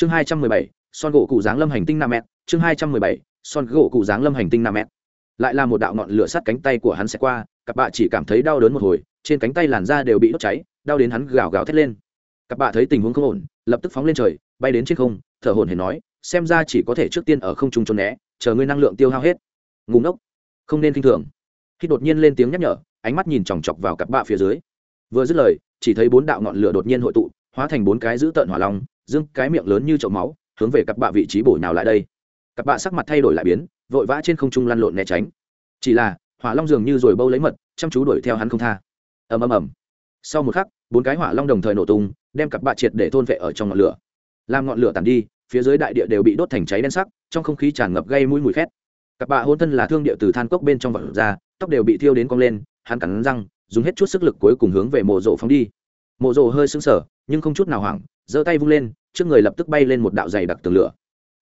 chương hai trăm mười bảy, son gỗ cụ dáng lâm hành tinh nam mẹ. Chương hai trăm mười bảy, son gỗ cụ dáng lâm hành tinh nam mẹ. Lại là một đạo ngọn lửa sắt cánh tay của hắn sẽ qua, cặp bạ chỉ cảm thấy đau đớn một hồi, trên cánh tay làn da đều bị đốt cháy, đau đến hắn gào gào thét lên. Cặp bạ thấy tình huống không ổn, lập tức phóng lên trời, bay đến trên không, thở hổn hển nói, xem ra chỉ có thể trước tiên ở không trung trốn né, chờ ngươi năng lượng tiêu hao hết. Ngùng ốc không nên k i n h thường. Khi đột nhiên lên tiếng nhắc nhở, ánh mắt nhìn chòng chọc vào cặp bạ phía dưới. Vừa dứt lời, chỉ thấy bốn đạo ngọn lửa đột nhiên hội tụ, hóa thành bốn cái giữ tợn hỏa long Dương, cái miệng lớn như chậu máu hướng về cặp bạ vị trí bổ nào lại đây. Cặp bạ sắc mặt thay đổi lại biến vội vã trên không trung lăn lộn né tránh. Chỉ là hỏa long dường như rồi bâu lấy mật chăm chú đuổi theo hắn không tha. Ầm ầm ầm. Sau một khắc bốn cái hỏa long đồng thời nổ tung đem cặp bạ triệt để thôn vệ ở trong ngọn lửa. Làm ngọn lửa tàn đi phía dưới đại địa đều bị đốt thành cháy đen sắc trong không khí tràn ngập gây mũi mùi khét. Cặp bạ hôn thân là thương địa từ than cốc bên trong vật ra tóc đều bị thiêu đến cong lên hắn cắn răng dùng hết chút sức lực cuối cùng hướng về mộ rộ phóng đi. Mộ rộ hơi sững sờ nhưng không chút nào hoảng giơ tay vung lên, trước người lập tức bay lên một đạo dày đặc tường lửa.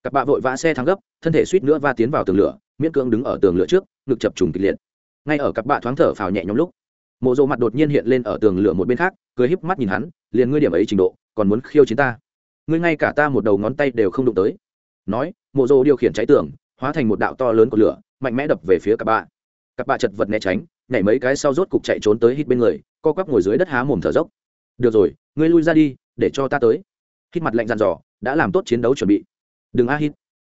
Cặp bạ vội vã xe thắng gấp, thân thể suýt nữa va tiến vào tường lửa, miễn cưỡng đứng ở tường lửa trước, ngực chập trùng kịch liệt. Ngay ở cặp bạ thoáng thở phào nhẹ nhõm lúc, mộ rộ mặt đột nhiên hiện lên ở tường lửa một bên khác, cười híp mắt nhìn hắn, liền ngươi điểm ấy trình độ, còn muốn khiêu chiến ta. Ngươi ngay cả ta một đầu ngón tay đều không đụng tới. Nói, mộ rộ điều khiển cháy tường, hóa thành một đạo to lớn của lửa, mạnh mẽ đập về phía cặp bạ. Cặp bạ chật vật né tránh, nhảy mấy cái sau rốt cục chạy trốn tới hít bên người, co quắp ngồi dưới đất há mồm thở dốc. Được rồi, ngươi lui ra đi để cho ta tới. Hít mặt lạnh dàn dò, đã làm tốt chiến đấu chuẩn bị. Đừng a hít.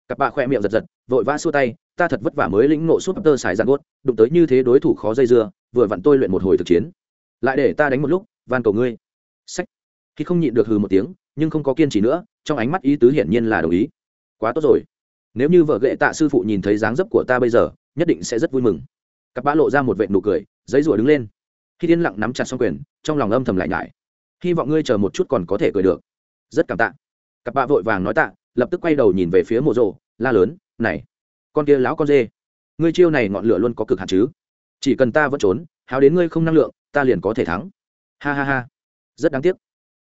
Cặp bạ khoe miệng giật giật, vội vã xua tay, ta thật vất vả mới lĩnh nộ suốt tơ xài giàn gốt, đụng tới như thế đối thủ khó dây dưa, vừa vặn tôi luyện một hồi thực chiến. Lại để ta đánh một lúc, van cầu ngươi. Sách khi không nhịn được hừ một tiếng, nhưng không có kiên trì nữa, trong ánh mắt ý tứ hiển nhiên là đồng ý. Quá tốt rồi. Nếu như vợ ghệ tạ sư phụ nhìn thấy dáng dấp của ta bây giờ, nhất định sẽ rất vui mừng. Cặp bã lộ ra một vệ nụ cười, giấy rủa đứng lên. Khi yên lặng nắm chặt xong quyền, trong lòng âm thầm lại nhải hy vọng ngươi chờ một chút còn có thể cười được. Rất cảm tạ. Cặp bạ vội vàng nói tạ, lập tức quay đầu nhìn về phía mộ rộ la lớn, này, con kia lão con dê, ngươi chiêu này ngọn lửa luôn có cực hạn chứ? Chỉ cần ta vẫn trốn háo đến ngươi không năng lượng, ta liền có thể thắng. Ha ha ha. Rất đáng tiếc.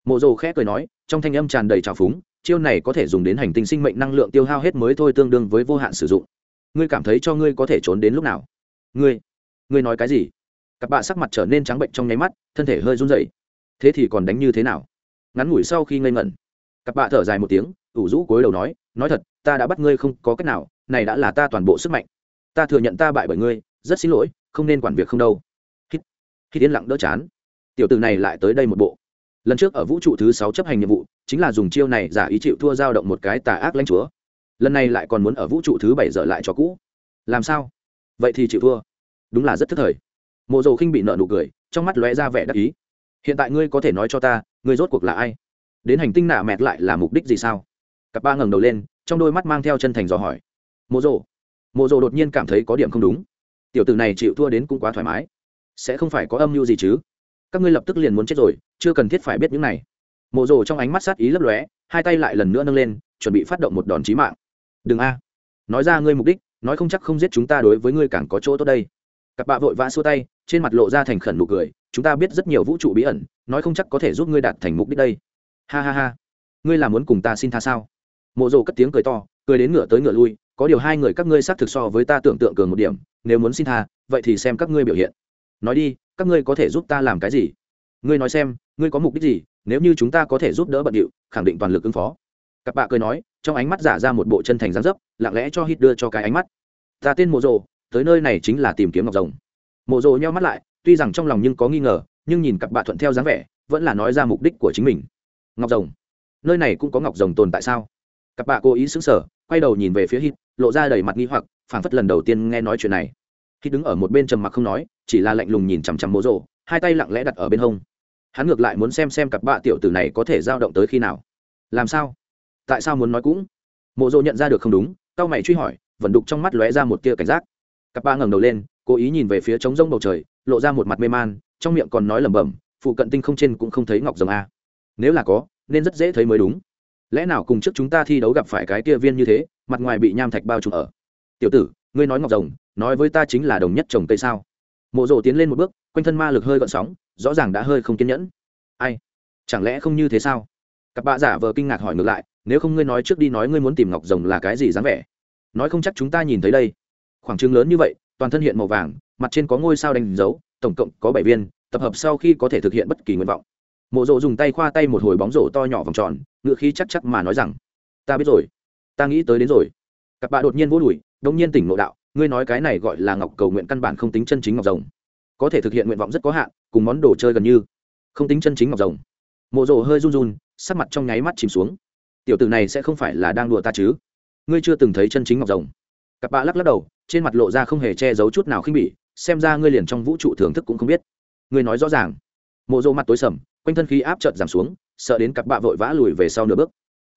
Mộ rồ khẽ cười nói, trong thanh âm tràn đầy trào phúng, chiêu này có thể dùng đến hành tinh sinh mệnh năng lượng tiêu hao hết mới thôi tương đương với vô hạn sử dụng. Ngươi cảm thấy cho ngươi có thể trốn đến lúc nào? Ngươi ngươi nói cái gì? Cặp bạ sắc mặt trở nên trắng bệnh trong nháy mắt, thân thể hơi run rẩy thế thì còn đánh như thế nào? Ngắn ngủi sau khi ngây ngẩn, cặp bạ thở dài một tiếng, ủ rũ cối đầu nói nói thật, ta đã bắt ngươi không có cách nào, này đã là ta toàn bộ sức mạnh. Ta thừa nhận ta bại bởi ngươi, rất xin lỗi, không nên quản việc không đâu. Hít hít yên lặng đỡ chán. Tiểu từ này lại tới đây một bộ. Lần trước ở vũ trụ thứ sáu chấp hành nhiệm vụ, chính là dùng chiêu này giả ý chịu thua giao động một cái tà ác lãnh chúa. Lần này lại còn muốn ở vũ trụ thứ bảy dở lại cho cũ. Làm sao? Vậy thì chịu thua. Đúng là rất thức thời. Mộ dầu khinh bị nợ nụ cười, trong mắt lóe ra vẻ đắc ý hiện tại ngươi có thể nói cho ta, ngươi rốt cuộc là ai? Đến hành tinh nạ mẹt lại là mục đích gì sao? Cặp ba ngẩng đầu lên, trong đôi mắt mang theo chân thành dò hỏi. Mộ rộ mộ rộ đột nhiên cảm thấy có điểm không đúng. Tiểu tử này chịu thua đến cũng quá thoải mái. Sẽ không phải có âm mưu gì chứ? Các ngươi lập tức liền muốn chết rồi, chưa cần thiết phải biết những này. Mộ rộ trong ánh mắt sát ý lấp lóe, hai tay lại lần nữa nâng lên, chuẩn bị phát động một đòn chí mạng. Đừng a. Nói ra ngươi mục đích, nói không chắc không giết chúng ta đối với ngươi càng có chỗ tốt đây. Cặp bạ vội vã xua tay, trên mặt lộ ra thành khẩn nụ cười chúng ta biết rất nhiều vũ trụ bí ẩn, nói không chắc có thể giúp ngươi đạt thành mục đích đây. Ha ha ha. Ngươi là muốn cùng ta xin tha sao? Mộ rồ cất tiếng cười to, cười đến ngựa tới ngựa lui, có điều hai người các ngươi xác thực so với ta tưởng tượng cường một điểm, nếu muốn xin tha, vậy thì xem các ngươi biểu hiện. Nói đi, các ngươi có thể giúp ta làm cái gì? Ngươi nói xem, ngươi có mục đích gì, nếu như chúng ta có thể giúp đỡ bận điệu, khẳng định toàn lực ứng phó. Cặp bạ cười nói, trong ánh mắt giả ra một bộ chân thành gián dấp, lặng lẽ cho hít đưa cho cái ánh mắt. Ta tên mộ rồ tới nơi này chính là tìm kiếm ngọc rồng. Mộ rồ nheo mắt lại tuy rằng trong lòng nhưng có nghi ngờ, nhưng nhìn cặp bạ thuận theo dáng vẻ, vẫn là nói ra mục đích của chính mình. Ngọc rồng, nơi này cũng có ngọc rồng tồn tại sao? Cặp bạ cố ý xứng sở quay đầu nhìn về phía hít, lộ ra đầy mặt nghi hoặc, phảng phất lần đầu tiên nghe nói chuyện này. Hít đứng ở một bên trầm mặc không nói, chỉ là lạnh lùng nhìn chằm chằm mộ rộ hai tay lặng lẽ đặt ở bên hông. Hắn ngược lại muốn xem xem cặp bạ tiểu tử này có thể dao động tới khi nào. Làm sao? Tại sao muốn nói cũng? Mộ rồ nhận ra được không đúng tao mày truy hỏi, vẫn đục trong mắt lóe ra một tia cảnh giác. Cặp ba ngẩng đầu lên, cố ý nhìn về phía trống rông bầu trời lộ ra một mặt mê man, trong miệng còn nói lẩm bẩm, phụ cận tinh không trên cũng không thấy ngọc rồng a. Nếu là có, nên rất dễ thấy mới đúng. Lẽ nào cùng trước chúng ta thi đấu gặp phải cái kia viên như thế, mặt ngoài bị nham thạch bao trùm ở. Tiểu tử, ngươi nói ngọc rồng, nói với ta chính là đồng nhất trồng cây sao? Mộ rộ tiến lên một bước, quanh thân ma lực hơi gọn sóng, rõ ràng đã hơi không kiên nhẫn. Ai? Chẳng lẽ không như thế sao? Cặp bạ giả vờ kinh ngạc hỏi ngược lại, nếu không ngươi nói trước đi nói ngươi muốn tìm ngọc rồng là cái gì dáng vẻ? Nói không chắc chúng ta nhìn thấy đây. Khoảng trừng lớn như vậy, toàn thân hiện màu vàng mặt trên có ngôi sao đánh dấu, tổng cộng có bảy viên, tập hợp sau khi có thể thực hiện bất kỳ nguyện vọng. Mộ rộ dùng tay khoa tay một hồi bóng rổ to nhỏ vòng tròn, ngựa khí chắc chắc mà nói rằng, ta biết rồi, ta nghĩ tới đến rồi. Cặp bà đột nhiên vô đùi, đông nhiên tỉnh ngộ đạo, ngươi nói cái này gọi là ngọc cầu nguyện căn bản không tính chân chính ngọc rồng. Có thể thực hiện nguyện vọng rất có hạn, cùng món đồ chơi gần như, không tính chân chính ngọc rồng. Mộ rộ hơi run run, sắc mặt trong nháy mắt chìm xuống. Tiểu tử này sẽ không phải là đang đùa ta chứ? Ngươi chưa từng thấy chân chính ngọc rồng. Cặp bạ lắc lắc đầu, trên mặt lộ ra không hề che giấu chút nào khinh bỉ xem ra ngươi liền trong vũ trụ thưởng thức cũng không biết. Ngươi nói rõ ràng. Mộ rồ mặt tối sầm, quanh thân khí áp trợt giảm xuống, sợ đến cặp bạ vội vã lùi về sau nửa bước.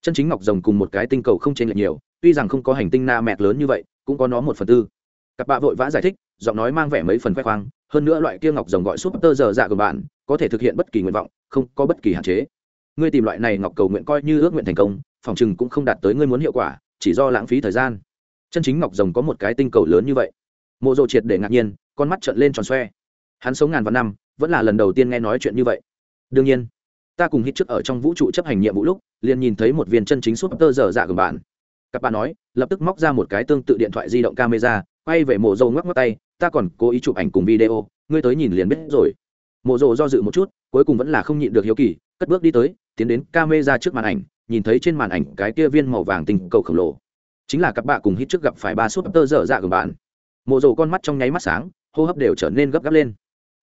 Chân chính ngọc rồng cùng một cái tinh cầu không chênh lệch nhiều, tuy rằng không có hành tinh na mẹt lớn như vậy, cũng có nó một phần tư. Cặp bạ vội vã giải thích, giọng nói mang vẻ mấy phần khoe khoang, hơn nữa loại kia ngọc rồng gọi súp tơ giờ dạ của bạn, có thể thực hiện bất kỳ nguyện vọng, không có bất kỳ hạn chế. Ngươi tìm loại này ngọc cầu nguyện coi như ước nguyện thành công, phòng chừng cũng không đạt tới ngươi muốn hiệu quả, chỉ do lãng phí thời gian. Chân chính ngọc rồng có một cái tinh cầu lớn như vậy. Mộ rộ triệt để ngạc nhiên con mắt trợn lên tròn xoe. Hắn sống ngàn vạn năm, vẫn là lần đầu tiên nghe nói chuyện như vậy. Đương nhiên, ta cùng hít trước ở trong vũ trụ chấp hành nhiệm vụ lúc, liền nhìn thấy một viên chân chính súp tơ giờ dạ gần bạn. Các bạn nói, lập tức móc ra một cái tương tự điện thoại di động camera, quay về mộ dầu ngoắc ngoắc tay, ta còn cố ý chụp ảnh cùng video, ngươi tới nhìn liền biết rồi. Mộ dầu do dự một chút, cuối cùng vẫn là không nhịn được hiếu kỳ, cất bước đi tới, tiến đến camera trước màn ảnh, nhìn thấy trên màn ảnh cái kia viên màu vàng tinh cầu khổng lồ. Chính là các bạn cùng hít trước gặp phải ba súp tơ dở dạ gần bạn. Mộ dầu con mắt trong nháy mắt sáng hô hấp đều trở nên gấp gáp lên.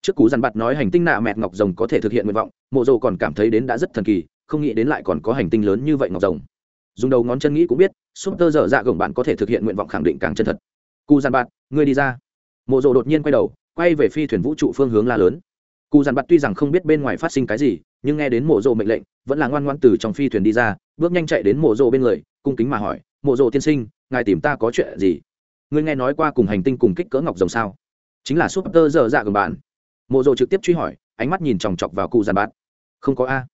Trước cú dằn bặt nói hành tinh nạ mẹt ngọc rồng có thể thực hiện nguyện vọng, mộ dầu còn cảm thấy đến đã rất thần kỳ, không nghĩ đến lại còn có hành tinh lớn như vậy ngọc rồng. Dùng đầu ngón chân nghĩ cũng biết, súp tơ dở dạ gồng bạn có thể thực hiện nguyện vọng khẳng định càng chân thật. Cú dằn bặt ngươi đi ra. Mộ dầu đột nhiên quay đầu, quay về phi thuyền vũ trụ phương hướng la lớn. Cú dằn bặt tuy rằng không biết bên ngoài phát sinh cái gì, nhưng nghe đến mộ dầu mệnh lệnh, vẫn là ngoan ngoan từ trong phi thuyền đi ra, bước nhanh chạy đến mộ dầu bên người, cung kính mà hỏi, mộ dầu tiên sinh, ngài tìm ta có chuyện gì? Ngươi nghe nói qua cùng hành tinh cùng kích cỡ ngọc rồng sao? Chính là súp tơ dở dạ gần bạn mộ dầu trực tiếp truy hỏi, ánh mắt nhìn chòng chọc vào cụ dằn bạn. không có a.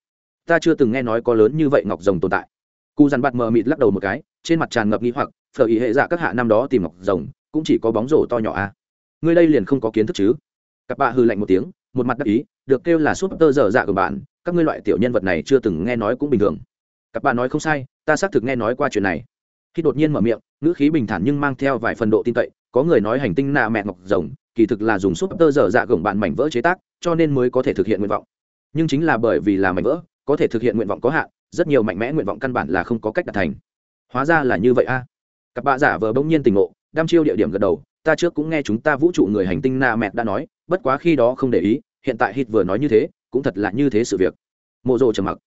Ta chưa từng nghe nói có lớn như vậy ngọc rồng tồn tại. Cụ dằn bạn mờ mịt lắc đầu một cái, trên mặt tràn ngập nghi hoặc, phở ý hệ dạ các hạ năm đó tìm ngọc rồng, cũng chỉ có bóng rổ to nhỏ a. Ngươi đây liền không có kiến thức chứ? Cặp bạ hư lạnh một tiếng, một mặt đắc ý, được kêu là súp tơ dở dạ của bạn các ngươi loại tiểu nhân vật này chưa từng nghe nói cũng bình thường. Cặp bạn nói không sai, ta xác thực nghe nói qua chuyện này. Khi đột nhiên mở miệng, ngữ khí bình thản nhưng mang theo vài phần độ tin cậy, có người nói hành tinh nạ mẹ ngọc rồng kỳ thực là dùng súp tơ dở dạ gồng bạn mảnh vỡ chế tác, cho nên mới có thể thực hiện nguyện vọng. Nhưng chính là bởi vì là mảnh vỡ, có thể thực hiện nguyện vọng có hạn, rất nhiều mạnh mẽ nguyện vọng căn bản là không có cách đạt thành. Hóa ra là như vậy a. À. cặp bạ giả vờ bỗng nhiên tình ngộ đam chiêu địa điểm gật đầu, ta trước cũng nghe chúng ta vũ trụ người hành tinh na mẹ đã nói, bất quá khi đó không để ý, hiện tại hít vừa nói như thế, cũng thật là như thế sự việc. Mộ rồ trầm mặc.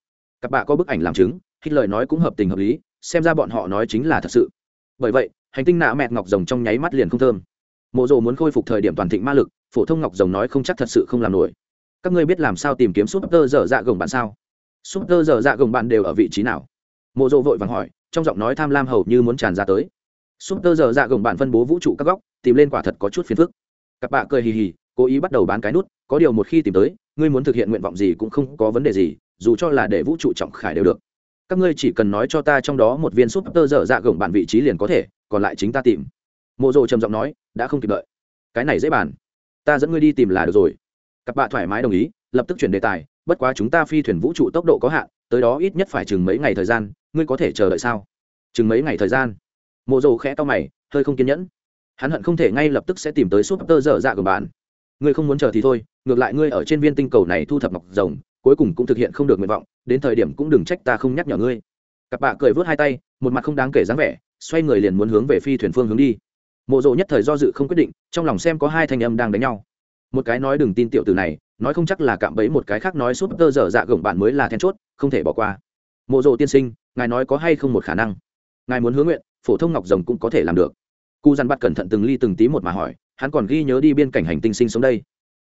Các bạn có bức ảnh làm chứng, hít lời nói cũng hợp tình hợp lý, xem ra bọn họ nói chính là thật sự. Bởi vậy, hành tinh nạ mẹ ngọc rồng trong nháy mắt liền không thơm mộ rồ muốn khôi phục thời điểm toàn thịnh ma lực, phổ thông ngọc rồng nói không chắc thật sự không làm nổi. Các ngươi biết làm sao tìm kiếm súp tơ dở dạ gồng bạn sao? Súp tơ dở dạ gồng bạn đều ở vị trí nào? Mộ rồ vội vàng hỏi, trong giọng nói tham lam hầu như muốn tràn ra tới. Súp tơ dở dạ gồng bạn phân bố vũ trụ các góc, tìm lên quả thật có chút phiền phức. Các bạn cười hì hì, cố ý bắt đầu bán cái nút, có điều một khi tìm tới, ngươi muốn thực hiện nguyện vọng gì cũng không có vấn đề gì, dù cho là để vũ trụ trọng khải đều được. Các ngươi chỉ cần nói cho ta trong đó một viên súp tơ dở dạ gồng bạn vị trí liền có thể, còn lại chính ta tìm. Mộ rồ trầm giọng nói đã không kịp đợi. Cái này dễ bàn. Ta dẫn ngươi đi tìm là được rồi. Cặp bạn thoải mái đồng ý, lập tức chuyển đề tài, bất quá chúng ta phi thuyền vũ trụ tốc độ có hạn, tới đó ít nhất phải chừng mấy ngày thời gian, ngươi có thể chờ đợi sao? Chừng mấy ngày thời gian? Mộ Dầu khẽ to mày, hơi không kiên nhẫn. Hắn hận không thể ngay lập tức sẽ tìm tới súp tơ dở dạ của bạn. Ngươi không muốn chờ thì thôi, ngược lại ngươi ở trên viên tinh cầu này thu thập ngọc rồng, cuối cùng cũng thực hiện không được nguyện vọng, đến thời điểm cũng đừng trách ta không nhắc nhở ngươi. Cặp bạ cười vớt hai tay, một mặt không đáng kể dáng vẻ, xoay người liền muốn hướng về phi thuyền phương hướng đi mộ rộ nhất thời do dự không quyết định, trong lòng xem có hai thanh âm đang đánh nhau. Một cái nói đừng tin tiểu từ này, nói không chắc là cạm bẫy, một cái khác nói súp tơ dở dạ gồng bạn mới là then chốt, không thể bỏ qua. Mộ rộ tiên sinh, ngài nói có hay không một khả năng? Ngài muốn hướng nguyện, phổ thông ngọc rồng cũng có thể làm được. Cụ dằn bắt cẩn thận từng ly từng tí một mà hỏi, hắn còn ghi nhớ đi biên cảnh hành tinh sinh sống đây.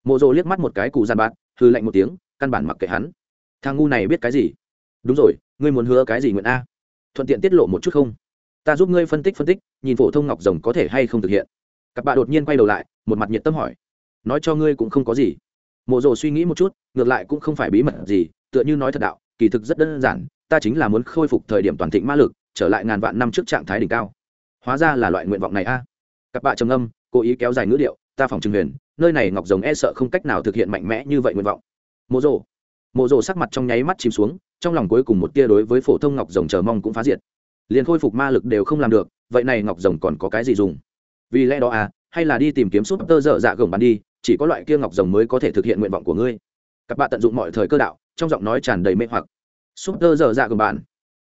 Mộ rộ liếc mắt một cái cụ dằn bạt hư lạnh một tiếng, căn bản mặc kệ hắn. Thằng ngu này biết cái gì? Đúng rồi, ngươi muốn hứa cái gì nguyện a? Thuận tiện tiết lộ một chút không? Ta giúp ngươi phân tích phân tích, nhìn phổ thông ngọc rồng có thể hay không thực hiện. Cặp bạn đột nhiên quay đầu lại, một mặt nhiệt tâm hỏi. Nói cho ngươi cũng không có gì. Mộ rồ suy nghĩ một chút, ngược lại cũng không phải bí mật gì, tựa như nói thật đạo, kỳ thực rất đơn giản, ta chính là muốn khôi phục thời điểm toàn thịnh ma lực, trở lại ngàn vạn năm trước trạng thái đỉnh cao. Hóa ra là loại nguyện vọng này a. À. cặp bạn trầm âm cố ý kéo dài ngữ điệu, ta phòng trừng huyền, nơi này ngọc rồng e sợ không cách nào thực hiện mạnh mẽ như vậy nguyện vọng. Mộ rồ mộ rồ sắc mặt trong nháy mắt chìm xuống, trong lòng cuối cùng một tia đối với phổ thông ngọc rồng chờ mong cũng phá diệt liền khôi phục ma lực đều không làm được, vậy này ngọc rồng còn có cái gì dùng? Vì lẽ đó à hay là đi tìm kiếm súp tơ dở dạ gồng bán đi, chỉ có loại kia ngọc rồng mới có thể thực hiện nguyện vọng của ngươi. Các bạn tận dụng mọi thời cơ đạo, trong giọng nói tràn đầy mê hoặc. Súp tơ dở dạ gồng bạn.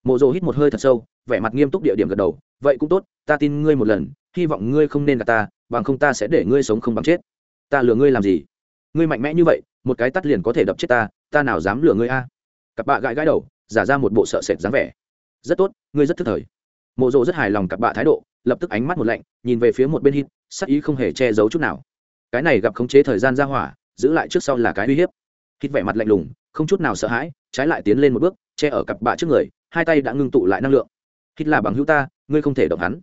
Mộ rồ hít một hơi thật sâu, vẻ mặt nghiêm túc địa điểm gật đầu, vậy cũng tốt, ta tin ngươi một lần, hy vọng ngươi không nên gặp ta, bằng không ta sẽ để ngươi sống không bằng chết. Ta lừa ngươi làm gì? Ngươi mạnh mẽ như vậy, một cái tắt liền có thể đập chết ta ta nào dám lừa ngươi a? Cặp bạ gãi gãi đầu, giả ra một bộ sợ sệt dáng vẻ rất tốt, ngươi rất thức thời. Mộ rộ rất hài lòng cặp bạ thái độ, lập tức ánh mắt một lạnh, nhìn về phía một bên hít, sắc ý không hề che giấu chút nào. Cái này gặp khống chế thời gian ra hỏa, giữ lại trước sau là cái uy hiếp. Hít vẻ mặt lạnh lùng, không chút nào sợ hãi, trái lại tiến lên một bước, che ở cặp bạ trước người, hai tay đã ngưng tụ lại năng lượng. Hít là bằng hữu ta, ngươi không thể động hắn.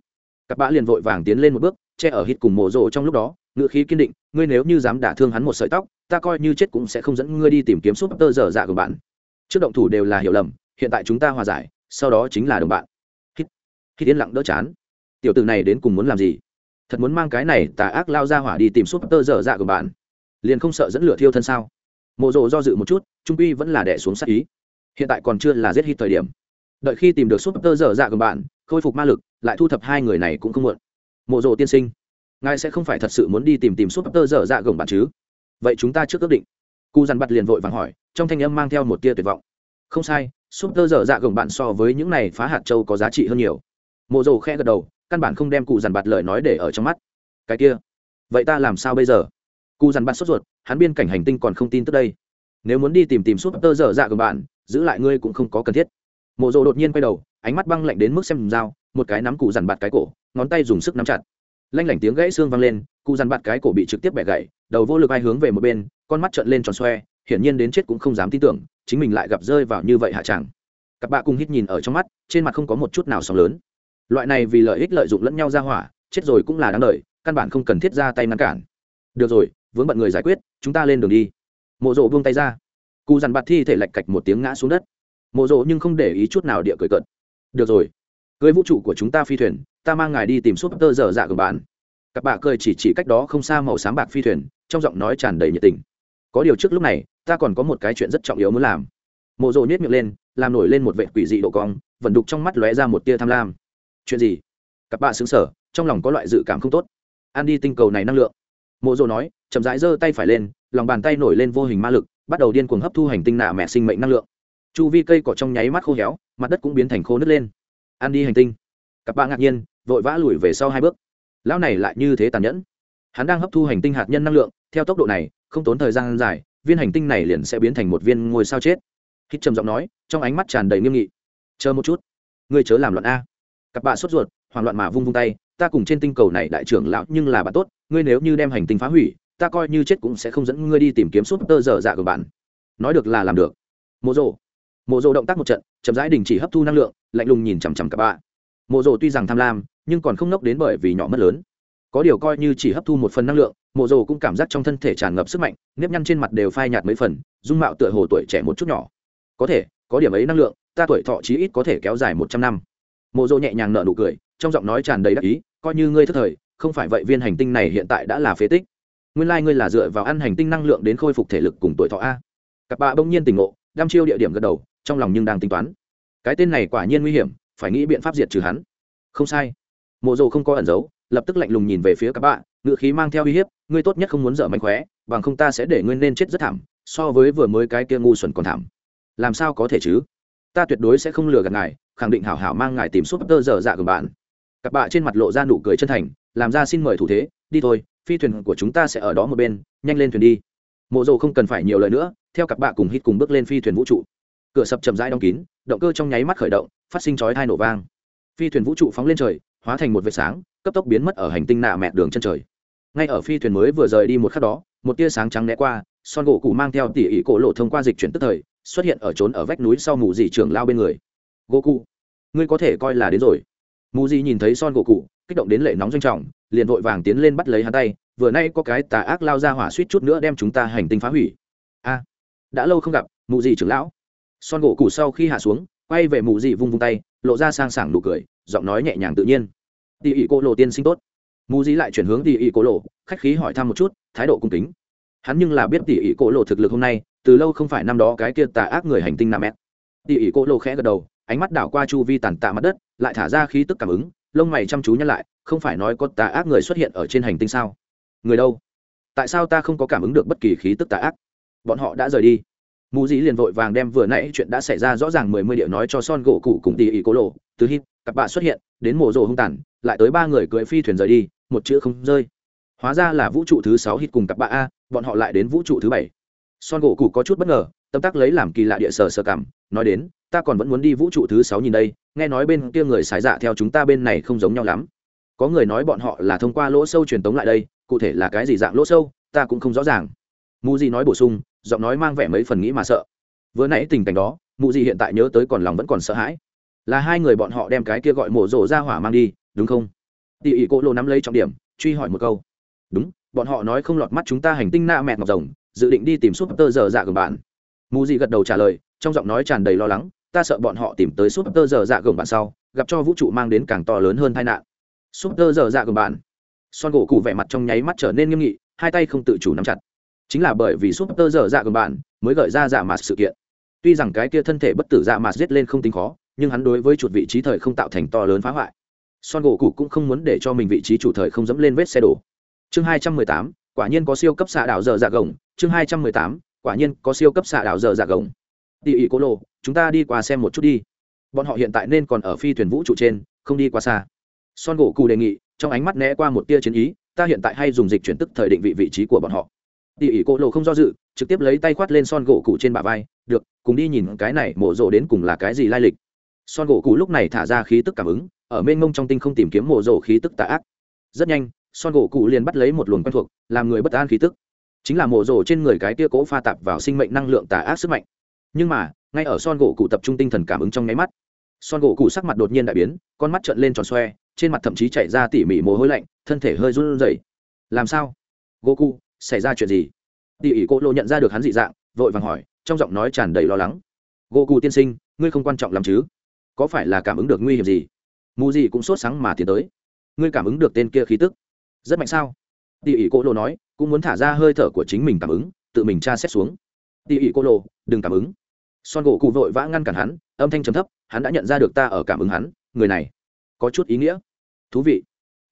Cặp bạ liền vội vàng tiến lên một bước, che ở hít cùng mộ rộ trong lúc đó ngự khí kiên định, ngươi nếu như dám đả thương hắn một sợi tóc, ta coi như chết cũng sẽ không dẫn ngươi đi tìm kiếm súp tơ dở dạ của bạn. Trước động thủ đều là hiểu lầm, hiện tại chúng ta hòa giải sau đó chính là đồng bạn. Hít hít yên lặng đỡ chán. Tiểu tử này đến cùng muốn làm gì? Thật muốn mang cái này tà ác lao ra hỏa đi tìm súp tơ dở dạ của bạn. Liền không sợ dẫn lửa thiêu thân sao? Mộ rộ do dự một chút, trung quy vẫn là đẻ xuống sát ý. Hiện tại còn chưa là giết hít thời điểm. Đợi khi tìm được súp tơ dở dạ của bạn, khôi phục ma lực, lại thu thập hai người này cũng không muộn. Mộ rộ tiên sinh, ngài sẽ không phải thật sự muốn đi tìm tìm súp tơ dở dạ gồng bạn chứ? Vậy chúng ta trước ước định. Cụ dằn bặt liền vội vàng hỏi, trong thanh âm mang theo một tia tuyệt vọng. Không sai súp tơ dở dạ gồng bạn so với những này phá hạt châu có giá trị hơn nhiều. Mộ Dầu khe gật đầu, căn bản không đem cụ dằn bạt lời nói để ở trong mắt. Cái kia, vậy ta làm sao bây giờ? Cụ dằn bạt sốt ruột, hắn biên cảnh hành tinh còn không tin tức đây. Nếu muốn đi tìm tìm súp tơ dở dạ gồng bạn, giữ lại ngươi cũng không có cần thiết. Mộ Dầu đột nhiên quay đầu, ánh mắt băng lạnh đến mức xem dao, một cái nắm cụ dằn bạt cái cổ, ngón tay dùng sức nắm chặt. Lanh lảnh tiếng gãy xương vang lên, cụ dằn bạt cái cổ bị trực tiếp bẻ gãy, đầu vô lực ai hướng về một bên, con mắt trợn lên tròn xoe, hiển nhiên đến chết cũng không dám tin tưởng chính mình lại gặp rơi vào như vậy hạ chẳng? các bạn cùng hít nhìn ở trong mắt, trên mặt không có một chút nào sóng lớn. Loại này vì lợi ích lợi dụng lẫn nhau ra hỏa, chết rồi cũng là đáng lợi căn bản không cần thiết ra tay ngăn cản. Được rồi, vướng bận người giải quyết, chúng ta lên đường đi. Mộ rộ buông tay ra. Cụ dằn bạt thi thể lạch cạch một tiếng ngã xuống đất. Mộ rộ nhưng không để ý chút nào địa cười cận được rồi, cưới vũ trụ của chúng ta phi thuyền, ta mang ngài đi tìm súp tơ dở dạ của bạn. Cặp bạn cười chỉ chỉ cách đó không xa màu sáng bạc phi thuyền, trong giọng nói tràn đầy nhiệt tình. Có điều trước lúc này ta còn có một cái chuyện rất trọng yếu muốn làm. Mộ rộ nhét miệng lên, làm nổi lên một vệ quỷ dị độ cong vận đục trong mắt lóe ra một tia tham lam. Chuyện gì? Cặp bạ xứng sở trong lòng có loại dự cảm không tốt. Ăn đi tinh cầu này năng lượng. Mộ rộ nói, chậm rãi giơ tay phải lên, lòng bàn tay nổi lên vô hình ma lực, bắt đầu điên cuồng hấp thu hành tinh nạ mẹ sinh mệnh năng lượng. Chu vi cây cỏ trong nháy mắt khô héo, mặt đất cũng biến thành khô nứt lên. Ăn đi hành tinh. Cặp bạ ngạc nhiên, vội vã lùi về sau hai bước. Lão này lại như thế tàn nhẫn. Hắn đang hấp thu hành tinh hạt nhân năng lượng, theo tốc độ này, không tốn thời gian dài viên hành tinh này liền sẽ biến thành một viên ngôi sao chết. Hít trầm giọng nói, trong ánh mắt tràn đầy nghiêm nghị. Chờ một chút. Ngươi chớ làm loạn a. Cặp bạ sốt ruột, hoảng loạn mà vung vung tay, ta cùng trên tinh cầu này đại trưởng lão nhưng là bạn tốt, ngươi nếu như đem hành tinh phá hủy, ta coi như chết cũng sẽ không dẫn ngươi đi tìm kiếm súp tơ dở dạ của bạn. Nói được là làm được. Mộ rộ mộ rộ động tác một trận, chậm rãi đình chỉ hấp thu năng lượng, lạnh lùng nhìn chằm chằm cặp bạ. Mộ rộ tuy rằng tham lam, nhưng còn không nốc đến bởi vì nhỏ mất lớn có điều coi như chỉ hấp thu một phần năng lượng, mộ rồ cũng cảm giác trong thân thể tràn ngập sức mạnh, nếp nhăn trên mặt đều phai nhạt mấy phần, dung mạo tựa hồ tuổi trẻ một chút nhỏ. Có thể, có điểm ấy năng lượng, ta tuổi thọ chí ít có thể kéo dài một trăm năm. Mộ rồ nhẹ nhàng nở nụ cười, trong giọng nói tràn đầy đắc ý, coi như ngươi thất thời, không phải vậy viên hành tinh này hiện tại đã là phế tích. Nguyên lai、like、ngươi là dựa vào ăn hành tinh năng lượng đến khôi phục thể lực cùng tuổi thọ a. Cặp bạ bỗng nhiên tỉnh ngộ đam chiêu địa điểm gật đầu, trong lòng nhưng đang tính toán. Cái tên này quả nhiên nguy hiểm, phải nghĩ biện pháp diệt trừ hắn. Không sai. Mộ rồ không có ẩn giấu lập tức lạnh lùng nhìn về phía các bạn ngựa khí mang theo uy hiếp, ngươi tốt nhất không muốn dở mạnh khóe, bằng không ta sẽ để ngươi nên chết rất thảm, so với vừa mới cái kia ngu xuẩn còn thảm. Làm sao có thể chứ? Ta tuyệt đối sẽ không lừa gạt ngài, khẳng định hảo hảo mang ngài tìm suốt tơ dở dạ gần bạn. Các bạn trên mặt lộ ra nụ cười chân thành, làm ra xin mời thủ thế, đi thôi, phi thuyền của chúng ta sẽ ở đó một bên, nhanh lên thuyền đi. Mộ Dầu không cần phải nhiều lời nữa, theo các bạn cùng hít cùng bước lên phi thuyền vũ trụ. Cửa sập chậm rãi đóng kín, động cơ trong nháy mắt khởi động, phát sinh chói thai nổ vang. Phi thuyền vũ trụ phóng lên trời hóa thành một vệt sáng, cấp tốc biến mất ở hành tinh nạ mẹ đường chân trời. Ngay ở phi thuyền mới vừa rời đi một khắc đó, một tia sáng trắng né qua, son gỗ cụ mang theo tỉ ỉ cổ lộ thông qua dịch chuyển tức thời, xuất hiện ở trốn ở vách núi sau mù dị trưởng lao bên người. Gỗ cụ ngươi có thể coi là đến rồi. Mù dị nhìn thấy son gỗ cụ kích động đến lệ nóng doanh trọng, liền vội vàng tiến lên bắt lấy hắn tay, vừa nay có cái tà ác lao ra hỏa suýt chút nữa đem chúng ta hành tinh phá hủy. A, đã lâu không gặp, mù dị trưởng lão. Son gỗ cụ sau khi hạ xuống, quay về mù dị vung vung tay, lộ ra sang sảng nụ cười giọng nói nhẹ nhàng tự nhiên. Tỉ ỉ cô lộ tiên sinh tốt. Mù dĩ lại chuyển hướng tỉ ỉ cô lộ, khách khí hỏi thăm một chút, thái độ cung kính. Hắn nhưng là biết tỉ ỉ cô lộ thực lực hôm nay, từ lâu không phải năm đó cái kia tà ác người hành tinh nam mẹt tỉ ỉ cô lộ khẽ gật đầu, ánh mắt đảo qua chu vi tàn tạ mặt đất, lại thả ra khí tức cảm ứng, lông mày chăm chú nhắc lại, không phải nói có tà ác người xuất hiện ở trên hành tinh sao? Người đâu? Tại sao ta không có cảm ứng được bất kỳ khí tức tà ác? Bọn họ đã rời đi mù dĩ liền vội vàng đem vừa nãy chuyện đã xảy ra rõ ràng mười mươi điệu nói cho son gỗ cụ cùng tỉ ỉ cố lộ, từ hít, cặp bạ xuất hiện, đến mổ rồ hung tàn, lại tới ba người cưỡi phi thuyền rời đi, một chữ không rơi. Hóa ra là vũ trụ thứ sáu hít cùng cặp bạ a, bọn họ lại đến vũ trụ thứ bảy. Son gỗ cụ có chút bất ngờ, tâm tác lấy làm kỳ lạ địa sở sơ cảm, nói đến, ta còn vẫn muốn đi vũ trụ thứ sáu nhìn đây, nghe nói bên kia người xài dạ theo chúng ta bên này không giống nhau lắm. Có người nói bọn họ là thông qua lỗ sâu truyền tống lại đây, cụ thể là cái gì dạng lỗ sâu, ta cũng không rõ ràng mụ dị nói bổ sung, giọng nói mang vẻ mấy phần nghĩ mà sợ. Vừa nãy tình cảnh đó, mụ dị hiện tại nhớ tới còn lòng vẫn còn sợ hãi. Là hai người bọn họ đem cái kia gọi mổ rổ ra hỏa mang đi, đúng không? Tỉ ỉ cô lô nắm lấy trọng điểm, truy hỏi một câu. Đúng, bọn họ nói không lọt mắt chúng ta hành tinh na mẹt ngọc rồng, dự định đi tìm súp tơ giờ dạ gồng bạn. Mù dị gật đầu trả lời, trong giọng nói tràn đầy lo lắng, ta sợ bọn họ tìm tới súp tơ giờ dạ gồng bạn sau, gặp cho vũ trụ mang đến càng to lớn hơn tai nạn. Súp tơ giờ dạ gồng bạn. Son gỗ cụ vẻ mặt trong nháy mắt trở nên nghiêm nghị, hai tay không tự chủ nắm chặt chính là bởi vì súp tơ dở dạ gồng bạn mới gợi ra dạ mạt sự kiện. Tuy rằng cái kia thân thể bất tử dạ mạt giết lên không tính khó, nhưng hắn đối với chuột vị trí thời không tạo thành to lớn phá hoại. Son gỗ cụ cũng không muốn để cho mình vị trí chủ thời không dẫm lên vết xe đổ. Chương hai trăm mười tám, quả nhiên có siêu cấp xạ đảo dở dạ gồng. Chương hai trăm mười tám, quả nhiên có siêu cấp xạ đảo dở dạ gồng. Đi ỉ cố lộ, chúng ta đi qua xem một chút đi. Bọn họ hiện tại nên còn ở phi thuyền vũ trụ trên, không đi qua xa. Son gỗ cụ đề nghị, trong ánh mắt né qua một tia chiến ý, ta hiện tại hay dùng dịch chuyển tức thời định vị vị trí của bọn họ tỉ ỉ cô lộ không do dự, trực tiếp lấy tay khoát lên son gỗ cụ trên bả vai, được, cùng đi nhìn cái này mổ rộ đến cùng là cái gì lai lịch. Son gỗ cụ lúc này thả ra khí tức cảm ứng, ở mênh mông trong tinh không tìm kiếm mổ rộ khí tức tà ác. Rất nhanh, son gỗ cụ liền bắt lấy một luồng quen thuộc, làm người bất an khí tức. Chính là mổ rộ trên người cái tia cỗ pha tạp vào sinh mệnh năng lượng tà ác sức mạnh. Nhưng mà, ngay ở son gỗ cụ tập trung tinh thần cảm ứng trong nháy mắt, son gỗ cụ sắc mặt đột nhiên đại biến, con mắt trợn lên tròn xoe, trên mặt thậm chí chảy ra tỉ mỉ mồ hôi lạnh, thân thể hơi run rẩy. Làm sao? Gỗ cụ xảy ra chuyện gì? Tỉ ỉ cô lộ nhận ra được hắn dị dạng, vội vàng hỏi, trong giọng nói tràn đầy lo lắng. Gỗ cù tiên sinh, ngươi không quan trọng lắm chứ? Có phải là cảm ứng được nguy hiểm gì? Mù gì cũng sốt sáng mà tiến tới. Ngươi cảm ứng được tên kia khí tức. Rất mạnh sao? Tỉ ỉ cô lộ nói, cũng muốn thả ra hơi thở của chính mình cảm ứng, tự mình tra xét xuống. Tỉ ỉ cô lộ đừng cảm ứng. Son gỗ cụ vội vã ngăn cản hắn, âm thanh trầm thấp, hắn đã nhận ra được ta ở cảm ứng hắn, người này có chút ý nghĩa. Thú vị.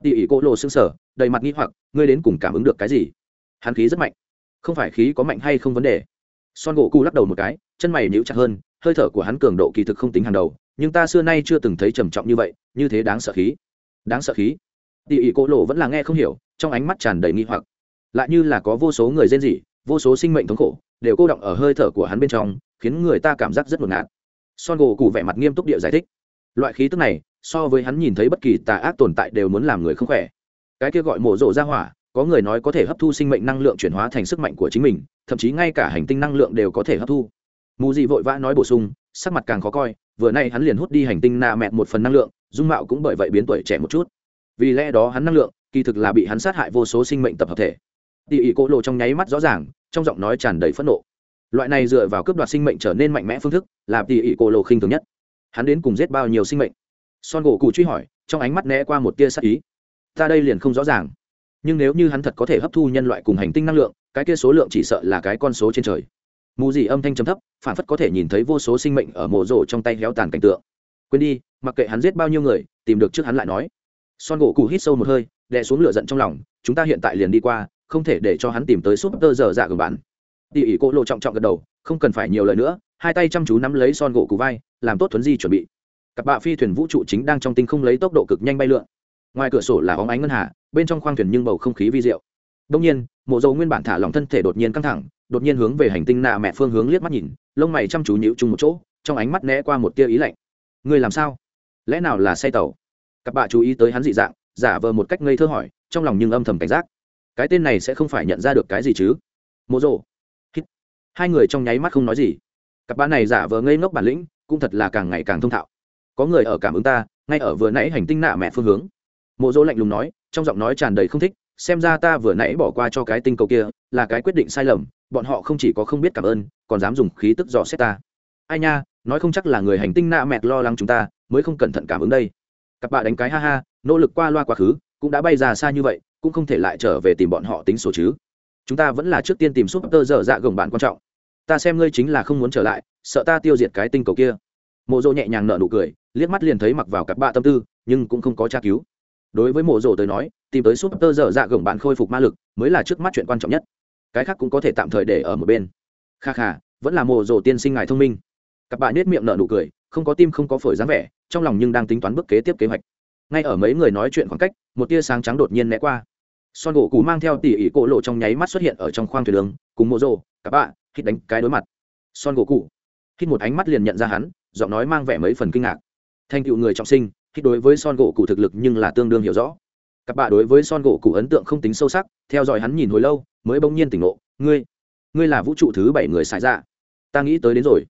Tỉ ỉ cô lộ xương sở đầy mặt nghi hoặc, ngươi đến cùng cảm ứng được cái gì? Hắn khí rất mạnh. Không phải khí có mạnh hay không vấn đề. Son gỗ cụ lắc đầu một cái, chân mày nhíu chặt hơn, hơi thở của hắn cường độ kỳ thực không tính hàng đầu, nhưng ta xưa nay chưa từng thấy trầm trọng như vậy, như thế đáng sợ khí. Đáng sợ khí? Tỉ ỉ Cổ lộ vẫn là nghe không hiểu, trong ánh mắt tràn đầy nghi hoặc. Lại như là có vô số người rên rỉ, vô số sinh mệnh thống khổ, đều cô động ở hơi thở của hắn bên trong, khiến người ta cảm giác rất ngột ngạt. Son gỗ cụ vẻ mặt nghiêm túc địa giải thích. Loại khí tức này, so với hắn nhìn thấy bất kỳ tà ác tồn tại đều muốn làm người không khỏe. Cái kia gọi mổ rộ ra hỏa có người nói có thể hấp thu sinh mệnh năng lượng chuyển hóa thành sức mạnh của chính mình, thậm chí ngay cả hành tinh năng lượng đều có thể hấp thu. Mù dị vội vã nói bổ sung, sắc mặt càng khó coi, vừa nay hắn liền hút đi hành tinh nạ mẹt một phần năng lượng, dung mạo cũng bởi vậy biến tuổi trẻ một chút. Vì lẽ đó hắn năng lượng, kỳ thực là bị hắn sát hại vô số sinh mệnh tập hợp thể. Tỉ ỉ cỗ lộ trong nháy mắt rõ ràng, trong giọng nói tràn đầy phẫn nộ. Loại này dựa vào cướp đoạt sinh mệnh trở nên mạnh mẽ phương thức, là tỉ ỉ cỗ lộ khinh thường nhất. Hắn đến cùng giết bao nhiêu sinh mệnh? Son gỗ cụ truy hỏi, trong ánh mắt né qua một tia sắc ý. Ta đây liền không rõ ràng nhưng nếu như hắn thật có thể hấp thu nhân loại cùng hành tinh năng lượng, cái kia số lượng chỉ sợ là cái con số trên trời. Mù dị âm thanh trầm thấp, phản phất có thể nhìn thấy vô số sinh mệnh ở mộ rổ trong tay héo tàn cảnh tượng. Quên đi, mặc kệ hắn giết bao nhiêu người, tìm được trước hắn lại nói. Son gỗ cụ hít sâu một hơi, đè xuống lửa giận trong lòng, chúng ta hiện tại liền đi qua, không thể để cho hắn tìm tới súp tơ dở dạ của bạn. Tỉ ỉ cô lộ trọng trọng gật đầu, không cần phải nhiều lời nữa, hai tay chăm chú nắm lấy son gỗ cụ vai, làm tốt thuấn di chuẩn bị. Cặp bạ phi thuyền vũ trụ chính đang trong tinh không lấy tốc độ cực nhanh bay lượn ngoài cửa sổ là óng ánh ngân hà, bên trong khoang thuyền nhưng bầu không khí vi diệu. Đông nhiên, mộ dầu nguyên bản thả lòng thân thể đột nhiên căng thẳng, đột nhiên hướng về hành tinh nạ mẹ phương hướng liếc mắt nhìn, lông mày chăm chú nhịu chung một chỗ, trong ánh mắt né qua một tia ý lạnh. Người làm sao? Lẽ nào là say tàu? Các bạn chú ý tới hắn dị dạng, giả vờ một cách ngây thơ hỏi, trong lòng nhưng âm thầm cảnh giác. Cái tên này sẽ không phải nhận ra được cái gì chứ? Mộ rộ hai người trong nháy mắt không nói gì. Các bạn này giả vờ ngây ngốc bản lĩnh, cũng thật là càng ngày càng thông thạo. Có người ở cảm ứng ta, ngay ở vừa nãy hành tinh nạ mẹ phương hướng mộ dỗ lạnh lùng nói, trong giọng nói tràn đầy không thích, xem ra ta vừa nãy bỏ qua cho cái tinh cầu kia, là cái quyết định sai lầm, bọn họ không chỉ có không biết cảm ơn, còn dám dùng khí tức dò xét ta. Ai nha, nói không chắc là người hành tinh nạ mẹt lo lắng chúng ta, mới không cẩn thận cảm ứng đây. Cặp bạn đánh cái ha ha, nỗ lực qua loa quá khứ, cũng đã bay ra xa như vậy, cũng không thể lại trở về tìm bọn họ tính sổ chứ. Chúng ta vẫn là trước tiên tìm súp tơ dở dạ gồng bạn quan trọng. Ta xem ngươi chính là không muốn trở lại, sợ ta tiêu diệt cái tinh cầu kia. Mộ dỗ nhẹ nhàng nở nụ cười, liếc mắt liền thấy mặc vào cặp bạ tâm tư, nhưng cũng không có tra cứu đối với mộ dỗ tới nói, tìm tới súp tơ dở dạ gồng bạn khôi phục ma lực mới là trước mắt chuyện quan trọng nhất. Cái khác cũng có thể tạm thời để ở một bên. Kha kha, vẫn là mộ rồ tiên sinh ngài thông minh. Cặp bạn nết miệng nở nụ cười, không có tim không có phổi dáng vẻ, trong lòng nhưng đang tính toán bước kế tiếp kế hoạch. Ngay ở mấy người nói chuyện khoảng cách, một tia sáng trắng đột nhiên né qua. Son gỗ cù mang theo tỉ ỉ cổ lộ trong nháy mắt xuất hiện ở trong khoang thuyền đường, cùng mộ rồ cặp bạn, hít đánh cái đối mặt. Son gỗ cụ hít một ánh mắt liền nhận ra hắn, giọng nói mang vẻ mấy phần kinh ngạc. Thành tựu người trọng sinh khi đối với son gỗ cụ thực lực nhưng là tương đương hiểu rõ. Các bạn đối với son gỗ cụ ấn tượng không tính sâu sắc, theo dõi hắn nhìn hồi lâu, mới bỗng nhiên tỉnh ngộ, ngươi ngươi là vũ trụ thứ bảy người xài ra ta nghĩ tới đến rồi.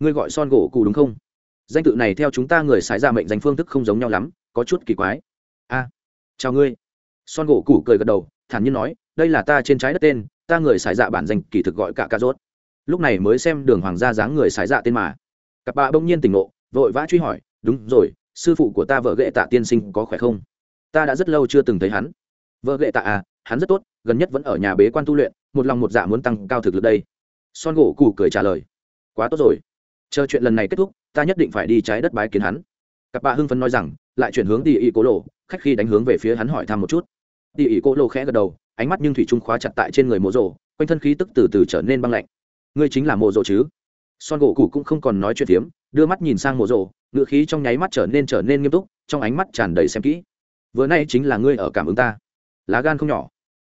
Ngươi gọi son gỗ cụ đúng không? Danh tự này theo chúng ta người xài ra mệnh danh phương thức không giống nhau lắm, có chút kỳ quái. A, chào ngươi. Son gỗ cụ cười gật đầu, thản nhiên nói, đây là ta trên trái đất tên, ta người xài dạ bản danh kỳ thực gọi cả ca rốt. Lúc này mới xem đường hoàng gia dáng người xài dạ tên mà. Cặp bà bỗng nhiên tỉnh ngộ, vội vã truy hỏi, đúng rồi sư phụ của ta vợ ghệ tạ tiên sinh có khỏe không? Ta đã rất lâu chưa từng thấy hắn. Vợ ghệ tạ à hắn rất tốt, gần nhất vẫn ở nhà bế quan tu luyện, một lòng một dạ muốn tăng cao thực lực đây. Son gỗ cụ cười trả lời. Quá tốt rồi. Chờ chuyện lần này kết thúc, ta nhất định phải đi trái đất bái kiến hắn. Cặp bà hưng phấn nói rằng, lại chuyển hướng tỉ ỉ cố lộ, khách khi đánh hướng về phía hắn hỏi thăm một chút. Tỉ ỉ cố lộ khẽ gật đầu, ánh mắt nhưng thủy trung khóa chặt tại trên người mộ rộ, quanh thân khí tức từ từ trở nên băng lạnh. Ngươi chính là mộ rộ chứ? Son gỗ cụ cũng không còn nói chuyện tiếm đưa mắt nhìn sang mộ rộ ngựa khí trong nháy mắt trở nên trở nên nghiêm túc, trong ánh mắt tràn đầy xem kỹ. Vừa nay chính là ngươi ở cảm ứng ta. Lá gan không nhỏ.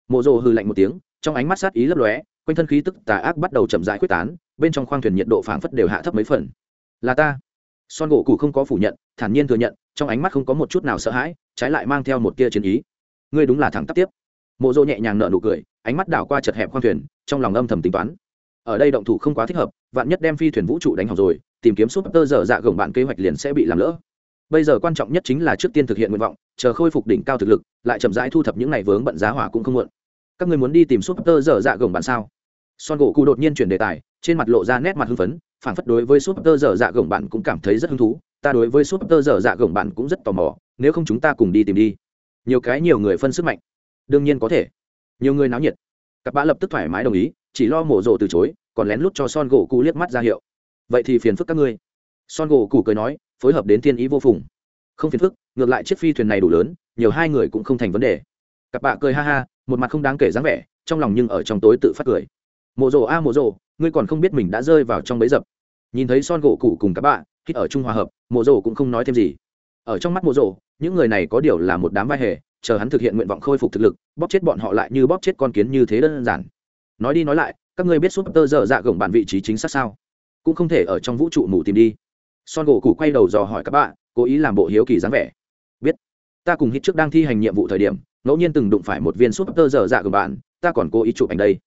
Mộ rồ hư lạnh một tiếng, trong ánh mắt sát ý lấp lóe, quanh thân khí tức tà ác bắt đầu chậm rãi quyết tán, bên trong khoang thuyền nhiệt độ phảng phất đều hạ thấp mấy phần. Là ta. Son gỗ cụ không có phủ nhận, thản nhiên thừa nhận, trong ánh mắt không có một chút nào sợ hãi, trái lại mang theo một tia chiến ý. Ngươi đúng là thẳng tắp tiếp. Mộ rồ nhẹ nhàng nở nụ cười, ánh mắt đảo qua chật hẹp khoang thuyền, trong lòng âm thầm tính toán ở đây động thủ không quá thích hợp, vạn nhất đem phi thuyền vũ trụ đánh hỏng rồi, tìm kiếm súp tơ dở dạ gồng bạn kế hoạch liền sẽ bị làm lỡ. Bây giờ quan trọng nhất chính là trước tiên thực hiện nguyện vọng, chờ khôi phục đỉnh cao thực lực, lại chậm rãi thu thập những ngày vướng bận giá hỏa cũng không muộn. Các người muốn đi tìm súp tơ dở dạ gồng bạn sao? Son gỗ cụ đột nhiên chuyển đề tài, trên mặt lộ ra nét mặt hưng phấn phản phất đối với súp tơ dở dạ gồng bạn cũng cảm thấy rất hứng thú, ta đối với súp tơ dở dạ gồng bạn cũng rất tò mò, nếu không chúng ta cùng đi tìm đi. Nhiều cái nhiều người phân sức mạnh. Đương nhiên có thể. Nhiều người náo nhiệt. Các bã lập tức thoải mái đồng ý, chỉ lo mổ rộ từ chối còn lén lút cho son gỗ cụ liếc mắt ra hiệu. Vậy thì phiền phức các ngươi. Son gỗ cụ cười nói phối hợp đến thiên ý vô phùng. Không phiền phức ngược lại chiếc phi thuyền này đủ lớn nhiều hai người cũng không thành vấn đề. Cặp bạ cười ha ha một mặt không đáng kể dáng vẻ trong lòng nhưng ở trong tối tự phát cười. Mộ rồ a à, mộ rồ ngươi còn không biết mình đã rơi vào trong bấy dập. Nhìn thấy son gỗ cụ cùng các bạn hít ở trung hòa hợp mộ rồ cũng không nói thêm gì. Ở trong mắt mộ rồ những người này có điều là một đám vai hề chờ hắn thực hiện nguyện vọng khôi phục thực lực bóp chết bọn họ lại như bóp chết con kiến như thế đơn giản. Nói đi nói lại các ngươi biết súp tơ dở dạ gồng bạn vị trí chính xác sao? Cũng không thể ở trong vũ trụ mù tìm đi. Son gỗ cụ quay đầu dò hỏi các bạn, cố ý làm bộ hiếu kỳ dáng vẻ. Biết. Ta cùng hít trước đang thi hành nhiệm vụ thời điểm, ngẫu nhiên từng đụng phải một viên súp tơ dở dạ gồng bạn ta còn cố ý chụp ảnh đây.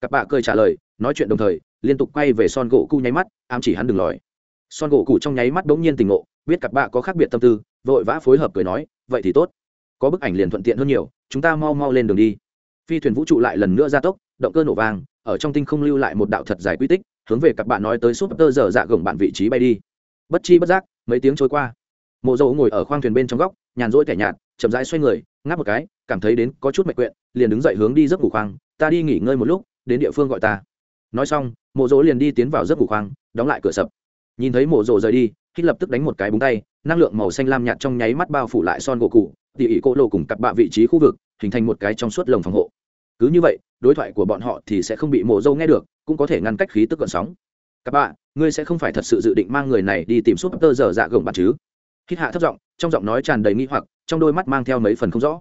Các bạn cười trả lời, nói chuyện đồng thời, liên tục quay về son gỗ cụ nháy mắt, ám chỉ hắn đừng lòi. Son gỗ cụ trong nháy mắt bỗng nhiên tình ngộ, biết các bạn có khác biệt tâm tư, vội vã phối hợp cười nói, vậy thì tốt. Có bức ảnh liền thuận tiện hơn nhiều, chúng ta mau mau lên đường đi. Phi thuyền vũ trụ lại lần nữa ra tốc, động cơ nổ vang ở trong tinh không lưu lại một đạo thật dài quy tích, hướng về các bạn nói tới súp tơ giờ dạ gồng bạn vị trí bay đi. Bất chi bất giác, mấy tiếng trôi qua. Mộ dầu ngồi ở khoang thuyền bên trong góc, nhàn rỗi tẻ nhạt, chậm rãi xoay người, ngáp một cái, cảm thấy đến có chút mệt quyện, liền đứng dậy hướng đi giấc ngủ khoang, ta đi nghỉ ngơi một lúc, đến địa phương gọi ta. Nói xong, mộ dỗ liền đi tiến vào giấc ngủ khoang, đóng lại cửa sập. Nhìn thấy mộ dỗ rời đi khi lập tức đánh một cái búng tay, năng lượng màu xanh lam nhạt trong nháy mắt bao phủ lại son gỗ cụ tỉ ỉ cô lộ cùng cặp bạ vị trí khu vực, hình thành một cái trong suốt lồng phòng hộ cứ như vậy, đối thoại của bọn họ thì sẽ không bị mộ dâu nghe được, cũng có thể ngăn cách khí tức gợn sóng. Các bạn, ngươi sẽ không phải thật sự dự định mang người này đi tìm suốt tơ giờ dạ gồng bạn chứ? Hít hạ thấp giọng, trong giọng nói tràn đầy nghi hoặc, trong đôi mắt mang theo mấy phần không rõ.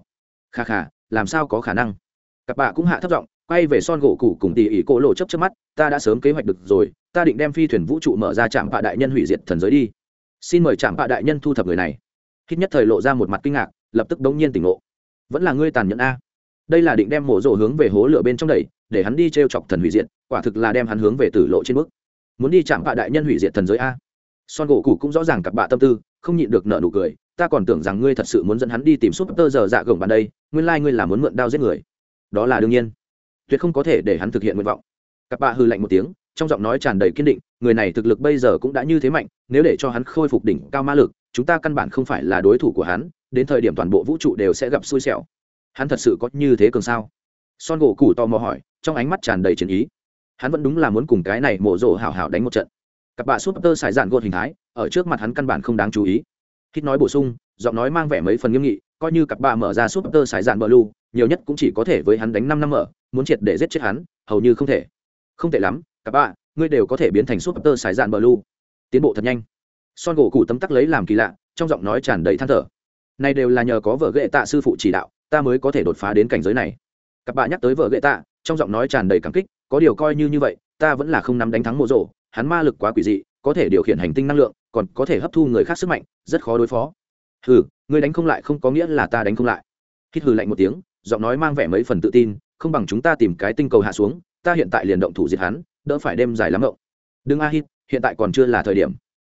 Kha kha, làm sao có khả năng? Các bạn cũng hạ thấp giọng, quay về son gỗ cũ cùng tỉ ỉ cỗ lộ chấp trước mắt, ta đã sớm kế hoạch được rồi, ta định đem phi thuyền vũ trụ mở ra trạm bạ đại nhân hủy diệt thần giới đi. Xin mời trạm bạ đại nhân thu thập người này. Hít nhất thời lộ ra một mặt kinh ngạc, lập tức đống nhiên tỉnh ngộ. Vẫn là ngươi tàn nhẫn a đây là định đem mổ rổ hướng về hố lửa bên trong đẩy, để hắn đi t r e o chọc thần hủy diệt, quả thực là đem hắn hướng về tử lộ trên bước. Muốn đi chạm bạ đại nhân hủy diệt thần giới a. Son gỗ cụ cũng rõ ràng cặp bạ tâm tư, không nhịn được nợ nụ cười, ta còn tưởng rằng ngươi thật sự muốn dẫn hắn đi tìm súp tơ giờ dạ gồng bàn đây, nguyên lai、like、ngươi là muốn mượn đao giết người. Đó là đương nhiên. Tuyệt không có thể để hắn thực hiện nguyện vọng. Cặp bạ hư lạnh một tiếng, trong giọng nói tràn đầy kiên định, người này thực lực bây giờ cũng đã như thế mạnh, nếu để cho hắn khôi phục đỉnh cao ma lực, chúng ta căn bản không phải là đối thủ của hắn, đến thời điểm toàn bộ vũ trụ đều sẽ gặp xui xẻo hắn thật sự có như thế cường sao? Son gỗ cụ tò mò hỏi trong ánh mắt tràn đầy chiến ý. Hắn vẫn đúng là muốn cùng cái này mổ rổ hảo hảo đánh một trận. Cặp bạ súp tơ xài dạn gột hình thái ở trước mặt hắn căn bản không đáng chú ý. Hít nói bổ sung giọng nói mang vẻ mấy phần nghiêm nghị coi như cặp bạ mở ra súp tơ xài dạn bờ lu nhiều nhất cũng chỉ có thể với hắn đánh năm năm ở, muốn triệt để giết chết hắn hầu như không thể. Không thể lắm cặp bạ ngươi đều có thể biến thành súp tơ xài dạn bờ lu. Tiến bộ thật nhanh. Son gỗ cụ tấm tắc lấy làm kỳ lạ trong giọng nói tràn đầy than thở. Này đều là nhờ có vợ ghệ tạ sư phụ chỉ đạo ta mới có thể đột phá đến cảnh giới này. Các bạn nhắc tới vợ ghệ tạ, trong giọng nói tràn đầy cảm kích, có điều coi như như vậy, ta vẫn là không nắm đánh thắng mộ rộ hắn ma lực quá quỷ dị, có thể điều khiển hành tinh năng lượng, còn có thể hấp thu người khác sức mạnh, rất khó đối phó. Hừ ngươi đánh không lại không có nghĩa là ta đánh không lại. Hít hừ lạnh một tiếng, giọng nói mang vẻ mấy phần tự tin, không bằng chúng ta tìm cái tinh cầu hạ xuống, ta hiện tại liền động thủ diệt hắn, đỡ phải đêm dài lắm ngộng đừng a hít, hiện tại còn chưa là thời điểm.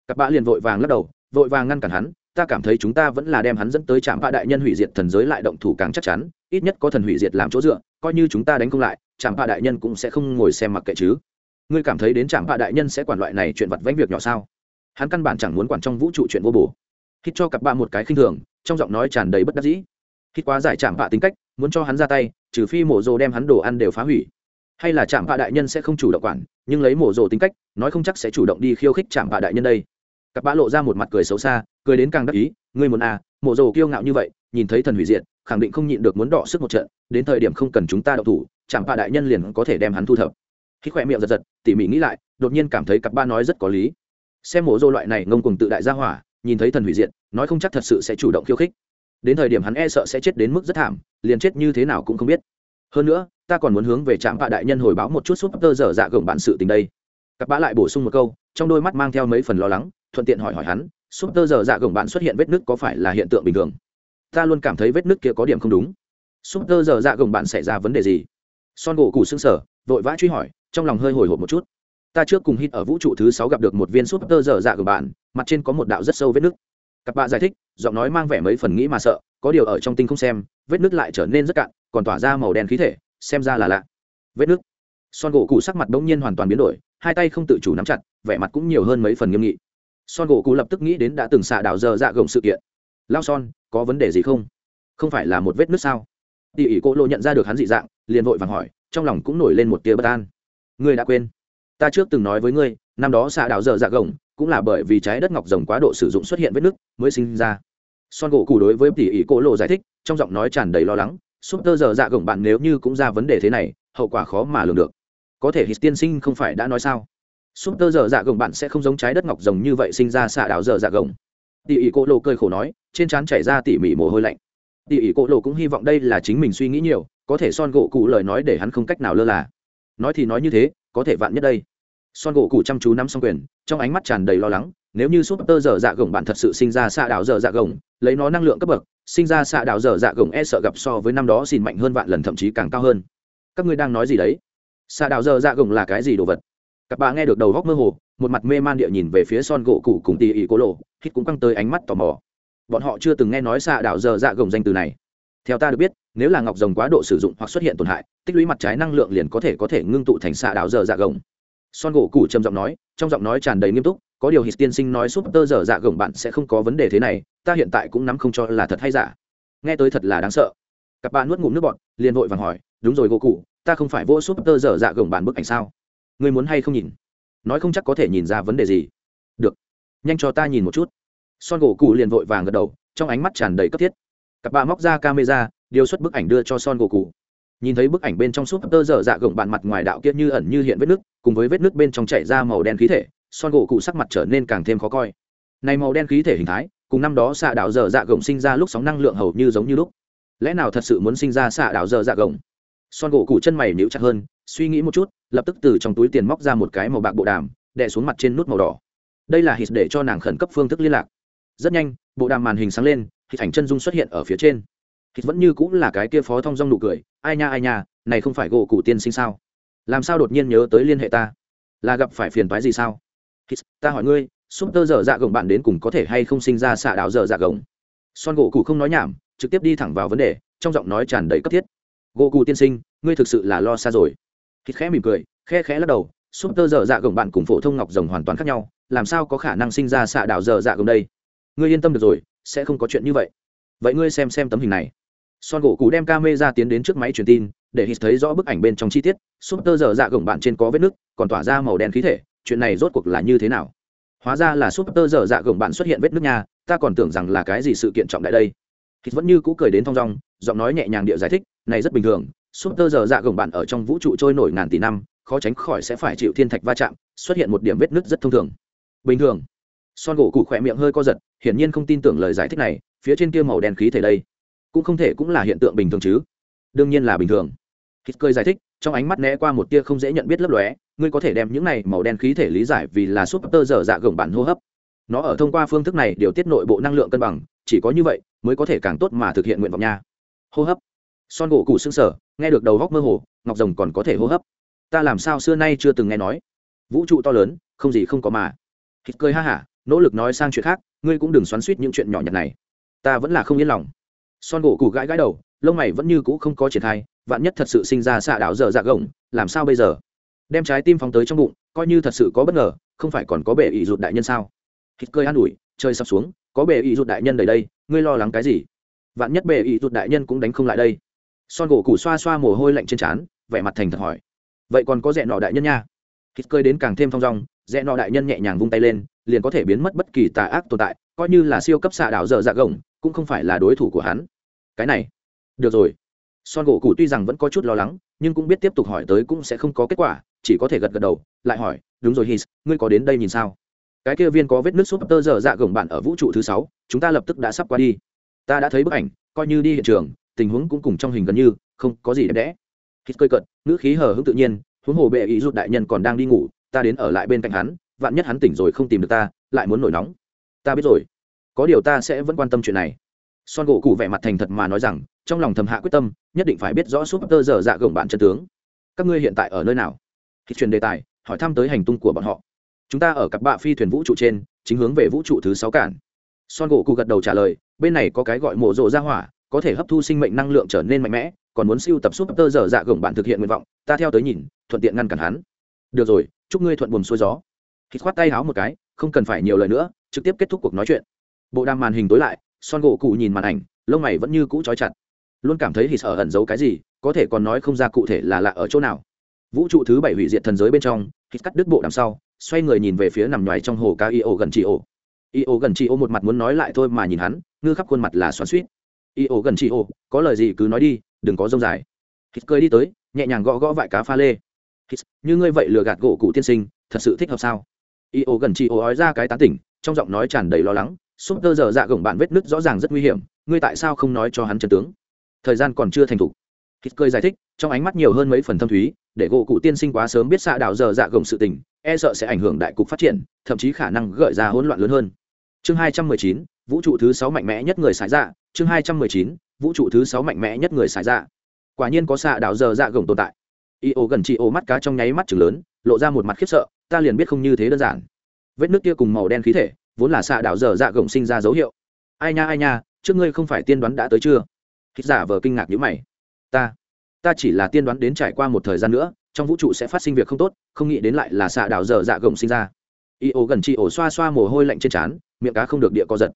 Cặp bạ liền vội vàng lắc đầu, vội vàng ngăn cản hắn ta cảm thấy chúng ta vẫn là đem hắn dẫn tới trạm bạ đại nhân hủy diệt thần giới lại động thủ càng chắc chắn, ít nhất có thần hủy diệt làm chỗ dựa, coi như chúng ta đánh không lại, trạm bạ đại nhân cũng sẽ không ngồi xem mặc kệ chứ. Ngươi cảm thấy đến trạm bạ đại nhân sẽ quản loại này chuyện vặt vãnh việc nhỏ sao? Hắn căn bản chẳng muốn quản trong vũ trụ chuyện vô bổ. Hít cho cặp bạn một cái khinh thường, trong giọng nói tràn đầy bất đắc dĩ. Hít quá giải trạm bạ tính cách, muốn cho hắn ra tay, trừ phi mổ rồ đem hắn đồ ăn đều phá hủy. Hay là trạm bạ đại nhân sẽ không chủ động quản, nhưng lấy mổ rồ tính cách, nói không chắc sẽ chủ động đi khiêu khích trạm bạ đại nhân đây cặp bã lộ ra một mặt cười xấu xa, cười đến càng đắc ý, ngươi muốn à Mộ rồ kiêu ngạo như vậy, nhìn thấy thần hủy diệt, khẳng định không nhịn được muốn đọ sức một trận, đến thời điểm không cần chúng ta đậu thủ, chẳng bạ đại nhân liền có thể đem hắn thu thập. Khi khỏe miệng giật giật, tỉ mỉ nghĩ lại, đột nhiên cảm thấy cặp ba nói rất có lý. Xem Mộ rồ loại này ngông cùng tự đại gia hỏa, nhìn thấy thần hủy diệt, nói không chắc thật sự sẽ chủ động khiêu khích. Đến thời điểm hắn e sợ sẽ chết đến mức rất thảm, liền chết như thế nào cũng không biết. Hơn nữa, ta còn muốn hướng về trạm vạ đại nhân hồi báo một chút súp tơ dở dạ gồng bản sự tình đây. Cặp bã lại bổ sung một câu, trong đôi mắt mang theo mấy phần lo lắng thuận tiện hỏi hỏi hắn, súp tơ giờ dạ gồng bạn xuất hiện vết nứt có phải là hiện tượng bình thường? Ta luôn cảm thấy vết nứt kia có điểm không đúng. Súp tơ giờ dạ gồng bạn xảy ra vấn đề gì? Son gỗ củ xương sở vội vã truy hỏi, trong lòng hơi hồi hộp một chút. Ta trước cùng hít ở vũ trụ thứ sáu gặp được một viên súp tơ dở dạ gồng bạn, mặt trên có một đạo rất sâu vết nứt. Cặp bạ giải thích, giọng nói mang vẻ mấy phần nghĩ mà sợ, có điều ở trong tinh không xem, vết nứt lại trở nên rất cạn, còn tỏa ra màu đen khí thể, xem ra là lạ. Vết nứt. Son gỗ cụ sắc mặt bỗng nhiên hoàn toàn biến đổi, hai tay không tự chủ nắm chặt, vẻ mặt cũng nhiều hơn mấy phần nghiêm nghị son gỗ cụ lập tức nghĩ đến đã từng xạ đảo dơ dạ gồng sự kiện. Lao son, có vấn đề gì không? Không phải là một vết nứt sao? Tỉ ỉ cô lộ nhận ra được hắn dị dạng, liền vội vàng hỏi, trong lòng cũng nổi lên một tia bất an. Ngươi đã quên. Ta trước từng nói với ngươi, năm đó xạ đảo dơ dạ gồng cũng là bởi vì trái đất ngọc rồng quá độ sử dụng xuất hiện vết nứt mới sinh ra. Son gỗ cụ đối với tỉ ỉ cô lộ giải thích, trong giọng nói tràn đầy lo lắng, súp tơ dơ dạ gồng bạn nếu như cũng ra vấn đề thế này, hậu quả khó mà lường được. Có thể hít tiên sinh không phải đã nói sao? Súp tơ dở dạ gồng bạn sẽ không giống trái đất ngọc rồng như vậy sinh ra xạ đảo dở dạ gồng. Tỉ ỉ cô lộ cơi khổ nói, trên trán chảy ra tỉ mỉ mồ hôi lạnh. Tỉ ỉ cô lộ cũng hy vọng đây là chính mình suy nghĩ nhiều, có thể son gỗ cụ lời nói để hắn không cách nào lơ là. Nói thì nói như thế, có thể vạn nhất đây. Son gỗ cụ chăm chú nắm xong quyền, trong ánh mắt tràn đầy lo lắng, nếu như súp tơ dở dạ gồng bạn thật sự sinh ra xạ đảo dở dạ gồng, lấy nó năng lượng cấp bậc, sinh ra xạ đảo dở dạ gồng e sợ gặp so với năm đó xin mạnh hơn vạn lần thậm chí càng cao hơn. Các ngươi đang nói gì đấy? Xạ đảo dở dạ gồng là cái gì đồ vật? Các bà nghe được đầu góc mơ hồ, một mặt mê man địa nhìn về phía son gỗ cụ cùng tỉ ỉ cố lộ, hít cũng căng tới ánh mắt tò mò. Bọn họ chưa từng nghe nói xạ đảo giờ dạ gồng danh từ này. Theo ta được biết, nếu là ngọc rồng quá độ sử dụng hoặc xuất hiện tổn hại, tích lũy mặt trái năng lượng liền có thể có thể ngưng tụ thành xạ đảo giờ dạ gồng. Son gỗ cụ trầm giọng nói, trong giọng nói tràn đầy nghiêm túc, có điều hít tiên sinh nói súp tơ giờ dạ gồng bạn sẽ không có vấn đề thế này, ta hiện tại cũng nắm không cho là thật hay giả. Nghe tới thật là đáng sợ. Các bạn nuốt ngụm nước bọn liền vội vàng hỏi, đúng rồi gỗ cụ ta không phải vô súp tơ giờ dạ gồng bạn bức ảnh sao? Ngươi muốn hay không nhìn? Nói không chắc có thể nhìn ra vấn đề gì. Được, nhanh cho ta nhìn một chút. Son gỗ cụ liền vội vàng gật đầu, trong ánh mắt tràn đầy cấp thiết. Cặp bạn móc ra camera, điều xuất bức ảnh đưa cho son gỗ cụ. Nhìn thấy bức ảnh bên trong súp tơ dở dạ gồng bạn mặt ngoài đạo kia như ẩn như hiện vết nước, cùng với vết nước bên trong chảy ra màu đen khí thể, son gỗ cụ sắc mặt trở nên càng thêm khó coi. Này màu đen khí thể hình thái, cùng năm đó xạ đạo dở dạ gồng sinh ra lúc sóng năng lượng hầu như giống như lúc. Lẽ nào thật sự muốn sinh ra xạ đạo dở dạ gồng? Son gỗ cụ chân mày níu chặt hơn suy nghĩ một chút, lập tức từ trong túi tiền móc ra một cái màu bạc bộ đàm, đè xuống mặt trên nút màu đỏ. Đây là hít để cho nàng khẩn cấp phương thức liên lạc. Rất nhanh, bộ đàm màn hình sáng lên hít ảnh chân dung xuất hiện ở phía trên. Hít vẫn như cũng là cái kia phó thông dong nụ cười, ai nha ai nha, này không phải gỗ cụ tiên sinh sao? Làm sao đột nhiên nhớ tới liên hệ ta? Là gặp phải phiền toái gì sao? Hít ta hỏi ngươi súp tơ dở dạ gồng bạn đến cùng có thể hay không sinh ra xạ đạo dở dạ gồng? Son gỗ cụ không nói nhảm, trực tiếp đi thẳng vào vấn đề, trong giọng nói tràn đầy cấp thiết. Gỗ cụ tiên sinh, ngươi thực sự là lo xa rồi hít khẽ mỉm cười khẽ khẽ lắc đầu, súp tơ dở dạ gồng bạn cùng phổ thông ngọc rồng hoàn toàn khác nhau, làm sao có khả năng sinh ra xạ đạo dở dạ gồng đây? Ngươi yên tâm được rồi, sẽ không có chuyện như vậy. Vậy ngươi xem xem tấm hình này. Son gỗ cụ đem ca mê ra tiến đến trước máy truyền tin, để hít thấy rõ bức ảnh bên trong chi tiết, súp tơ dở dạ gồng bạn trên có vết nứt, còn tỏa ra màu đen khí thể, chuyện này rốt cuộc là như thế nào? Hóa ra là súp tơ dở dạ gồng bạn xuất hiện vết nứt nha, ta còn tưởng rằng là cái gì sự kiện trọng đại đây. Hít vẫn như cũ cười đến thong dong, giọng nói nhẹ nhàng địa giải thích, này rất bình thường súp tơ giờ dạ gồng bạn ở trong vũ trụ trôi nổi ngàn tỷ năm, khó tránh khỏi sẽ phải chịu thiên thạch va chạm, xuất hiện một điểm vết nứt rất thông thường. Bình thường, son gỗ cụ khỏe miệng hơi co giật, hiển nhiên không tin tưởng lời giải thích này, phía trên kia màu đen khí thể đây, cũng không thể cũng là hiện tượng bình thường chứ. Đương nhiên là bình thường. Hít cười giải thích, trong ánh mắt né qua một tia không dễ nhận biết lấp lóe, ngươi có thể đem những này màu đen khí thể lý giải vì là súp tơ dở dạ gồng bản hô hấp. Nó ở thông qua phương thức này điều tiết nội bộ năng lượng cân bằng, chỉ có như vậy mới có thể càng tốt mà thực hiện nguyện vọng nha. Hô hấp son gỗ cụ xương sở nghe được đầu góc mơ hồ, ngọc rồng còn có thể hô hấp. Ta làm sao xưa nay chưa từng nghe nói. Vũ trụ to lớn, không gì không có mà. Hít cười ha hả, nỗ lực nói sang chuyện khác, ngươi cũng đừng xoắn suýt những chuyện nhỏ nhặt này. Ta vẫn là không yên lòng. Son gỗ cụ gãi gãi đầu, lông mày vẫn như cũ không có triển khai, vạn nhất thật sự sinh ra xạ đảo dở dạ gồng, làm sao bây giờ? Đem trái tim phóng tới trong bụng, coi như thật sự có bất ngờ, không phải còn có bể ỷ rụt đại nhân sao? Hít cười an ủi chơi sắp xuống, có bể ỷ rụt đại nhân đầy đây, ngươi lo lắng cái gì? Vạn nhất bể ỷ rụt đại nhân cũng đánh không lại đây son gỗ củ xoa xoa mồ hôi lạnh trên trán, vẻ mặt thành thật hỏi. Vậy còn có rẽ nọ đại nhân nha. Hít cười đến càng thêm thong dong rẽ nọ đại nhân nhẹ nhàng vung tay lên, liền có thể biến mất bất kỳ tà ác tồn tại, coi như là siêu cấp xạ đảo dở dạ gồng, cũng không phải là đối thủ của hắn. Cái này, được rồi. Son gỗ cụ tuy rằng vẫn có chút lo lắng, nhưng cũng biết tiếp tục hỏi tới cũng sẽ không có kết quả, chỉ có thể gật gật đầu, lại hỏi, đúng rồi, his, ngươi có đến đây nhìn sao? Cái kia viên có vết nước súp tơ dở dạ gồng bạn ở vũ trụ thứ sáu, chúng ta lập tức đã sắp qua đi. Ta đã thấy bức ảnh, coi như đi hiện trường tình huống cũng cùng trong hình gần như, không có gì đẹp đẽ. Hít cơi cận ngữ khí hờ hững tự nhiên, huống hồ bệ ý rút đại nhân còn đang đi ngủ, ta đến ở lại bên cạnh hắn, vạn nhất hắn tỉnh rồi không tìm được ta, lại muốn nổi nóng. Ta biết rồi. Có điều ta sẽ vẫn quan tâm chuyện này. Son gỗ cụ vẻ mặt thành thật mà nói rằng, trong lòng thầm hạ quyết tâm, nhất định phải biết rõ súp tơ giờ dạ gồng bạn chân tướng. Các ngươi hiện tại ở nơi nào? Khi truyền đề tài, hỏi thăm tới hành tung của bọn họ. Chúng ta ở cặp bạ phi thuyền vũ trụ trên, chính hướng về vũ trụ thứ sáu cản. Son gỗ cụ gật đầu trả lời, bên này có cái gọi mộ rộ ra hỏa có thể hấp thu sinh mệnh năng lượng trở nên mạnh mẽ, còn muốn siêu tập súp tơ dở dạ gồng bạn thực hiện nguyện vọng, ta theo tới nhìn, thuận tiện ngăn cản hắn. Được rồi, chúc ngươi thuận buồm xuôi gió. Khi khoát tay háo một cái, không cần phải nhiều lời nữa, trực tiếp kết thúc cuộc nói chuyện. Bộ đàm màn hình tối lại, son gỗ cụ nhìn màn ảnh, lông mày vẫn như cũ trói chặt. Luôn cảm thấy hít ở ẩn giấu cái gì, có thể còn nói không ra cụ thể là lạ ở chỗ nào. Vũ trụ thứ bảy hủy diệt thần giới bên trong hít cắt đứt bộ đằng sau, xoay người nhìn về phía nằm ngoài trong hồ ca y ô gần chị ổ io gần chị ô một mặt muốn nói lại thôi mà nhìn hắn, ngư khắp khuôn mặt là xoắn suýt io gần chị ổ, có lời gì cứ nói đi, đừng có rông dài. Hít cười đi tới, nhẹ nhàng gõ gõ vại cá pha lê. Hít, như ngươi vậy lừa gạt gỗ cụ tiên sinh, thật sự thích hợp sao? Io gần chị ổ ói ra cái tán tỉnh, trong giọng nói tràn đầy lo lắng. Súp tơ dở dạ gồng bạn vết nứt rõ ràng rất nguy hiểm, ngươi tại sao không nói cho hắn chân tướng? Thời gian còn chưa thành thục. Hít cười giải thích, trong ánh mắt nhiều hơn mấy phần thâm thúy, để gỗ cụ tiên sinh quá sớm biết xạ đạo dở dạ gồng sự tình e sợ sẽ ảnh hưởng đại cục phát triển, thậm chí khả năng gợi ra hỗn loạn lớn hơn. Chương hai trăm mười chín vũ trụ thứ sáu mạnh mẽ nhất người xài dạ chương hai trăm mười chín, vũ trụ thứ sáu mạnh mẽ nhất người xài dạ. Quả nhiên có xạ đạo dở dạ gồng tồn tại. Y ô gần chị ô mắt cá trong nháy mắt chừng lớn, lộ ra một mặt khiếp sợ, ta liền biết không như thế đơn giản. Vết nước kia cùng màu đen khí thể, vốn là xạ đạo dở dạ gồng sinh ra dấu hiệu. Ai nha ai nha, trước ngươi không phải tiên đoán đã tới chưa? Hít giả vờ kinh ngạc nhữ mày. Ta ta chỉ là tiên đoán đến trải qua một thời gian nữa, trong vũ trụ sẽ phát sinh việc không tốt, không nghĩ đến lại là xạ đạo dở dạ gồng sinh ra. Y ô gần chị ổ xoa xoa mồ hôi lạnh trên trán, miệng cá không được địa co giật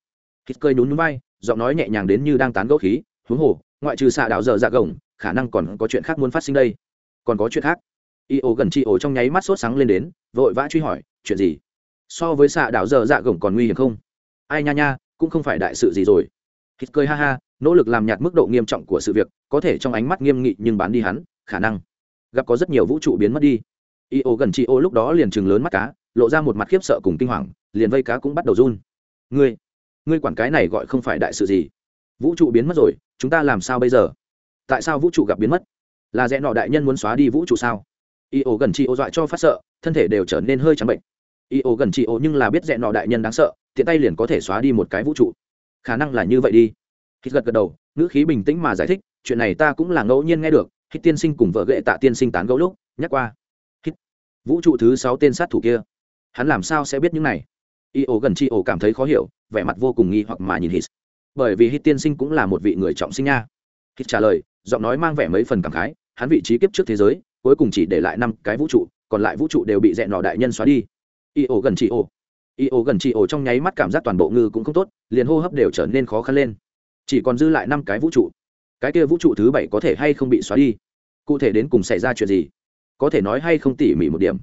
hít cơi nhún núi bay giọng nói nhẹ nhàng đến như đang tán gẫu khí, huống hồ, ngoại trừ xạ đạo dở dạ gồng, khả năng còn có chuyện khác muốn phát sinh đây. Còn có chuyện khác? Y gần chị ổ trong nháy mắt sốt sáng lên đến, vội vã truy hỏi, chuyện gì? So với xạ đạo dở dạ gồng còn nguy hiểm không? Ai nha nha, cũng không phải đại sự gì rồi. Hít cười ha ha, nỗ lực làm nhạt mức độ nghiêm trọng của sự việc, có thể trong ánh mắt nghiêm nghị nhưng bán đi hắn, khả năng gặp có rất nhiều vũ trụ biến mất đi. Y ô gần chị ô lúc đó liền chừng lớn mắt cá, lộ ra một mặt khiếp sợ cùng kinh hoàng, liền vây cá cũng bắt đầu run. Ngươi ngươi quản cái này gọi không phải đại sự gì. Vũ trụ biến mất rồi, chúng ta làm sao bây giờ? Tại sao vũ trụ gặp biến mất? Là rẽ nọ đại nhân muốn xóa đi vũ trụ sao? Y ô gần chị ô dọa cho phát sợ, thân thể đều trở nên hơi trắng bệnh. Y ô gần chị ô nhưng là biết rẽ nọ đại nhân đáng sợ, tiện tay liền có thể xóa đi một cái vũ trụ. Khả năng là như vậy đi. Hít gật gật đầu, ngữ khí bình tĩnh mà giải thích, chuyện này ta cũng là ngẫu nhiên nghe được, hít tiên sinh cùng vợ ghệ tạ tiên sinh tán gẫu lúc, nhắc qua. Hít. Vũ trụ thứ sáu tên sát thủ kia. Hắn làm sao sẽ biết những này? Y ổ gần chi ổ cảm thấy khó hiểu, vẻ mặt vô cùng nghi hoặc mà nhìn hít. Bởi vì hít tiên sinh cũng là một vị người trọng sinh nha. Hít trả lời, giọng nói mang vẻ mấy phần cảm khái, hắn vị trí kiếp trước thế giới, cuối cùng chỉ để lại năm cái vũ trụ, còn lại vũ trụ đều bị dẹn nọ đại nhân xóa đi. Y ổ gần chi ổ. Y ổ gần chị ổ trong nháy mắt cảm giác toàn bộ ngư cũng không tốt, liền hô hấp đều trở nên khó khăn lên. Chỉ còn dư lại năm cái vũ trụ. Cái kia vũ trụ thứ bảy có thể hay không bị xóa đi? Cụ thể đến cùng xảy ra chuyện gì? Có thể nói hay không tỉ mỉ một điểm.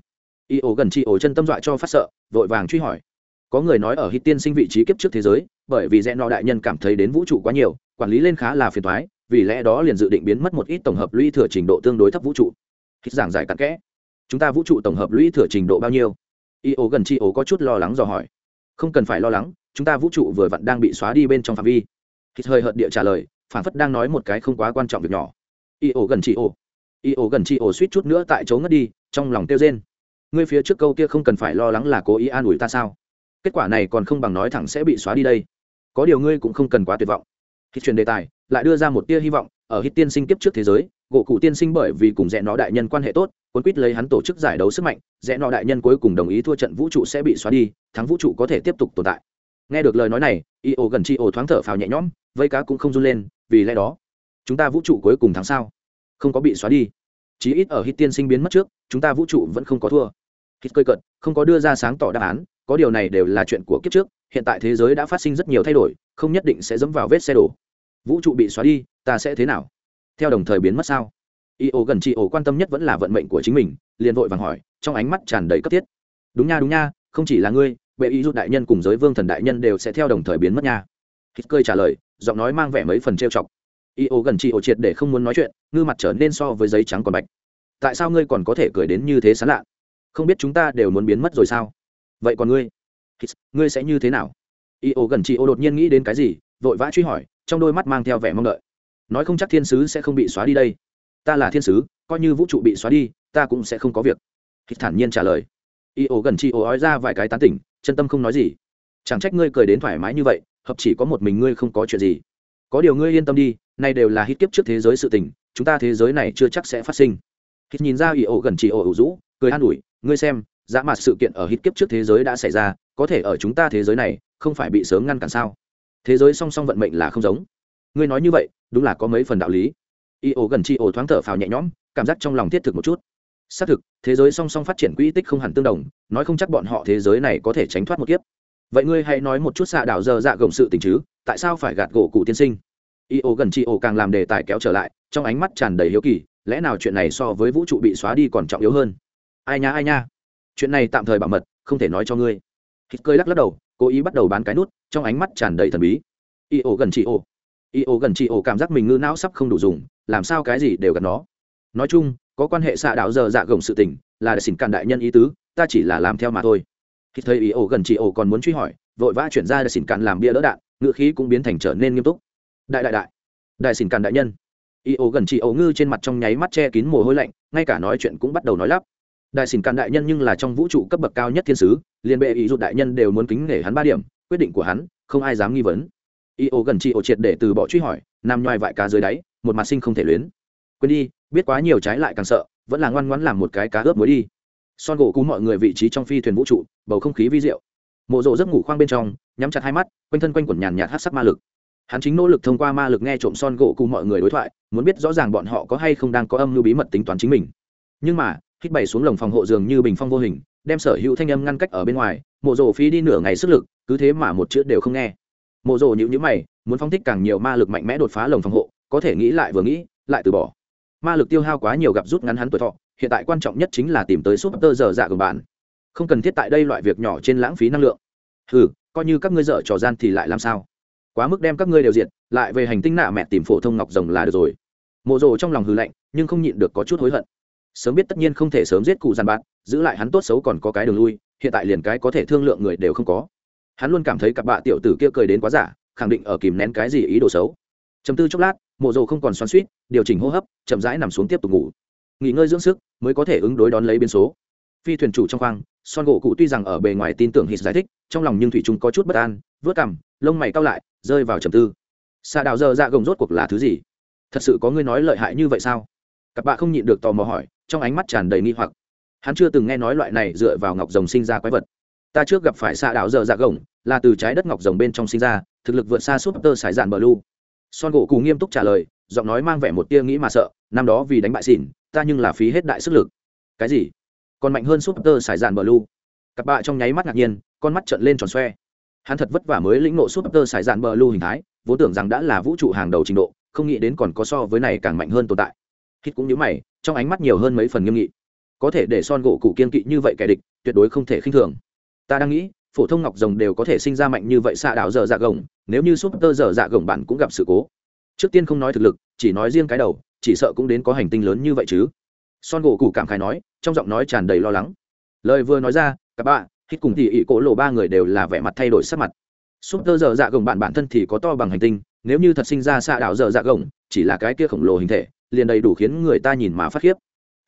Y ổ gần chị ổ chân tâm dọa cho phát sợ, vội vàng truy hỏi có người nói ở hít tiên sinh vị trí kiếp trước thế giới, bởi vì rẽ nọ đại nhân cảm thấy đến vũ trụ quá nhiều, quản lý lên khá là phiền thoái vì lẽ đó liền dự định biến mất một ít tổng hợp lũy thừa trình độ tương đối thấp vũ trụ. Hít giảng giải cặn kẽ, chúng ta vũ trụ tổng hợp lũy thừa trình độ bao nhiêu? Y ố gần chi ố có chút lo lắng dò hỏi. Không cần phải lo lắng, chúng ta vũ trụ vừa vặn đang bị xóa đi bên trong phạm vi. Hít hơi hợt địa trả lời, phản phất đang nói một cái không quá quan trọng việc nhỏ. Y ố gần chi ố y ố gần chi ố suýt chút nữa tại chỗ ngất đi, trong lòng kêu rên. Ngươi phía trước câu kia không cần phải lo lắng là cố ý an ủi ta sao? Kết quả này còn không bằng nói thẳng sẽ bị xóa đi đây. Có điều ngươi cũng không cần quá tuyệt vọng. Khi truyền đề tài, lại đưa ra một tia hy vọng, ở hít tiên sinh kiếp trước thế giới, gỗ cụ tiên sinh bởi vì cùng rẽ nó đại nhân quan hệ tốt, cuốn quýt lấy hắn tổ chức giải đấu sức mạnh, rẽ nó đại nhân cuối cùng đồng ý thua trận vũ trụ sẽ bị xóa đi, thắng vũ trụ có thể tiếp tục tồn tại. Nghe được lời nói này y ô gần chi ô thoáng thở phào nhẹ nhõm, vây cá cũng không run lên, vì lẽ đó, chúng ta vũ trụ cuối cùng thắng sao? Không có bị xóa đi. Chí ít ở hít tiên sinh biến mất trước, chúng ta vũ trụ vẫn không có thua. Hít cơi cận không có đưa ra sáng tỏ đáp án có điều này đều là chuyện của kiếp trước, hiện tại thế giới đã phát sinh rất nhiều thay đổi, không nhất định sẽ dẫm vào vết xe đổ. Vũ trụ bị xóa đi, ta sẽ thế nào? Theo đồng thời biến mất sao? Y ô gần chị ô quan tâm nhất vẫn là vận mệnh của chính mình, liền vội vàng hỏi, trong ánh mắt tràn đầy cấp thiết. Đúng nha đúng nha, không chỉ là ngươi, bệ y rút đại nhân cùng giới vương thần đại nhân đều sẽ theo đồng thời biến mất nha. Hít cơi trả lời, giọng nói mang vẻ mấy phần trêu chọc. Y ô gần chị ô triệt để không muốn nói chuyện, ngư mặt trở nên so với giấy trắng còn bạch. Tại sao ngươi còn có thể cười đến như thế sán lạ? Không biết chúng ta đều muốn biến mất rồi sao? Vậy còn ngươi? Ngươi sẽ như thế nào? Y ô gần chị ô đột nhiên nghĩ đến cái gì, vội vã truy hỏi, trong đôi mắt mang theo vẻ mong đợi. Nói không chắc thiên sứ sẽ không bị xóa đi đây. Ta là thiên sứ, coi như vũ trụ bị xóa đi, ta cũng sẽ không có việc. Hít thản nhiên trả lời. Y ô gần chị ô ói ra vài cái tán tỉnh, chân tâm không nói gì. Chẳng trách ngươi cười đến thoải mái như vậy, hợp chỉ có một mình ngươi không có chuyện gì. Có điều ngươi yên tâm đi, nay đều là hít kiếp trước thế giới sự tình, chúng ta thế giới này chưa chắc sẽ phát sinh. Hít nhìn ra y ổ gần chị ổ ủ rũ, cười an ủi, ngươi xem Dạ dã mạt sự kiện ở hít kiếp trước thế giới đã xảy ra, có thể ở chúng ta thế giới này, không phải bị sớm ngăn cản sao? Thế giới song song vận mệnh là không giống. Ngươi nói như vậy, đúng là có mấy phần đạo lý. Y ổ gần chi ổ thoáng thở phào nhẹ nhõm, cảm giác trong lòng thiết thực một chút. Xác thực, thế giới song song phát triển quỹ tích không hẳn tương đồng, nói không chắc bọn họ thế giới này có thể tránh thoát một kiếp. Vậy ngươi hãy nói một chút xạ đảo giờ dạ gồng sự tình chứ, tại sao phải gạt gỗ cụ tiên sinh? Y ổ gần chi ổ càng làm đề tài kéo trở lại, trong ánh mắt tràn đầy hiếu kỳ, lẽ nào chuyện này so với vũ trụ bị xóa đi còn trọng yếu hơn? Ai nha ai nha chuyện này tạm thời bảo mật, không thể nói cho ngươi. Hít cơi lắc lắc đầu, cố ý bắt đầu bán cái nút, trong ánh mắt tràn đầy thần bí. Y ổ gần chị ổ. Y ổ gần chị ổ cảm giác mình ngư não sắp không đủ dùng, làm sao cái gì đều gần nó. Nói chung, có quan hệ xạ đạo giờ dạ gồng sự tình, là để xỉn cạn đại nhân ý tứ, ta chỉ là làm theo mà thôi. Khi thấy ý ổ gần chị ổ còn muốn truy hỏi, vội vã chuyển ra để xỉn cạn làm bia đỡ đạn ngựa khí cũng biến thành trở nên nghiêm túc. Đại đại đại đại xỉn cạn đại nhân. Ý ổ gần chị ổ ngư trên mặt trong nháy mắt che kín mồ hôi lạnh, ngay cả nói chuyện cũng bắt đầu nói lắp đại xỉn cạn đại nhân nhưng là trong vũ trụ cấp bậc cao nhất thiên sứ liên bệ ý dụ đại nhân đều muốn kính nể hắn ba điểm, quyết định của hắn, không ai dám nghi vấn. Y ô gần chị ô triệt để từ bỏ truy hỏi nằm nhoài vại cá dưới đáy, một mặt sinh không thể luyến. Quên đi, biết quá nhiều trái lại càng sợ, vẫn là ngoan ngoãn làm một cái cá ướp muối đi. Son gỗ cú mọi người vị trí trong phi thuyền vũ trụ, bầu không khí vi diệu. Mộ rộ giấc ngủ khoang bên trong, nhắm chặt hai mắt, quanh thân quanh quẩn nhàn nhạt hát sắc ma lực. Hắn chính nỗ lực thông qua ma lực nghe trộm son gỗ cú mọi người đối thoại, muốn biết rõ ràng bọn họ có hay không đang có âm mưu bí mật tính toán chính mình. Nhưng mà hít bày xuống lồng phòng hộ giường như bình phong vô hình, đem sở hữu thanh âm ngăn cách ở bên ngoài, mộ rộ phí đi nửa ngày sức lực, cứ thế mà một chữ đều không nghe. Mộ rộ nhịu nhữ mày, muốn phóng thích càng nhiều ma lực mạnh mẽ đột phá lồng phòng hộ, có thể nghĩ lại vừa nghĩ, lại từ bỏ. Ma lực tiêu hao quá nhiều gặp rút ngắn hắn tuổi thọ, hiện tại quan trọng nhất chính là tìm tới súp tơ giờ dạ của bạn. Không cần thiết tại đây loại việc nhỏ trên lãng phí năng lượng. Ừ coi như các ngươi dở trò gian thì lại làm sao? Quá mức đem các ngươi đều diệt, lại về hành tinh nạ mẹ tìm phổ thông ngọc rồng là được rồi. Mộ rồ trong lòng hư lạnh, nhưng không nhịn được có chút hối hận sớm biết tất nhiên không thể sớm giết cụ giàn bạn giữ lại hắn tốt xấu còn có cái đường lui, hiện tại liền cái có thể thương lượng người đều không có. Hắn luôn cảm thấy cặp bạ tiểu tử kia cười đến quá giả, khẳng định ở kìm nén cái gì ý đồ xấu. Chấm tư chốc lát, mộ dầu không còn xoắn suýt, điều chỉnh hô hấp, chậm rãi nằm xuống tiếp tục ngủ. Nghỉ ngơi dưỡng sức mới có thể ứng đối đón lấy biến số. Phi thuyền chủ trong khoang, son gỗ cụ tuy rằng ở bề ngoài tin tưởng hít giải thích, trong lòng nhưng thủy chúng có chút bất an, vớt cằm, lông mày cao lại, rơi vào trầm tư. Xà đào giờ dạ gồng rốt cuộc là thứ gì? Thật sự có ngươi nói lợi hại như vậy sao? Cặp bạn không nhịn được tò mò hỏi, trong ánh mắt tràn đầy nghi hoặc. Hắn chưa từng nghe nói loại này dựa vào ngọc rồng sinh ra quái vật. Ta trước gặp phải xạ đạo dở dạ gồng, là từ trái đất ngọc rồng bên trong sinh ra, thực lực vượt xa súp tơ sải dạn bờ lu. Son gỗ cù nghiêm túc trả lời, giọng nói mang vẻ một tia nghĩ mà sợ, năm đó vì đánh bại xỉn, ta nhưng là phí hết đại sức lực. Cái gì? Còn mạnh hơn súp tơ sải dạn bờ lu. Cặp bạ trong nháy mắt ngạc nhiên, con mắt trợn lên tròn xoe. Hắn thật vất vả mới lĩnh ngộ súp tơ sải dạn bờ lu hình thái, vốn tưởng rằng đã là vũ trụ hàng đầu trình độ, không nghĩ đến còn có so với này càng mạnh hơn tồn tại hít cũng nhớ mày, trong ánh mắt nhiều hơn mấy phần nghiêm nghị. Có thể để son gỗ cụ kiên kỵ như vậy kẻ địch, tuyệt đối không thể khinh thường. Ta đang nghĩ, phổ thông ngọc rồng đều có thể sinh ra mạnh như vậy xạ đạo dở dạ gồng, nếu như súp tơ dở dạ gồng bạn cũng gặp sự cố. Trước tiên không nói thực lực, chỉ nói riêng cái đầu, chỉ sợ cũng đến có hành tinh lớn như vậy chứ. Son gỗ cụ cảm khai nói, trong giọng nói tràn đầy lo lắng. Lời vừa nói ra, các bạn, hít cùng tỉ ỉ cổ lộ ba người đều là vẻ mặt thay đổi sắc mặt. Súp tơ dở dạ gồng bạn bản thân thì có to bằng hành tinh, nếu như thật sinh ra xạ đạo dở dạ gồng, chỉ là cái kia khổng lồ hình thể liền đầy đủ khiến người ta nhìn mà phát khiếp.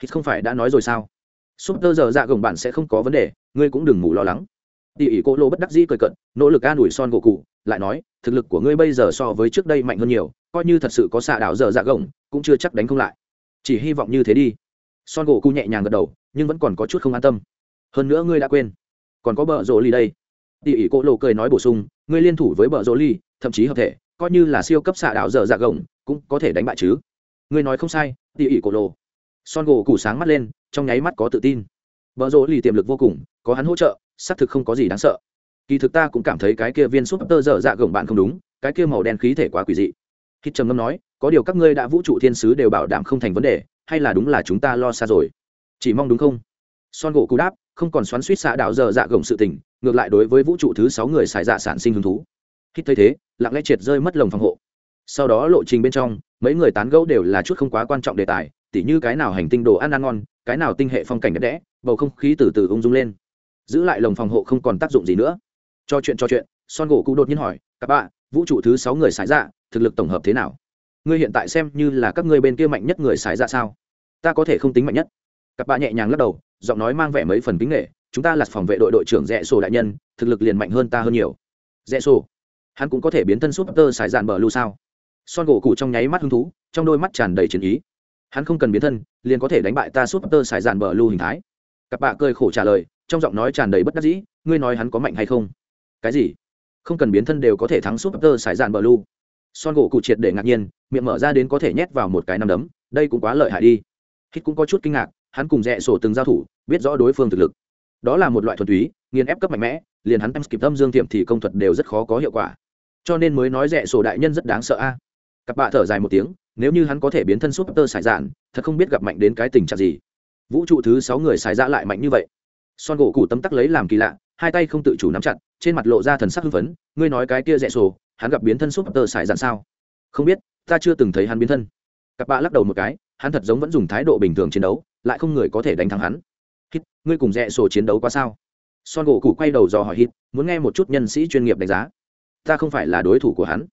Hít không phải đã nói rồi sao? Súp tơ dở dạ gồng bạn sẽ không có vấn đề, ngươi cũng đừng ngủ lo lắng. Tỉ ỉ cô lô bất đắc dĩ cười cận nỗ lực an ủi son gỗ cụ lại nói, thực lực của ngươi bây giờ so với trước đây mạnh hơn nhiều, coi như thật sự có xạ đảo dở dạ gồng, cũng chưa chắc đánh không lại. Chỉ hy vọng như thế đi. Son gỗ cụ nhẹ nhàng gật đầu, nhưng vẫn còn có chút không an tâm. Hơn nữa ngươi đã quên. Còn có bờ rỗ ly đây. Tỉ ỉ cô lô cười nói bổ sung, ngươi liên thủ với bờ rỗ ly, thậm chí hợp thể, coi như là siêu cấp xạ đảo dở dạ gồng, cũng có thể đánh bại chứ ngươi nói không sai, tỉ ỉ cổ lộ son gỗ củ sáng mắt lên, trong nháy mắt có tự tin. Bờ rỗ lì tiềm lực vô cùng, có hắn hỗ trợ, xác thực không có gì đáng sợ. Kỳ thực ta cũng cảm thấy cái kia viên súp tơ dở dạ gồng bạn không đúng, cái kia màu đen khí thể quá quỷ dị. Hít trầm ngâm nói, có điều các ngươi đã vũ trụ thiên sứ đều bảo đảm không thành vấn đề, hay là đúng là chúng ta lo xa rồi? Chỉ mong đúng không? Son gỗ cú đáp, không còn xoắn suýt xạ đạo dở dạ gồng sự tình, ngược lại đối với vũ trụ thứ sáu người xài dạ sản sinh hứng thú. Hít thấy thế, lặng lẽ triệt rơi mất lồng phòng hộ sau đó lộ trình bên trong, mấy người tán gẫu đều là chút không quá quan trọng đề tài, tỉ như cái nào hành tinh đồ ăn ăn ngon, cái nào tinh hệ phong cảnh đẹp đẽ, bầu không khí từ từ ung dung lên. Giữ lại lồng phòng hộ không còn tác dụng gì nữa. Cho chuyện cho chuyện, son gỗ cụ đột nhiên hỏi, các bạn, vũ trụ thứ sáu người xài dạ thực lực tổng hợp thế nào? Ngươi hiện tại xem như là các ngươi bên kia mạnh nhất người xài dạ sao? Ta có thể không tính mạnh nhất. Các bạn nhẹ nhàng lắc đầu, giọng nói mang vẻ mấy phần kính nghệ chúng ta là phòng vệ đội đội trưởng rẽ sổ đại nhân, thực lực liền mạnh hơn ta hơn nhiều. Rẽ sổ, hắn cũng có thể biến thân súp tơ xài dạn bờ lưu sao? Son gỗ cụ trong nháy mắt hứng thú, trong đôi mắt tràn đầy chiến ý. Hắn không cần biến thân, liền có thể đánh bại ta súp tơ xài dàn bờ lưu hình thái. Cặp bạ cười khổ trả lời, trong giọng nói tràn đầy bất đắc dĩ, ngươi nói hắn có mạnh hay không? Cái gì? Không cần biến thân đều có thể thắng súp tơ xài dàn bờ lưu son gỗ cụ triệt để ngạc nhiên, miệng mở ra đến có thể nhét vào một cái nắm đấm, đây cũng quá lợi hại đi. Hít cũng có chút kinh ngạc, hắn cùng rẽ sổ từng giao thủ, biết rõ đối phương thực lực. Đó là một loại thuần túy, nghiền ép cấp mạnh mẽ, liền hắn em kịp tâm dương tiệm thì công thuật đều rất khó có hiệu quả. Cho nên mới nói rẽ sổ đại nhân rất đáng sợ a cặp bạ thở dài một tiếng, nếu như hắn có thể biến thân súp tơ xài dạn, thật không biết gặp mạnh đến cái tình trạng gì. Vũ trụ thứ sáu người xài dạ lại mạnh như vậy. Son gỗ cụ tấm tắc lấy làm kỳ lạ, hai tay không tự chủ nắm chặt, trên mặt lộ ra thần sắc hưng phấn, ngươi nói cái kia rẽ sổ, hắn gặp biến thân súp tơ xài dạn sao? Không biết, ta chưa từng thấy hắn biến thân. Cặp bạ lắc đầu một cái, hắn thật giống vẫn dùng thái độ bình thường chiến đấu, lại không người có thể đánh thắng hắn. Hít, ngươi cùng rẽ sổ chiến đấu quá sao? Son gỗ cụ quay đầu dò hỏi hít, muốn nghe một chút nhân sĩ chuyên nghiệp đánh giá. Ta không phải là đối thủ của hắn.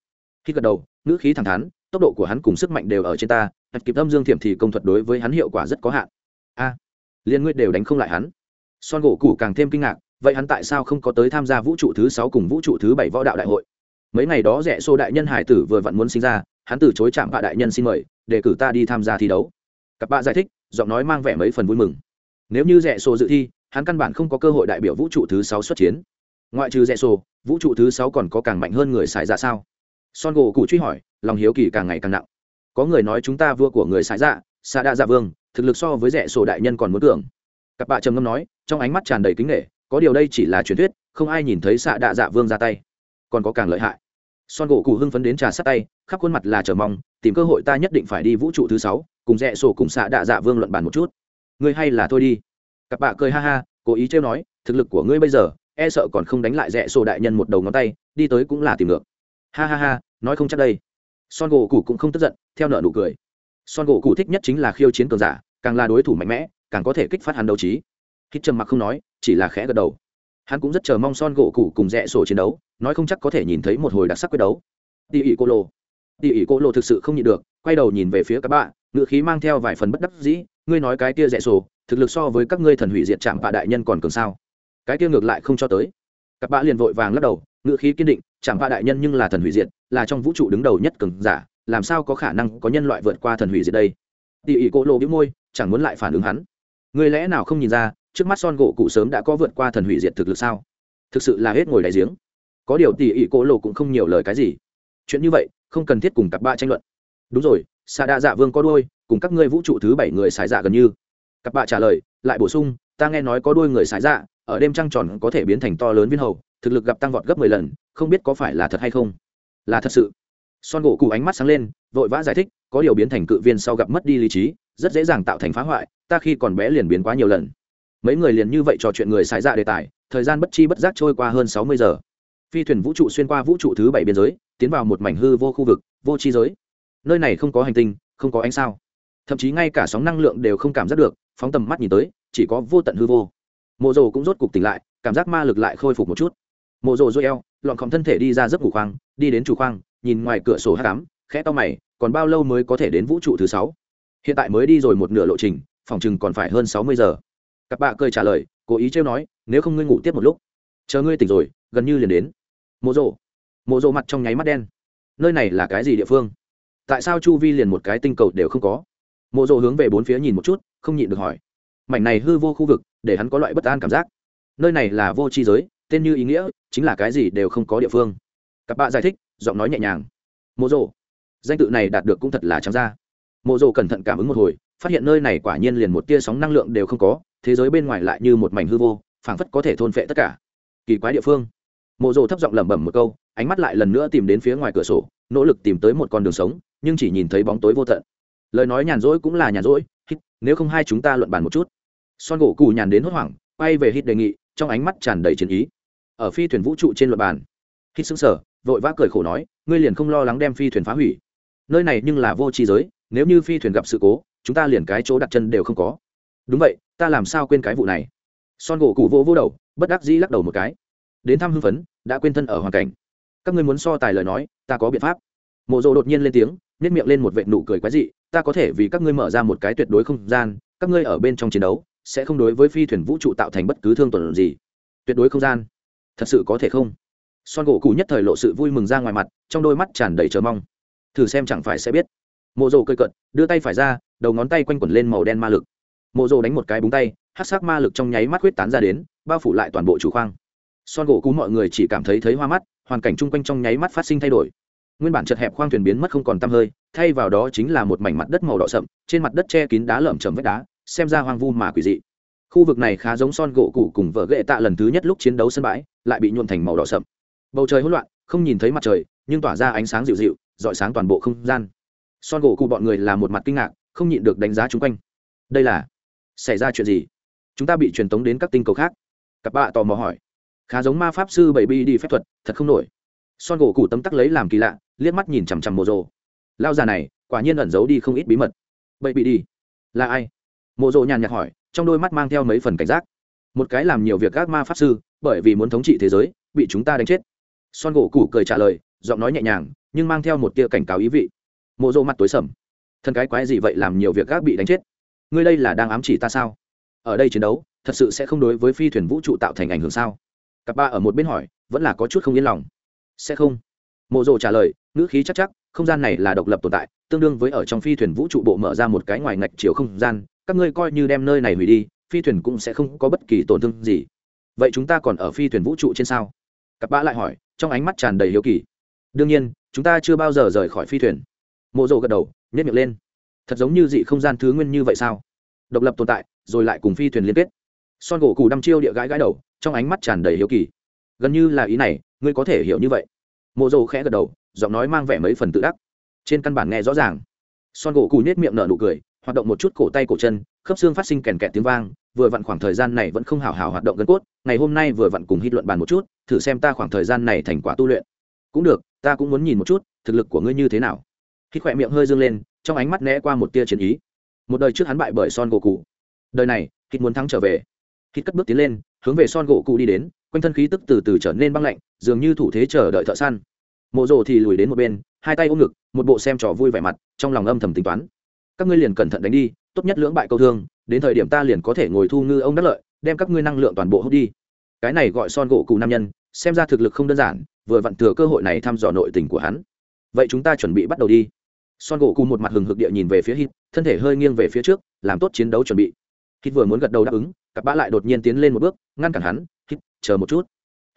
Hít gật đầu ngữ khí thẳng thắn, tốc độ của hắn cùng sức mạnh đều ở trên ta đặt kịp âm dương thiểm thì công thuật đối với hắn hiệu quả rất có hạn. A, liên ngươi đều đánh không lại hắn. Son gỗ cụ càng thêm kinh ngạc, vậy hắn tại sao không có tới tham gia vũ trụ thứ sáu cùng vũ trụ thứ bảy võ đạo đại hội? Mấy ngày đó rẽ xô đại nhân hải tử vừa vặn muốn sinh ra, hắn từ chối chạm bạ đại nhân xin mời, để cử ta đi tham gia thi đấu. Cặp bạ giải thích, giọng nói mang vẻ mấy phần vui mừng. Nếu như rẽ xô dự thi, hắn căn bản không có cơ hội đại biểu vũ trụ thứ sáu xuất chiến. Ngoại trừ rẽ xô, vũ trụ thứ sáu còn có càng mạnh hơn người xài ra sao? Son gỗ cụ truy hỏi, lòng hiếu kỳ càng ngày càng nặng. Có người nói chúng ta vua của người xài dạ xa đa dạ vương, thực lực so với rẽ sổ đại nhân còn muốn tưởng cặp bạ trầm ngâm nói, trong ánh mắt tràn đầy kính nghệ có điều đây chỉ là truyền thuyết, không ai nhìn thấy xạ đạ dạ vương ra tay. Còn có càng lợi hại. Son gỗ cụ hưng phấn đến trà sát tay, khắp khuôn mặt là chờ mong, tìm cơ hội ta nhất định phải đi vũ trụ thứ sáu, cùng rẽ sổ cùng xạ đạ dạ vương luận bàn một chút. Ngươi hay là thôi đi. Cặp bạ cười ha ha, cố ý trêu nói, thực lực của ngươi bây giờ e sợ còn không đánh lại rẽ sổ đại nhân một đầu ngón tay, đi tới cũng là tìm được ha ha ha, nói không chắc đây. Son gỗ cụ cũng không tức giận, theo nợ nụ cười. Son gỗ cụ thích nhất chính là khiêu chiến cường giả, càng là đối thủ mạnh mẽ, càng có thể kích phát hắn đấu trí. Hít trầm mặc không nói, chỉ là khẽ gật đầu. Hắn cũng rất chờ mong son gỗ cụ cùng rẽ sổ chiến đấu, nói không chắc có thể nhìn thấy một hồi đặc sắc quyết đấu. Đi ỉ cô lô. Đi ỉ cô lô thực sự không nhịn được, quay đầu nhìn về phía các bạn, ngựa khí mang theo vài phần bất đắc dĩ, ngươi nói cái kia rẽ sổ, thực lực so với các ngươi thần hủy diệt chạm bạ đại nhân còn cường sao? Cái kia ngược lại không cho tới. Các bạn liền vội vàng lắc đầu, ngựa khí kiên định chạm bạ đại nhân nhưng là thần hủy diệt, là trong vũ trụ đứng đầu nhất cường giả, làm sao có khả năng có nhân loại vượt qua thần hủy diệt đây? Tỉ ỉ cô lô bĩu môi, chẳng muốn lại phản ứng hắn. Người lẽ nào không nhìn ra, trước mắt son gỗ cụ sớm đã có vượt qua thần hủy diệt thực lực sao? Thực sự là hết ngồi đại giếng. Có điều tỉ ỉ cô lô cũng không nhiều lời cái gì. Chuyện như vậy, không cần thiết cùng cặp ba tranh luận. Đúng rồi xà đa dạ vương có đôi cùng các ngươi vũ trụ thứ bảy người xài dạ gần như. Cặp bạ trả lời, lại bổ sung, ta nghe nói có đôi người xài dạ ở đêm trăng tròn có thể biến thành to lớn viên hầu, thực lực gặp tăng vọt gấp mười lần không biết có phải là thật hay không. Là thật sự. Son gỗ cụ ánh mắt sáng lên, vội vã giải thích, có điều biến thành cự viên sau gặp mất đi lý trí, rất dễ dàng tạo thành phá hoại, ta khi còn bé liền biến quá nhiều lần. Mấy người liền như vậy trò chuyện người xài dạ đề tài, thời gian bất chi bất giác trôi qua hơn sáu mươi giờ. Phi thuyền vũ trụ xuyên qua vũ trụ thứ bảy biên giới, tiến vào một mảnh hư vô khu vực, vô chi giới. Nơi này không có hành tinh, không có ánh sao. Thậm chí ngay cả sóng năng lượng đều không cảm giác được, phóng tầm mắt nhìn tới, chỉ có vô tận hư vô. Mộ rồ cũng rốt cục tỉnh lại, cảm giác ma lực lại khôi phục một chút. Mộ rồ dôi eo lọn khom thân thể đi ra giấc ngủ khoang, đi đến chủ khoang, nhìn ngoài cửa sổ hát cám, khẽ to mày, còn bao lâu mới có thể đến vũ trụ thứ sáu? Hiện tại mới đi rồi một nửa lộ trình, phòng chừng còn phải hơn sáu mươi giờ. Các bạn cười trả lời, cố ý trêu nói, nếu không ngươi ngủ tiếp một lúc. Chờ ngươi tỉnh rồi, gần như liền đến. Mộ rộ mộ rộ mặt trong nháy mắt đen. Nơi này là cái gì địa phương? Tại sao chu vi liền một cái tinh cầu đều không có? Mộ rộ hướng về bốn phía nhìn một chút, không nhịn được hỏi. Mảnh này hư vô khu vực, để hắn có loại bất an cảm giác. Nơi này là vô tri giới tên như ý nghĩa chính là cái gì đều không có địa phương. Cặp bạ giải thích, giọng nói nhẹ nhàng. Mộ rộ danh tự này đạt được cũng thật là trắng ra. Mộ rộ cẩn thận cảm ứng một hồi, phát hiện nơi này quả nhiên liền một tia sóng năng lượng đều không có, thế giới bên ngoài lại như một mảnh hư vô, phảng phất có thể thôn phệ tất cả. Kỳ quái địa phương. Mộ rộ thấp giọng lẩm bẩm một câu, ánh mắt lại lần nữa tìm đến phía ngoài cửa sổ, nỗ lực tìm tới một con đường sống, nhưng chỉ nhìn thấy bóng tối vô tận. Lời nói nhàn rỗi cũng là nhàn rỗi, hít, nếu không hai chúng ta luận bàn một chút. Son gỗ cù nhàn đến hốt hoảng, quay về hít đề nghị, trong ánh mắt tràn đầy chiến ý ở phi thuyền vũ trụ trên luật bàn. Khi xứng sở vội vã cười khổ nói, ngươi liền không lo lắng đem phi thuyền phá hủy. Nơi này nhưng là vô tri giới, nếu như phi thuyền gặp sự cố, chúng ta liền cái chỗ đặt chân đều không có. Đúng vậy, ta làm sao quên cái vụ này? Son gỗ cụ vô vô đầu, bất đắc dĩ lắc đầu một cái. Đến thăm hưng phấn, đã quên thân ở hoàn cảnh. Các ngươi muốn so tài lời nói, ta có biện pháp. Mộ rộ đột nhiên lên tiếng nhét miệng lên một vệ nụ cười quái dị, ta có thể vì các ngươi mở ra một cái tuyệt đối không gian, các ngươi ở bên trong chiến đấu, sẽ không đối với phi thuyền vũ trụ tạo thành bất cứ thương tổn gì. Tuyệt đối không gian thật sự có thể không? Son gỗ cụ nhất thời lộ sự vui mừng ra ngoài mặt, trong đôi mắt tràn đầy chờ mong. Thử xem chẳng phải sẽ biết. Mộ rồ cơi cận đưa tay phải ra, đầu ngón tay quanh quẩn lên màu đen ma lực. Mộ rồ đánh một cái búng tay hát sắc ma lực trong nháy mắt huyết tán ra đến, bao phủ lại toàn bộ chủ khoang. Son gỗ cú mọi người chỉ cảm thấy thấy hoa mắt, hoàn cảnh chung quanh trong nháy mắt phát sinh thay đổi. Nguyên bản chật hẹp khoang thuyền biến mất không còn tăm hơi, thay vào đó chính là một mảnh mặt đất màu đỏ sậm, trên mặt đất che kín đá lởm chởm vách đá, xem ra hoang vu mà quỷ dị khu vực này khá giống son gỗ cũ cùng vợ ghệ tạ lần thứ nhất lúc chiến đấu sân bãi, lại bị nhuộn thành màu đỏ sậm. Bầu trời hỗn loạn, không nhìn thấy mặt trời, nhưng tỏa ra ánh sáng dịu dịu dọi sáng toàn bộ không gian. Son gỗ cụ bọn người là một mặt kinh ngạc, không nhịn được đánh giá chung quanh. Đây là, xảy ra chuyện gì? Chúng ta bị truyền tống đến các tinh cầu khác. Cặp bạ tò mò hỏi. Khá giống ma pháp sư bảy bi đi phép thuật, thật không nổi. Son gỗ cụ tấm tắc lấy làm kỳ lạ, liếc mắt nhìn chằm chằm mồ rồ lao già này, quả nhiên ẩn giấu đi không ít bí mật. Bảy bi đi, là ai? Mộ rồ nhàn nhạt hỏi trong đôi mắt mang theo mấy phần cảnh giác. Một cái làm nhiều việc các ma pháp sư, bởi vì muốn thống trị thế giới, bị chúng ta đánh chết. Son gỗ củ cười trả lời, giọng nói nhẹ nhàng, nhưng mang theo một tia cảnh cáo ý vị. Mộ rồ mặt tối sầm. Thân cái quái gì vậy làm nhiều việc các bị đánh chết? Ngươi đây là đang ám chỉ ta sao? Ở đây chiến đấu, thật sự sẽ không đối với phi thuyền vũ trụ tạo thành ảnh hưởng sao? Cặp ba ở một bên hỏi, vẫn là có chút không yên lòng. Sẽ không. Mộ rồ trả lời, ngữ khí chắc chắc, không gian này là độc lập tồn tại, tương đương với ở trong phi thuyền vũ trụ bộ mở ra một cái ngoài ngạch chiều không gian các ngươi coi như đem nơi này hủy đi, phi thuyền cũng sẽ không có bất kỳ tổn thương gì. Vậy chúng ta còn ở phi thuyền vũ trụ trên sao? Cặp bã lại hỏi, trong ánh mắt tràn đầy hiếu kỳ. Đương nhiên, chúng ta chưa bao giờ rời khỏi phi thuyền. Mộ rộ gật đầu nhét miệng lên. Thật giống như dị không gian thứ nguyên như vậy sao? Độc lập tồn tại, rồi lại cùng phi thuyền liên kết. Son gỗ cù đăm chiêu địa gãi gãi đầu, trong ánh mắt tràn đầy hiếu kỳ. Gần như là ý này, ngươi có thể hiểu như vậy. Mộ rộ khẽ gật đầu, giọng nói mang vẻ mấy phần tự đắc. Trên căn bản nghe rõ ràng. Son gỗ cù nhét miệng nở nụ cười hoạt động một chút cổ tay cổ chân, khớp xương phát sinh kèn kẹt tiếng vang, vừa vặn khoảng thời gian này vẫn không hào hào hoạt động gân cốt, ngày hôm nay vừa vặn cùng hít luận bàn một chút, thử xem ta khoảng thời gian này thành quả tu luyện. Cũng được, ta cũng muốn nhìn một chút, thực lực của ngươi như thế nào. Hít khỏe miệng hơi dương lên, trong ánh mắt né qua một tia chiến ý. Một đời trước hắn bại bởi son gỗ cụ đời này, hít muốn thắng trở về. Hít cất bước tiến lên, hướng về son gỗ cụ đi đến, quanh thân khí tức từ từ trở nên băng lạnh, dường như thủ thế chờ đợi thợ săn. Mộ rồ thì lùi đến một bên, hai tay ôm ngực, một bộ xem trò vui vẻ mặt, trong lòng âm thầm tính toán các ngươi liền cẩn thận đánh đi, tốt nhất lưỡng bại câu thương, đến thời điểm ta liền có thể ngồi thu ngư ông đắc lợi, đem các ngươi năng lượng toàn bộ hút đi. Cái này gọi son gỗ cụ nam nhân, xem ra thực lực không đơn giản, vừa vặn thừa cơ hội này thăm dò nội tình của hắn. Vậy chúng ta chuẩn bị bắt đầu đi. Son gỗ cụ một mặt hừng hực địa nhìn về phía hít, thân thể hơi nghiêng về phía trước, làm tốt chiến đấu chuẩn bị. Hít vừa muốn gật đầu đáp ứng, cặp bã lại đột nhiên tiến lên một bước, ngăn cản hắn, hít, chờ một chút.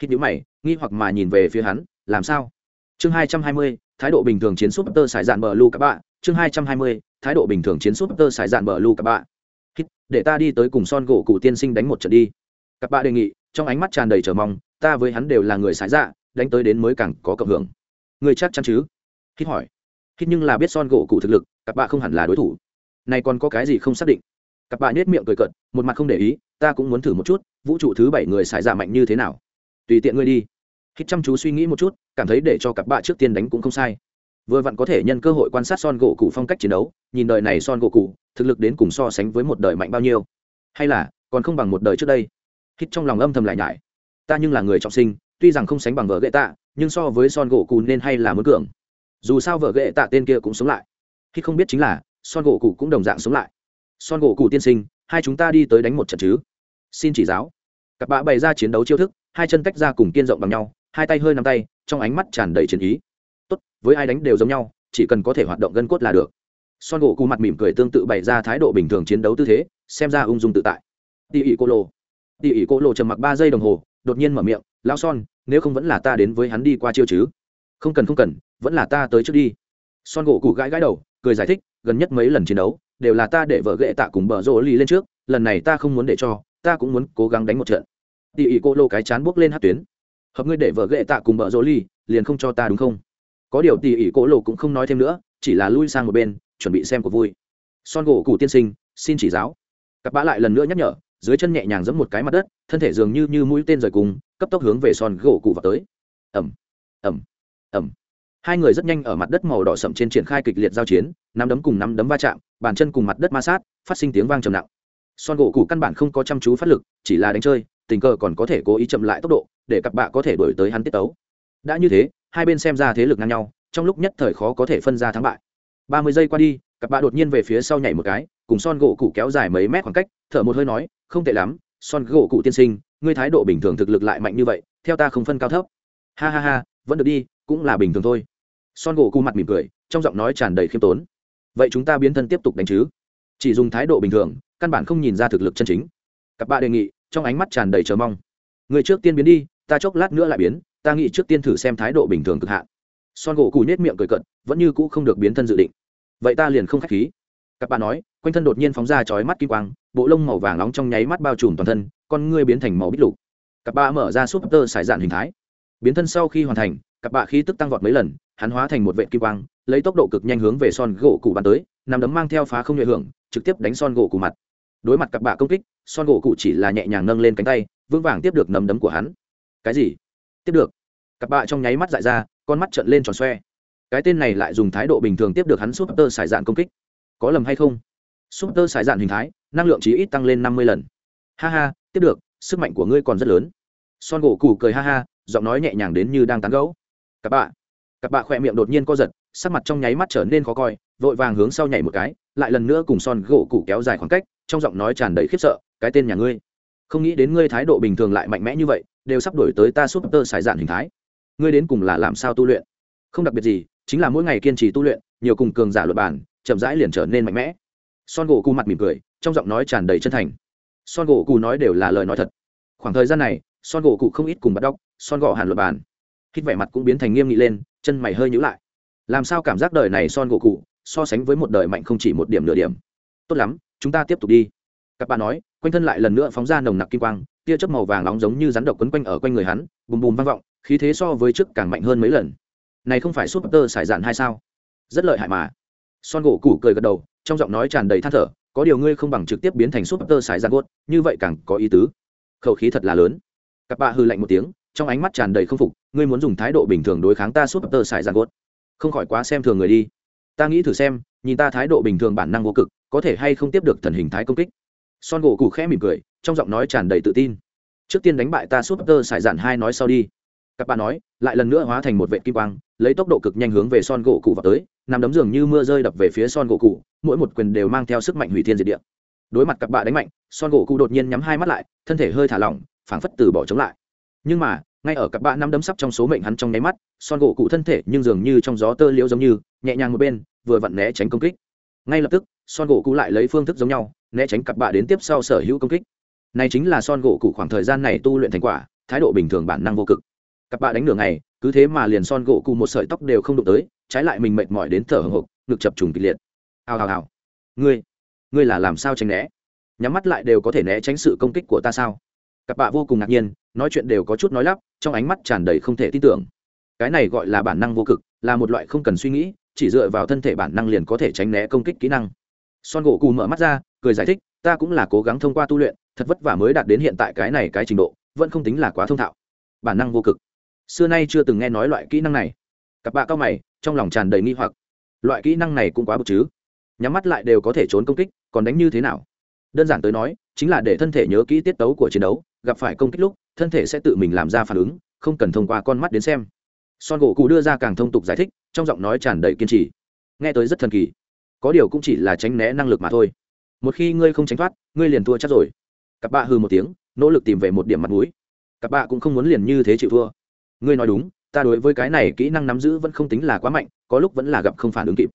Hít nhíu mày, nghi hoặc mà nhìn về phía hắn, làm sao? Chương hai trăm hai mươi, thái độ bình thường chiến súp tơ sải dạn bờ lu cặp bạ chương hai trăm hai mươi thái độ bình thường chiến sút, tơ sải dạn bờ lu cặp bạ. Hít để ta đi tới cùng son gỗ cụ tiên sinh đánh một trận đi. Cặp bạ đề nghị trong ánh mắt tràn đầy chờ mong ta với hắn đều là người sải dạ đánh tới đến mới càng có cộng hưởng. Người chắc chắn chứ? Hít hỏi. Hít nhưng là biết son gỗ cụ thực lực cặp bạ không hẳn là đối thủ. Này còn có cái gì không xác định? Cặp bạ nhếch miệng cười cợt một mặt không để ý ta cũng muốn thử một chút vũ trụ thứ bảy người xài dạ mạnh như thế nào? Tùy tiện ngươi đi. Hít chăm chú suy nghĩ một chút cảm thấy để cho cặp bạ trước tiên đánh cũng không sai vừa vặn có thể nhân cơ hội quan sát son gỗ cụ phong cách chiến đấu, nhìn đời này son gỗ cụ thực lực đến cùng so sánh với một đời mạnh bao nhiêu. Hay là, còn không bằng một đời trước đây. Hít trong lòng âm thầm lại nhải. Ta nhưng là người trọng sinh, tuy rằng không sánh bằng vợ ghệ tạ, nhưng so với son gỗ cụ nên hay là muốn cường. Dù sao vợ ghệ tạ tên kia cũng sống lại. Khi không biết chính là, son gỗ cụ cũng đồng dạng sống lại. Son gỗ cụ tiên sinh, hai chúng ta đi tới đánh một trận chứ? Xin chỉ giáo. Cặp bạ bày ra chiến đấu chiêu thức, hai chân tách ra cùng kiên rộng bằng nhau, hai tay hơi nắm tay, trong ánh mắt tràn đầy chiến ý tốt, với ai đánh đều giống nhau, chỉ cần có thể hoạt động gân cốt là được. Son gỗ cụ mặt mỉm cười tương tự bày ra thái độ bình thường chiến đấu tư thế, xem ra ung dung tự tại. Tỉ ỉ cô lô. Tỉ ỉ cô lô trầm mặc ba giây đồng hồ, đột nhiên mở miệng, lão son, nếu không vẫn là ta đến với hắn đi qua chiêu chứ? Không cần không cần, vẫn là ta tới trước đi. Son gỗ cụ gãi gãi đầu, cười giải thích, gần nhất mấy lần chiến đấu, đều là ta để vợ ghệ tạ cùng bờ rỗ ly lên trước, lần này ta không muốn để cho, ta cũng muốn cố gắng đánh một trận. Tỉ ỉ cô lô cái chán buốc lên hát tuyến. Hợp ngươi để vợ ghệ tạ cùng bờ rỗ ly liền không cho ta đúng không? Có điều tỉ ỉ cổ lộ cũng không nói thêm nữa, chỉ là lui sang một bên, chuẩn bị xem cuộc vui. Son gỗ cụ tiên sinh, xin chỉ giáo. Cặp bã lại lần nữa nhắc nhở, dưới chân nhẹ nhàng giẫm một cái mặt đất, thân thể dường như như mũi tên rời cùng, cấp tốc hướng về son gỗ cụ vào tới. Ẩm ẩm ẩm hai người rất nhanh ở mặt đất màu đỏ sậm trên triển khai kịch liệt giao chiến, nắm đấm cùng nắm đấm va chạm, bàn chân cùng mặt đất ma sát, phát sinh tiếng vang trầm nặng. Son gỗ cụ căn bản không có chăm chú phát lực, chỉ là đánh chơi, tình cờ còn có thể cố ý chậm lại tốc độ, để cặp bạ có thể đổi tới hắn tiết tấu. Đã như thế hai bên xem ra thế lực ngang nhau, trong lúc nhất thời khó có thể phân ra thắng bại. Ba mươi giây qua đi, cặp bạ đột nhiên về phía sau nhảy một cái, cùng son gỗ cụ kéo dài mấy mét khoảng cách, thở một hơi nói, không tệ lắm, son gỗ cụ tiên sinh, ngươi thái độ bình thường thực lực lại mạnh như vậy, theo ta không phân cao thấp. Ha ha ha, vẫn được đi, cũng là bình thường thôi. Son gỗ cụ mặt mỉm cười, trong giọng nói tràn đầy khiêm tốn. Vậy chúng ta biến thân tiếp tục đánh chứ? Chỉ dùng thái độ bình thường, căn bản không nhìn ra thực lực chân chính. Cặp bạ đề nghị, trong ánh mắt tràn đầy chờ mong. Người trước tiên biến đi ta chốc lát nữa lại biến, ta nghĩ trước tiên thử xem thái độ bình thường cực hạn. Son gỗ cù nhét miệng cười cận vẫn như cũ không được biến thân dự định. Vậy ta liền không k h á c h khí. Các bạn nói, quanh thân đột nhiên phóng ra chói mắt kim quang, bộ lông màu vàng nóng trong nháy mắt bao trùm toàn thân, con ngươi biến thành màu bích lục. Cặp bà mở ra súp tơ sải dạn hình thái. Biến thân sau khi hoàn thành, cặp bà khí tức tăng vọt mấy lần, hắn hóa thành một vệ kim quang, lấy tốc độ cực nhanh hướng về son gỗ cụ bắn tới, nằm đấm mang theo phá không nhuệ hưởng, trực tiếp đánh son gỗ cụ mặt. Đối mặt cặp bà công kích, son gỗ cụ chỉ là nhẹ nhàng nâng lên cánh tay, vững vàng tiếp được nấm đấm của hắn cái gì? Tiếp được. Cặp bạ trong nháy mắt dại ra, con mắt trợn lên tròn xoe. Cái tên này lại dùng thái độ bình thường tiếp được hắn súp tơ sải dạn công kích. Có lầm hay không? Súp tơ sải dạn hình thái, năng lượng chỉ ít tăng lên năm mươi lần. Ha ha, tiếp được, sức mạnh của ngươi còn rất lớn. Son gỗ cụ cười ha ha, giọng nói nhẹ nhàng đến như đang tán gẫu. Cặp bạ. Cặp bạ khỏe miệng đột nhiên co giật, sắc mặt trong nháy mắt trở nên khó coi, vội vàng hướng sau nhảy một cái, lại lần nữa cùng son gỗ cụ kéo dài khoảng cách, trong giọng nói tràn đầy khiếp sợ, cái tên nhà ngươi, không nghĩ đến ngươi thái độ bình thường lại mạnh mẽ như vậy đều sắp đổi tới ta súp tơ xài dạn hình thái. Ngươi đến cùng là làm sao tu luyện? Không đặc biệt gì, chính là mỗi ngày kiên trì tu luyện, nhiều cùng cường giả luật bản chậm rãi liền trở nên mạnh mẽ. Son gỗ cụ mặt mỉm cười, trong giọng nói tràn đầy chân thành. Son gỗ cụ nói đều là lời nói thật. Khoảng thời gian này, son gỗ cụ không ít cùng bắt đóc son gỗ hàn luật bản hít vẻ mặt cũng biến thành nghiêm nghị lên, chân mày hơi nhữ lại. Làm sao cảm giác đời này son gỗ cụ so sánh với một đời mạnh không chỉ một điểm nửa điểm? Tốt lắm, chúng ta tiếp tục đi. Các bạn nói, quanh thân lại lần nữa phóng ra nồng nặc kim quang tia chớp màu vàng nóng giống như rắn độc quấn quanh ở quanh người hắn, bùm bùm vang vọng, khí thế so với trước càng mạnh hơn mấy lần. Này không phải súp tơ sải dạn hay sao? Rất lợi hại mà. Son gỗ củ cười gật đầu, trong giọng nói tràn đầy than thở, có điều ngươi không bằng trực tiếp biến thành súp tơ sải dạn gốt, như vậy càng có ý tứ. Khẩu khí thật là lớn. Cặp bạ hư lạnh một tiếng, trong ánh mắt tràn đầy không phục, ngươi muốn dùng thái độ bình thường đối kháng ta súp tơ sải dạn gốt. Không khỏi quá xem thường người đi. Ta nghĩ thử xem, nhìn ta thái độ bình thường bản năng vô cực, có thể hay không tiếp được thần hình thái công kích son gỗ cụ khẽ mỉm cười, trong giọng nói tràn đầy tự tin. Trước tiên đánh bại ta súp tơ sải dạn hai nói sau đi. Các bạn nói, lại lần nữa hóa thành một vệ kim quang, lấy tốc độ cực nhanh hướng về son gỗ cụ vào tới, nằm đấm giường như mưa rơi đập về phía son gỗ cụ mỗi một quyền đều mang theo sức mạnh hủy thiên diệt địa. Đối mặt cặp bạn đánh mạnh, son gỗ cụ đột nhiên nhắm hai mắt lại, thân thể hơi thả lỏng, phảng phất từ bỏ chống lại. Nhưng mà, ngay ở cặp bạn năm đấm sắp trong số mệnh hắn trong nháy mắt, son gỗ cụ thân thể nhưng dường như trong gió tơ liễu giống như, nhẹ nhàng một bên, vừa vặn né tránh công kích. Ngay lập tức, son gỗ cụ lại lấy phương thức giống nhau né tránh cặp bạ đến tiếp sau sở hữu công kích. Này chính là son gỗ cụ khoảng thời gian này tu luyện thành quả, thái độ bình thường bản năng vô cực. Cặp bạ đánh nửa ngày, cứ thế mà liền son gỗ cụ một sợi tóc đều không đụng tới, trái lại mình mệt mỏi đến thở hồng hộc, ngực chập trùng kịch liệt. Hào hào hào. Ngươi ngươi là làm sao tránh né? Nhắm mắt lại đều có thể né tránh sự công kích của ta sao? Cặp bạ vô cùng ngạc nhiên, nói chuyện đều có chút nói lắp, trong ánh mắt tràn đầy không thể tin tưởng. Cái này gọi là bản năng vô cực, là một loại không cần suy nghĩ, chỉ dựa vào thân thể bản năng liền có thể tránh né công kích kỹ năng son gỗ cù mở mắt ra, cười giải thích, ta cũng là cố gắng thông qua tu luyện, thật vất vả mới đạt đến hiện tại cái này cái trình độ, vẫn không tính là quá thông thạo. Bản năng vô cực. Xưa nay chưa từng nghe nói loại kỹ năng này. Cặp bạ cao mày, trong lòng tràn đầy nghi hoặc. Loại kỹ năng này cũng quá bực chứ? Nhắm mắt lại đều có thể trốn công kích, còn đánh như thế nào? Đơn giản tới nói, chính là để thân thể nhớ kỹ tiết tấu của chiến đấu, gặp phải công kích lúc, thân thể sẽ tự mình làm ra phản ứng, không cần thông qua con mắt đến xem. Son gỗ cụ đưa ra càng thông tục giải thích, trong giọng nói tràn đầy kiên trì. Nghe tới rất thần kỳ có điều cũng chỉ là tránh né năng lực mà thôi. Một khi ngươi không tránh thoát, ngươi liền thua chắc rồi. Cặp bạ hư một tiếng, nỗ lực tìm về một điểm mặt mũi. Cặp bạ cũng không muốn liền như thế chịu thua. Ngươi nói đúng, ta đối với cái này kỹ năng nắm giữ vẫn không tính là quá mạnh, có lúc vẫn là gặp không phản ứng kịp.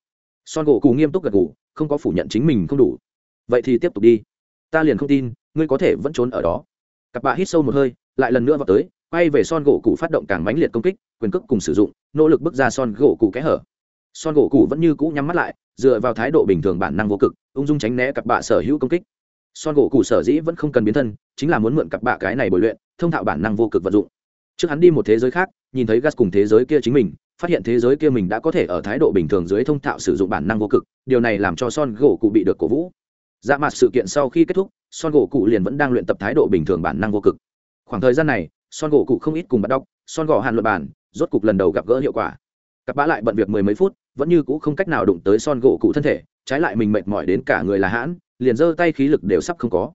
Son gỗ cù nghiêm túc gật gù, không có phủ nhận chính mình không đủ. Vậy thì tiếp tục đi. Ta liền không tin, ngươi có thể vẫn trốn ở đó. Cặp bạ hít sâu một hơi, lại lần nữa vào tới, quay về son gỗ cụ phát động càng mãnh liệt công kích, quyền cước cùng sử dụng, nỗ lực bước ra son gỗ cụ kẽ hở son gỗ cụ vẫn như cũ nhắm mắt lại, dựa vào thái độ bình thường bản năng vô cực, ung dung tránh né cặp bạ sở hữu công kích. Son gỗ cụ sở dĩ vẫn không cần biến thân, chính là muốn mượn cặp bạ cái này bồi luyện, thông thạo bản năng vô cực vận dụng. Trước hắn đi một thế giới khác, nhìn thấy gas cùng thế giới kia chính mình, phát hiện thế giới kia mình đã có thể ở thái độ bình thường dưới thông thạo sử dụng bản năng vô cực, điều này làm cho son gỗ cụ bị được cổ vũ. Dạ mặt sự kiện sau khi kết thúc, son gỗ cụ liền vẫn đang luyện tập thái độ bình thường bản năng vô cực. Khoảng thời gian này, son gỗ cụ không ít cùng bắt đọc, son gỗ hàn luật bản rốt cục lần đầu gặp gỡ hiệu quả cặp bã lại bận việc mười mấy phút, vẫn như cũ không cách nào đụng tới son gỗ cụ thân thể, trái lại mình mệt mỏi đến cả người là hãn, liền giơ tay khí lực đều sắp không có.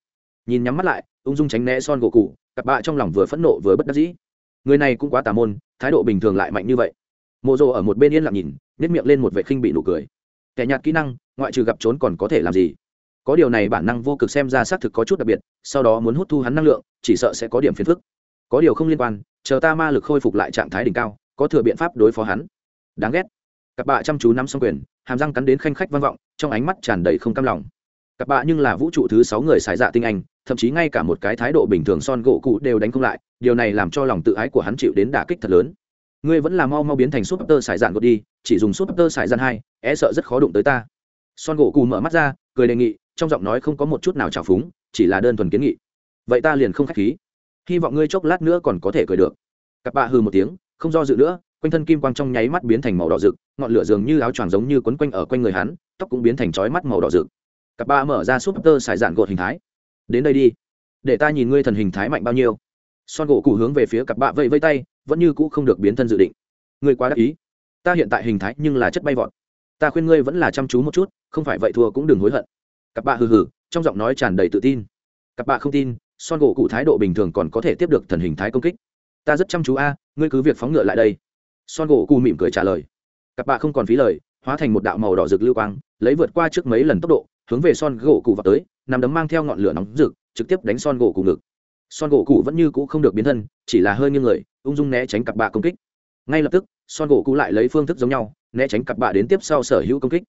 Nhìn nhắm mắt lại, ung dung tránh né son gỗ cụ, cặp bạ trong lòng vừa phẫn nộ vừa bất đắc dĩ. Người này cũng quá tà môn, thái độ bình thường lại mạnh như vậy. Mộ rồ ở một bên yên lặng nhìn nhét miệng lên một vệ khinh bị nụ cười. Kẻ nhạt kỹ năng, ngoại trừ gặp trốn còn có thể làm gì? Có điều này bản năng vô cực xem ra xác thực có chút đặc biệt, sau đó muốn hút thu hắn năng lượng, chỉ sợ sẽ có điểm phiền phức. Có điều không liên quan, chờ ta ma lực khôi phục lại trạng thái đỉnh cao, có thừa biện pháp đối phó hắn đáng ghét. Cặp bạ chăm chú nắm xong quyền, hàm răng cắn đến khanh khách vang vọng, trong ánh mắt tràn đầy không cam lòng. Cặp bạ nhưng là vũ trụ thứ sáu người xài dạ tinh anh, thậm chí ngay cả một cái thái độ bình thường son gỗ cụ đều đánh không lại, điều này làm cho lòng tự ái của hắn chịu đến đả kích thật lớn. Ngươi vẫn là mau mau biến thành súp tơ xài dạn gột đi, chỉ dùng súp tơ xài dạn hai e sợ rất khó đụng tới ta. Son gỗ cụ mở mắt ra, cười đề nghị, trong giọng nói không có một chút nào trào phúng, chỉ là đơn thuần kiến nghị. Vậy ta liền không k h á c h khí. Hy vọng ngươi chốc lát nữa còn có thể cười được. Cặp bạ hư một tiếng, không do dự nữa quanh thân kim quang trong nháy mắt biến thành màu đỏ rực, ngọn lửa dường như áo choàng giống như quấn quanh ở quanh người hắn, tóc cũng biến thành chói mắt màu đỏ rực. Cặp ba mở ra súp tơ xài dạn gột hình thái. Đến đây đi, để ta nhìn ngươi thần hình thái mạnh bao nhiêu. Son gỗ cụ hướng về phía cặp bạ vẫy vây tay, vẫn như cũ không được biến thân dự định. Ngươi quá đắc ý. Ta hiện tại hình thái nhưng là chất bay vọt. Ta khuyên ngươi vẫn là chăm chú một chút, không phải vậy thua cũng đừng hối hận. Cặp bạ hừ hừ, trong giọng nói tràn đầy tự tin. Cặp bạ không tin, son gỗ cụ thái độ bình thường còn có thể tiếp được thần hình thái công kích. Ta rất chăm chú a, ngươi cứ việc phóng ngựa lại đây son gỗ cụ mỉm cười trả lời. Cặp bạ không còn phí lời, hóa thành một đạo màu đỏ rực lưu quang, lấy vượt qua trước mấy lần tốc độ, hướng về son gỗ cụ vào tới, nằm đấm mang theo ngọn lửa nóng rực, trực tiếp đánh son gỗ cụ ngực. Son gỗ cụ vẫn như cũ không được biến thân, chỉ là hơi nghiêng người, ung dung né tránh cặp bạ công kích. Ngay lập tức, son gỗ cụ lại lấy phương thức giống nhau, né tránh cặp bạ đến tiếp sau sở hữu công kích.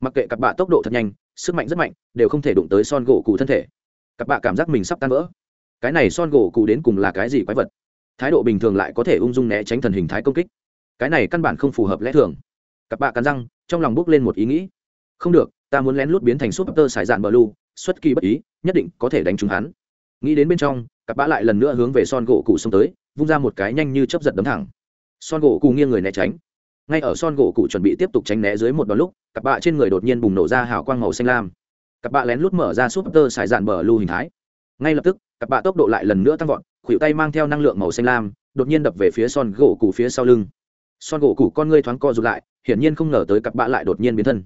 Mặc kệ cặp bạ tốc độ thật nhanh, sức mạnh rất mạnh, đều không thể đụng tới son gỗ cụ thân thể. Cặp bạ cảm giác mình sắp tan vỡ. Cái này son gỗ cụ đến cùng là cái gì quái vật? Thái độ bình thường lại có thể ung dung né tránh thần hình thái công kích cái này căn bản không phù hợp lẽ thường. Cặp bạ cắn răng, trong lòng bước lên một ý nghĩ. Không được, ta muốn lén lút biến thành súp tơ sải dạn bờ lu xuất kỳ bất ý, nhất định có thể đánh trúng hắn. Nghĩ đến bên trong, cặp bạ lại lần nữa hướng về son gỗ cụ xông tới, vung ra một cái nhanh như chấp giật đấm thẳng. Son gỗ cụ nghiêng người né tránh. Ngay ở son gỗ cụ chuẩn bị tiếp tục tránh né dưới một đoạn lúc, cặp bạ trên người đột nhiên bùng nổ ra hào quang màu xanh lam. Cặp bạ lén lút mở ra súp tơ sải dạn bờ lu hình thái. Ngay lập tức, cặp bạ tốc độ lại lần nữa tăng vọt, khuỷu tay mang theo năng lượng màu xanh lam, đột nhiên đập về phía son gỗ cụ phía sau lưng son gỗ cụ con ngươi thoáng co rụt lại, hiển nhiên không ngờ tới cặp bạ lại đột nhiên biến thân.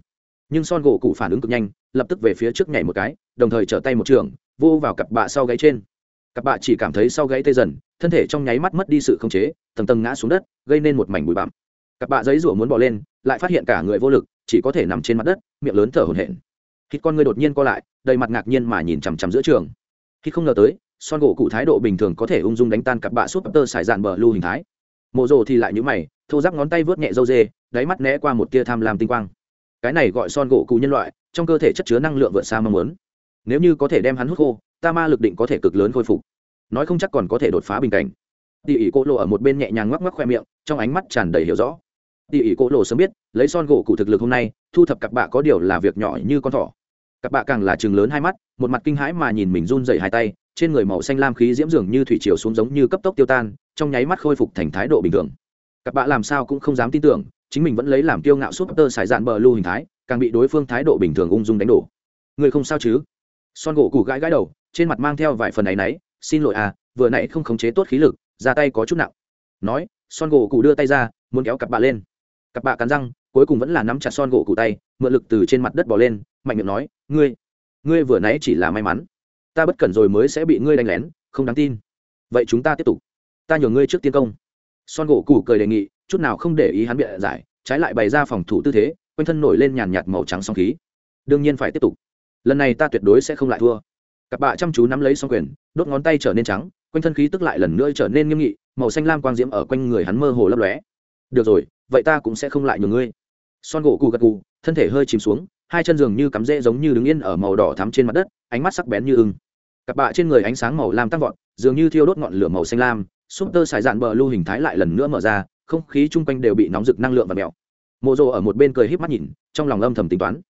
Nhưng son gỗ cụ phản ứng cực nhanh, lập tức về phía trước nhảy một cái, đồng thời trở tay một trường, vô vào cặp bạ sau gáy trên. Cặp bạ chỉ cảm thấy sau gáy tê dần, thân thể trong nháy mắt mất đi sự khống chế, tầng tầng ngã xuống đất, gây nên một mảnh bụi bặm. Cặp bạ giấy rủa muốn bỏ lên, lại phát hiện cả người vô lực, chỉ có thể nằm trên mặt đất, miệng lớn thở hổn hển. Khi con người đột nhiên co lại, đầy mặt ngạc nhiên mà nhìn chằm chằm giữa trường. Khi không ngờ tới, son gỗ cụ thái độ bình thường có thể ung dung đánh tan cặp bạ súp tơ xài dạn bờ lưu hình thái mộ rồ thì lại nhữ mày, thô giáp ngón tay vớt nhẹ dâu dê, đáy mắt né qua một tia tham lam tinh quang. Cái này gọi son gỗ cụ nhân loại, trong cơ thể chất chứa năng lượng vượt xa mong muốn. Nếu như có thể đem hắn hút khô, ta ma lực định có thể cực lớn khôi phục. Nói không chắc còn có thể đột phá bình cảnh. Tỉ ỉ cô lộ ở một bên nhẹ nhàng ngoắc ngoắc khoe miệng, trong ánh mắt tràn đầy hiểu rõ. Tỉ ỉ cô lộ sớm biết, lấy son gỗ cụ thực lực hôm nay, thu thập cặp bạ có điều là việc nhỏ như con thỏ. Cặp bạ càng là chừng lớn hai mắt, một mặt kinh hãi mà nhìn mình run dày hai tay trên người màu xanh lam khí diễm dường như thủy chiều xuống giống như cấp tốc tiêu tan, trong nháy mắt khôi phục thành thái độ bình thường. Cặp bạn làm sao cũng không dám tin tưởng, chính mình vẫn lấy làm kiêu ngạo súp tơ xài dạn bờ lưu hình thái, càng bị đối phương thái độ bình thường ung dung đánh đổ. Người không sao chứ? Son gỗ cụ gãi gãi đầu, trên mặt mang theo vài phần áy náy, xin lỗi à vừa nãy không khống chế tốt khí lực, ra tay có chút nặng. Nói, son gỗ cụ đưa tay ra, muốn kéo cặp bạ lên. Cặp bạ cắn răng, cuối cùng vẫn là nắm chặt son gỗ cụ tay, mượn lực từ trên mặt đất bỏ lên, mạnh miệng nói, ngươi ngươi vừa nãy chỉ là may mắn ta bất cẩn rồi mới sẽ bị ngươi đánh lén, không đáng tin. Vậy chúng ta tiếp tục. Ta nhờ ngươi trước tiên công. Son gỗ củ cười đề nghị, chút nào không để ý hắn bịa giải, trái lại bày ra phòng thủ tư thế, quanh thân nổi lên nhàn nhạt màu trắng song khí. Đương nhiên phải tiếp tục. Lần này ta tuyệt đối sẽ không lại thua. Cặp bạ chăm chú nắm lấy song quyền, đốt ngón tay trở nên trắng, quanh thân khí tức lại lần nữa trở nên nghiêm nghị, màu xanh lam quang diễm ở quanh người hắn mơ hồ lấp lóe. Được rồi, vậy ta cũng sẽ không lại nhường ngươi. Son gỗ cù gật cù thân thể hơi chìm xuống, hai chân giường như cắm rễ giống như đứng yên ở màu đỏ thắm trên mặt đất, ánh mắt sắc bén như ưng cặp bạ trên người ánh sáng màu lam tăng vọt, dường như thiêu đốt ngọn lửa màu xanh lam, súp tơ xài dạn bờ lưu hình thái lại lần nữa mở ra, không khí chung quanh đều bị nóng rực năng lượng và mèo. Mộ rồ ở một bên cười híp mắt nhìn, trong lòng âm thầm tính toán.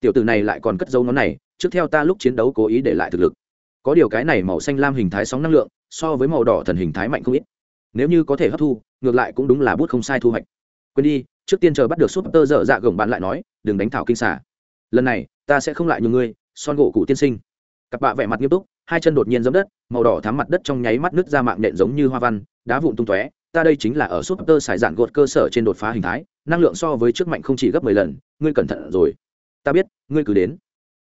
Tiểu tử này lại còn cất dấu nó này, trước theo ta lúc chiến đấu cố ý để lại thực lực. Có điều cái này màu xanh lam hình thái sóng năng lượng, so với màu đỏ thần hình thái mạnh không ít. Nếu như có thể hấp thu, ngược lại cũng đúng là bút không sai thu hoạch. Quên đi, trước tiên chờ bắt được súp tơ dở dạ gồng bạn lại nói, đừng đánh thảo kinh xả lần này, ta sẽ không lại nhường ngươi, son gỗ cụ tiên sinh. Cặp bạ vẻ mặt nghiêm túc hai chân đột nhiên giấm đất, màu đỏ thắm mặt đất trong nháy mắt nứt ra mạng nện giống như hoa văn, đá vụn tung tóe. Ta đây chính là ở súp tơ xài dạn gột cơ sở trên đột phá hình thái, năng lượng so với trước mạnh không chỉ gấp mười lần, ngươi cẩn thận rồi. Ta biết, ngươi cứ đến.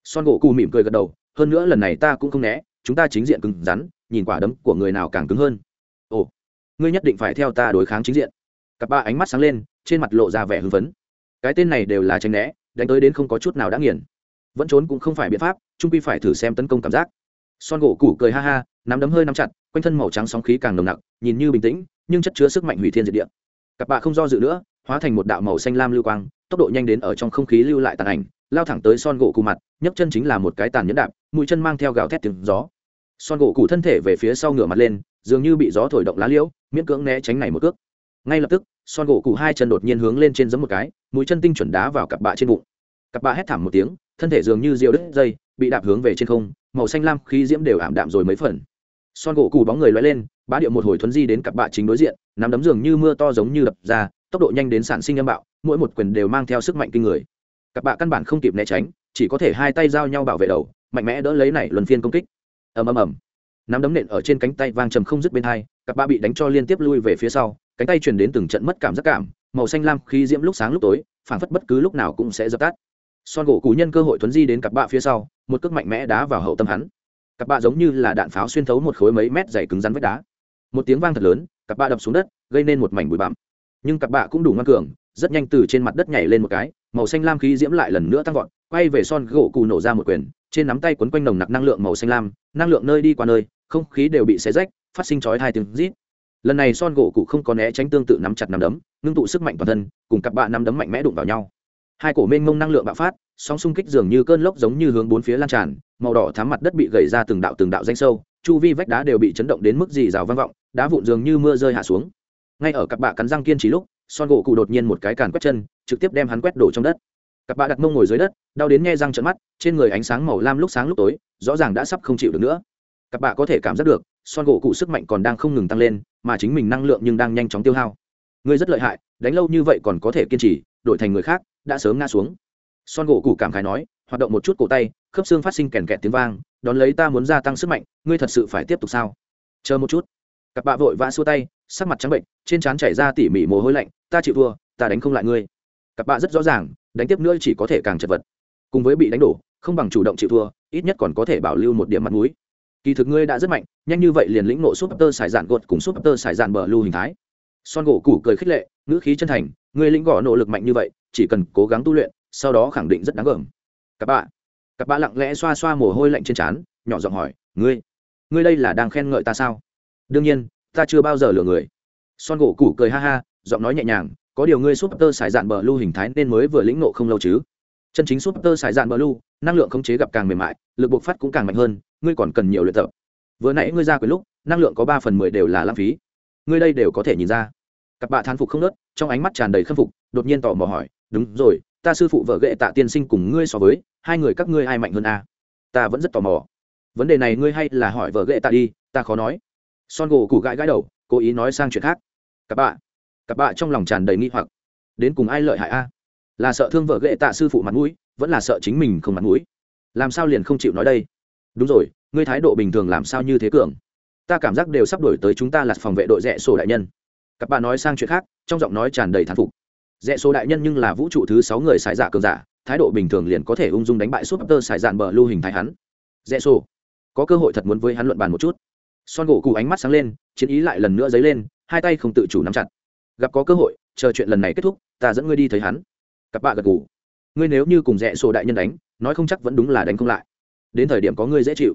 Son gỗ cụ mỉm cười gật đầu, hơn nữa lần này ta cũng không né, chúng ta chính diện cứng rắn, nhìn quả đấm của người nào càng cứng hơn. Ồ, ngươi nhất định phải theo ta đối kháng chính diện. Cặp ba ánh mắt sáng lên, trên mặt lộ ra vẻ hưng phấn. Cái tên này đều là tránh né, đánh tới đến không có chút nào đã nghiền. Vẫn trốn cũng không phải biện pháp chung quy phải thử xem tấn công cảm giác son gỗ củ cười ha ha, nắm đấm hơi nắm chặt, quanh thân màu trắng sóng khí càng nồng nặc, nhìn như bình tĩnh, nhưng chất chứa sức mạnh hủy thiên diệt địa. Cặp bạ không do dự nữa, hóa thành một đạo màu xanh lam lưu quang, tốc độ nhanh đến ở trong không khí lưu lại tàn ảnh, lao thẳng tới son gỗ cụ mặt, nhấc chân chính là một cái tàn nhẫn đạp, mũi chân mang theo gào thét tiếng gió. Son gỗ cụ thân thể về phía sau ngửa mặt lên, dường như bị gió thổi động lá liễu, miễn cưỡng né tránh này một cước. Ngay lập tức, son gỗ cụ hai chân đột nhiên hướng lên trên giấm một cái, mũi chân tinh chuẩn đá vào cặp bạ trên bụng. Cặp bạ hét thảm một tiếng, thân thể dường như rượu đứt dây, bị đạp hướng về trên không màu xanh lam khí diễm đều ảm đạm rồi mấy phần. Son gỗ cù bóng người loay lên, bá điệu một hồi thuấn di đến cặp bạ chính đối diện, nắm đấm dường như mưa to giống như đập ra, tốc độ nhanh đến sản sinh âm bạo, mỗi một quyền đều mang theo sức mạnh kinh người. Cặp bạ căn bản không kịp né tránh, chỉ có thể hai tay giao nhau bảo vệ đầu, mạnh mẽ đỡ lấy này luân phiên công kích. Ầm ầm ầm. Nắm đấm nện ở trên cánh tay vang trầm không dứt bên hai, cặp bạ bị đánh cho liên tiếp lui về phía sau, cánh tay truyền đến từng trận mất cảm giác cảm, màu xanh lam khi diễm lúc sáng lúc tối, phảng phất bất cứ lúc nào cũng sẽ dập tắt. Son gỗ cú nhân cơ hội thuấn di đến cặp bạ phía sau một cước mạnh mẽ đá vào hậu tâm hắn. Cặp bạ giống như là đạn pháo xuyên thấu một khối mấy mét dày cứng rắn vách đá. Một tiếng vang thật lớn, cặp bạ đập xuống đất, gây nên một mảnh bụi bặm. Nhưng cặp bạ cũng đủ ngoan cường, rất nhanh từ trên mặt đất nhảy lên một cái, màu xanh lam khí diễm lại lần nữa tăng vọt, quay về son gỗ cù nổ ra một quyền, trên nắm tay quấn quanh nồng nặc năng lượng màu xanh lam, năng lượng nơi đi qua nơi, không khí đều bị xé rách, phát sinh chói hai tiếng rít. Lần này son gỗ cụ không có né tránh tương tự nắm chặt nắm đấm, ngưng tụ sức mạnh toàn thân, cùng cặp bạ nắm đấm mạnh mẽ đụng vào nhau hai cổ mênh mông năng lượng bạo phát, sóng xung kích dường như cơn lốc giống như hướng bốn phía lan tràn, màu đỏ thắm mặt đất bị gầy ra từng đạo từng đạo danh sâu, chu vi vách đá đều bị chấn động đến mức dì rào vang vọng, đá vụn dường như mưa rơi hạ xuống. Ngay ở cặp bạ cắn răng kiên trì lúc, son gỗ cụ đột nhiên một cái càn quét chân, trực tiếp đem hắn quét đổ trong đất. Cặp bạ đặt mông ngồi dưới đất, đau đến nghe răng trận mắt, trên người ánh sáng màu lam lúc sáng lúc tối, rõ ràng đã sắp không chịu được nữa. Cặp bạ có thể cảm giác được, son gỗ cụ sức mạnh còn đang không ngừng tăng lên, mà chính mình năng lượng nhưng đang nhanh chóng tiêu hao. Ngươi rất lợi hại, đánh lâu như vậy còn có thể kiên trì đổi thành người khác, đã sớm ngã xuống. Son gỗ cụ cảm khái nói, hoạt động một chút cổ tay, khớp xương phát sinh kèn kẹt tiếng vang, đón lấy ta muốn gia tăng sức mạnh, ngươi thật sự phải tiếp tục sao? Chờ một chút. Cặp bạ vội vã xua tay, sắc mặt trắng bệnh, trên trán chảy ra tỉ mỉ mồ hôi lạnh, ta chịu thua, ta đánh không lại ngươi. Cặp bạ rất rõ ràng, đánh tiếp nữa chỉ có thể càng chật vật. Cùng với bị đánh đổ, không bằng chủ động chịu thua, ít nhất còn có thể bảo lưu một điểm mặt mũi. Kỳ thực ngươi đã rất mạnh, nhanh như vậy liền lĩnh nộ súp tơ sải dạn gột cùng súp tơ sải dạn bờ lưu hình thái. Son gỗ củ cười khích lệ ngữ khí chân thành ngươi lĩnh gõ nỗ lực mạnh như vậy, chỉ cần cố gắng tu luyện, sau đó khẳng định rất đáng gờm. Các bạn các bạn lặng lẽ xoa xoa mồ hôi lạnh trên trán, nhỏ giọng hỏi, ngươi ngươi đây là đang khen ngợi ta sao? Đương nhiên, ta chưa bao giờ lừa người. Son gỗ củ cười ha ha, giọng nói nhẹ nhàng, có điều ngươi súp tơ xài dạn bờ lưu hình thái nên mới vừa lĩnh nộ không lâu chứ. Chân chính súp tơ xài dạn bờ lưu năng lượng khống chế gặp càng mềm mại, lực bộc phát cũng càng mạnh hơn, ngươi còn cần nhiều luyện tập. Vừa nãy ngươi ra quyền lúc, năng lượng có ba phần mười đều là lãng phí. Ngươi đây đều có thể nhìn ra cặp bạ thán phục không nớt, trong ánh mắt tràn đầy khâm phục, đột nhiên tỏ mò hỏi, đúng rồi, ta sư phụ vợ ghệ tạ tiên sinh cùng ngươi so với, hai người các ngươi ai mạnh hơn a? Ta vẫn rất tò mò. Vấn đề này ngươi hay là hỏi vợ ghệ tạ đi, ta khó nói. Son gỗ củ gãi gãi đầu, cố ý nói sang chuyện khác. Cặp bạ. Cặp bạ trong lòng tràn đầy nghi hoặc. Đến cùng ai lợi hại a? Là sợ thương vợ ghệ tạ sư phụ mặt mũi, vẫn là sợ chính mình không mặt mũi? Làm sao liền không chịu nói đây? Đúng rồi, ngươi thái độ bình thường làm sao như thế cường? Ta cảm giác đều sắp đổi tới chúng ta là phòng vệ đội rẽ sổ đại nhân cặp bà nói sang chuyện khác, trong giọng nói tràn đầy thán phục. Rẽ số đại nhân nhưng là vũ trụ thứ sáu người xài giả cường giả, thái độ bình thường liền có thể ung dung đánh bại súp tơ xài dạn bờ lưu hình thái hắn. Rẽ số, có cơ hội thật muốn với hắn luận bàn một chút. Son gỗ cụ ánh mắt sáng lên, chiến ý lại lần nữa dấy lên, hai tay không tự chủ nắm chặt. Gặp có cơ hội, chờ chuyện lần này kết thúc, ta dẫn ngươi đi thấy hắn. Cặp bạ gật gù. Ngươi nếu như cùng rẽ sổ đại nhân đánh, nói không chắc vẫn đúng là đánh không lại. Đến thời điểm có ngươi dễ chịu.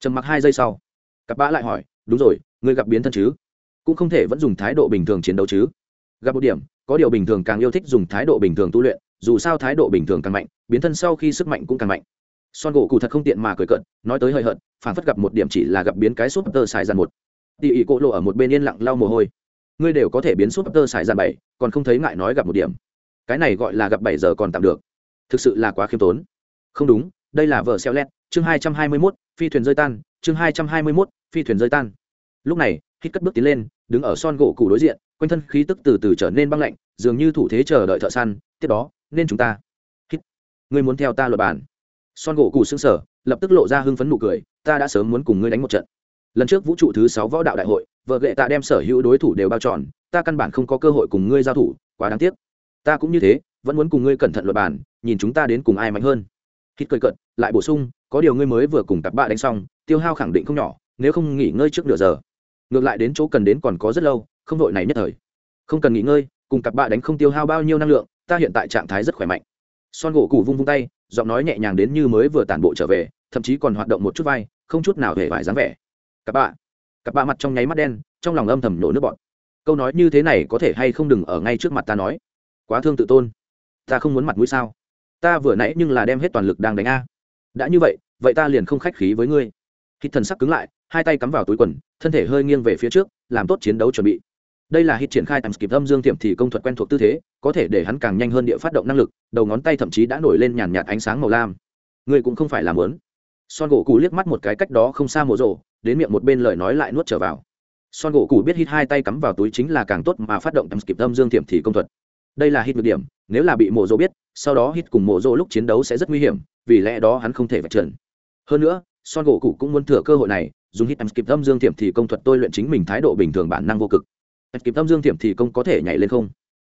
Trầm mặc hai giây sau. Cặp bạ lại hỏi, đúng rồi, ngươi gặp biến thân chứ? Cũng không thể vẫn dùng thái độ bình thường chiến đấu chứ. Gặp một điểm, có điều bình thường càng yêu thích dùng thái độ bình thường tu luyện, dù sao thái độ bình thường càng mạnh, biến thân sau khi sức mạnh cũng càng mạnh. Son gỗ cụ thật không tiện mà cười cận nói tới hơi hận phản phất gặp một điểm chỉ là gặp biến cái súp tơ xài dàn một. Tỉ ỉ cỗ lộ ở một bên yên lặng lau mồ hôi. Ngươi đều có thể biến súp tơ xài dàn bảy, còn không thấy ngại nói gặp một điểm. Cái này gọi là gặp bảy giờ còn tạm được. Thực sự là quá khiêm tốn. Không đúng, đây là vợ xeo lét, chương hai trăm hai mươi mốt, phi thuyền rơi tan, chương hai trăm hai mươi mốt, phi thuyền rơi tan. Lúc này hít cất bước tiến lên, đứng ở son gỗ cụ đối diện, quanh thân khí tức từ từ trở nên băng lạnh, dường như thủ thế chờ đợi thợ săn, tiếp đó, nên chúng ta. Hít. Ngươi muốn theo ta luật bàn son gỗ cụ xương sở lập tức lộ ra hưng phấn nụ cười, ta đã sớm muốn cùng ngươi đánh một trận. Lần trước vũ trụ thứ sáu võ đạo đại hội, vợ gệ ta đem sở hữu đối thủ đều bao tròn ta căn bản không có cơ hội cùng ngươi giao thủ, quá đáng tiếc. Ta cũng như thế, vẫn muốn cùng ngươi cẩn thận luật bàn nhìn chúng ta đến cùng ai mạnh hơn. Hít cười cận lại bổ sung, có điều ngươi mới vừa cùng tạp bạ đánh xong, tiêu hao khẳng định không nhỏ, nếu không nghỉ ngơi trước nửa giờ ngược lại đến chỗ cần đến còn có rất lâu, không đội này nhất thời. Không cần nghỉ ngơi, cùng cặp bạ đánh không tiêu hao bao nhiêu năng lượng, ta hiện tại trạng thái rất khỏe mạnh. Son gỗ cụ vung vung tay, giọng nói nhẹ nhàng đến như mới vừa tản bộ trở về, thậm chí còn hoạt động một chút vai, không chút nào hề vải dáng vẻ. Cặp bạ. Cặp bạ mặt trong nháy mắt đen, trong lòng âm thầm nổ nước bọn câu nói như thế này có thể hay không đừng ở ngay trước mặt ta nói? Quá thương tự tôn. Ta không muốn mặt mũi sao? Ta vừa nãy nhưng là đem hết toàn lực đang đánh a. Đã như vậy vậy ta liền không khách khí với ngươi. Khi thần sắc cứng lại hai tay cắm vào túi quần, thân thể hơi nghiêng về phía trước, làm tốt chiến đấu chuẩn bị. Đây là hít triển khai tầm kịp âm dương tiệm thì công thuật quen thuộc tư thế, có thể để hắn càng nhanh hơn địa phát động năng lực, đầu ngón tay thậm chí đã nổi lên nhàn nhạt ánh sáng màu lam. Người cũng không phải làm lớn son gỗ cụ liếc mắt một cái cách đó không xa mộ rộ, đến miệng một bên lời nói lại nuốt trở vào. Son gỗ cụ biết hít hai tay cắm vào túi chính là càng tốt mà phát động tầm kịp âm dương tiệm thì công thuật. Đây là hít được điểm, nếu là bị mộ rộ biết, sau đó hít cùng mộ rộ lúc chiến đấu sẽ rất nguy hiểm, vì lẽ đó hắn không thể vạch trần. Hơn nữa, son gỗ cụ cũng muốn thừa cơ hội này dùng hít em kịp âm dương thiểm thì công thuật tôi luyện chính mình thái độ bình thường bản năng vô cực. Kịp âm dương thiểm thì công có thể nhảy lên không?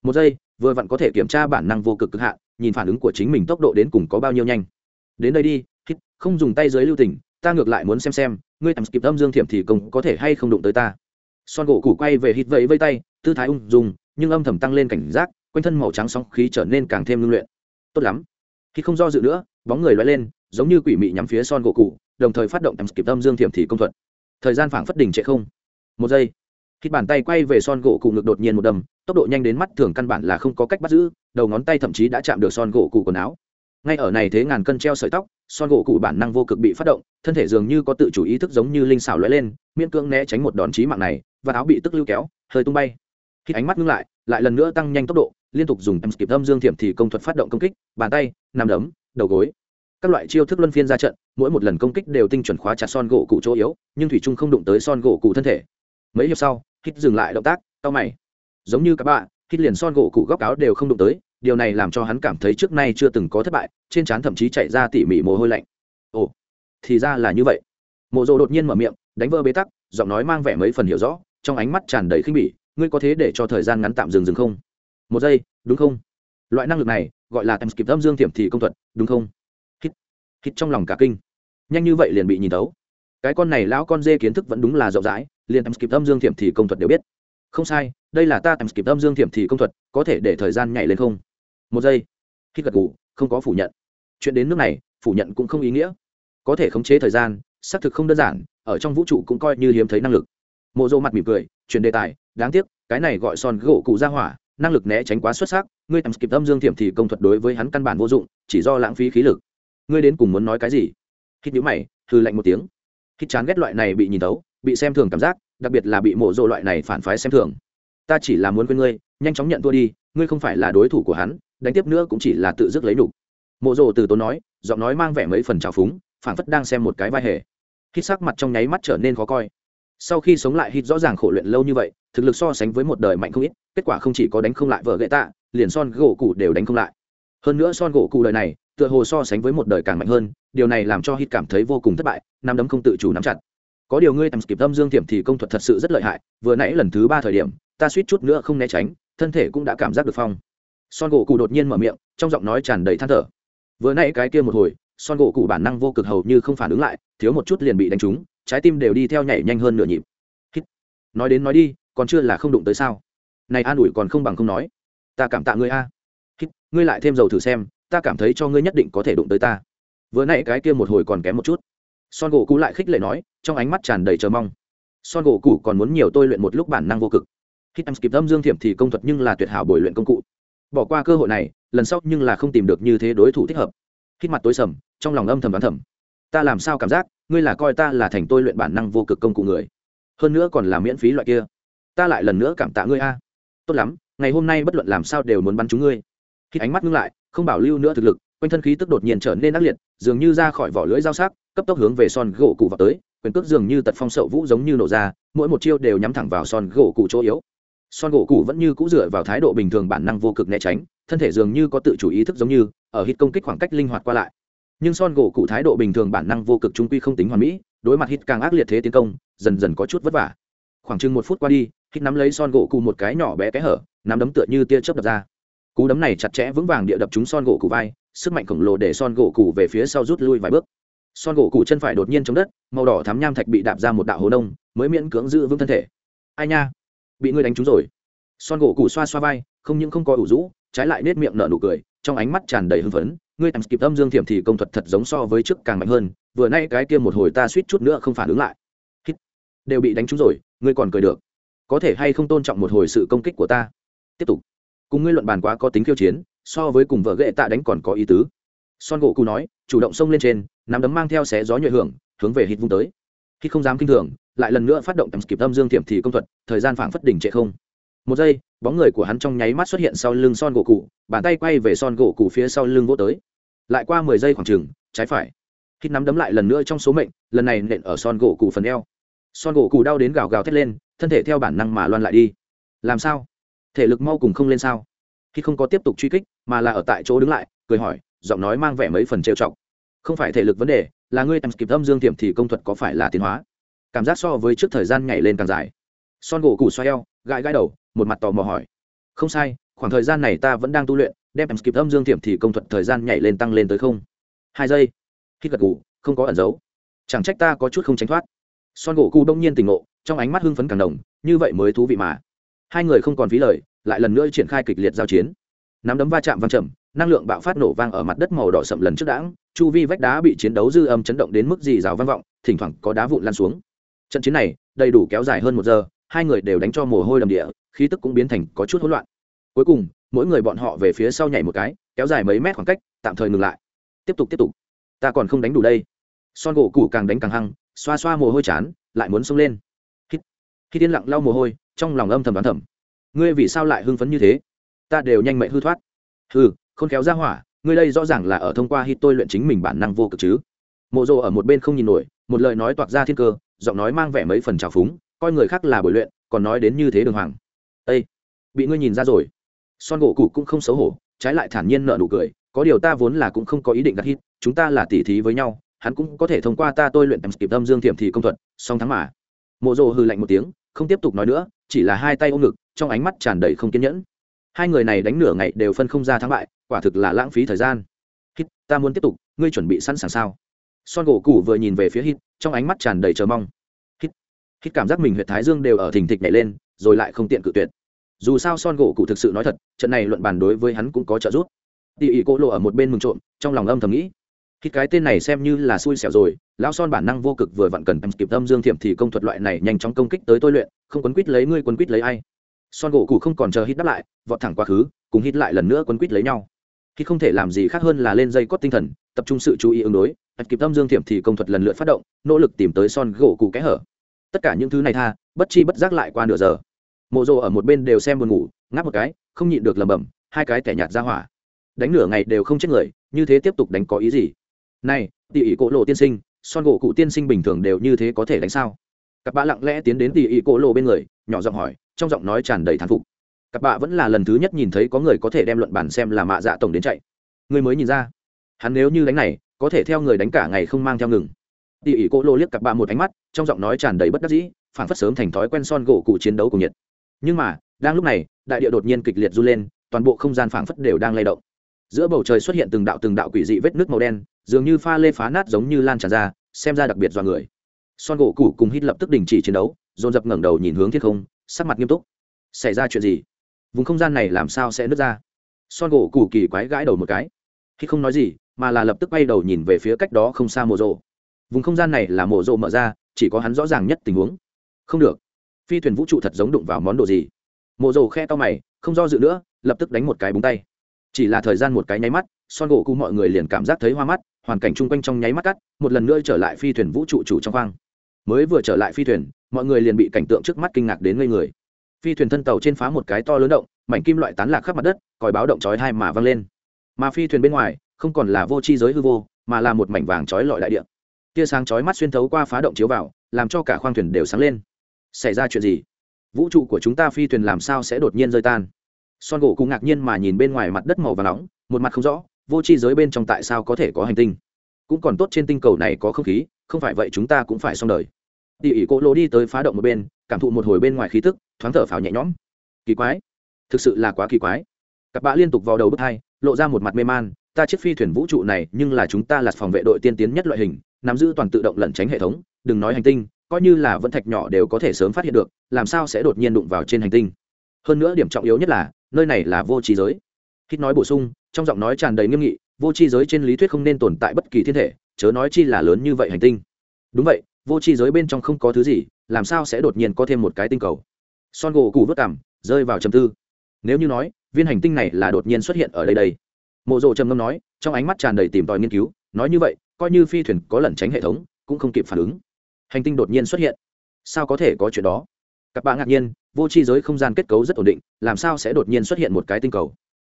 Một giây, vừa vặn có thể kiểm tra bản năng vô cực cực hạn, nhìn phản ứng của chính mình tốc độ đến cùng có bao nhiêu nhanh. Đến đây đi hít không dùng tay dưới lưu tình, ta ngược lại muốn xem xem, ngươi em kịp âm dương thiểm thì công có thể hay không đụng tới ta. Son gỗ củ quay về hít vẫy vây tay, tư thái ung dùng nhưng âm thầm tăng lên cảnh giác, quanh thân màu trắng sóng khí trở nên càng thêm ngưng luyện. Tốt lắm. Khi không do dự nữa, bóng người loay lên, giống như quỷ mị nhắm phía son gỗ cụ đồng thời phát động em kịp âm dương thiểm thì công thuật. Thời gian phảng phất đỉnh trệ không. Một giây. Khi bàn tay quay về son gỗ cụ ngực đột nhiên một đầm tốc độ nhanh đến mắt thường căn bản là không có cách bắt giữ, đầu ngón tay thậm chí đã chạm được son gỗ cụ quần áo. Ngay ở này thế ngàn cân treo sợi tóc, son gỗ cụ bản năng vô cực bị phát động, thân thể dường như có tự chủ ý thức giống như linh xảo lóe lên, miễn cưỡng né tránh một đòn chí mạng này, và áo bị tức lưu kéo, hơi tung bay. Khi ánh mắt ngưng lại lại lần nữa tăng nhanh tốc độ, liên tục dùng em kịp âm dương thiểm thì công thuật phát động công kích, bàn tay nằm đấm, đầu gối các loại chiêu thức luân phiên ra trận, mỗi một lần công kích đều tinh chuẩn khóa chặt son gỗ cụ chỗ yếu, nhưng thủy trung không đụng tới son gỗ cụ thân thể. Mấy hiệp sau, hít dừng lại động tác tao mày. Giống như các bạn, hít liền son gỗ cụ góc áo đều không đụng tới, điều này làm cho hắn cảm thấy trước nay chưa từng có thất bại, trên trán thậm chí chạy ra tỉ mỉ mồ hôi lạnh. Ồ, thì ra là như vậy. Mộ rộ đột nhiên mở miệng, đánh vỡ bế tắc, giọng nói mang vẻ mấy phần hiểu rõ, trong ánh mắt tràn đầy khinh bỉ, ngươi có thế để cho thời gian ngắn tạm dừng dừng không? Một giây, đúng không? Loại năng lực này, gọi là tầm kịp âm dương thiểm thì công thuật, đúng không? Hít trong lòng cả kinh. Nhanh như vậy liền bị nhìn tấu cái con này lão con dê kiến thức vẫn đúng là rộng rãi, liền tầm kịp âm dương thiểm thì công thuật đều biết. Không sai, đây là ta tầm kịp âm dương thiểm thì công thuật, có thể để thời gian nhảy lên không? Một giây. Khi gật gù, không có phủ nhận. Chuyện đến nước này, phủ nhận cũng không ý nghĩa. Có thể khống chế thời gian, xác thực không đơn giản, ở trong vũ trụ cũng coi như hiếm thấy năng lực. Mộ dô mặt mỉm cười, chuyển đề tài, đáng tiếc, cái này gọi son gỗ cụ ra hỏa, năng lực né tránh quá xuất sắc, ngươi tầm kịp âm dương thiểm thì công thuật đối với hắn căn bản vô dụng, chỉ do lãng phí khí lực ngươi đến cùng muốn nói cái gì? Hít nhữ mày hư lạnh một tiếng. Hít chán ghét loại này bị nhìn tấu bị xem thường cảm giác, đặc biệt là bị mộ rộ loại này phản phái xem thường. Ta chỉ là muốn quên ngươi, nhanh chóng nhận thua đi, ngươi không phải là đối thủ của hắn, đánh tiếp nữa cũng chỉ là tự dứt lấy đủ. mộ rộ từ tốn nói, giọng nói mang vẻ mấy phần trào phúng phản phất đang xem một cái vai hề. Hít sắc mặt trong nháy mắt trở nên khó coi. Sau khi sống lại hít rõ ràng khổ luyện lâu như vậy, thực lực so sánh với một đời mạnh không ít, kết quả không chỉ có đánh không lại vợ gậy tạ, liền son gỗ cụ đều đánh không lại. Hơn nữa son gỗ cụ đời này tựa hồ so sánh với một đời càng mạnh hơn, điều này làm cho hít cảm thấy vô cùng thất bại nắm đấm không tự chủ nắm chặt. Có điều ngươi tầm kịp tâm dương thiểm thì công thuật thật sự rất lợi hại, vừa nãy lần thứ ba thời điểm, ta suýt chút nữa không né tránh, thân thể cũng đã cảm giác được phong. Son gỗ cụ đột nhiên mở miệng, trong giọng nói tràn đầy than thở. Vừa nãy cái kia một hồi, son gỗ cụ bản năng vô cực hầu như không phản ứng lại, thiếu một chút liền bị đánh trúng, trái tim đều đi theo nhảy nhanh hơn nửa nhịp. Hít. nói đến nói đi, còn chưa là không đụng tới sao? Này an ủi còn không bằng không nói. Ta cảm tạ ngươi a. Hít. ngươi lại thêm dầu thử xem ta cảm thấy cho ngươi nhất định có thể đụng tới ta. Vừa nãy cái kia một hồi còn kém một chút. Son gỗ cụ lại khích lệ nói, trong ánh mắt tràn đầy chờ mong. Son gỗ cụ còn muốn nhiều tôi luyện một lúc bản năng vô cực. Khi em kịp âm dương thiểm thì công thuật nhưng là tuyệt hảo bồi luyện công cụ. Bỏ qua cơ hội này, lần sau nhưng là không tìm được như thế đối thủ thích hợp. Khi mặt tối sầm, trong lòng âm thầm đoán thầm. Ta làm sao cảm giác, ngươi là coi ta là thành tôi luyện bản năng vô cực công cụ người. Hơn nữa còn là miễn phí loại kia. Ta lại lần nữa cảm tạ ngươi a. Tốt lắm, ngày hôm nay bất luận làm sao đều muốn bắn chúng ngươi. Khi ánh mắt ngưng lại không bảo lưu nữa thực lực, quanh thân khí tức đột nhiên trở nên ác liệt, dường như ra khỏi vỏ lưỡi dao sắc, cấp tốc hướng về son gỗ cụ vào tới, quyền cước dường như tật phong sậu vũ giống như nổ ra, mỗi một chiêu đều nhắm thẳng vào son gỗ cụ chỗ yếu. Son gỗ cụ vẫn như cũ dựa vào thái độ bình thường bản năng vô cực né tránh, thân thể dường như có tự chủ ý thức giống như, ở hít công kích khoảng cách linh hoạt qua lại. Nhưng son gỗ cụ thái độ bình thường bản năng vô cực trung quy không tính hoàn mỹ, đối mặt hít càng ác liệt thế tiến công, dần dần có chút vất vả. Khoảng chừng một phút qua đi hít nắm lấy son gỗ cụ một cái nhỏ bé cái hở, nắm đấm tựa như tia chớp đập ra cú đấm này chặt chẽ vững vàng địa đập trúng son gỗ cụ vai, sức mạnh khổng lồ để son gỗ cụ về phía sau rút lui vài bước. Son gỗ cụ chân phải đột nhiên chống đất, màu đỏ thắm nham thạch bị đạp ra một đạo hồ nông, mới miễn cưỡng giữ vững thân thể. Ai nha? Bị ngươi đánh trúng rồi. Son gỗ cụ xoa xoa vai, không những không có ủ rũ, trái lại nết miệng nở nụ cười, trong ánh mắt tràn đầy hưng phấn. Ngươi tầm kịp âm dương thiểm thì công thuật thật giống so với trước càng mạnh hơn, vừa nay cái kia một hồi ta suýt chút nữa không phản ứng lại. Hít. đều bị đánh trúng rồi, ngươi còn cười được. Có thể hay không tôn trọng một hồi sự công kích của ta? Tiếp tục cùng ngươi luận bàn quá có tính khiêu chiến, so với cùng vợ ghệ tạ đánh còn có ý tứ. Son gỗ cụ nói, chủ động xông lên trên, nắm đấm mang theo xé gió nhuệ hưởng, hướng về hít vung tới. Khi không dám kinh thường, lại lần nữa phát động tầm kịp âm dương thiểm thì công thuật, thời gian phảng phất đỉnh trệ không. Một giây, bóng người của hắn trong nháy mắt xuất hiện sau lưng son gỗ cụ bàn tay quay về son gỗ cụ phía sau lưng vỗ tới. Lại qua mười giây khoảng trừng trái phải. Hít nắm đấm lại lần nữa trong số mệnh, lần này nện ở son gỗ cụ phần eo. Son gỗ cụ đau đến gào gào thét lên, thân thể theo bản năng mà loan lại đi. Làm sao? Thể lực mau cùng không lên sao? Khi không có tiếp tục truy kích, mà là ở tại chỗ đứng lại, cười hỏi, giọng nói mang vẻ mấy phần trêu chọc. Không phải thể lực vấn đề, là ngươi tầm kịp âm dương tiềm thì công thuật có phải là tiến hóa? Cảm giác so với trước thời gian nhảy lên càng dài. Son gỗ củ xoay eo, gãi gãi đầu, một mặt tò mò hỏi. Không sai, khoảng thời gian này ta vẫn đang tu luyện, đem tầm kịp âm dương tiềm thì công thuật thời gian nhảy lên tăng lên tới không? Hai giây. Khi gật cụ không có ẩn giấu. Chẳng trách ta có chút không tránh thoát. Son gỗ cụ đông nhiên tỉnh ngộ, trong ánh mắt hưng phấn càng đồng, như vậy mới thú vị mà hai người không còn phí lời lại lần nữa triển khai kịch liệt giao chiến. Nắm đấm va chạm văng chậm năng lượng bạo phát nổ vang ở mặt đất màu đỏ sậm lần trước đãng chu vi vách đá bị chiến đấu dư âm chấn động đến mức gì rào vang vọng thỉnh thoảng có đá vụn lan xuống. Trận chiến này đầy đủ kéo dài hơn một giờ hai người đều đánh cho mồ hôi đầm địa khí tức cũng biến thành có chút hỗn loạn. Cuối cùng mỗi người bọn họ về phía sau nhảy một cái kéo dài mấy mét khoảng cách tạm thời ngừng lại. Tiếp tục tiếp tục. Ta còn không đánh đủ đây. Son gỗ củ càng đánh càng hăng xoa xoa mồ hôi chán lại muốn xông lên. Khi, khi tiên lặng lau mồ hôi trong lòng âm thầm đoán thầm. Ngươi vì sao lại hưng phấn như thế? Ta đều nhanh mệnh hư thoát. Hư không kéo ra hỏa, ngươi đây rõ ràng là ở thông qua hít tôi luyện chính mình bản năng vô cực chứ? Mộ rồ ở một bên không nhìn nổi, một lời nói toạc ra thiên cơ, giọng nói mang vẻ mấy phần trào phúng, coi người khác là bồi luyện, còn nói đến như thế đường hoàng. Ây bị ngươi nhìn ra rồi. Son gỗ cụ cũng không xấu hổ, trái lại thản nhiên nợ nụ cười, có điều ta vốn là cũng không có ý định đặt hít chúng ta là tỉ thí với nhau, hắn cũng có thể thông qua ta tôi luyện tầm kịp tâm dương thiểm thì công thuật, song thắng mà. Mộ rồ hư lạnh một tiếng, không tiếp tục nói nữa chỉ là hai tay ôm ngực, trong ánh mắt tràn đầy không kiên nhẫn. Hai người này đánh nửa ngày đều phân không ra thắng bại, quả thực là lãng phí thời gian. Hít, ta muốn tiếp tục, ngươi chuẩn bị sẵn sàng sao? Son gỗ cũ vừa nhìn về phía hít, trong ánh mắt tràn đầy chờ mong. Hít hít cảm giác mình huyện thái dương đều ở thình thịch nhảy lên, rồi lại không tiện cự tuyệt. Dù sao son gỗ cụ thực sự nói thật, trận này luận bàn đối với hắn cũng có trợ giúp. Tỉ ỉ cô lộ ở một bên mừng trộm, trong lòng âm thầm nghĩ khi cái tên này xem như là xui xẻo rồi, lão son bản năng vô cực vừa vặn cần kịp tâm dương thiểm thì công thuật loại này nhanh chóng công kích tới tôi luyện, không quấn quýt lấy ngươi quấn quýt lấy ai. Son gỗ cụ không còn chờ hít đáp lại, vọt thẳng quá khứ, cùng hít lại lần nữa quấn quýt lấy nhau. Khi không thể làm gì khác hơn là lên dây cót tinh thần, tập trung sự chú ý ứng đối kịp tâm dương thiểm thì công thuật lần lượt phát động, nỗ lực tìm tới son gỗ cụ kẽ hở. Tất cả những thứ này tha, bất chi bất giác lại qua nửa giờ. Mộ rồ ở một bên đều xem buồn ngủ, ngáp một cái, không nhịn được lầm bầm hai cái tẻ nhạt ra hỏa. Đánh nửa ngày đều không chết người, như thế tiếp tục đánh có ý gì? Này tỉ ỉ cỗ lộ tiên sinh, son gỗ cụ tiên sinh bình thường đều như thế có thể đánh sao? Cặp bạ lặng lẽ tiến đến tỉ ỉ cỗ lộ bên người, nhỏ giọng hỏi, trong giọng nói tràn đầy thán phục. Cặp bạ vẫn là lần thứ nhất nhìn thấy có người có thể đem luận bản xem là mạ dạ tổng đến chạy. Người mới nhìn ra, hắn nếu như đánh này, có thể theo người đánh cả ngày không mang theo ngừng. Tỉ ỉ cỗ lộ liếc cặp bạ một ánh mắt, trong giọng nói tràn đầy bất đắc dĩ phản phất sớm thành thói quen son gỗ cụ chiến đấu cùng nhiệt. Nhưng mà, đang lúc này, đại địa đột nhiên kịch liệt r u lên, toàn bộ không gian phảng phất đều đang lay động giữa bầu trời xuất hiện từng đạo từng đạo quỷ dị vết nước màu đen, dường như pha lê phá nát giống như lan tràn ra, xem ra đặc biệt do người. Son gỗ cũ cùng hít lập tức đình chỉ chiến đấu, dồn dập ngẩng đầu nhìn hướng thiên không, sắc mặt nghiêm túc. Xảy ra chuyện gì? Vùng không gian này làm sao sẽ nứt ra? Son gỗ cũ kỳ quái gãi đầu một cái. Khi không nói gì, mà là lập tức quay đầu nhìn về phía cách đó không xa mộ rộ. Vùng không gian này là mộ rộ mở ra, chỉ có hắn rõ ràng nhất tình huống. Không được. Phi thuyền vũ trụ thật giống đụng vào món đồ gì? Mộ rộ khe to mày, không do dự nữa, lập tức đánh một cái búng tay chỉ là thời gian một cái nháy mắt, son gỗ cụ mọi người liền cảm giác thấy hoa mắt, hoàn cảnh chung quanh trong nháy mắt cắt, một lần nữa trở lại phi thuyền vũ trụ chủ trong khoang. Mới vừa trở lại phi thuyền, mọi người liền bị cảnh tượng trước mắt kinh ngạc đến ngây người. Phi thuyền thân tàu trên phá một cái to lớn động, mảnh kim loại tán lạc khắp mặt đất, còi báo động chói hai mà văng lên. Mà phi thuyền bên ngoài, không còn là vô chi giới hư vô, mà là một mảnh vàng chói lọi đại địa. Tia sáng chói mắt xuyên thấu qua phá động chiếu vào, làm cho cả khoang thuyền đều sáng lên. Xảy ra chuyện gì? Vũ trụ của chúng ta phi thuyền làm sao sẽ đột nhiên rơi tan? Son gỗ cũng ngạc nhiên mà nhìn bên ngoài mặt đất màu và nóng, một mặt không rõ, vô chi giới bên trong tại sao có thể có hành tinh. Cũng còn tốt trên tinh cầu này có không khí, không phải vậy chúng ta cũng phải xong đời. Tỉ ỉ cỗ lô đi tới phá động một bên, cảm thụ một hồi bên ngoài khí tức, thoáng thở phào nhẹ nhõm. Kỳ quái. Thực sự là quá kỳ quái. Cặp bã liên tục vào đầu bước hai, lộ ra một mặt mê man, ta chiếc phi thuyền vũ trụ này, nhưng là chúng ta là phòng vệ đội tiên tiến nhất loại hình, nắm giữ toàn tự động lẩn tránh hệ thống, đừng nói hành tinh, coi như là vẫn thạch nhỏ đều có thể sớm phát hiện được, làm sao sẽ đột nhiên đụng vào trên hành tinh. Hơn nữa điểm trọng yếu nhất là nơi này là vô trí giới. Hít nói bổ sung, trong giọng nói tràn đầy nghiêm nghị, vô tri giới trên lý thuyết không nên tồn tại bất kỳ thiên thể, chớ nói chi là lớn như vậy hành tinh. Đúng vậy, vô tri giới bên trong không có thứ gì, làm sao sẽ đột nhiên có thêm một cái tinh cầu? Son gỗ cù vất cảm, rơi vào trầm tư. Nếu như nói, viên hành tinh này là đột nhiên xuất hiện ở đây đây. Mộ rộ trầm ngâm nói, trong ánh mắt tràn đầy tìm tòi nghiên cứu, nói như vậy, coi như phi thuyền có lẩn tránh hệ thống, cũng không kịp phản ứng. Hành tinh đột nhiên xuất hiện. Sao có thể có chuyện đó? Các bạn ngạc nhiên vô tri giới không gian kết cấu rất ổn định, làm sao sẽ đột nhiên xuất hiện một cái tinh cầu?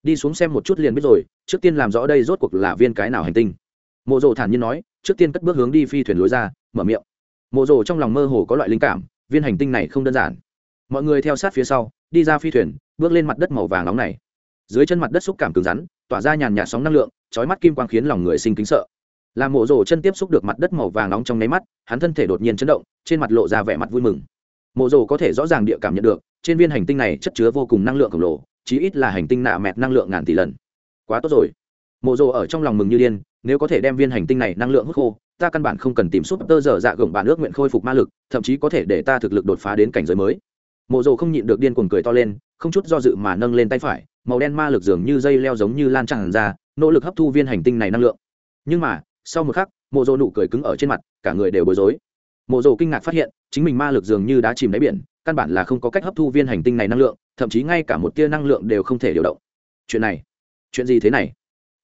Đi xuống xem một chút liền biết rồi, trước tiên làm rõ đây rốt cuộc là viên cái nào hành tinh. Mộ rồ thản nhiên nói, trước tiên cất bước hướng đi phi thuyền lối ra, mở miệng. Mộ rồ trong lòng mơ hồ có loại linh cảm, viên hành tinh này không đơn giản. Mọi người theo sát phía sau, đi ra phi thuyền, bước lên mặt đất màu vàng nóng này. Dưới chân mặt đất xúc cảm cứng rắn, tỏa ra nhàn nhạt sóng năng lượng trói mắt kim quang khiến lòng người sinh kính sợ. Làm mộ rồ chân tiếp xúc được mặt đất màu vàng nóng trong nháy mắt, hắn thân thể đột nhiên chấn động, trên mặt lộ ra vẻ mặt vui mừng mộ rồ có thể rõ ràng địa cảm nhận được, trên viên hành tinh này chất chứa vô cùng năng lượng khổng lồ, chí ít là hành tinh nạ mẹt năng lượng ngàn tỷ lần. Quá tốt rồi. Mộ rồ ở trong lòng mừng như điên, nếu có thể đem viên hành tinh này năng lượng hút khô, ta căn bản không cần tìm súp tơ dở dạ gồng bản ước nguyện khôi phục ma lực, thậm chí có thể để ta thực lực đột phá đến cảnh giới mới. Mộ rồ không nhịn được điên cuồng cười to lên, không chút do dự mà nâng lên tay phải, màu đen ma lực dường như dây leo giống như lan tràn ra, nỗ lực hấp thu viên hành tinh này năng lượng. Nhưng mà, sau một khắc, mộ rồ nụ cười cứng ở trên mặt, cả người đều bối rối mộ rồ kinh ngạc phát hiện, chính mình ma lực dường như đã chìm đáy biển, căn bản là không có cách hấp thu viên hành tinh này năng lượng, thậm chí ngay cả một tia năng lượng đều không thể điều động. Chuyện này, chuyện gì thế này?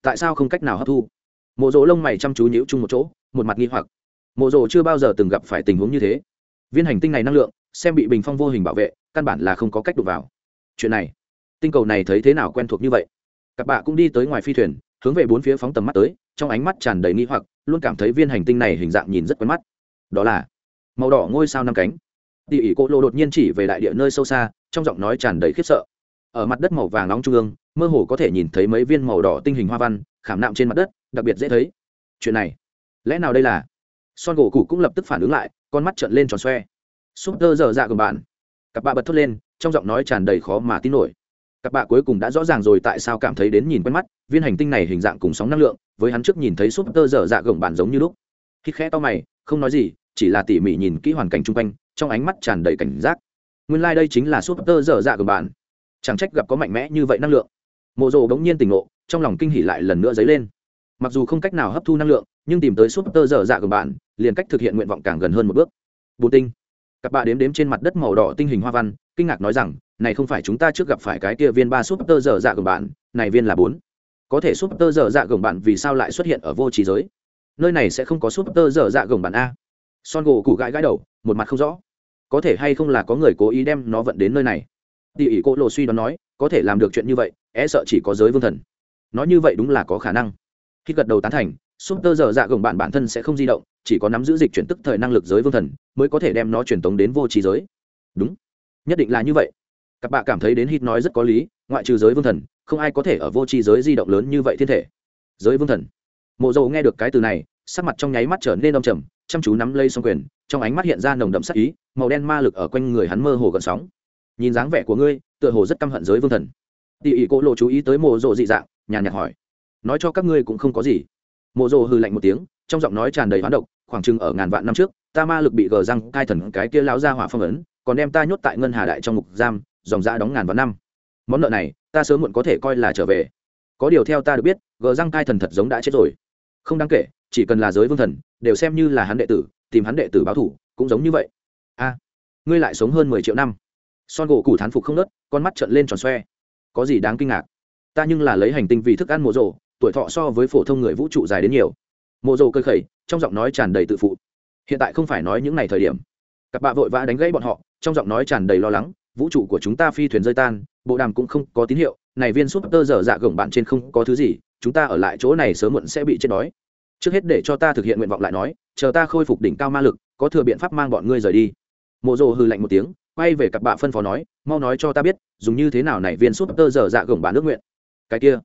Tại sao không cách nào hấp thu? Mộ rồ lông mày chăm chú nhíu chung một chỗ, một mặt nghi hoặc. Mộ rồ chưa bao giờ từng gặp phải tình huống như thế. Viên hành tinh này năng lượng, xem bị bình phong vô hình bảo vệ, căn bản là không có cách đụng vào. Chuyện này, tinh cầu này thấy thế nào quen thuộc như vậy? Các bạn cũng đi tới ngoài phi thuyền, hướng về bốn phía phóng tầm mắt tới, trong ánh mắt tràn đầy nghi hoặc, luôn cảm thấy viên hành tinh này hình dạng nhìn rất quen mắt. Đó là màu đỏ ngôi sao năm cánh. Tỉ ỉ cô lộ đột nhiên chỉ về đại địa nơi sâu xa, trong giọng nói tràn đầy khiếp sợ. Ở mặt đất màu vàng nóng trung ương, mơ hồ có thể nhìn thấy mấy viên màu đỏ tinh hình hoa văn, khảm nạm trên mặt đất, đặc biệt dễ thấy. Chuyện này, lẽ nào đây là? Son gỗ cụ cũng lập tức phản ứng lại, con mắt trợn lên tròn xoe. Súp tơ dở dạ cùng bạn. Cặp bạ bật thốt lên, trong giọng nói tràn đầy khó mà tin nổi. Các bạ cuối cùng đã rõ ràng rồi tại sao cảm thấy đến nhìn quen mắt, viên hành tinh này hình dạng cùng sóng năng lượng, với hắn trước nhìn thấy súp tơ dở dạ gồng bản giống như lúc. Khi khẽ to mày, không nói gì chỉ là tỉ mỉ nhìn kỹ hoàn cảnh chung quanh, trong ánh mắt tràn đầy cảnh giác. Nguyên lai、like、đây chính là súp tơ dở dạ của bạn. Chẳng trách gặp có mạnh mẽ như vậy năng lượng. Mộ rồ bỗng nhiên tỉnh ngộ, trong lòng kinh hỉ lại lần nữa dấy lên. Mặc dù không cách nào hấp thu năng lượng, nhưng tìm tới súp tơ dở dạ của bạn, liền cách thực hiện nguyện vọng càng gần hơn một bước. Bù tinh các bạn đếm đếm trên mặt đất màu đỏ tinh hình hoa văn, kinh ngạc nói rằng, này không phải chúng ta trước gặp phải cái kia viên ba súp tơ dở dạ của bạn, này viên là bốn. Có thể súp tơ dở dạ gồng bạn vì sao lại xuất hiện ở vô trí giới? Nơi này sẽ không có súp tơ dở dạ gồng bạn a son gỗ cụ gãi gãi đầu, một mặt không rõ. Có thể hay không là có người cố ý đem nó vận đến nơi này? Tỉ ỉ cô lộ suy đoán nói, có thể làm được chuyện như vậy e sợ chỉ có giới vương thần. Nói như vậy đúng là có khả năng. Khi gật đầu tán thành, súp tơ dở dạ gồng bạn bản thân sẽ không di động, chỉ có nắm giữ dịch chuyển tức thời năng lực giới vương thần, mới có thể đem nó truyền tống đến vô trí giới. Đúng. Nhất định là như vậy. Các bạn cảm thấy đến hít nói rất có lý, ngoại trừ giới vương thần, không ai có thể ở vô tri giới di động lớn như vậy thiên thể. Giới vương thần. Mộ dầu nghe được cái từ này, sắc mặt trong nháy mắt trở nên đông trầm chăm chú nắm lây xong quyền, trong ánh mắt hiện ra nồng đậm sắc ý, màu đen ma lực ở quanh người hắn mơ hồ gần sóng. Nhìn dáng vẻ của ngươi, tựa hồ rất căm hận giới vương thần. Tỉ ỉ cô lộ chú ý tới mộ rộ dị dạng, nhàn nhạt hỏi. Nói cho các ngươi cũng không có gì. Mộ rộ hư lạnh một tiếng, trong giọng nói tràn đầy hoán độc, khoảng chừng ở ngàn vạn năm trước, ta ma lực bị gờ răng, cai thần, cái kia lão ra hỏa phong ấn, còn đem ta nhốt tại ngân hà đại trong ngục giam, dòng ra đóng ngàn vạn năm. Món nợ này, ta sớm muộn có thể coi là trở về. Có điều theo ta được biết, gờ răng, cai thần thật giống đã chết rồi. Không đáng kể chỉ cần là giới vương thần, đều xem như là hắn đệ tử, tìm hắn đệ tử báo thủ, cũng giống như vậy. A, ngươi lại sống hơn mười triệu năm. Son gỗ củ thán phục không nớt, con mắt trợn lên tròn xoe. Có gì đáng kinh ngạc? Ta nhưng là lấy hành tinh vì thức ăn mộ rộ, tuổi thọ so với phổ thông người vũ trụ dài đến nhiều. Mộ rộ cơ khẩy, trong giọng nói tràn đầy tự phụ. Hiện tại không phải nói những ngày thời điểm. Các bạn vội vã đánh gãy bọn họ, trong giọng nói tràn đầy lo lắng, vũ trụ của chúng ta phi thuyền rơi tan, bộ đàm cũng không có tín hiệu, này viên súp tơ dở dạ gồng bạn trên không có thứ gì, chúng ta ở lại chỗ này sớm muộn sẽ bị chết đói trước hết để cho ta thực hiện nguyện vọng lại nói, chờ ta khôi phục đỉnh cao ma lực, có thừa biện pháp mang bọn ngươi rời đi. Mộ rồ hư lạnh một tiếng, quay về cặp bạ phân phó nói, mau nói cho ta biết, dùng như thế nào này viên súp tơ dở dạ gồng bản nước nguyện. Cái kia,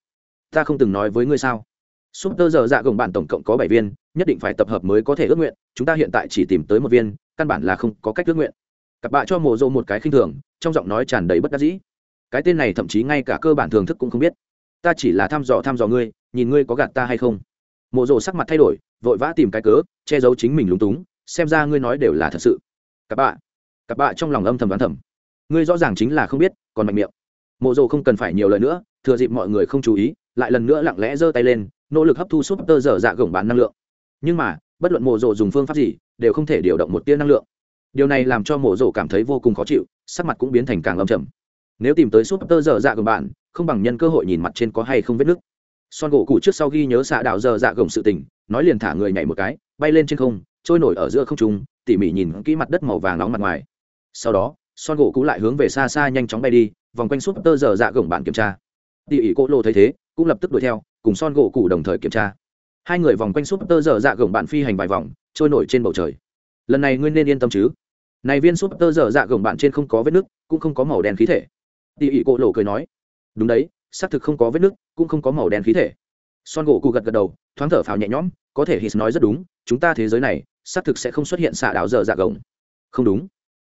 ta không từng nói với ngươi sao? Súp tơ dở dạ gồng bản tổng cộng có bảy viên, nhất định phải tập hợp mới có thể ước nguyện, chúng ta hiện tại chỉ tìm tới một viên, căn bản là không có cách ước nguyện. Cặp bạ cho mộ rồ một cái khinh thường, trong giọng nói tràn đầy bất đắc dĩ. Cái tên này thậm chí ngay cả cơ bản thưởng thức cũng không biết. Ta chỉ là thăm dò thăm dò ngươi, nhìn ngươi có gạt ta hay không mộ rồ sắc mặt thay đổi vội vã tìm cái cớ che giấu chính mình lúng túng xem ra ngươi nói đều là thật sự. Các bạn, các bạn trong lòng âm thầm đoán thầm. Ngươi rõ ràng chính là không biết còn mạnh miệng. Mộ rồ không cần phải nhiều lời nữa thừa dịp mọi người không chú ý lại lần nữa lặng lẽ giơ tay lên nỗ lực hấp thu súp tơ dở dạ gồng bán năng lượng. Nhưng mà bất luận mộ rồ dùng phương pháp gì đều không thể điều động một tia năng lượng. Điều này làm cho mộ rồ cảm thấy vô cùng khó chịu sắc mặt cũng biến thành càng âm trầm. Nếu tìm tới súp tơ dở dạ gồng bạn không bằng nhân cơ hội nhìn mặt trên có hay không vết nứt son gỗ cụ trước sau ghi nhớ xạ đạo giờ dạ gồng sự tình, nói liền thả người nhảy một cái, bay lên trên không, trôi nổi ở giữa không trung, tỉ mỉ nhìn kỹ mặt đất màu vàng nóng mặt ngoài. Sau đó, son gỗ cụ lại hướng về xa xa nhanh chóng bay đi, vòng quanh súp tơ dở dạ gồng bạn kiểm tra. Tỉ ỉ cỗ lộ thấy thế, cũng lập tức đuổi theo, cùng son gỗ cụ đồng thời kiểm tra. Hai người vòng quanh súp tơ dở dạ gồng bạn phi hành vài vòng, trôi nổi trên bầu trời. Lần này nguyên nên yên tâm chứ? Này viên súp tơ dở dạ gồng bạn trên không có vết nứt, cũng không có màu đen khí thể. Tỉ ỉ cỗ lộ cười nói. Đúng đấy xác thực không có vết nứt, cũng không có màu đen khí thể. Son gỗ cụ gật gật đầu, thoáng thở phào nhẹ nhõm, có thể hít nói rất đúng, chúng ta thế giới này, xác thực sẽ không xuất hiện xạ đảo dở dạ gồng. Không đúng.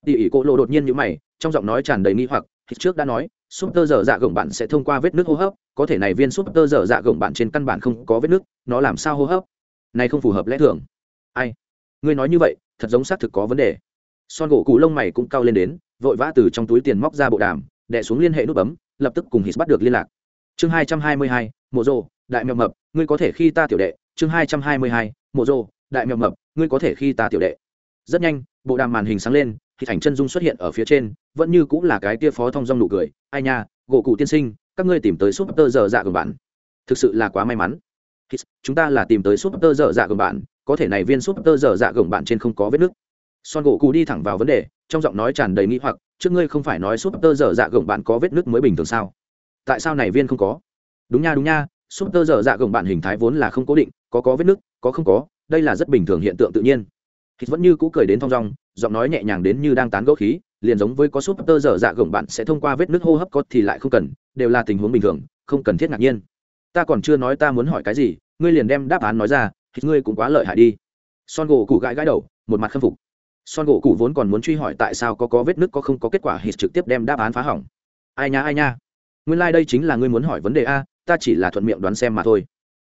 Tỉ ỉ cô lộ đột nhiên như mày, trong giọng nói tràn đầy nghi hoặc hít trước đã nói súp tơ dở dạ gồng bạn sẽ thông qua vết nước hô hấp, có thể này viên súp tơ dở dạ gồng bạn trên căn bản không có vết nước nó làm sao hô hấp? Này không phù hợp lẽ thường. Ai? Ngươi nói như vậy, thật giống xác thực có vấn đề. Son gỗ cụ lông mày cũng cao lên đến, vội vã từ trong túi tiền móc ra bộ đàm đẻ xuống liên hệ nút bấm lập tức cùng hít bắt được liên lạc. Chương hai trăm hai mươi hai, mộ rô đại mèo mập, ngươi có thể khi ta tiểu đệ. Chương hai trăm hai mươi hai, mộ rô đại mèo mập, ngươi có thể khi ta tiểu đệ. Rất nhanh, bộ đàm màn hình sáng lên, thì ảnh chân dung xuất hiện ở phía trên, vẫn như cũng là cái tia phó thông dong nụ cười. Ai nha, gỗ cụ tiên sinh, các ngươi tìm tới súp tơ dở dạ gần bạn. Thực sự là quá may mắn. Chúng ta là tìm tới súp tơ dở dạ gần bạn. Có thể này viên súp tơ dở dạ gần bạn trên không có vết nứt son gỗ cụ đi thẳng vào vấn đề, trong giọng nói tràn đầy nghĩ hoặc, trước ngươi không phải nói súp tơ dở dạ gồng bạn có vết nứt mới bình thường sao? Tại sao này viên không có? Đúng nha đúng nha súp tơ dở dạ gồng bạn hình thái vốn là không cố định, có có vết nứt, có không có, đây là rất bình thường hiện tượng tự nhiên. Thịt vẫn như cũ cười đến thong dong, giọng nói nhẹ nhàng đến như đang tán gẫu khí, liền giống với có súp tơ dở dạ gồng bạn sẽ thông qua vết nứt hô hấp có thì lại không cần, đều là tình huống bình thường, không cần thiết ngạc nhiên. Ta còn chưa nói ta muốn hỏi cái gì, ngươi liền đem đáp án nói ra thì ngươi cũng quá lợi hại đi. Son gỗ cụ gãi gãi đầu, một mặt khâm phục son gỗ cụ vốn còn muốn truy hỏi tại sao có có vết nứt, có không có kết quả hít trực tiếp đem đáp án phá hỏng. Ai nha ai nha. Nguyên lai、like、đây chính là ngươi muốn hỏi vấn đề a, ta chỉ là thuận miệng đoán xem mà thôi.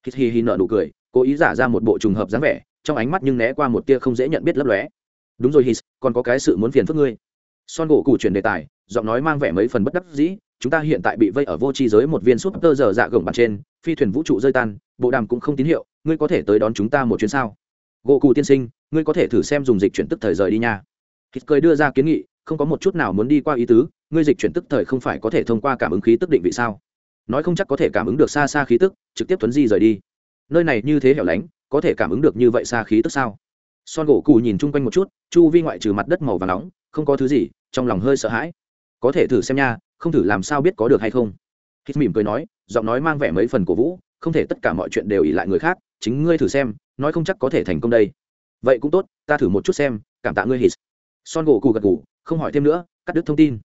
Hít hi hi nợ nụ cười, cố ý giả ra một bộ trùng hợp dáng vẻ, trong ánh mắt nhưng né qua một tia không dễ nhận biết lấp lóe. Đúng rồi hít còn có cái sự muốn phiền phức ngươi. Son gỗ cụ chuyển đề tài, giọng nói mang vẻ mấy phần bất đắc dĩ, chúng ta hiện tại bị vây ở vô tri giới một viên súp tơ giờ dạ gồng bàn trên, phi thuyền vũ trụ rơi tan, bộ đàm cũng không tín hiệu, ngươi có thể tới đón chúng ta một chuyến sao? Gỗ cụ tiên sinh ngươi có thể thử xem dùng dịch chuyển tức thời rời đi nha. Hít cười đưa ra kiến nghị, không có một chút nào muốn đi qua ý tứ, ngươi dịch chuyển tức thời không phải có thể thông qua cảm ứng khí tức định vị sao? Nói không chắc có thể cảm ứng được xa xa khí tức, trực tiếp tuấn di rời đi. Nơi này như thế hẻo lánh, có thể cảm ứng được như vậy xa khí tức sao? Son gỗ cù nhìn chung quanh một chút, chu vi ngoại trừ mặt đất màu và nóng, không có thứ gì, trong lòng hơi sợ hãi. Có thể thử xem nha, không thử làm sao biết có được hay không? Hít mỉm cười nói, giọng nói mang vẻ mấy phần cổ vũ, không thể tất cả mọi chuyện đều ỉ lại người khác, chính ngươi thử xem, nói không chắc có thể thành công đây vậy cũng tốt, ta thử một chút xem, cảm tạ ngươi hít son gỗ cụ gật gù, không hỏi thêm nữa, cắt đứt thông tin.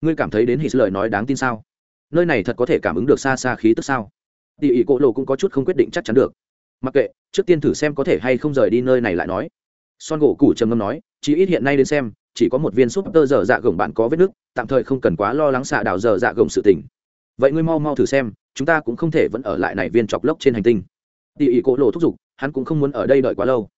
Ngươi cảm thấy đến hít lời nói đáng tin sao? Nơi này thật có thể cảm ứng được xa xa khí tức sao? Tỉ ỉ cỗ lộ cũng có chút không quyết định chắc chắn được. Mặc kệ, trước tiên thử xem có thể hay không rời đi nơi này lại nói. Son gỗ cụ trầm ngâm nói chỉ ít hiện nay đến xem, chỉ có một viên súp tơ dở dạ gồng bạn có vết nước tạm thời không cần quá lo lắng xạ đào dở dạ gồng sự tình. Vậy ngươi mau mau thử xem, chúng ta cũng không thể vẫn ở lại này viên chọc lốc trên hành tinh. Tỉ ỉ cỗ lộ thúc giục, hắn cũng không muốn ở đây đợi quá lâu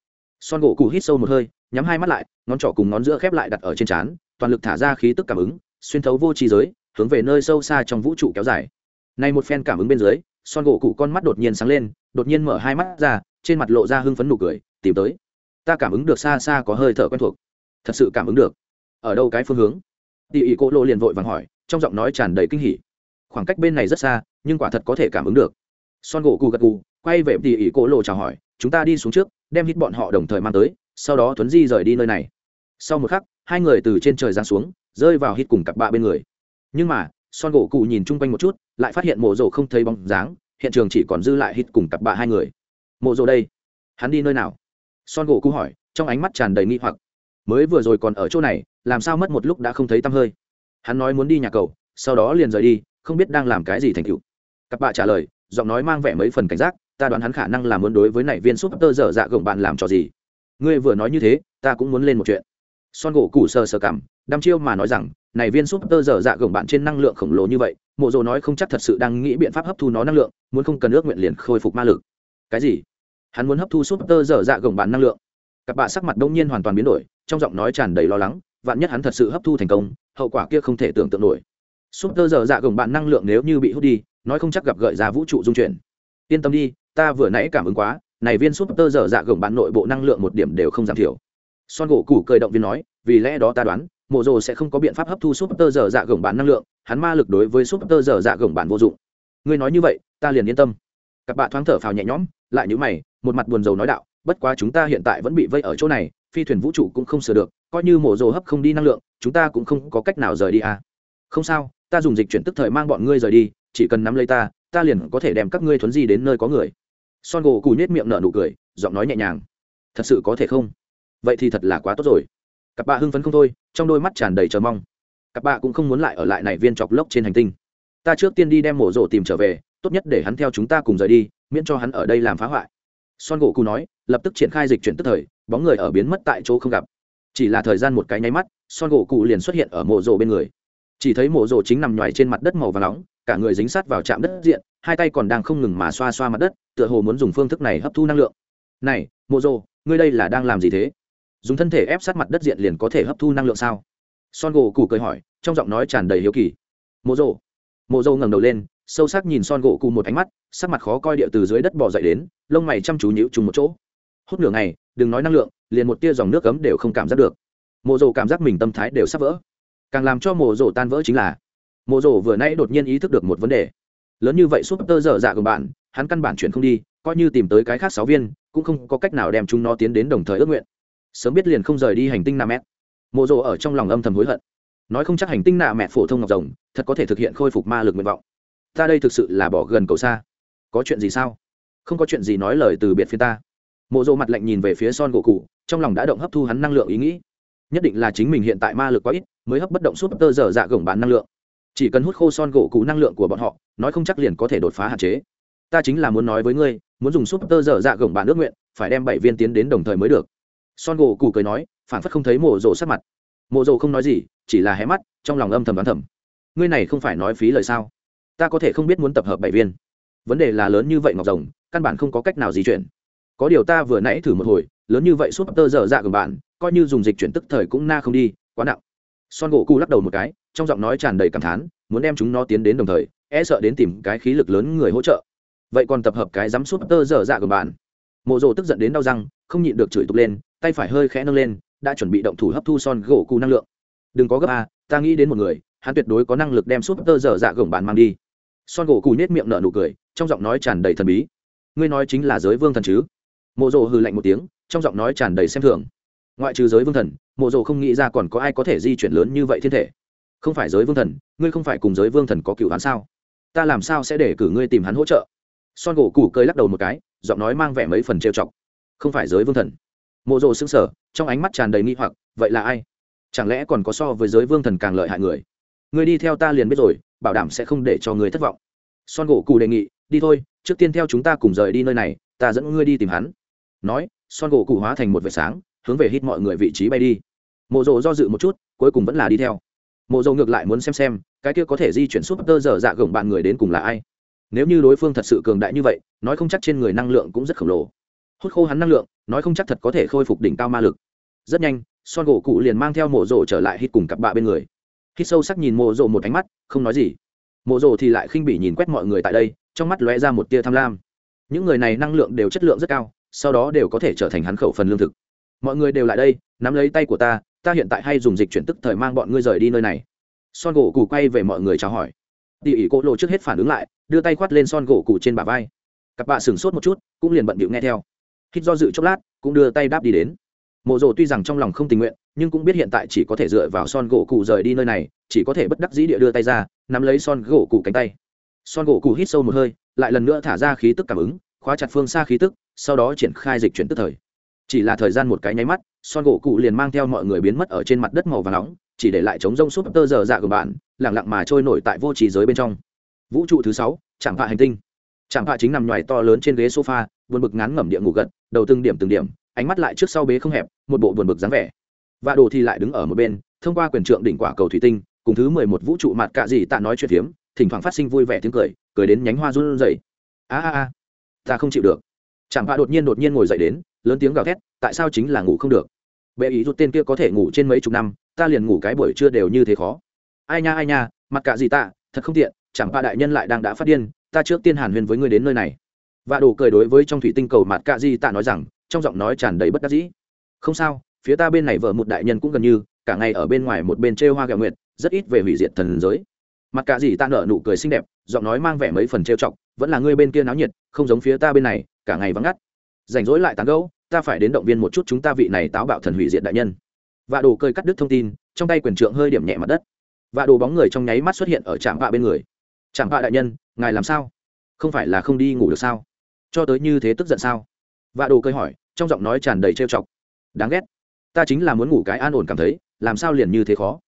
son gỗ cụ hít sâu một hơi, nhắm hai mắt lại, ngón trỏ cùng ngón giữa khép lại đặt ở trên trán, toàn lực thả ra khí tức cảm ứng, xuyên thấu vô trí giới, hướng về nơi sâu xa trong vũ trụ kéo dài. Nay một phen cảm ứng bên dưới, son gỗ cụ con mắt đột nhiên sáng lên, đột nhiên mở hai mắt ra, trên mặt lộ ra hưng phấn nụ cười, tìm tới. Ta cảm ứng được xa xa có hơi thở quen thuộc. Thật sự cảm ứng được. Ở đâu cái phương hướng? Tỉ ỉ cô lô liền vội vàng hỏi, trong giọng nói tràn đầy kinh hỉ. Khoảng cách bên này rất xa, nhưng quả thật có thể cảm ứng được. Son gỗ cụ gật cụ quay về tỉ ỉ cô lô chào hỏi chúng ta đi xuống trước, đem hít bọn họ đồng thời mang tới, sau đó tuấn di rời đi nơi này. Sau một khắc, hai người từ trên trời giáng xuống, rơi vào hít cùng cặp bạ bên người. Nhưng mà, son gỗ cụ nhìn chung quanh một chút, lại phát hiện mộ rổ không thấy bóng dáng, hiện trường chỉ còn dư lại hít cùng cặp bạ hai người. Mộ rổ đây, hắn đi nơi nào? Son gỗ cụ hỏi, trong ánh mắt tràn đầy nghi hoặc. Mới vừa rồi còn ở chỗ này, làm sao mất một lúc đã không thấy tăm hơi? Hắn nói muốn đi nhà cầu, sau đó liền rời đi, không biết đang làm cái gì thành cựu cặp bạ trả lời, giọng nói mang vẻ mấy phần cảnh giác ta đoán hắn khả năng là muốn đối với nảy viên súp tơ dở dạ gồng bạn làm trò gì? Ngươi vừa nói như thế, ta cũng muốn lên một chuyện. Son gỗ củ sờ sờ cảm, đăm chiêu mà nói rằng, này viên súp tơ dở dạ gồng bạn trên năng lượng khổng lồ như vậy, mộ dồ nói không chắc thật sự đang nghĩ biện pháp hấp thu nó năng lượng, muốn không cần ước nguyện liền khôi phục ma lực. Cái gì? Hắn muốn hấp thu súp tơ dở dạ gồng bạn năng lượng. Các bạn sắc mặt đông nhiên hoàn toàn biến đổi, trong giọng nói tràn đầy lo lắng, vạn nhất hắn thật sự hấp thu thành công, hậu quả kia không thể tưởng tượng nổi. Súp tơ dở dạ gồng bạn năng lượng nếu như bị hút đi, nói không chắc gặp gợi ra vũ trụ dung chuyển. Yên tâm đi ta vừa nãy cảm ứng quá, này viên súp tơ dở dạ gồng bạn nội bộ năng lượng một điểm đều không giảm thiểu. Son gỗ củ cười động viên nói, vì lẽ đó ta đoán, mộ rồ sẽ không có biện pháp hấp thu súp tơ dở dạ gồng bạn năng lượng, hắn ma lực đối với súp tơ dở dạ gồng bạn vô dụng. Ngươi nói như vậy, ta liền yên tâm. Các bạn thoáng thở phào nhẹ nhõm, lại nhữ mày, một mặt buồn rầu nói đạo, bất quá chúng ta hiện tại vẫn bị vây ở chỗ này, phi thuyền vũ trụ cũng không sửa được, coi như mổ rồ hấp không đi năng lượng, chúng ta cũng không có cách nào rời đi à. không sao, ta dùng dịch chuyển tức thời mang bọn ngươi rời đi, chỉ cần nắm lấy ta ta liền có thể đem các ngươi thuấn di đến nơi có người son gỗ cù nhét miệng nở nụ cười, giọng nói nhẹ nhàng. Thật sự có thể không? Vậy thì thật là quá tốt rồi. Cặp bạ hưng phấn không thôi, trong đôi mắt tràn đầy chờ mong. Cặp bạ cũng không muốn lại ở lại này viên chọc lốc trên hành tinh. Ta trước tiên đi đem mổ rổ tìm trở về, tốt nhất để hắn theo chúng ta cùng rời đi, miễn cho hắn ở đây làm phá hoại. Son gỗ cù nói, lập tức triển khai dịch chuyển tức thời, bóng người ở biến mất tại chỗ không gặp. Chỉ là thời gian một cái nháy mắt, son gỗ cụ liền xuất hiện ở mộ rộ bên người chỉ thấy mộ rổ chính nằm nhoài trên mặt đất màu và nóng, cả người dính sát vào trạm đất diện, hai tay còn đang không ngừng mà xoa xoa mặt đất, tựa hồ muốn dùng phương thức này hấp thu năng lượng. Này, mộ rổ ngươi đây là đang làm gì thế? Dùng thân thể ép sát mặt đất diện liền có thể hấp thu năng lượng sao? Son gỗ cụ cười hỏi, trong giọng nói tràn đầy hiếu kỳ. Mộ rổ mộ rổ ngẩng đầu lên, sâu sắc nhìn son gỗ cụ một ánh mắt, sắc mặt khó coi địa từ dưới đất bỏ dậy đến, lông mày chăm chú nhữ trùng một chỗ. Hút nửa ngày, đừng nói năng lượng, liền một tia dòng nước cấm đều không cảm giác được. Mộ rồ cảm giác mình tâm thái đều sắp vỡ càng làm cho mộ Rổ tan vỡ chính là, mộ Rổ vừa nãy đột nhiên ý thức được một vấn đề. Lớn như vậy súp tơ dở dạ của bạn, hắn căn bản chuyển không đi, coi như tìm tới cái khác sáu viên, cũng không có cách nào đem chúng nó tiến đến đồng thời ước nguyện. Sớm biết liền không rời đi hành tinh Nam mẹ. Mộ Rổ ở trong lòng âm thầm hối hận. Nói không chắc hành tinh nạ mẹ phổ thông ngọc rồng, thật có thể thực hiện khôi phục ma lực nguyện vọng. Ta đây thực sự là bỏ gần cầu xa. Có chuyện gì sao? Không có chuyện gì nói lời từ biệt phía ta. Mộ rộ mặt lạnh nhìn về phía son gỗ cụ trong lòng đã động hấp thu hắn năng lượng ý nghĩ nhất định là chính mình hiện tại ma lực quá ít, mới hấp bất động suốt tơ dở dạ gồng bán năng lượng. Chỉ cần hút khô son gỗ cụ năng lượng của bọn họ, nói không chắc liền có thể đột phá hạn chế. Ta chính là muốn nói với ngươi, muốn dùng suốt tơ dở dạ gồng bán nước nguyện, phải đem bảy viên tiến đến đồng thời mới được. Son gỗ cụ cười nói phản phất không thấy mộ rộ sắc mặt. Mộ rộ không nói gì, chỉ là hé mắt, trong lòng âm thầm đoán thầm. Ngươi này không phải nói phí lời sao? Ta có thể không biết muốn tập hợp bảy viên. Vấn đề là lớn như vậy ngọc rồng, căn bản không có cách nào di chuyển. Có điều ta vừa nãy thử một hồi, lớn như vậy suốt tơ dở dạ gồng bạn coi như dùng dịch chuyển tức thời cũng na không đi, quá nặng. Son gỗ cụ lắc đầu một cái, trong giọng nói tràn đầy cảm thán, muốn đem chúng nó tiến đến đồng thời e sợ đến tìm cái khí lực lớn người hỗ trợ. Vậy còn tập hợp cái dám sút tơ dở dạ của bạn. Mộ rồ tức giận đến đau răng, không nhịn được chửi tục lên, tay phải hơi khẽ nâng lên, đã chuẩn bị động thủ hấp thu son gỗ cụ năng lượng. Đừng có gấp a, ta nghĩ đến một người, hắn tuyệt đối có năng lực đem sút tơ dở dạ gồng bạn mang đi. Son gỗ cụ nết miệng nở nụ cười, trong giọng nói tràn đầy thần bí. Ngươi nói chính là giới vương thần chứ? Mộ rộ hừ lạnh một tiếng, trong giọng nói tràn đầy xem thường ngoại trừ giới vương thần, mộ rồ không nghĩ ra còn có ai có thể di chuyển lớn như vậy thiên thể. Không phải giới vương thần, ngươi không phải cùng giới vương thần có cựu hắn sao? Ta làm sao sẽ để cử ngươi tìm hắn hỗ trợ? Son gỗ củ cơi lắc đầu một cái, giọng nói mang vẻ mấy phần trêu chọc. Không phải giới vương thần. Mộ rồ sững sờ, trong ánh mắt tràn đầy nghi hoặc, vậy là ai? Chẳng lẽ còn có so với giới vương thần càng lợi hại người? Ngươi đi theo ta liền biết rồi, bảo đảm sẽ không để cho ngươi thất vọng. Son gỗ cù đề nghị, đi thôi, trước tiên theo chúng ta cùng rời đi nơi này, ta dẫn ngươi đi tìm hắn. Nói, son gỗ cụ hóa thành một vệt sáng hướng về hít mọi người vị trí bay đi. Mộ rộ do dự một chút, cuối cùng vẫn là đi theo. Mộ dầu ngược lại muốn xem xem, cái kia có thể di chuyển súp tơ dở dạ gồng bạn người đến cùng là ai. Nếu như đối phương thật sự cường đại như vậy, nói không chắc trên người năng lượng cũng rất khổng lồ. Hút khô hắn năng lượng, nói không chắc thật có thể khôi phục đỉnh cao ma lực. Rất nhanh, son gỗ cụ liền mang theo mộ rộ trở lại hít cùng cặp bạ bên người. Hít sâu sắc nhìn mộ rộ một ánh mắt, không nói gì. Mộ rộ thì lại khinh bỉ nhìn quét mọi người tại đây, trong mắt lóe ra một tia tham lam. Những người này năng lượng đều chất lượng rất cao, sau đó đều có thể trở thành hắn khẩu phần lương thực mọi người đều lại đây, nắm lấy tay của ta ta hiện tại hay dùng dịch chuyển tức thời mang bọn ngươi rời đi nơi này. Son gỗ cụ quay về mọi người chào hỏi. Tỉ ỉ cỗ lộ trước hết phản ứng lại, đưa tay khoát lên son gỗ cụ trên bả vai. Cặp bạ sửng sốt một chút, cũng liền bận bịu nghe theo. Hít do dự chốc lát, cũng đưa tay đáp đi đến. Mộ rồ tuy rằng trong lòng không tình nguyện, nhưng cũng biết hiện tại chỉ có thể dựa vào son gỗ cụ rời đi nơi này, chỉ có thể bất đắc dĩ địa đưa tay ra, nắm lấy son gỗ cụ cánh tay. Son gỗ cụ hít sâu một hơi, lại lần nữa thả ra khí tức cảm ứng, khóa chặt phương xa khí tức, sau đó triển khai dịch chuyển tức thời chỉ là thời gian một cái nháy mắt, son gỗ cụ liền mang theo mọi người biến mất ở trên mặt đất màu và nóng, chỉ để lại trống rông súp tơ giờ dạ của bạn lẳng lặng mà trôi nổi tại vô trí giới bên trong. Vũ trụ thứ sáu chẳng hạ hành tinh. Chẳng hạ chính nằm ngoài to lớn trên ghế sofa, buồn bực ngắn ngẩm địa ngủ gật, đầu từng điểm từng điểm, ánh mắt lại trước sau bế không hẹp, một bộ buồn bực dáng vẻ. Và đồ thì lại đứng ở một bên, thông qua quyền trượng đỉnh quả cầu thủy tinh, cùng thứ mười một vũ trụ mặt cạ gì tạ nói chuyện phiếm, thỉnh thoảng phát sinh vui vẻ tiếng cười cười đến nhánh hoa run rẩy. A a a, ta không chịu được. Chẳng hạ đột nhiên đột nhiên ngồi dậy đến lớn tiếng gào thét, tại sao chính là ngủ không được? Bệ ý rút tên kia có thể ngủ trên mấy chục năm, ta liền ngủ cái buổi trưa đều như thế khó. Ai nha ai nha, mặt cạ gì tạ, thật không tiện, chẳng ba đại nhân lại đang đã phát điên, ta trước tiên hàn huyền với ngươi đến nơi này. Và đủ cười đối với trong thủy tinh cầu mặt cạ gì tạ nói rằng, trong giọng nói tràn đầy bất đắc dĩ. Không sao, phía ta bên này vợ một đại nhân cũng gần như, cả ngày ở bên ngoài một bên trêu hoa gạo nguyệt, rất ít về hủy diệt thần giới. Mặt cạ gì tạ nở nụ cười xinh đẹp, giọng nói mang vẻ mấy phần trêu chọc, vẫn là ngươi bên kia náo nhiệt, không giống phía ta bên này, cả ngày vắng ngắt rảnh rỗi lại tán gẫu, ta phải đến động viên một chút chúng ta vị này táo bạo thần hủy diệt đại nhân. Và đồ cơi cắt đứt thông tin, trong tay quyền trượng hơi điểm nhẹ mặt đất. Và đồ bóng người trong nháy mắt xuất hiện ở trạm vạ bên người. Trạm vạ đại nhân, ngài làm sao? Không phải là không đi ngủ được sao? Cho tới như thế tức giận sao? Và đồ cơi hỏi, trong giọng nói tràn đầy trêu chọc. Đáng ghét. Ta chính là muốn ngủ cái an ổn cảm thấy, làm sao liền như thế khó?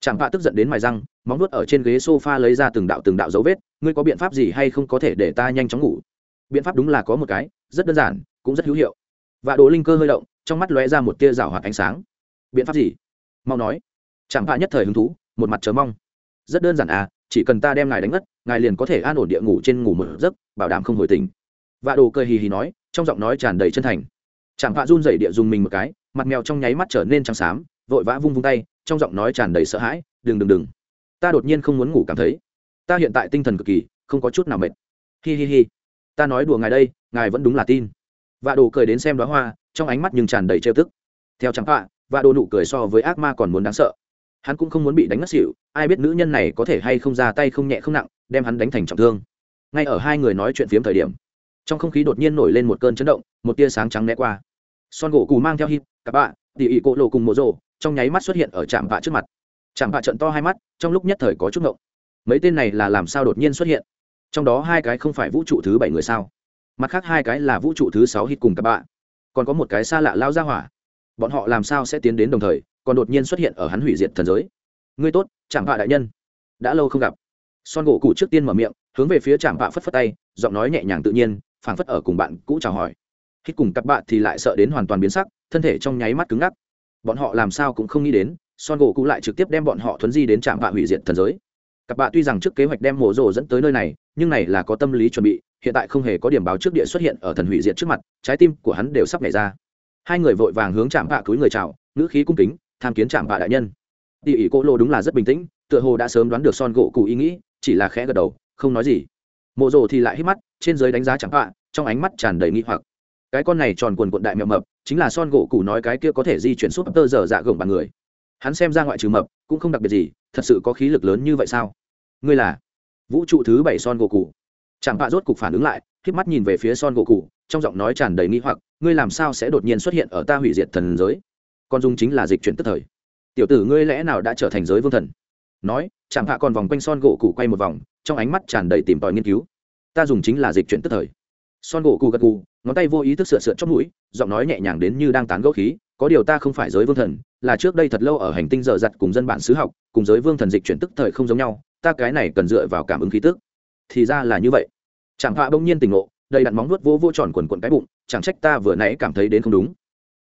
Chẳng vạ tức giận đến mài răng, móng nuốt ở trên ghế sofa lấy ra từng đạo từng đạo dấu vết, ngươi có biện pháp gì hay không có thể để ta nhanh chóng ngủ? Biện pháp đúng là có một cái, rất đơn giản cũng rất hữu hiệu. Và đồ linh cơ hơi động trong mắt lóe ra một tia rào hoạt ánh sáng. Biện pháp gì? Mau nói. Chẳng hạ nhất thời hứng thú một mặt chờ mong. Rất đơn giản à chỉ cần ta đem ngài đánh mất, ngài liền có thể an ổn địa ngủ trên ngủ một giấc bảo đảm không hồi tình và đồ cười hì hì nói trong giọng nói tràn đầy chân thành. Chẳng hạ run rẩy địa dùng mình một cái mặt mèo trong nháy mắt trở nên trắng xám vội vã vung vung tay trong giọng nói tràn đầy sợ hãi đừng đừng đừng. Ta đột nhiên không muốn ngủ cảm thấy. Ta hiện tại tinh thần cực kỳ không có chút nào mệt. Hi hi hi. Ta nói đùa ngài đây ngài vẫn đúng là tin vạ đồ cười đến xem đoá hoa trong ánh mắt nhưng tràn đầy trêu tức. Theo chẳng vạ đồ nụ cười so với ác ma còn muốn đáng sợ. Hắn cũng không muốn bị đánh ngất xỉu ai biết nữ nhân này có thể hay không ra tay không nhẹ không nặng đem hắn đánh thành trọng thương. Ngay ở hai người nói chuyện phiếm thời điểm trong không khí đột nhiên nổi lên một cơn chấn động một tia sáng trắng né qua. Son gỗ cù mang theo hít các bạn tỉ ỉ cỗ lộ cùng mộ rồ, trong nháy mắt xuất hiện ở trạm vạ trước mặt. Trạm vạ trận to hai mắt trong lúc nhất thời có chút ngộng. Mấy tên này là làm sao đột nhiên xuất hiện? Trong đó hai cái không phải vũ trụ thứ bảy người sao? Mặt khác hai cái là vũ trụ thứ sáu hít cùng các bạn còn có một cái xa lạ lao ra hỏa. Bọn họ làm sao sẽ tiến đến đồng thời, còn đột nhiên xuất hiện ở hắn hủy diệt thần giới. Ngươi tốt chẳng vạ đại nhân. Đã lâu không gặp. Son gỗ cụ trước tiên mở miệng, hướng về phía trạm vạ phất phất tay, giọng nói nhẹ nhàng tự nhiên, phảng phất ở cùng bạn cũ chào hỏi. Khi cùng các bạn thì lại sợ đến hoàn toàn biến sắc, thân thể trong nháy mắt cứng ngắc. Bọn họ làm sao cũng không nghĩ đến, son gỗ cụ lại trực tiếp đem bọn họ thuấn di đến trạm vạ hủy diệt thần giới. Các bạn tuy rằng trước kế hoạch đem mổ rồ dẫn tới nơi này nhưng này là có tâm lý chuẩn bị, hiện tại không hề có điểm báo trước địa xuất hiện ở thần hủy diệt trước mặt, trái tim của hắn đều sắp nhảy ra. Hai người vội vàng hướng chạm vạ túi người chào, ngữ khí cung kính, tham kiến chạm vạ đại nhân. Tỉ ỉ cô lô đúng là rất bình tĩnh, tựa hồ đã sớm đoán được son gỗ cụ ý nghĩ, chỉ là khẽ gật đầu, không nói gì. Mộ rồ thì lại hít mắt, trên giới đánh giá chạm vạ, trong ánh mắt tràn đầy nghi hoặc. Cái con này tròn quần quận đại mèo mập, chính là son gỗ cụ nói cái kia có thể di chuyển suốt tơ giờ dạ gồng bằng người. Hắn xem ra ngoại trừ mập, cũng không đặc biệt gì, thật sự có khí lực lớn như vậy sao? Ngươi là? Vũ trụ thứ bảy son gỗ cụ chẳng bạ rốt cục phản ứng lại k mắt nhìn về phía son gỗ cụ trong giọng nói tràn đầy nghi hoặc, ngươi làm sao sẽ đột nhiên xuất hiện ở ta hủy diệt thần giới? Con dung chính là dịch chuyển tức thời. Tiểu tử ngươi lẽ nào đã trở thành giới vương thần? Nói, chẳng hạ còn vòng quanh son gỗ cụ quay một vòng, trong ánh mắt tràn đầy tìm tòi nghiên cứu. Ta dùng chính là dịch chuyển tức thời. Son gỗ cụ gật cụ ngón tay vô ý thức sửa sửa chót mũi, giọng nói nhẹ nhàng đến như đang tán gẫu khí, có điều ta không phải giới vương thần, là trước đây thật lâu ở hành tinh dở dặt cùng dân bản xứ học, cùng giới vương thần dịch chuyển tức thời không giống nhau ta cái này cần dựa vào cảm ứng khí tức. Thì ra là như vậy. Chẳng hạ bỗng nhiên tỉnh ngộ, đầy đặn móng nuốt vỗ vỗ tròn quần quần cái bụng, chẳng trách ta vừa nãy cảm thấy đến không đúng.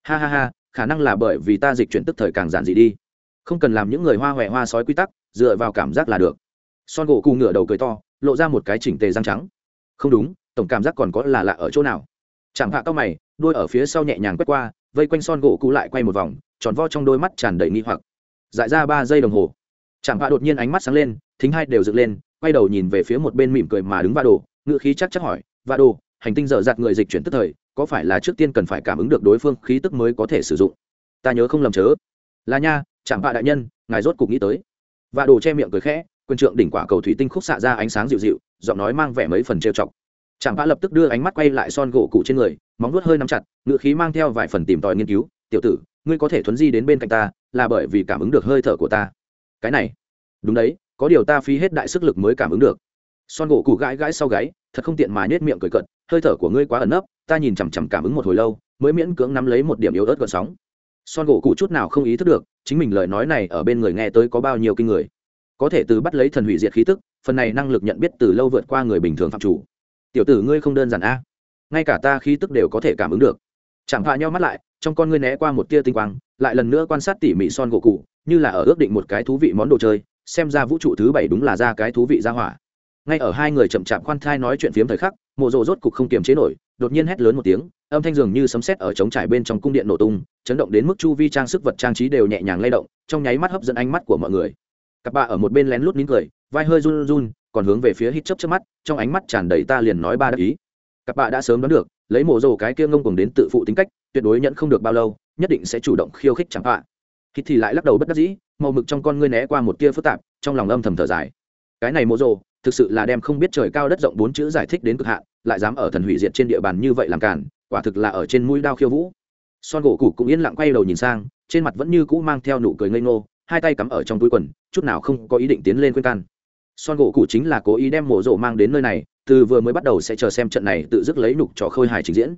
Ha ha ha, khả năng là bởi vì ta dịch chuyển tức thời càng giản dị đi. Không cần làm những người hoa huệ hoa sói quy tắc, dựa vào cảm giác là được. Son gỗ cụ ngửa đầu cười to, lộ ra một cái chỉnh tề răng trắng. Không đúng, tổng cảm giác còn có là lạ ở chỗ nào? Chẳng hạ cao mày đôi ở phía sau nhẹ nhàng quét qua, vây quanh son gỗ cụ lại quay một vòng, tròn vo trong đôi mắt tràn đầy nghi hoặc. Dại ra ba giây đồng hồ chẳng vạ đột nhiên ánh mắt sáng lên, thính hai đều dựng lên, quay đầu nhìn về phía một bên mỉm cười mà đứng va đồ. Ngự khí chắc chắc hỏi va đồ, hành tinh dở dạt người dịch chuyển tức thời, có phải là trước tiên cần phải cảm ứng được đối phương khí tức mới có thể sử dụng? Ta nhớ không lầm chớ. Là nha chẳng vạ đại nhân, ngài rốt cục nghĩ tới. Va đồ che miệng cười khẽ quân trượng đỉnh quả cầu thủy tinh khúc xạ ra ánh sáng dịu dịu, giọng nói mang vẻ mấy phần trêu chọc. Chẳng vạ lập tức đưa ánh mắt quay lại son gỗ cụ trên người, móng vuốt hơi nắm chặt ngự khí mang theo vài phần tìm tòi nghiên cứu. Tiểu tử, ngươi có thể thuấn di đến bên cạnh ta, là bởi vì cảm ứng được hơi thở của ta cái này. Đúng đấy, có điều ta phí hết đại sức lực mới cảm ứng được. Son gỗ cụ gãi gãi sau gáy, thật không tiện mà nhét miệng cười cận hơi thở của ngươi quá ẩn nấp, ta nhìn chằm chằm cảm ứng một hồi lâu, mới miễn cưỡng nắm lấy một điểm yếu ớt gợn sóng. Son gỗ cụ chút nào không ý thức được, chính mình lời nói này ở bên người nghe tới có bao nhiêu kinh người. Có thể từ bắt lấy thần hủy diệt khí tức, phần này năng lực nhận biết từ lâu vượt qua người bình thường phạm chủ. Tiểu tử ngươi không đơn giản a. Ngay cả ta khí tức đều có thể cảm ứng được. Chẳng hạ nhau mắt lại trong con ngươi né qua một tia tinh quang, lại lần nữa quan sát tỉ mỉ son gỗ cụ như là ở ước định một cái thú vị món đồ chơi, xem ra vũ trụ thứ bảy đúng là ra cái thú vị ra hỏa. Ngay ở hai người chậm chạp khoan thai nói chuyện phiếm thời khắc, mộ rộ rốt cục không kiềm chế nổi, đột nhiên hét lớn một tiếng, âm thanh dường như sấm sét ở trống trải bên trong cung điện nổ tung, chấn động đến mức chu vi trang sức vật trang trí đều nhẹ nhàng lay động, trong nháy mắt hấp dẫn ánh mắt của mọi người. Cặp bà ở một bên lén lút nín cười, vai hơi run run, còn hướng về phía hít chấp trước mắt, trong ánh mắt tràn đầy ta liền nói ba đắc ý. Cặp bà đã sớm đoán được, lấy mộ rồ cái kia ngông cùng đến tự phụ tính cách tuyệt đối nhận không được bao lâu, nhất định sẽ chủ động khiêu khích chẳng hạ hít thì lại lắc đầu bất đắc dĩ, màu mực trong con ngươi né qua một tia phức tạp, trong lòng âm thầm thở dài. Cái này mô rồ, thực sự là đem không biết trời cao đất rộng bốn chữ giải thích đến cực hạn, lại dám ở thần hủy diệt trên địa bàn như vậy làm cản, quả thực là ở trên mũi đao khiêu vũ. Son gỗ cụ cũng yên lặng quay đầu nhìn sang, trên mặt vẫn như cũ mang theo nụ cười ngây ngô, hai tay cắm ở trong túi quần, chút nào không có ý định tiến lên khuyên can. Son gỗ cụ chính là cố ý đem mổ rộ mang đến nơi này, từ vừa mới bắt đầu sẽ chờ xem trận này tự dứt lấy nục trò khôi hài trình diễn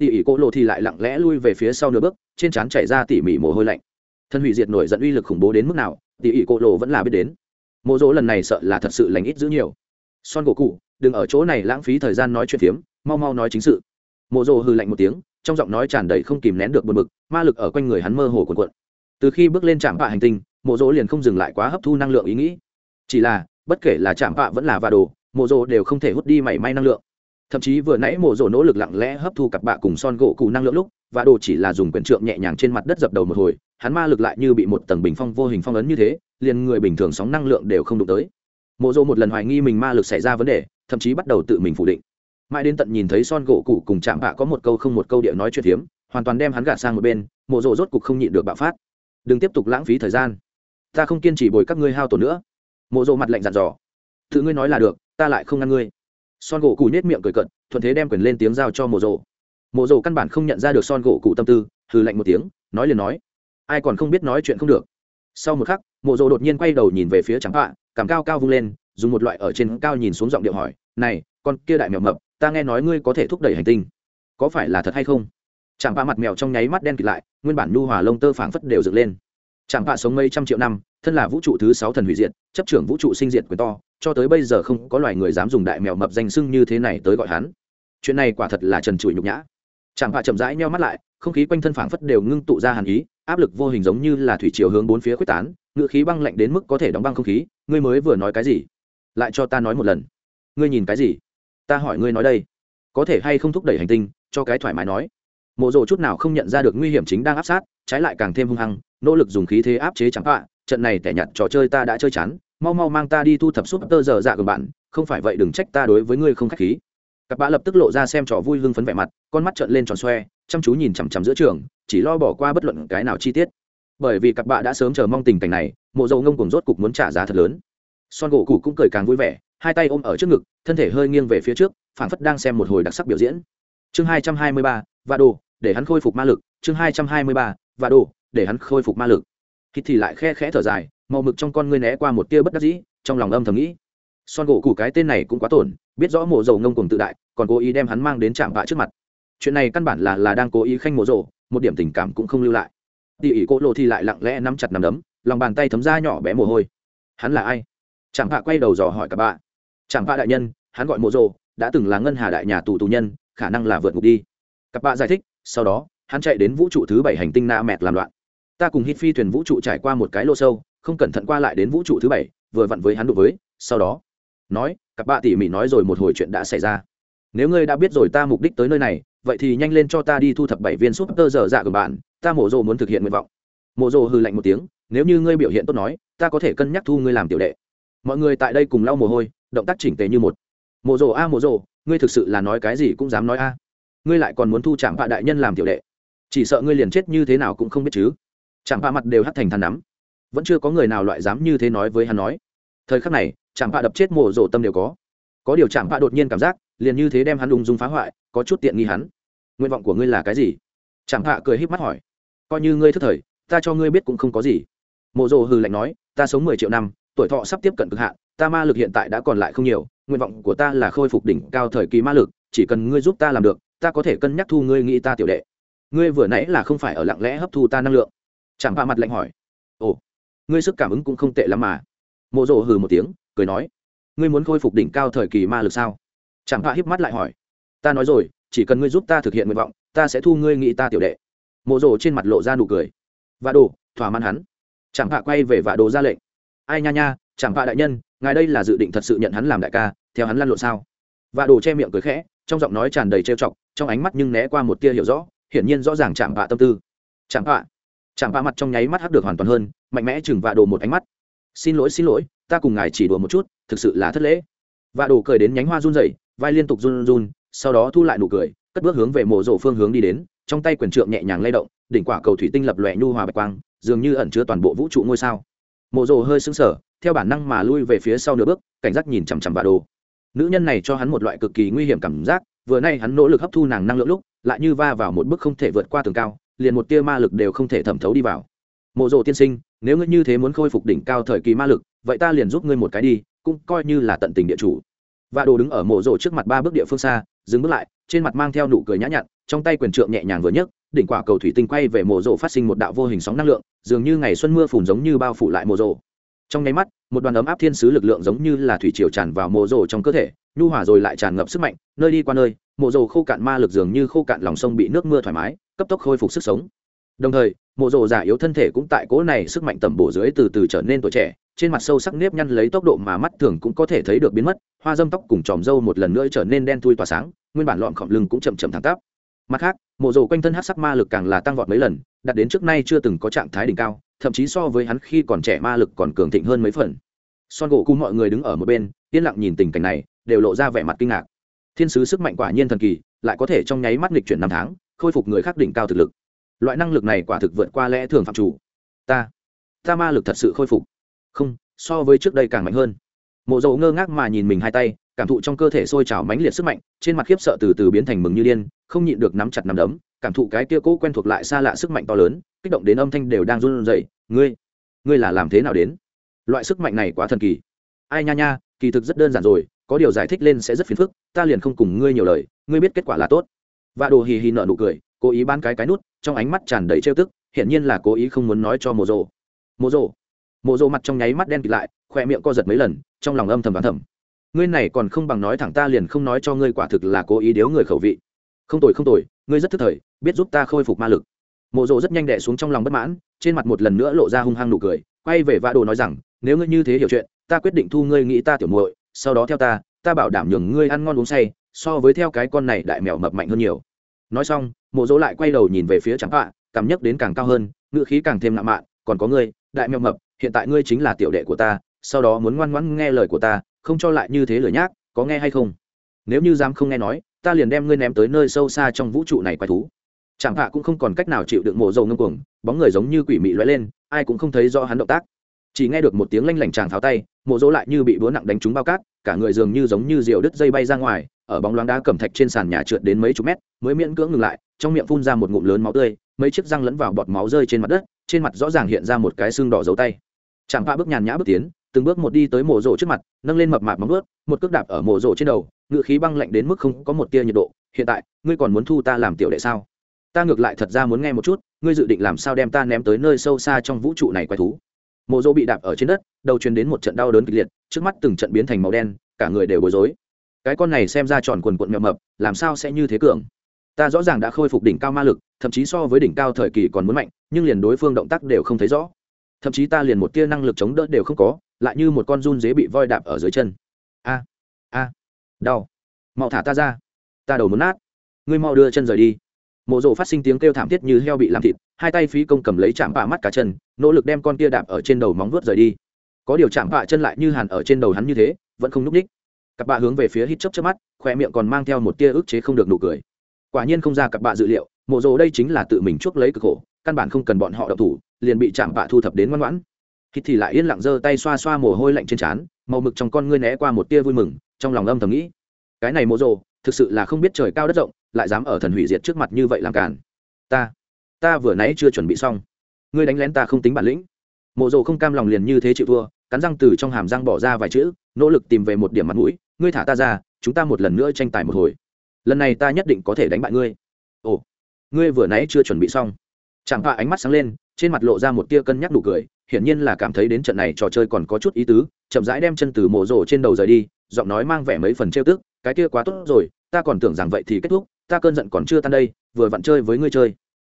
tỉ ỉ cô lộ thì lại lặng lẽ lui về phía sau nửa bước, trên trán chảy ra tỉ mỉ mồ hôi lạnh. Thân hủy diệt nổi giận uy lực khủng bố đến mức nào tỉ ỉ cô lộ vẫn là biết đến. Mộ Dỗ lần này sợ là thật sự lành ít giữ nhiều. Son gỗ cụ đừng ở chỗ này lãng phí thời gian nói chuyện phiếm, mau mau nói chính sự. Mộ Dỗ hư lạnh một tiếng, trong giọng nói tràn đầy không kìm nén được buồn bực, ma lực ở quanh người hắn mơ hồ cuộn cuộn. Từ khi bước lên trạm vạ hành tinh, mộ Dỗ liền không dừng lại quá hấp thu năng lượng ý nghĩ. Chỉ là, bất kể là trạm vạ vẫn là va đồ, mộ Dỗ đều không thể hút đi mảy may năng lượng thậm chí vừa nãy mộ rỗ nỗ lực lặng lẽ hấp thu cặp bạ cùng son gỗ cụ năng lượng lúc và đồ chỉ là dùng quyền trượng nhẹ nhàng trên mặt đất dập đầu một hồi, hắn ma lực lại như bị một tầng bình phong vô hình phong ấn như thế, liền người bình thường sóng năng lượng đều không đụng tới. Mộ rỗ một lần hoài nghi mình ma lực xảy ra vấn đề, thậm chí bắt đầu tự mình phủ định. Mãi đến tận nhìn thấy son gỗ cụ cùng chạm bạ có một câu không một câu địa nói chuyện hiếm, hoàn toàn đem hắn gạt sang một bên, mộ rỗ rốt cục không nhịn được bạo phát. Đừng tiếp tục lãng phí thời gian. Ta không kiên trì bồi các ngươi hao tổn nữa. Mộ rỗ mặt lạnh dặn dò. Tự ngươi nói là được, ta lại không ngăn ngươi son gỗ cụ nết miệng cười cận thuận thế đem quyền lên tiếng giao cho mộ rộ mộ rộ căn bản không nhận ra được son gỗ cụ tâm tư, hừ lạnh một tiếng, nói liền nói. Ai còn không biết nói chuyện không được. Sau một khắc, mộ rộ đột nhiên quay đầu nhìn về phía trắng họa, cảm cao cao vung lên, dùng một loại ở trên cao nhìn xuống giọng điệu hỏi, này, con kia đại mèo mập, ta nghe nói ngươi có thể thúc đẩy hành tinh. Có phải là thật hay không? Chẳng ba mặt mèo trong nháy mắt đen kịt lại, nguyên bản nhu hòa lông tơ phảng phất đều dựng lên chẳng bạ sống mấy trăm triệu năm, thân là vũ trụ thứ sáu thần hủy diệt, chấp trưởng vũ trụ sinh diệt quyền to, cho tới bây giờ không có loài người dám dùng đại mèo mập danh sưng như thế này tới gọi hắn. Chuyện này quả thật là trần trụi nhục nhã. Chẳng bạ chậm rãi nheo mắt lại, không khí quanh thân phảng phất đều ngưng tụ ra hàn ý, áp lực vô hình giống như là thủy chiều hướng bốn phía quyết tán ngự khí băng lạnh đến mức có thể đóng băng không khí, ngươi mới vừa nói cái gì? Lại cho ta nói một lần. Ngươi nhìn cái gì? Ta hỏi ngươi nói đây. Có thể hay không thúc đẩy hành tinh, cho cái thoải mái nói. Mộ rồ chút nào không nhận ra được nguy hiểm chính đang áp sát, trái lại càng thêm hung hăng nỗ lực dùng khí thế áp chế chẳng họa, trận này tẻ nhặt trò chơi ta đã chơi chán, mau mau mang ta đi thu thập súp tơ giờ dạ của bạn, không phải vậy đừng trách ta đối với ngươi không khách khí. Cặp bã lập tức lộ ra xem trò vui hưng phấn vẻ mặt, con mắt trợn lên tròn xoe, chăm chú nhìn chằm chằm giữa trường, chỉ lo bỏ qua bất luận cái nào chi tiết. Bởi vì cặp bạ đã sớm chờ mong tình cảnh này, mộ dầu ngông cùng rốt cục muốn trả giá thật lớn. Son gỗ cụ cũng cười càng vui vẻ, hai tay ôm ở trước ngực, thân thể hơi nghiêng về phía trước, phảng phất đang xem một hồi đặc sắc biểu diễn. Chương hai trăm hai mươi ba và đồ để hắn khôi phục ma lực. Chương hai trăm hai mươi ba và đồ để hắn khôi phục ma lực. Khi thì lại khe khẽ thở dài màu mực trong con ngươi né qua một tia bất đắc dĩ trong lòng âm thầm nghĩ. Son gỗ củ cái tên này cũng quá tổn biết rõ mộ dầu ngông cùng tự đại còn cố ý đem hắn mang đến trạm vạ trước mặt. Chuyện này căn bản là là đang cố ý khanh mộ dầu một điểm tình cảm cũng không lưu lại. Tỉ ỉ cỗ lộ thì lại lặng lẽ nắm chặt nắm đấm lòng bàn tay thấm ra nhỏ bé mồ hôi. Hắn là ai? Chẳng hạ quay đầu dò hỏi cả bạ chẳng hạ đại nhân hắn gọi mộ dầu, đã từng là ngân hà đại nhà tù tù nhân khả năng là vượt ngục đi. Cặp bạ giải thích sau đó hắn chạy đến vũ trụ thứ bảy hành tinh na mẹt làm loạn ta cùng hít phi thuyền vũ trụ trải qua một cái lô sâu, không cẩn thận qua lại đến vũ trụ thứ bảy, vừa vặn với hắn đụng với, sau đó, nói, cặp bạ tỉ mỉ nói rồi một hồi chuyện đã xảy ra. Nếu ngươi đã biết rồi ta mục đích tới nơi này, vậy thì nhanh lên cho ta đi thu thập bảy viên súp tơ dở dạ của bạn. Ta mổ rồ muốn thực hiện nguyện vọng. Mổ rồ hư lạnh một tiếng, nếu như ngươi biểu hiện tốt nói, ta có thể cân nhắc thu ngươi làm tiểu đệ. Mọi người tại đây cùng lau mồ hôi, động tác chỉnh tề như một. Mổ rồ a mổ rồ ngươi thực sự là nói cái gì cũng dám nói a. Ngươi lại còn muốn thu chạm vạ đại nhân làm tiểu đệ. Chỉ sợ ngươi liền chết như thế nào cũng không biết chứ chạm bạ mặt đều hắt thành than nắm. Vẫn chưa có người nào loại dám như thế nói với hắn nói. Thời khắc này chạm bạ đập chết mộ rộ tâm đều có. Có điều chạm bạ đột nhiên cảm giác, liền như thế đem hắn ung dung phá hoại, có chút tiện nghi hắn. Nguyện vọng của ngươi là cái gì? Chạm vạ cười híp mắt hỏi. Coi như ngươi thức thời, ta cho ngươi biết cũng không có gì. Mộ rộ hừ lạnh nói, ta sống mười triệu năm, tuổi thọ sắp tiếp cận cực hạn, ta ma lực hiện tại đã còn lại không nhiều, nguyện vọng của ta là khôi phục đỉnh cao thời kỳ ma lực, chỉ cần ngươi giúp ta làm được, ta có thể cân nhắc thu ngươi nghĩ ta tiểu đệ. Ngươi vừa nãy là không phải ở lặng lẽ hấp thu ta năng lượng chẳng pa mặt lạnh hỏi. Ồ, ngươi sức cảm ứng cũng không tệ lắm mà. Mộ rồ hừ một tiếng, cười nói. Ngươi muốn khôi phục đỉnh cao thời kỳ ma lực sao? Chẳng pa híp mắt lại hỏi. Ta nói rồi, chỉ cần ngươi giúp ta thực hiện nguyện vọng, ta sẽ thu ngươi nghĩ ta tiểu đệ. Mộ rồ trên mặt lộ ra nụ cười. Và đồ, thỏa mãn hắn. Chẳng pa quay về vạ đồ ra lệnh. Ai nha nha chẳng pa đại nhân, ngài đây là dự định thật sự nhận hắn làm đại ca, theo hắn lăn lộn sao? Vạ đồ che miệng cười khẽ, trong giọng nói tràn đầy trêu chọc, trong ánh mắt nhưng né qua một tia hiểu rõ, hiển nhiên rõ ràng chạm vạ tâm tư. Chạm vạ chạm vạ mặt trong nháy mắt hắc được hoàn toàn hơn, mạnh mẽ chừng vạ đồ một ánh mắt. Xin lỗi xin lỗi, ta cùng ngài chỉ đùa một chút, thực sự là thất lễ. Vạ đồ cười đến nhánh hoa run rẩy, vai liên tục run run, sau đó thu lại nụ cười, cất bước hướng về mộ rổ phương hướng đi đến, trong tay quyền trượng nhẹ nhàng lay động, đỉnh quả cầu thủy tinh lập lòe nhu hòa bạch quang, dường như ẩn chứa toàn bộ vũ trụ ngôi sao. Mộ rổ hơi sững sờ, theo bản năng mà lui về phía sau nửa bước, cảnh giác nhìn chằm chằm vạ đồ. Nữ nhân này cho hắn một loại cực kỳ nguy hiểm cảm giác, vừa nay hắn nỗ lực hấp thu nàng năng lượng lúc, lại như va vào một bước không thể vượt qua tường cao liền một tia ma lực đều không thể thẩm thấu đi vào. Mộ rộ tiên sinh, nếu ngươi như thế muốn khôi phục đỉnh cao thời kỳ ma lực, vậy ta liền giúp ngươi một cái đi, cũng coi như là tận tình địa chủ. Và đồ đứng ở mộ rộ trước mặt ba bước địa phương xa, dừng bước lại, trên mặt mang theo nụ cười nhã nhặn, trong tay quyền trượng nhẹ nhàng vừa nhấc, đỉnh quả cầu thủy tinh quay về mộ rộ phát sinh một đạo vô hình sóng năng lượng, dường như ngày xuân mưa phùn giống như bao phủ lại mộ rộ trong nháy mắt, một đoàn ấm áp thiên sứ lực lượng giống như là thủy triều tràn vào mộ rộ trong cơ thể nhu hòa rồi lại tràn ngập sức mạnh, nơi đi qua nơi, mộ rồ khô cạn ma lực dường như khô cạn lòng sông bị nước mưa thoải mái, cấp tốc khôi phục sức sống. Đồng thời, mộ rồ giả yếu thân thể cũng tại cỗ này sức mạnh tầm bổ dưới từ từ trở nên tuổi trẻ, trên mặt sâu sắc nếp nhăn lấy tốc độ mà mắt thường cũng có thể thấy được biến mất, hoa dâm tóc cùng tròm râu một lần nữa trở nên đen thui tỏa sáng, nguyên bản lọn khọng lưng cũng chậm chậm thẳng tắp. Mặt khác, mộ rồ quanh thân hát sắc ma lực càng là tăng vọt mấy lần, đạt đến trước nay chưa từng có trạng thái đỉnh cao, thậm chí so với hắn khi còn trẻ ma lực còn cường thịnh hơn mấy phần. Son gỗ cùng mọi người đứng ở một bên yên lặng nhìn tình cảnh này, đều lộ ra vẻ mặt kinh ngạc. Thiên sứ sức mạnh quả nhiên thần kỳ, lại có thể trong nháy mắt nghịch chuyển năm tháng, khôi phục người khác đỉnh cao thực lực. Loại năng lực này quả thực vượt qua lẽ thường phạm chủ. Ta ta ma lực thật sự khôi phục. Không, so với trước đây càng mạnh hơn. Mộ dầu ngơ ngác mà nhìn mình hai tay, cảm thụ trong cơ thể sôi trào mãnh liệt sức mạnh, trên mặt khiếp sợ từ từ biến thành mừng như điên, không nhịn được nắm chặt nắm đấm, cảm thụ cái kia cố quen thuộc lại xa lạ sức mạnh to lớn, kích động đến âm thanh đều đang run rẩy. Ngươi ngươi là làm thế nào đến? Loại sức mạnh này quá thần kỳ. Ai nha nha kỳ thực rất đơn giản rồi, có điều giải thích lên sẽ rất phiền phức, ta liền không cùng ngươi nhiều lời, ngươi biết kết quả là tốt. Và đồ hì hì nợ nụ cười, cố ý bán cái cái nút, trong ánh mắt tràn đầy trêu tức, hiển nhiên là cố ý không muốn nói cho mộ rồ mộ rồ mộ rồ mặt trong nháy mắt đen kịt lại khoe miệng co giật mấy lần, trong lòng âm thầm đoán thầm. Ngươi này còn không bằng nói thẳng ta liền không nói cho ngươi quả thực là cố ý điếu người khẩu vị. Không tồi không tồi, ngươi rất thức thời, biết giúp ta khôi phục ma lực. Mộ rồ rất nhanh đẻ xuống trong lòng bất mãn, trên mặt một lần nữa lộ ra hung hăng nụ cười, quay về vã đồ nói rằng, nếu ngươi như thế hiểu chuyện ta quyết định thu ngươi nghĩ ta tiểu muội, sau đó theo ta ta bảo đảm nhường ngươi ăn ngon uống say, so với theo cái con này đại mèo mập mạnh hơn nhiều. Nói xong, mộ dỗ lại quay đầu nhìn về phía trắng họa, cảm nhấc đến càng cao hơn, ngữ khí càng thêm nặng mạn, còn có ngươi, đại mèo mập, hiện tại ngươi chính là tiểu đệ của ta, sau đó muốn ngoan ngoãn nghe lời của ta, không cho lại như thế lời nhác, có nghe hay không? Nếu như dám không nghe nói, ta liền đem ngươi ném tới nơi sâu xa trong vũ trụ này quái thú. Chẳng hạ cũng không còn cách nào chịu đựng mộ dầu ngâm cuồng, bóng người giống như quỷ mị lóe lên, ai cũng không thấy rõ hắn động tác chỉ nghe được một tiếng lanh lảnh chàng tháo tay, mộ dỗ lại như bị búa nặng đánh trúng bao cát, cả người dường như giống như diều đứt dây bay ra ngoài, ở bóng loáng đá cẩm thạch trên sàn nhà trượt đến mấy chục mét, mới miễn cưỡng ngừng lại, trong miệng phun ra một ngụm lớn máu tươi, mấy chiếc răng lẫn vào bọt máu rơi trên mặt đất, trên mặt rõ ràng hiện ra một cái xương đỏ dấu tay. Chàng pa bước nhàn nhã bước tiến, từng bước một đi tới mộ rộ trước mặt, nâng lên mập mạp móng ướt một cước đạp ở mộ rộ trên đầu ngự khí băng lạnh đến mức không có một tia nhiệt độ, hiện tại, ngươi còn muốn thu ta làm tiểu đệ sao? Ta ngược lại thật ra muốn nghe một chút, ngươi dự định làm sao đem ta ném tới nơi sâu xa trong vũ trụ này quay thú? Mộ Dỗ bị đạp ở trên đất, đầu truyền đến một trận đau đớn kịch liệt, trước mắt từng trận biến thành màu đen, cả người đều bối rối. Cái con này xem ra tròn quần quận mập mập, làm sao sẽ như thế cường? Ta rõ ràng đã khôi phục đỉnh cao ma lực, thậm chí so với đỉnh cao thời kỳ còn muốn mạnh, nhưng liền đối phương động tác đều không thấy rõ. Thậm chí ta liền một tia năng lực chống đỡ đều không có, lại như một con run dế bị voi đạp ở dưới chân. A a, đau. Mau thả ta ra. Ta đầu muốn nát. Ngươi mau đưa chân rời đi. Mộ rộ phát sinh tiếng kêu thảm thiết như heo bị làm thịt hai tay phí công cầm lấy chạm bạ mắt cả chân nỗ lực đem con kia đạp ở trên đầu móng vuốt rời đi. Có điều chạm bạ chân lại như hàn ở trên đầu hắn như thế vẫn không núp ních cặp bạ hướng về phía hít chớp chớp mắt khoe miệng còn mang theo một tia ức chế không được nụ cười. Quả nhiên không ra cặp bạ dự liệu mộ rồ đây chính là tự mình chuốc lấy cực khổ căn bản không cần bọn họ đậu thủ liền bị chạm bạ thu thập đến ngoan ngoãn. Hít thì lại yên lặng giơ tay xoa xoa mồ hôi lạnh trên trán màu mực trong con ngươi né qua một tia vui mừng trong lòng âm thầm nghĩ cái này mộ rồ, thực sự là không biết trời cao đất rộng lại dám ở thần hủy diệt trước mặt như vậy làm cản ta ta vừa nãy chưa chuẩn bị xong. Ngươi đánh lén ta không tính bản lĩnh. Mộ rộ không cam lòng liền như thế chịu thua, cắn răng từ trong hàm răng bỏ ra vài chữ, nỗ lực tìm về một điểm mặt mũi, ngươi thả ta ra, chúng ta một lần nữa tranh tài một hồi. Lần này ta nhất định có thể đánh bại ngươi. Ồ, ngươi vừa nãy chưa chuẩn bị xong. Chẳng pa ánh mắt sáng lên, trên mặt lộ ra một tia cân nhắc nụ cười, hiển nhiên là cảm thấy đến trận này trò chơi còn có chút ý tứ, chậm rãi đem chân từ mộ rồ trên đầu rời đi, giọng nói mang vẻ mấy phần trêu tức, cái kia quá tốt rồi, ta còn tưởng rằng vậy thì kết thúc, ta cơn giận còn chưa tan đây, vừa vặn chơi với ngươi chơi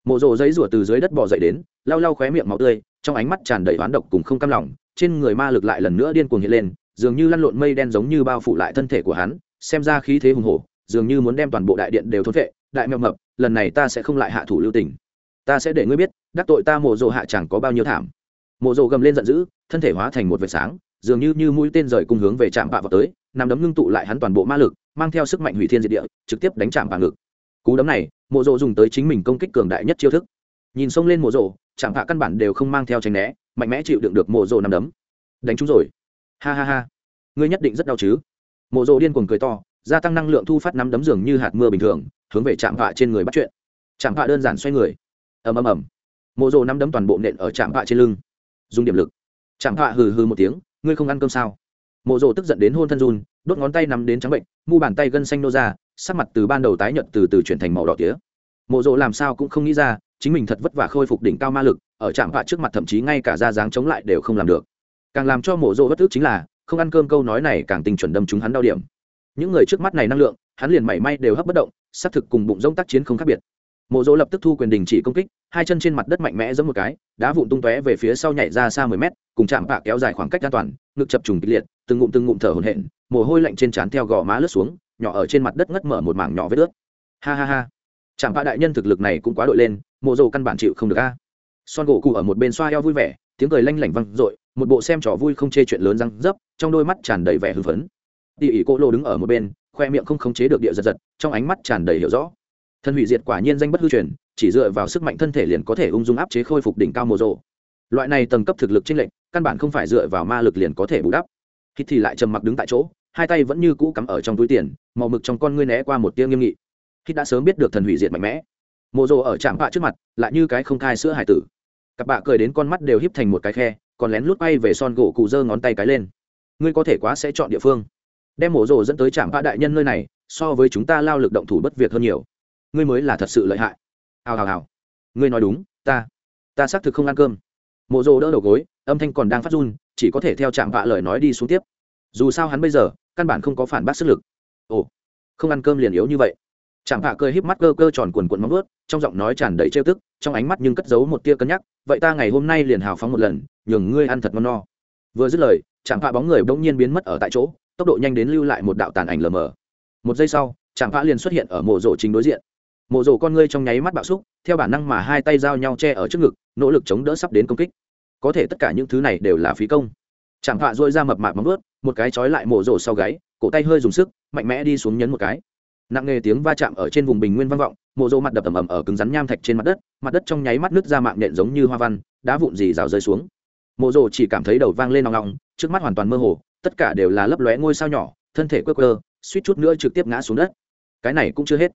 mộ rồ giấy rủa từ dưới đất bò dậy đến, lau lau khóe miệng máu tươi, trong ánh mắt tràn đầy oán độc cùng không cam lòng, trên người ma lực lại lần nữa điên cuồng hiện lên, dường như lăn lộn mây đen giống như bao phủ lại thân thể của hắn, xem ra khí thế hùng hổ, dường như muốn đem toàn bộ đại điện đều thốt vệ, đại mập mập, lần này ta sẽ không lại hạ thủ lưu tình. Ta sẽ để ngươi biết, đắc tội ta mộ rồ hạ chẳng có bao nhiêu thảm. Mộ rồ gầm lên giận dữ, thân thể hóa thành một vệt sáng, dường như như mũi tên rời cùng hướng về trạm bạ vào tới, nằm đấm ngưng tụ lại hắn toàn bộ ma lực, mang theo sức mạnh hủy thiên diệt địa, trực tiếp đánh chạm bạ ngực. Cú đấm này mộ rộ dùng tới chính mình công kích cường đại nhất chiêu thức. Nhìn xông lên mộ rộ, chẳng hạ căn bản đều không mang theo tránh né, mạnh mẽ chịu đựng được mộ rộ nằm đấm. Đánh chúng rồi. Ha ha ha. Ngươi nhất định rất đau chứ? Mộ rộ điên cuồng cười to, gia tăng năng lượng thu phát nắm đấm dường như hạt mưa bình thường, hướng về chạm vạ trên người bắt chuyện. Chạm vạ đơn giản xoay người. Ầm ầm ầm. Mộ rộ nắm đấm toàn bộ nện ở chạm vạ trên lưng. Dùng điểm lực. Chạm vạ hừ hừ một tiếng, ngươi không ăn cơm sao? Mộ rộ tức giận đến hôn thân run, đốt ngón tay nắm đến trắng bệnh, mu bàn tay gân xanh nô ra sắc mặt từ ban đầu tái nhợt từ từ chuyển thành màu đỏ tía. Mộ rộ làm sao cũng không nghĩ ra, chính mình thật vất vả khôi phục đỉnh cao ma lực, ở trạm vạ trước mặt thậm chí ngay cả ra dáng chống lại đều không làm được. Càng làm cho mộ rộ bất ức chính là, không ăn cơm câu nói này càng tình chuẩn đâm chúng hắn đau điểm. Những người trước mắt này năng lượng, hắn liền mảy may đều hấp bất động, xác thực cùng bụng rông tác chiến không khác biệt. Mộ dỗ lập tức thu quyền đình chỉ công kích, hai chân trên mặt đất mạnh mẽ giẫm một cái, đá vụn tung tóe về phía sau nhảy ra xa mười mét cùng chạm bạ kéo dài khoảng cách an toàn, ngực chập trùng kịch liệt, từng ngụm từng ngụm thở hổn hển, mồ hôi lạnh trên trán theo gò má lướt xuống, nhỏ ở trên mặt đất ngất mở một mảng nhỏ vết ướt. Ha ha ha. Chạm bạ đại nhân thực lực này cũng quá đội lên, mộ rồ căn bản chịu không được a. Son gỗ cụ ở một bên xoa eo vui vẻ, tiếng cười lanh lảnh văng dội, một bộ xem trò vui không chê chuyện lớn răng dấp, trong đôi mắt tràn đầy vẻ hưng phấn. Tỉ ỉ cô lô đứng ở một bên, khoe miệng không khống chế được địa giật giật, trong ánh mắt tràn đầy hiểu rõ. Thân hủy diệt quả nhiên danh bất hư truyền, chỉ dựa vào sức mạnh thân thể liền có thể ung dung áp chế khôi phục đỉnh cao mồ rộ loại này tầng cấp thực lực trên lệnh căn bản không phải dựa vào ma lực liền có thể bù đắp. Hít thì lại trầm mặc đứng tại chỗ, hai tay vẫn như cũ cắm ở trong túi tiền, màu mực trong con ngươi né qua một tiếng nghiêm nghị. Hít đã sớm biết được thần hủy diệt mạnh mẽ, mộ rồ ở trạm bạ trước mặt, lại như cái không khai sữa hải tử. Cặp bạ cười đến con mắt đều híp thành một cái khe, còn lén lút bay về son gỗ cụ giơ ngón tay cái lên. Ngươi có thể quá sẽ chọn địa phương. Đem mổ rồ dẫn tới trạm bạ đại nhân nơi này, so với chúng ta lao lực động thủ bất việc hơn nhiều. Ngươi mới là thật sự lợi hại. Hào hào hào. Ngươi nói đúng, ta ta xác thực không ăn cơm. Mộ rồ đỡ đầu gối âm thanh còn đang phát run, chỉ có thể theo chạm vạ lời nói đi xuống tiếp. Dù sao hắn bây giờ, căn bản không có phản bác sức lực. Ồ, không ăn cơm liền yếu như vậy. Chạm vạ cười híp mắt cơ cơ tròn quần quần móng ướt trong giọng nói tràn đầy trêu tức, trong ánh mắt nhưng cất giấu một tia cân nhắc, vậy ta ngày hôm nay liền hào phóng một lần, nhường ngươi ăn thật ngon no. Vừa dứt lời chạm vạ bóng người bỗng nhiên biến mất ở tại chỗ, tốc độ nhanh đến lưu lại một đạo tàn ảnh lờ mờ. Một giây sau chạm vạ liền xuất hiện ở mộ rộ chính đối diện. Mộ rổ con ngươi trong nháy mắt bạo xúc, theo bản năng mà hai tay giao nhau che ở trước ngực, nỗ lực chống đỡ sắp đến công kích có thể tất cả những thứ này đều là phí công. Chẳng họa dội ra mập mạp móng ướt một cái trói lại mổ rổ sau gáy, cổ tay hơi dùng sức, mạnh mẽ đi xuống nhấn một cái. Nặng nề tiếng va chạm ở trên vùng bình nguyên vang vọng mộ rổ mặt đập ầm ầm ở cứng rắn nham thạch trên mặt đất mặt đất trong nháy mắt nước ra mạng nhện giống như hoa văn, đá vụn gì rào rơi xuống. Mộ rổ chỉ cảm thấy đầu vang lên nòng nòng trước mắt hoàn toàn mơ hồ, tất cả đều là lấp lóe ngôi sao nhỏ, thân thể quơ quơ, suýt chút nữa trực tiếp ngã xuống đất. Cái này cũng chưa hết.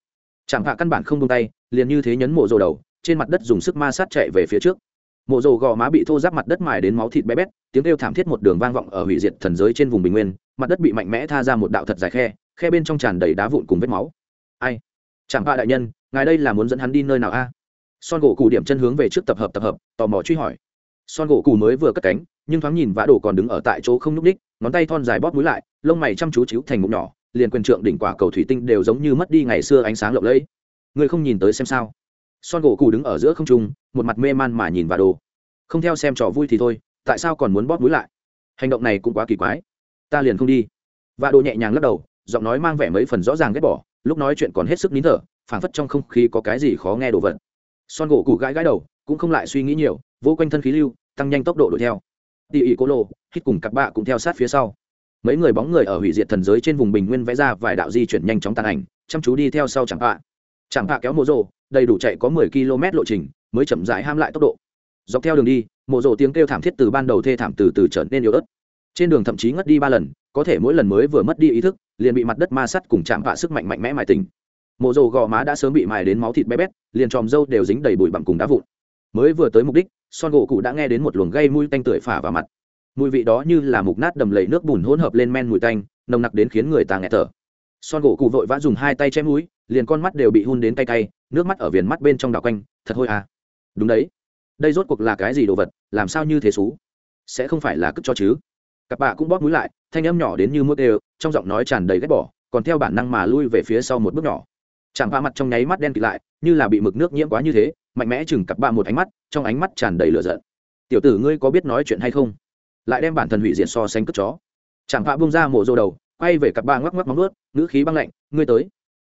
Chẳng hạ căn bản không buông tay, liền như thế nhấn mộ rồ đầu, trên mặt đất dùng sức ma sát chạy về phía trước mộ rồ gò má bị thô giáp mặt đất mài đến máu thịt bé bét, tiếng kêu thảm thiết một đường vang vọng ở hủy diệt thần giới trên vùng bình nguyên, mặt đất bị mạnh mẽ tha ra một đạo thật dài khe khe bên trong tràn đầy đá vụn cùng vết máu. Ai? Chẳng ba đại nhân, ngài đây là muốn dẫn hắn đi nơi nào a? Son gỗ cụ điểm chân hướng về trước tập hợp tập hợp, tò mò truy hỏi. Son gỗ cụ mới vừa cất cánh, nhưng thoáng nhìn vã đồ còn đứng ở tại chỗ không nhúc ních ngón tay thon dài bóp mũi lại, lông mày chăm chú chíu thành mụn nhỏ, liền quyền trượng đỉnh quả cầu thủy tinh đều giống như mất đi ngày xưa ánh sáng lộng lẫy. Ngươi không nhìn tới xem sao son gỗ cụ đứng ở giữa không trung, một mặt mê man mà nhìn vào đồ không theo xem trò vui thì thôi, tại sao còn muốn bóp mũi lại? Hành động này cũng quá kỳ quái. Ta liền không đi. Và đồ nhẹ nhàng lắc đầu, giọng nói mang vẻ mấy phần rõ ràng ghét bỏ, lúc nói chuyện còn hết sức nín thở, phảng phất trong không khí có cái gì khó nghe đồ vật. Son gỗ cụ gãi gãi đầu, cũng không lại suy nghĩ nhiều vô quanh thân khí lưu, tăng nhanh tốc độ đuổi theo. Tỉ ỉ cô lô, hít cùng các bạ cũng theo sát phía sau. Mấy người bóng người ở hủy diệt thần giới trên vùng bình nguyên vẽ ra vài đạo di chuyển nhanh chóng tàn ảnh, chăm chú đi theo sau chẳng bạ. Chẳng bạ kéo mô rộ đầy đủ chạy có mười km lộ trình, mới chậm rãi ham lại tốc độ. Dọc theo đường đi, mộ rộ tiếng kêu thảm thiết từ ban đầu thê thảm từ từ trở nên yếu ớt. Trên đường thậm chí ngất đi ba lần, có thể mỗi lần mới vừa mất đi ý thức, liền bị mặt đất ma sắt cùng chạm vạ sức mạnh mạnh mẽ mài tình mộ rồ gò má đã sớm bị mài đến máu thịt bé bét, liền tròm râu đều dính đầy bụi bặm cùng đá vụn. Mới vừa tới mục đích, son gỗ cụ đã nghe đến một luồng gây mùi tanh tưởi phả vào mặt. Mùi vị đó như là mục nát đầm lầy nước bùn hỗn hợp lên men mùi tanh, nồng nặc đến khiến người ta nghẹt thở. Son gỗ cụ vội vã dùng hai tay che mũi, liền con mắt đều bị hun đến cay cay nước mắt ở viền mắt bên trong đảo quanh, thật hôi à. Đúng đấy. Đây rốt cuộc là cái gì đồ vật, làm sao như thế xú? Sẽ không phải là cất cho chứ? Cặp bạ cũng bóp mũi lại, thanh âm nhỏ đến như mức đều, trong giọng nói tràn đầy ghét bỏ, còn theo bản năng mà lui về phía sau một bước nhỏ. Chạm bạ mặt trong nháy mắt đen kịt lại, như là bị mực nước nhiễm quá như thế, mạnh mẽ chừng cặp bạ một ánh mắt, trong ánh mắt tràn đầy lửa giận. Tiểu tử ngươi có biết nói chuyện hay không? Lại đem bản thân hủy diện so sánh cất chó. Chạm bạ bung ra mổ rô đầu, quay về cặp bạ ngoắc ngoắc móng nuốt ngữ khí băng lạnh, ngươi tới.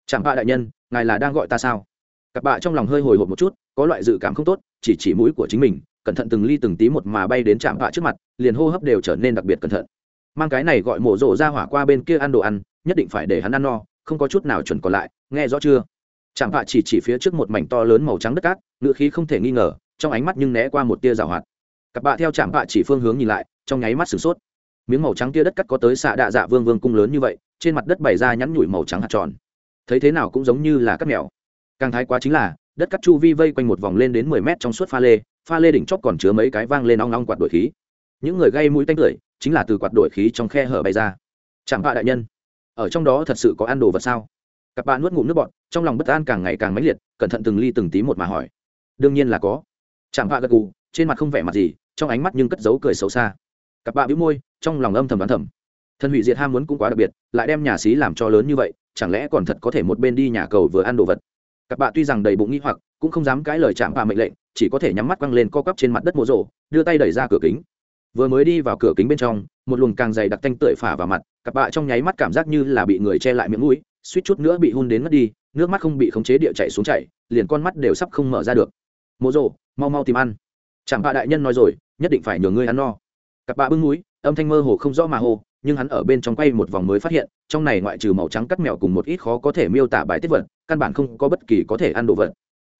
Chạm bạ đại nhân, ngài là đang gọi ta sao? Cặp bạ trong lòng hơi hồi hộp một chút, có loại dự cảm không tốt, chỉ chỉ mũi của chính mình, cẩn thận từng ly từng tí một mà bay đến chạm bạ trước mặt, liền hô hấp đều trở nên đặc biệt cẩn thận. Mang cái này gọi mổ rộ ra hỏa qua bên kia ăn đồ ăn, nhất định phải để hắn ăn no, không có chút nào chuẩn còn lại, nghe rõ chưa? Chạm bạ chỉ chỉ phía trước một mảnh to lớn màu trắng đất cát, ngựa khí không thể nghi ngờ, trong ánh mắt nhưng né qua một tia rào hoạt. Cặp bạ theo chạm bạ chỉ phương hướng nhìn lại, trong nháy mắt sửng sốt. Miếng màu trắng tia đất cắt có tới xạ đạ dạ vương vương cung lớn như vậy, trên mặt đất bày ra nhắn nhủi màu trắng hạt tròn. Thấy thế nào cũng giống như là cắt mèo càng thái quá chính là, đất cắt chu vi vây quanh một vòng lên đến mười mét trong suốt pha lê pha lê đỉnh chóp còn chứa mấy cái vang lên ong ong quạt đổi khí. Những người gây mũi tanh cười chính là từ quạt đổi khí trong khe hở bay ra. Chẳng bạ đại nhân, ở trong đó thật sự có ăn đồ vật sao? Các bạn nuốt ngụm nước bọt, trong lòng bất an càng ngày càng mãnh liệt, cẩn thận từng ly từng tí một mà hỏi. Đương nhiên là có. Chẳng bạ gật gù, trên mặt không vẻ mặt gì, trong ánh mắt nhưng cất giấu cười xấu xa. Cặp bạn bĩu môi, trong lòng âm thầm đoán thầm. Thân hủy diệt ham muốn cũng quá đặc biệt, lại đem nhà xí làm cho lớn như vậy, chẳng lẽ còn thật có thể một bên đi nhà cầu vừa ăn đồ vật? Cặp bạn tuy rằng đầy bụng nghi hoặc, cũng không dám cãi lời chạm bà mệnh lệnh, chỉ có thể nhắm mắt quăng lên co cắp trên mặt đất mộ rộ, đưa tay đẩy ra cửa kính. Vừa mới đi vào cửa kính bên trong, một luồng càng dày đặc tanh tưởi phả vào mặt, cặp bạ trong nháy mắt cảm giác như là bị người che lại miệng mũi, suýt chút nữa bị hun đến mất đi, nước mắt không bị khống chế địa chạy xuống chạy liền con mắt đều sắp không mở ra được. Mộ rộ, mau mau tìm ăn. Chẳng bạ đại nhân nói rồi, nhất định phải nhường ngươi ăn no. Cặp bạ bưng mũi, âm thanh mơ hồ không rõ mà hồ nhưng hắn ở bên trong quay một vòng mới phát hiện, trong này ngoại trừ màu trắng cắt mèo cùng một ít khó có thể miêu tả bài tiết vật, căn bản không có bất kỳ có thể ăn đồ vật.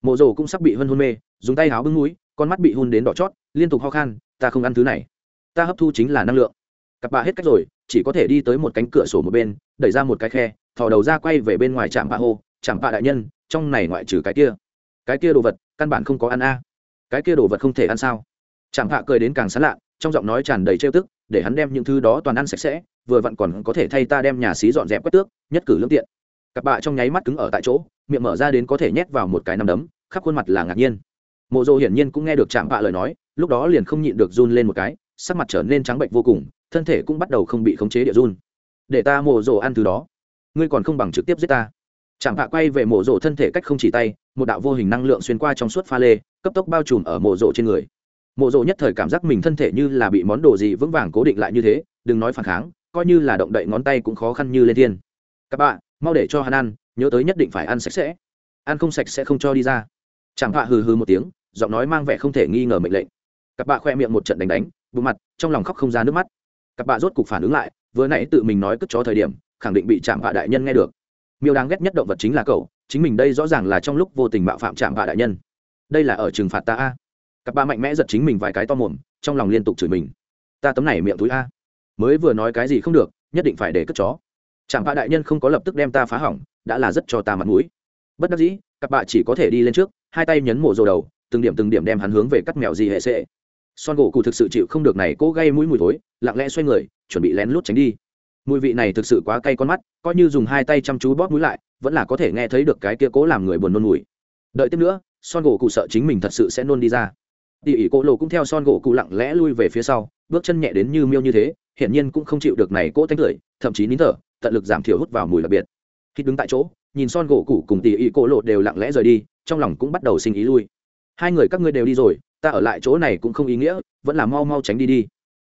Mộ rồ cũng sắp bị hân hôn mê, dùng tay háo bưng mũi, con mắt bị hun đến đỏ chót, liên tục ho khan, ta không ăn thứ này. Ta hấp thu chính là năng lượng. Cặp bạ hết cách rồi, chỉ có thể đi tới một cánh cửa sổ một bên, đẩy ra một cái khe, thò đầu ra quay về bên ngoài trạm bạ hô, trạm bạ đại nhân, trong này ngoại trừ cái kia. Cái kia đồ vật, căn bản không có ăn a. Cái kia đồ vật không thể ăn sao? Trạm bạ cười đến càng sán lạ trong giọng nói tràn đầy trêu tức, để hắn đem những thứ đó toàn ăn sạch sẽ, vừa vặn còn có thể thay ta đem nhà xí dọn dẹp quét tước, nhất cử lương tiện. Cặp bạ trong nháy mắt cứng ở tại chỗ, miệng mở ra đến có thể nhét vào một cái nắm đấm, khắp khuôn mặt là ngạc nhiên. Mộ dô hiển nhiên cũng nghe được chạm bạ lời nói, lúc đó liền không nhịn được run lên một cái, sắc mặt trở nên trắng bệnh vô cùng, thân thể cũng bắt đầu không bị khống chế địa run. Để ta mộ dô ăn thứ đó. Ngươi còn không bằng trực tiếp giết ta. Chạm bạ quay về mộ dô thân thể cách không chỉ tay, một đạo vô hình năng lượng xuyên qua trong suốt pha lê, cấp tốc bao trùm ở mộ dô trên người mộ rộ nhất thời cảm giác mình thân thể như là bị món đồ gì vững vàng cố định lại như thế, đừng nói phản kháng, coi như là động đậy ngón tay cũng khó khăn như lên thiên. Các bạn, mau để cho hắn ăn, nhớ tới nhất định phải ăn sạch sẽ. Ăn không sạch sẽ không cho đi ra. Chẳng họa hừ hừ một tiếng, giọng nói mang vẻ không thể nghi ngờ mệnh lệnh. Các bạn khoe miệng một trận đánh đánh, bụng mặt, trong lòng khóc không ra nước mắt. Các bạn rốt cục phản ứng lại, vừa nãy tự mình nói cất cho thời điểm, khẳng định bị chạm hạ đại nhân nghe được. Miêu đáng ghét nhất động vật chính là cậu, chính mình đây rõ ràng là trong lúc vô tình mạo phạm chạm hạ đại nhân. Đây là ở trừng phạt ta a các bạn mạnh mẽ giật chính mình vài cái to mồm, trong lòng liên tục chửi mình. Ta tấm này miệng túi a. Mới vừa nói cái gì không được, nhất định phải để cất chó. Chẳng bạ đại nhân không có lập tức đem ta phá hỏng, đã là rất cho ta mặt mũi. Bất đắc dĩ các bạn chỉ có thể đi lên trước, hai tay nhấn mổ rồ đầu, từng điểm từng điểm đem hắn hướng về cắt mèo gì hệ sệ. Son gỗ cụ thực sự chịu không được này, cố gây mũi mùi thối, lặng lẽ xoay người, chuẩn bị lén lút tránh đi. Mùi vị này thực sự quá cay con mắt, coi như dùng hai tay chăm chú bóp mũi lại, vẫn là có thể nghe thấy được cái kia cố làm người buồn nôn mùi. Đợi tiếp nữa, son gỗ cụ sợ chính mình thật sự sẽ nôn đi ra tỉ ỉ cỗ lộ cũng theo son gỗ cụ lặng lẽ lui về phía sau bước chân nhẹ đến như miêu như thế hiển nhiên cũng không chịu được này cỗ tánh người, thậm chí nín thở tận lực giảm thiểu hút vào mùi đặc biệt. Khi đứng tại chỗ nhìn son gỗ cụ cùng tỉ ỉ cỗ lộ đều lặng lẽ rời đi trong lòng cũng bắt đầu sinh ý lui. Hai người các ngươi đều đi rồi ta ở lại chỗ này cũng không ý nghĩa vẫn là mau mau tránh đi đi.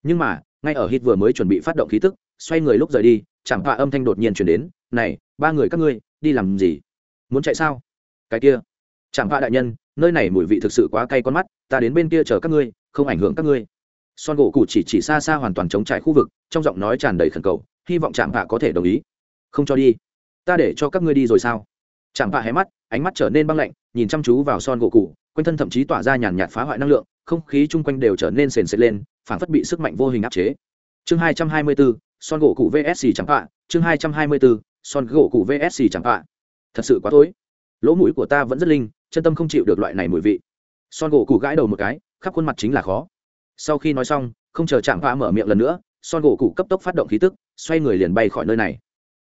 Nhưng mà ngay ở hít vừa mới chuẩn bị phát động khí tức xoay người lúc rời đi chẳng pa âm thanh đột nhiên chuyển đến này ba người các ngươi đi làm gì? Muốn chạy sao? Cái kia chẳng vạ đại nhân, nơi này mùi vị thực sự quá cay con mắt, ta đến bên kia chờ các ngươi, không ảnh hưởng các ngươi. Son gỗ cụ chỉ chỉ xa xa hoàn toàn chống trải khu vực, trong giọng nói tràn đầy khẩn cầu, hy vọng chạm vạ có thể đồng ý. Không cho đi. Ta để cho các ngươi đi rồi sao? Chạm vạ hé mắt, ánh mắt trở nên băng lạnh, nhìn chăm chú vào son gỗ cụ quanh thân thậm chí tỏa ra nhàn nhạt phá hoại năng lượng, không khí chung quanh đều trở nên sền sệt lên phản phất bị sức mạnh vô hình áp chế. Chương hai trăm hai mươi bốn, son gỗ cụ vsc chẳng vạ, chương hai trăm hai mươi bốn, son gỗ cụ vsc chẳng vạ. Thật sự quá tối lỗ mũi của ta vẫn rất linh, chân tâm không chịu được loại này mùi vị. Son gỗ cụ gãi đầu một cái, khắp khuôn mặt chính là khó. Sau khi nói xong, không chờ chạm pha mở miệng lần nữa, son gỗ cụ cấp tốc phát động khí tức, xoay người liền bay khỏi nơi này.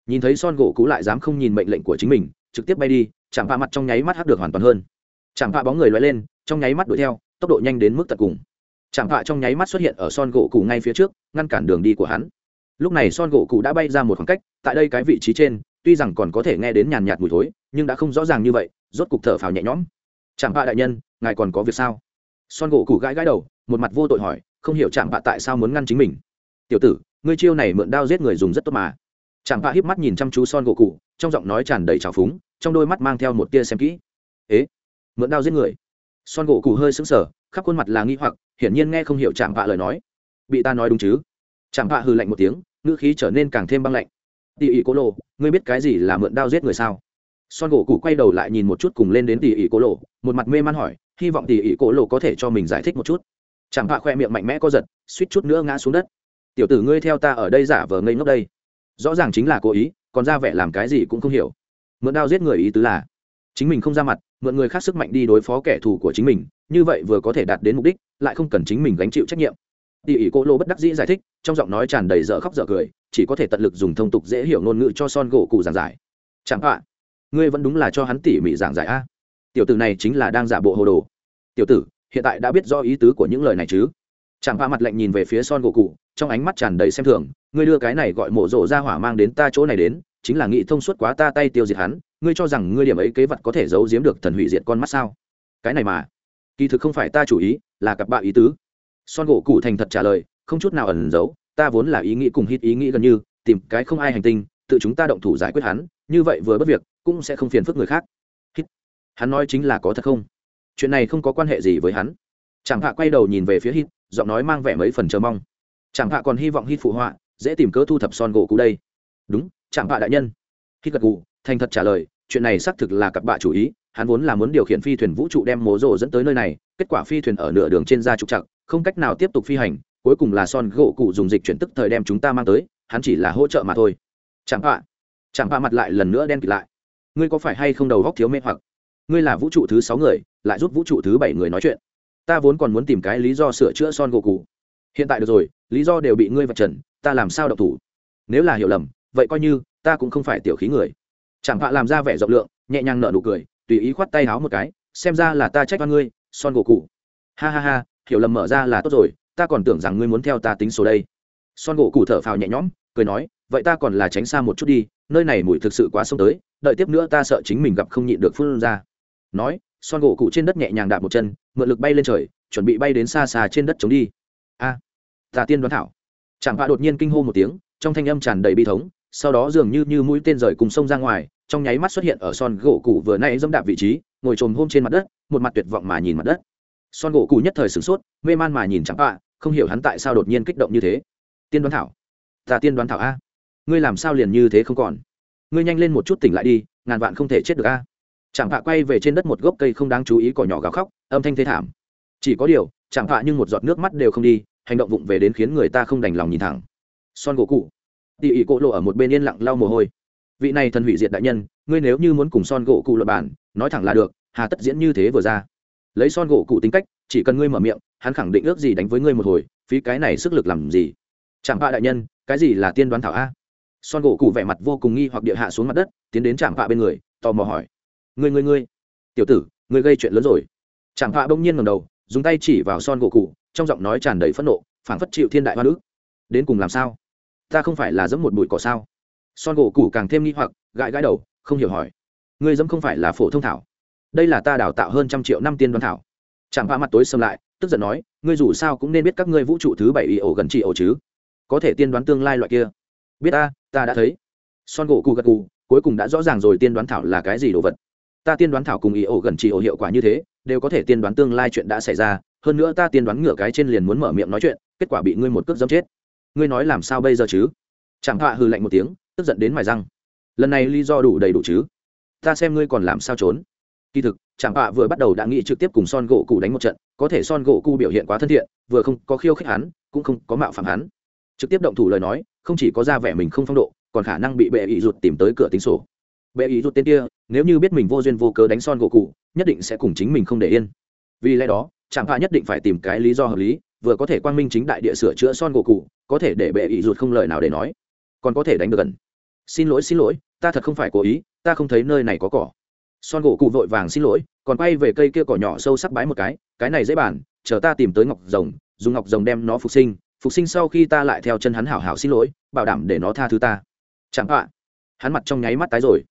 Nhìn thấy son gỗ cụ lại dám không nhìn mệnh lệnh của chính mình, trực tiếp bay đi chạm pha mặt trong nháy mắt hắc được hoàn toàn hơn. Chạm pha bóng người loay lên, trong nháy mắt đuổi theo, tốc độ nhanh đến mức tận cùng. Chạm pha trong nháy mắt xuất hiện ở son gỗ cụ ngay phía trước, ngăn cản đường đi của hắn. Lúc này son gỗ cụ đã bay ra một khoảng cách, tại đây cái vị trí trên tuy rằng còn có thể nghe đến nhàn nhạt mùi thối, nhưng đã không rõ ràng như vậy, rốt cục thở phào nhẹ nhõm. Chạm bạ đại nhân, ngài còn có việc sao? Son gỗ cụ gãi gãi đầu, một mặt vô tội hỏi, không hiểu chạm bạ tại sao muốn ngăn chính mình. Tiểu tử, ngươi chiêu này mượn đao giết người dùng rất tốt mà. Chạm bạ híp mắt nhìn chăm chú son gỗ cụ trong giọng nói tràn đầy trào phúng, trong đôi mắt mang theo một tia xem kỹ. Ế, mượn đao giết người. Son gỗ cụ hơi sững sờ, khắp khuôn mặt là nghi hoặc, hiển nhiên nghe không hiểu chạm bạ lời nói. Bị ta nói đúng chứ? Chạm bạ hư lạnh một tiếng, ngữ khí trở nên càng thêm băng lạnh tỉ ỉ cô lộ, ngươi biết cái gì là mượn đao giết người sao? Son gỗ cụ quay đầu lại nhìn một chút cùng lên đến tỉ ỉ cô lộ, một mặt mê man hỏi, hy vọng tỉ ỉ cô lộ có thể cho mình giải thích một chút. Chẳng hạ khoe miệng mạnh mẽ có giật, suýt chút nữa ngã xuống đất. Tiểu tử ngươi theo ta ở đây giả vờ ngây ngốc đây. Rõ ràng chính là cố ý, còn ra vẻ làm cái gì cũng không hiểu. Mượn đao giết người ý tứ là, chính mình không ra mặt, mượn người khác sức mạnh đi đối phó kẻ thù của chính mình, như vậy vừa có thể đạt đến mục đích, lại không cần chính mình gánh chịu trách nhiệm. Tỉ ỉ cô lô bất đắc dĩ giải thích, trong giọng nói tràn đầy dở khóc dở cười chỉ có thể tận lực dùng thông tục dễ hiểu ngôn ngữ cho son gỗ cụ giảng giải. Chẳng hạn ngươi vẫn đúng là cho hắn tỉ mỉ giảng giải a. Tiểu tử này chính là đang giả bộ hồ đồ. Tiểu tử, hiện tại đã biết rõ ý tứ của những lời này chứ? Chẳng hạn mặt lạnh nhìn về phía son gỗ cụ, trong ánh mắt tràn đầy xem thường, ngươi đưa cái này gọi mổ rộ ra hỏa mang đến ta chỗ này đến, chính là nghĩ thông suốt quá ta tay tiêu diệt hắn, ngươi cho rằng ngươi điểm ấy kế vật có thể giấu giếm được thần hủy diệt con mắt sao? Cái này mà, kỳ thực không phải ta chủ ý, là cặp bạo ý tứ. Son gỗ cụ thành thật trả lời, không chút nào ẩn giấu ta vốn là ý nghĩ cùng hít ý nghĩ gần như, tìm cái không ai hành tinh, tự chúng ta động thủ giải quyết hắn, như vậy vừa bất việc, cũng sẽ không phiền phức người khác. Hít. Hắn nói chính là có thật không? Chuyện này không có quan hệ gì với hắn. Chẳng hạ quay đầu nhìn về phía hít, giọng nói mang vẻ mấy phần chờ mong. Chẳng hạ còn hy vọng hít phụ họa, dễ tìm cớ thu thập son gỗ cũ đây. Đúng chẳng hạ đại nhân. Hít gật gù, thành thật trả lời, chuyện này xác thực là cặp bạ chủ ý, hắn vốn là muốn điều khiển phi thuyền vũ trụ đem mố rộ dẫn tới nơi này, kết quả phi thuyền ở nửa đường trên ra trục chặt, không cách nào tiếp tục phi hành cuối cùng là son gỗ cụ dùng dịch chuyển tức thời đem chúng ta mang tới, hắn chỉ là hỗ trợ mà thôi. Chẳng hạ chẳng hạ mặt lại lần nữa đen kịt lại. Ngươi có phải hay không đầu góc thiếu mê hoặc? Ngươi là vũ trụ thứ sáu người, lại giúp vũ trụ thứ bảy người nói chuyện. Ta vốn còn muốn tìm cái lý do sửa chữa son gỗ cụ. Hiện tại được rồi, lý do đều bị ngươi vạch trần, ta làm sao độc thủ? Nếu là hiểu lầm, vậy coi như, ta cũng không phải tiểu khí người. Chẳng hạ làm ra vẻ rộng lượng, nhẹ nhàng nở nụ cười, tùy ý khoắt tay háo một cái, xem ra là ta trách oan ngươi, son gỗ cụ. Ha ha ha, hiểu lầm mở ra là tốt rồi ta còn tưởng rằng ngươi muốn theo ta tính số đây. Son gỗ cụ thở phào nhẹ nhõm cười nói vậy ta còn là tránh xa một chút đi nơi này mùi thực sự quá sông tới đợi tiếp nữa ta sợ chính mình gặp không nhịn được phun ra. Nói son gỗ cụ trên đất nhẹ nhàng đạp một chân mượn lực bay lên trời chuẩn bị bay đến xa xa trên đất chống đi. A à, tà tiên đoán thảo. Chẳng hạ đột nhiên kinh hô một tiếng trong thanh âm tràn đầy bi thống sau đó dường như như mũi tên rời cùng sông ra ngoài trong nháy mắt xuất hiện ở son gỗ cụ vừa nay dẫm đạp vị trí ngồi trồm hôm trên mặt đất một mặt tuyệt vọng mà nhìn mặt đất son gỗ cụ nhất thời sửng sốt mê man mà nhìn chẳng ạ, không hiểu hắn tại sao đột nhiên kích động như thế. Tiên đoán thảo. Ta tiên đoán thảo a. Ngươi làm sao liền như thế không còn? Ngươi nhanh lên một chút tỉnh lại đi ngàn vạn không thể chết được a. Chẳng hạ quay về trên đất một gốc cây không đáng chú ý cỏ nhỏ gào khóc âm thanh thế thảm. Chỉ có điều chẳng hạ nhưng một giọt nước mắt đều không đi hành động vụng về đến khiến người ta không đành lòng nhìn thẳng. Son gỗ cụ tỉ ỉ cỗ lộ ở một bên yên lặng lau mồ hôi. Vị này thần hủy diệt đại nhân ngươi nếu như muốn cùng son gỗ cụ luật bản nói thẳng là được hà tất diễn như thế vừa ra lấy son gỗ cụ tính cách, chỉ cần ngươi mở miệng, hắn khẳng định ước gì đánh với ngươi một hồi, phí cái này sức lực làm gì? Chẳng hạ đại nhân, cái gì là tiên đoán thảo a? Son gỗ cụ vẻ mặt vô cùng nghi hoặc địa hạ xuống mặt đất, tiến đến chạm hạ bên người, tò mò hỏi. Ngươi ngươi ngươi. Tiểu tử, ngươi gây chuyện lớn rồi. Chẳng hạ bỗng nhiên ngầm đầu, dùng tay chỉ vào son gỗ cụ, trong giọng nói tràn đầy phẫn nộ, phảng phất chịu thiên đại hoa nữ đến cùng làm sao? Ta không phải là dẫm một bụi cỏ sao? Son gỗ cụ càng thêm nghi hoặc, gãi gãi đầu, không hiểu hỏi. Ngươi dẫm không phải là phổ thông thảo đây là ta đào tạo hơn trăm triệu năm tiên đoán thảo. Chẳng hạ mặt tối xâm lại, tức giận nói, ngươi dù sao cũng nên biết các ngươi vũ trụ thứ bảy y ổ gần trị ổ chứ. Có thể tiên đoán tương lai loại kia. Biết ta ta đã thấy. Son gỗ cù gật cù, cuối cùng đã rõ ràng rồi tiên đoán thảo là cái gì đồ vật. Ta tiên đoán thảo cùng ý ổ gần trị ổ hiệu quả như thế, đều có thể tiên đoán tương lai chuyện đã xảy ra. Hơn nữa ta tiên đoán ngửa cái trên liền muốn mở miệng nói chuyện, kết quả bị ngươi một cước dâm chết. Ngươi nói làm sao bây giờ chứ? Chẳng thọa hư lạnh một tiếng, tức giận đến mài răng. Lần này lý do đủ đầy đủ chứ? Ta xem ngươi còn làm sao trốn kỳ thực chẳng họa vừa bắt đầu đã nghĩ trực tiếp cùng son gỗ cụ đánh một trận, có thể son gỗ cụ biểu hiện quá thân thiện, vừa không có khiêu khích hắn, cũng không có mạo phạm hắn. Trực tiếp động thủ lời nói, không chỉ có ra vẻ mình không phong độ, còn khả năng bị bệ ý rụt tìm tới cửa tính sổ. Bệ ý rụt tên kia, nếu như biết mình vô duyên vô cớ đánh son gỗ cụ nhất định sẽ cùng chính mình không để yên. Vì lẽ đó chẳng hạ nhất định phải tìm cái lý do hợp lý, vừa có thể quang minh chính đại địa sửa chữa son gỗ cụ có thể để bệ ý rụt không lời nào để nói. Còn có thể đánh được gần xin lỗi xin lỗi, ta thật không phải cố ý, ta không thấy nơi này có cỏ son gỗ cụ vội vàng xin lỗi, còn quay về cây kia cỏ nhỏ sâu sắc bái một cái cái này dễ bàn, chờ ta tìm tới ngọc rồng, dùng ngọc rồng đem nó phục sinh phục sinh sau khi ta lại theo chân hắn hảo hảo xin lỗi, bảo đảm để nó tha thứ ta. Chẳng hạn hắn mặt trong nháy mắt tái rồi.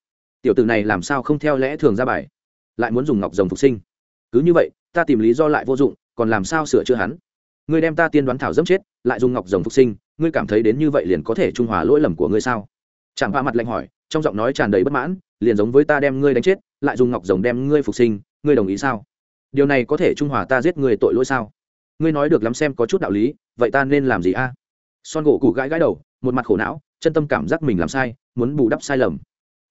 Tiểu tử này làm sao không theo lẽ thường ra bài? Lại muốn dùng ngọc rồng phục sinh. Cứ như vậy, ta tìm lý do lại vô dụng, còn làm sao sửa chữa hắn? Ngươi đem ta tiên đoán thảo dẫm chết, lại dùng ngọc rồng phục sinh, ngươi cảm thấy đến như vậy liền có thể trung hòa lỗi lầm của ngươi sao? Chẳng hạn mặt lạnh hỏi, trong giọng nói tràn đầy bất mãn, liền giống với ta đem ngươi đánh chết lại dùng ngọc rồng đem ngươi phục sinh, ngươi đồng ý sao? Điều này có thể trung hòa ta giết người tội lỗi sao? Ngươi nói được lắm xem có chút đạo lý, vậy ta nên làm gì a? Son gỗ cụ gãi gãi đầu, một mặt khổ não, chân tâm cảm giác mình làm sai, muốn bù đắp sai lầm.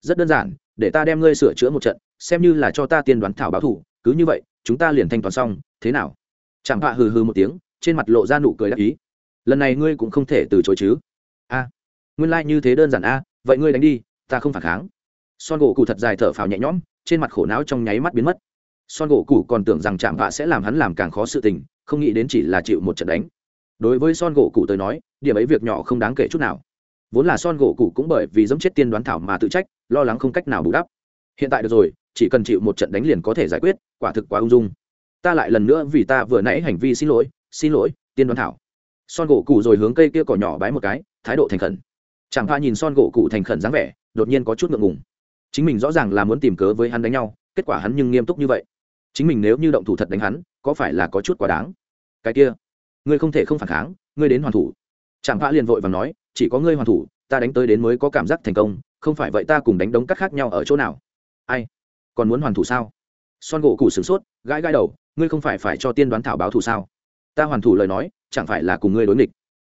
Rất đơn giản, để ta đem ngươi sửa chữa một trận, xem như là cho ta tiên đoán thảo báo thủ, cứ như vậy, chúng ta liền thanh toán xong, thế nào? Chẳng hạ hừ hừ một tiếng, trên mặt lộ ra nụ cười đắc ý. Lần này ngươi cũng không thể từ chối chứ. A, nguyên lai、like、như thế đơn giản a, vậy ngươi đánh đi, ta không phản kháng. Son gỗ cụ thật dài thở phào nhẹ nhõm trên mặt khổ não trong nháy mắt biến mất. Son gỗ cụ còn tưởng rằng chạm vạ sẽ làm hắn làm càng khó sự tình, không nghĩ đến chỉ là chịu một trận đánh. Đối với son gỗ cụ tới nói, điểm ấy việc nhỏ không đáng kể chút nào. Vốn là son gỗ cụ cũng bởi vì dẫm chết tiên đoán thảo mà tự trách, lo lắng không cách nào bù đắp. Hiện tại được rồi, chỉ cần chịu một trận đánh liền có thể giải quyết, quả thực quá ung dung. Ta lại lần nữa vì ta vừa nãy hành vi xin lỗi xin lỗi, tiên đoán thảo. Son gỗ cụ rồi hướng cây kia cỏ nhỏ bái một cái, thái độ thành khẩn. Chẳng pha nhìn son gỗ cụ thành khẩn dáng vẻ, đột nhiên có chút ngượng ngùng chính mình rõ ràng là muốn tìm cớ với hắn đánh nhau, kết quả hắn nhưng nghiêm túc như vậy. Chính mình nếu như động thủ thật đánh hắn, có phải là có chút quá đáng? Cái kia, ngươi không thể không phản kháng, ngươi đến hoàn thủ. Chẳng pha liền vội và nói, chỉ có ngươi hoàn thủ, ta đánh tới đến mới có cảm giác thành công, không phải vậy ta cùng đánh đống cắt khác nhau ở chỗ nào? Ai? Còn muốn hoàn thủ sao? Son gỗ cụ sửng sốt, gãi gãi đầu, ngươi không phải phải cho tiên đoán thảo báo thù sao? Ta hoàn thủ lời nói, chẳng phải là cùng ngươi đối nghịch.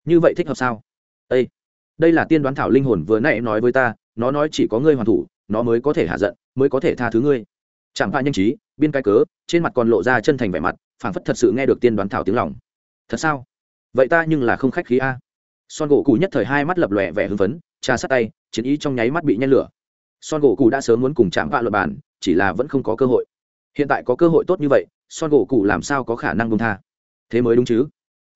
Như vậy thích hợp sao? Ê! đây là tiên đoán thảo linh hồn vừa nãy nói với ta, nó nói chỉ có ngươi hoàn thủ nó mới có thể hạ giận, mới có thể tha thứ ngươi. Chẳng phải nhanh trí, biên cái cớ, trên mặt còn lộ ra chân thành vẻ mặt, phảng phất thật sự nghe được tiên đoán thảo tiếng lòng. Thật sao? Vậy ta nhưng là không khách khí a. Son gỗ cụ nhất thời hai mắt lập lòe vẻ hưng phấn trà sát tay, chiến ý trong nháy mắt bị nhen lửa. Son gỗ cụ đã sớm muốn cùng chạm vạ luật bàn, chỉ là vẫn không có cơ hội. Hiện tại có cơ hội tốt như vậy, son gỗ cụ làm sao có khả năng bông tha? Thế mới đúng chứ?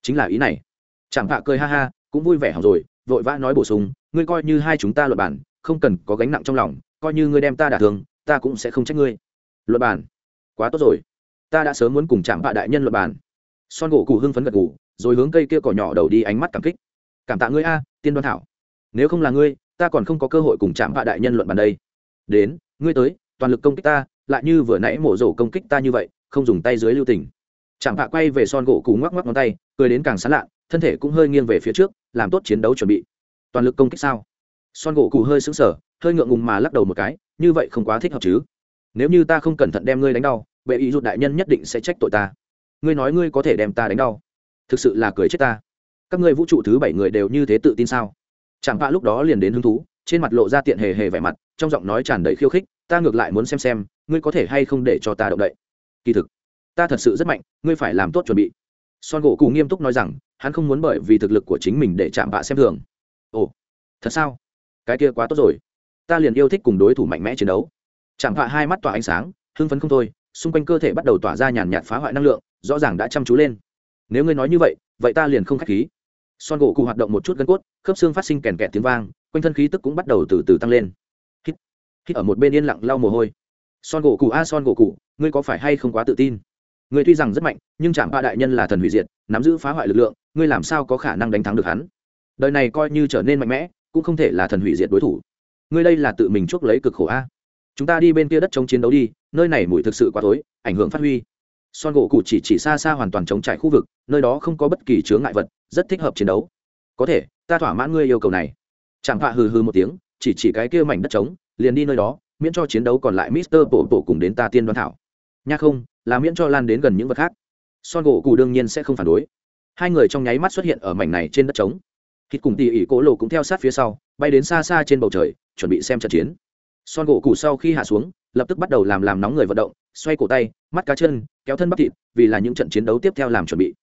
Chính là ý này. Chạm vạ cười ha ha, cũng vui vẻ hỏng rồi, vội vã nói bổ sung, ngươi coi như hai chúng ta luật bản không cần có gánh nặng trong lòng coi như ngươi đem ta đả thương, ta cũng sẽ không trách ngươi. Luật bản quá tốt rồi. Ta đã sớm muốn cùng chạm vạ đại nhân luật bản son gỗ cụ hưng phấn gật gù, rồi hướng cây kia cỏ nhỏ đầu đi ánh mắt cảm kích. Cảm tạ ngươi a, tiên đoan thảo. Nếu không là ngươi, ta còn không có cơ hội cùng chạm vạ đại nhân luận bàn đây. Đến, ngươi tới, toàn lực công kích ta, lại như vừa nãy mổ rổ công kích ta như vậy, không dùng tay dưới lưu tình. Chạm vạ quay về son gỗ cụ ngoắc ngoắc ngón tay, cười đến càng sán lạ, thân thể cũng hơi nghiêng về phía trước, làm tốt chiến đấu chuẩn bị. Toàn lực công kích sao? Son gỗ cụ hơi sững sờ, hơi ngượng ngùng mà lắc đầu một cái, như vậy không quá thích hợp chứ. Nếu như ta không cẩn thận đem ngươi đánh đau, bệ ý rụt đại nhân nhất định sẽ trách tội ta. Ngươi nói ngươi có thể đem ta đánh đau. Thực sự là cười chết ta. Các ngươi vũ trụ thứ bảy người đều như thế tự tin sao? Chẳng vạ lúc đó liền đến hứng thú, trên mặt lộ ra tiện hề hề vẻ mặt, trong giọng nói tràn đầy khiêu khích, ta ngược lại muốn xem xem, ngươi có thể hay không để cho ta động đậy. Kỳ thực, ta thật sự rất mạnh, ngươi phải làm tốt chuẩn bị. Son gỗ cù nghiêm túc nói rằng, hắn không muốn bởi vì thực lực của chính mình để chạm vạ xem thường. Ồ, thật sao? Cái kia quá tốt rồi. Ta liền yêu thích cùng đối thủ mạnh mẽ chiến đấu. Chẳng vạ hai mắt tỏa ánh sáng, hưng phấn không thôi, xung quanh cơ thể bắt đầu tỏa ra nhàn nhạt phá hoại năng lượng, rõ ràng đã chăm chú lên. Nếu ngươi nói như vậy vậy ta liền không k h á c h khí. Son gỗ cụ hoạt động một chút gân cốt, khớp xương phát sinh kèn kẹt tiếng vang, quanh thân khí tức cũng bắt đầu từ từ tăng lên. Hít hít ở một bên yên lặng lau mồ hôi. Son gỗ cụ, a, son gỗ cụ, ngươi có phải hay không quá tự tin? Ngươi tuy rằng rất mạnh, nhưng chạm ba đại nhân là thần hủy diệt, nắm giữ phá hoại lực lượng, ngươi làm sao có khả năng đánh thắng được hắn? Đời này coi như trở nên mạnh mẽ cũng không thể là thần hủy diệt đối thủ. Ngươi đây là tự mình chuốc lấy cực khổ a. Chúng ta đi bên kia đất chống chiến đấu đi, nơi này mùi thực sự quá tối, ảnh hưởng phát huy. Son gỗ cụ chỉ chỉ xa xa hoàn toàn chống trải khu vực, nơi đó không có bất kỳ chướng ngại vật, rất thích hợp chiến đấu. Có thể, ta thỏa mãn ngươi yêu cầu này. Chẳng phạ hừ hừ một tiếng, chỉ chỉ cái kia mảnh đất trống, liền đi nơi đó, miễn cho chiến đấu còn lại mister bộ bộ cùng đến ta tiên đoán thảo. Nha không, là miễn cho lan đến gần những vật khác. Son gỗ cụ đương nhiên sẽ không phản đối. Hai người trong nháy mắt xuất hiện ở mảnh này trên đất trống hít cùng tỉ ỉ cố lộ cũng theo sát phía sau, bay đến xa xa trên bầu trời, chuẩn bị xem trận chiến. Son gỗ cụ sau khi hạ xuống, lập tức bắt đầu làm làm nóng người vận động, xoay cổ tay, mắt cá chân, kéo thân bắp thịt, vì là những trận chiến đấu tiếp theo làm chuẩn bị.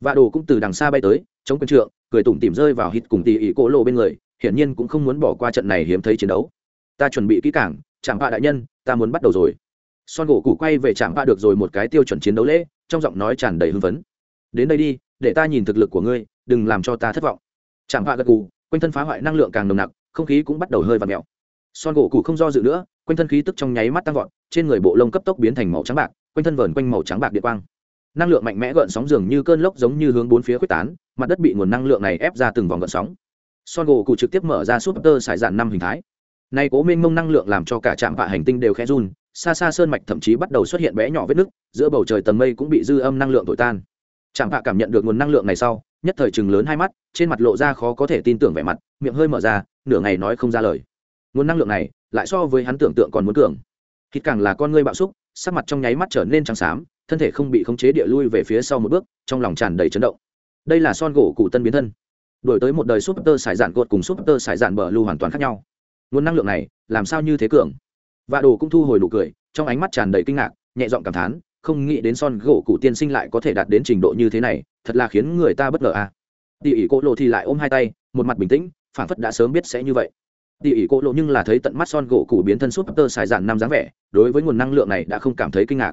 Vạ đồ cũng từ đằng xa bay tới, chống quân trượng, cười tủm tỉm rơi vào hít cùng tỉ ỉ cố lộ bên người, hiển nhiên cũng không muốn bỏ qua trận này hiếm thấy chiến đấu. Ta chuẩn bị kỹ cảng chẳng bạ đại nhân, ta muốn bắt đầu rồi. Son gỗ cụ quay về chẳng bạ được rồi một cái tiêu chuẩn chiến đấu lễ, trong giọng nói tràn đầy hưng phấn. Đến đây đi, để ta nhìn thực lực của ngươi, đừng làm cho ta thất vọng chạm bạ gật gù, quanh thân phá hoại năng lượng càng nồng nặc, không khí cũng bắt đầu hơi và mèo. Son gỗ cụ không do dự nữa, quanh thân khí tức trong nháy mắt tăng vọt, trên người bộ lông cấp tốc biến thành màu trắng bạc, quanh thân vờn quanh màu trắng bạc điện quang. Năng lượng mạnh mẽ gợn sóng dường như cơn lốc giống như hướng bốn phía quyết tán, mặt đất bị nguồn năng lượng này ép ra từng vòng gợn sóng. Son gỗ cụ trực tiếp mở ra súp tơ sải dạn năm hình thái. Nay cố minh mông năng lượng làm cho cả trạm vạ hành tinh đều khẽ run, xa xa sơn mạch thậm chí bắt đầu xuất hiện bé nhỏ vết nứt, giữa bầu trời tầng mây cũng bị dư âm năng lượng thổi tan. Trạm vạ cảm nhận được nguồn năng lượng này sau nhất thời chừng lớn hai mắt, trên mặt lộ ra khó có thể tin tưởng vẻ mặt, miệng hơi mở ra, nửa ngày nói không ra lời. Nguồn năng lượng này, lại so với hắn tưởng tượng còn muốn cường. Hít càng là con ngươi bạo xúc, sắc mặt trong nháy mắt trở nên trắng xám, thân thể không bị khống chế địa lui về phía sau một bước, trong lòng tràn đầy chấn động. Đây là son gỗ cụ tân biến thân. Đổi tới một đời súp tơ sải dạn cột cùng súp tơ sải dạn bờ lưu hoàn toàn khác nhau. Nguồn năng lượng này, làm sao như thế cường? Và đồ cũng thu hồi nụ cười, trong ánh mắt tràn đầy kinh ngạc, nhẹ giọng cảm thán không nghĩ đến son gỗ cụ tiên sinh lại có thể đạt đến trình độ như thế này, thật là khiến người ta bất ngờ à. Tỉ ỉ cô lộ thì lại ôm hai tay, một mặt bình tĩnh phản phất đã sớm biết sẽ như vậy. Tỉ ỉ cô lộ nhưng là thấy tận mắt son gỗ cụ biến thân súp tơ xài dạn năm dáng vẻ, đối với nguồn năng lượng này đã không cảm thấy kinh ngạc.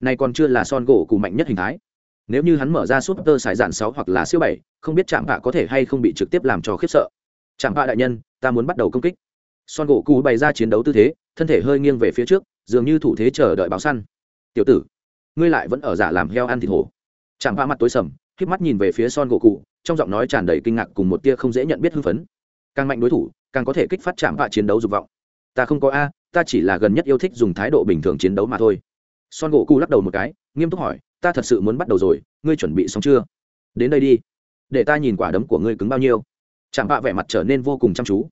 Này còn chưa là son gỗ cụ mạnh nhất hình thái. Nếu như hắn mở ra súp tơ xài dạn sáu hoặc là siêu bảy, không biết chạm vạ có thể hay không bị trực tiếp làm cho khiếp sợ. Chạm vạ đại nhân, ta muốn bắt đầu công kích. Son gỗ cụ bày ra chiến đấu tư thế, thân thể hơi nghiêng về phía trước, dường như thủ thế chờ đợi báo săn. Tiểu tử ngươi lại vẫn ở giả làm heo ăn thịt hổ. Chạm vạ mặt tối sầm k mắt nhìn về phía son gỗ cụ, trong giọng nói tràn đầy kinh ngạc cùng một tia không dễ nhận biết hưng phấn. Càng mạnh đối thủ, càng có thể kích phát chạm vạ chiến đấu dục vọng. Ta không có a, ta chỉ là gần nhất yêu thích dùng thái độ bình thường chiến đấu mà thôi. Son gỗ cụ lắc đầu một cái, nghiêm túc hỏi, ta thật sự muốn bắt đầu rồi, ngươi chuẩn bị xong chưa? Đến đây đi, để ta nhìn quả đấm của ngươi cứng bao nhiêu. Chạm vạ vẻ mặt trở nên vô cùng chăm chú.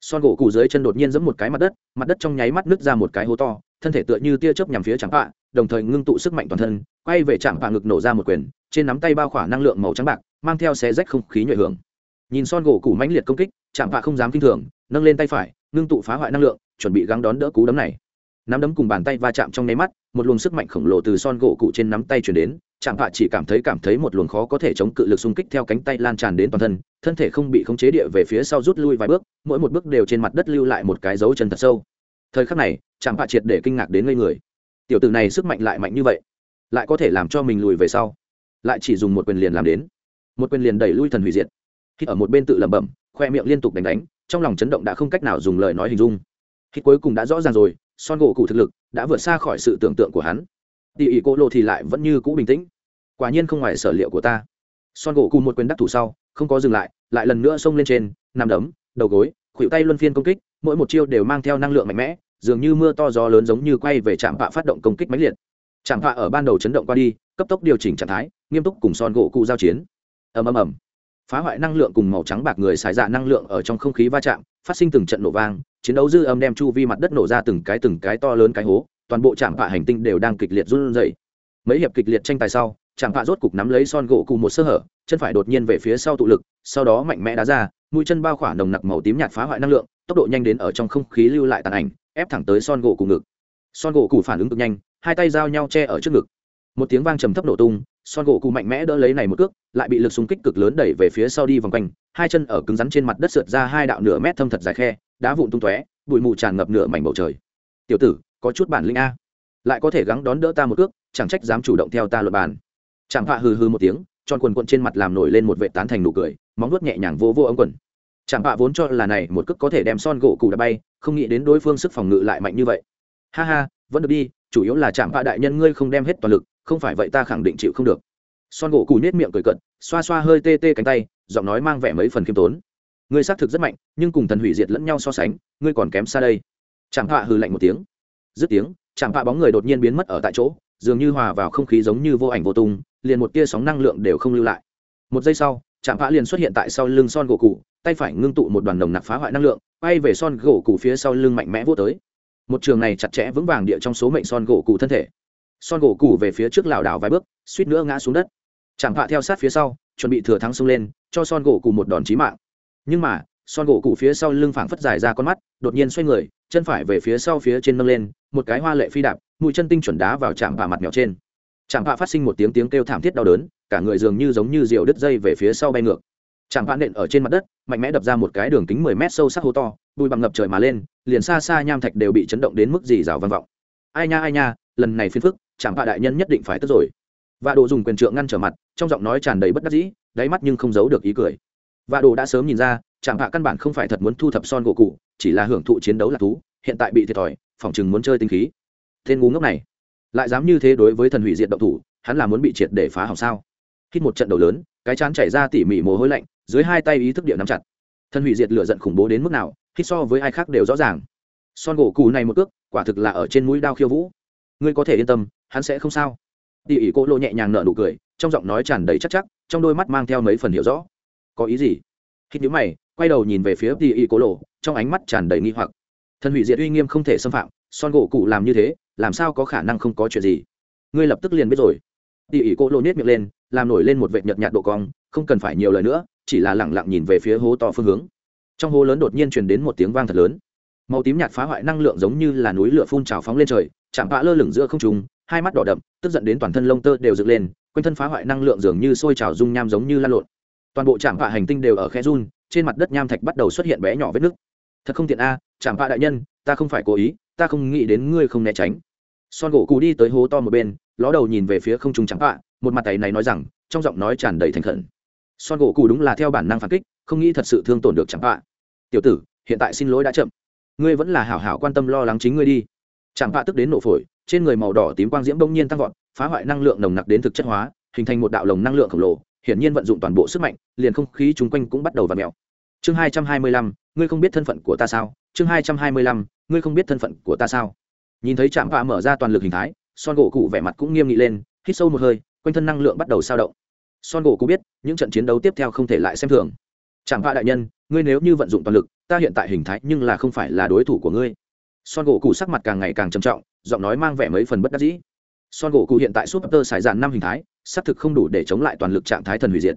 Son gỗ cụ dưới chân đột nhiên giẫm một cái mặt đất mặt đất trong nháy mắt nứt ra một cái hố to, thân thể tựa như tia chớp nhằm phía chạm vạ đồng thời ngưng tụ sức mạnh toàn thân, quay về chạm vào ngực nổ ra một quyền, trên nắm tay bao khỏa năng lượng màu trắng bạc, mang theo xé rách không khí nhuệ hưởng. Nhìn son gỗ củ mãnh liệt công kích, chạm vào không dám kinh thường, nâng lên tay phải, ngưng tụ phá hoại năng lượng, chuẩn bị gắng đón đỡ cú đấm này. Nắm đấm cùng bàn tay va chạm trong nháy mắt, một luồng sức mạnh khổng lồ từ son gỗ cụ trên nắm tay chuyển đến, chạm vạ chỉ cảm thấy cảm thấy một luồng khó có thể chống cự lực xung kích theo cánh tay lan tràn đến toàn thân thân thể không bị khống chế địa về phía sau rút lui vài bước, mỗi một bước đều trên mặt đất lưu lại một cái dấu chân thật sâu. Thời khắc này, chạm vạ triệt để kinh ngạc đến ngây người tiểu tử này sức mạnh lại mạnh như vậy, lại có thể làm cho mình lùi về sau, lại chỉ dùng một quyền liền làm đến. Một quyền liền đẩy lui thần hủy diệt. Khi ở một bên tự lẩm bẩm, khoe miệng liên tục đánh đánh, trong lòng chấn động đã không cách nào dùng lời nói hình dung. Khi cuối cùng đã rõ ràng rồi, son gỗ cụ thực lực đã vượt xa khỏi sự tưởng tượng của hắn. Tỉ ỉ cô lộ thì lại vẫn như cũ bình tĩnh. Quả nhiên không ngoài sở liệu của ta. Son gỗ cụ một quyền đắc thủ sau, không có dừng lại lại lần nữa xông lên trên, nằm đấm, đầu gối, khuỷu tay luân phiên công kích, mỗi một chiêu đều mang theo năng lượng mạnh mẽ dường như mưa to gió lớn giống như quay về trạm vạ phát động công kích mãnh liệt. Trạm vạ ở ban đầu chấn động qua đi, cấp tốc điều chỉnh trạng thái, nghiêm túc cùng son gỗ cụ giao chiến. Ầm ầm ầm. Phá hoại năng lượng cùng màu trắng bạc người xài dạ năng lượng ở trong không khí va chạm, phát sinh từng trận nổ vang, chiến đấu dư âm đem chu vi mặt đất nổ ra từng cái từng cái to lớn cái hố, toàn bộ trạm vạ hành tinh đều đang kịch liệt run rẩy. Mấy hiệp kịch liệt tranh tài sau, trạm vạ rốt cục nắm lấy son gỗ cụ một sơ hở, chân phải đột nhiên về phía sau tụ lực, sau đó mạnh mẽ đá ra, mũi chân bao khỏa nồng nặc màu tím nhạt phá hoại năng lượng, tốc độ nhanh đến ở trong không khí lưu lại tàn ảnh ép thẳng tới son gỗ cụ ngực. Son gỗ cụ phản ứng cực nhanh, hai tay giao nhau che ở trước ngực. Một tiếng vang trầm thấp nổ tung, son gỗ cụ mạnh mẽ đỡ lấy này một cước, lại bị lực xung kích cực lớn đẩy về phía sau đi vòng quanh, hai chân ở cứng rắn trên mặt đất sượt ra hai đạo nửa mét thâm thật dài khe, đá vụn tung tóe, bụi mù tràn ngập nửa mảnh bầu trời. Tiểu tử, có chút bản linh a. Lại có thể gắng đón đỡ ta một cước, chẳng trách dám chủ động theo ta luật bàn. Chẳng hạ hừ hừ một tiếng, tròn quần quận trên mặt làm nổi lên một vệ tán thành nụ cười, móng nuốt nhẹ nhàng vô vô ống quần chẳng bạ vốn cho là này một cước có thể đem son gỗ cụ đã bay, không nghĩ đến đối phương sức phòng ngự lại mạnh như vậy. Ha ha, vẫn được đi, chủ yếu là chạm bạ đại nhân ngươi không đem hết toàn lực, không phải vậy ta khẳng định chịu không được. Son gỗ cụ nết miệng cười cận xoa xoa hơi tê tê cánh tay, giọng nói mang vẻ mấy phần khiêm tốn. Ngươi xác thực rất mạnh, nhưng cùng thần hủy diệt lẫn nhau so sánh, ngươi còn kém xa đây. Chạm bạ hừ lạnh một tiếng. Dứt tiếng chạm bạ bóng người đột nhiên biến mất ở tại chỗ, dường như hòa vào không khí giống như vô ảnh vô tung, liền một tia sóng năng lượng đều không lưu lại. Một giây sau chạm phá liền xuất hiện tại sau lưng son gỗ cụ tay phải ngưng tụ một đoàn đồng nặc phá hoại năng lượng, quay về son gỗ cụ phía sau lưng mạnh mẽ vô tới. Một trường này chặt chẽ vững vàng địa trong số mệnh son gỗ cụ thân thể. Son gỗ cụ về phía trước lảo đảo vài bước, suýt nữa ngã xuống đất. Chạm vạ theo sát phía sau, chuẩn bị thừa thắng xông lên, cho son gỗ cụ một đòn chí mạng. Nhưng mà, son gỗ cụ phía sau lưng phảng phất dài ra con mắt, đột nhiên xoay người, chân phải về phía sau phía trên nâng lên, một cái hoa lệ phi đạp, mũi chân tinh chuẩn đá vào chạm vạ mặt mèo trên chạm vạ phát sinh một tiếng tiếng kêu thảm thiết đau đớn, cả người dường như giống như diều đứt dây về phía sau bay ngược. Chạm vạ nện ở trên mặt đất, mạnh mẽ đập ra một cái đường kính mười mét sâu sắc hố to, bụi bằng ngập trời mà lên, liền xa xa nham thạch đều bị chấn động đến mức dì rào vang vọng. Ai nha ai nha, lần này phiền phức chạm vạ đại nhân nhất định phải tức rồi. Và đồ dùng quyền trượng ngăn trở mặt, trong giọng nói tràn đầy bất đắc dĩ, đáy mắt nhưng không giấu được ý cười. Và đồ đã sớm nhìn ra chạm vạ căn bản không phải thật muốn thu thập son gỗ cụ, chỉ là hưởng thụ chiến đấu là thú, hiện tại bị thiệt thòi, phòng chừng muốn chơi tinh khí. Tên ngu ngốc này lại dám như thế đối với thần hủy diệt động thủ, hắn là muốn bị triệt để phá hỏng sao? Hít một trận đầu lớn, cái chán chảy ra tỉ mỉ mồ hôi lạnh, dưới hai tay ý thức địa nắm chặt. Thần hủy diệt lửa giận khủng bố đến mức nào, hít so với ai khác đều rõ ràng. Son gỗ cụ này một cước, quả thực là ở trên mũi đao khiêu vũ. Ngươi có thể yên tâm, hắn sẽ không sao. Tỉ ỉ cô lộ nhẹ nhàng nở nụ cười, trong giọng nói tràn đầy chắc chắc, trong đôi mắt mang theo mấy phần hiểu rõ. Có ý gì? Hít nhíu mày, quay đầu nhìn về phía tỉ ỉ cô lộ, trong ánh mắt tràn đầy nghi hoặc. Thần hủy diệt uy nghiêm không thể xâm phạm, son gỗ cụ làm như thế làm sao có khả năng không có chuyện gì? Ngươi lập tức liền biết rồi. Tỉ ỉ cô lô nhét miệng lên làm nổi lên một vệ nhợt nhạt độ cong không cần phải nhiều lời nữa chỉ là lẳng lặng nhìn về phía hố to phương hướng. Trong hố lớn đột nhiên truyền đến một tiếng vang thật lớn. Màu tím nhạt phá hoại năng lượng giống như là núi lửa phun trào phóng lên trời chạm vã lơ lửng giữa không trung hai mắt đỏ đậm tức giận đến toàn thân lông tơ đều dựng lên quanh thân phá hoại năng lượng dường như sôi trào dung nham giống như lan lộn. Toàn bộ trạm vạ hành tinh đều ở khe run trên mặt đất nham thạch bắt đầu xuất hiện bé nhỏ vết nứt. Thật không tiện a à, trạm vạ đại nhân ta không phải cố ý ta không nghĩ đến ngươi không né tránh. Son gỗ cù đi tới hố to một bên, ló đầu nhìn về phía không trung trắng vạ một mặt tay này nói rằng, trong giọng nói tràn đầy thành khẩn. Son gỗ cù đúng là theo bản năng phản kích, không nghĩ thật sự thương tổn được trắng vạ tiểu tử, hiện tại xin lỗi đã chậm. Ngươi vẫn là hảo hảo quan tâm lo lắng chính ngươi đi. Trạm vạ tức đến nổ phổi, trên người màu đỏ tím quang diễm bỗng nhiên tăng vọt, phá hoại năng lượng nồng nặc đến thực chất hóa, hình thành một đạo lồng năng lượng khổng lồ, hiển nhiên vận dụng toàn bộ sức mạnh, liền không khí chung quanh cũng bắt đầu v ặ chương hai trăm hai mươi lăm, ngươi không biết thân phận của ta sao? Chương hai trăm hai mươi lăm, ngươi không biết thân phận của ta sao? Nhìn thấy trạm vạ mở ra toàn lực hình thái, son gỗ cụ vẻ mặt cũng nghiêm nghị lên, hít sâu một hơi, quanh thân năng lượng bắt đầu sao động. Son gỗ cụ biết, những trận chiến đấu tiếp theo không thể lại xem thường. Trạm vạ đại nhân, ngươi nếu như vận dụng toàn lực, ta hiện tại hình thái nhưng là không phải là đối thủ của ngươi. Son gỗ cụ sắc mặt càng ngày càng trầm trọng, giọng nói mang vẻ mấy phần bất đắc dĩ. Son gỗ cụ hiện tại súp tơ xài dàn năm hình thái, xác thực không đủ để chống lại toàn lực trạng thái thần hủy diệt.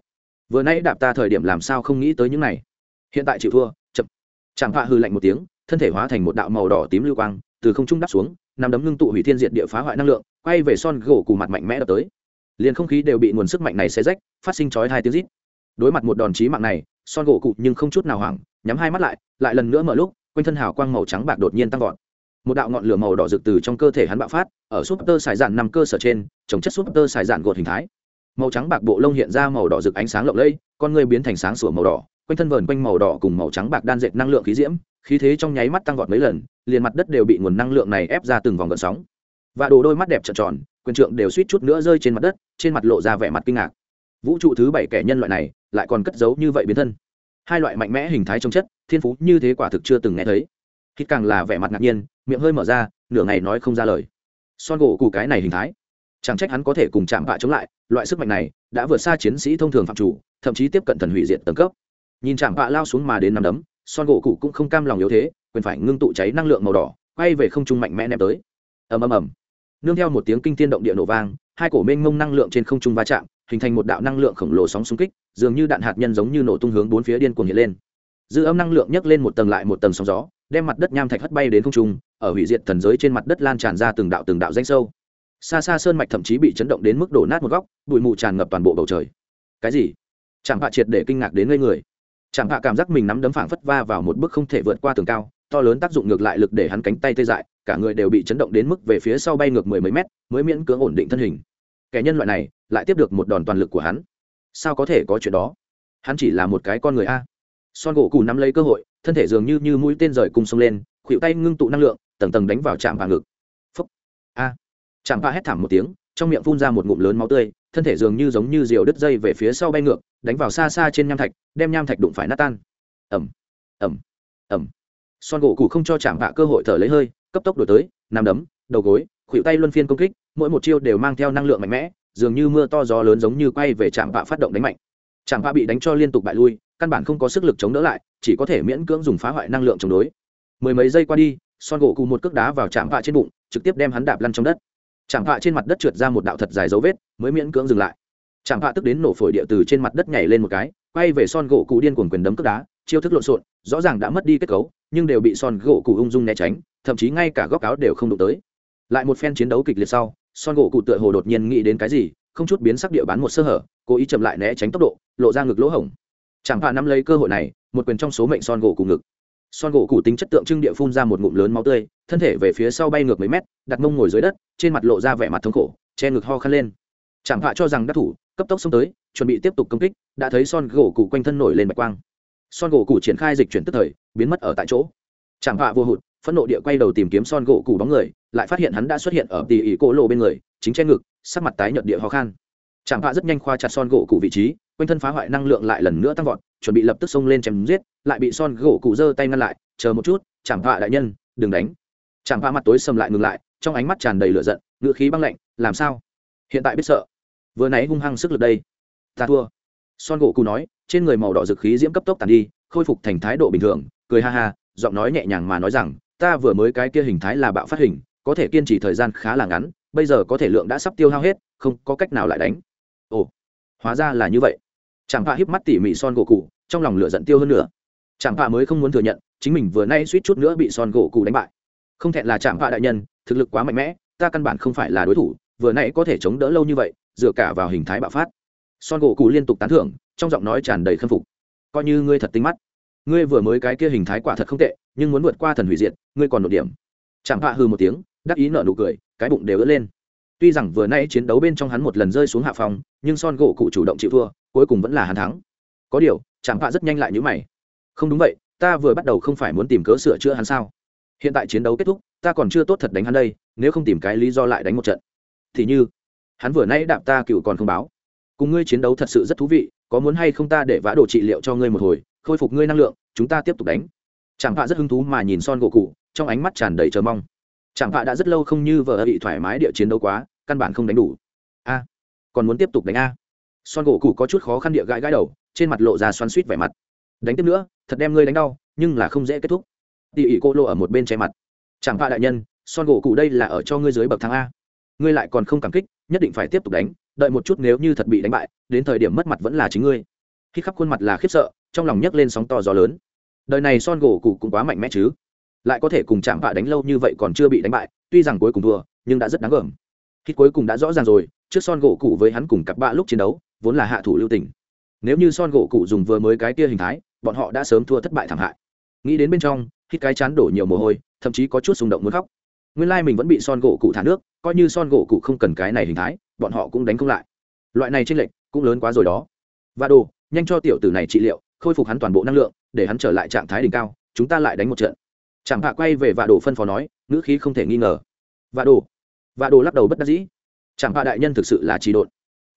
Vừa nãy đạp ta thời điểm làm sao không nghĩ tới những này. Hiện tại chịu thua. Trảm chẳng hạ hư lạnh một tiếng, thân thể hóa thành một đạo màu đỏ tím lưu quang, từ không trung đắp xuống, nằm đấm ngưng tụ hủy thiên diệt địa phá hoại năng lượng, quay về son gỗ cụ mặt mạnh mẽ đập tới. Liền không khí đều bị nguồn sức mạnh này xé rách, phát sinh chói hai tiếng rít. Đối mặt một đòn chí mạng này, son gỗ cụ nhưng không chút nào hoảng, nhắm hai mắt lại lại lần nữa mở lúc, quanh thân hào quang màu trắng bạc đột nhiên tăng vọt. Một đạo ngọn lửa màu đỏ rực từ trong cơ thể hắn bạo phát, ở Super tơ xài dạn nằm cơ sở trên, chống chất Super tơ xài dạn gột hình thái. Màu trắng bạc bộ lông hiện ra màu đỏ rực ánh sáng lộng lẫy, con người biến thành sáng sủa màu đỏ quanh thân vờn quanh màu đỏ cùng màu trắng bạc đan dệt năng lượng khí diễm, khí thế trong nháy mắt tăng vọt mấy lần, liền mặt đất đều bị nguồn năng lượng này ép ra từng vòng gợn sóng. Và đồ đôi mắt đẹp trợn tròn, quyền trượng đều suýt chút nữa rơi trên mặt đất, trên mặt lộ ra vẻ mặt kinh ngạc. Vũ trụ thứ bảy kẻ nhân loại này, lại còn cất giấu như vậy biến thân. Hai loại mạnh mẽ hình thái trong chất, thiên phú như thế quả thực chưa từng nghe thấy. Khi càng là vẻ mặt ngạc nhiên, miệng hơi mở ra, nửa ngày nói không ra lời. Son gỗ cụ cái này hình thái, chẳng trách hắn có thể cùng chạm vạ chống lại, loại sức mạnh này đã vượt xa chiến sĩ thông thường phạm chủ, thậm chí tiếp cận thần hủy diệt tầng cấp nhìn chạm vạ lao xuống mà đến nằm đấm, son gỗ cụ cũng không cam lòng yếu thế, quyền phải ngưng tụ cháy năng lượng màu đỏ, quay về không trung mạnh mẽ ném tới. Ầm ầm ầm. Nương theo một tiếng kinh tiên động địa nổ vang, hai cổ mênh mông năng lượng trên không trung va chạm, hình thành một đạo năng lượng khổng lồ sóng xung kích, dường như đạn hạt nhân giống như nổ tung hướng bốn phía điên cuồng hiện lên. Dư âm năng lượng nhấc lên một tầng lại một tầng sóng gió, đem mặt đất nham thạch hất bay đến không trung, ở hủy diệt thần giới trên mặt đất lan tràn ra từng đạo từng đạo danh sâu. Xa xa sơn mạch thậm chí bị chấn động đến mức đổ nát một góc, bụi mù tràn ngập toàn bộ bầu trời. Cái gì? Chẳng hạ triệt để kinh ngạc đến ngây người chẳng hạ cảm giác mình nắm đấm phảng phất va vào một bước không thể vượt qua tường cao, to lớn tác dụng ngược lại lực để hắn cánh tay tê dại, cả người đều bị chấn động đến mức về phía sau bay ngược mười mấy mét, mới miễn cưỡng ổn định thân hình. Kẻ nhân loại này lại tiếp được một đòn toàn lực của hắn. Sao có thể có chuyện đó? Hắn chỉ là một cái con người a. Son gỗ cù nắm lấy cơ hội, thân thể dường như như mũi tên rời cùng sông lên khuỵu tay ngưng tụ năng lượng, tầng tầng đánh vào chạm vàng ngực. Phúc a. Chạm vàng hét thảm một tiếng trong miệng phun ra một ngụm lớn máu tươi, thân thể dường như giống như diều đứt dây về phía sau bay ngược, đánh vào xa xa trên nham thạch, đem nham thạch đụng phải nát tan. Ẩm ẩm ẩm son gỗ cụ không cho chạm vạ cơ hội thở lấy hơi, cấp tốc đổi tới nằm đấm, đầu gối, khuỷu tay luân phiên công kích, mỗi một chiêu đều mang theo năng lượng mạnh mẽ, dường như mưa to gió lớn giống như quay về chạm vạ phát động đánh mạnh. Chạm vạ bị đánh cho liên tục bại lui, căn bản không có sức lực chống đỡ lại, chỉ có thể miễn cưỡng dùng phá hoại năng lượng chống đối. Mười mấy giây qua đi, son gỗ cụ một cước đá vào chạm vạ trên bụng, trực tiếp đem hắn đạp lăn trong đất chạm vạ trên mặt đất trượt ra một đạo thật dài dấu vết, mới miễn cưỡng dừng lại. Chạm vạ tức đến nổ phổi địa từ trên mặt đất nhảy lên một cái, quay về son gỗ cụ điên cuồng quyền đấm cước đá, chiêu thức lộn xộn, rõ ràng đã mất đi kết cấu, nhưng đều bị son gỗ cụ ung dung né tránh, thậm chí ngay cả góc áo đều không đụng tới. Lại một phen chiến đấu kịch liệt sau, son gỗ cụ tựa hồ đột nhiên nghĩ đến cái gì, không chút biến sắc địa bán một sơ hở, cố ý chậm lại né tránh tốc độ, lộ ra ngực lỗ hổng. Chẳng hạn nắm lấy cơ hội này, một quyền trong số mệnh son gỗ cụ ngực son gỗ cụ tính chất tượng trưng địa phun ra một ngụm lớn máu tươi, thân thể về phía sau bay ngược mấy mét, đặt mông ngồi dưới đất, trên mặt lộ ra vẻ mặt thống khổ, che ngực ho khăn lên. Chẳng hạ cho rằng đắc thủ, cấp tốc xông tới, chuẩn bị tiếp tục công kích, đã thấy son gỗ cụ quanh thân nổi lên bạch quang. Son gỗ cụ triển khai dịch chuyển tức thời, biến mất ở tại chỗ. Chẳng hạ vô hụt, phẫn nộ địa quay đầu tìm kiếm son gỗ cụ bóng người, lại phát hiện hắn đã xuất hiện ở tỉ ỉ cỗ lộ bên người, chính che ngực, sắc mặt tái nhợt địa ho khan. Chẳng hạ rất nhanh khoa chặt son gỗ cụ vị trí quanh thân phá hoại năng lượng lại lần nữa tăng vọt, chuẩn bị lập tức xông lên chém giết, lại bị son gỗ cụ giơ tay ngăn lại, chờ một chút chẳng hạ đại nhân, đừng đánh. Chẳng hạ mặt tối sầm lại ngừng lại, trong ánh mắt tràn đầy lửa giận, ngựa khí băng lạnh, làm sao? Hiện tại biết sợ. Vừa nãy hung hăng sức lực đây. Ta thua. Son gỗ cụ nói, trên người màu đỏ dực khí diễm cấp tốc tàn đi, khôi phục thành thái độ bình thường, cười ha ha, giọng nói nhẹ nhàng mà nói rằng, ta vừa mới cái kia hình thái là bạo phát hình, có thể kiên trì thời gian khá là ngắn, bây giờ có thể lượng đã sắp tiêu hao hết, không có cách nào lại đánh. Ồ, hóa ra là như vậy chẳng pa híp mắt tỉ mỉ son gỗ cụ trong lòng lửa giận tiêu hơn nữa chẳng pa mới không muốn thừa nhận, chính mình vừa nay suýt chút nữa bị son gỗ cụ đánh bại. Không thẹn là chẳng pa đại nhân, thực lực quá mạnh mẽ, ta căn bản không phải là đối thủ, vừa nãy có thể chống đỡ lâu như vậy, dựa cả vào hình thái bạo phát. Son gỗ cụ liên tục tán thưởng, trong giọng nói tràn đầy khâm phục. Coi như ngươi thật tinh mắt. Ngươi vừa mới cái kia hình thái quả thật không tệ, nhưng muốn vượt qua thần hủy diệt, ngươi còn một điểm. Chẳng hạ hư một tiếng, đắc ý nở nụ cười, cái bụng đều ớt lên tuy rằng vừa nay chiến đấu bên trong hắn một lần rơi xuống hạ phòng nhưng son gỗ cụ chủ động chịu thua, cuối cùng vẫn là hắn thắng. Có điều chẳng hạ rất nhanh lại như mày. Không đúng vậy, ta vừa bắt đầu không phải muốn tìm cớ sửa chữa hắn sao? Hiện tại chiến đấu kết thúc, ta còn chưa tốt thật đánh hắn đây, nếu không tìm cái lý do lại đánh một trận. Thì như, hắn vừa nay đạp ta cựu còn không báo. Cùng ngươi chiến đấu thật sự rất thú vị, có muốn hay không ta để vã đồ trị liệu cho ngươi một hồi, khôi phục ngươi năng lượng, chúng ta tiếp tục đánh. Chẳng hạ rất hứng thú mà nhìn son gỗ cụ, trong ánh mắt tràn đầy chờ mong chẳng hạ đã rất lâu không như vợ bị thoải mái địa chiến đấu quá, căn bản không đánh đủ. A, còn muốn tiếp tục đánh a. Son gỗ cụ có chút khó khăn địa gãi gãi đầu, trên mặt lộ ra xoắn suýt vẻ mặt. Đánh tiếp nữa, thật đem ngươi đánh đau, nhưng là không dễ kết thúc. Tỉ ỉ cô lộ ở một bên che mặt. Chẳng hạ đại nhân, son gỗ cụ đây là ở cho ngươi dưới bậc thang a. Ngươi lại còn không cảm kích, nhất định phải tiếp tục đánh, đợi một chút nếu như thật bị đánh bại, đến thời điểm mất mặt vẫn là chính ngươi. Khi khắp khuôn mặt là khiếp sợ, trong lòng nhấc lên sóng to gió lớn. Đời này son gỗ cụ cũng quá mạnh mẽ chứ lại có thể cùng chạm vạ đánh lâu như vậy còn chưa bị đánh bại, tuy rằng cuối cùng thua, nhưng đã rất đáng gờm. Khi cuối cùng đã rõ ràng rồi, trước son gỗ cụ với hắn cùng cặp bạ lúc chiến đấu, vốn là hạ thủ lưu tình. Nếu như son gỗ cụ dùng vừa mới cái kia hình thái, bọn họ đã sớm thua thất bại thảm hại. Nghĩ đến bên trong, khi cái chán đổ nhiều mồ hôi, thậm chí có chút xung động muốn khóc. Nguyên lai mình vẫn bị son gỗ cụ thả nước, coi như son gỗ cụ không cần cái này hình thái, bọn họ cũng đánh không lại. Loại này tranh lệch cũng lớn quá rồi đó. Và đồ, nhanh cho tiểu tử này trị liệu, khôi phục hắn toàn bộ năng lượng, để hắn trở lại trạng thái đỉnh cao, chúng ta lại đánh một trận chẳng hạ quay về vạ đồ phân phó nói, ngữ khí không thể nghi ngờ. Vạ đồ vạ đồ lắc đầu bất đắc dĩ. Chẳng hạ đại nhân thực sự là trì độn.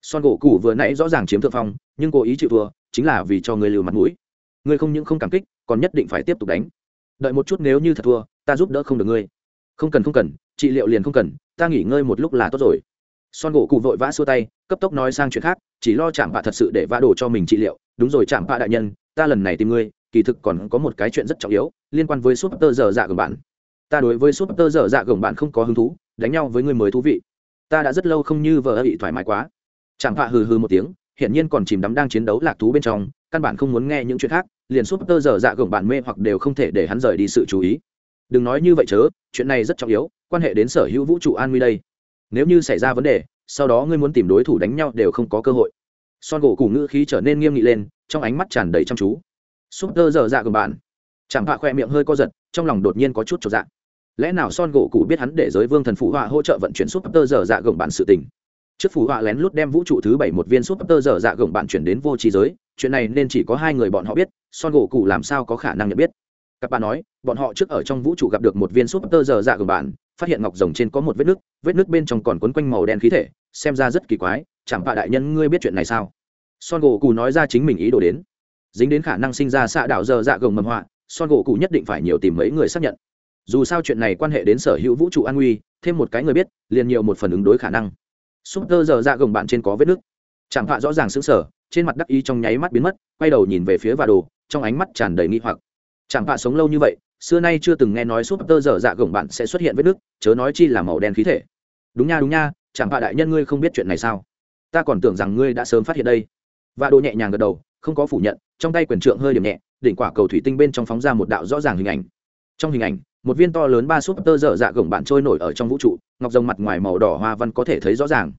Son gỗ cũ vừa nãy rõ ràng chiếm thượng phong, nhưng cố ý chịu vừa chính là vì cho người liều mặt mũi. Ngươi không những không cảm kích, còn nhất định phải tiếp tục đánh. Đợi một chút nếu như thật thua, ta giúp đỡ không được ngươi. Không cần không cần, trị liệu liền không cần, ta nghỉ ngơi một lúc là tốt rồi. Son gỗ cụ vội vã xua tay, cấp tốc nói sang chuyện khác, chỉ lo chạm bạ thật sự để vã đồ cho mình trị liệu. Đúng rồi chạm bạ đại nhân, ta lần này tìm ngươi kỳ thực còn có một cái chuyện rất trọng yếu, liên quan với súp tơ dở dạ gồng bạn. Ta đối với súp tơ dở dạ gồng bạn không có hứng thú, đánh nhau với người mới thú vị. Ta đã rất lâu không như vợ bị thoải mái quá. Chẳng bạ hừ hừ một tiếng, hiển nhiên còn chìm đắm đang chiến đấu lạc thú bên trong, căn bản không muốn nghe những chuyện khác, liền súp tơ dở dạ gồng bạn mê hoặc đều không thể để hắn rời đi sự chú ý. Đừng nói như vậy chớ, chuyện này rất trọng yếu, quan hệ đến sở hữu vũ trụ an nguy đây. Nếu như xảy ra vấn đề, sau đó ngươi muốn tìm đối thủ đánh nhau đều không có cơ hội. Son gỗ củ ngữ khí trở nên nghiêm nghị lên, trong ánh mắt tràn đầy chăm chú súp tơ dở dạ của bạn. Chẳng hạ khoe miệng hơi co giật, trong lòng đột nhiên có chút trọt dạ. Lẽ nào son gỗ cụ biết hắn để giới vương thần phụ họa hỗ trợ vận chuyển súp tơ dở dạ gồng bạn sự tình? Trước phụ họa lén lút đem vũ trụ thứ bảy một viên súp tơ dở dạ gồng bạn chuyển đến vô trí giới, chuyện này nên chỉ có hai người bọn họ biết, son gỗ cụ làm sao có khả năng nhận biết. Các bạn nói, bọn họ trước ở trong vũ trụ gặp được một viên súp tơ dở dạ gồng bạn, phát hiện ngọc rồng trên có một vết nước vết nước bên trong còn quấn quanh màu đen khí thể, xem ra rất kỳ quái chẳng bạ đại nhân ngươi biết chuyện này sao? Son gỗ cụ nói ra chính mình ý đồ đến dính đến khả năng sinh ra xạ đảo dơ dạ gồng mầm họa, son gỗ cụ nhất định phải nhiều tìm mấy người xác nhận. Dù sao chuyện này quan hệ đến sở hữu vũ trụ an nguy thêm một cái người biết, liền nhiều một phần ứng đối khả năng. Súp tơ dơ dạ gồng bạn trên có vết nước chẳng họa rõ ràng xứng sở trên mặt đắc ý trong nháy mắt biến mất, quay đầu nhìn về phía và đồ, trong ánh mắt tràn đầy nghi hoặc. Chẳng họa sống lâu như vậy, xưa nay chưa từng nghe nói súp tơ dở dạ gồng bạn sẽ xuất hiện vết nứt, chớ nói chi là màu đen khí thể. Đúng nha đúng nha, chẳng họa đại nhân ngươi không biết chuyện này sao? Ta còn tưởng rằng ngươi đã sớm phát hiện đây. Và đồ nhẹ nhàng gật đầu không có phủ nhận, trong tay quyền trượng hơi điểm nhẹ, đỉnh quả cầu thủy tinh bên trong phóng ra một đạo rõ ràng hình ảnh. Trong hình ảnh, một viên to lớn ba súp tơ dở dạ gồng bạn trôi nổi ở trong vũ trụ, ngọc rồng mặt ngoài màu đỏ hoa văn có thể thấy rõ ràng.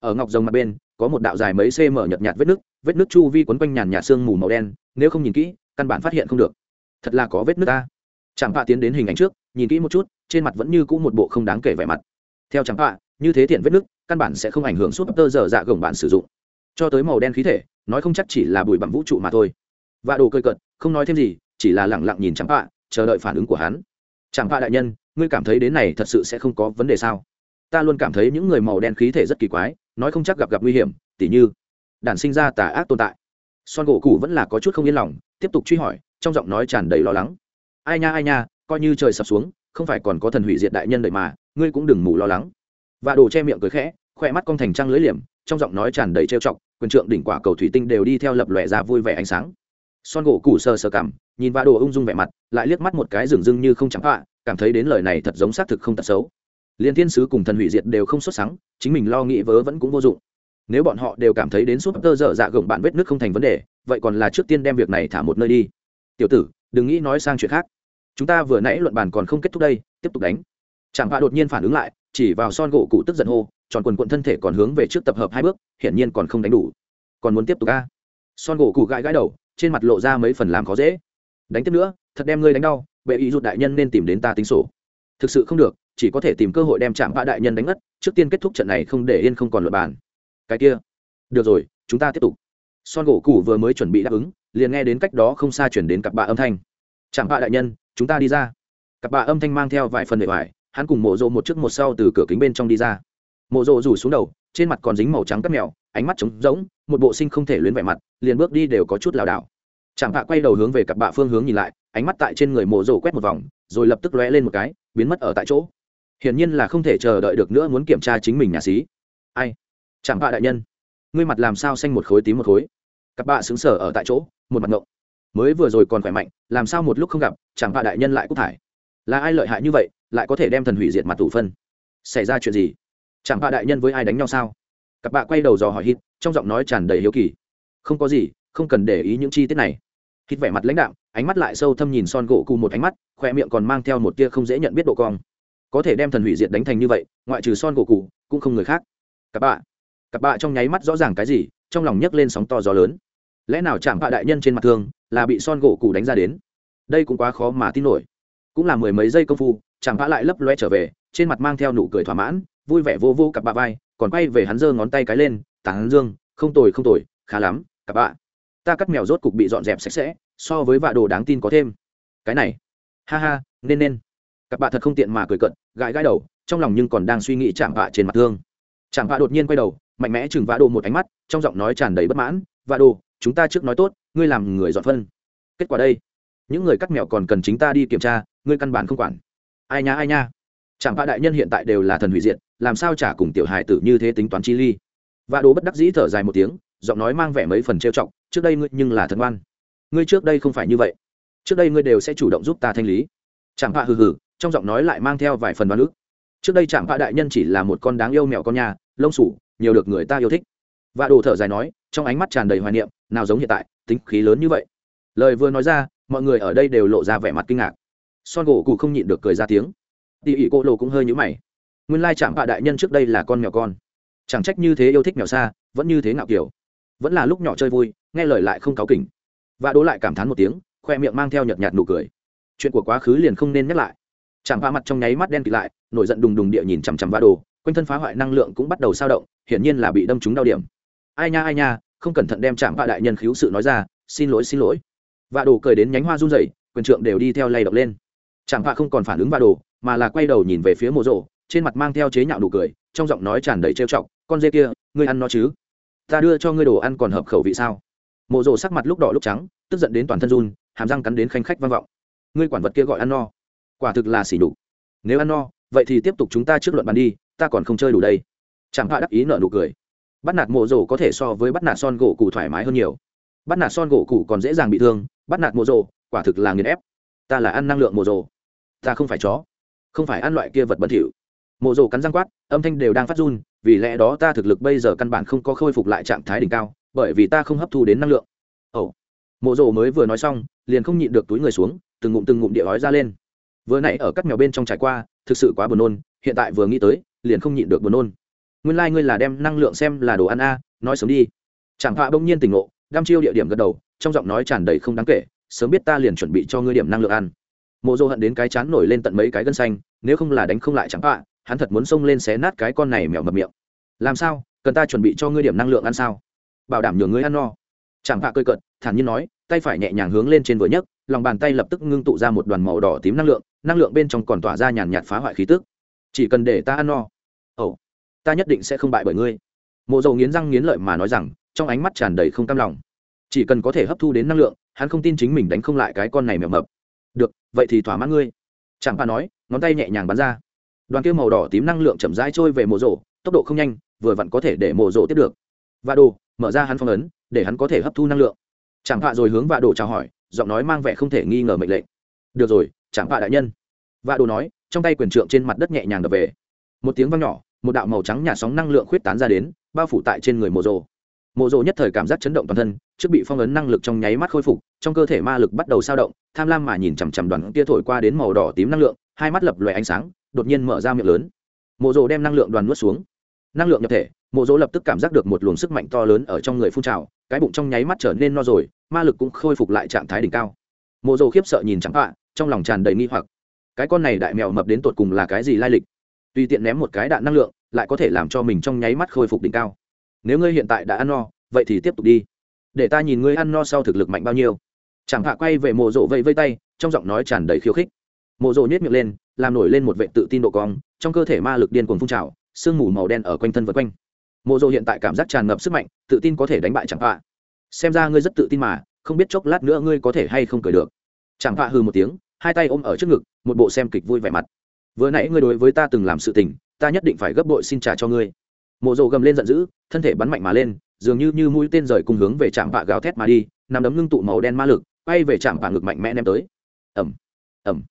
Ở ngọc rồng mặt bên, có một đạo dài mấy cm nhợt nhạt vết nước vết nước chu vi quấn quanh nhàn nhạt sương mù màu đen, nếu không nhìn kỹ, căn bản phát hiện không được. Thật là có vết nước ta. Chẳng pạ tiến đến hình ảnh trước, nhìn kỹ một chút, trên mặt vẫn như cũ một bộ không đáng kể vẻ mặt. Theo chẳng pạ như thế thiện vết nước căn bản sẽ không ảnh hưởng súp tơ dở dạ gồng bạn sử dụng cho tới màu đen khí thể, nói không chắc chỉ là bụi bặm vũ trụ mà thôi. Và đồ cơi cợt, không nói thêm gì, chỉ là lẳng lặng nhìn chẳng pạ chờ đợi phản ứng của hắn. Chẳng pạ đại nhân, ngươi cảm thấy đến này thật sự sẽ không có vấn đề sao? Ta luôn cảm thấy những người màu đen khí thể rất kỳ quái, nói không chắc gặp gặp nguy hiểm, tỉ như đản sinh ra tà ác tồn tại. Son gỗ cụ vẫn là có chút không yên lòng, tiếp tục truy hỏi, trong giọng nói tràn đầy lo lắng. Ai nha ai nha, coi như trời sập xuống, không phải còn có thần hủy diệt đại nhân đợi mà, ngươi cũng đừng mù lo lắng. Và đồ che miệng cười khẽ, khoe mắt con thành trăng lưỡi liềm, trong giọng nói tràn đầy trêu chọc quyền trượng đỉnh quả cầu thủy tinh đều đi theo lập lòe ra vui vẻ ánh sáng. Son gỗ củ sờ sờ cảm, nhìn va đồ ung dung vẻ mặt, lại liếc mắt một cái rừng rưng như không chẳng họa, cảm thấy đến lời này thật giống xác thực không tật xấu. Liên thiên sứ cùng thần hủy diệt đều không xuất sáng chính mình lo nghĩ vớ vẫn cũng vô dụng. Nếu bọn họ đều cảm thấy đến súp tơ dở dạ gồng bạn vết nước không thành vấn đề, vậy còn là trước tiên đem việc này thả một nơi đi. Tiểu tử, đừng nghĩ nói sang chuyện khác. Chúng ta vừa nãy luận bàn còn không kết thúc đây, tiếp tục đánh chẳng hạ đột nhiên phản ứng lại, chỉ vào son gỗ cụ tức giận hô, tròn quần quận thân thể còn hướng về trước tập hợp hai bước, hiển nhiên còn không đánh đủ. Còn muốn tiếp tục ca son gỗ cụ gãi gãi đầu, trên mặt lộ ra mấy phần làm khó dễ. Đánh tiếp nữa, thật đem ngươi đánh đau, bệ ý rụt đại nhân nên tìm đến ta tính sổ. Thực sự không được, chỉ có thể tìm cơ hội đem chạm bạ đại nhân đánh ngất, trước tiên kết thúc trận này không để yên không còn luật bàn. Cái kia. Được rồi, chúng ta tiếp tục. Son gỗ cụ vừa mới chuẩn bị đáp ứng, liền nghe đến cách đó không xa chuyển đến cặp bạ âm thanh. Chạm vạ đại nhân, chúng ta đi ra. Cặp bạ âm thanh mang theo vài phần bề ngoài hắn cùng mộ rộ một trước một sau từ cửa kính bên trong đi ra. Mộ rộ rủ xuống đầu, trên mặt còn dính màu trắng cắt mèo, ánh mắt trống rỗng, một bộ sinh không thể luyến vẻ mặt, liền bước đi đều có chút lảo đảo. Chẳng bạ quay đầu hướng về cặp bạ phương hướng nhìn lại, ánh mắt tại trên người mộ rộ quét một vòng, rồi lập tức lóe lên một cái, biến mất ở tại chỗ. Hiển nhiên là không thể chờ đợi được nữa muốn kiểm tra chính mình nhà xí. Ai? Chẳng bạ đại nhân. Ngươi mặt làm sao xanh một khối tím một khối? Cặp bạ xứng sở ở tại chỗ, một mặt ngộng. Mới vừa rồi còn khỏe mạnh, làm sao một lúc không gặp chẳng bạ đại nhân lại cúc thải. Là ai lợi hại như vậy? Lại có thể đem thần hủy diệt mặt tủ phân. Xảy ra chuyện gì? Chẳng bạ đại nhân với ai đánh nhau sao? Các bạ quay đầu dò hỏi hít, trong giọng nói tràn đầy hiếu kỳ. Không có gì, không cần để ý những chi tiết này. Hít vẻ mặt lãnh đạo ánh mắt lại sâu thâm nhìn son gỗ cụ một ánh mắt, khoe miệng còn mang theo một tia không dễ nhận biết độ cong. Có thể đem thần hủy diệt đánh thành như vậy, ngoại trừ son gỗ cụ cũng không người khác. Các bạ. Cặp bạ trong nháy mắt rõ ràng cái gì, trong lòng nhấc lên sóng to gió lớn. Lẽ nào chạm bạ đại nhân trên mặt thương là bị son gỗ cụ đánh ra đến? Đây cũng quá khó mà tin nổi. Cũng là mười mấy giây công phu chẳng bạ lại lấp loe trở về, trên mặt mang theo nụ cười thỏa mãn, vui vẻ vô vô cặp bạ vai, còn quay về hắn giơ ngón tay cái lên tán dương, không tồi không tồi, khá lắm, cặp bạ ta cắt mèo rốt cục bị dọn dẹp sạch sẽ, so với vạ đồ đáng tin có thêm. Cái này. Ha ha, nên nên. Cặp bạ thật không tiện mà cười cận gãi gãi đầu, trong lòng nhưng còn đang suy nghĩ chạm bạ trên mặt thương. Chạm bạ đột nhiên quay đầu, mạnh mẽ chừng vạ đồ một ánh mắt, trong giọng nói tràn đầy bất mãn, vạ đồ, chúng ta trước nói tốt, ngươi làm người dọn phân. Kết quả đây, những người cắt mèo còn cần chính ta đi kiểm tra, ngươi căn bản không quản ai nha ai nha. Chẳng vạ đại nhân hiện tại đều là thần hủy diệt, làm sao trả cùng tiểu hài tử như thế tính toán chi ly. Vạ đồ bất đắc dĩ thở dài một tiếng, giọng nói mang vẻ mấy phần trêu chọc, trước đây ngươi nhưng là thần ngoan ngươi trước đây không phải như vậy. Trước đây ngươi đều sẽ chủ động giúp ta thanh lý. Chẳng vạ hừ hừ, trong giọng nói lại mang theo vài phần đoán ức. Trước đây chẳng vạ đại nhân chỉ là một con đáng yêu mèo con nhà lông sủ, nhiều được người ta yêu thích. Vạ đồ thở dài nói, trong ánh mắt tràn đầy hoài niệm, nào giống hiện tại, tính khí lớn như vậy. Lời vừa nói ra, mọi người ở đây đều lộ ra vẻ mặt kinh ngạc son gỗ cụ không nhịn được cười ra tiếng. Tỉ ỉ cô lộ cũng hơi nhũ mày. Nguyên lai chạm bạ đại nhân trước đây là con mèo con. Chẳng trách như thế yêu thích mèo xa, vẫn như thế ngạo kiểu. Vẫn là lúc nhỏ chơi vui, nghe lời lại không cáu kỉnh. Và đố lại cảm thán một tiếng, khoe miệng mang theo nhợt nhạt nụ cười. Chuyện của quá khứ liền không nên nhắc lại. Chạm bạ mặt trong nháy mắt đen kịt lại, nổi giận đùng đùng địa nhìn chằm chằm vạ đồ quanh thân phá hoại năng lượng cũng bắt đầu sao động, hiển nhiên là bị đâm trúng đau điểm. Ai nha ai nha, không cẩn thận đem chạm vạ đại nhân khiếu sự nói ra, xin lỗi xin lỗi. Vạ đồ cười đến nhánh hoa run rẩy, quyền trượng đều đi theo lay động lên chạm vạ không còn phản ứng vạ đồ, mà là quay đầu nhìn về phía mộ rộ, trên mặt mang theo chế nhạo đủ cười, trong giọng nói tràn đầy trêu chọc, con dê kia, ngươi ăn nó chứ? Ta đưa cho ngươi đồ ăn còn hợp khẩu vị sao? Mộ rộ sắc mặt lúc đỏ lúc trắng, tức giận đến toàn thân run, hàm răng cắn đến khanh khách vang vọng. Ngươi quản vật kia gọi ăn no. Quả thực là xỉ đục nếu ăn no, vậy thì tiếp tục chúng ta trước luận bàn đi, ta còn không chơi đủ đây. Chẳng hạ đắc ý nợ nụ cười. Bắt nạt mộ rồ có thể so với bắt nạt son gỗ cụ thoải mái hơn nhiều. Bắt nạt son gỗ cụ còn dễ dàng bị thương, bắt nạt mộ rồ quả thực là nghiền ép. Ta là ăn năng lượng mộ rồ ta không phải chó, không phải ăn loại kia vật bẩn thỉu. Mộ rồ cắn răng quát, âm thanh đều đang phát run, vì lẽ đó ta thực lực bây giờ căn bản không có khôi phục lại trạng thái đỉnh cao, bởi vì ta không hấp thu đến năng lượng. Ồ. Mộ rồ mới vừa nói xong, liền không nhịn được túi người xuống, từng ngụm từng ngụm địa ói ra lên. Vừa nãy ở các mèo bên trong trải qua, thực sự quá buồn nôn, hiện tại vừa nghĩ tới, liền không nhịn được buồn nôn. Nguyên lai、like、ngươi là đem năng lượng xem là đồ ăn a, nói sớm đi. Chẳng họa bỗng nhiên tỉnh ngộ đăm chiêu địa điểm gật đầu, trong giọng nói tràn đầy không đáng kể, sớm biết ta liền chuẩn bị cho ngươi điểm năng lượng ăn mộ dô hận đến cái chán nổi lên tận mấy cái gân xanh nếu không là đánh không lại chẳng họa hắn thật muốn xông lên xé nát cái con này mèo mập miệng. Làm sao? Cần ta chuẩn bị cho ngươi điểm năng lượng ăn sao? Bảo đảm nhường ngươi ăn no. Chẳng họa cơi cận thản nhiên nói tay phải nhẹ nhàng hướng lên trên vừa nhấc lòng bàn tay lập tức ngưng tụ ra một đoàn màu đỏ tím năng lượng năng lượng bên trong còn tỏa ra nhàn nhạt phá hoại khí tức. Chỉ cần để ta ăn no ồ、oh, ta nhất định sẽ không bại bởi ngươi. Mộ dầu nghiến răng nghiến lợi mà nói rằng trong ánh mắt tràn đầy không cam lòng. Chỉ cần có thể hấp thu đến năng lượng hắn không tin chính mình đánh không lại cái con này mèo mập được, vậy thì thỏa mãn ngươi. Chẳng bà nói, ngón tay nhẹ nhàng bắn ra. Đoàn kia màu đỏ tím năng lượng chậm rãi trôi về mộ rổ, tốc độ không nhanh, vừa vặn có thể để mộ rổ tiếp được. Và đồ, mở ra hắn phong ấn, để hắn có thể hấp thu năng lượng. Chẳng hạ rồi hướng vạ đồ chào hỏi, giọng nói mang vẻ không thể nghi ngờ mệnh lệnh. Được rồi chẳng hạ đại nhân. Vạ đồ nói, trong tay quyền trượng trên mặt đất nhẹ nhàng đập về. Một tiếng vang nhỏ, một đạo màu trắng nhạt sóng năng lượng khuyết tán ra đến, bao phủ tại trên người mộ rổ mộ rộ nhất thời cảm giác chấn động toàn thân, trước bị phong ấn năng lực trong nháy mắt khôi phục, trong cơ thể ma lực bắt đầu sao động, tham lam mà nhìn chằm chằm đoàn kia thổi qua đến màu đỏ tím năng lượng, hai mắt lập loè ánh sáng, đột nhiên mở ra miệng lớn. Mộ rộ đem năng lượng đoàn nuốt xuống. Năng lượng nhập thể, mộ rồ lập tức cảm giác được một luồng sức mạnh to lớn ở trong người phun trào, cái bụng trong nháy mắt trở nên no rồi, ma lực cũng khôi phục lại trạng thái đỉnh cao. Mộ rồ khiếp sợ nhìn chẳng họa, trong lòng tràn đầy nghi hoặc. Cái con này đại mèo mập đến tột cùng là cái gì lai lịch? Tùy tiện ném một cái đạn năng lượng, lại có thể làm cho mình trong nháy mắt khôi phục đỉnh cao nếu ngươi hiện tại đã ăn no, vậy thì tiếp tục đi. Để ta nhìn ngươi ăn no sau thực lực mạnh bao nhiêu. Chẳng hạ quay về mộ rộ vẫy vây tay, trong giọng nói tràn đầy khiêu khích. Mộ rộ nhét miệng lên, làm nổi lên một vệ tự tin độ cong, trong cơ thể ma lực điên cuồng phun trào, sương mù màu đen ở quanh thân vật quanh. Mộ rộ hiện tại cảm giác tràn ngập sức mạnh, tự tin có thể đánh bại chẳng hạ xem ra ngươi rất tự tin mà, không biết chốc lát nữa ngươi có thể hay không cười được. Chẳng hạ hừ một tiếng, hai tay ôm ở trước ngực, một bộ xem kịch vui vẻ mặt. Vừa nãy ngươi đối với ta từng làm sự tình, ta nhất định phải gấp bội xin trả cho ngươi mộ rồ gầm lên giận dữ, thân thể bắn mạnh mà lên, dường như như mũi tên rời cùng hướng về trạm vạ gào thét mà đi, nằm đấm ngưng tụ màu đen ma lực, quay về trạm vạ ngực mạnh mẽ ném tới. Ẩm ẩm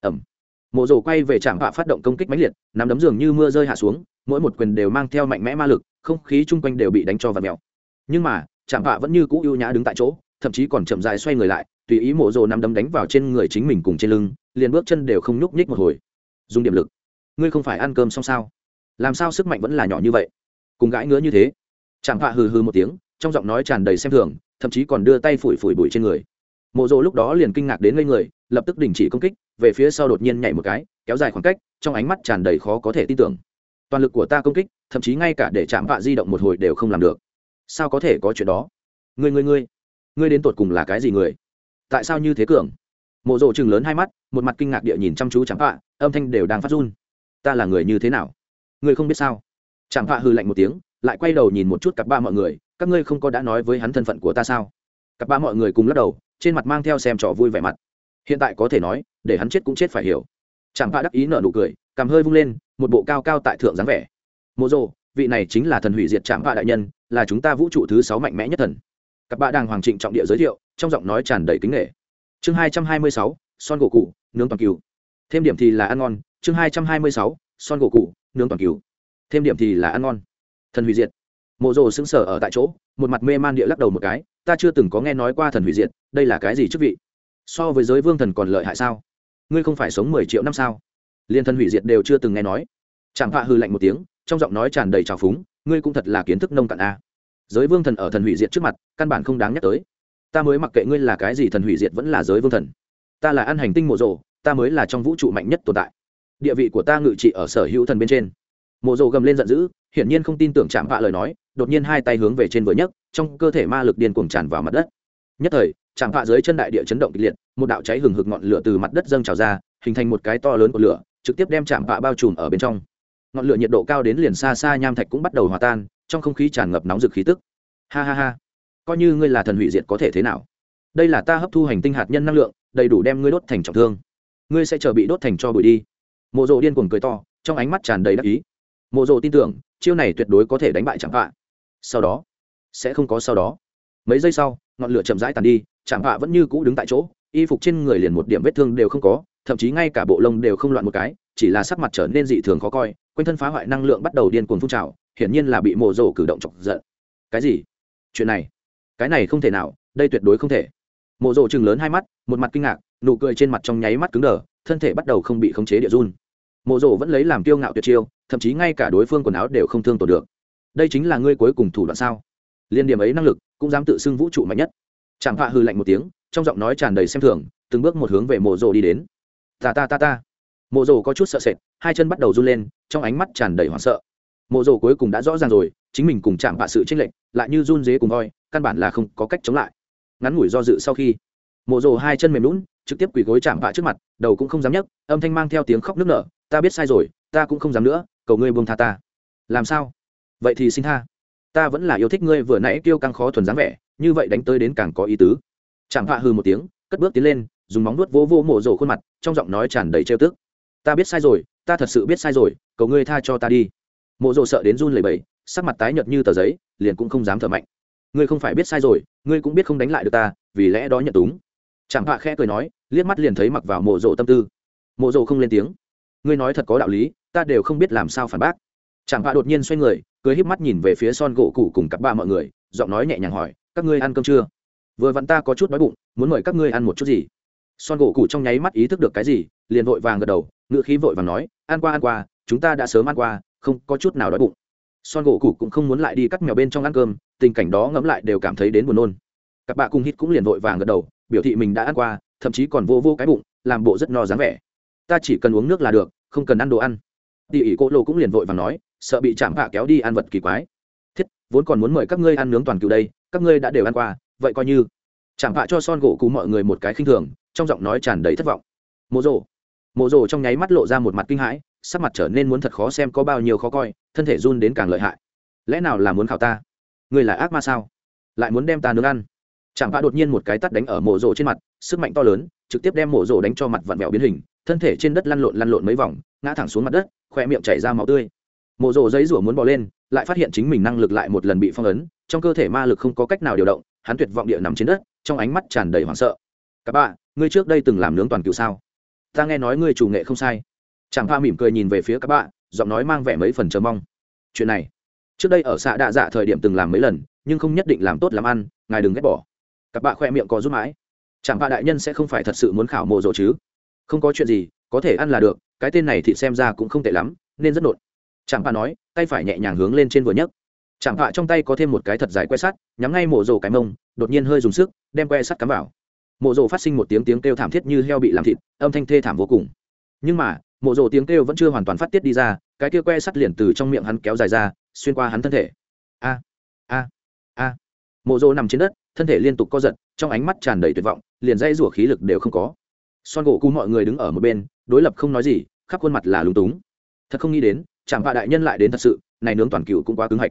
ẩm mộ rồ quay về trạm vạ phát động công kích mãnh liệt, nằm đấm dường như mưa rơi hạ xuống, mỗi một quyền đều mang theo mạnh mẽ ma lực, không khí chung quanh đều bị đánh cho và mèo. Nhưng mà, trạm vạ vẫn như cũ ưu nhã đứng tại chỗ, thậm chí còn chậm dài xoay người lại, tùy ý mộ rồ nằm đấm đánh vào trên người chính mình cùng trên lưng, liền bước chân đều không nhúc nhích một hồi. Dùng điểm lực. Ngươi không phải ăn cơm xong sao? Làm sao sức mạnh vẫn là nhỏ như vậy? Cùng gãi ngứa như thế? Chẳng hạ hừ hừ một tiếng, trong giọng nói tràn đầy xem thường, thậm chí còn đưa tay phủi phủi bụi trên người. Mộ rộ lúc đó liền kinh ngạc đến ngây người, lập tức đình chỉ công kích, về phía sau đột nhiên nhảy một cái, kéo dài khoảng cách, trong ánh mắt tràn đầy khó có thể tin tưởng. Toàn lực của ta công kích, thậm chí ngay cả để chạm vạ di động một hồi đều không làm được. Sao có thể có chuyện đó? Ngươi ngươi ngươi ngươi đến tột cùng là cái gì người? Tại sao như thế cường? Mộ rộ chừng lớn hai mắt, một mặt kinh ngạc địa nhìn chăm chú chạm vạ âm thanh đều đang phát run. Ta là người như thế nào? Ngươi không biết sao? Chẳng hạ hư lạnh một tiếng, lại quay đầu nhìn một chút cặp ba mọi người, các ngươi không có đã nói với hắn thân phận của ta sao? Cặp ba mọi người cùng lắc đầu, trên mặt mang theo xem trò vui vẻ mặt. Hiện tại có thể nói, để hắn chết cũng chết phải hiểu. Chẳng hạ đắc ý nở nụ cười, cằm hơi vung lên, một bộ cao cao tại thượng dáng vẻ. Mộ rồ vị này chính là thần hủy diệt trạm hạ đại nhân, là chúng ta vũ trụ thứ sáu mạnh mẽ nhất thần. Cặp ba đang hoàng trịnh trọng địa giới thiệu, trong giọng nói tràn đầy kính nghệ chương hai trăm hai mươi sáu, son gỗ cụ nướng toàn cừu. Thêm điểm thì là ăn ngon, chương hai trăm hai mươi sáu son gỗ cụ nướng toàn cứu thêm điểm thì là ăn ngon. Thần hủy diệt. Mộ rồ sững sờ ở tại chỗ, một mặt mê man địa lắc đầu một cái, ta chưa từng có nghe nói qua thần hủy diệt, đây là cái gì chức vị? So với giới vương thần còn lợi hại sao? Ngươi không phải sống mười triệu năm sao? Liên thần hủy diệt đều chưa từng nghe nói. Chẳng hạ hư lạnh một tiếng, trong giọng nói tràn đầy trào phúng, ngươi cũng thật là kiến thức nông cạn a. Giới vương thần ở thần hủy diệt trước mặt, căn bản không đáng nhắc tới. Ta mới mặc kệ ngươi là cái gì thần hủy diệt vẫn là giới vương thần. Ta là ăn hành tinh mộ rồ ta mới là trong vũ trụ mạnh nhất tồn tại địa vị của ta ngự trị ở sở hữu thần bên trên. Mộ rồ gầm lên giận dữ, hiển nhiên không tin tưởng chạm vạ lời nói, đột nhiên hai tay hướng về trên vừa nhấc, trong cơ thể ma lực điên cuồng tràn vào mặt đất. Nhất thời chạm vạ dưới chân đại địa chấn động kịch liệt, một đạo cháy hừng hực ngọn lửa từ mặt đất dâng trào ra, hình thành một cái to lớn của lửa, trực tiếp đem chạm vạ bao trùm ở bên trong. Ngọn lửa nhiệt độ cao đến liền xa xa nham thạch cũng bắt đầu hòa tan, trong không khí tràn ngập nóng rực khí tức. Ha ha ha, coi như ngươi là thần hủy diệt có thể thế nào? Đây là ta hấp thu hành tinh hạt nhân năng lượng, đầy đủ đem ngươi đốt thành trọng thương. Ngươi sẽ chờ bị đốt thành cho bụi đi mộ rộ điên cuồng cười to, trong ánh mắt tràn đầy đắc ý. Mộ rộ tin tưởng, chiêu này tuyệt đối có thể đánh bại chẳng hạ sau đó, sẽ không có sau đó. Mấy giây sau, ngọn lửa chậm rãi tàn đi chạm hạ vẫn như cũ đứng tại chỗ, y phục trên người liền một điểm vết thương đều không có, thậm chí ngay cả bộ lông đều không loạn một cái, chỉ là sắc mặt trở nên dị thường khó coi, quanh thân phá hoại năng lượng bắt đầu điên cuồng phun trào, hiển nhiên là bị mộ rộ cử động chọc giận. Cái gì? Chuyện này? Cái này không thể nào, đây tuyệt đối không thể. Mộ rộ chừng lớn hai mắt, một mặt kinh ngạc, nụ cười trên mặt trong nháy mắt cứng đờ, thân thể bắt đầu không bị khống chế địa run mộ rộ vẫn lấy làm kiêu ngạo tuyệt chiêu, thậm chí ngay cả đối phương quần áo đều không thương tổn được. Đây chính là ngươi cuối cùng thủ đoạn sao? Liên điểm ấy năng lực, cũng dám tự xưng vũ trụ mạnh nhất. Chẳng hạ hư lạnh một tiếng, trong giọng nói tràn đầy xem thường, từng bước một hướng về mộ rộ đi đến. Ta ta ta ta. Mộ rộ có chút sợ sệt, hai chân bắt đầu run lên, trong ánh mắt tràn đầy hoảng sợ. Mộ rộ cuối cùng đã rõ ràng rồi, chính mình cùng chạm hạ sự tranh lệch, lại như run dế cùng voi, căn bản là không có cách chống lại. Ngắn ngủi do dự sau khi, mộ rổ hai chân mềm lún trực tiếp quỳ gối chạm hạ trước mặt, đầu cũng không dám nhấc, âm thanh mang theo tiếng khóc nức nở ta biết sai rồi, ta cũng không dám nữa, cầu ngươi buông tha ta. Làm sao? Vậy thì xin tha. Ta vẫn là yêu thích ngươi vừa nãy kêu căng khó thuần dáng vẻ, như vậy đánh tới đến càng có ý tứ. Chẳng hạ hư một tiếng, cất bước tiến lên, dùng móng nuốt vô vô mộ rổ khuôn mặt, trong giọng nói tràn đầy trêu tức. Ta biết sai rồi, ta thật sự biết sai rồi, cầu ngươi tha cho ta đi. Mộ rổ sợ đến run lẩy bẩy, sắc mặt tái nhợt như tờ giấy, liền cũng không dám thở mạnh. Ngươi không phải biết sai rồi, ngươi cũng biết không đánh lại được ta, vì lẽ đó nhận túng. Chẳng hạ khẽ cười nói, liếc mắt liền thấy mặc vào mộ rổ tâm tư. Mộ rổ không lên tiếng ngươi nói thật có đạo lý, ta đều không biết làm sao phản bác. Chẳng hạ đột nhiên xoay người, cười híp mắt nhìn về phía son gỗ cụ cùng cặp ba mọi người, giọng nói nhẹ nhàng hỏi, các ngươi ăn cơm chưa? Vừa vặn ta có chút đói bụng, muốn mời các ngươi ăn một chút gì. Son gỗ cụ trong nháy mắt ý thức được cái gì, liền vội vàng gật đầu ngựa khí vội vàng nói, ăn qua ăn qua, chúng ta đã sớm ăn qua, không có chút nào đói bụng. Son gỗ cụ cũng không muốn lại đi cắt mèo bên trong ăn cơm, tình cảnh đó ngẫm lại đều cảm thấy đến buồn nôn. Các bạn cùng hít cũng liền vội vàng gật đầu, biểu thị mình đã ăn qua, thậm chí còn vô vô cái bụng, làm bộ rất no dáng vẻ ta chỉ cần uống nước là được, không cần ăn đồ ăn. Tỉ ỉ cô lô cũng liền vội vàng nói, sợ bị chạm vạ kéo đi ăn vật kỳ quái. Thiết, vốn còn muốn mời các ngươi ăn nướng toàn cựu đây, các ngươi đã đều ăn qua, vậy coi như. Chạm vạ cho son gỗ cú mọi người một cái khinh thường, trong giọng nói tràn đầy thất vọng. Mộ rồ mộ rồ trong nháy mắt lộ ra một mặt kinh hãi, sắc mặt trở nên muốn thật khó xem có bao nhiêu khó coi, thân thể run đến càng lợi hại. Lẽ nào là muốn khảo ta? Ngươi là ác ma sao? Lại muốn đem ta nướng ăn? Chạm vạ đột nhiên một cái tắt đánh ở mộ rồ trên mặt, sức mạnh to lớn, trực tiếp đem mộ rồ đánh cho mặt vặn vẹo biến hình thân thể trên đất lăn lộn lăn lộn mấy vòng, ngã thẳng xuống mặt đất khoe miệng chảy ra máu tươi. Mộ rồ giấy rủa muốn bỏ lên, lại phát hiện chính mình năng lực lại một lần bị phong ấn, trong cơ thể ma lực không có cách nào điều động, hắn tuyệt vọng địa nằm trên đất, trong ánh mắt tràn đầy hoảng sợ. Các bạn, ngươi trước đây từng làm nướng toàn cựu sao? Ta nghe nói ngươi chủ nghệ không sai. Chẳng pha mỉm cười nhìn về phía các bạn, giọng nói mang vẻ mấy phần chờ mong. Chuyện này, trước đây ở xạ đạ dạ thời điểm từng làm mấy lần, nhưng không nhất định làm tốt làm ăn, ngài đừng ghét bỏ. Các bạn khoe miệng có giúp mãi. Chẳng pha đại nhân sẽ không phải thật sự muốn khảo mộ rồ chứ? Không có chuyện gì, có thể ăn là được, cái tên này thì xem ra cũng không tệ lắm, nên rất nộn. Chẳng pha nói, tay phải nhẹ nhàng hướng lên trên vừa nhấc. Chẳng hạ trong tay có thêm một cái thật dài que sắt, nhắm ngay mộ rồ cái mông, đột nhiên hơi dùng sức, đem que sắt cắm vào. Mộ rồ phát sinh một tiếng tiếng kêu thảm thiết như heo bị làm thịt, âm thanh thê thảm vô cùng. Nhưng mà, mộ rồ tiếng kêu vẫn chưa hoàn toàn phát tiết đi ra, cái kia que sắt liền từ trong miệng hắn kéo dài ra, xuyên qua hắn thân thể. A a a. Mộ rồ nằm trên đất, thân thể liên tục co giật, trong ánh mắt tràn đầy tuyệt vọng, liền dây rủa khí lực đều không có son gỗ cú mọi người đứng ở một bên, đối lập không nói gì, khắp khuôn mặt là lúng túng. Thật không nghĩ đến chạm vạ đại nhân lại đến thật sự, này nướng toàn cựu cũng quá cứng hạch.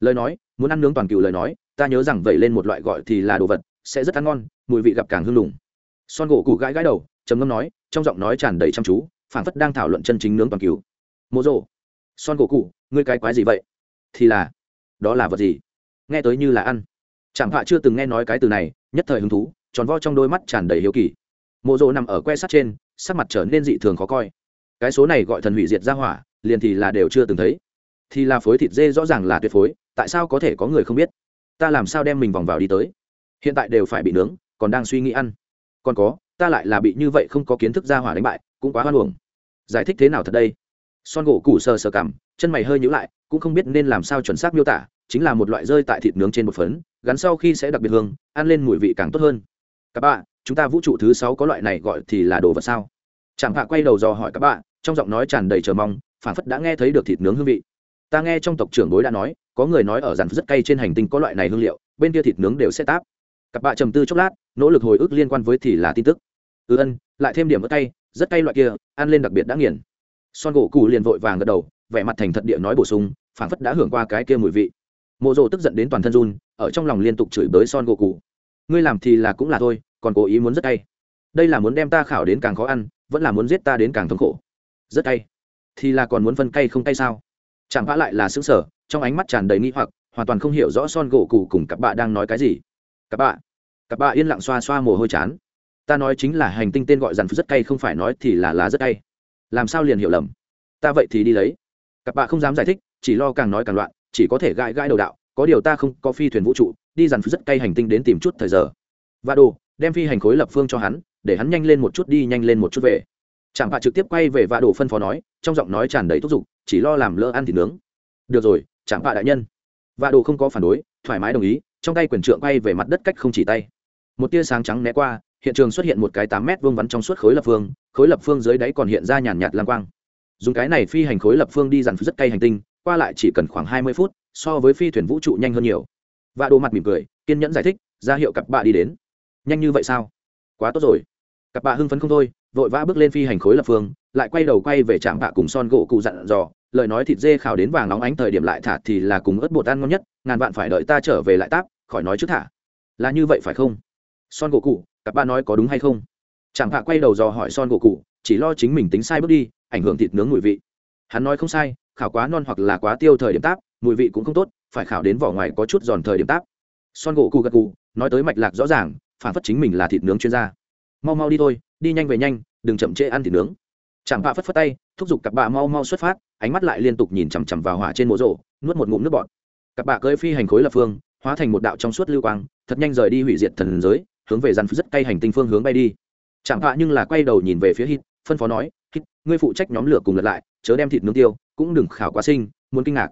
Lời nói, muốn ăn nướng toàn cựu lời nói, ta nhớ rằng vẩy lên một loại gọi thì là đồ vật, sẽ rất ăn ngon, mùi vị gặp càng hương lùng son gỗ cụ gãi gãi đầu, trầm ngâm nói, trong giọng nói tràn đầy chăm chú phản phất đang thảo luận chân chính nướng toàn cựu. Mô rộ son gỗ cụ ngươi cái quái gì vậy? Thì là, đó là vật gì? Nghe tới như là ăn. Chạm vạ chưa từng nghe nói cái từ này, nhất thời hứng thú, tròn vo trong đôi mắt tràn đầy hiếu kỳ mộ rộ nằm ở que sắt trên sắc mặt trở nên dị thường khó coi. Cái số này gọi thần hủy diệt ra hỏa liền thì là đều chưa từng thấy. Thì là phối thịt dê rõ ràng là tuyệt phối tại sao có thể có người không biết? Ta làm sao đem mình vòng vào đi tới? Hiện tại đều phải bị nướng còn đang suy nghĩ ăn. Còn có ta lại là bị như vậy không có kiến thức ra hỏa đánh bại cũng quá hoan hồng giải thích thế nào thật đây? Son gỗ củ sờ sờ cảm, chân mày hơi nhữ lại cũng không biết nên làm sao chuẩn xác miêu tả chính là một loại rơi tại thịt nướng trên một phấn gắn sau khi sẽ đặc biệt hương ăn lên mùi vị càng tốt hơn. Các bạn chúng ta vũ trụ thứ sáu có loại này gọi thì là đồ vật sao? Chẳng hạ quay đầu dò hỏi các bạn, trong giọng nói tràn đầy chờ mong, phản phất đã nghe thấy được thịt nướng hương vị. Ta nghe trong tộc trưởng bối đã nói, có người nói ở dàn rất cay trên hành tinh có loại này hương liệu, bên kia thịt nướng đều sẽ táp. Các bạn trầm tư chốc lát, nỗ lực hồi ức liên quan với thì là tin tức. Ư ân, lại thêm điểm ớt cay, rất cay loại kia, ăn lên đặc biệt đã nghiền. Son gỗ cụ liền vội vàng gật đầu, vẻ mặt thành thật địa nói bổ sung, phản phất đã hưởng qua cái kia mùi vị. Mộ rộ tức giận đến toàn thân run, ở trong lòng liên tục chửi bới son gỗ cụ ngươi làm thì là cũng là thôi còn cố ý muốn rất cay đây là muốn đem ta khảo đến càng khó ăn vẫn là muốn giết ta đến càng thống khổ. Rất cay thì là còn muốn phân cay không cay sao? Chẳng vã lại là xứng sở trong ánh mắt tràn đầy nghi hoặc hoàn toàn không hiểu rõ son gỗ cụ cùng các bạn đang nói cái gì. Các bạn, các bạn yên lặng xoa xoa mồ hôi chán. Ta nói chính là hành tinh tên gọi dàn rất cay không phải nói thì là lá rất cay làm sao liền hiểu lầm? Ta vậy thì đi lấy. Các bạn không dám giải thích chỉ lo càng nói càng loạn chỉ có thể gãi gãi đầu đạo có điều ta không có phi thuyền vũ trụ đi dàn rất cay hành tinh đến tìm chút thời giờ. Và đồ đem phi hành khối lập phương cho hắn, để hắn nhanh lên một chút đi, nhanh lên một chút về. Chẳng bạ trực tiếp quay về và đồ phân phó nói, trong giọng nói tràn đầy thúc giục, chỉ lo làm lỡ ăn thịt nướng. Được rồi chẳng bạ đại nhân. Và đồ không có phản đối, thoải mái đồng ý, trong tay quyền trượng quay về mặt đất cách không chỉ tay. Một tia sáng trắng né qua, hiện trường xuất hiện một cái tám mét vuông vắn trong suốt khối lập phương, khối lập phương dưới đáy còn hiện ra nhàn nhạt lang quang. Dùng cái này phi hành khối lập phương đi dàn rất cay hành tinh, qua lại chỉ cần khoảng hai mươi phút, so với phi thuyền vũ trụ nhanh hơn nhiều. Và đồ mặt mỉm cười, kiên nhẫn giải thích, ra hiệu cặp bạ đi đến nhanh như vậy sao? Quá tốt rồi. Cặp bạ hưng phấn không thôi, vội vã bước lên phi hành khối lập phương, lại quay đầu quay về trạm bạ cùng son gỗ cụ dặn dò, lời nói thịt dê khảo đến vàng nóng ánh thời điểm lại thả thì là cùng ớt bột ăn ngon nhất, ngàn vạn phải đợi ta trở về lại táp, khỏi nói trước thả. Là như vậy phải không? Son gỗ cụ, cặp ba nói có đúng hay không? Chẳng hạ quay đầu dò hỏi son gỗ cụ, chỉ lo chính mình tính sai bước đi, ảnh hưởng thịt nướng mùi vị. Hắn nói không sai, khảo quá non hoặc là quá tiêu thời điểm táp, mùi vị cũng không tốt, phải khảo đến vỏ ngoài có chút giòn thời điểm táp. Son gỗ cụ gật cụ nói tới mạch lạc rõ ràng phản phất chính mình là thịt nướng chuyên gia. Mau mau đi thôi, đi nhanh về nhanh, đừng chậm trễ ăn thịt nướng. Chẳng bạ phất phất tay, thúc giục cặp bạ mau mau xuất phát, ánh mắt lại liên tục nhìn chằm chằm vào hỏa trên mộ rộ nuốt một ngụm nước bọt. Cặp bạ cưỡi phi hành khối lập phương, hóa thành một đạo trong suốt lưu quang, thật nhanh rời đi hủy diệt thần giới, hướng về dàn rất cay hành tinh phương hướng bay đi. Chẳng bạ nhưng là quay đầu nhìn về phía hít, phân phó nói, hít, ngươi phụ trách nhóm lửa cùng lật lại, chớ đem thịt nướng tiêu, cũng đừng khảo quá sinh, muốn kinh ngạc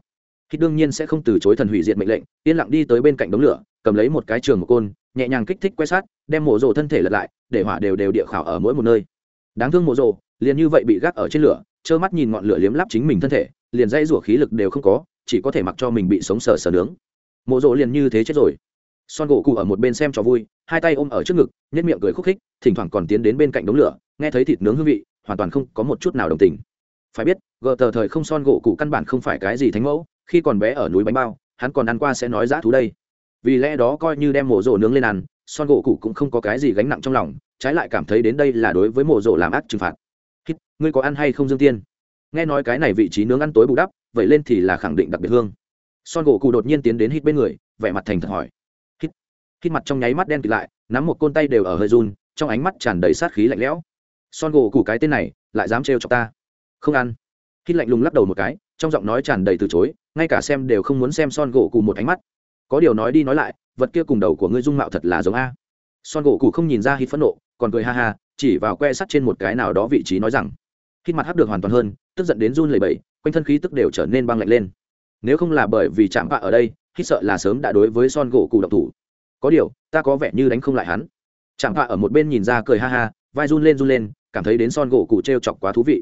khi đương nhiên sẽ không từ chối thần hủy diệt mệnh lệnh, yên lặng đi tới bên cạnh đống lửa, cầm lấy một cái trường một côn, nhẹ nhàng kích thích quay sát đem mộ rồ thân thể lật lại, để hỏa đều đều địa khảo ở mỗi một nơi. Đáng thương mộ rồ, liền như vậy bị gác ở trên lửa, trơ mắt nhìn ngọn lửa liếm lắp chính mình thân thể, liền dây rủa khí lực đều không có, chỉ có thể mặc cho mình bị sống sờ sờ nướng. Mộ rồ liền như thế chết rồi. Son gỗ cụ ở một bên xem cho vui, hai tay ôm ở trước ngực nhất miệng cười khúc khích, thỉnh thoảng còn tiến đến bên cạnh đống lửa, nghe thấy thịt nướng hương vị, hoàn toàn không có một chút nào đồng tình. Phải biết, gờ tờ thời không son gỗ cụ căn bản không phải cái gì thánh mẫu khi còn bé ở núi bánh bao, hắn còn ăn qua sẽ nói giã thú đây. Vì lẽ đó coi như đem mộ rộ nướng lên ăn, son gỗ cụ cũng không có cái gì gánh nặng trong lòng, trái lại cảm thấy đến đây là đối với mộ rộ làm ác trừng phạt. Hít, ngươi có ăn hay không dương tiên? Nghe nói cái này vị trí nướng ăn tối bù đắp, vậy lên thì là khẳng định đặc biệt hương. Son gỗ cụ đột nhiên tiến đến hít bên người, vẻ mặt thành thật hỏi. Hít hít mặt trong nháy mắt đen kịt lại, nắm một côn tay đều ở hơi run, trong ánh mắt tràn đầy sát khí lạnh lẽo. Son gỗ cụ cái tên này, lại dám trêu cho ta. Không ăn. Hít lạnh lùng lắc đầu một cái trong giọng nói tràn đầy từ chối, ngay cả xem đều không muốn xem son gỗ cụ một ánh mắt. Có điều nói đi nói lại, vật kia cùng đầu của ngươi dung mạo thật là giống a. Son gỗ cụ không nhìn ra hít phẫn nộ, còn cười ha ha, chỉ vào que sắt trên một cái nào đó vị trí nói rằng, hít mặt hấp được hoàn toàn hơn, tức giận đến run lẩy bẩy, quanh thân khí tức đều trở nên băng lạnh lên. Nếu không là bởi vì chạm vạ ở đây, hít sợ là sớm đã đối với son gỗ cụ độc thủ. Có điều, ta có vẻ như đánh không lại hắn. Chạm vạ ở một bên nhìn ra cười ha ha, vai run lên run lên, cảm thấy đến son gỗ cụ t r e o chọc quá thú vị.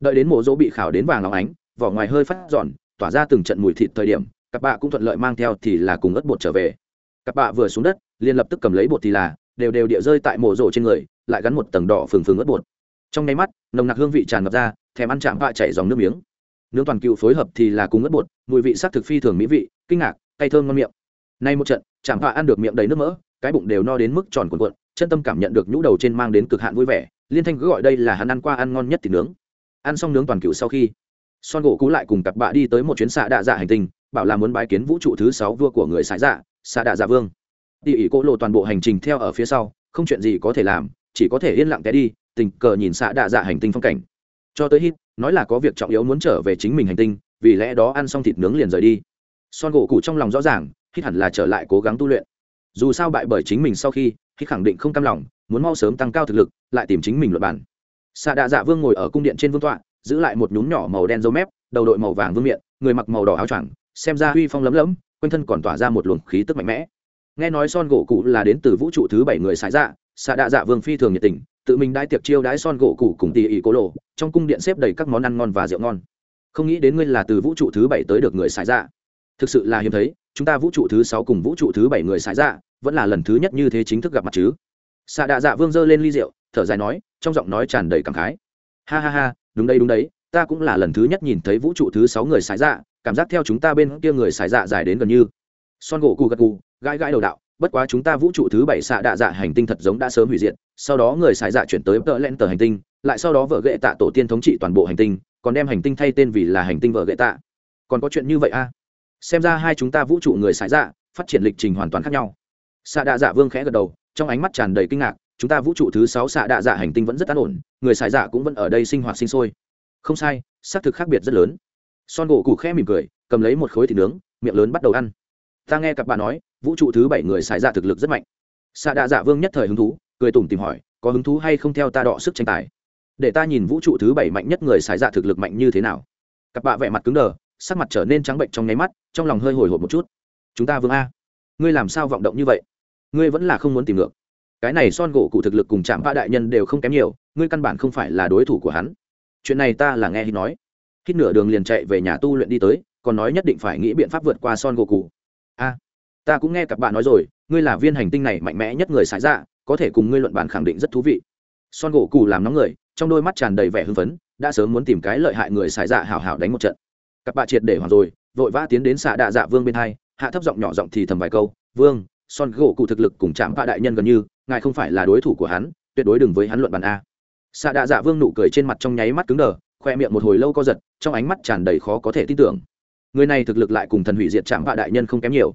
Đợi đến mộ dỗ bị khảo đến vàng óng ánh vỏ ngoài hơi phát giòn, tỏa ra từng trận mùi thịt thời điểm các bạ cũng thuận lợi mang theo thì là cùng ớt bột trở về. Các bạ vừa xuống đất, liền lập tức cầm lấy bột thì là, đều đều địa rơi tại mổ rổ trên người, lại gắn một tầng đỏ phừng phừng ớt bột. Trong nháy mắt, nồng nặc hương vị tràn ngập ra, thèm ăn chạm bạ chảy dòng nước miếng. Nướng toàn cựu phối hợp thì là cùng ớt bột, mùi vị sắc thực phi thường mỹ vị, kinh ngạc, cay thơm ngon miệng. Nay một trận, chạm bạ ăn được miệng đầy nước mỡ, cái bụng đều no đến mức tròn cuộn cuộn, chân tâm cảm nhận được nhũ đầu trên mang đến cực hạn vui vẻ, liên thanh cứ gọi đây là hắn ăn qua ăn ngon nhất thì nướng. Ăn xong nướng toàn cựu sau khi son gỗ cú lại cùng cặp bạ đi tới một chuyến xạ đạ dạ hành tinh, bảo là muốn bái kiến vũ trụ thứ sáu vua của người sải dạ xạ đạ dạ vương. Địa ỉ cỗ lộ toàn bộ hành trình theo ở phía sau, không chuyện gì có thể làm, chỉ có thể yên lặng té đi, tình cờ nhìn xạ đạ dạ hành tinh phong cảnh. Cho tới hít, nói là có việc trọng yếu muốn trở về chính mình hành tinh, vì lẽ đó ăn xong thịt nướng liền rời đi. Son gỗ cụ trong lòng rõ ràng, hít hẳn là trở lại cố gắng tu luyện. Dù sao bại bởi chính mình sau khi, hít khẳng định không cam lòng, muốn mau sớm tăng cao thực lực, lại tìm chính mình luật bản xạ đạ dạ vương ngồi ở cung điện trên vương tọa giữ lại một nhún nhỏ màu đen dấu mép, đầu đội màu vàng vương miệng người mặc màu đỏ áo choàng, xem ra uy phong lấm lấm, quanh thân còn tỏa ra một luồng khí tức mạnh mẽ. Nghe nói son gỗ cụ là đến từ vũ trụ thứ bảy người xài dạ xạ đạ dạ vương phi thường nhiệt tình, tự mình đãi tiệc chiêu đãi son gỗ cụ cùng tỉ ỉ cố lộ trong cung điện xếp đầy các món ăn ngon và rượu ngon. Không nghĩ đến ngươi là từ vũ trụ thứ bảy tới được người xài dạ. Thực sự là hiếm thấy, chúng ta vũ trụ thứ sáu cùng vũ trụ thứ bảy người xài dạ vẫn là lần thứ nhất như thế chính thức gặp mặt chứ. Xạ đạ dạ vương giơ lên ly rượu, thở dài nói, trong giọng nói tràn đầy cảm khái. Ha ha ha đúng đây đúng đấy, ta cũng là lần thứ nhất nhìn thấy vũ trụ thứ sáu người xài dạ cảm giác theo chúng ta bên kia người xài dạ dài đến gần như. Son gỗ cù gật cù gãi gãi đầu đạo, bất quá chúng ta vũ trụ thứ bảy xạ đạ dạ hành tinh thật giống đã sớm hủy diệt, sau đó người xài dạ chuyển tới tờ len tờ hành tinh, lại sau đó vợ ghệ tạ tổ tiên thống trị toàn bộ hành tinh, còn đem hành tinh thay tên vì là hành tinh vợ ghệ tạ. Còn có chuyện như vậy a xem ra hai chúng ta vũ trụ người xài dạ phát triển lịch trình hoàn toàn khác nhau. Xạ đạ dạ vương khẽ gật đầu, trong ánh mắt tràn đầy kinh ngạc chúng ta vũ trụ thứ sáu xạ đạ dạ hành tinh vẫn rất an ổn, người xài dạ cũng vẫn ở đây sinh hoạt sinh sôi. Không sai, xác thực khác biệt rất lớn. Son gỗ cụ khẽ mỉm cười, cầm lấy một khối thịt nướng, miệng lớn bắt đầu ăn. Ta nghe các bạn nói, vũ trụ thứ bảy người xài dạ thực lực rất mạnh. Xạ đạ dạ vương nhất thời hứng thú, cười tủm tìm hỏi, có hứng thú hay không theo ta đọ sức tranh tài? Để ta nhìn vũ trụ thứ bảy mạnh nhất người xài dạ thực lực mạnh như thế nào. Cặp bạ vẻ mặt cứng đờ, sắc mặt trở nên trắng bệnh trong nháy mắt, trong lòng hơi hồi hộp một chút. Chúng ta vương a. Ngươi làm sao vọng động như vậy? Ngươi vẫn là không muốn tìm ngược cái này son gỗ cụ thực lực cùng chạm ba đại nhân đều không kém nhiều, ngươi căn bản không phải là đối thủ của hắn. Chuyện này ta là nghe hít nói. Hít nửa đường liền chạy về nhà tu luyện đi tới, còn nói nhất định phải nghĩ biện pháp vượt qua son gỗ cụ. A, ta cũng nghe các bạn nói rồi, ngươi là viên hành tinh này mạnh mẽ nhất người xài ra dạ, có thể cùng ngươi luận bản khẳng định rất thú vị. Son gỗ cụ làm nóng người, trong đôi mắt tràn đầy vẻ hưng phấn, đã sớm muốn tìm cái lợi hại người xài dạ hảo hảo đánh một trận. Các bạn triệt để hoàng rồi, vội vã tiến đến xạ đạ dạ vương bên hai, hạ thấp giọng nhỏ giọng thì thầm vài câu, vương, son gỗ cụ thực lực cùng chạm vạ đại nhân gần như ngài không phải là đối thủ của hắn, tuyệt đối đừng với hắn luận bàn a. Xạ đạ dạ vương nụ cười trên mặt trong nháy mắt cứng đờ, khoe miệng một hồi lâu co giật, trong ánh mắt tràn đầy khó có thể tin tưởng. Người này thực lực lại cùng thần hủy diệt chạm vạ đại nhân không kém nhiều.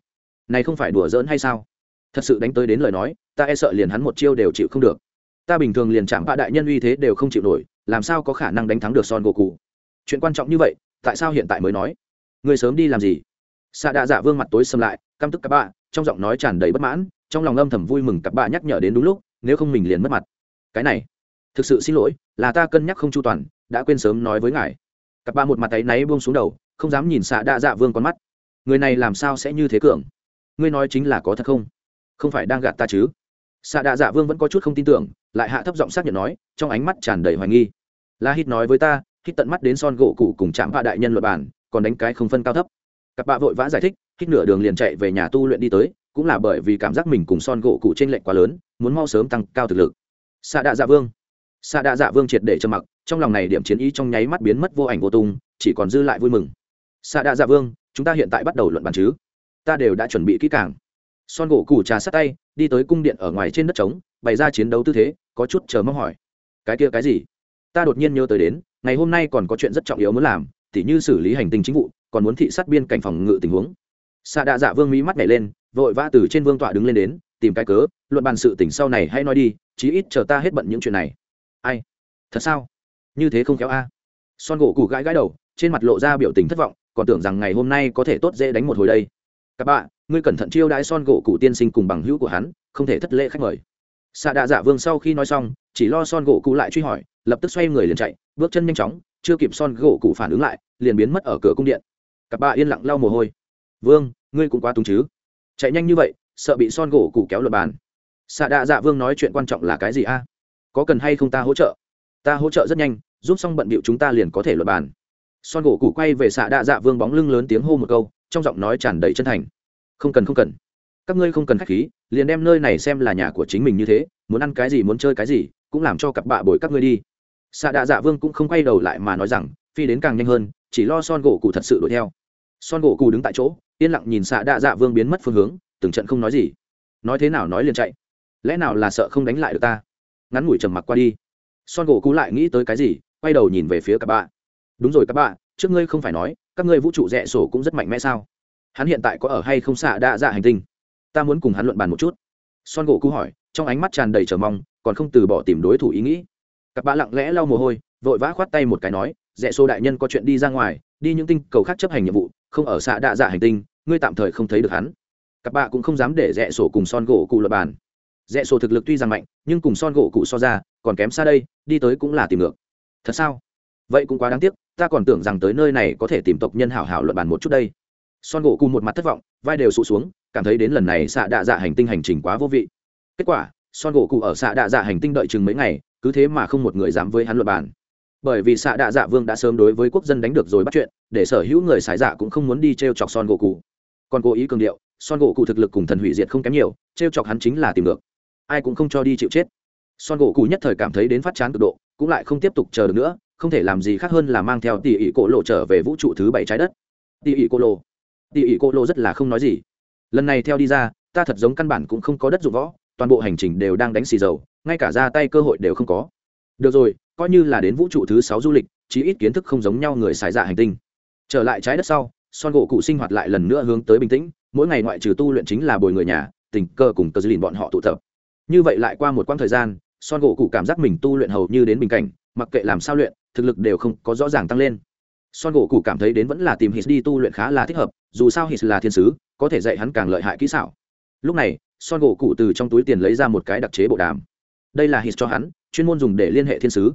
Này không phải đùa giỡn hay sao? Thật sự đánh tới đến lời nói, ta e sợ liền hắn một chiêu đều chịu không được. Ta bình thường liền chạm vạ đại nhân uy thế đều không chịu nổi, làm sao có khả năng đánh thắng được son gỗ cụ chuyện quan trọng như vậy, tại sao hiện tại mới nói? Người sớm đi làm gì? Xạ đạ dạ vương mặt tối xâm lại, căm tức các bạn trong giọng nói tràn đầy bất mãn trong lòng âm thầm vui mừng cặp bạ nhắc nhở đến đúng lúc, nếu không mình liền mất mặt. Cái này, thực sự xin lỗi, là ta cân nhắc không chu toàn, đã quên sớm nói với ngài. Cặp bạ một mặt tay náy buông xuống đầu, không dám nhìn xạ đạ dạ vương con mắt. Người này làm sao sẽ như thế cường? Ngươi nói chính là có thật không? Không phải đang gạt ta chứ? Xạ đạ dạ vương vẫn có chút không tin tưởng, lại hạ thấp giọng xác nhận nói, trong ánh mắt tràn đầy hoài nghi. La hít nói với ta, hít tận mắt đến son gỗ cụ cùng chạm vạ đại nhân luật bản, còn đánh cái không phân cao thấp. Cặp bạ vội vã giải thích, hít nửa đường liền chạy về nhà tu luyện đi tới cũng là bởi vì cảm giác mình cùng son gỗ cụ trên lệnh quá lớn, muốn mau sớm tăng cao thực lực. Xạ đạ dạ vương. Xạ đạ dạ vương triệt để trầm mặc, trong lòng này điểm chiến ý trong nháy mắt biến mất vô ảnh vô tung, chỉ còn dư lại vui mừng. Xạ đạ dạ vương, chúng ta hiện tại bắt đầu luận bàn chứ? Ta đều đã chuẩn bị kỹ càng. Son gỗ cụ trà sát tay, đi tới cung điện ở ngoài trên đất trống, bày ra chiến đấu tư thế, có chút chờ mong hỏi. Cái kia cái gì? Ta đột nhiên nhớ tới đến, ngày hôm nay còn có chuyện rất trọng yếu muốn làm, tỉ như xử lý hành tinh chính vụ, còn muốn thị sát biên cảnh phòng ngự tình huống xạ đạ dạ vương mỹ mắt nhảy lên, vội vã từ trên vương tọa đứng lên đến, tìm cái cớ, luận bàn sự tỉnh sau này hay nói đi, chí ít chờ ta hết bận những chuyện này. Ai? Thật sao? Như thế không kéo a. Son gỗ cụ gãi gãi đầu, trên mặt lộ ra biểu tình thất vọng, còn tưởng rằng ngày hôm nay có thể tốt dễ đánh một hồi đây. Các bạn, ngươi cẩn thận chiêu đãi son gỗ cụ tiên sinh cùng bằng hữu của hắn, không thể thất lễ khách mời. Xạ đạ dạ vương sau khi nói xong, chỉ lo son gỗ cụ lại truy hỏi, lập tức xoay người liền chạy, bước chân nhanh chóng, chưa kịp son gỗ cụ phản ứng lại, liền biến mất ở cửa cung điện. Các bạn yên lặng lau mồ hôi vương, ngươi cũng quá túng chứ. Chạy nhanh như vậy, sợ bị son gỗ cụ kéo luật bàn. Xạ đạ dạ vương nói chuyện quan trọng là cái gì a? Có cần hay không ta hỗ trợ? Ta hỗ trợ rất nhanh, giúp xong bận bịu chúng ta liền có thể luật bàn. Son gỗ cụ quay về xạ đạ dạ vương bóng lưng lớn tiếng hô một câu, trong giọng nói tràn đầy chân thành. Không cần không cần. Các ngươi không cần khách khí, liền đem nơi này xem là nhà của chính mình như thế, muốn ăn cái gì, muốn chơi cái gì, cũng làm cho cặp bạ bồi các ngươi đi. Xạ đạ dạ vương cũng không quay đầu lại mà nói rằng, phi đến càng nhanh hơn, chỉ lo son gỗ cụ thật sự đuổi theo. Son gỗ cụ đứng tại chỗ yên lặng nhìn xạ đạ dạ vương biến mất phương hướng, từng trận không nói gì. Nói thế nào nói liền chạy. Lẽ nào là sợ không đánh lại được ta? Ngắn ngủi trầm mặc qua đi. Son gỗ cú lại nghĩ tới cái gì, quay đầu nhìn về phía các bạn đúng rồi các bạn trước ngươi không phải nói, các ngươi vũ trụ rẽ sổ cũng rất mạnh mẽ sao? Hắn hiện tại có ở hay không xạ đạ dạ hành tinh? Ta muốn cùng hắn luận bàn một chút. Son gỗ cú hỏi, trong ánh mắt tràn đầy chờ mong, còn không từ bỏ tìm đối thủ ý nghĩ. Các bạn lặng lẽ lau mồ hôi, vội vã khoát tay một cái nói, rẽ sổ đại nhân có chuyện đi ra ngoài, đi những tinh cầu khác chấp hành nhiệm vụ, không ở xạ đạ dạ hành tinh ngươi tạm thời không thấy được hắn. Các bạn cũng không dám để rẽ sổ cùng son gỗ cụ lập bàn. Rẽ sổ thực lực tuy rằng mạnh, nhưng cùng son gỗ cụ so ra, còn kém xa đây, đi tới cũng là tìm ngược. Thật sao? Vậy cũng quá đáng tiếc, ta còn tưởng rằng tới nơi này có thể tìm tộc nhân hảo hảo luận bàn một chút đây. Son gỗ cụ một mặt thất vọng, vai đều sụt xuống, cảm thấy đến lần này xạ đạ dạ hành tinh hành trình quá vô vị. Kết quả, son gỗ cụ ở xạ đạ dạ hành tinh đợi chừng mấy ngày, cứ thế mà không một người dám với hắn luật bàn. Bởi vì xạ đạ dạ vương đã sớm đối với quốc dân đánh được rồi bắt chuyện, để sở hữu người xài dạ cũng không muốn đi t r e o chọc son gỗ cụ còn cố ý cường điệu, son gỗ cụ thực lực cùng thần hủy diệt không kém nhiều t r e o chọc hắn chính là tìm được ai cũng không cho đi chịu chết. Son gỗ cụ nhất thời cảm thấy đến phát chán cực độ, cũng lại không tiếp tục chờ được nữa, không thể làm gì khác hơn là mang theo tỉ ỉ cổ lộ trở về vũ trụ thứ bảy trái đất. Tỉ ỉ cổ lộ. Tỉ ỉ cổ lộ rất là không nói gì. Lần này theo đi ra, ta thật giống căn bản cũng không có đất dụng võ, toàn bộ hành trình đều đang đánh xì dầu, ngay cả ra tay cơ hội đều không có. Được rồi, coi như là đến vũ trụ thứ sáu du lịch, chí ít kiến thức không giống nhau người xài dạ hành tinh. Trở lại trái đất sau son gỗ cụ sinh hoạt lại lần nữa hướng tới bình tĩnh, mỗi ngày ngoại trừ tu luyện chính là bồi người nhà, tình cơ cùng tờ dư lìn bọn họ tụ tập. Như vậy lại qua một quãng thời gian, son gỗ cụ cảm giác mình tu luyện hầu như đến bình cảnh, mặc kệ làm sao luyện, thực lực đều không có rõ ràng tăng lên. Son gỗ cụ cảm thấy đến vẫn là tìm hít đi tu luyện khá là thích hợp, dù sao hít là thiên sứ, có thể dạy hắn càng lợi hại kỹ xảo. Lúc này, son gỗ cụ từ trong túi tiền lấy ra một cái đặc chế bộ đàm. Đây là hít cho hắn, chuyên môn dùng để liên hệ thiên sứ.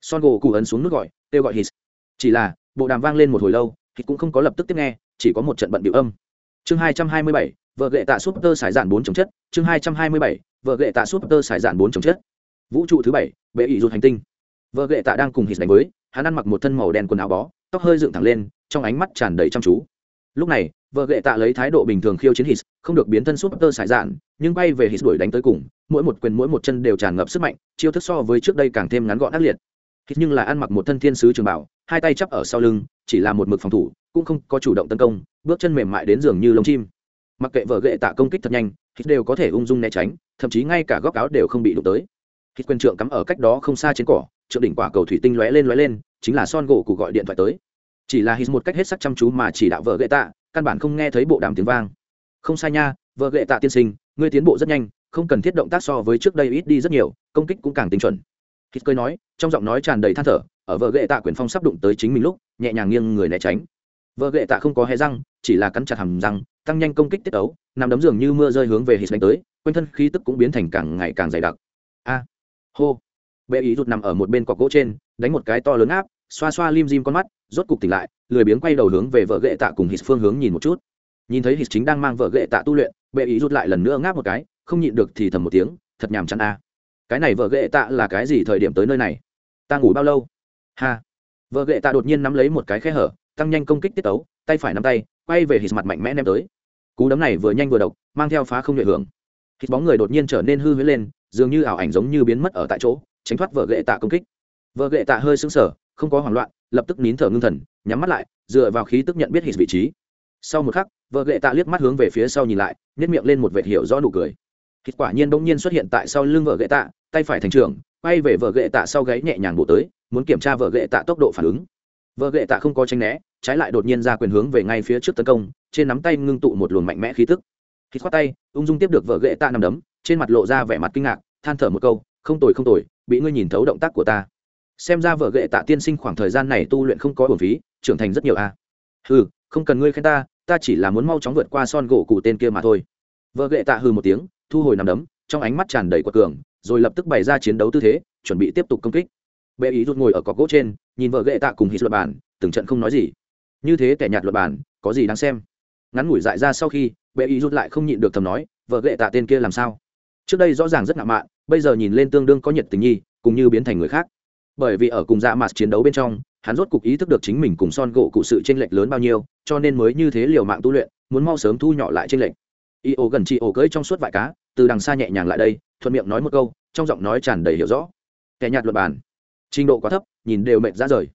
Son gỗ cụ ấn xuống nút gọi, kêu gọi hít chỉ là, bộ đàm vang lên một hồi lâu thì cũng không có lập tức tiếp nghe, chỉ có một trận bận biểu âm. Chương hai trăm hai mươi bảy, vợ gệ tạ súp tơ sải dạn bốn chống chất. Chương hai trăm hai mươi bảy, vợ gệ tạ súp tơ sải dạn bốn chống chất. Vũ trụ thứ bảy, bệ ỷ rụt hành tinh. Vợ gệ tạ đang cùng hít đánh với, hắn ăn mặc một thân màu đen quần áo bó, tóc hơi dựng thẳng lên, trong ánh mắt tràn đầy chăm chú. Lúc này, vợ gệ tạ lấy thái độ bình thường khiêu chiến hít, không được biến thân súp tơ sải dạn, nhưng bay về hít đuổi đánh tới cùng, mỗi một quyền mỗi một chân đều tràn ngập sức mạnh, chiêu thức so với trước đây càng thêm ngắn gọn ác liệt. Hít nhưng là ăn mặc một thân thiên sứ trường bảo, hai tay chắp ở sau lưng chỉ là một mực phòng thủ, cũng không có chủ động tấn công, bước chân mềm mại đến giường như lông chim. Mặc kệ vợ gệ tạ công kích thật nhanh, hít đều có thể ung dung né tránh, thậm chí ngay cả góc áo đều không bị đụng tới. Hít quyền trượng cắm ở cách đó không xa trên cỏ, trượng đỉnh quả cầu thủy tinh lóe lên lóe lên, chính là son gỗ cụ gọi điện thoại tới. Chỉ là hít một cách hết sắc chăm chú mà chỉ đạo vợ gệ tạ, căn bản không nghe thấy bộ đàm tiếng vang. Không sai nha, vợ gệ tạ tiên sinh, ngươi tiến bộ rất nhanh, không cần thiết động tác so với trước đây ít đi rất nhiều, công kích cũng càng tinh chuẩn. Hít cười nói, trong giọng nói tràn đầy than thở ở vợ gệ tạ quyền phong sắp đụng tới chính mình lúc, nhẹ nhàng nghiêng người né tránh. Vợ gệ tạ không có hé răng, chỉ là cắn chặt hầm răng, tăng nhanh công kích tiết ấu nằm đấm dường như mưa rơi hướng về hít đánh tới, quanh thân khí tức cũng biến thành càng ngày càng dày đặc. A, hô. Bệ ý rụt nằm ở một bên cọc gỗ trên, đánh một cái to lớn áp, xoa xoa lim dim con mắt, rốt cục tỉnh lại, lười biếng quay đầu hướng về vợ gệ tạ cùng hít phương hướng nhìn một chút. Nhìn thấy hít chính đang mang vợ gệ tạ tu luyện, bệ ý rụt lại lần nữa ngáp một cái, không nhịn được thì thầm một tiếng, thật nhàm chán a. Cái này vợ gệ tạ là cái gì thời điểm tới nơi này? Ta ngủ bao lâu? Ha. Vợ gệ tạ đột nhiên nắm lấy một cái khe hở, tăng nhanh công kích tiết tấu, tay phải nắm tay, quay về hít mặt mạnh mẽ ném tới. Cú đấm này vừa nhanh vừa độc, mang theo phá không nhuệ hưởng. Hít bóng người đột nhiên trở nên hư huyễn lên, dường như ảo ảnh giống như biến mất ở tại chỗ, tránh thoát vợ gệ tạ công kích. Vợ gệ tạ hơi sững sờ, không có hoảng loạn, lập tức nín thở ngưng thần, nhắm mắt lại, dựa vào khí tức nhận biết hít vị trí. Sau một khắc, vợ gệ tạ liếc mắt hướng về phía sau nhìn lại nhét miệng lên một vệt hiểu rõ nụ cười. Hít quả nhiên bỗng nhiên xuất hiện tại sau lưng vợ gệ tạ, tay phải thành trường quay về vợ gệ tạ sau gáy nhẹ nhàng bổ tới muốn kiểm tra vợ gệ tạ tốc độ phản ứng. Vợ gệ tạ không có tranh né, trái lại đột nhiên ra quyền hướng về ngay phía trước tấn công, trên nắm tay ngưng tụ một luồng mạnh mẽ khí tức. Khi khoát tay, ung dung tiếp được vợ gệ tạ nằm đấm, trên mặt lộ ra vẻ mặt kinh ngạc, than thở một câu, không tồi không tồi, bị ngươi nhìn thấu động tác của ta. Xem ra vợ gệ tạ tiên sinh khoảng thời gian này tu luyện không có bổn phí, trưởng thành rất nhiều a. À. ừ không cần ngươi khen ta ta chỉ là muốn mau chóng vượt qua son gỗ cụ tên kia mà thôi. Vợ gệ tạ hừ một tiếng, thu hồi nằm đấm, trong ánh mắt tràn đầy quật cường, rồi lập tức bày ra chiến đấu tư thế, chuẩn bị tiếp tục công kích bệ ý rút ngồi ở cọc gỗ trên, nhìn vợ ghệ tạ cùng hít luật bản, từng trận không nói gì. Như thế kẻ nhạt luật bản, có gì đáng xem? Ngắn ngủi dại ra sau khi bệ ý rút lại không nhịn được thầm nói, vợ ghệ tạ tên kia làm sao? Trước đây rõ ràng rất ngạo mạn, bây giờ nhìn lên tương đương có nhiệt tình nhi, cũng như biến thành người khác. Bởi vì ở cùng dạ mặt chiến đấu bên trong, hắn rốt cục ý thức được chính mình cùng son gỗ cụ sự tranh lệch lớn bao nhiêu, cho nên mới như thế liều mạng tu luyện, muốn mau sớm thu nhỏ lại tranh lệch. Y ổ gần chị ổ cưỡi trong suốt vải cá, từ đằng xa nhẹ nhàng lại đây, thuận miệng nói một câu, trong giọng nói tràn đầy hiểu rõ. Kẻ nhạt luật bản trình độ quá thấp, nhìn đều mệt ra rời.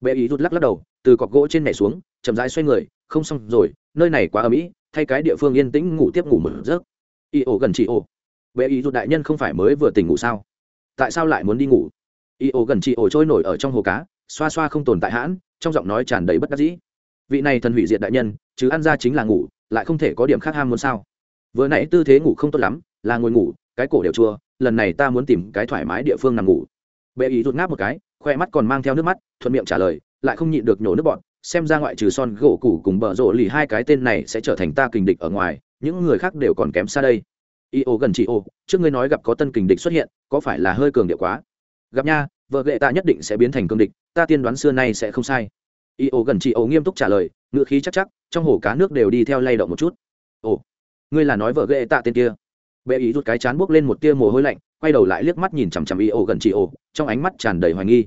Bệ ý rút lắc lắc đầu, từ cọc gỗ trên nhảy xuống, chậm rãi xoay người, không xong rồi, nơi này quá ở mỹ thay cái địa phương yên tĩnh ngủ tiếp ngủ mở rớt y ổ gần chị ổ. Bệ ý rút đại nhân không phải mới vừa tỉnh ngủ sao? Tại sao lại muốn đi ngủ? Y ổ gần chị ổ trôi nổi ở trong hồ cá, xoa xoa không tồn tại hãn, trong giọng nói tràn đầy bất đắc dĩ. Vị này thần hủy diệt đại nhân, chứ ăn ra chính là ngủ, lại không thể có điểm khác ham muốn sao? Vừa nãy tư thế ngủ không tốt lắm, là ngồi ngủ, cái cổ đều chua, lần này ta muốn tìm cái thoải mái địa phương nằm ngủ bệ ý rụt ngáp một cái, khoe mắt còn mang theo nước mắt, thuận miệng trả lời, lại không nhịn được nhổ nước bọn xem ra ngoại trừ son gỗ củ cùng bờ rộ lì hai cái tên này sẽ trở thành ta kình địch ở ngoài, những người khác đều còn kém xa đây. Y ô gần chị ô trước ngươi nói gặp có tân kình địch xuất hiện, có phải là hơi cường điệu quá? Gặp nha, vợ ghệ ta nhất định sẽ biến thành cương địch, ta tiên đoán xưa nay sẽ không sai. Y ô gần chị ô nghiêm túc trả lời ngựa khí chắc chắc, trong hồ cá nước đều đi theo lay động một chút. Ồ, ngươi là nói vợ ghệ tạ tên kia? Bệ ý rút cái chán buốc lên một tia mồ hôi lạnh, quay đầu lại liếc mắt nhìn chằm chằm y ổ gần chị ổ, trong ánh mắt tràn đầy hoài nghi.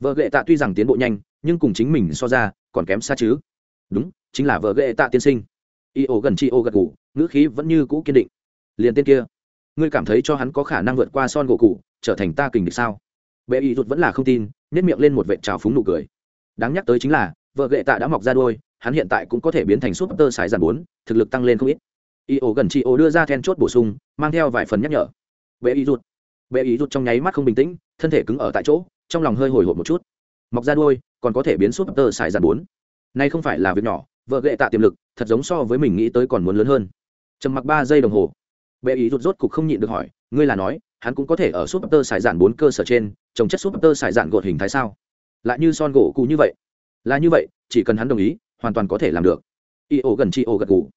Vợ ghệ tạ tuy rằng tiến bộ nhanh, nhưng cùng chính mình so ra, còn kém xa chứ. Đúng, chính là vợ ghệ tạ tiên sinh. Y ổ gần chị ổ gật ngủ ngữ khí vẫn như cũ kiên định. Liền tên kia, ngươi cảm thấy cho hắn có khả năng vượt qua son gỗ cụ trở thành ta kình địch sao? Bệ y rút vẫn là không tin nhét miệng lên một vệ trào phúng nụ cười. Đáng nhắc tới chính là, vợ ghệ tạ đã mọc ra đôi hắn hiện tại cũng có thể biến thành súp tơ sài giàn bốn, thực lực tăng lên không ít y ổ gần chị ổ đưa ra then chốt bổ sung, mang theo vài phần nhắc nhở. Bệ y rụt. Bệ y rụt trong nháy mắt không bình tĩnh, thân thể cứng ở tại chỗ, trong lòng hơi hồi hộp một chút. Mọc ra đôi còn có thể biến súp tơ sải giàn bốn. Nay không phải là việc nhỏ, vợ ghệ tạ tiềm lực, thật giống so với mình nghĩ tới còn muốn lớn hơn. Trầm mặc ba giây đồng hồ. Bệ ý rụt rốt cục không nhịn được hỏi, ngươi là nói, hắn cũng có thể ở súp tơ xài dạn bốn cơ sở trên, trồng chất súp tơ xài dạn gột hình thái sao? Lại như son gỗ cụ như vậy. Là như vậy, chỉ cần hắn đồng ý, hoàn toàn có thể làm được. Y ổ gần chị ổ gật gù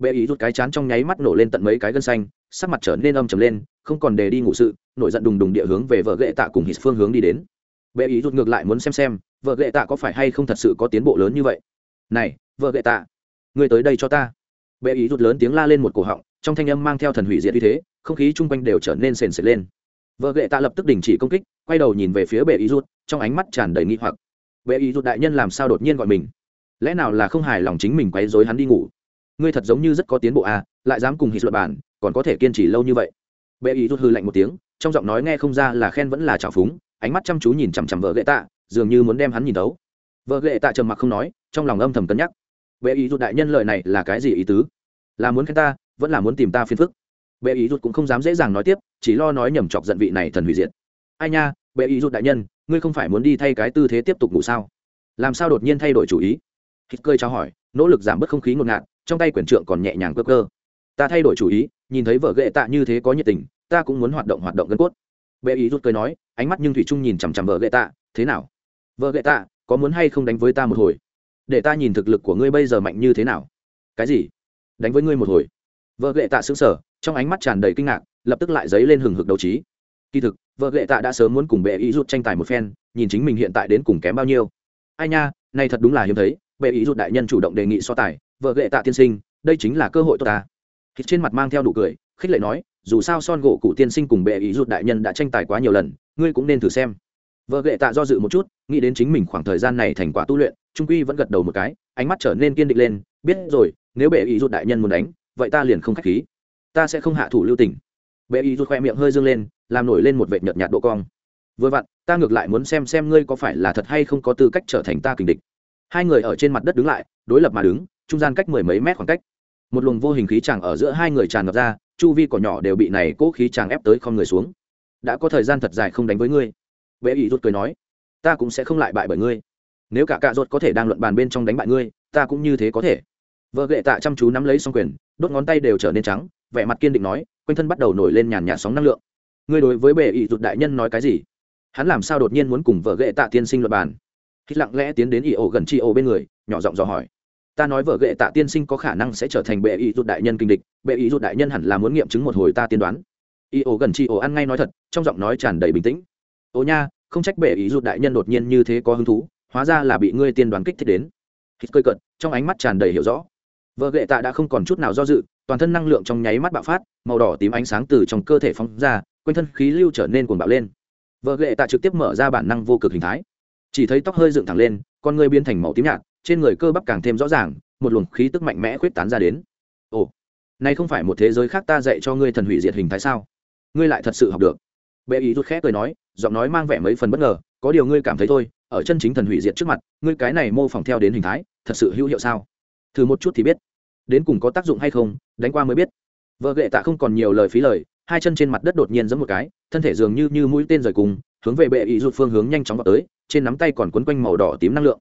bệ ý rút cái chán trong nháy mắt nổ lên tận mấy cái gân xanh, sắc mặt trở nên âm trầm lên, không còn để đi ngủ sự, nổi giận đùng đùng địa hướng về vợ ghệ tạ cùng hít phương hướng đi đến. Bệ ý rút ngược lại muốn xem xem, vợ ghệ tạ có phải hay không thật sự có tiến bộ lớn như vậy? Này, vợ ghệ tạ, ngươi tới đây cho ta. Bệ ý rút lớn tiếng la lên một cổ họng, trong thanh âm mang theo thần hủy diệt như thế, không khí chung quanh đều trở nên sền sệt lên. Vợ ghệ tạ lập tức đình chỉ công kích, quay đầu nhìn về phía bệ ý rút, trong ánh mắt tràn đầy nghi hoặc. Bệ ý rút đại nhân làm sao đột nhiên gọi mình? Lẽ nào là không hài lòng chính mình quấy dối hắn đi ngủ? Ngươi thật giống như rất có tiến bộ à lại dám cùng hít luật bản, còn có thể kiên trì lâu như vậy. Bệ ý rút hư lạnh một tiếng, trong giọng nói nghe không ra là khen vẫn là trào phúng, ánh mắt chăm chú nhìn chằm chằm vợ ghệ tạ, dường như muốn đem hắn nhìn tấu. Vợ ghệ tạ trầm mặc không nói, trong lòng âm thầm cân nhắc. Bệ ý rút đại nhân lời này là cái gì ý tứ? Là muốn khen ta, vẫn là muốn tìm ta phiền phức? Bệ ý rút cũng không dám dễ dàng nói tiếp, chỉ lo nói nhầm chọc giận vị này thần hủy diệt. Ai nha, bệ ý rút đại nhân, ngươi không phải muốn đi thay cái tư thế tiếp tục ngủ sao? Làm sao đột nhiên thay đổi chủ ý? Hít cơi trao hỏi, nỗ lực giảm bớt không khí ngột ngạt trong tay quyển trượng còn nhẹ nhàng cơ cơ. Ta thay đổi chủ ý, nhìn thấy vợ ghệ tạ như thế có nhiệt tình, ta cũng muốn hoạt động hoạt động gân cốt. Bệ ý rút cười nói, ánh mắt nhưng thủy trung nhìn chằm chằm vợ ghệ tạ, thế nào? Vợ ghệ tạ, có muốn hay không đánh với ta một hồi? Để ta nhìn thực lực của ngươi bây giờ mạnh như thế nào. Cái gì? Đánh với ngươi một hồi? Vợ ghệ tạ xứng sở trong ánh mắt tràn đầy kinh ngạc, lập tức lại dấy lên hừng hực đấu trí. Kỳ thực vợ ghệ tạ đã sớm muốn cùng bệ ý rút tranh tài một phen, nhìn chính mình hiện tại đến cùng kém bao nhiêu. Ai nha, này thật đúng là hiếm thấy, bệ ý rút đại nhân chủ động đề nghị so tài vợ ghệ tạ tiên sinh, đây chính là cơ hội tốt ta. Thịt trên mặt mang theo đủ cười, khích lệ nói, dù sao son gỗ cụ tiên sinh cùng bệ ý rụt đại nhân đã tranh tài quá nhiều lần, ngươi cũng nên thử xem. Vợ ghệ tạ do dự một chút, nghĩ đến chính mình khoảng thời gian này thành quả tu luyện, trung quy vẫn gật đầu một cái, ánh mắt trở nên kiên định lên, biết rồi, nếu bệ ý rụt đại nhân muốn đánh, vậy ta liền không k h á c h khí. Ta sẽ không hạ thủ lưu tình. Bệ ý rụt khoe miệng hơi dương lên, làm nổi lên một vệ nhợt nhạt độ cong. Vừa vặn, ta ngược lại muốn xem xem ngươi có phải là thật hay không có tư cách trở thành ta kình địch hai người ở trên mặt đất đứng lại, đối lập mà đứng, trung gian cách mười mấy mét khoảng cách. Một luồng vô hình khí tràng ở giữa hai người tràn ngập ra, chu vi cỏ nhỏ đều bị này cố khí tràng ép tới không người xuống. Đã có thời gian thật dài không đánh với ngươi. Bệ ý rút cười nói, ta cũng sẽ không lại bại bởi ngươi. Nếu cả cạ rốt có thể đang luận bàn bên trong đánh bại ngươi, ta cũng như thế có thể. Vợ gệ tạ chăm chú nắm lấy xong quyền, đốt ngón tay đều trở nên trắng, vẻ mặt kiên định nói, quanh thân bắt đầu nổi lên nhàn nhạt sóng năng lượng. Ngươi đối với bệ ý rút đại nhân nói cái gì? Hắn làm sao đột nhiên muốn cùng vợ gệ tạ tiên sinh luận bàn? Hít lặng lẽ tiến đến y ổ gần chi ổ bên người, nhỏ giọng dò hỏi. Ta nói vợ gệ tạ tiên sinh có khả năng sẽ trở thành bệ ý rụt đại nhân kinh địch, bệ ý rụt đại nhân hẳn là muốn nghiệm chứng một hồi ta tiên đoán. Y ổ gần chi ổ ăn ngay nói thật, trong giọng nói tràn đầy bình tĩnh. Ô nha, không trách bệ ý rụt đại nhân đột nhiên như thế có hứng thú, hóa ra là bị ngươi tiên đoán kích thích đến. Hít cơi cận trong ánh mắt tràn đầy hiểu rõ. Vợ gệ tạ đã không còn chút nào do dự, toàn thân năng lượng trong nháy mắt bạo phát, màu đỏ tím ánh sáng từ trong cơ thể phóng ra, quanh thân khí lưu trở nên cuồng bạo lên. Vợ gệ tạ trực tiếp mở ra bản năng vô cực hình thái chỉ thấy tóc hơi dựng thẳng lên, con người biến thành màu tím nhạt, trên người cơ bắp càng thêm rõ ràng, một luồng khí tức mạnh mẽ khuyết tán ra đến. Ồ, này không phải một thế giới khác ta dạy cho ngươi thần hủy diệt hình thái sao? Ngươi lại thật sự học được. Bệ ý rút khẽ cười nói, giọng nói mang vẻ mấy phần bất ngờ, có điều ngươi cảm thấy thôi, ở chân chính thần hủy diệt trước mặt, ngươi cái này mô phỏng theo đến hình thái, thật sự hữu hiệu sao? Thử một chút thì biết. Đến cùng có tác dụng hay không, đánh qua mới biết. Vợ gệ tạ không còn nhiều lời phí lời, hai chân trên mặt đất đột nhiên giống một cái, thân thể dường như như mũi tên rời cùng hướng về bệ ý rụt phương hướng nhanh chóng vào tới, trên nắm tay còn quấn quanh màu đỏ tím năng lượng.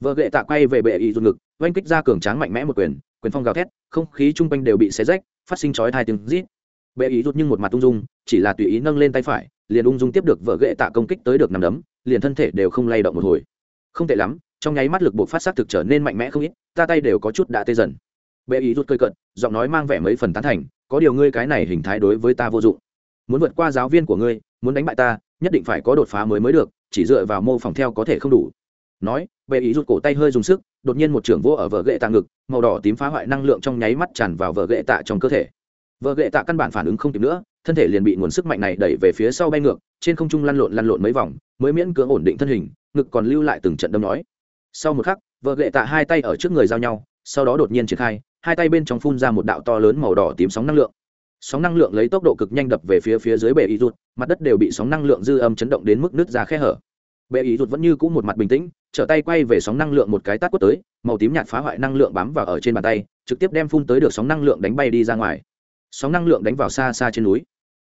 Vợ gệ tạ quay về bệ ý rụt ngực, oanh kích ra cường tráng mạnh mẽ một quyền quyền phong gào thét, không khí chung quanh đều bị xé rách, phát sinh chói thai tiếng rít. Bệ ý rụt nhưng một mặt ung dung, chỉ là tùy ý nâng lên tay phải, liền ung dung tiếp được vợ gệ tạ công kích tới được nằm đấm, liền thân thể đều không lay động một hồi. Không tệ lắm, trong nháy mắt lực buộc phát sát thực trở nên mạnh mẽ không ít, ta tay đều có chút đã tê dần. Bệ ý rút cơi cận giọng nói mang vẻ mấy phần tán thành, có điều ngươi cái này hình thái đối với ta vô dụng. Muốn vượt qua giáo viên của ngươi muốn đánh bại ta, nhất định phải có đột phá mới mới được, chỉ dựa vào mô phỏng theo có thể không đủ. Nói, bệ ý rụt cổ tay hơi dùng sức, đột nhiên một trưởng vô ở vợ gệ tạ ngực, màu đỏ tím phá hoại năng lượng trong nháy mắt tràn vào vợ gệ tạ trong cơ thể. Vợ gệ tạ căn bản phản ứng không kịp nữa, thân thể liền bị nguồn sức mạnh này đẩy về phía sau bay ngược, trên không trung lăn lộn lăn lộn mấy vòng, mới miễn cưỡng ổn định thân hình, ngực còn lưu lại từng trận đâm nói. Sau một khắc vợ gệ tạ hai tay ở trước người giao nhau, sau đó đột nhiên triển khai, hai tay bên trong phun ra một đạo to lớn màu đỏ tím sóng năng lượng sóng năng lượng lấy tốc độ cực nhanh đập về phía phía dưới bệ ý rụt, mặt đất đều bị sóng năng lượng dư âm chấn động đến mức nứt ra khe hở. Bệ ý rụt vẫn như cũ một mặt bình tĩnh, trở tay quay về sóng năng lượng một cái tát quất tới, màu tím nhạt phá hoại năng lượng bám vào ở trên bàn tay, trực tiếp đem phun tới được sóng năng lượng đánh bay đi ra ngoài. Sóng năng lượng đánh vào xa xa trên núi.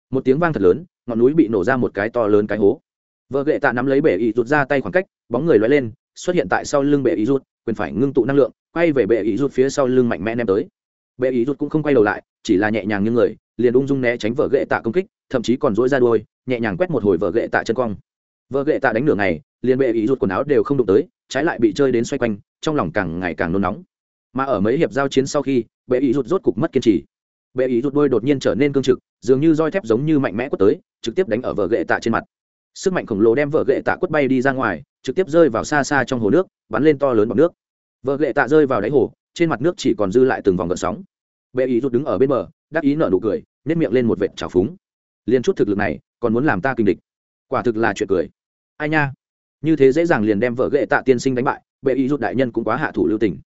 Một tiếng vang thật lớn, ngọn núi bị nổ ra một cái to lớn cái hố. Vợ gệ tạ nắm lấy bệ ý rụt ra tay khoảng cách, bóng người loay lên, xuất hiện tại sau lưng bệ ý rụt, quyền phải ngưng tụ năng lượng, quay về bệ ý rụt phía sau lưng mạnh mẽ ném tới. Bệ ý rụt cũng không quay đầu lại, chỉ là nhẹ nhàng như người liền ung dung né tránh vợ gệ tạ công kích, thậm chí còn dỗi ra đuôi, nhẹ nhàng quét một hồi vợ gệ tạ chân cong. Vợ gệ tạ đánh nửa ngày, liền bệ ý rụt quần áo đều không đụng tới, trái lại bị chơi đến xoay quanh, trong lòng càng ngày càng nôn nóng. Mà ở mấy hiệp giao chiến sau khi, bệ ý rụt rốt cục mất kiên trì. Bệ ý rụt đôi đột nhiên trở nên cương trực, dường như roi thép giống như mạnh mẽ quất tới, trực tiếp đánh ở vợ gệ tạ trên mặt. Sức mạnh khổng lồ đem vợ gệ tạ quất bay đi ra ngoài, trực tiếp rơi vào xa xa trong hồ nước, bắn lên to lớn bọc nước. Vợ gệ tạ rơi vào đáy hồ, trên mặt nước chỉ còn dư lại từng vòng gợn sóng. Bệ ý rút đứng ở bên bờ đắc ý nở nụ cười nếp miệng lên một vệt trào phúng. Liên chút thực lực này, còn muốn làm ta kinh địch. Quả thực là chuyện cười. Ai nha? Như thế dễ dàng liền đem vợ ghệ tạ tiên sinh đánh bại, bệ ý rút đại nhân cũng quá hạ thủ lưu tình.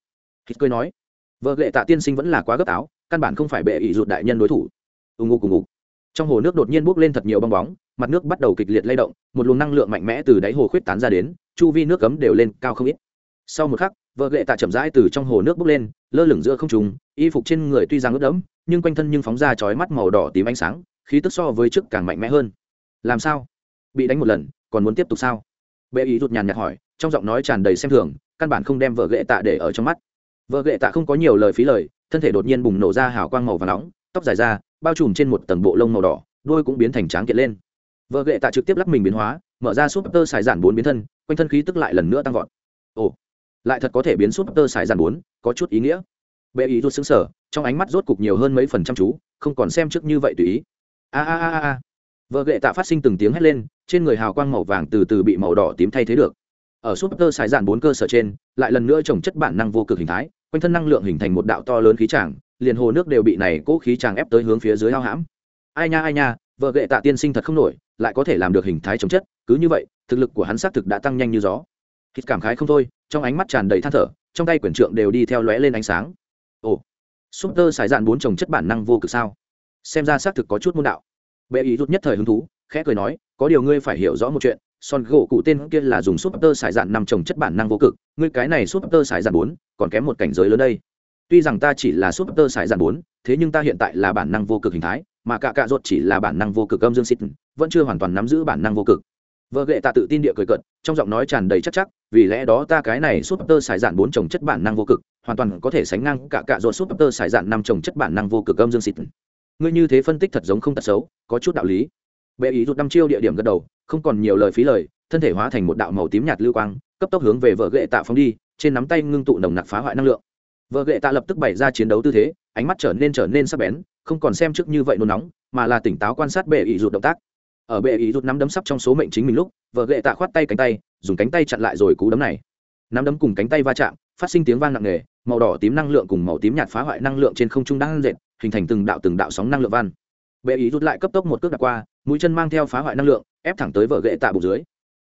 Hít cười nói, vợ ghệ tạ tiên sinh vẫn là quá gấp áo, căn bản không phải bệ ý rút đại nhân đối thủ. Ù ngục cùng ngục. Trong hồ nước đột nhiên bốc lên thật nhiều bong bóng, mặt nước bắt đầu kịch liệt lay động, một luồng năng lượng mạnh mẽ từ đáy hồ khuyết tán ra đến, chu vi nước cấm đều lên cao không ít. Sau một khắc, vợ ghệ tạ chậm rãi từ trong hồ nước bốc lên, lơ lửng giữa không trùng y phục trên người tuy rằng ướt đẫm nhưng quanh thân nhưng phóng ra chói mắt màu đỏ tím ánh sáng, khí tức so với trước càng mạnh mẽ hơn. Làm sao? Bị đánh một lần, còn muốn tiếp tục sao? Bệ ý rụt nhàn nhạt hỏi, trong giọng nói tràn đầy xem thường, căn bản không đem vợ ghệ tạ để ở trong mắt. Vợ ghệ tạ không có nhiều lời phí lời, thân thể đột nhiên bùng nổ ra hào quang màu và nóng, tóc dài ra, bao trùm trên một tầng bộ lông màu đỏ đôi cũng biến thành tráng kiện lên. Vợ ghệ tạ trực tiếp lắc mình biến hóa, mở ra súp tơ xài giản bốn biến thân, quanh thân khí tức lại lần nữa tăng vọt. Ồ, lại thật có thể biến súp tơ xài giản bốn, có chút ý nghĩa. Bệ ý rút xứng sở trong ánh mắt rốt cục nhiều hơn mấy phần trăm chú, không còn xem trước như vậy tùy ý. A a a a vợ ghệ tạ phát sinh từng tiếng hét lên, trên người hào quang màu vàng từ từ bị màu đỏ tím thay thế được. Ở súp tơ xài dạn bốn cơ sở trên, lại lần nữa trồng chất bản năng vô cực hình thái, quanh thân năng lượng hình thành một đạo to lớn khí tràng, liền hồ nước đều bị này cố khí tràng ép tới hướng phía dưới ao hãm. Ai nha ai nha, vợ ghệ tạ tiên sinh thật không nổi, lại có thể làm được hình thái chống chất, cứ như vậy, thực lực của hắn xác thực đã tăng nhanh như gió. Hít cảm khái không thôi, trong ánh mắt tràn đầy than thở, trong tay quyển trượng đều đi theo lóe lên ánh sáng. Ồ súp tơ xài dạn bốn trồng chất bản năng vô cực sao? Xem ra xác thực có chút môn đạo. Bệ ý rút nhất thời hứng thú, khẽ cười nói, có điều ngươi phải hiểu rõ một chuyện, son gỗ cụ tên kia là dùng súp tơ xài dạn năm trồng chất bản năng vô cực, ngươi cái này súp tơ xài dạn bốn, còn kém một cảnh giới lớn đây. Tuy rằng ta chỉ là súp tơ xài dạn bốn, thế nhưng ta hiện tại là bản năng vô cực hình thái, mà cả cạ ruột chỉ là bản năng vô cực âm dương xịt, vẫn chưa hoàn toàn nắm giữ bản năng vô cực vợ ghệ tạ tự tin địa cười cận trong giọng nói tràn đầy chắc chắc, vì lẽ đó ta cái này súp tơ xài dạn bốn trồng chất bản năng vô cực, hoàn toàn có thể sánh ngang cả cạ ruột súp tơ xài dạn năm trồng chất bản năng vô cực âm dương xịt. Ngươi như thế phân tích thật giống không tật xấu, có chút đạo lý. Bệ ý rút năm chiêu địa điểm gật đầu, không còn nhiều lời phí lời, thân thể hóa thành một đạo màu tím nhạt lưu quang, cấp tốc hướng về vợ ghệ tạ phóng đi, trên nắm tay ngưng tụ nồng nặc phá hoại năng lượng. Vợ ghệ tạ lập tức bày ra chiến đấu tư thế, ánh mắt trở nên trở nên sắc bén, không còn xem trước như vậy nôn nóng, mà là tỉnh táo quan sát bệ ý rụt động tác ở bệ ý rút nắm đấm sắp trong số mệnh chính mình lúc, vợ ghệ tạ khoát tay cánh tay, dùng cánh tay chặn lại rồi cú đấm này. Nắm đấm cùng cánh tay va chạm, phát sinh tiếng vang nặng nề, màu đỏ tím năng lượng cùng màu tím nhạt phá hoại năng lượng trên không trung đang dệt hình thành từng đạo từng đạo sóng năng lượng văn. Bệ ý rút lại cấp tốc một cước đặt qua, mũi chân mang theo phá hoại năng lượng, ép thẳng tới vợ ghệ tạ bụng dưới.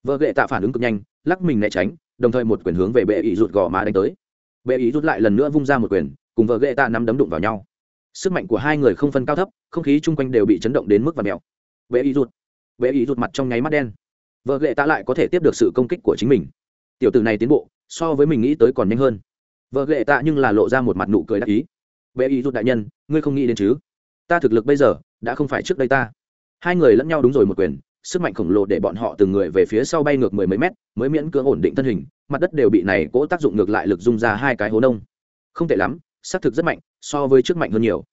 Vợ ghệ tạ phản ứng cực nhanh, lắc mình né tránh, đồng thời một quyền hướng về bệ ý rút gò má đánh tới. Bệ ý rút lại lần nữa vung ra một quyền, cùng vợ ghệ tạ nắm đấm đụng vào nhau. Sức mạnh của hai người không phân cao thấp, không khí chung quanh đều bị chấn động đến mức và mèo. Bệ ý rút bệ ý rụt mặt trong nháy mắt đen. Vợ ghệ tạ lại có thể tiếp được sự công kích của chính mình. Tiểu tử này tiến bộ, so với mình nghĩ tới còn nhanh hơn. Vợ ghệ tạ nhưng là lộ ra một mặt nụ cười đắc ý. Bệ ý rụt đại nhân, ngươi không nghĩ đến chứ? Ta thực lực bây giờ, đã không phải trước đây ta. Hai người lẫn nhau đúng rồi một quyền, sức mạnh khổng lồ để bọn họ từng người về phía sau bay ngược mười mấy mét, mới miễn cưỡng ổn định thân hình, mặt đất đều bị này cỗ tác dụng ngược lại lực dung ra hai cái hố nông. Không tệ lắm, xác thực rất mạnh, so với trước mạnh hơn nhiều.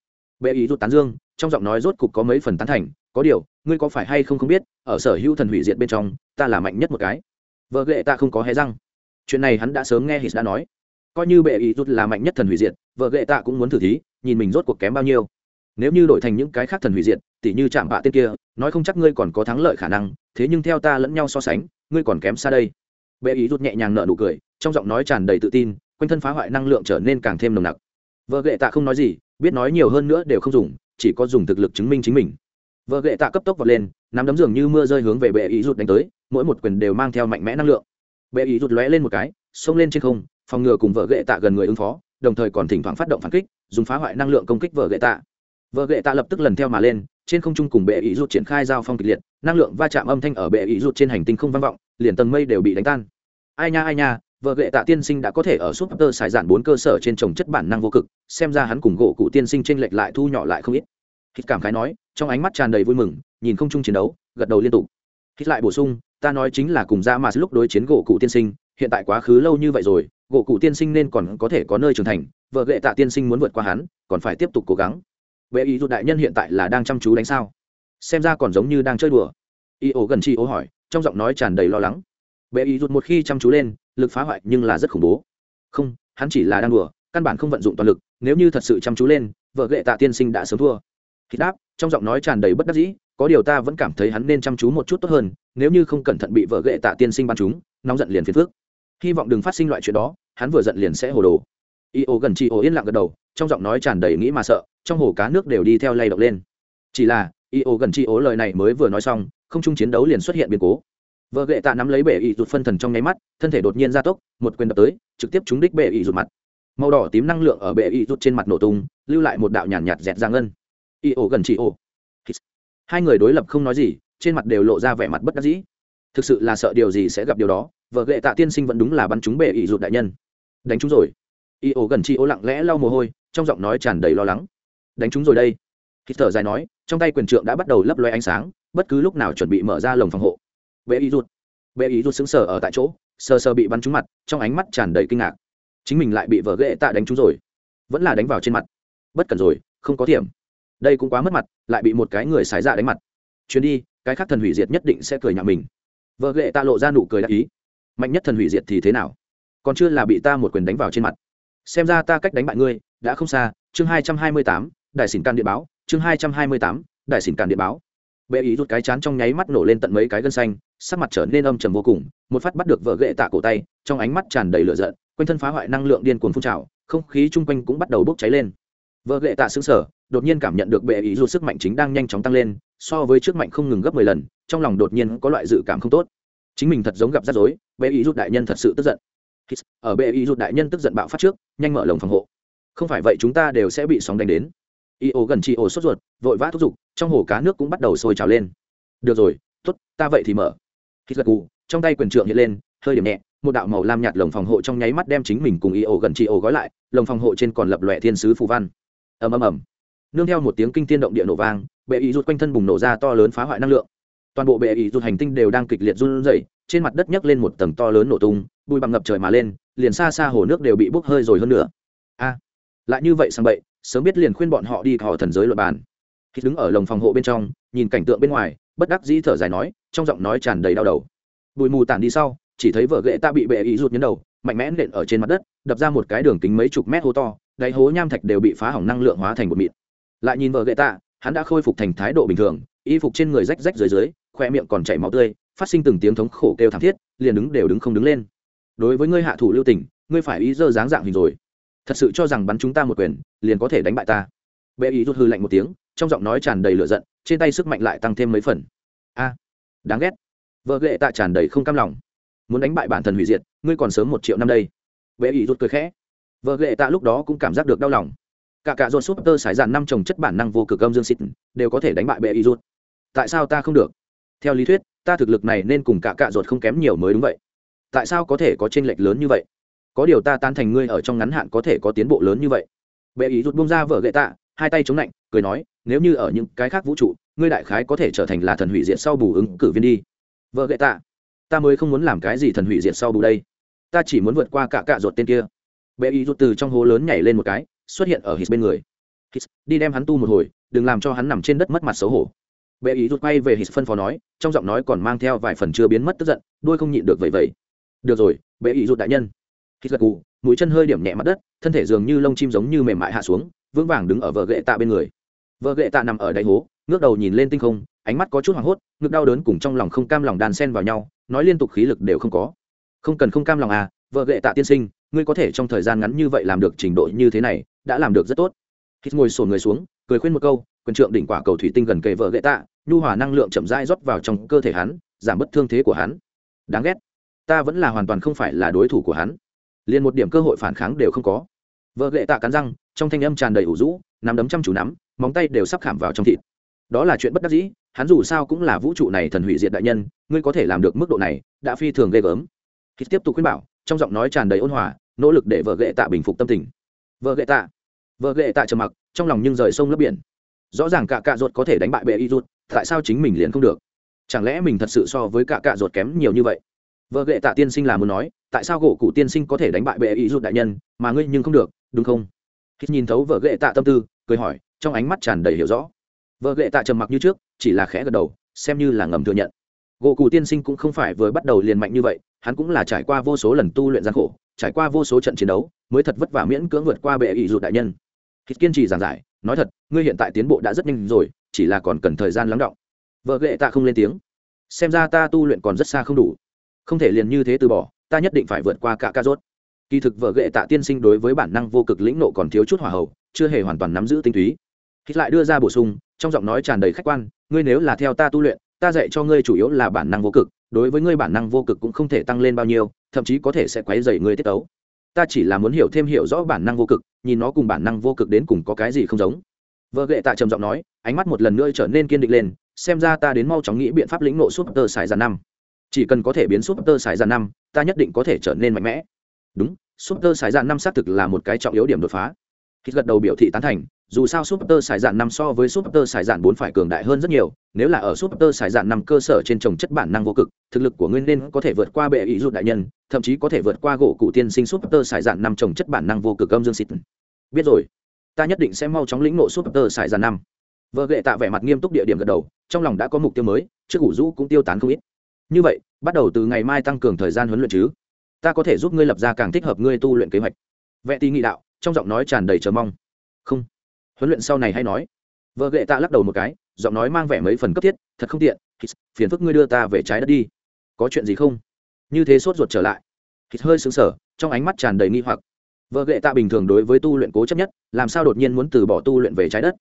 Bệ ý rút tán dương, trong giọng nói rốt cục có mấy phần tán thành có điều, ngươi có phải hay không không biết, ở sở hữu thần hủy diệt bên trong, ta là mạnh nhất một cái. Vợ ghệ ta không có hé răng. Chuyện này hắn đã sớm nghe hít đã nói. Coi như bệ ý rút là mạnh nhất thần hủy diệt, vợ ghệ ta cũng muốn thử thí, nhìn mình rốt cuộc kém bao nhiêu. Nếu như đổi thành những cái khác thần hủy diệt, tỉ như chạm bạ tên kia, nói không chắc ngươi còn có thắng lợi khả năng, thế nhưng theo ta lẫn nhau so sánh, ngươi còn kém xa đây. Bệ ý rút nhẹ nhàng nở nụ cười, trong giọng nói tràn đầy tự tin, quanh thân phá hoại năng lượng trở nên càng thêm nồng nặc. Vợ ghệ tạ không nói gì, biết nói nhiều hơn nữa đều không dùng, chỉ có dùng thực lực chứng minh chính mình vợ ghệ tạ cấp tốc vọt lên, nắm đấm dường như mưa rơi hướng về bệ ý rụt đánh tới, mỗi một quyền đều mang theo mạnh mẽ năng lượng. Bệ ý rụt lóe lên một cái, xông lên trên không, phòng ngừa cùng vợ ghệ tạ gần người ứng phó, đồng thời còn thỉnh thoảng phát động phản kích, dùng phá hoại năng lượng công kích vợ ghệ tạ. Vợ ghệ tạ lập tức lần theo mà lên, trên không trung cùng bệ ý rụt triển khai giao phong kịch liệt, năng lượng va chạm âm thanh ở bệ ý rụt trên hành tinh không vang vọng, liền tầng mây đều bị đánh tan. Ai nha ai nha, vợ ghệ tạ tiên sinh đã có thể ở súp tơ xài giản bốn cơ sở trên trồng chất bản năng vô cực, xem ra hắn cùng gỗ cụ tiên sinh t r ê n lệch lại thu nhỏ lại không ít hít cảm khái nói, trong ánh mắt tràn đầy vui mừng, nhìn không chung chiến đấu, gật đầu liên tục. Hít lại bổ sung, ta nói chính là cùng dạ ra mà lúc đối chiến gỗ cụ tiên sinh, hiện tại quá khứ lâu như vậy rồi, gỗ cụ tiên sinh nên còn có thể có nơi trưởng thành, vợ ghệ tạ tiên sinh muốn vượt qua hắn, còn phải tiếp tục cố gắng. Bệ ý rút đại nhân hiện tại là đang chăm chú đánh sao? Xem ra còn giống như đang chơi đùa. Y ổ gần chi ố hỏi, trong giọng nói tràn đầy lo lắng. Bệ ý rút một khi chăm chú lên, lực phá hoại nhưng là rất khủng bố. Không, hắn chỉ là đang đùa, căn bản không vận dụng toàn lực, nếu như thật sự chăm chú lên, vợ ghệ tạ tiên sinh đã sớm thua khi đáp trong giọng nói tràn đầy bất đắc dĩ có điều ta vẫn cảm thấy hắn nên chăm chú một chút tốt hơn nếu như không cẩn thận bị vợ ghệ tạ tiên sinh bắn chúng nóng giận liền phiền phước hy vọng đừng phát sinh loại chuyện đó hắn vừa giận liền sẽ hồ đồ. Y ô gần chị ô yên lặng gật đầu trong giọng nói tràn đầy nghĩ mà sợ trong hồ cá nước đều đi theo lay động lên. Chỉ là y ô gần chị ô lời này mới vừa nói xong không chung chiến đấu liền xuất hiện biến cố. Vợ ghệ tạ nắm lấy bể y rụt phân thần trong nháy mắt thân thể đột nhiên gia tốc một quyền đập tới trực tiếp trúng đích bể y rụt mặt. Màu đỏ tím năng lượng ở bệ y rụt trên mặt nổ tung lưu lại một đạo nhàn nhạt, nhạt dẹt ra ngân y ổ gần chị ổ. Hai người đối lập không nói gì, trên mặt đều lộ ra vẻ mặt bất đắc dĩ. Thực sự là sợ điều gì sẽ gặp điều đó, vợ ghệ tạ tiên sinh vẫn đúng là bắn chúng bệ y rụt đại nhân. Đánh chúng rồi. Y ổ gần chị ổ lặng lẽ lau mồ hôi, trong giọng nói tràn đầy lo lắng. Đánh chúng rồi đây. Khi thở dài nói, trong tay quyền trượng đã bắt đầu lấp loe ánh sáng, bất cứ lúc nào chuẩn bị mở ra lồng phòng hộ. Bệ y rụt bệ y rụt xứng sở ở tại chỗ, sờ sờ bị bắn trúng mặt, trong ánh mắt tràn đầy kinh ngạc. Chính mình lại bị vợ ghệ tạ đánh trúng rồi. Vẫn là đánh vào trên mặt. Bất cần rồi, không có thiểm đây cũng quá mất mặt, lại bị một cái người xài dạ đánh mặt. Chuyến đi, cái khác thần hủy diệt nhất định sẽ cười nhạo mình. Vợ ghệ ta lộ ra nụ cười đại ý. Mạnh nhất thần hủy diệt thì thế nào? Còn chưa là bị ta một quyền đánh vào trên mặt. Xem ra ta cách đánh bại ngươi, đã không xa, chương hai trăm hai mươi tám, đại xỉn can địa báo, chương hai trăm hai mươi tám, đại xỉn can địa báo. Bệ ý rút cái chán trong nháy mắt nổ lên tận mấy cái gân xanh, sắc mặt trở nên âm trầm vô cùng, một phát bắt được vợ ghệ tạ cổ tay, trong ánh mắt tràn đầy lửa giận, quanh thân phá hoại năng lượng điên cuồng phun trào, không khí chung quanh cũng bắt đầu bốc cháy lên. Vợ ghệ tạ xứng sở đột nhiên cảm nhận được bệ ý rụt sức mạnh chính đang nhanh chóng tăng lên, so với trước mạnh không ngừng gấp mười lần, trong lòng đột nhiên có loại dự cảm không tốt. Chính mình thật giống gặp rắc rối, bệ ý rụt đại nhân thật sự tức giận. Ở bệ ý rụt đại nhân tức giận bạo phát trước, nhanh mở lồng phòng hộ. Không phải vậy chúng ta đều sẽ bị sóng đánh đến. Y ổ gần chị ổ sốt ruột, vội vã thúc giục, trong hồ cá nước cũng bắt đầu sôi trào lên. Được rồi t ố t ta vậy thì mở. Hít gật cù trong tay quyền trượng hiện lên, hơi điểm nhẹ, một đạo màu lam nhạt lồng phòng hộ trong nháy mắt đem chính mình cùng y ổ gần chị ổ gói lại, lồng phòng hộ trên còn lập lòe thiên sứ phù văn. Ầm ầm ầm nương theo một tiếng kinh tiên động địa nổ vang, bệ ý rút quanh thân bùng nổ ra to lớn phá hoại năng lượng. Toàn bộ bệ ý rút hành tinh đều đang kịch liệt run rẩy, trên mặt đất nhấc lên một tầng to lớn nổ tung, bụi bằng ngập trời mà lên, liền xa xa hồ nước đều bị bốc hơi rồi hơn nữa. A, lại như vậy sang bậy, sớm biết liền khuyên bọn họ đi thò thần giới luật bàn. Khi đứng ở lồng phòng hộ bên trong, nhìn cảnh tượng bên ngoài, bất đắc dĩ thở dài nói, trong giọng nói tràn đầy đau đầu. Bụi mù tản đi sau, chỉ thấy vợ ghệ ta bị bệ ý rút nhấn đầu, mạnh mẽ nện ở trên mặt đất, đập ra một cái đường kính mấy chục mét hố to, đáy hố nham thạch đều bị phá hỏng năng lượng hóa thành một mịn lại nhìn vợ ghệ ta hắn đã khôi phục thành thái độ bình thường, y phục trên người rách rách dưới dưới khoe miệng còn chảy máu tươi, phát sinh từng tiếng thống khổ kêu thảm thiết, liền đứng đều đứng không đứng lên. Đối với ngươi hạ thủ lưu tình, ngươi phải ý dơ dáng dạng hình rồi. Thật sự cho rằng bắn chúng ta một quyền, liền có thể đánh bại ta. Bệ ý rút hư lạnh một tiếng, trong giọng nói tràn đầy lửa giận, trên tay sức mạnh lại tăng thêm mấy phần. A, đáng ghét. Vợ ghệ tạ tràn đầy không cam lòng. Muốn đánh bại bản thân hủy diệt, ngươi còn sớm một triệu năm đây. Bệ ý rút cười khẽ. Vợ ghệ tạ lúc đó cũng cảm giác được đau lòng cả cả dồn súp tơ sải dàn năm trồng chất bản năng vô cực âm dương xịt, đều có thể đánh bại bệ y rút. Tại sao ta không được? Theo lý thuyết, ta thực lực này nên cùng cả cạ ruột không kém nhiều mới đúng vậy. Tại sao có thể có t r ê n lệch lớn như vậy? Có điều ta tan thành ngươi ở trong ngắn hạn có thể có tiến bộ lớn như vậy. Bệ ý rút bông ra vợ gậy tạ, hai tay chống lạnh, cười nói, nếu như ở những cái khác vũ trụ, ngươi đại khái có thể trở thành là thần hủy diệt sau bù ứng cử viên đi. Vợ gậy tạ, ta mới không muốn làm cái gì thần hủy diệt sau bù đây. Ta chỉ muốn vượt qua cả cạ ruột tên kia. Bệ ý rút từ trong hố lớn nhảy lên một cái xuất hiện ở hít bên người. Hít, đi đem hắn tu một hồi, đừng làm cho hắn nằm trên đất mất mặt xấu hổ. Bệ ý rút quay về hít phân phó nói, trong giọng nói còn mang theo vài phần chưa biến mất tức giận đôi không nhịn được vậy vậy được rồi, bệ ý rút đại nhân. Hít gật gù, mũi chân hơi điểm nhẹ mặt đất, thân thể dường như lông chim giống như mềm mại hạ xuống, vững vàng đứng ở vợ gậy tạ bên người. Vợ gậy tạ nằm ở đáy hố, ngước đầu nhìn lên tinh không, ánh mắt có chút hoảng hốt, ngực đau đớn cùng trong lòng không cam lòng đàn sen vào nhau, nói liên tục khí lực đều không có. Không cần không cam lòng à vợ gậy tạ tiên sinh ngươi có thể trong thời gian ngắn như vậy làm được trình độ như thế này, đã làm được rất tốt. Hít ngồi sổn người xuống, cười khuyên một câu, quyền trượng đỉnh quả cầu thủy tinh gần kề vợ gậy tạ, nhu hòa năng lượng chậm rãi rót vào trong cơ thể hắn, giảm bớt thương thế của hắn. Đáng ghét. Ta vẫn là hoàn toàn không phải là đối thủ của hắn. Liền một điểm cơ hội phản kháng đều không có. Vợ gậy tạ cắn răng, trong thanh âm tràn đầy ủ rũ, nắm đấm chăm chú nắm, móng tay đều sắp khảm vào trong thịt. Đó là chuyện bất đắc dĩ, hắn dù sao cũng là vũ trụ này thần hủy diệt đại nhân, ngươi có thể làm được mức độ này, đã phi thường ghê gớm. Khi tiếp tục khuyên bảo trong giọng nói tràn đầy ôn hòa, nỗ lực để vợ ghệ tạ bình phục tâm tình. Vợ ghệ tạ. Vợ ghệ tạ trầm mặc, trong lòng nhưng rời sông lấp biển. Rõ ràng cả cạ ruột có thể đánh bại bệ y ruột, tại sao chính mình liền không được? Chẳng lẽ mình thật sự so với cả cạ ruột kém nhiều như vậy? Vợ ghệ tạ tiên sinh là muốn nói, tại sao gỗ cụ tiên sinh có thể đánh bại bệ y ruột đại nhân, mà ngươi nhưng không được, đúng không? Hít nhìn thấu vợ ghệ tạ tâm tư, cười hỏi, trong ánh mắt tràn đầy hiểu rõ. Vợ ghệ tạ trầm mặc như trước, chỉ là khẽ gật đầu, xem như là ngầm thừa nhận. Gỗ cụ tiên sinh cũng không phải vừa bắt đầu liền mạnh như vậy hắn cũng là trải qua vô số lần tu luyện gian khổ, trải qua vô số trận chiến đấu, mới thật vất vả miễn cưỡng vượt qua bệ ỷ dụ đại nhân. Hít kiên trì giảng giải, nói thật, ngươi hiện tại tiến bộ đã rất nhanh rồi, chỉ là còn cần thời gian lắng động vợ ghệ tạ không lên tiếng. Xem ra ta tu luyện còn rất xa không đủ. Không thể liền như thế từ bỏ, ta nhất định phải vượt qua cả ca rốt. Kỳ thực vợ ghệ tạ tiên sinh đối với bản năng vô cực lĩnh nộ còn thiếu chút hỏa hậu chưa hề hoàn toàn nắm giữ tinh túy. Hít lại đưa ra bổ sung, trong giọng nói tràn đầy khách quan, ngươi nếu là theo ta tu luyện, ta dạy cho ngươi chủ yếu là bản năng vô cực đối với ngươi bản năng vô cực cũng không thể tăng lên bao nhiêu, thậm chí có thể sẽ quấy dày ngươi tiết tấu. Ta chỉ là muốn hiểu thêm hiểu rõ bản năng vô cực, nhìn nó cùng bản năng vô cực đến cùng có cái gì không giống. Vợ gệ tạ trầm giọng nói, ánh mắt một lần nữa trở nên kiên định lên, xem ra ta đến mau chóng nghĩ biện pháp lĩnh nộ súp tơ xài ra năm. Chỉ cần có thể biến súp tơ xài ra năm, ta nhất định có thể trở nên mạnh mẽ. Đúng, súp tơ xài ra năm xác thực là một cái trọng yếu điểm đột phá khi gật đầu biểu thị tán thành, dù sao Super tơ xài dạn năm so với Super tơ xài dạn bốn phải cường đại hơn rất nhiều, nếu là ở Super tơ xài dạn năm cơ sở trên trồng chất bản năng vô cực, thực lực của ngươi nên có thể vượt qua bệ ý rụt đại nhân, thậm chí có thể vượt qua gỗ cụ tiên sinh Super tơ xài dạn năm trồng chất bản năng vô cực âm dương xịt. Biết rồi, ta nhất định sẽ mau chóng lĩnh ngộ Super tơ xài dạn năm. Vợ gệ tạ vẻ mặt nghiêm túc địa điểm gật đầu, trong lòng đã có mục tiêu mới, trước ủ rũ cũng tiêu tán không ít. Như vậy, bắt đầu từ ngày mai tăng cường thời gian huấn luyện chứ. Ta có thể giúp ngươi lập ra càng thích hợp ngươi tu luyện kế hoạch. Vệ tì nghị đạo trong giọng nói tràn đầy chờ mong. Không. Huấn luyện sau này hay nói. Vợ gệ tạ lắc đầu một cái, giọng nói mang vẻ mấy phần cấp thiết, thật không tiện phiền phức ngươi đưa ta về trái đất đi. Có chuyện gì không? Như thế sốt ruột trở lại. Hít hơi xứng sở trong ánh mắt tràn đầy nghi hoặc. Vợ gệ tạ bình thường đối với tu luyện cố chấp nhất, làm sao đột nhiên muốn từ bỏ tu luyện về trái đất?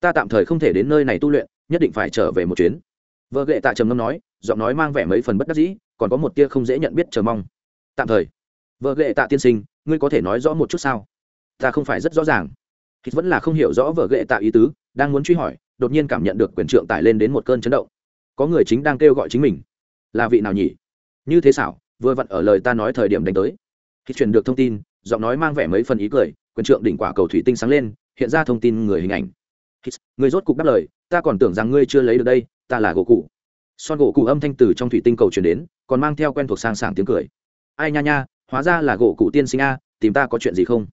Ta tạm thời không thể đến nơi này tu luyện, nhất định phải trở về một chuyến. Vợ gệ tạ trầm ngâm nói, giọng nói mang vẻ mấy phần bất đắc dĩ, còn có một tia không dễ nhận biết chờ mong. Tạm thời. Vợ gệ tạ tiên sinh, ngươi có thể nói rõ một chút sao? Ta không phải rất rõ ràng. Hít vẫn là không hiểu rõ vợ ghệ tạ ý tứ, đang muốn truy hỏi, đột nhiên cảm nhận được quyền trượng tải lên đến một cơn chấn động. Có người chính đang kêu gọi chính mình. Là vị nào nhỉ? Như thế xảo, vừa vặn ở lời ta nói thời điểm đánh tới. Khi truyền được thông tin, giọng nói mang vẻ mấy phần ý cười, quyền trượng đỉnh quả cầu thủy tinh sáng lên, hiện ra thông tin người hình ảnh. Người rốt cục đáp lời, ta còn tưởng rằng ngươi chưa lấy được đây, ta là gỗ cụ. Son gỗ cụ âm thanh từ trong thủy tinh cầu truyền đến, còn mang theo quen thuộc sang sảng tiếng cười. Ai nha nha, hóa ra là gỗ cụ tiên sinh a, tìm ta có chuyện gì không?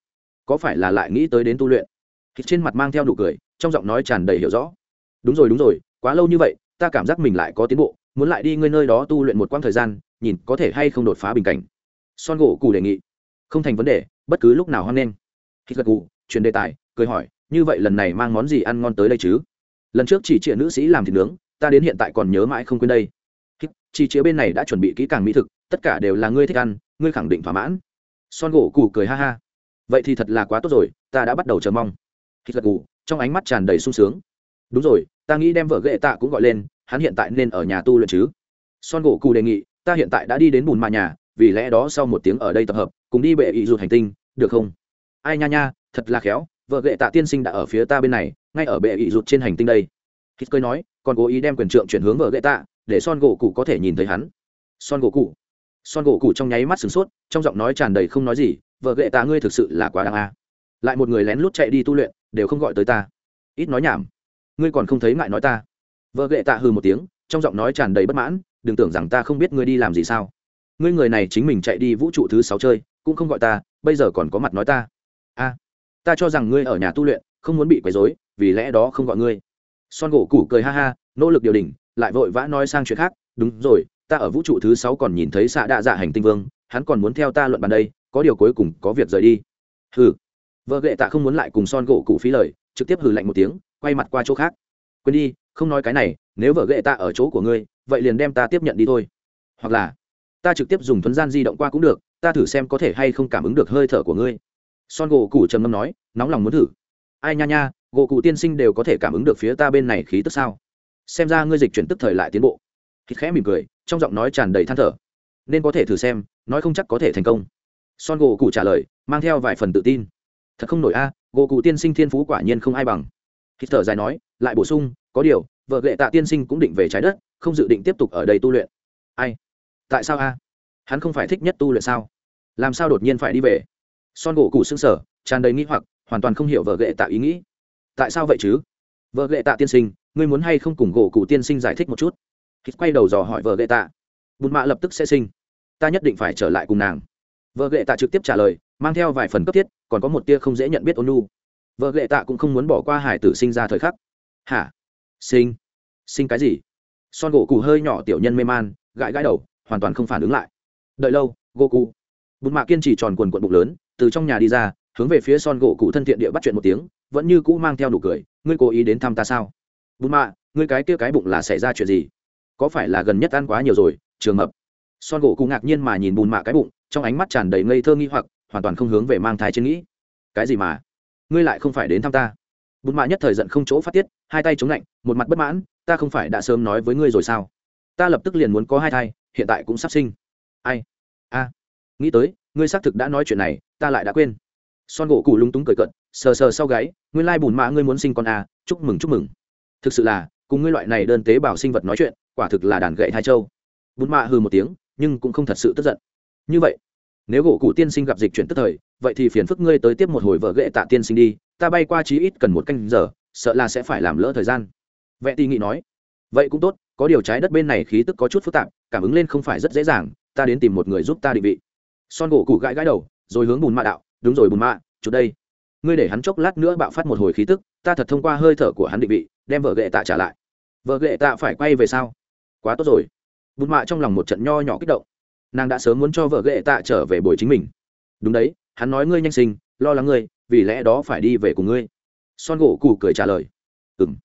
Có phải là lại nghĩ tới đến tu luyện thì trên mặt mang theo nụ cười, trong giọng nói tràn đầy hiểu rõ. Đúng rồi đúng rồi, quá lâu như vậy, ta cảm giác mình lại có tiến bộ, muốn lại đi ngơi nơi đó tu luyện một quãng thời gian, nhìn có thể hay không đột phá bình cảnh. Son gỗ cụ đề nghị. Không thành vấn đề, bất cứ lúc nào hoan nghênh. Hít gật gù, chuyển đề tài, cười hỏi, như vậy lần này mang món gì ăn ngon tới đây chứ? Lần trước chỉ triệu nữ sĩ làm thịt nướng, ta đến hiện tại còn nhớ mãi không quên đây. Hít, chỉ triệu bên này đã chuẩn bị kỹ càng mỹ thực, tất cả đều là ngươi thích ăn, ngươi khẳng định thỏa mãn. Son gỗ cụ cười ha ha. Vậy thì thật là quá tốt rồi, ta đã bắt đầu chờ mong. Hít gật gù trong ánh mắt tràn đầy sung sướng. Đúng rồi ta nghĩ đem vợ ghệ tạ cũng gọi lên hắn hiện tại nên ở nhà tu luyện chứ. Son gỗ cù đề nghị ta hiện tại đã đi đến bùn mà nhà vì lẽ đó sau một tiếng ở đây tập hợp cùng đi bệ ý rụt hành tinh được không? Ai nha nha thật là khéo vợ ghệ tạ tiên sinh đã ở phía ta bên này ngay ở bệ ý rụt trên hành tinh đây. Hít cười nói còn cố ý đem quyền trượng chuyển hướng vợ ghệ tạ để son gỗ cụ có thể nhìn thấy hắn. Son gỗ cụ son gỗ cụ trong nháy mắt sửng sốt trong giọng nói tràn đầy không nói gì vợ ghệ tạ ngươi thực sự là quá đáng a. Lại một người lén lút chạy đi tu luyện, đều không gọi tới ta. Ít nói nhảm. Ngươi còn không thấy ngại nói ta. Vợ ghệ tạ hừ một tiếng, trong giọng nói tràn đầy bất mãn, đừng tưởng rằng ta không biết ngươi đi làm gì sao. Ngươi người này chính mình chạy đi vũ trụ thứ sáu chơi, cũng không gọi ta, bây giờ còn có mặt nói ta. A, ta cho rằng ngươi ở nhà tu luyện, không muốn bị quấy rối, vì lẽ đó không gọi ngươi. Son gỗ củ cười ha ha, nỗ lực điều đình lại vội vã nói sang chuyện khác. Đúng rồi, ta ở vũ trụ thứ sáu còn nhìn thấy xạ đạ dạ hành tinh vương, hắn còn muốn theo ta luận bàn đây có điều cuối cùng có việc rời đi. Hừ. Vợ ghệ tạ không muốn lại cùng son gỗ cụ phí lời, trực tiếp hừ lạnh một tiếng, quay mặt qua chỗ khác. Quên đi, không nói cái này, nếu vợ ghệ tạ ở chỗ của ngươi, vậy liền đem ta tiếp nhận đi thôi. Hoặc là, ta trực tiếp dùng thuấn gian di động qua cũng được, ta thử xem có thể hay không cảm ứng được hơi thở của ngươi. Son gỗ cụ trầm ngâm nói, nóng lòng muốn thử. Ai nha nha, gỗ cụ tiên sinh đều có thể cảm ứng được phía ta bên này khí tức sao? Xem ra ngươi dịch chuyển tức thời lại tiến bộ. Thịt khẽ mỉm cười, trong giọng nói tràn đầy than thở. Nên có thể thử xem, nói không chắc có thể thành công son gỗ cụ trả lời, mang theo vài phần tự tin. Thật không nổi a gỗ cụ tiên sinh thiên phú quả nhiên không ai bằng. Hít thở dài nói, lại bổ sung, có điều, vợ lệ tạ tiên sinh cũng định về trái đất, không dự định tiếp tục ở đây tu luyện. Ai? Tại sao a? Hắn không phải thích nhất tu luyện sao? Làm sao đột nhiên phải đi về? Son gỗ cụ xương sở tràn đầy nghĩ hoặc, hoàn toàn không hiểu vợ lệ tạ ý nghĩ. Tại sao vậy chứ? Vợ lệ tạ tiên sinh, ngươi muốn hay không cùng gỗ cụ tiên sinh giải thích một chút? Hít quay đầu dò hỏi vợ lệ tạ. Bùn mạ lập tức sẽ sinh. Ta nhất định phải trở lại cùng nàng vợ ghệ tạ trực tiếp trả lời, mang theo vài phần cấp thiết, còn có một tia không dễ nhận biết ôn nu vợ ghệ tạ cũng không muốn bỏ qua hải tử sinh ra thời khắc. Hả? Sinh. Sinh cái gì? Son gỗ cụ hơi nhỏ tiểu nhân mê man, gãi gãi đầu, hoàn toàn không phản ứng lại. Đợi lâu, gỗ cụ bùn mạ kiên trì tròn quần quận bụng lớn, từ trong nhà đi ra, hướng về phía son gỗ cụ thân thiện địa bắt chuyện một tiếng, vẫn như cũ mang theo nụ cười, ngươi cố ý đến thăm ta sao? Bùn mạ, ngươi cái kia cái bụng là xảy ra chuyện gì? Có phải là gần nhất ăn quá nhiều rồi, trường mập son gỗ cụ ngạc nhiên mà nhìn bùn mạ cái bụng trong ánh mắt tràn đầy ngây thơ nghi hoặc, hoàn toàn không hướng về mang thai trên nghĩ. Cái gì mà? Ngươi lại không phải đến thăm ta. Bùn mạ nhất thời giận không chỗ phát tiết, hai tay chống lạnh, một mặt bất mãn, ta không phải đã sớm nói với ngươi rồi sao? Ta lập tức liền muốn có hai thai, hiện tại cũng sắp sinh. Ai? A. Nghĩ tới, ngươi xác thực đã nói chuyện này, ta lại đã quên. Son gỗ cụ lúng túng cười cận sờ sờ sau gáy, nguyên lai bùn mạ ngươi muốn sinh con a, chúc mừng chúc mừng. Thực sự là, cùng ngươi loại này đơn tế bào sinh vật nói chuyện, quả thực là đàn gậy hai châu. Bùn mạ hừ một tiếng, nhưng cũng không thật sự tức giận. Như vậy nếu gỗ cụ tiên sinh gặp dịch chuyển tức thời, vậy thì phiền phức ngươi tới tiếp một hồi vợ ghệ tạ tiên sinh đi, ta bay qua chí ít cần một canh giờ, sợ là sẽ phải làm lỡ thời gian. Vệ tì nghị nói. Vậy cũng tốt, có điều trái đất bên này khí tức có chút phức tạp, cảm ứng lên không phải rất dễ dàng, ta đến tìm một người giúp ta định vị. Son gỗ cụ gãi gãi đầu, rồi hướng bùn mạ đạo, đúng rồi bùn mạ chút đây. Ngươi để hắn chốc lát nữa bạo phát một hồi khí tức, ta thật thông qua hơi thở của hắn định vị, đem vợ ghệ tạ trả lại. Vợ ghệ tạ phải quay về sao? Quá tốt rồi. Bùn mạ trong lòng một trận nho nhỏ kích động nàng đã sớm muốn cho vợ ghệ tạ trở về buổi chính mình. Đúng đấy, hắn nói ngươi nhanh sinh, lo lắng ngươi, vì lẽ đó phải đi về cùng ngươi. Son gỗ cụ cười trả lời. Ừ m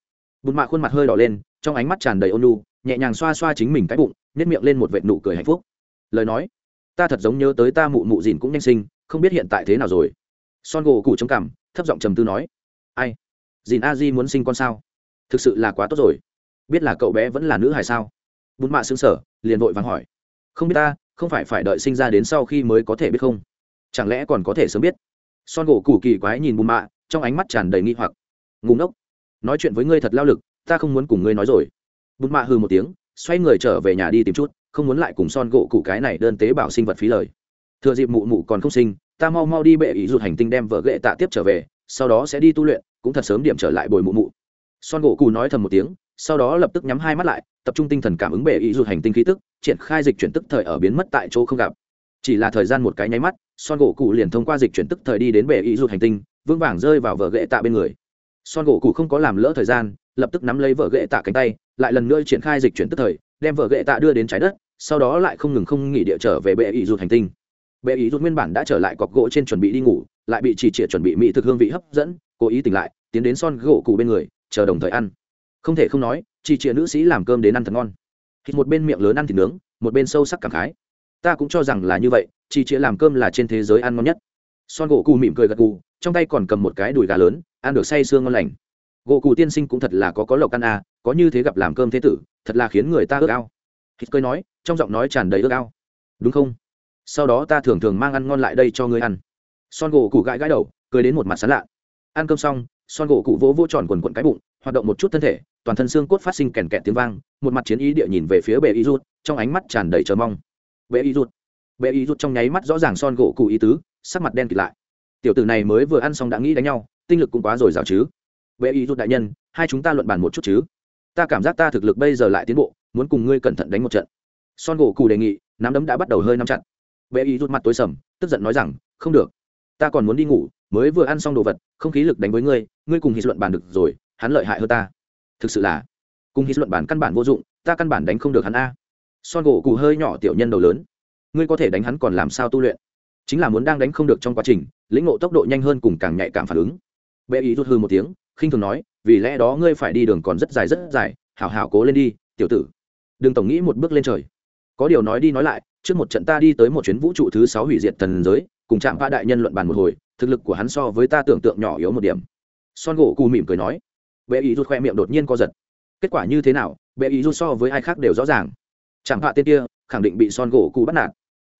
bụt mạ khuôn mặt hơi đỏ lên, trong ánh mắt tràn đầy ôn lu nhẹ nhàng xoa xoa chính mình cái bụng nhét miệng lên một vệt nụ cười hạnh phúc. Lời nói, ta thật giống nhớ tới ta mụ mụ dìn cũng nhanh sinh, không biết hiện tại thế nào rồi. Son gỗ cụ trông cảm, thấp giọng trầm tư nói. Ai? Dìn a di muốn sinh con sao? Thực sự là quá tốt rồi. Biết là cậu bé vẫn là nữ hài sao? Bùn mạ xứng sở liền vội vàng hỏi. Không biết ta không phải phải đợi sinh ra đến sau khi mới có thể biết không? Chẳng lẽ còn có thể sớm biết? Son gỗ củ kỳ quái nhìn bùn mạ, trong ánh mắt tràn đầy nghi hoặc. Ngủ ngốc, nói chuyện với ngươi thật lao lực, ta không muốn cùng ngươi nói rồi. Bùn mạ hư một tiếng, xoay người trở về nhà đi tìm chút, không muốn lại cùng son gỗ củ cái này đơn tế bảo sinh vật phí lời. Thừa dịp mụ mụ còn không sinh, ta mau mau đi bệ ý rụt hành tinh đem vợ ghệ tạ tiếp trở về, sau đó sẽ đi tu luyện, cũng thật sớm điểm trở lại bồi mụ mụ. Son gỗ cù nói thầm một tiếng sau đó lập tức nhắm hai mắt lại, tập trung tinh thần cảm ứng bệ ý rụt hành tinh khí tức, triển khai dịch chuyển tức thời ở biến mất tại chỗ không gặp. Chỉ là thời gian một cái nháy mắt, son gỗ cụ liền thông qua dịch chuyển tức thời đi đến bệ ý rụt hành tinh, vững vàng rơi vào vợ ghệ tạ bên người. Son gỗ cụ không có làm lỡ thời gian, lập tức nắm lấy vợ ghệ tạ cánh tay, lại lần nữa triển khai dịch chuyển tức thời, đem vợ ghệ tạ đưa đến trái đất, sau đó lại không ngừng không nghỉ địa trở về bệ ý rụt hành tinh. Bệ ý rụt nguyên bản đã trở lại cọc gỗ trên chuẩn bị đi ngủ, lại bị chỉ trịa chuẩn bị mỹ thực hương vị hấp dẫn, cố ý tỉnh lại, tiến đến son gỗ cụ bên người, chờ đồng thời ăn không thể không nói chỉ chịa nữ sĩ làm cơm đến ăn thật ngon. Thịt một bên miệng lớn ăn thịt nướng, một bên sâu sắc cảm khái. Ta cũng cho rằng là như vậy chỉ chịa làm cơm là trên thế giới ăn ngon nhất. Son gỗ cụ mỉm cười gật cù trong tay còn cầm một cái đùi gà lớn, ăn được say sương ngon lành. Gỗ cụ tiên sinh cũng thật là có có lộc ăn à có như thế gặp làm cơm thế tử, thật là khiến người ta ước ao. Hít cười nói, trong giọng nói tràn đầy ước ao. Đúng không? Sau đó ta thường thường mang ăn ngon lại đây cho ngươi ăn. Son gỗ cụ gãi gãi đầu, cười đến một mặt sán lạ. Ăn cơm xong, son gỗ cụ vỗ vỗ tròn quần quận cái bụng hoạt động một chút thân thể, toàn thân xương cốt phát sinh kèn kẹt tiếng vang, một mặt chiến ý địa nhìn về phía bệ y rút trong ánh mắt tràn đầy chờ mong. Bệ y rút bệ y rút trong nháy mắt rõ ràng son gỗ cụ ý tứ, sắc mặt đen kịt lại. Tiểu tử này mới vừa ăn xong đã nghĩ đánh nhau, tinh lực cũng quá rồi rào chứ. Bệ y rút đại nhân, hai chúng ta luận bàn một chút chứ. Ta cảm giác ta thực lực bây giờ lại tiến bộ, muốn cùng ngươi cẩn thận đánh một trận. Son gỗ cụ đề nghị, nắm đấm đã bắt đầu hơi nắm chặt. Bệ y rút mặt tối sầm, tức giận nói rằng, không được. Ta còn muốn đi ngủ, mới vừa ăn xong đồ vật, không khí lực đánh với ngươi ngươi cùng hít luận bàn được rồi hắn lợi hại hơn ta. Thực sự là, cùng hít luận bàn căn bản vô dụng, ta căn bản đánh không được hắn a. Son gỗ cụ hơi nhỏ tiểu nhân đầu lớn. Ngươi có thể đánh hắn còn làm sao tu luyện? Chính là muốn đang đánh không được trong quá trình, lĩnh ngộ tốc độ nhanh hơn cùng càng nhạy cảm phản ứng. Bệ ý rút hư một tiếng, khinh thường nói, vì lẽ đó ngươi phải đi đường còn rất dài rất dài, hảo hảo cố lên đi, tiểu tử. Đừng tổng nghĩ một bước lên trời. Có điều nói đi nói lại, trước một trận ta đi tới một chuyến vũ trụ thứ sáu hủy diệt thần giới, cùng chạm ba đại nhân luận bàn một hồi, thực lực của hắn so với ta tưởng tượng nhỏ yếu một điểm. Son gỗ cù mỉm cười nói bệ ý rút khoe miệng đột nhiên co giật. Kết quả như thế nào bệ ý rút so với ai khác đều rõ ràng. Chẳng hạ tên kia, khẳng định bị son gỗ cụ bắt nạt.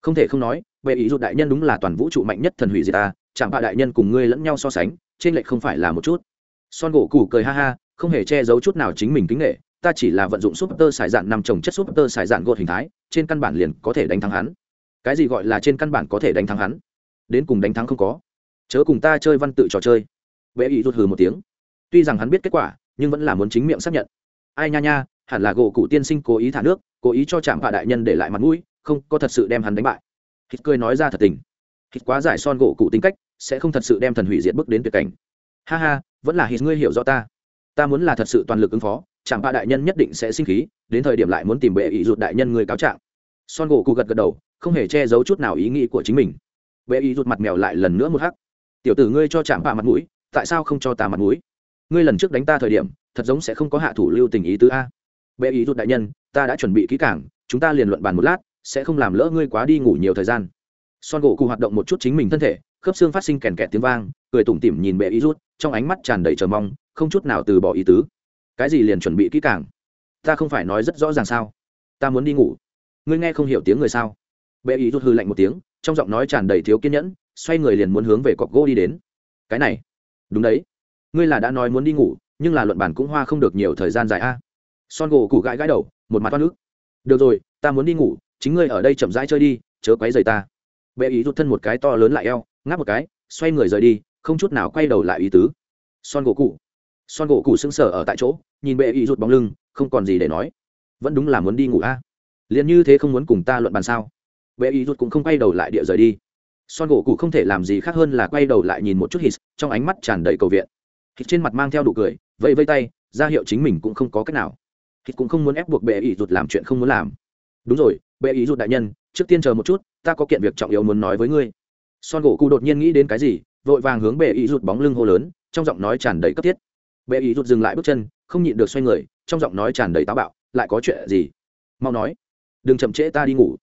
Không thể không nói bệ ý rút đại nhân đúng là toàn vũ trụ mạnh nhất thần hủy diệt ta, chẳng hạ đại nhân cùng ngươi lẫn nhau so sánh, trên lệch không phải là một chút. Son gỗ cụ cười ha ha, không hề che giấu chút nào chính mình kính nghệ, ta chỉ là vận dụng súp tơ sải dạn nằm trồng chất súp tơ sải dạn gột hình thái, trên căn bản liền có thể đánh thắng hắn. Cái gì gọi là trên căn bản có thể đánh thắng hắn? Đến cùng đánh thắng không có. Chớ cùng ta chơi văn tự trò chơi. Bệ ý rút hừ một tiếng tuy rằng hắn biết kết quả, nhưng vẫn là muốn chính miệng xác nhận. Ai nha nha, hẳn là gỗ cụ tiên sinh cố ý thả nước, cố ý cho trạm vạ đại nhân để lại mặt mũi, không có thật sự đem hắn đánh bại. Hít cười nói ra thật tình. Hít quá giải son gỗ cụ tính cách, sẽ không thật sự đem thần hủy diệt bước đến tuyệt cảnh. Ha ha, vẫn là hít ngươi hiểu rõ ta. Ta muốn là thật sự toàn lực ứng phó chạm vạ đại nhân nhất định sẽ sinh khí, đến thời điểm lại muốn tìm bệ ý rụt đại nhân người cáo trạng. Son gỗ cụ gật gật đầu, không hề che giấu chút nào ý nghĩ của chính mình. Bệ ý rụt mặt mèo lại lần nữa một hắc. Tiểu tử ngươi cho chạm bạ mặt mũi, tại sao không cho ta mặt mũi? Ngươi lần trước đánh ta thời điểm, thật giống sẽ không có hạ thủ lưu tình ý tứ a. Bệ ý rút đại nhân, ta đã chuẩn bị kỹ cảng chúng ta liền luận bàn một lát, sẽ không làm lỡ ngươi quá đi ngủ nhiều thời gian. Son gỗ cụ hoạt động một chút chính mình thân thể, khớp xương phát sinh kèn kẹt tiếng vang, cười tủm tỉm nhìn bệ ý rút trong ánh mắt tràn đầy chờ mong, không chút nào từ bỏ ý tứ. Cái gì liền chuẩn bị kỹ càng? Ta không phải nói rất rõ ràng sao? Ta muốn đi ngủ. Ngươi nghe không hiểu tiếng người sao? Bệ ý rút hư lạnh một tiếng, trong giọng nói tràn đầy thiếu kiên nhẫn, xoay người liền muốn hướng về cọc gỗ đi đến. Cái này. Đúng đấy ngươi là đã nói muốn đi ngủ, nhưng là luận bản cũng hoa không được nhiều thời gian dài a. Son gỗ củ gãi gãi đầu, một mặt toát nước được rồi, ta muốn đi ngủ, chính ngươi ở đây chậm rãi chơi đi, chớ quấy rầy ta. Bệ ý rút thân một cái to lớn lại eo, ngáp một cái, xoay người rời đi, không chút nào quay đầu lại ý tứ. Son gỗ cụ son gỗ cụ sững sờ ở tại chỗ, nhìn bệ ý rút bóng lưng, không còn gì để nói. Vẫn đúng là muốn đi ngủ a. À? liền như thế không muốn cùng ta luận bàn sao? Bệ ý rút cũng không quay đầu lại địa rời đi. Son gỗ cụ không thể làm gì khác hơn là quay đầu lại nhìn một chút hít, trong ánh mắt tràn đầy cầu viện hít trên mặt mang theo đủ cười, vẫy vây tay, ra hiệu chính mình cũng không có cách nào. Hít cũng không muốn ép buộc bệ ý rụt làm chuyện không muốn làm. Đúng rồi, bệ ý rụt đại nhân, trước tiên chờ một chút, ta có kiện việc trọng yếu muốn nói với ngươi. Son gỗ cụ đột nhiên nghĩ đến cái gì, vội vàng hướng bệ ý rụt bóng lưng hô lớn, trong giọng nói tràn đầy cấp thiết. Bệ ý rụt dừng lại bước chân, không nhịn được xoay người, trong giọng nói tràn đầy táo bạo, lại có chuyện gì? Mau nói. Đừng chậm trễ ta đi ngủ.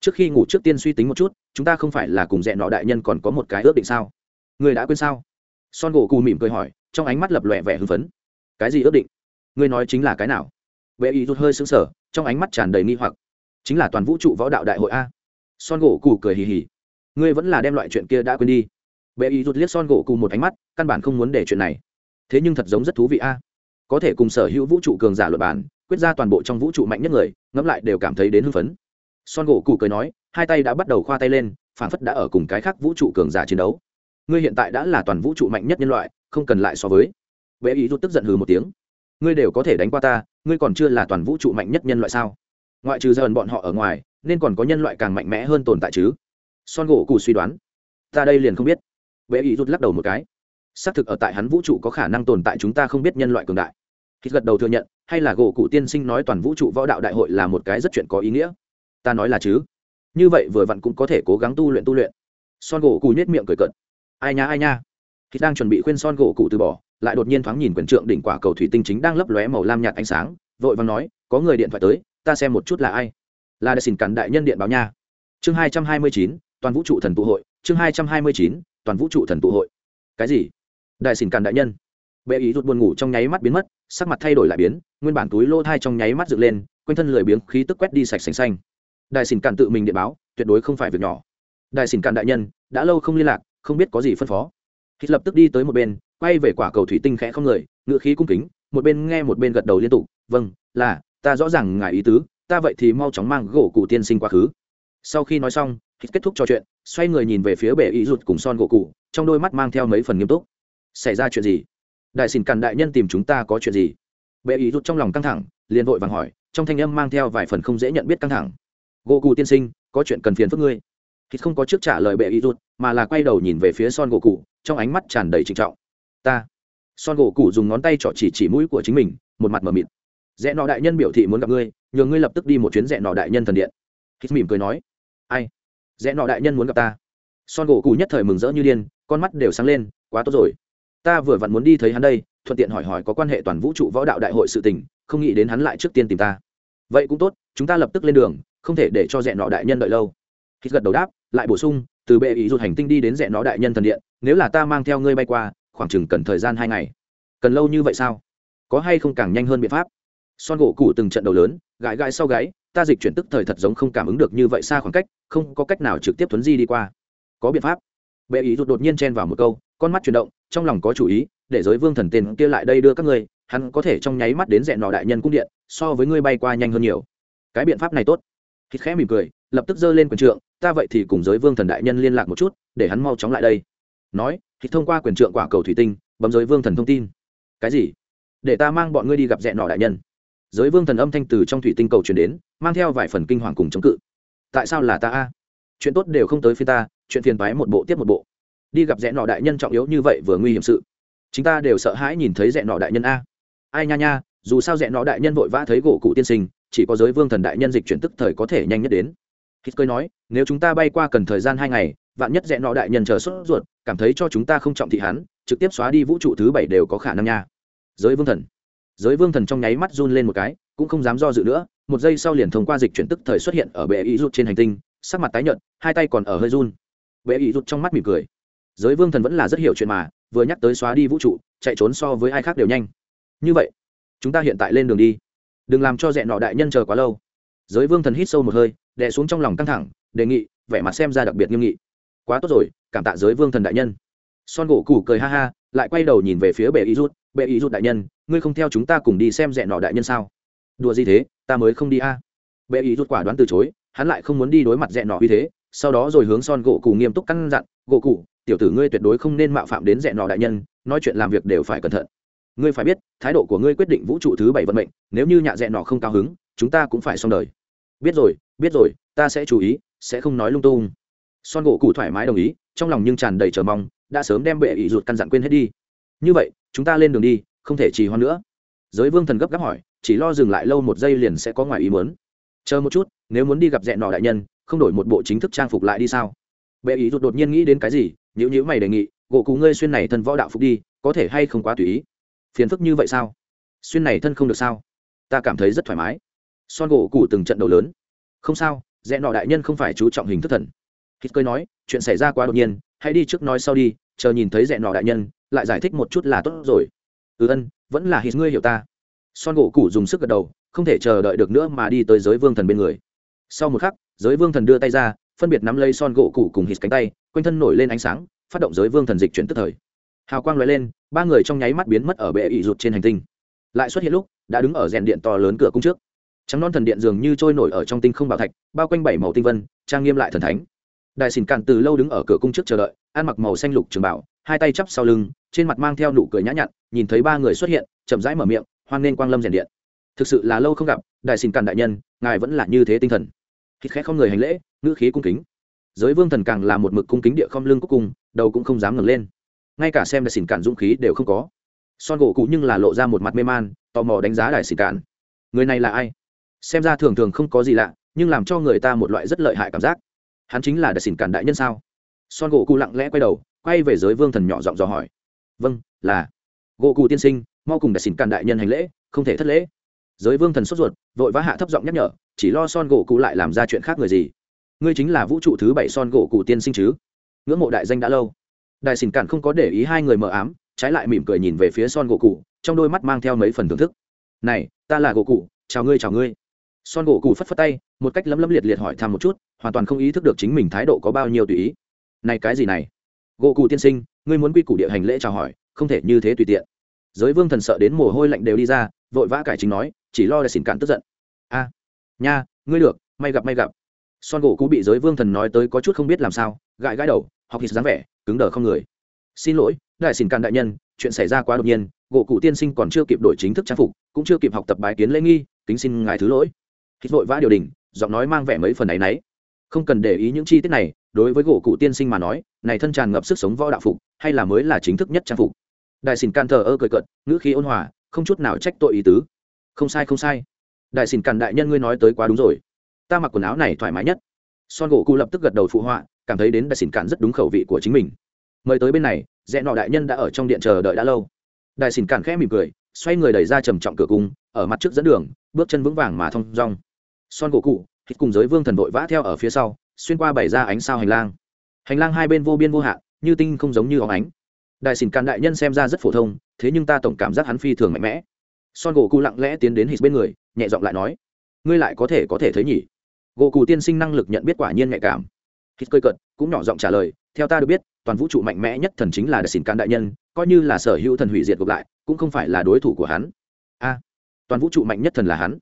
Trước khi ngủ trước tiên suy tính một chút, chúng ta không phải là cùng dẹn nọ đại nhân còn có một cái ước định sao? Người đã quên sao? Son gỗ cù mỉm cười hỏi trong ánh mắt lập lòe vẻ hưng phấn. Cái gì ước định? Ngươi nói chính là cái nào? Bệ ý rút hơi xứng sở trong ánh mắt tràn đầy nghi hoặc. Chính là toàn vũ trụ võ đạo đại hội a. Son gỗ cù cười hì hì. Ngươi vẫn là đem loại chuyện kia đã quên đi. Bệ ý rút liếc son gỗ cù một ánh mắt, căn bản không muốn để chuyện này. Thế nhưng thật giống rất thú vị a. Có thể cùng sở hữu vũ trụ cường giả luật bản quyết ra toàn bộ trong vũ trụ mạnh nhất người, ngẫm lại đều cảm thấy đến hưng phấn. Son gỗ cụ cười nói, hai tay đã bắt đầu khoa tay lên phản phất đã ở cùng cái khác vũ trụ cường giả chiến đấu. Ngươi hiện tại đã là toàn vũ trụ mạnh nhất nhân loại không cần lại so với. Bệ ý rút tức giận hừ một tiếng. Ngươi đều có thể đánh qua ta, ngươi còn chưa là toàn vũ trụ mạnh nhất nhân loại sao? Ngoại trừ dần bọn họ ở ngoài, nên còn có nhân loại càng mạnh mẽ hơn tồn tại chứ? Son gỗ cụ suy đoán. Ta đây liền không biết. Bệ ý rút lắc đầu một cái. Xác thực ở tại hắn vũ trụ có khả năng tồn tại chúng ta không biết nhân loại cường đại. Khi gật đầu thừa nhận, hay là gỗ cụ tiên sinh nói toàn vũ trụ võ đạo đại hội là một cái rất chuyện có ý nghĩa? Ta nói là chứ. Như vậy vừa vặn cũng có thể cố gắng tu luyện tu luyện. Son gỗ cù nhét miệng cười cợt. Ai nha ai nha khi đang chuẩn bị khuyên son gỗ cụ từ bỏ, lại đột nhiên thoáng nhìn quyền trượng đỉnh quả cầu thủy tinh chính đang lấp lóe màu lam nhạt ánh sáng, vội vàng nói, có người điện thoại tới, ta xem một chút là ai. Là đại xin cắn đại nhân điện báo nha. Chương hai trăm hai mươi chín, toàn vũ trụ thần tụ hội, chương hai trăm hai mươi chín, toàn vũ trụ thần tụ hội. Cái gì? Đại xin càn đại nhân. Bệ ý rụt buồn ngủ trong nháy mắt biến mất, sắc mặt thay đổi lại biến, nguyên bản túi lô thai trong nháy mắt dựng lên, quanh thân lười biếng khí tức quét đi sạch sành xanh. Đại xin càn tự mình điện báo, tuyệt đối không phải việc nhỏ. Đại xin càn đại nhân, đã lâu không liên lạc, không biết có gì phân phó hít lập tức đi tới một bên, quay về quả cầu thủy tinh khẽ không người, ngựa khí cung kính, một bên nghe một bên gật đầu liên tục vâng là, ta rõ ràng ngài ý tứ, ta vậy thì mau chóng mang gỗ cụ tiên sinh quá khứ. Sau khi nói xong, hít kết thúc trò chuyện, xoay người nhìn về phía bệ ý rụt cùng son gỗ cụ trong đôi mắt mang theo mấy phần nghiêm túc. Xảy ra chuyện gì? Đại xin cản đại nhân tìm chúng ta có chuyện gì? Bệ ý rút trong lòng căng thẳng, liền vội vàng hỏi, trong thanh âm mang theo vài phần không dễ nhận biết căng thẳng. Gỗ cụ tiên sinh, có chuyện cần phiền phức ngươi thì không có trước trả lời bệ ý rút mà là quay đầu nhìn về phía son gỗ cụ trong ánh mắt tràn đầy trịnh trọng. Ta. Son gỗ cụ dùng ngón tay trỏ chỉ chỉ mũi của chính mình, một mặt mờ mịt. Rẽ nọ đại nhân biểu thị muốn gặp ngươi nhờ ngươi lập tức đi một chuyến rẽ nọ đại nhân thần điện. Hít mỉm cười nói. Ai? Rẽ nọ đại nhân muốn gặp ta? Son gỗ cụ nhất thời mừng rỡ như điên, con mắt đều sáng lên. Quá tốt rồi. Ta vừa vặn muốn đi thấy hắn đây, thuận tiện hỏi hỏi có quan hệ toàn vũ trụ võ đạo đại hội sự tình, không nghĩ đến hắn lại trước tiên tìm ta. Vậy cũng tốt, chúng ta lập tức lên đường, không thể để cho rẽ nọ đại nhân đợi lâu. Khi gật đầu đáp lại bổ sung, từ bệ ý rụt hành tinh đi đến rẽ nọ đại nhân thần điện, nếu là ta mang theo ngươi bay qua, khoảng chừng cần thời gian hai ngày. Cần lâu như vậy sao? Có hay không càng nhanh hơn biện pháp? Son gỗ cụ từng trận đầu lớn, gãi gãi sau gáy, ta dịch chuyển tức thời thật giống không cảm ứng được như vậy xa khoảng cách, không có cách nào trực tiếp thuấn di đi qua. Có biện pháp. Bệ ý rụt đột nhiên chen vào một câu, con mắt chuyển động, trong lòng có chủ ý, để giới vương thần tên kia lại đây đưa các ngươi, hắn có thể trong nháy mắt đến dẹn nọ đại nhân cung điện, so với ngươi bay qua nhanh hơn nhiều. Cái biện pháp này tốt. Thịt khẽ mỉm cười, lập tức giơ lên quần trượng ta vậy thì cùng giới vương thần đại nhân liên lạc một chút, để hắn mau chóng lại đây. Nói, thì thông qua quyền trượng quả cầu thủy tinh, bấm giới vương thần thông tin. Cái gì? Để ta mang bọn ngươi đi gặp dẹn nọ đại nhân. Giới vương thần âm thanh từ trong thủy tinh cầu truyền đến, mang theo vài phần kinh hoàng cùng chống cự. Tại sao là ta a? Chuyện tốt đều không tới phía ta, chuyện phiền toái một bộ tiếp một bộ. Đi gặp rẽ nọ đại nhân trọng yếu như vậy vừa nguy hiểm sự. Chúng ta đều sợ hãi nhìn thấy rẽ nọ đại nhân a. Ai nha nha, dù sao rẽ nọ đại nhân vội vã thấy gỗ cụ tiên sinh, chỉ có giới vương thần đại nhân dịch chuyển tức thời có thể nhanh nhất đến hít cười nói, nếu chúng ta bay qua cần thời gian hai ngày, vạn nhất rẽ nọ đại nhân chờ sốt ruột, cảm thấy cho chúng ta không trọng thị hắn, trực tiếp xóa đi vũ trụ thứ bảy đều có khả năng nha. Giới vương thần. Giới vương thần trong nháy mắt run lên một cái, cũng không dám do dự nữa, một giây sau liền thông qua dịch chuyển tức thời xuất hiện ở bệ ý rút trên hành tinh, sắc mặt tái nhợt, hai tay còn ở hơi run. Bệ ý rút trong mắt mỉm cười. Giới vương thần vẫn là rất hiểu chuyện mà, vừa nhắc tới xóa đi vũ trụ, chạy trốn so với ai khác đều nhanh. Như vậy, chúng ta hiện tại lên đường đi. Đừng làm cho rẽ nọ đại nhân chờ quá lâu. Giới vương thần hít sâu một hơi đè xuống trong lòng căng thẳng, đề nghị, vẻ mặt xem ra đặc biệt nghiêm nghị. Quá tốt rồi, cảm tạ giới vương thần đại nhân. Son gỗ cù cười ha ha, lại quay đầu nhìn về phía bệ ý rút. Bệ ý rút đại nhân, ngươi không theo chúng ta cùng đi xem dẹn nọ đại nhân sao? Đùa gì thế, ta mới không đi a. Bệ ý rút quả đoán từ chối, hắn lại không muốn đi đối mặt dẹn nọ uy thế, sau đó rồi hướng son gỗ cụ nghiêm túc căn dặn, gỗ cụ tiểu tử ngươi tuyệt đối không nên mạo phạm đến dẹn nọ đại nhân, nói chuyện làm việc đều phải cẩn thận. Ngươi phải biết, thái độ của ngươi quyết định vũ trụ thứ bảy vận mệnh, nếu như nhạ dẹn nọ không cao hứng, chúng ta cũng phải xong đời biết rồi biết rồi, ta sẽ chú ý, sẽ không nói lung tung. Son gỗ cụ thoải mái đồng ý, trong lòng nhưng tràn đầy chờ mong, đã sớm đem bệ ý rụt căn dặn quên hết đi. Như vậy, chúng ta lên đường đi, không thể trì hoãn nữa. Giới vương thần gấp gáp hỏi, chỉ lo dừng lại lâu một giây liền sẽ có ngoài ý muốn. Chờ một chút, nếu muốn đi gặp dẹn nọ đại nhân, không đổi một bộ chính thức trang phục lại đi sao? Bệ ý rụt đột nhiên nghĩ đến cái gì nhữ nhữ mày đề nghị, gỗ cụ ngươi xuyên này thân võ đạo phục đi, có thể hay không quá tùy ý? Phiền phức như vậy sao? Xuyên này thân không được sao? Ta cảm thấy rất thoải mái son gỗ cụ từng trận đầu lớn. Không sao, rẽ nọ đại nhân không phải chú trọng hình thức thần. Hít cơi nói, chuyện xảy ra quá đột nhiên, hãy đi trước nói sau đi, chờ nhìn thấy rẽ nọ đại nhân, lại giải thích một chút là tốt rồi. Ừ ân, vẫn là hít ngươi hiểu ta. Son gỗ cụ dùng sức gật đầu, không thể chờ đợi được nữa mà đi tới giới vương thần bên người. Sau một khắc, giới vương thần đưa tay ra, phân biệt nắm lấy son gỗ cụ cùng hít cánh tay, quanh thân nổi lên ánh sáng, phát động giới vương thần dịch chuyển tức thời. Hào quang l lên, ba người trong nháy mắt biến mất ở bệ ị rụt trên hành tinh. Lại xuất hiện lúc, đã đứng ở rèn điện to lớn cửa cung trước trắng non thần điện dường như trôi nổi ở trong tinh không bảo thạch, bao quanh bảy màu tinh vân, trang nghiêm lại thần thánh. Đại xỉn cản từ lâu đứng ở cửa cung trước chờ đợi, ăn mặc màu xanh lục trường bảo, hai tay chắp sau lưng, trên mặt mang theo nụ cười nhã nhặn, nhìn thấy ba người xuất hiện, chậm rãi mở miệng, hoan nên quang lâm rèn điện. Thực sự là lâu không gặp, đại xỉn cản đại nhân, ngài vẫn là như thế tinh thần. Khít khẽ không người hành lễ, ngữ khí cung kính. Giới vương thần càng là một mực cung kính địa không lưng cuối cùng, đầu cũng không dám ngẩng lên. Ngay cả xem đại xỉn cản dũng khí đều không có. Son gỗ cụ nhưng là lộ ra một mặt mê man, tò mò đánh giá đại xỉn cản. Người này là ai? Xem ra thường thường không có gì lạ, nhưng làm cho người ta một loại rất lợi hại cảm giác. Hắn chính là đại xỉn cản đại nhân sao? Son gỗ cụ lặng lẽ quay đầu, quay về giới vương thần nhỏ giọng dò hỏi. Vâng là. Gỗ cụ tiên sinh, mau cùng đại xỉn cản đại nhân hành lễ, không thể thất lễ. Giới vương thần sốt ruột, vội vã hạ thấp giọng nhắc nhở, chỉ lo son gỗ cụ lại làm ra chuyện khác người gì? Ngươi chính là vũ trụ thứ bảy son gỗ cụ tiên sinh chứ? Ngưỡng mộ đại danh đã lâu. Đại xỉn cản không có để ý hai người mờ ám, trái lại mỉm cười nhìn về phía son gỗ cụ, trong đôi mắt mang theo mấy phần thưởng thức. Này, ta là gỗ cụ, chào ngươi chào ngươi son gỗ cụ phất phất tay, một cách lấm lấm liệt liệt hỏi thăm một chút, hoàn toàn không ý thức được chính mình thái độ có bao nhiêu tùy ý. Này cái gì này? Gỗ cụ tiên sinh, ngươi muốn quy củ địa hành lễ chào hỏi, không thể như thế tùy tiện. Giới vương thần sợ đến mồ hôi lạnh đều đi ra, vội vã cải chính nói, chỉ lo là xỉn cạn tức giận. A, nha, ngươi được, may gặp may gặp. Son gỗ cũ bị giới vương thần nói tới có chút không biết làm sao, gãi gãi đầu, học hít dáng vẻ, cứng đờ không người. Xin lỗi, đại xin cạn đại nhân, chuyện xảy ra quá đột nhiên gỗ cụ tiên sinh còn chưa kịp đổi chính thức trang phục, cũng chưa kịp học tập bài kiến lễ nghi, kính xin ngài thứ lỗi hít vội vã điều đình, giọng nói mang vẻ mấy phần ấ y n ấ y không cần để ý những chi tiết này, đối với gỗ cụ tiên sinh mà nói, này thân tràn ngập sức sống võ đạo phục, hay là mới là chính thức nhất trang phục. Đại xin can thờ ơ cười cận ngữ khí ôn hòa, không chút nào trách tội ý tứ. Không sai không sai. Đại xin càn đại nhân ngươi nói tới quá đúng rồi. Ta mặc quần áo này thoải mái nhất. Son gỗ cụ lập tức gật đầu phụ họa, cảm thấy đến đại xin càn rất đúng khẩu vị của chính mình. Mời tới bên này, rẽ nọ đại nhân đã ở trong điện chờ đợi đã lâu. Đại xin càn khẽ mỉm cười, xoay người đẩy ra trầm trọng cửa cung, ở mặt trước dẫn đường, bước chân vững vàng mà thong dong son gỗ cụ hít cùng giới vương thần đội vã theo ở phía sau, xuyên qua bảy ra ánh sao hành lang. Hành lang hai bên vô biên vô hạn, như tinh không giống như óng ánh. Đại xỉn càn đại nhân xem ra rất phổ thông, thế nhưng ta tổng cảm giác hắn phi thường mạnh mẽ. Son gỗ cụ lặng lẽ tiến đến hít bên người, nhẹ giọng lại nói, ngươi lại có thể có thể thấy nhỉ? Gỗ cụ tiên sinh năng lực nhận biết quả nhiên nhạy cảm. Hít cơi cận cũng nhỏ giọng trả lời, theo ta được biết, toàn vũ trụ mạnh mẽ nhất thần chính là đại xỉn can đại nhân, coi như là sở hữu thần hủy diệt gộp lại, cũng không phải là đối thủ của hắn. A, toàn vũ trụ mạnh nhất thần là hắn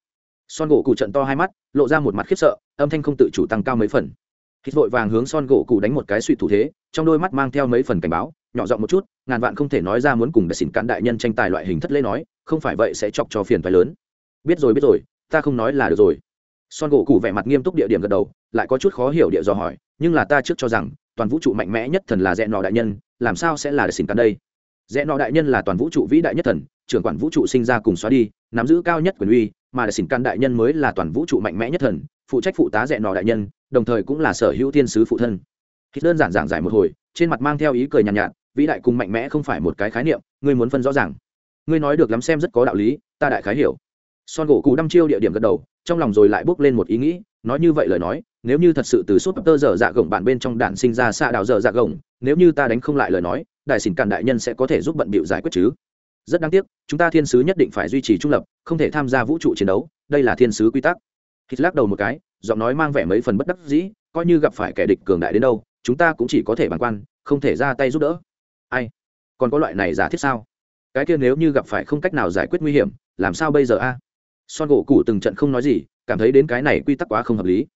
son gỗ cụ trận to hai mắt, lộ ra một mặt khiếp sợ, âm thanh không tự chủ tăng cao mấy phần. Hít vội vàng hướng son gỗ cụ đánh một cái suy thủ thế, trong đôi mắt mang theo mấy phần cảnh báo, nhỏ giọng một chút, ngàn vạn không thể nói ra muốn cùng đại xỉn cán đại nhân tranh tài loại hình thất lễ nói, không phải vậy sẽ chọc cho phiền phái lớn. Biết rồi biết rồi, ta không nói là được rồi. Son gỗ cụ vẻ mặt nghiêm túc địa điểm gật đầu, lại có chút khó hiểu địa dò hỏi, nhưng là ta trước cho rằng, toàn vũ trụ mạnh mẽ nhất thần là rẽ nọ đại nhân, làm sao sẽ là để xỉn cán đây? Rẽ nọ đại nhân là toàn vũ trụ vĩ đại nhất thần trưởng quản vũ trụ sinh ra cùng xóa đi nắm giữ cao nhất quyền uy mà đại xin căn đại nhân mới là toàn vũ trụ mạnh mẽ nhất thần phụ trách phụ tá rẽ nọ đại nhân đồng thời cũng là sở hữu thiên sứ phụ thân. Khi đơn giản giảng giải một hồi trên mặt mang theo ý cười nhàn nhạt, nhạt vĩ đại cùng mạnh mẽ không phải một cái khái niệm ngươi muốn phân rõ ràng. Ngươi nói được lắm xem rất có đạo lý ta đại khái hiểu. Son gỗ cụ đăm chiêu địa điểm gật đầu trong lòng rồi lại bước lên một ý nghĩ nói như vậy lời nói nếu như thật sự từ suốt tơ dở dạ gồng bạn bên trong đạn sinh ra xạ đào dở dạ gồng nếu như ta đánh không lại lời nói đại xỉn cản đại nhân sẽ có thể giúp bận bịu giải quyết chứ. Rất đáng tiếc, chúng ta thiên sứ nhất định phải duy trì trung lập, không thể tham gia vũ trụ chiến đấu, đây là thiên sứ quy tắc. Hít lắc đầu một cái, giọng nói mang vẻ mấy phần bất đắc dĩ, coi như gặp phải kẻ địch cường đại đến đâu, chúng ta cũng chỉ có thể bàn quan, không thể ra tay giúp đỡ. Ai? Còn có loại này giả thiết sao? Cái kia nếu như gặp phải không cách nào giải quyết nguy hiểm, làm sao bây giờ a? Son gỗ cụ từng trận không nói gì, cảm thấy đến cái này quy tắc quá không hợp lý.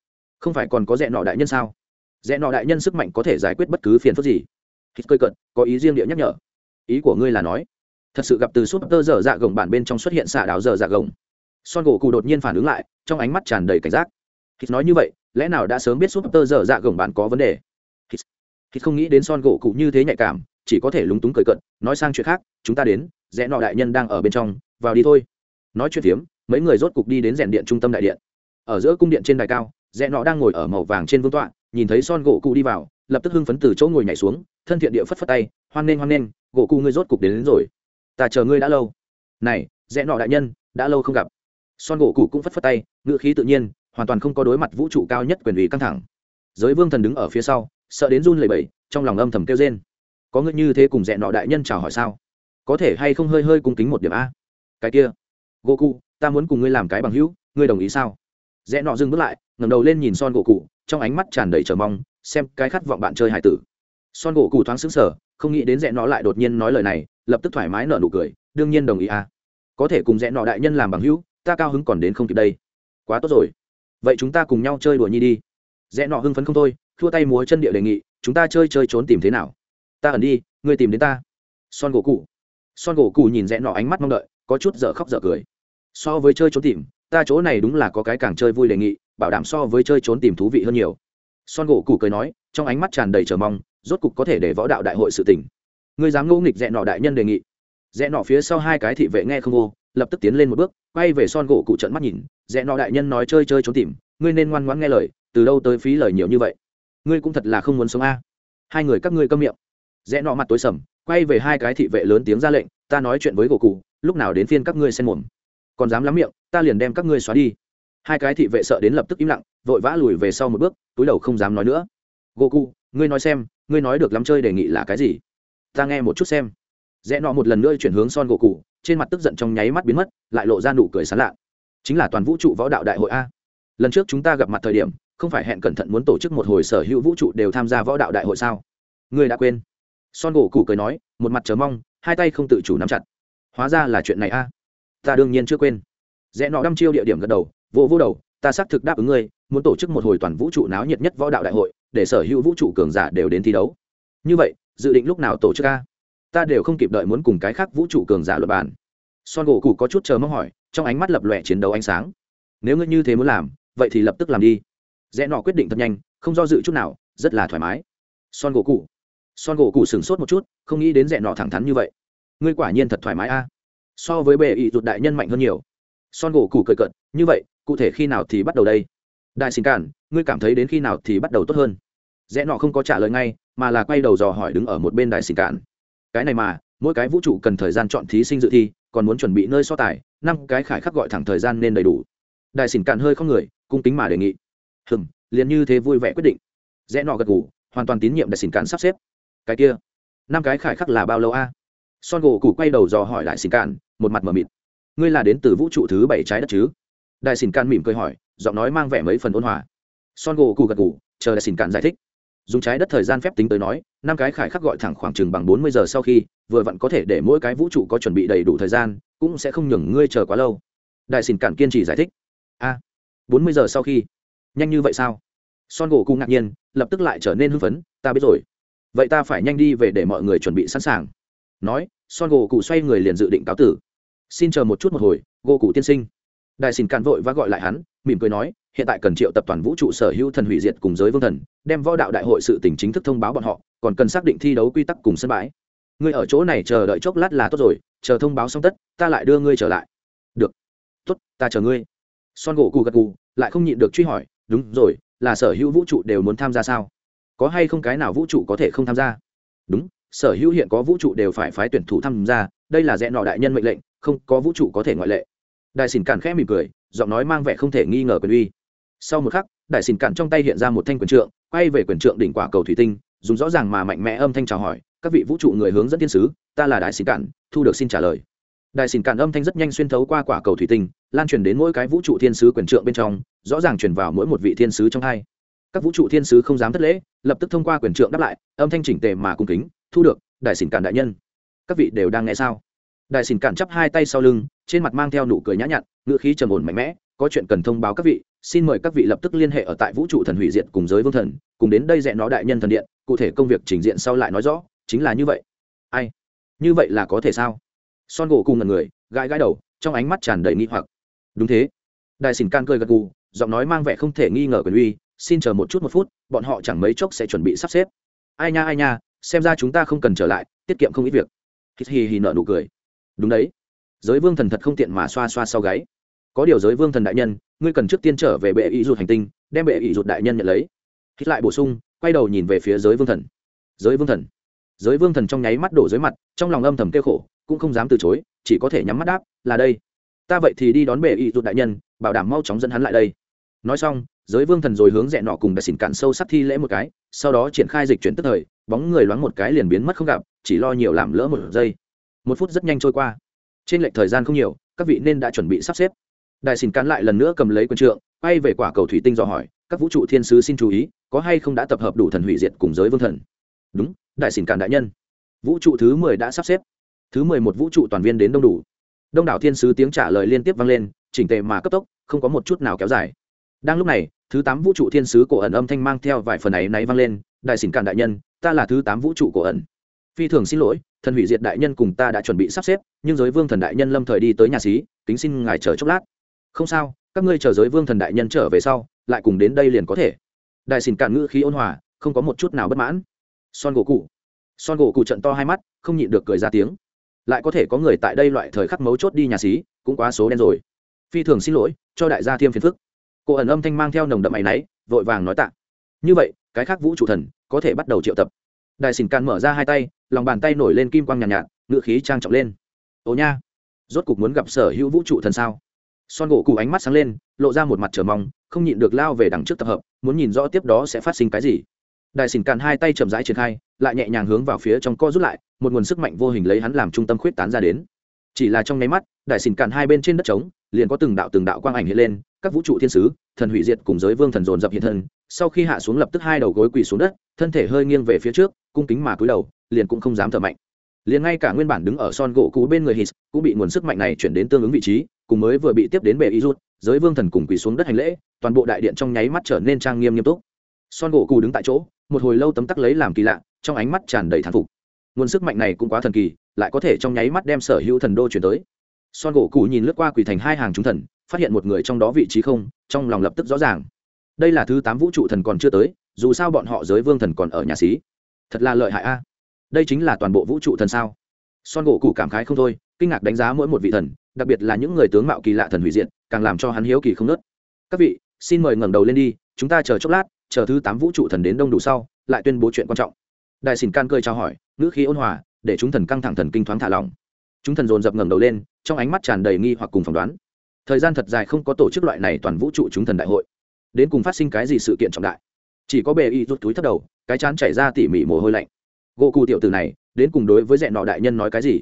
Không phải còn có rẽ nọ đại nhân sao? Rẽ nọ đại nhân sức mạnh có thể giải quyết bất cứ phiền phức gì hít cơi cận có ý riêng địa nhắc nhở. Ý của ngươi là nói thật sự gặp từ súp tơ dở dạ gồng bản bên trong xuất hiện xạ đảo dở dạ gồng. Son gỗ cụ đột nhiên phản ứng lại trong ánh mắt tràn đầy cảnh giác. Hít nói như vậy lẽ nào đã sớm biết súp tơ dở dạ gồng bản có vấn đề? Hít, hít không nghĩ đến son gỗ cụ như thế nhạy cảm chỉ có thể lúng túng cười cận nói sang chuyện khác chúng ta đến rẽ nọ đại nhân đang ở bên trong vào đi thôi. Nói chuyện tiếm, mấy người rốt cục đi đến rèn điện trung tâm đại điện. Ở giữa cung điện trên đài cao rẽ nọ đang ngồi ở màu vàng trên vương tọa nhìn thấy son gỗ cụ đi vào lập tức hưng phấn từ chỗ ngồi nhảy xuống thân thiện địa phất phất tay hoan nghênh hoan nghênh gỗ cụ ngươi rốt cục đến, đến rồi. Ta chờ ngươi đã lâu. Này rẽ nọ đại nhân đã lâu không gặp. Son gỗ cụ cũng phất phất tay ngựa khí tự nhiên hoàn toàn không có đối mặt vũ trụ cao nhất quyền ủy căng thẳng. Giới vương thần đứng ở phía sau sợ đến run lẩy bẩy trong lòng âm thầm kêu rên. Có ngươi như thế cùng rẽ nọ đại nhân chào hỏi sao? Có thể hay không hơi hơi cung kính một điểm a? Cái kia gỗ cụ ta muốn cùng ngươi làm cái bằng hữu ngươi đồng ý sao? Rẽ nọ dừng bước lại ngẩng đầu lên nhìn son gỗ cụ trong ánh mắt tràn đầy chờ mong xem cái khát vọng bạn chơi hải tử son gỗ cụ thoáng xứng sở không nghĩ đến rẽ nọ lại đột nhiên nói lời này, lập tức thoải mái nở nụ cười, đương nhiên đồng ý à. Có thể cùng rẽ nọ đại nhân làm bằng hữu, ta cao hứng còn đến không kịp đây. Quá tốt rồi. Vậy chúng ta cùng nhau chơi đùa nhi đi. Rẽ nọ hưng phấn không thôi thua tay múa chân địa đề nghị, chúng ta chơi chơi trốn tìm thế nào? Ta ẩn đi, ngươi tìm đến ta. Son gỗ cụ son gỗ cụ nhìn rẽ nọ ánh mắt mong đợi, có chút dở khóc dở cười. So với chơi trốn tìm, ta chỗ này đúng là có cái càng chơi vui đề nghị, bảo đảm so với chơi trốn tìm thú vị hơn nhiều. Son gỗ cụ cười nói, trong ánh mắt tràn đầy chờ mong rốt cục có thể để võ đạo đại hội sự tỉnh ngươi dám ngẫu nghịch rẽ nọ đại nhân đề nghị. Rẽ nọ phía sau hai cái thị vệ nghe không ô, lập tức tiến lên một bước, quay về son gỗ cụ trận mắt nhìn, rẽ nọ đại nhân nói chơi chơi trốn tìm, ngươi nên ngoan ngoãn nghe lời, từ đâu tới phí lời nhiều như vậy. Ngươi cũng thật là không muốn sống a. Hai người các ngươi câm miệng. Rẽ nọ mặt tối sầm, quay về hai cái thị vệ lớn tiếng ra lệnh, ta nói chuyện với gỗ cụ, lúc nào đến phiên các ngươi xen mồm. Còn dám lắm miệng, ta liền đem các ngươi xóa đi. Hai cái thị vệ sợ đến lập tức im lặng, vội vã lùi về sau một bước, túi đầu không dám nói nữa. Gỗ cụ ngươi nói xem, ngươi nói được lắm chơi đề nghị là cái gì? Ta nghe một chút xem. Rẽ nọ một lần nữa chuyển hướng son gỗ cụ trên mặt tức giận trong nháy mắt biến mất, lại lộ ra nụ cười sán lạ. Chính là toàn vũ trụ võ đạo đại hội a. Lần trước chúng ta gặp mặt thời điểm, không phải hẹn cẩn thận muốn tổ chức một hồi sở hữu vũ trụ đều tham gia võ đạo đại hội sao? Ngươi đã quên. Son gỗ cụ cười nói, một mặt chờ mong, hai tay không tự chủ nắm chặt. Hóa ra là chuyện này a. Ta đương nhiên chưa quên. Rẽ nọ đăm chiêu địa điểm gật đầu vô vô đầu, ta xác thực đáp ứng ngươi, muốn tổ chức một hồi toàn vũ trụ náo nhiệt nhất võ đạo đại hội để sở hữu vũ trụ cường giả đều đến thi đấu. Như vậy, dự định lúc nào tổ chức a? Ta đều không kịp đợi muốn cùng cái khác vũ trụ cường giả luật bàn. Son gỗ cụ có chút chờ mong hỏi, trong ánh mắt lập lòe chiến đấu ánh sáng. Nếu ngươi như thế muốn làm, vậy thì lập tức làm đi. Rẽ nọ quyết định thật nhanh, không do dự chút nào, rất là thoải mái. Son gỗ cụ son gỗ cụ sửng sốt một chút, không nghĩ đến rẽ nọ thẳng thắn như vậy. Ngươi quả nhiên thật thoải mái a. So với bệ ị rụt đại nhân mạnh hơn nhiều. Son gỗ cụ cười cận như vậy, cụ thể khi nào thì bắt đầu đây? Đại xin cản ngươi cảm thấy đến khi nào thì bắt đầu tốt hơn? Rẽ nọ không có trả lời ngay, mà là quay đầu dò hỏi đứng ở một bên đại xin cản cái này mà, mỗi cái vũ trụ cần thời gian chọn thí sinh dự thi, còn muốn chuẩn bị nơi so tài, năm cái khải khắc gọi thẳng thời gian nên đầy đủ. Đại xin cản hơi không người, cung kính mà đề nghị. Hừm, liền như thế vui vẻ quyết định. Rẽ nọ gật ngủ hoàn toàn tín nhiệm đại xin cản sắp xếp. Cái kia, năm cái khải khắc là bao lâu a? Son gỗ cụ quay đầu dò hỏi đại xin cản một mặt mờ mịt. Ngươi là đến từ vũ trụ thứ bảy trái đất chứ? Đại xin cản mỉm cười hỏi, giọng nói mang vẻ mấy phần ôn hòa. Son gỗ cụ gật cụ chờ đại xin cản giải thích dùng trái đất thời gian phép tính tới nói, năm cái khải khắc gọi thẳng khoảng chừng bằng bốn mươi giờ sau khi, vừa vặn có thể để mỗi cái vũ trụ có chuẩn bị đầy đủ thời gian, cũng sẽ không nhường ngươi chờ quá lâu. Đại xin cản kiên trì giải thích. A, bốn mươi giờ sau khi. Nhanh như vậy sao? Son gỗ cung ngạc nhiên, lập tức lại trở nên hưng phấn, ta biết rồi. Vậy ta phải nhanh đi về để mọi người chuẩn bị sẵn sàng. Nói, son gỗ cụ xoay người liền dự định cáo tử. Xin chờ một chút một hồi, gỗ cụ tiên sinh đại xin càn vội và gọi lại hắn, mỉm cười nói, hiện tại cần triệu tập toàn vũ trụ sở hữu thần hủy diệt cùng giới vương thần, đem võ đạo đại hội sự tỉnh chính thức thông báo bọn họ, còn cần xác định thi đấu quy tắc cùng sân bãi. Ngươi ở chỗ này chờ đợi chốc lát là tốt rồi, chờ thông báo xong tất, ta lại đưa ngươi trở lại. Được. Tốt, ta chờ ngươi. Son gỗ cù gật cù lại không nhịn được truy hỏi, đúng rồi, là sở hữu vũ trụ đều muốn tham gia sao? Có hay không cái nào vũ trụ có thể không tham gia? Đúng, sở hữu hiện có vũ trụ đều phải phái tuyển thủ tham gia, đây là rẽ nọ đại nhân mệnh lệnh, không có vũ trụ có thể ngoại lệ đại xỉn cản khẽ mỉm cười, giọng nói mang vẻ không thể nghi ngờ quyền uy. Sau một khắc, đại xỉn cản trong tay hiện ra một thanh quyền trượng, quay về quyền trượng đỉnh quả cầu thủy tinh, dùng rõ ràng mà mạnh mẽ âm thanh chào hỏi, các vị vũ trụ người hướng dẫn thiên sứ, ta là đại xỉn cản, thu được xin trả lời. Đại xỉn cản âm thanh rất nhanh xuyên thấu qua quả cầu thủy tinh, lan truyền đến mỗi cái vũ trụ thiên sứ quyền trượng bên trong, rõ ràng truyền vào mỗi một vị thiên sứ trong hai. Các vũ trụ thiên sứ không dám thất lễ, lập tức thông qua quyền trượng đáp lại, âm thanh chỉnh tề mà cung kính, thu được, đại xỉn cản đại nhân. Các vị đều đang nghe sao? Đại xỉn cản chắp hai tay sau lưng trên mặt mang theo nụ cười nhã nhặn ngựa khí trầm ổn mạnh mẽ, có chuyện cần thông báo các vị, xin mời các vị lập tức liên hệ ở tại vũ trụ thần hủy diệt cùng giới vương thần, cùng đến đây rẽ nó đại nhân thần điện, cụ thể công việc trình diện sau lại nói rõ, chính là như vậy. Ai? Như vậy là có thể sao? Son gỗ cùng ngần người, gãi gãi đầu, trong ánh mắt tràn đầy nghi hoặc. Đúng thế. Đại xỉn can cười gật gù, giọng nói mang vẻ không thể nghi ngờ quyền uy, xin chờ một chút một phút, bọn họ chẳng mấy chốc sẽ chuẩn bị sắp xếp. Ai nha ai nha, xem ra chúng ta không cần trở lại, tiết kiệm không ít việc. Hít hì hì nợ nụ cười. Đúng đấy giới vương thần thật không tiện mà xoa xoa sau gáy. Có điều giới vương thần đại nhân, ngươi cần trước tiên trở về bệ ý rụt hành tinh, đem bệ ý rụt đại nhân nhận lấy. Hít lại bổ sung, quay đầu nhìn về phía giới vương thần. Giới vương thần. Giới vương thần trong nháy mắt đổ dưới mặt, trong lòng âm thầm kêu khổ, cũng không dám từ chối, chỉ có thể nhắm mắt đáp, là đây. Ta vậy thì đi đón bệ ý rụt đại nhân, bảo đảm mau chóng dẫn hắn lại đây. Nói xong, giới vương thần rồi hướng rẽ nọ cùng đại xỉn cạn sâu sắc thi lễ một cái, sau đó triển khai dịch chuyển tức thời, bóng người loáng một cái liền biến mất không gặp, chỉ lo nhiều làm lỡ một giây. Một phút rất nhanh trôi qua trên lệch thời gian không nhiều, các vị nên đã chuẩn bị sắp xếp. Đại xin cán lại lần nữa cầm lấy quân trượng, quay về quả cầu thủy tinh dò hỏi, các vũ trụ thiên sứ xin chú ý, có hay không đã tập hợp đủ thần hủy diệt cùng giới vương thần? Đúng, đại xin cản đại nhân. Vũ trụ thứ mười đã sắp xếp. Thứ mười một vũ trụ toàn viên đến đông đủ. Đông đảo thiên sứ tiếng trả lời liên tiếp vang lên, chỉnh tề mà cấp tốc, không có một chút nào kéo dài. Đang lúc này, thứ tám vũ trụ thiên sứ cổ ẩn âm thanh mang theo vài phần ấy náy vang lên, đại xin cản đại nhân, ta là thứ tám vũ trụ cổ ẩn phi thường xin lỗi, thần hủy diệt đại nhân cùng ta đã chuẩn bị sắp xếp, nhưng giới vương thần đại nhân lâm thời đi tới nhà xí, kính xin ngài chờ chốc lát. Không sao, các ngươi chờ giới vương thần đại nhân trở về sau, lại cùng đến đây liền có thể. Đại xin cản ngữ khí ôn hòa, không có một chút nào bất mãn. Son gỗ cụ. Son gỗ cụ trận to hai mắt, không nhịn được cười ra tiếng. Lại có thể có người tại đây loại thời khắc mấu chốt đi nhà xí, cũng quá số đen rồi. Phi thường xin lỗi, cho đại gia thêm phiền phức. Cô ẩn âm thanh mang theo nồng đậm áy náy, vội vàng nói tạ. Như vậy, cái khác vũ trụ thần có thể bắt đầu triệu tập. Đại xin can mở ra hai tay lòng bàn tay nổi lên kim quang nhàn nhạt, nhạt ngựa khí trang trọng lên. Ồ nha rốt cục muốn gặp sở hữu vũ trụ thần sao? Son gỗ cụ ánh mắt sáng lên lộ ra một mặt trở mong không nhịn được lao về đằng trước tập hợp muốn nhìn rõ tiếp đó sẽ phát sinh cái gì. Đại xỉn càn hai tay chậm rãi triển khai lại nhẹ nhàng hướng vào phía trong co rút lại một nguồn sức mạnh vô hình lấy hắn làm trung tâm khuyết tán ra đến. Chỉ là trong nháy mắt đại xỉn càn hai bên trên đất trống liền có từng đạo từng đạo quang ảnh hiện lên các vũ trụ thiên sứ thần hủy diệt cùng giới vương thần dồn dập hiện thân sau khi hạ xuống lập tức hai đầu gối quỳ xuống đất thân thể hơi nghiêng về phía trước cung kính mà cúi đầu liền cũng không dám thở mạnh. Liền ngay cả nguyên bản đứng ở son gỗ cũ bên người hít cũng bị nguồn sức mạnh này chuyển đến tương ứng vị trí, cùng mới vừa bị tiếp đến bề y rút, giới vương thần cùng quỳ xuống đất hành lễ, toàn bộ đại điện trong nháy mắt trở nên trang nghiêm nghiêm túc. Son gỗ cũ đứng tại chỗ, một hồi lâu tấm tắc lấy làm kỳ lạ, trong ánh mắt tràn đầy thán phục. Nguồn sức mạnh này cũng quá thần kỳ, lại có thể trong nháy mắt đem sở hữu thần đô chuyển tới. Son gỗ cũ nhìn lướt qua quỳ thành hai hàng chúng thần, phát hiện một người trong đó vị trí không, trong lòng lập tức rõ ràng. Đây là thứ tám vũ trụ thần còn chưa tới, dù sao bọn họ giới vương thần còn ở nhà xí. Thật là lợi hại a đây chính là toàn bộ vũ trụ thần sao? Son gỗ cụ cảm khái không thôi, kinh ngạc đánh giá mỗi một vị thần, đặc biệt là những người tướng mạo kỳ lạ thần hủy diện càng làm cho hắn hiếu kỳ không nớt các vị, xin mời ngẩng đầu lên đi, chúng ta chờ chốc lát, chờ thứ tám vũ trụ thần đến đông đủ sau, lại tuyên bố chuyện quan trọng. Đại xin can cười trao hỏi, ngữ khí ôn hòa, để chúng thần căng thẳng thần kinh thoáng thả lỏng. Chúng thần dồn dập ngẩng đầu lên, trong ánh mắt tràn đầy nghi hoặc cùng phỏng đoán. Thời gian thật dài không có tổ chức loại này toàn vũ trụ chúng thần đại hội. Đến cùng phát sinh cái gì sự kiện trọng đại? Chỉ có bề y rút túi thất đầu, cái chán chảy ra tỉ mỉ mồ hôi lạnh gỗ cụ tiểu tử này, đến cùng đối với dẹn nọ đại nhân nói cái gì?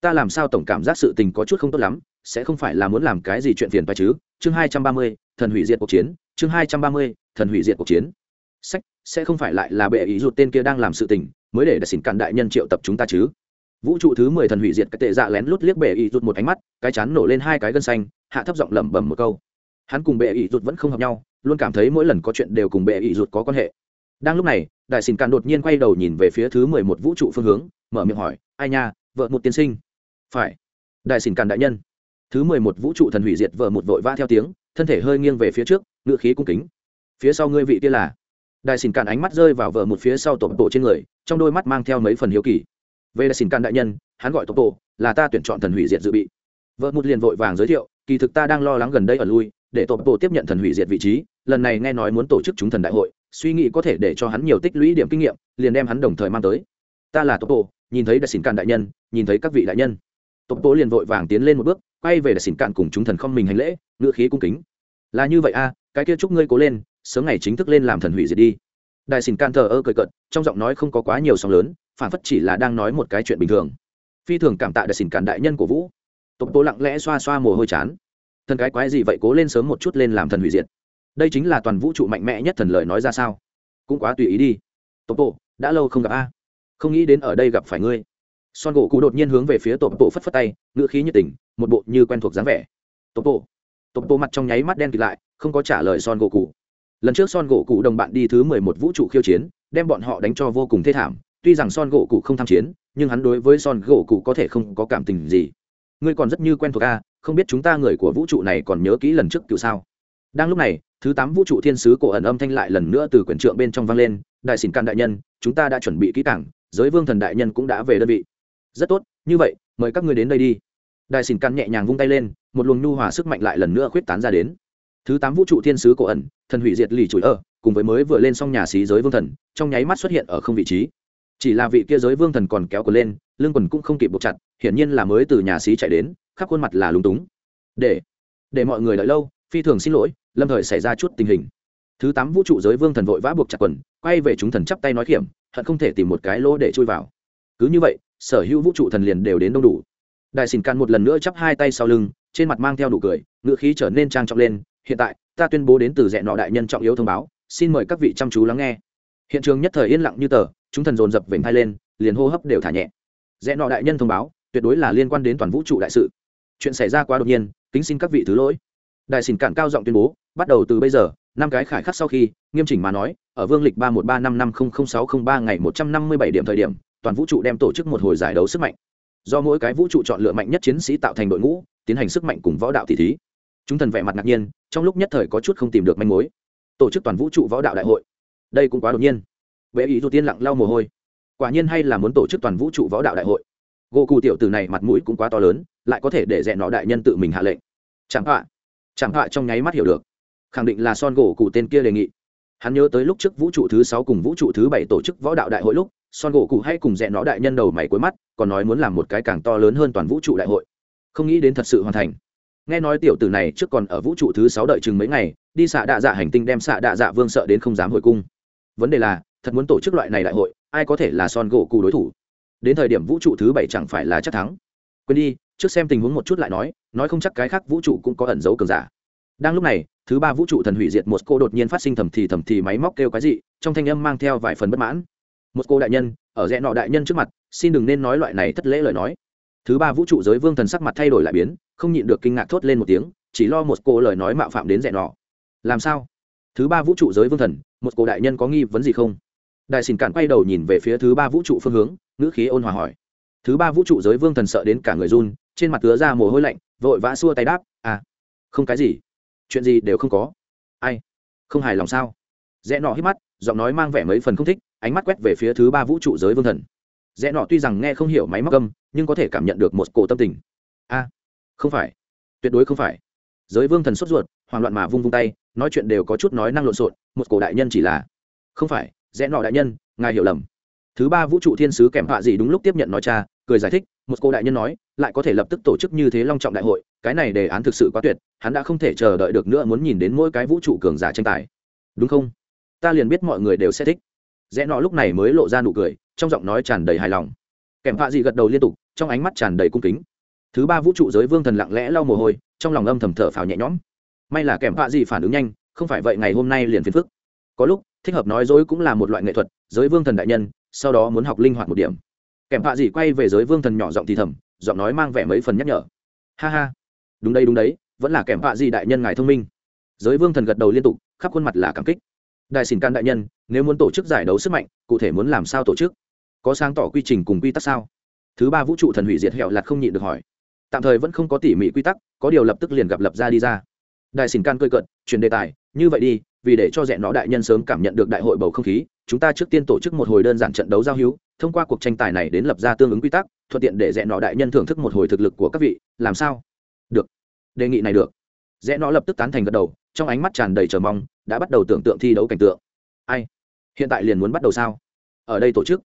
Ta làm sao tổng cảm giác sự tình có chút không tốt lắm, sẽ không phải là muốn làm cái gì chuyện phiền phải chứ? Chương hai trăm ba mươi, thần hủy diệt cuộc chiến. Chương hai trăm ba mươi, thần hủy diệt cuộc chiến. Sách, sẽ không phải lại là bệ ý rụt tên kia đang làm sự tình, mới để đã xin cản đại nhân triệu tập chúng ta chứ? Vũ trụ thứ mười thần hủy diệt, cái tệ dạ lén lút liếc bệ ý rụt một ánh mắt, cái chán nổ lên hai cái gân xanh, hạ thấp giọng lẩm bẩm một câu. Hắn cùng bệ ý rụt vẫn không hợp nhau, luôn cảm thấy mỗi lần có chuyện đều cùng bệ ý rụt có quan hệ. Đang lúc này đại xin càn đột nhiên quay đầu nhìn về phía thứ mười một vũ trụ phương hướng, mở miệng hỏi, ai nha, vợ một tiên sinh. Phải. Đại xin càn đại nhân. Thứ mười một vũ trụ thần hủy diệt vợ một vội vã theo tiếng, thân thể hơi nghiêng về phía trước, ngựa khí cung kính. Phía sau ngươi vị kia là? Đại xin cạn ánh mắt rơi vào vợ một phía sau tổ bộ trên người, trong đôi mắt mang theo mấy phần hiếu kỳ. Về đại xin cạn đại nhân, hắn gọi tổ bộ, là ta tuyển chọn thần hủy diệt dự bị. Vợ một liền vội vàng giới thiệu, kỳ thực ta đang lo lắng gần đây ở lui, để tổ bộ tiếp nhận thần hủy diệt vị trí, lần này nghe nói muốn tổ chức chúng thần đại hội suy nghĩ có thể để cho hắn nhiều tích lũy điểm kinh nghiệm, liền đem hắn đồng thời mang tới. Ta là tổ bộ nhìn thấy đại xỉn cạn đại nhân, nhìn thấy các vị đại nhân. Tổ bộ liền vội vàng tiến lên một bước, quay về đại xỉn cạn cùng chúng thần không mình hành lễ ngựa khí cung kính. Là như vậy a, cái kia chúc ngươi cố lên, sớm ngày chính thức lên làm thần hủy diệt đi. Đại xỉn cạn thờ ơ cười cợt, trong giọng nói không có quá nhiều sóng lớn phản phất chỉ là đang nói một cái chuyện bình thường. Phi thường cảm tạ đại xỉn cạn đại nhân của vũ. Tổ bộ lặng lẽ xoa xoa mồ hôi chán. Thần cái quái gì vậy cố lên sớm một chút lên làm thần hủy diệt đây chính là toàn vũ trụ mạnh mẽ nhất thần lời nói ra sao? Cũng quá tùy ý đi. Tổ bộ đã lâu không gặp a. Không nghĩ đến ở đây gặp phải ngươi. Son gỗ cụ đột nhiên hướng về phía tổ bộ phất phất tay, ngữ khí nhiệt tình, một bộ như quen thuộc dáng vẻ. Tổ. Bộ tổ bộ mặt trong nháy mắt đen kịt lại, không có trả lời son gỗ cụ lần trước son gỗ cụ đồng bạn đi thứ mười một vũ trụ khiêu chiến, đem bọn họ đánh cho vô cùng thê thảm. Tuy rằng son gỗ cụ không tham chiến, nhưng hắn đối với son gỗ cụ có thể không có cảm tình gì. Ngươi còn rất như quen thuộc a, không biết chúng ta người của vũ trụ này còn nhớ kỹ lần trước cựu sao? Đang lúc này thứ tám vũ trụ thiên sứ cổ ẩn âm thanh lại lần nữa từ quyển trượng bên trong vang lên, đại xỉn can đại nhân, chúng ta đã chuẩn bị kỹ cảng giới vương thần đại nhân cũng đã về đơn vị. Rất tốt, như vậy, mời các ngươi đến đây đi. Đại xỉn can nhẹ nhàng vung tay lên, một luồng nhu hòa sức mạnh lại lần nữa khuyết tán ra đến. Thứ tám vũ trụ thiên sứ cổ ẩn, thần hủy diệt lì chùi ở cùng với mới vừa lên xong nhà xí giới vương thần, trong nháy mắt xuất hiện ở không vị trí. Chỉ là vị kia giới vương thần còn kéo quần lên, lưng quần cũng không kịp buộc chặt, hiển nhiên là mới từ nhà xí chạy đến, khắp khuôn mặt là lúng túng. Để để mọi người đợi lâu, phi thường xin lỗi lâm thời xảy ra chút tình hình. Thứ tám vũ trụ giới vương thần vội vã buộc chặt quần, quay về chúng thần chắp tay nói kiểm hận không thể tìm một cái lỗ để chui vào. Cứ như vậy, sở hữu vũ trụ thần liền đều đến đông đủ. Đại xin can một lần nữa chắp hai tay sau lưng, trên mặt mang theo đủ cười, ngựa khí trở nên trang trọng lên, hiện tại, ta tuyên bố đến từ rẽ nọ đại nhân trọng yếu thông báo, xin mời các vị chăm chú lắng nghe. Hiện trường nhất thời yên lặng như tờ, chúng thần dồn dập vểnh thai lên, liền hô hấp đều thả nhẹ. Rẽ nọ đại nhân thông báo, tuyệt đối là liên quan đến toàn vũ trụ đại sự. Chuyện xảy ra quá đột nhiên, kính xin các vị thứ lỗi đại xin cản cao giọng tuyên bố, bắt đầu từ bây giờ, năm cái khải khắc sau khi, nghiêm chỉnh mà nói, ở vương lịch ba một ba năm năm không không sáu không ba ngày một trăm năm mươi bảy điểm thời điểm, toàn vũ trụ đem tổ chức một hồi giải đấu sức mạnh. Do mỗi cái vũ trụ chọn lựa mạnh nhất chiến sĩ tạo thành đội ngũ, tiến hành sức mạnh cùng võ đạo tỷ thí. Chúng thần vẻ mặt ngạc nhiên, trong lúc nhất thời có chút không tìm được manh mối. Tổ chức toàn vũ trụ võ đạo đại hội. Đây cũng quá đột nhiên. Vệ ý dù tiên lặng lau mồ hôi. Quả nhiên hay là muốn tổ chức toàn vũ trụ võ đạo đại hội. Gỗ cụ tiểu từ này mặt mũi cũng quá to lớn, lại có thể để dẹn nó đại nhân tự mình hạ lệnh. Chẳng hạn chẳng họa trong nháy mắt hiểu được. Khẳng định là son gỗ cụ tên kia đề nghị. Hắn nhớ tới lúc trước vũ trụ thứ sáu cùng vũ trụ thứ bảy tổ chức võ đạo đại hội lúc, son gỗ cụ hay cùng dẹn nó đại nhân đầu mày cuối mắt, còn nói muốn làm một cái càng to lớn hơn toàn vũ trụ đại hội. Không nghĩ đến thật sự hoàn thành. Nghe nói tiểu tử này trước còn ở vũ trụ thứ sáu đợi chừng mấy ngày, đi xạ đạ dạ hành tinh đem xạ đạ dạ vương sợ đến không dám hồi cung. Vấn đề là, thật muốn tổ chức loại này đại hội, ai có thể là son gỗ cụ đối thủ? Đến thời điểm vũ trụ thứ bảy chẳng phải là chắc thắng. Quên đi trước xem tình huống một chút lại nói nói không chắc cái khác vũ trụ cũng có ẩn dấu cường giả. Đang lúc này, thứ ba vũ trụ thần hủy diệt một cô đột nhiên phát sinh thầm thì thầm thì máy móc kêu cái gì trong thanh âm mang theo vài phần bất mãn. Một cô đại nhân, ở rẽ nọ đại nhân trước mặt, xin đừng nên nói loại này thất lễ lời nói. Thứ ba vũ trụ giới vương thần sắc mặt thay đổi lại biến, không nhịn được kinh ngạc thốt lên một tiếng, chỉ lo một cô lời nói mạo phạm đến rẽ nọ. Làm sao? Thứ ba vũ trụ giới vương thần một cô đại nhân có nghi vấn gì không? Đại xin cản quay đầu nhìn về phía thứ ba vũ trụ phương hướng, ngữ khí ôn hòa hỏi. Thứ ba vũ trụ giới vương thần sợ đến cả người run trên mặt tứa ra mồ hôi lạnh, vội vã xua tay đáp à không cái gì. Chuyện gì đều không có. Ai? Không hài lòng sao? Rẽ nọ hít mắt, giọng nói mang vẻ mấy phần không thích, ánh mắt quét về phía thứ ba vũ trụ giới vương thần. Rẽ nọ tuy rằng nghe không hiểu máy móc âm, nhưng có thể cảm nhận được một cổ tâm tình. A, không phải. Tuyệt đối không phải. Giới vương thần sốt ruột, hoảng loạn mà vung vung tay, nói chuyện đều có chút nói năng lộn xộn, một cổ đại nhân chỉ là, không phải, rẽ nọ đại nhân, ngài hiểu lầm thứ ba vũ trụ thiên sứ kèm họa gì đúng lúc tiếp nhận nói cha, cười giải thích, một cô đại nhân nói, lại có thể lập tức tổ chức như thế long trọng đại hội, cái này đề án thực sự quá tuyệt, hắn đã không thể chờ đợi được nữa muốn nhìn đến mỗi cái vũ trụ cường giả tranh tài. Đúng không? Ta liền biết mọi người đều sẽ thích. Rẽ nọ lúc này mới lộ ra nụ cười, trong giọng nói tràn đầy hài lòng. Kèm họa gì gật đầu liên tục, trong ánh mắt tràn đầy cung kính. Thứ ba vũ trụ giới vương thần lặng lẽ lau mồ hôi, trong lòng âm thầm thở phào nhẹ nhõm. May là kèm họa gì phản ứng nhanh, không phải vậy ngày hôm nay liền phiền phức. Có lúc, thích hợp nói dối cũng là một loại nghệ thuật, giới vương thần đại nhân sau đó muốn học linh hoạt một điểm. Kèm họa gì quay về giới vương thần nhỏ giọng thì thầm, giọng nói mang vẻ mấy phần nhắc nhở. Ha ha. Đúng đây đúng đấy, vẫn là kèm họa gì đại nhân ngài thông minh. Giới vương thần gật đầu liên tục, khắp khuôn mặt là cảm kích. Đại xin can đại nhân, nếu muốn tổ chức giải đấu sức mạnh, cụ thể muốn làm sao tổ chức? Có sáng tỏ quy trình cùng quy tắc sao? Thứ ba vũ trụ thần hủy diệt hẹo lạt không nhịn được hỏi. Tạm thời vẫn không có tỉ mỉ quy tắc, có điều lập tức liền gặp lập ra đi ra. Đại xin can cơi cận chuyển đề tài, như vậy đi, vì để cho rẽ nó đại nhân sớm cảm nhận được đại hội bầu không khí chúng ta trước tiên tổ chức một hồi đơn giản trận đấu giao hữu, thông qua cuộc tranh tài này đến lập ra tương ứng quy tắc, thuận tiện để rẽ nọ đại nhân thưởng thức một hồi thực lực của các vị, làm sao? Được. Đề nghị này được. Rẽ nọ lập tức tán thành gật đầu, trong ánh mắt tràn đầy chờ mong, đã bắt đầu tưởng tượng thi đấu cảnh tượng. Ai? Hiện tại liền muốn bắt đầu sao? Ở đây tổ chức.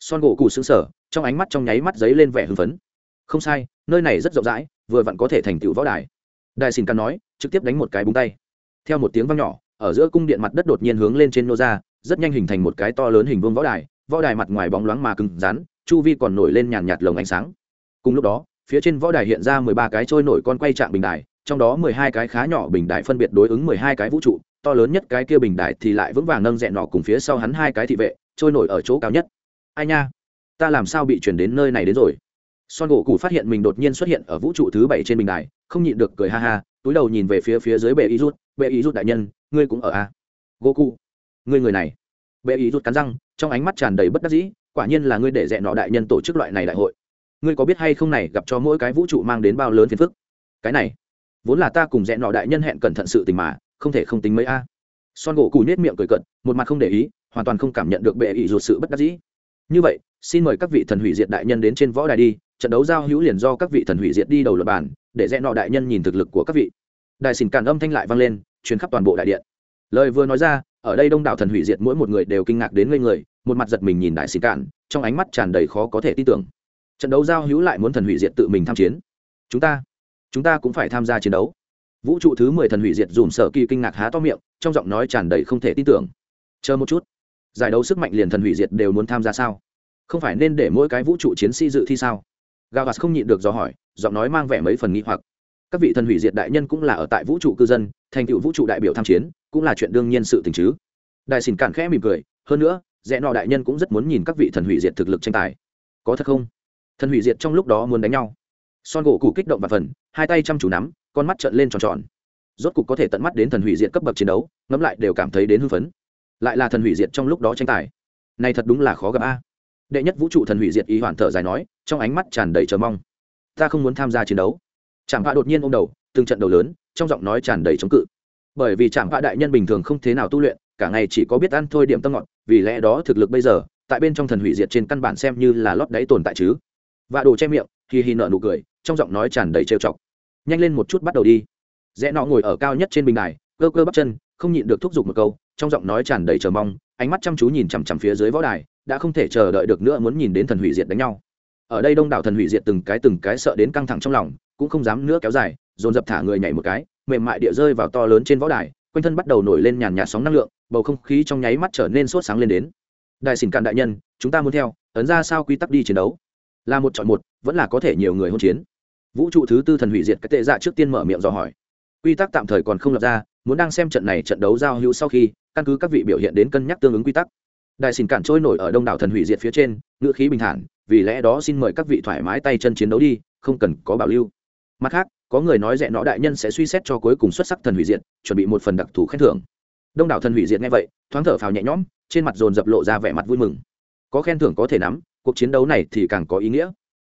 Son gỗ cụ xứng sở trong ánh mắt trong nháy mắt giấy lên vẻ hưng phấn. Không sai, nơi này rất rộng rãi, vừa vặn có thể thành tựu võ đài. Đại xin căn nói, trực tiếp đánh một cái búng tay. Theo một tiếng vang nhỏ, ở giữa cung điện mặt đất đột nhiên hướng lên trên nô ra rất nhanh hình thành một cái to lớn hình vuông võ đài võ đài mặt ngoài bóng loáng mà cứng rắn, chu vi còn nổi lên nhàn nhạt lồng ánh sáng. Cùng lúc đó, phía trên võ đài hiện ra mười ba cái trôi nổi con quay trạng bình đài, trong đó mười hai cái khá nhỏ bình đài phân biệt đối ứng mười hai cái vũ trụ, to lớn nhất cái kia bình đài thì lại vững vàng nâng dẹn nọ cùng phía sau hắn hai cái thị vệ, trôi nổi ở chỗ cao nhất. Ai nha, ta làm sao bị chuyển đến nơi này đến rồi? Son gỗ cụ phát hiện mình đột nhiên xuất hiện ở vũ trụ thứ bảy trên bình đài, không nhịn được cười ha ha, túi đầu nhìn về phía phía dưới bệ y rút. Bệ y rút đại nhân, ngươi cũng ở a à? gỗ cụ ngươi người này. Bệ ý rút cắn răng, trong ánh mắt tràn đầy bất đắc dĩ, quả nhiên là ngươi để dẹn nọ đại nhân tổ chức loại này đại hội. Ngươi có biết hay không này gặp cho mỗi cái vũ trụ mang đến bao lớn phiền phức? Cái này, vốn là ta cùng dẹn nọ đại nhân hẹn cẩn thận sự tình mà, không thể không tính mấy a. Son gỗ cù nết miệng cười cận một mặt không để ý, hoàn toàn không cảm nhận được bệ ý ruột sự bất đắc dĩ. Như vậy, xin mời các vị thần hủy diệt đại nhân đến trên võ đài đi, trận đấu giao hữu liền do các vị thần hủy diệt đi đầu luật bản, để dẹn nọ đại nhân nhìn thực lực của các vị. Đại xỉn càn âm thanh lại vang lên chuyến khắp toàn bộ đại điện lời vừa nói ra, ở đây đông đảo thần hủy diệt mỗi một người đều kinh ngạc đến ngây người, một mặt giật mình nhìn đại sĩ cạn, trong ánh mắt tràn đầy khó có thể tin tưởng. Trận đấu giao hữu lại muốn thần hủy diệt tự mình tham chiến. Chúng ta chúng ta cũng phải tham gia chiến đấu. Vũ trụ thứ mười thần hủy diệt dùm sở kỳ kinh ngạc há to miệng, trong giọng nói tràn đầy không thể tin tưởng. Chờ một chút. Giải đấu sức mạnh liền thần hủy diệt đều muốn tham gia sao? Không phải nên để mỗi cái vũ trụ chiến sĩ dự thi sao? Gavas không nhịn được do hỏi, giọng nói mang vẻ mấy phần nghi hoặc. Các vị thần hủy diệt đại nhân cũng là ở tại vũ trụ cư dân, thành tựu vũ trụ đại biểu tham chiến cũng là chuyện đương nhiên sự tình chứ. Đại xin cản khẽ mỉm cười, hơn nữa, rẽ nọ đại nhân cũng rất muốn nhìn các vị thần hủy diệt thực lực tranh tài. Có thật không? Thần hủy diệt trong lúc đó muốn đánh nhau. Son gỗ cụ kích động và phần, hai tay chăm chú nắm, con mắt trợn lên tròn tròn. Rốt cục có thể tận mắt đến thần hủy diệt cấp bậc chiến đấu, ngẫm lại đều cảm thấy đến hưng phấn. Lại là thần hủy diệt trong lúc đó tranh tài. Này thật đúng là khó gặp a. Đệ nhất vũ trụ thần hủy diệt ý hoàn thở dài nói, trong ánh mắt tràn đầy chờ mong. Ta không muốn tham gia chiến đấu. Chẳng vạ đột nhiên ôm đầu, từng trận đầu lớn, trong giọng nói tràn đầy chống cự bởi vì chẳng vạ đại nhân bình thường không thế nào tu luyện, cả ngày chỉ có biết ăn thôi điểm tâm ngọt, vì lẽ đó thực lực bây giờ, tại bên trong thần hủy diệt trên căn bản xem như là lót đáy tồn tại chứ. Và đồ che miệng khi hi nợ nụ cười, trong giọng nói tràn đầy trêu chọc. Nhanh lên một chút bắt đầu đi. Rẽ nọ ngồi ở cao nhất trên bình đài, cơ cơ bắp chân, không nhịn được thúc giục một câu, trong giọng nói tràn đầy chờ mong, ánh mắt chăm chú nhìn chằm chằm phía dưới võ đài, đã không thể chờ đợi được nữa muốn nhìn đến thần hủy diệt đánh nhau. Ở đây đông đảo thần hủy diệt từng cái từng cái sợ đến căng thẳng trong lòng, cũng không dám nữa kéo dài, dồn dập thả người nhảy một cái mềm mại địa rơi vào to lớn trên võ đài, quanh thân bắt đầu nổi lên nhàn nhạt sóng năng lượng, bầu không khí trong nháy mắt trở nên sốt sáng lên đến. Đại xỉn cạn đại nhân, chúng ta muốn theo, ấn ra sao quy tắc đi chiến đấu? Là một chọn một, vẫn là có thể nhiều người hôn chiến? Vũ trụ thứ tư thần hủy diệt cái tệ dạ trước tiên mở miệng dò hỏi. Quy tắc tạm thời còn không lập ra, muốn đang xem trận này trận đấu giao hữu sau khi, căn cứ các vị biểu hiện đến cân nhắc tương ứng quy tắc. Đại xỉn cản trôi nổi ở đông đảo thần hủy diệt phía trên, ngữ khí bình thản, vì lẽ đó xin mời các vị thoải mái tay chân chiến đấu đi, không cần có bảo lưu. Mặt khác có người nói rẻ nọ đại nhân sẽ suy xét cho cuối cùng xuất sắc thần hủy diệt, chuẩn bị một phần đặc thù khen thưởng. Đông đảo thần hủy diệt nghe vậy, thoáng thở phào nhẹ nhõm, trên mặt dồn dập lộ ra vẻ mặt vui mừng. Có khen thưởng có thể nắm, cuộc chiến đấu này thì càng có ý nghĩa.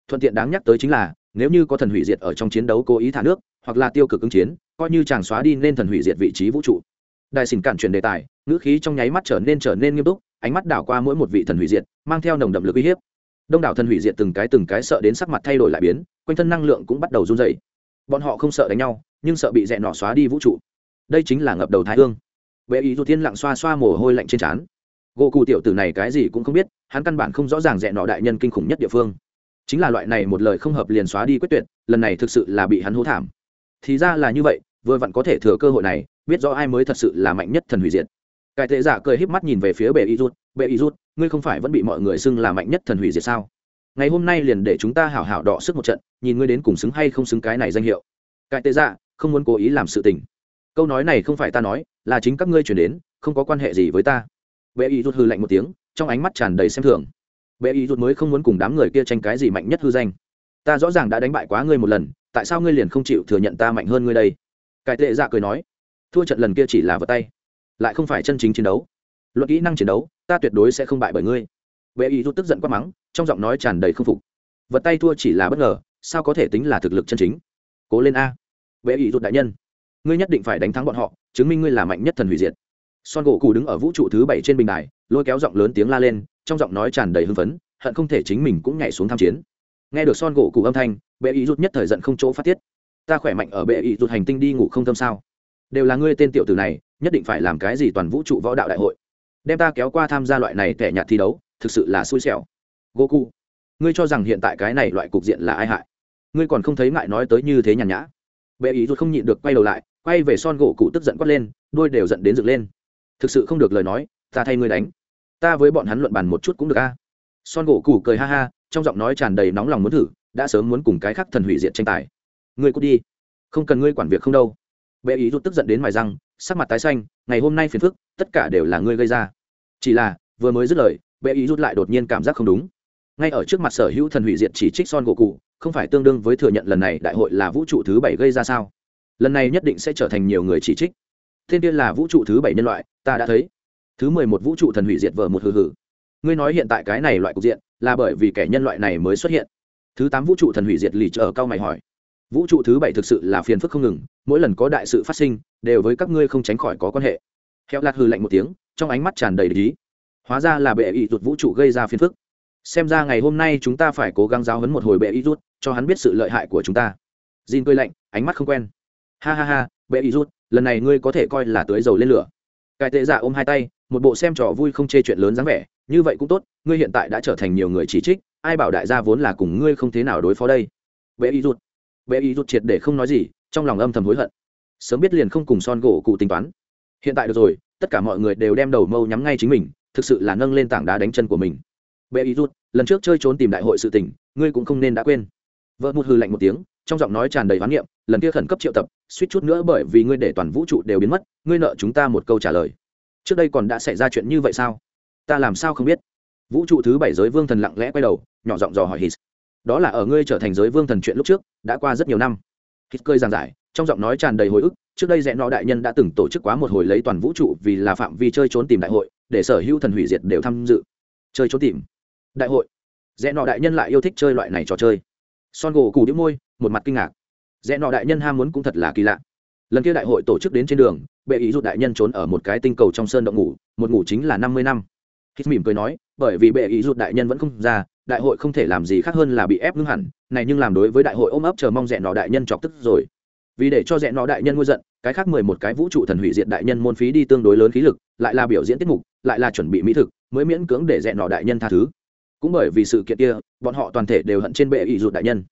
Thuận tiện đáng nhắc tới chính là, nếu như có thần hủy diệt ở trong chiến đấu cố ý thả nước, hoặc là tiêu cực ứng chiến, coi như chàng xóa đi nên thần hủy diệt vị trí vũ trụ. Đại xin cản chuyển đề tài, ngữ khí trong nháy mắt trở nên trở nên nghiêm túc, ánh mắt đảo qua mỗi một vị thần hủy diệt, mang theo nồng đậm lực uy hiếp. Đông đảo thần hủy diệt từng cái từng cái sợ đến sắc mặt thay đổi lại biến, quanh thân năng lượng cũng bắt đầu run dày bọn họ không sợ đánh nhau, nhưng sợ bị dẹ nọ xóa đi vũ trụ. Đây chính là ngập đầu thái hương. Vệ ý dù tiên lặng xoa xoa mồ hôi lạnh trên trán. Gỗ cụ tiểu tử này cái gì cũng không biết, hắn căn bản không rõ ràng dẹ nọ đại nhân kinh khủng nhất địa phương. Chính là loại này một lời không hợp liền xóa đi quyết tuyệt, lần này thực sự là bị hắn hố thảm. Thì ra là như vậy, vừa vặn có thể thừa cơ hội này, biết rõ ai mới thật sự là mạnh nhất thần hủy diệt. Cải tệ giả cười híp mắt nhìn về phía bệ y rút. Bệ y rút, ngươi không phải vẫn bị mọi người xưng là mạnh nhất thần hủy diệt sao? Ngày hôm nay liền để chúng ta hảo hảo đọ sức một trận, nhìn ngươi đến cùng xứng hay không xứng cái này danh hiệu. Cải tệ dạ không muốn cố ý làm sự tình. Câu nói này không phải ta nói, là chính các ngươi chuyển đến, không có quan hệ gì với ta. Bệ y rút hư lạnh một tiếng, trong ánh mắt tràn đầy xem thường. Bệ y rút mới không muốn cùng đám người kia tranh cái gì mạnh nhất hư danh. Ta rõ ràng đã đánh bại quá ngươi một lần, tại sao ngươi liền không chịu thừa nhận ta mạnh hơn ngươi đây? Cải tệ dạ cười nói, thua trận lần kia chỉ là vật tay, lại không phải chân chính chiến đấu. Luận kỹ năng chiến đấu, ta tuyệt đối sẽ không bại bởi ngươi. Bệ y rút tức giận quát mắng trong giọng nói tràn đầy k phục. Vật tay thua chỉ là bất ngờ, sao có thể tính là thực lực chân chính? Cố lên a. Bệ ý rụt đại nhân. Ngươi nhất định phải đánh thắng bọn họ, chứng minh ngươi là mạnh nhất thần hủy diệt. Son gỗ cụ đứng ở vũ trụ thứ bảy trên bình đài, lôi kéo giọng lớn tiếng la lên, trong giọng nói tràn đầy hưng phấn, hận không thể chính mình cũng nhảy xuống tham chiến. Nghe được son gỗ cụ âm thanh, bệ ý rút nhất thời giận không chỗ phát tiết. Ta khỏe mạnh ở bệ ý rút hành tinh đi ngủ không thâm sao? Đều là ngươi tên tiểu tử này, nhất định phải làm cái gì toàn vũ trụ võ đạo đại hội? Đem ta kéo qua tham gia loại này tẻ nhạt thi đấu, thực sự là xui xẻo goku ngươi cho rằng hiện tại cái này loại cục diện là ai hại? Ngươi còn không thấy ngại nói tới như thế nhàn nhã. Bệ ý rút không nhịn được quay đầu lại, quay về son gỗ cụ tức giận quát lên đôi đều giận đến dựng lên. Thực sự không được lời nói, ta thay ngươi đánh. Ta với bọn hắn luận bàn một chút cũng được a. Son gỗ cụ cười ha ha, trong giọng nói tràn đầy nóng lòng muốn thử, đã sớm muốn cùng cái khác thần hủy diệt tranh tài. Ngươi cút đi. Không cần ngươi quản việc không đâu. Bệ ý rút tức giận đến mài răng, sắc mặt tái xanh, ngày hôm nay phiền phức, tất cả đều là ngươi gây ra. Chỉ là, vừa mới dứt lời, bệ ý rút lại đột nhiên cảm giác không đúng ngay ở trước mặt sở hữu thần hủy diệt chỉ trích son gỗ cụ không phải tương đương với thừa nhận lần này đại hội là vũ trụ thứ bảy gây ra sao? Lần này nhất định sẽ trở thành nhiều người chỉ trích. Thiên tiên là vũ trụ thứ bảy nhân loại, ta đã thấy. Thứ mười một vũ trụ thần hủy diệt vở một hừ hừ. Ngươi nói hiện tại cái này loại cục diện, là bởi vì kẻ nhân loại này mới xuất hiện. Thứ tám vũ trụ thần hủy diệt lì chờ cao mày hỏi. Vũ trụ thứ bảy thực sự là phiền phức không ngừng, mỗi lần có đại sự phát sinh, đều với các ngươi không tránh khỏi có quan hệ. Heo lạt hừ lạnh một tiếng, trong ánh mắt tràn đầy lý hóa ra là bệ ý rụt vũ trụ gây ra phiền phức xem ra ngày hôm nay chúng ta phải cố gắng giáo hấn một hồi bệ y rút, cho hắn biết sự lợi hại của chúng ta. Jin cười lạnh, ánh mắt không quen. Ha ha ha, bệ y rút, lần này ngươi có thể coi là tưới dầu lên lửa. Cải tệ giả ôm hai tay, một bộ xem trò vui không chê chuyện lớn dáng vẻ. Như vậy cũng tốt, ngươi hiện tại đã trở thành nhiều người chỉ trích, ai bảo đại gia vốn là cùng ngươi không thế nào đối phó đây? Bệ y rút, bệ y rút triệt để không nói gì, trong lòng âm thầm hối hận. Sớm biết liền không cùng son gỗ cụ tính toán. Hiện tại được rồi, tất cả mọi người đều đem đầu mâu nhắm ngay chính mình, thực sự là nâng lên tảng đá đánh chân của mình bệ ý rút, lần trước chơi trốn tìm đại hội sự tình, ngươi cũng không nên đã quên. Vợ một hư lạnh một tiếng, trong giọng nói tràn đầy hoán niệm, lần kia khẩn cấp triệu tập, suýt chút nữa bởi vì ngươi để toàn vũ trụ đều biến mất, ngươi nợ chúng ta một câu trả lời. Trước đây còn đã xảy ra chuyện như vậy sao? Ta làm sao không biết? Vũ trụ thứ bảy giới vương thần lặng lẽ quay đầu, nhỏ giọng dò hỏi hít. Đó là ở ngươi trở thành giới vương thần chuyện lúc trước, đã qua rất nhiều năm. Hít cười giảng giải, trong giọng nói tràn đầy hồi ức, trước đây rẽ nọ đại nhân đã từng tổ chức quá một hồi lấy toàn vũ trụ vì là phạm vi chơi trốn tìm đại hội, để sở hữu thần hủy diệt đều tham dự. Chơi trốn tìm đại hội. Rẽ nọ đại nhân lại yêu thích chơi loại này trò chơi. Son gỗ cù đĩu môi, một mặt kinh ngạc. Rẽ nọ đại nhân ham muốn cũng thật là kỳ lạ. Lần kia đại hội tổ chức đến trên đường, bệ ý rút đại nhân trốn ở một cái tinh cầu trong sơn động ngủ, một ngủ chính là năm mươi năm. Hít mỉm cười nói, bởi vì bệ ý rút đại nhân vẫn không ra, đại hội không thể làm gì khác hơn là bị ép ngưng hẳn, này nhưng làm đối với đại hội ôm ấp chờ mong rẽ nọ đại nhân chọc tức rồi. Vì để cho rẽ nọ đại nhân ngôi giận, cái khác mười một cái vũ trụ thần hủy diệt đại nhân môn phí đi tương đối lớn khí lực, lại là biểu diễn tiết mục, lại là chuẩn bị mỹ thực, mới miễn cưỡng để rẽ nọ đại nhân tha thứ cũng bởi vì sự kiện kia, bọn họ toàn thể đều hận trên bệ ý rụt đại nhân.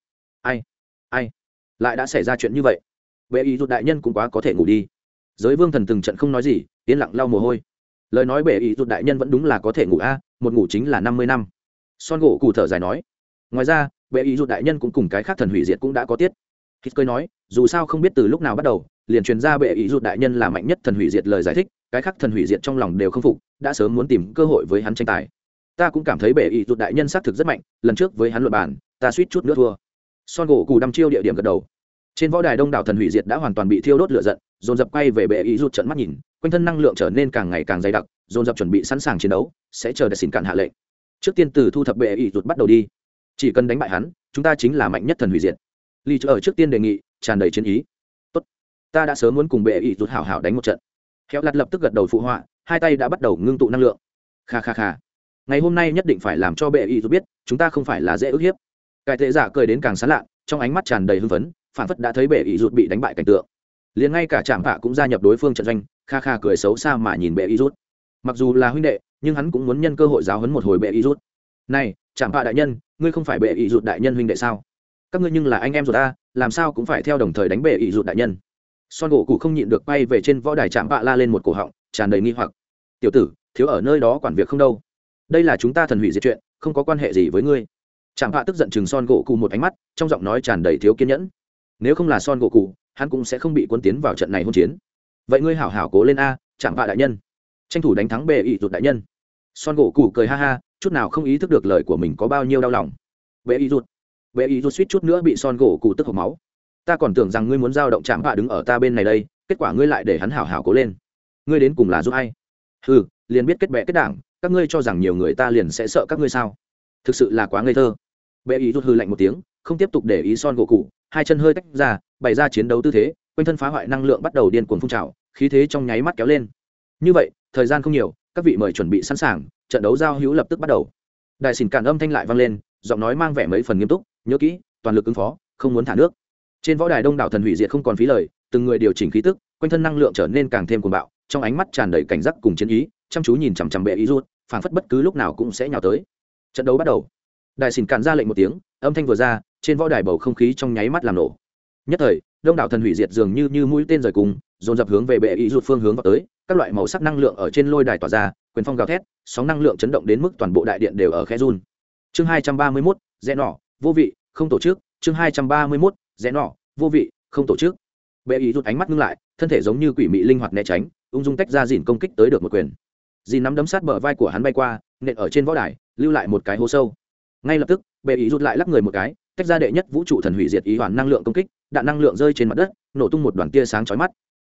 Ai? Ai? Lại đã xảy ra chuyện như vậy? Bệ ý rụt đại nhân cũng quá có thể ngủ đi. Giới vương thần từng trận không nói gì, yên lặng lau mồ hôi. Lời nói bệ ý rụt đại nhân vẫn đúng là có thể ngủ a, một ngủ chính là năm mươi năm. Son gỗ cụ thở dài nói. Ngoài ra, bệ ý rụt đại nhân cũng cùng cái khác thần hủy diệt cũng đã có tiết. Hít cơi nói, dù sao không biết từ lúc nào bắt đầu, liền truyền ra bệ ý rụt đại nhân là mạnh nhất thần hủy diệt lời giải thích, cái khác thần hủy diệt trong lòng đều không phục, đã sớm muốn tìm cơ hội với hắn tranh tài ta cũng cảm thấy bệ ý rụt đại nhân xác thực rất mạnh, lần trước với hắn luật bàn, ta suýt chút nữa thua. Son gỗ cù đăm chiêu địa điểm gật đầu. Trên võ đài đông đảo thần hủy diệt đã hoàn toàn bị thiêu đốt lửa giận, dồn dập quay về bệ ý rụt trận mắt nhìn, quanh thân năng lượng trở nên càng ngày càng dày đặc, dồn dập chuẩn bị sẵn sàng chiến đấu, sẽ chờ đợi xin cạn hạ lệnh. Trước tiên từ thu thập bệ ý rụt bắt đầu đi. Chỉ cần đánh bại hắn, chúng ta chính là mạnh nhất thần hủy diệt. Ly ở trước tiên đề nghị, tràn đầy chiến ý. Tốt. Ta đã sớm muốn cùng bệ ý rụt hảo hảo đánh một trận. Khéo lặt lập tức gật đầu phụ họa, hai tay đã bắt đầu ngưng tụ năng lượng. Kha kha kha ngày hôm nay nhất định phải làm cho bệ Y rụt biết, chúng ta không phải là dễ ức hiếp. Cải tệ giả cười đến càng sán lạ trong ánh mắt tràn đầy hưng phấn, phản phất đã thấy bệ y rút bị đánh bại cảnh tượng. Liền ngay cả trạm vạ cũng gia nhập đối phương trận doanh, kha kha cười xấu xa mà nhìn bệ Y rút mặc dù là huynh đệ, nhưng hắn cũng muốn nhân cơ hội giáo hấn một hồi bệ Y rút này, trạm vạ đại nhân, ngươi không phải bệ y rút đại nhân huynh đệ sao? Các ngươi nhưng là anh em ruột ta, làm sao cũng phải theo đồng thời đánh bệ y rút đại nhân. Son gỗ cụ không nhịn được bay về trên võ đài trạm vạ la lên một cổ họng, tràn đầy nghi hoặc. Tiểu tử, thiếu ở nơi đó quản việc không đâu đây là chúng ta thần hủy diệt chuyện, không có quan hệ gì với ngươi. Chạm hạ tức giận chừng son gỗ cụ một ánh mắt, trong giọng nói tràn đầy thiếu kiên nhẫn. Nếu không là son gỗ cụ hắn cũng sẽ không bị quân tiến vào trận này hôn chiến. Vậy ngươi hảo hảo cố lên a chạm hạ đại nhân. Tranh thủ đánh thắng bệ ỵ rụt đại nhân. Son gỗ cụ cười ha ha, chút nào không ý thức được lời của mình có bao nhiêu đau lòng. Bệ ỵ rụt. Bệ ỵ rụt suýt chút nữa bị son gỗ cụ tức hộp máu. Ta còn tưởng rằng ngươi muốn giao động chạm hạ đứng ở ta bên này đây, kết quả ngươi lại để hắn hảo hảo cố lên. Ngươi đến cùng là giúp ai? Ừ liền biết kết bệ kết đảng các ngươi cho rằng nhiều người ta liền sẽ sợ các ngươi sao? Thực sự là quá ngây thơ. Bệ ý rút hư lạnh một tiếng, không tiếp tục để ý son gỗ cụ hai chân hơi tách ra, bày ra chiến đấu tư thế, quanh thân phá hoại năng lượng bắt đầu điên cuồng phun trào, khí thế trong nháy mắt kéo lên. Như vậy, thời gian không nhiều, các vị mời chuẩn bị sẵn sàng, trận đấu giao hữu lập tức bắt đầu. Đại xỉn cản âm thanh lại vang lên, giọng nói mang vẻ mấy phần nghiêm túc, nhớ kỹ, toàn lực ứng phó, không muốn thả nước. Trên võ đài đông đảo thần hủy diệt không còn phí lời, từng người điều chỉnh khí tức, quanh thân năng lượng trở nên càng thêm cuồng bạo, trong ánh mắt tràn đầy cảnh giác cùng chiến ý, chăm chú nhìn chằm chằm bệ ý rút phảng phất bất cứ lúc nào cũng sẽ nhào tới. Trận đấu bắt đầu. Đại xỉn cản ra lệnh một tiếng, âm thanh vừa ra, trên võ đài bầu không khí trong nháy mắt làm nổ. Nhất thời, đông đảo thần hủy diệt dường như như mũi tên rời cùng, dồn dập hướng về bệ ý rụt phương hướng vào tới, các loại màu sắc năng lượng ở trên lôi đài tỏa ra, quyền phong gào thét, sóng năng lượng chấn động đến mức toàn bộ đại điện đều ở khe run. Chương hai trăm ba mươi mốt, rẽ nỏ, vô vị, không tổ chức. Chương hai trăm ba mươi mốt, rẽ nỏ, vô vị, không tổ chức. Bệ ý rụt ánh mắt ngưng lại, thân thể giống như quỷ mị linh hoạt né tránh, ung dung tách ra dìn công kích tới được một quyền dì nắm đấm sát bờ vai của hắn bay qua, nện ở trên võ đài, lưu lại một cái hố sâu. Ngay lập tức, bệ ý rút lại lắc người một cái, tách ra đệ nhất vũ trụ thần hủy diệt ý hoàn năng lượng công kích, đạn năng lượng rơi trên mặt đất, nổ tung một đoàn tia sáng chói mắt.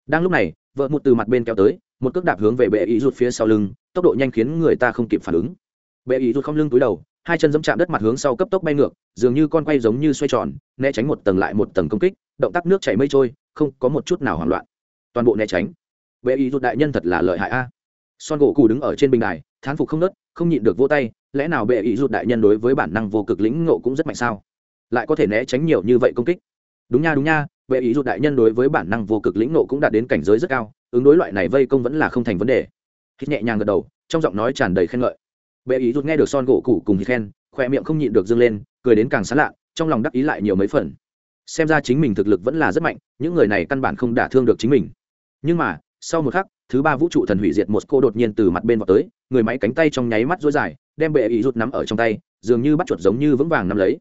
Đang lúc này, vợ một từ mặt bên kéo tới, một cước đạp hướng về bệ ý rút phía sau lưng, tốc độ nhanh khiến người ta không kịp phản ứng. Bệ ý rút không lưng túi đầu, hai chân dẫm chạm đất mặt hướng sau cấp tốc bay ngược, dường như con quay giống như xoay tròn, né tránh một tầng lại một tầng công kích, động tác nước chảy mây trôi, không có một chút nào hoảng loạn. Toàn bộ né tránh. Bệ ý rút đại nhân thật là lợi hại a son gỗ cù đứng ở trên bình đài, thán phục không nớt, không nhịn được vô tay, lẽ nào bệ ý rụt đại nhân đối với bản năng vô cực lĩnh ngộ cũng rất mạnh sao? Lại có thể né tránh nhiều như vậy công kích? Đúng nha đúng nha, bệ ý rụt đại nhân đối với bản năng vô cực lĩnh ngộ cũng đạt đến cảnh giới rất cao, ứng đối loại này vây công vẫn là không thành vấn đề. Hít nhẹ nhàng gật đầu, trong giọng nói tràn đầy khen ngợi. Bệ ý rụt nghe được son gỗ cụ cùng hít khen khoe miệng không nhịn được dâng lên, cười đến càng sán lạ, trong lòng đắc ý lại nhiều mấy phần. Xem ra chính mình thực lực vẫn là rất mạnh, những người này căn bản không đả thương được chính mình. Nhưng mà, sau một khắc thứ ba vũ trụ thần hủy diệt một cô đột nhiên từ mặt bên vào tới, người máy cánh tay trong nháy mắt rối dài, đem bệ ý rút nắm ở trong tay, dường như bắt chuột giống như vững vàng nắm lấy.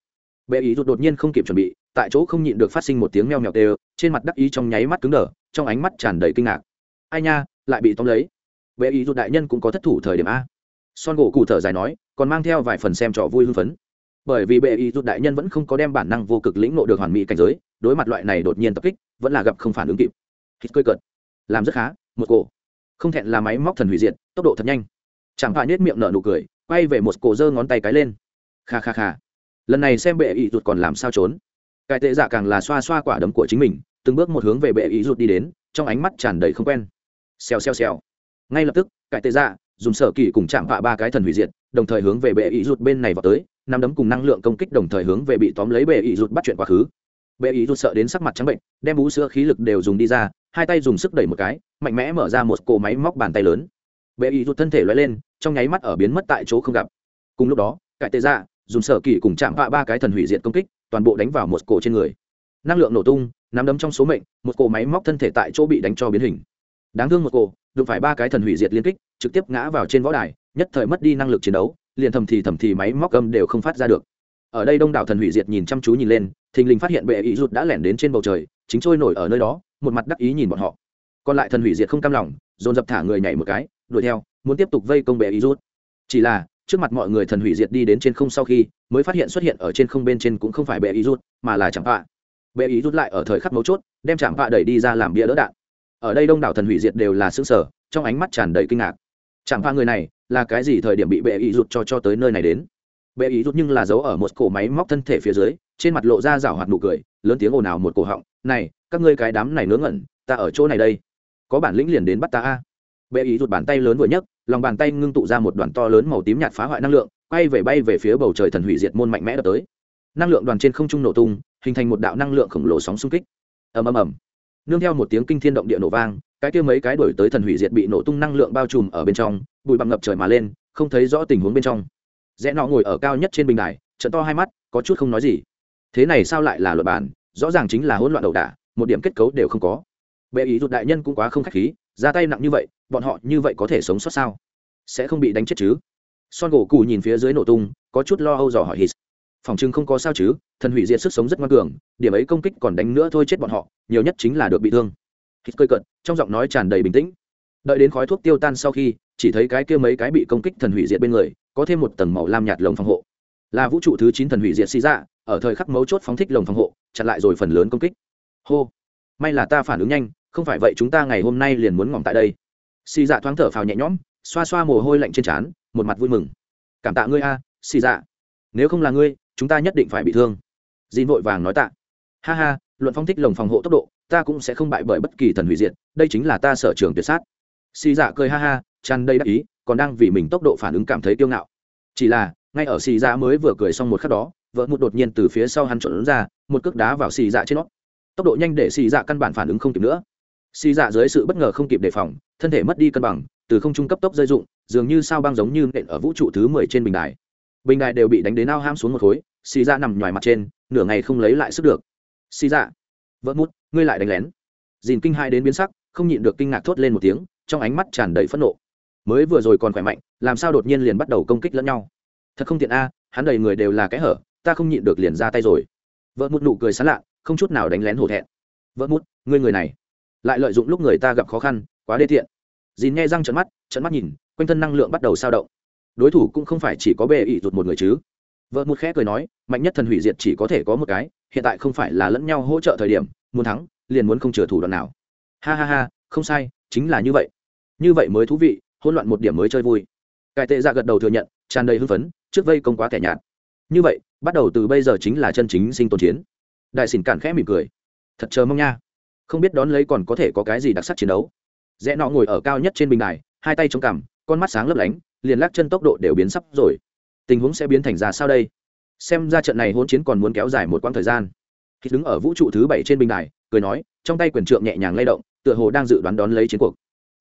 Bệ ý rút đột nhiên không kịp chuẩn bị, tại chỗ không nhịn được phát sinh một tiếng meo mèo tê, trên mặt đắc ý trong nháy mắt cứng đờ, trong ánh mắt tràn đầy kinh ngạc. Ai nha, lại bị tóm lấy. Bệ ý rút đại nhân cũng có thất thủ thời điểm a. Son gỗ cụ thở dài nói, còn mang theo vài phần xem trò vui hưng phấn. Bởi vì bệ ý rút đại nhân vẫn không có đem bản năng vô cực lĩnh nộ được hoàn mỹ cảnh giới, đối mặt loại này đột nhiên tập kích, vẫn là gặp không phản ứng kịp. Hít cơi cợt. Làm rất khá một cổ không thẹn là máy móc thần hủy diệt, tốc độ thật nhanh. Chẳng phải nết miệng nở nụ cười, quay về một cổ dơ ngón tay cái lên. Kha kha kha. Lần này xem bệ ý rụt còn làm sao trốn. Cải tệ dạ càng là xoa xoa quả đấm của chính mình, từng bước một hướng về bệ ý rụt đi đến, trong ánh mắt tràn đầy không quen. Xèo xèo xèo. Ngay lập tức cải tệ dạ dùng sở kỳ cùng chạm vạ ba cái thần hủy diệt, đồng thời hướng về bệ ý rụt bên này vào tới, năm đấm cùng năng lượng công kích đồng thời hướng về bị tóm lấy bệ ý rụt bắt chuyện quá khứ. Bệ ý rụt sợ đến sắc mặt trắng bệnh, đem bú sữa khí lực đều dùng đi ra hai tay dùng sức đẩy một cái, mạnh mẽ mở ra một cỗ máy móc bàn tay lớn. Bệ ý rụt thân thể loay lên, trong nháy mắt ở biến mất tại chỗ không gặp. Cùng lúc đó, cải tê ra dạ, dùng sở kỳ cùng chạm vạ ba cái thần hủy diệt công kích, toàn bộ đánh vào một cổ trên người. Năng lượng nổ tung, nắm đấm trong số mệnh, một cổ máy móc thân thể tại chỗ bị đánh cho biến hình. Đáng thương một cổ, đụng phải ba cái thần hủy diệt liên kích, trực tiếp ngã vào trên võ đài, nhất thời mất đi năng lực chiến đấu, liền thầm thì thầm thì máy móc âm đều không phát ra được. Ở đây đông đảo thần hủy diệt nhìn chăm chú nhìn lên, thình lình phát hiện bệ ý rụt đã lẻn đến trên bầu trời, chính trôi nổi ở nơi đó một mặt đắc ý nhìn bọn họ. Còn lại thần hủy diệt không cam lòng, dồn dập thả người nhảy một cái, đuổi theo, muốn tiếp tục vây công bệ ý rút. Chỉ là, trước mặt mọi người thần hủy diệt đi đến trên không sau khi, mới phát hiện xuất hiện ở trên không bên trên cũng không phải bệ ý rút, mà là chẳng pạ bệ ý rút lại ở thời khắc mấu chốt, đem chẳng pạ đẩy đi ra làm bia đỡ đạn. Ở đây đông đảo thần hủy diệt đều là xương sở trong ánh mắt tràn đầy kinh ngạc. Chẳng pạ người này, là cái gì thời điểm bị bệ ý rút cho cho tới nơi này đến? Bệ ý rút nhưng là giấu ở một cổ máy móc thân thể phía dưới, trên mặt lộ ra rảo hoạt nụ cười, lớn tiếng ồn ào một cổ họng, này các ngươi cái đám này ngớ ngẩn, ta ở chỗ này đây. Có bản lĩnh liền đến bắt ta a. Bệ ý rụt bàn tay lớn vừa nhấc, lòng bàn tay ngưng tụ ra một đoàn to lớn màu tím nhạt phá hoại năng lượng, quay về bay về phía bầu trời thần hủy diệt môn mạnh mẽ đập tới. Năng lượng đoàn trên không trung nổ tung, hình thành một đạo năng lượng khổng lồ sóng xung kích. Ầm ầm ầm. Nương theo một tiếng kinh thiên động địa nổ vang, cái kia mấy cái đổi tới thần hủy diệt bị nổ tung năng lượng bao trùm ở bên trong, bụi bặm ngập trời mà lên, không thấy rõ tình huống bên trong. Rẽ nọ ngồi ở cao nhất trên bình đài trận to hai mắt, có chút không nói gì. Thế này sao lại là luật bản? Rõ ràng chính là hỗn loạn đầu đả một điểm kết cấu đều không có. Bệ ý rụt đại nhân cũng quá không khách khí, ra tay nặng như vậy, bọn họ như vậy có thể sống sót sao? Sẽ không bị đánh chết chứ? Son gỗ cù nhìn phía dưới nổ tung, có chút lo âu dò hỏi hít. Phòng chừng không có sao chứ, thần hủy diệt sức sống rất ngoan cường, điểm ấy công kích còn đánh nữa thôi chết bọn họ, nhiều nhất chính là được bị thương. Hít cơi cận trong giọng nói tràn đầy bình tĩnh. Đợi đến khói thuốc tiêu tan sau khi, chỉ thấy cái kia mấy cái bị công kích thần hủy diệt bên người, có thêm một tầng màu lam nhạt lồng phòng hộ. Là vũ trụ thứ chín thần hủy diệt xì ra ở thời khắc mấu chốt phóng thích lồng phòng hộ, chặn lại rồi phần lớn công kích hô. May là ta phản ứng nhanh, không phải vậy chúng ta ngày hôm nay liền muốn ngỏm tại đây. Xì dạ thoáng thở phào nhẹ nhõm, xoa xoa mồ hôi lạnh trên trán, một mặt vui mừng. Cảm tạ ngươi a, xì dạ. Nếu không là ngươi, chúng ta nhất định phải bị thương. Dìn vội vàng nói tạ. Ha ha, luận phong thích lồng phòng hộ tốc độ, ta cũng sẽ không bại bởi bất kỳ thần hủy diệt, đây chính là ta sở trường tuyệt sát. Xì dạ cười ha ha, tràn đầy đắc ý, còn đang vì mình tốc độ phản ứng cảm thấy kiêu ngạo. Chỉ là, ngay ở xì dạ mới vừa cười xong một khắc đó, vợ một đột nhiên từ phía sau hắn trộn ra, một cước đá vào xì dạ trên nót tốc độ nhanh để xì dạ căn bản phản ứng không kịp nữa. Xì dạ dưới sự bất ngờ không kịp đề phòng, thân thể mất đi cân bằng, từ không trung cấp tốc rơi dụng dường như sao băng giống như nện ở vũ trụ thứ mười trên bình đài. Bình đài đều bị đánh đến ao ham xuống một khối, xì dạ nằm ngoài mặt trên, nửa ngày không lấy lại sức được. Xì dạ vỡ mút, ngươi lại đánh lén. Dìn kinh hai đến biến sắc, không nhịn được kinh ngạc thốt lên một tiếng, trong ánh mắt tràn đầy phẫn nộ. Mới vừa rồi còn khỏe mạnh, làm sao đột nhiên liền bắt đầu công kích lẫn nhau? Thật không tiện a, hắn đầy người đều là cái hở, ta không nhịn được liền ra tay rồi. Vợ một nụ cười sán lạ không chút nào đánh lén hổ thẹn. Vỡ mút, ngươi người này. Lại lợi dụng lúc người ta gặp khó khăn, quá đê tiện. Dìn nghe răng trận mắt trận mắt nhìn, quanh thân năng lượng bắt đầu sao động. Đối thủ cũng không phải chỉ có bệ ỵ rụt một người chứ. Vợ một khẽ cười nói, mạnh nhất thần hủy diệt chỉ có thể có một cái, hiện tại không phải là lẫn nhau hỗ trợ thời điểm, muốn thắng, liền muốn không chừa thủ đoạn nào. Ha ha ha, không sai, chính là như vậy. Như vậy mới thú vị, hỗn loạn một điểm mới chơi vui. Cải tệ ra gật đầu thừa nhận, tràn đầy hưng phấn, trước vây công quá kẻ nhạt. Như vậy, bắt đầu từ bây giờ chính là chân chính sinh tồn chiến đại xỉn cản khẽ mỉm cười. Thật chờ mong nha. Không biết đón lấy còn có thể có cái gì đặc sắc chiến đấu. Rẽ nọ ngồi ở cao nhất trên bình đài, hai tay chống cằm, con mắt sáng lấp lánh, liền lắc chân tốc độ đều biến sắp rồi. Tình huống sẽ biến thành ra sao đây? Xem ra trận này hôn chiến còn muốn kéo dài một quãng thời gian. Khi đứng ở vũ trụ thứ bảy trên bình đài, cười nói, trong tay quyền trượng nhẹ nhàng lay động, tựa hồ đang dự đoán đón lấy chiến cuộc.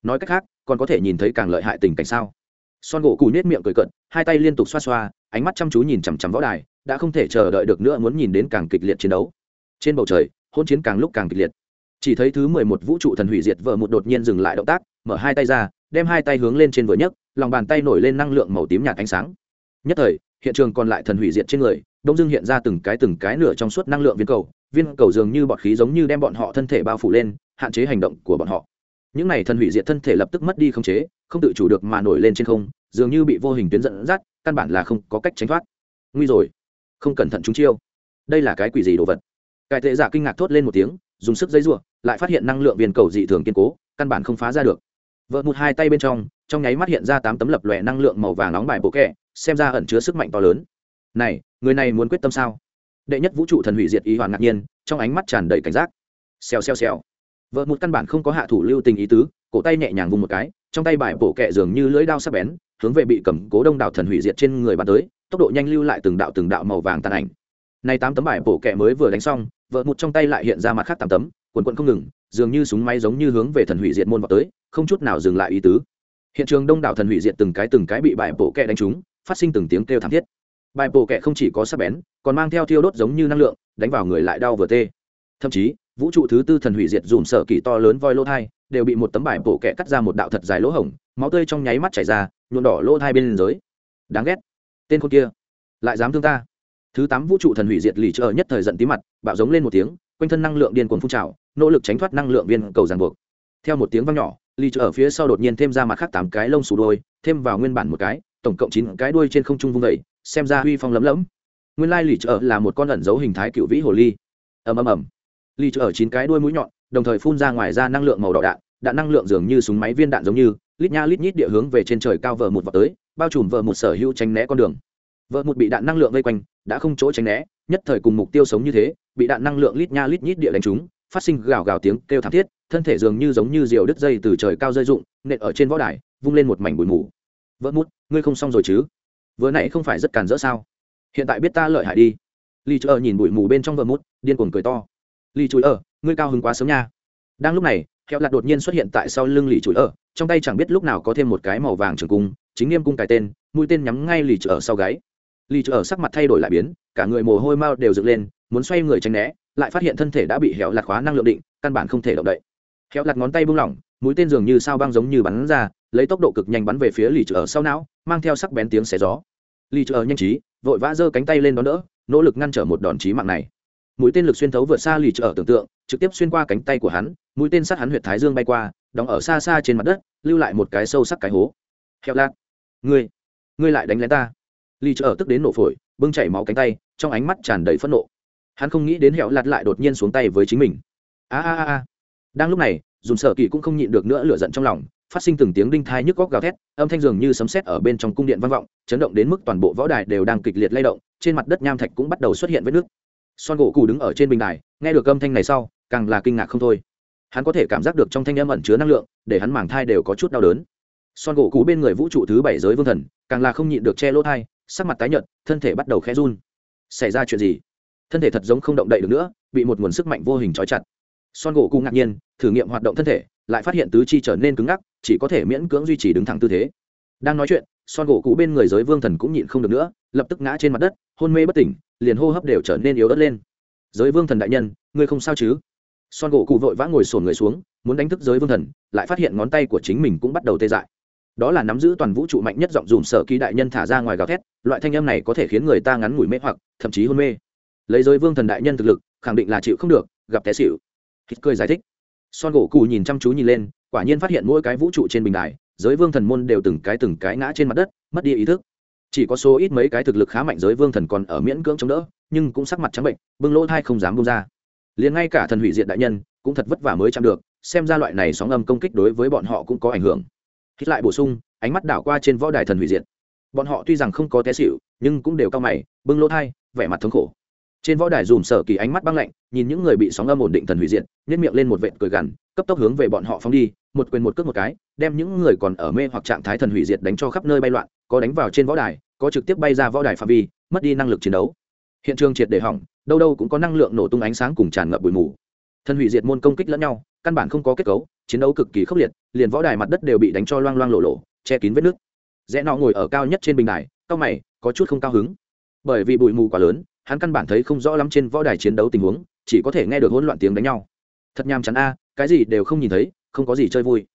Nói cách khác, còn có thể nhìn thấy càng lợi hại tình cảnh sao? Son gỗ cù nết miệng cười cận hai tay liên tục xoa xoa, ánh mắt chăm chú nhìn chằm chằm võ đài, đã không thể chờ đợi được nữa muốn nhìn đến càng kịch liệt chiến đấu trên bầu trời hôn chiến càng lúc càng kịch liệt. Chỉ thấy thứ mười một vũ trụ thần hủy diệt vợ một đột nhiên dừng lại động tác, mở hai tay ra, đem hai tay hướng lên trên vừa nhấc, lòng bàn tay nổi lên năng lượng màu tím nhạt ánh sáng. Nhất thời, hiện trường còn lại thần hủy diệt trên người, đông dưng hiện ra từng cái từng cái nửa trong suốt năng lượng viên cầu viên cầu dường như bọt khí giống như đem bọn họ thân thể bao phủ lên, hạn chế hành động của bọn họ. Những này thần hủy diệt thân thể lập tức mất đi không chế, không tự chủ được mà nổi lên trên không, dường như bị vô hình tuyến dẫn dắt, căn bản là không có cách tránh thoát. Nguy rồi. Không cẩn thận chúng chiêu. Đây là cái quỷ gì đồ vật? Cải tệ giả kinh ngạc thốt lên một tiếng, dùng sức dây r lại phát hiện năng lượng viên cầu dị thường kiên cố, căn bản không phá ra được. Vợ một hai tay bên trong trong nháy mắt hiện ra tám tấm lập lòe năng lượng màu vàng nóng bài bộ kẹ, xem ra ẩn chứa sức mạnh to lớn. Này, người này muốn quyết tâm sao? Đệ nhất vũ trụ thần hủy diệt ý hoàn ngạc nhiên, trong ánh mắt tràn đầy cảnh giác. Xèo xèo xèo. Vợ một căn bản không có hạ thủ lưu tình ý tứ, cổ tay nhẹ nhàng vùng một cái, trong tay bài bổ kẹ dường như lưỡi đao sắc bén, hướng về bị cầm cố đông đảo thần hủy diệt trên người bàn tới, tốc độ nhanh lưu lại từng đạo từng đạo màu vàng tàn ảnh. Này tám tấm bài bổ kẹ mới vừa đánh xong vợ một trong tay lại hiện ra mặt khác tám tấm, quần quận không ngừng, dường như súng máy giống như hướng về thần hủy diệt môn vào tới, không chút nào dừng lại ý tứ. Hiện trường đông đảo thần hủy diệt từng cái từng cái bị bài bộ kẹ đánh trúng, phát sinh từng tiếng kêu thảm thiết. Bài bộ kẹ không chỉ có sắc bén, còn mang theo thiêu đốt giống như năng lượng, đánh vào người lại đau vừa tê. Thậm chí, vũ trụ thứ tư thần hủy diệt dùm sợ kỳ to lớn voi lỗ thai, đều bị một tấm bài bộ kẹ cắt ra một đạo thật dài lỗ hổng, máu tươi trong nháy mắt chảy ra nhuộn đỏ lỗ thai bên dưới. Đáng ghét. Tên con kia, lại dám thương ta thứ tám vũ trụ thần hủy diệt lì chờ nhất thời giận tí mặt, bạo giống lên một tiếng, quanh thân năng lượng điên cuồng phun trào, nỗ lực tránh thoát năng lượng viên cầu ràng buộc. Theo một tiếng vang nhỏ, lì chờ ở phía sau đột nhiên thêm ra mặt khác tám cái lông xù đôi, thêm vào nguyên bản một cái, tổng cộng chín cái đuôi trên không trung vung vẩy xem ra huy phong lấm lấm nguyên lai lì chờ là một con ẩn giấu hình thái cựu vĩ hồ ly. Ầm ầm ầm. Lì chờ chín cái đuôi mũi nhọn, đồng thời phun ra ngoài ra năng lượng màu đỏ đạn đạn năng lượng dường như súng máy viên đạn giống như, lít nha lít nhít địa hướng về trên trời cao vờ một vào tới, bao trùm vờ một sở hữu tránh né con đường. Vợ một bị đạn năng lượng vây quanh đã không chỗ tránh né, nhất thời cùng mục tiêu sống như thế, bị đạn năng lượng lít nha lít nhít địa đánh trúng, phát sinh gào gào tiếng kêu thảm thiết, thân thể dường như giống như diều đứt dây từ trời cao rơi rụng, nện ở trên võ đài, vung lên một mảnh bụi mù. Vỡ mút, ngươi không xong rồi chứ? Vừa nãy không phải rất càn rỡ sao? Hiện tại biết ta lợi hại đi. Lý chúi ở nhìn bụi mù bên trong vợ mút, điên cuồng cười to. Lý chúi ở, ngươi cao hứng quá sớm nha. Đang lúc này theo lạt đột nhiên xuất hiện tại sau lưng lì chúi ở, trong tay chẳng biết lúc nào có thêm một cái màu vàng trường cung, chính nghiêm cung cái tên, mũi tên nhắm ngay lì chúi ở sau gáy lì Trở ở sắc mặt thay đổi lại biến, cả người mồ hôi mau đều dựng lên, muốn xoay người tránh né, lại phát hiện thân thể đã bị héo lạt khóa năng lượng định, căn bản không thể động đậy. Héo lạt ngón tay buông lỏng, mũi tên dường như sao băng giống như bắn ra, lấy tốc độ cực nhanh bắn về phía lì Trở ở sau não, mang theo sắc bén tiếng xé gió. Lì Trở ở nhanh trí, vội vã giơ cánh tay lên đón đỡ, nỗ lực ngăn trở một đòn chí mạng này. Mũi tên lực xuyên thấu vượt xa lì Trở ở tưởng tượng, trực tiếp xuyên qua cánh tay của hắn, mũi tên sát hắn huyệt thái dương bay qua, đóng ở xa xa trên mặt đất, lưu lại một cái sâu sắc cái hố. Heo lạt, ngươi ngươi lại đánh lén ta. Lý trở tức đến nổ phổi, bưng chảy máu cánh tay, trong ánh mắt tràn đầy phẫn nộ. Hắn không nghĩ đến hẹo lạt lại đột nhiên xuống tay với chính mình. A a a đang lúc này dùng sở kỳ cũng không nhịn được nữa lửa giận trong lòng, phát sinh từng tiếng đinh thai nhức góc gào thét, âm thanh dường như sấm sét ở bên trong cung điện vang vọng, chấn động đến mức toàn bộ võ đài đều đang kịch liệt lay động, trên mặt đất nham thạch cũng bắt đầu xuất hiện vết nước son gỗ cụ đứng ở trên bình đài, nghe được âm thanh này sau, càng là kinh ngạc không thôi. Hắn có thể cảm giác được trong thanh âm ẩn chứa năng lượng, để hắn màng thai đều có chút đau đớn. Son gỗ cụ bên người vũ trụ thứ bảy giới vương thần, càng là không nhịn được che lỗ thai sắc mặt tái nhợt, thân thể bắt đầu khẽ run. Xảy ra chuyện gì? Thân thể thật giống không động đậy được nữa, bị một nguồn sức mạnh vô hình trói chặt. Son gỗ cụ ngạc nhiên, thử nghiệm hoạt động thân thể, lại phát hiện tứ chi trở nên cứng ngắc, chỉ có thể miễn cưỡng duy trì đứng thẳng tư thế. Đang nói chuyện, son gỗ cụ bên người giới vương thần cũng nhịn không được nữa, lập tức ngã trên mặt đất, hôn mê bất tỉnh, liền hô hấp đều trở nên yếu ớt lên. Giới vương thần đại nhân, ngươi không sao chứ? Son gỗ cụ vội vã ngồi sổn người xuống, muốn đánh thức giới vương thần, lại phát hiện ngón tay của chính mình cũng bắt đầu tê dại đó là nắm giữ toàn vũ trụ mạnh nhất giọng dùm sở ký đại nhân thả ra ngoài gào thét, loại thanh âm này có thể khiến người ta ngắn ngủi mê hoặc, thậm chí hôn mê. Lấy giới vương thần đại nhân thực lực, khẳng định là chịu không được, gặp té xịu hít cười giải thích. Son gỗ cù nhìn chăm chú nhìn lên, quả nhiên phát hiện mỗi cái vũ trụ trên bình đài, giới vương thần môn đều từng cái từng cái ngã trên mặt đất, mất đi ý thức. Chỉ có số ít mấy cái thực lực khá mạnh giới vương thần còn ở miễn cưỡng chống đỡ, nhưng cũng sắc mặt trắng bệnh, bưng lỗ thai không dám bông ra. Liền ngay cả thần hủy diệt đại nhân, cũng thật vất vả mới chạm được, xem ra loại này sóng âm công kích đối với bọn họ cũng có ảnh hưởng hít lại bổ sung, ánh mắt đảo qua trên võ đài thần hủy diệt. Bọn họ tuy rằng không có té xịu nhưng cũng đều cao mày, bưng lỗ thai, vẻ mặt thống khổ. Trên võ đài dùm sở kỳ ánh mắt băng lạnh, nhìn những người bị sóng âm ổn định thần hủy diệt nhét miệng lên một vệt cười gằn, cấp tốc hướng về bọn họ phóng đi, một quyền một cước một cái, đem những người còn ở mê hoặc trạng thái thần hủy diệt đánh cho khắp nơi bay loạn, có đánh vào trên võ đài, có trực tiếp bay ra võ đài phạm vi, mất đi năng lực chiến đấu. Hiện trường triệt để hỏng, đâu đâu cũng có năng lượng nổ tung ánh sáng cùng tràn ngập bụi mù thần hủy diệt môn công kích lẫn nhau, căn bản không có kết cấu, chiến đấu cực kỳ khốc liệt, liền võ đài mặt đất đều bị đánh cho loang loang lộ lộ che kín vết nước rẽ nọ ngồi ở cao nhất trên bình đài cao mày, có chút không cao hứng. Bởi vì bụi mù quá lớn, hắn căn bản thấy không rõ lắm trên võ đài chiến đấu tình huống, chỉ có thể nghe được hỗn loạn tiếng đánh nhau. Thật nhàm chán a, cái gì đều không nhìn thấy, không có gì chơi vui.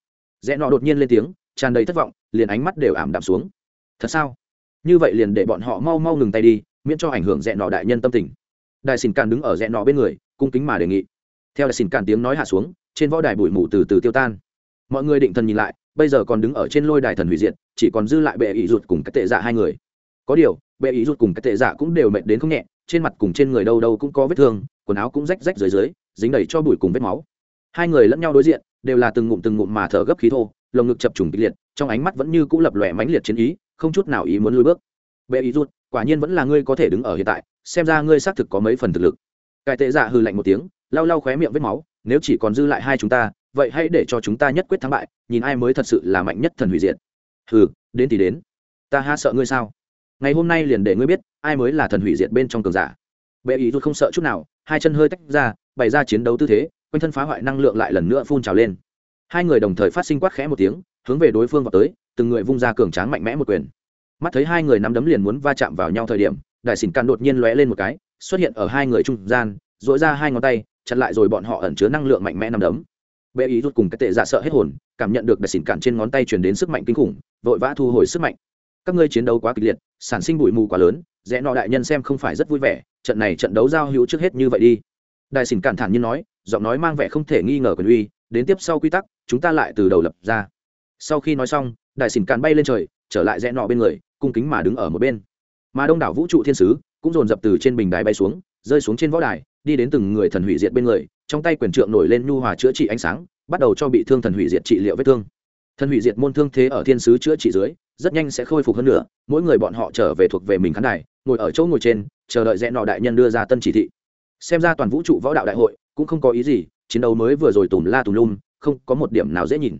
Rẽ nọ đột nhiên lên tiếng, tràn đầy thất vọng, liền ánh mắt đều ảm đạm xuống. Thật sao? Như vậy liền để bọn họ mau mau ngừng tay đi, miễn cho ảnh hưởng rẽ nọ đại nhân tâm tình. Đại xin càn đứng ở rẽ nọ bên người, cung kính mà đề nghị theo là xin cản tiếng nói hạ xuống, trên võ đài bụi mù từ từ tiêu tan. Mọi người định thần nhìn lại, bây giờ còn đứng ở trên lôi đài thần hủy diệt, chỉ còn dư lại bệ ý rụt cùng các tệ dạ hai người. Có điều, bệ ý rụt cùng các tệ dạ cũng đều mệt đến không nhẹ, trên mặt cùng trên người đâu đâu cũng có vết thương, quần áo cũng rách rách dưới dưới dính đầy cho bụi cùng vết máu. Hai người lẫn nhau đối diện, đều là từng ngụm từng ngụm mà thở gấp khí thô, lồng ngực chập trùng kịch liệt, trong ánh mắt vẫn như cũ lập lòe mãnh liệt chiến ý, không chút nào ý muốn lùi bước. Bệ ý rụt, quả nhiên vẫn là ngươi có thể đứng ở hiện tại, xem ra ngươi xác thực có mấy phần thực lực cải tệ dạ hư lạnh một tiếng, lau lau khóe miệng vết máu, nếu chỉ còn dư lại hai chúng ta, vậy hãy để cho chúng ta nhất quyết thắng bại, nhìn ai mới thật sự là mạnh nhất thần hủy diệt. Hừ, đến thì đến. Ta ha sợ ngươi sao? Ngày hôm nay liền để ngươi biết, ai mới là thần hủy diệt bên trong cường giả. Bệ ý rút không sợ chút nào, hai chân hơi tách ra, bày ra chiến đấu tư thế, quanh thân phá hoại năng lượng lại lần nữa phun trào lên. Hai người đồng thời phát sinh quát khẽ một tiếng, hướng về đối phương vào tới, từng người vung ra cường tráng mạnh mẽ một quyền. Mắt thấy hai người nắm đấm liền muốn va chạm vào nhau thời điểm, đại xỉn càn đột nhiên lóe lên một cái xuất hiện ở hai người trung gian dội ra hai ngón tay, chặn lại rồi bọn họ ẩn chứa năng lượng mạnh mẽ nằm đấm. Bệ ý rút cùng cái tệ dạ sợ hết hồn, cảm nhận được đại xỉn Cản trên ngón tay truyền đến sức mạnh kinh khủng, vội vã thu hồi sức mạnh. Các ngươi chiến đấu quá kịch liệt, sản sinh bụi mù quá lớn, rẽ nọ đại nhân xem không phải rất vui vẻ, trận này trận đấu giao hữu trước hết như vậy đi. Đại xỉn cản thản nhiên nói, giọng nói mang vẻ không thể nghi ngờ quyền uy, đến tiếp sau quy tắc, chúng ta lại từ đầu lập ra. Sau khi nói xong, đại xỉn cản bay lên trời, trở lại rẽ nọ bên người, cung kính mà đứng ở một bên. Mà đông đảo vũ trụ thiên sứ cũng dồn dập từ trên bình đài bay xuống, rơi xuống trên võ đài, đi đến từng người thần hủy diệt bên người, trong tay quyền trượng nổi lên nhu hòa chữa trị ánh sáng, bắt đầu cho bị thương thần hủy diệt trị liệu vết thương. Thần hủy diệt môn thương thế ở thiên sứ chữa trị dưới, rất nhanh sẽ khôi phục hơn nữa, mỗi người bọn họ trở về thuộc về mình khán đài, ngồi ở chỗ ngồi trên, chờ đợi rẽ nọ đại nhân đưa ra tân chỉ thị. Xem ra toàn vũ trụ võ đạo đại hội cũng không có ý gì, chiến đấu mới vừa rồi tùm la tùm lum, không có một điểm nào dễ nhìn.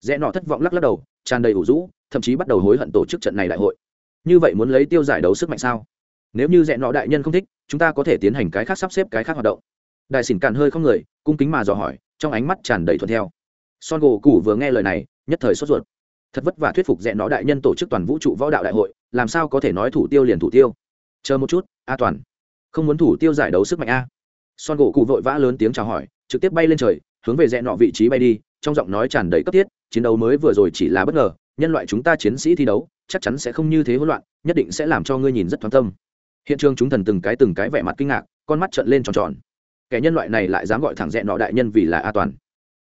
Rẽ nọ thất vọng lắc lắc đầu, tràn đầy ủ rũ, thậm chí bắt đầu hối hận tổ chức trận này đại hội. Như vậy muốn lấy tiêu giải đấu sức mạnh sao? Nếu như dẹn nọ đại nhân không thích, chúng ta có thể tiến hành cái khác sắp xếp cái khác hoạt động. Đại xỉn cạn hơi không người, cung kính mà dò hỏi, trong ánh mắt tràn đầy thuận theo. Son gỗ cũ vừa nghe lời này, nhất thời sốt ruột. Thật vất vả thuyết phục dẹn nó đại nhân tổ chức toàn vũ trụ võ đạo đại hội, làm sao có thể nói thủ tiêu liền thủ tiêu? Chờ một chút, a toàn. Không muốn thủ tiêu giải đấu sức mạnh a. Son gỗ cụ vội vã lớn tiếng chào hỏi, trực tiếp bay lên trời, hướng về dẹn nọ vị trí bay đi, trong giọng nói tràn đầy cấp thiết, chiến đấu mới vừa rồi chỉ là bất ngờ, nhân loại chúng ta chiến sĩ thi đấu, chắc chắn sẽ không như thế hỗn loạn, nhất định sẽ làm cho ngươi nhìn rất thoáng tâm hiện trường chúng thần từng cái từng cái vẻ mặt kinh ngạc, con mắt trợn lên tròn tròn. Kẻ nhân loại này lại dám gọi thẳng dẹn nọ đại nhân vì là a toàn.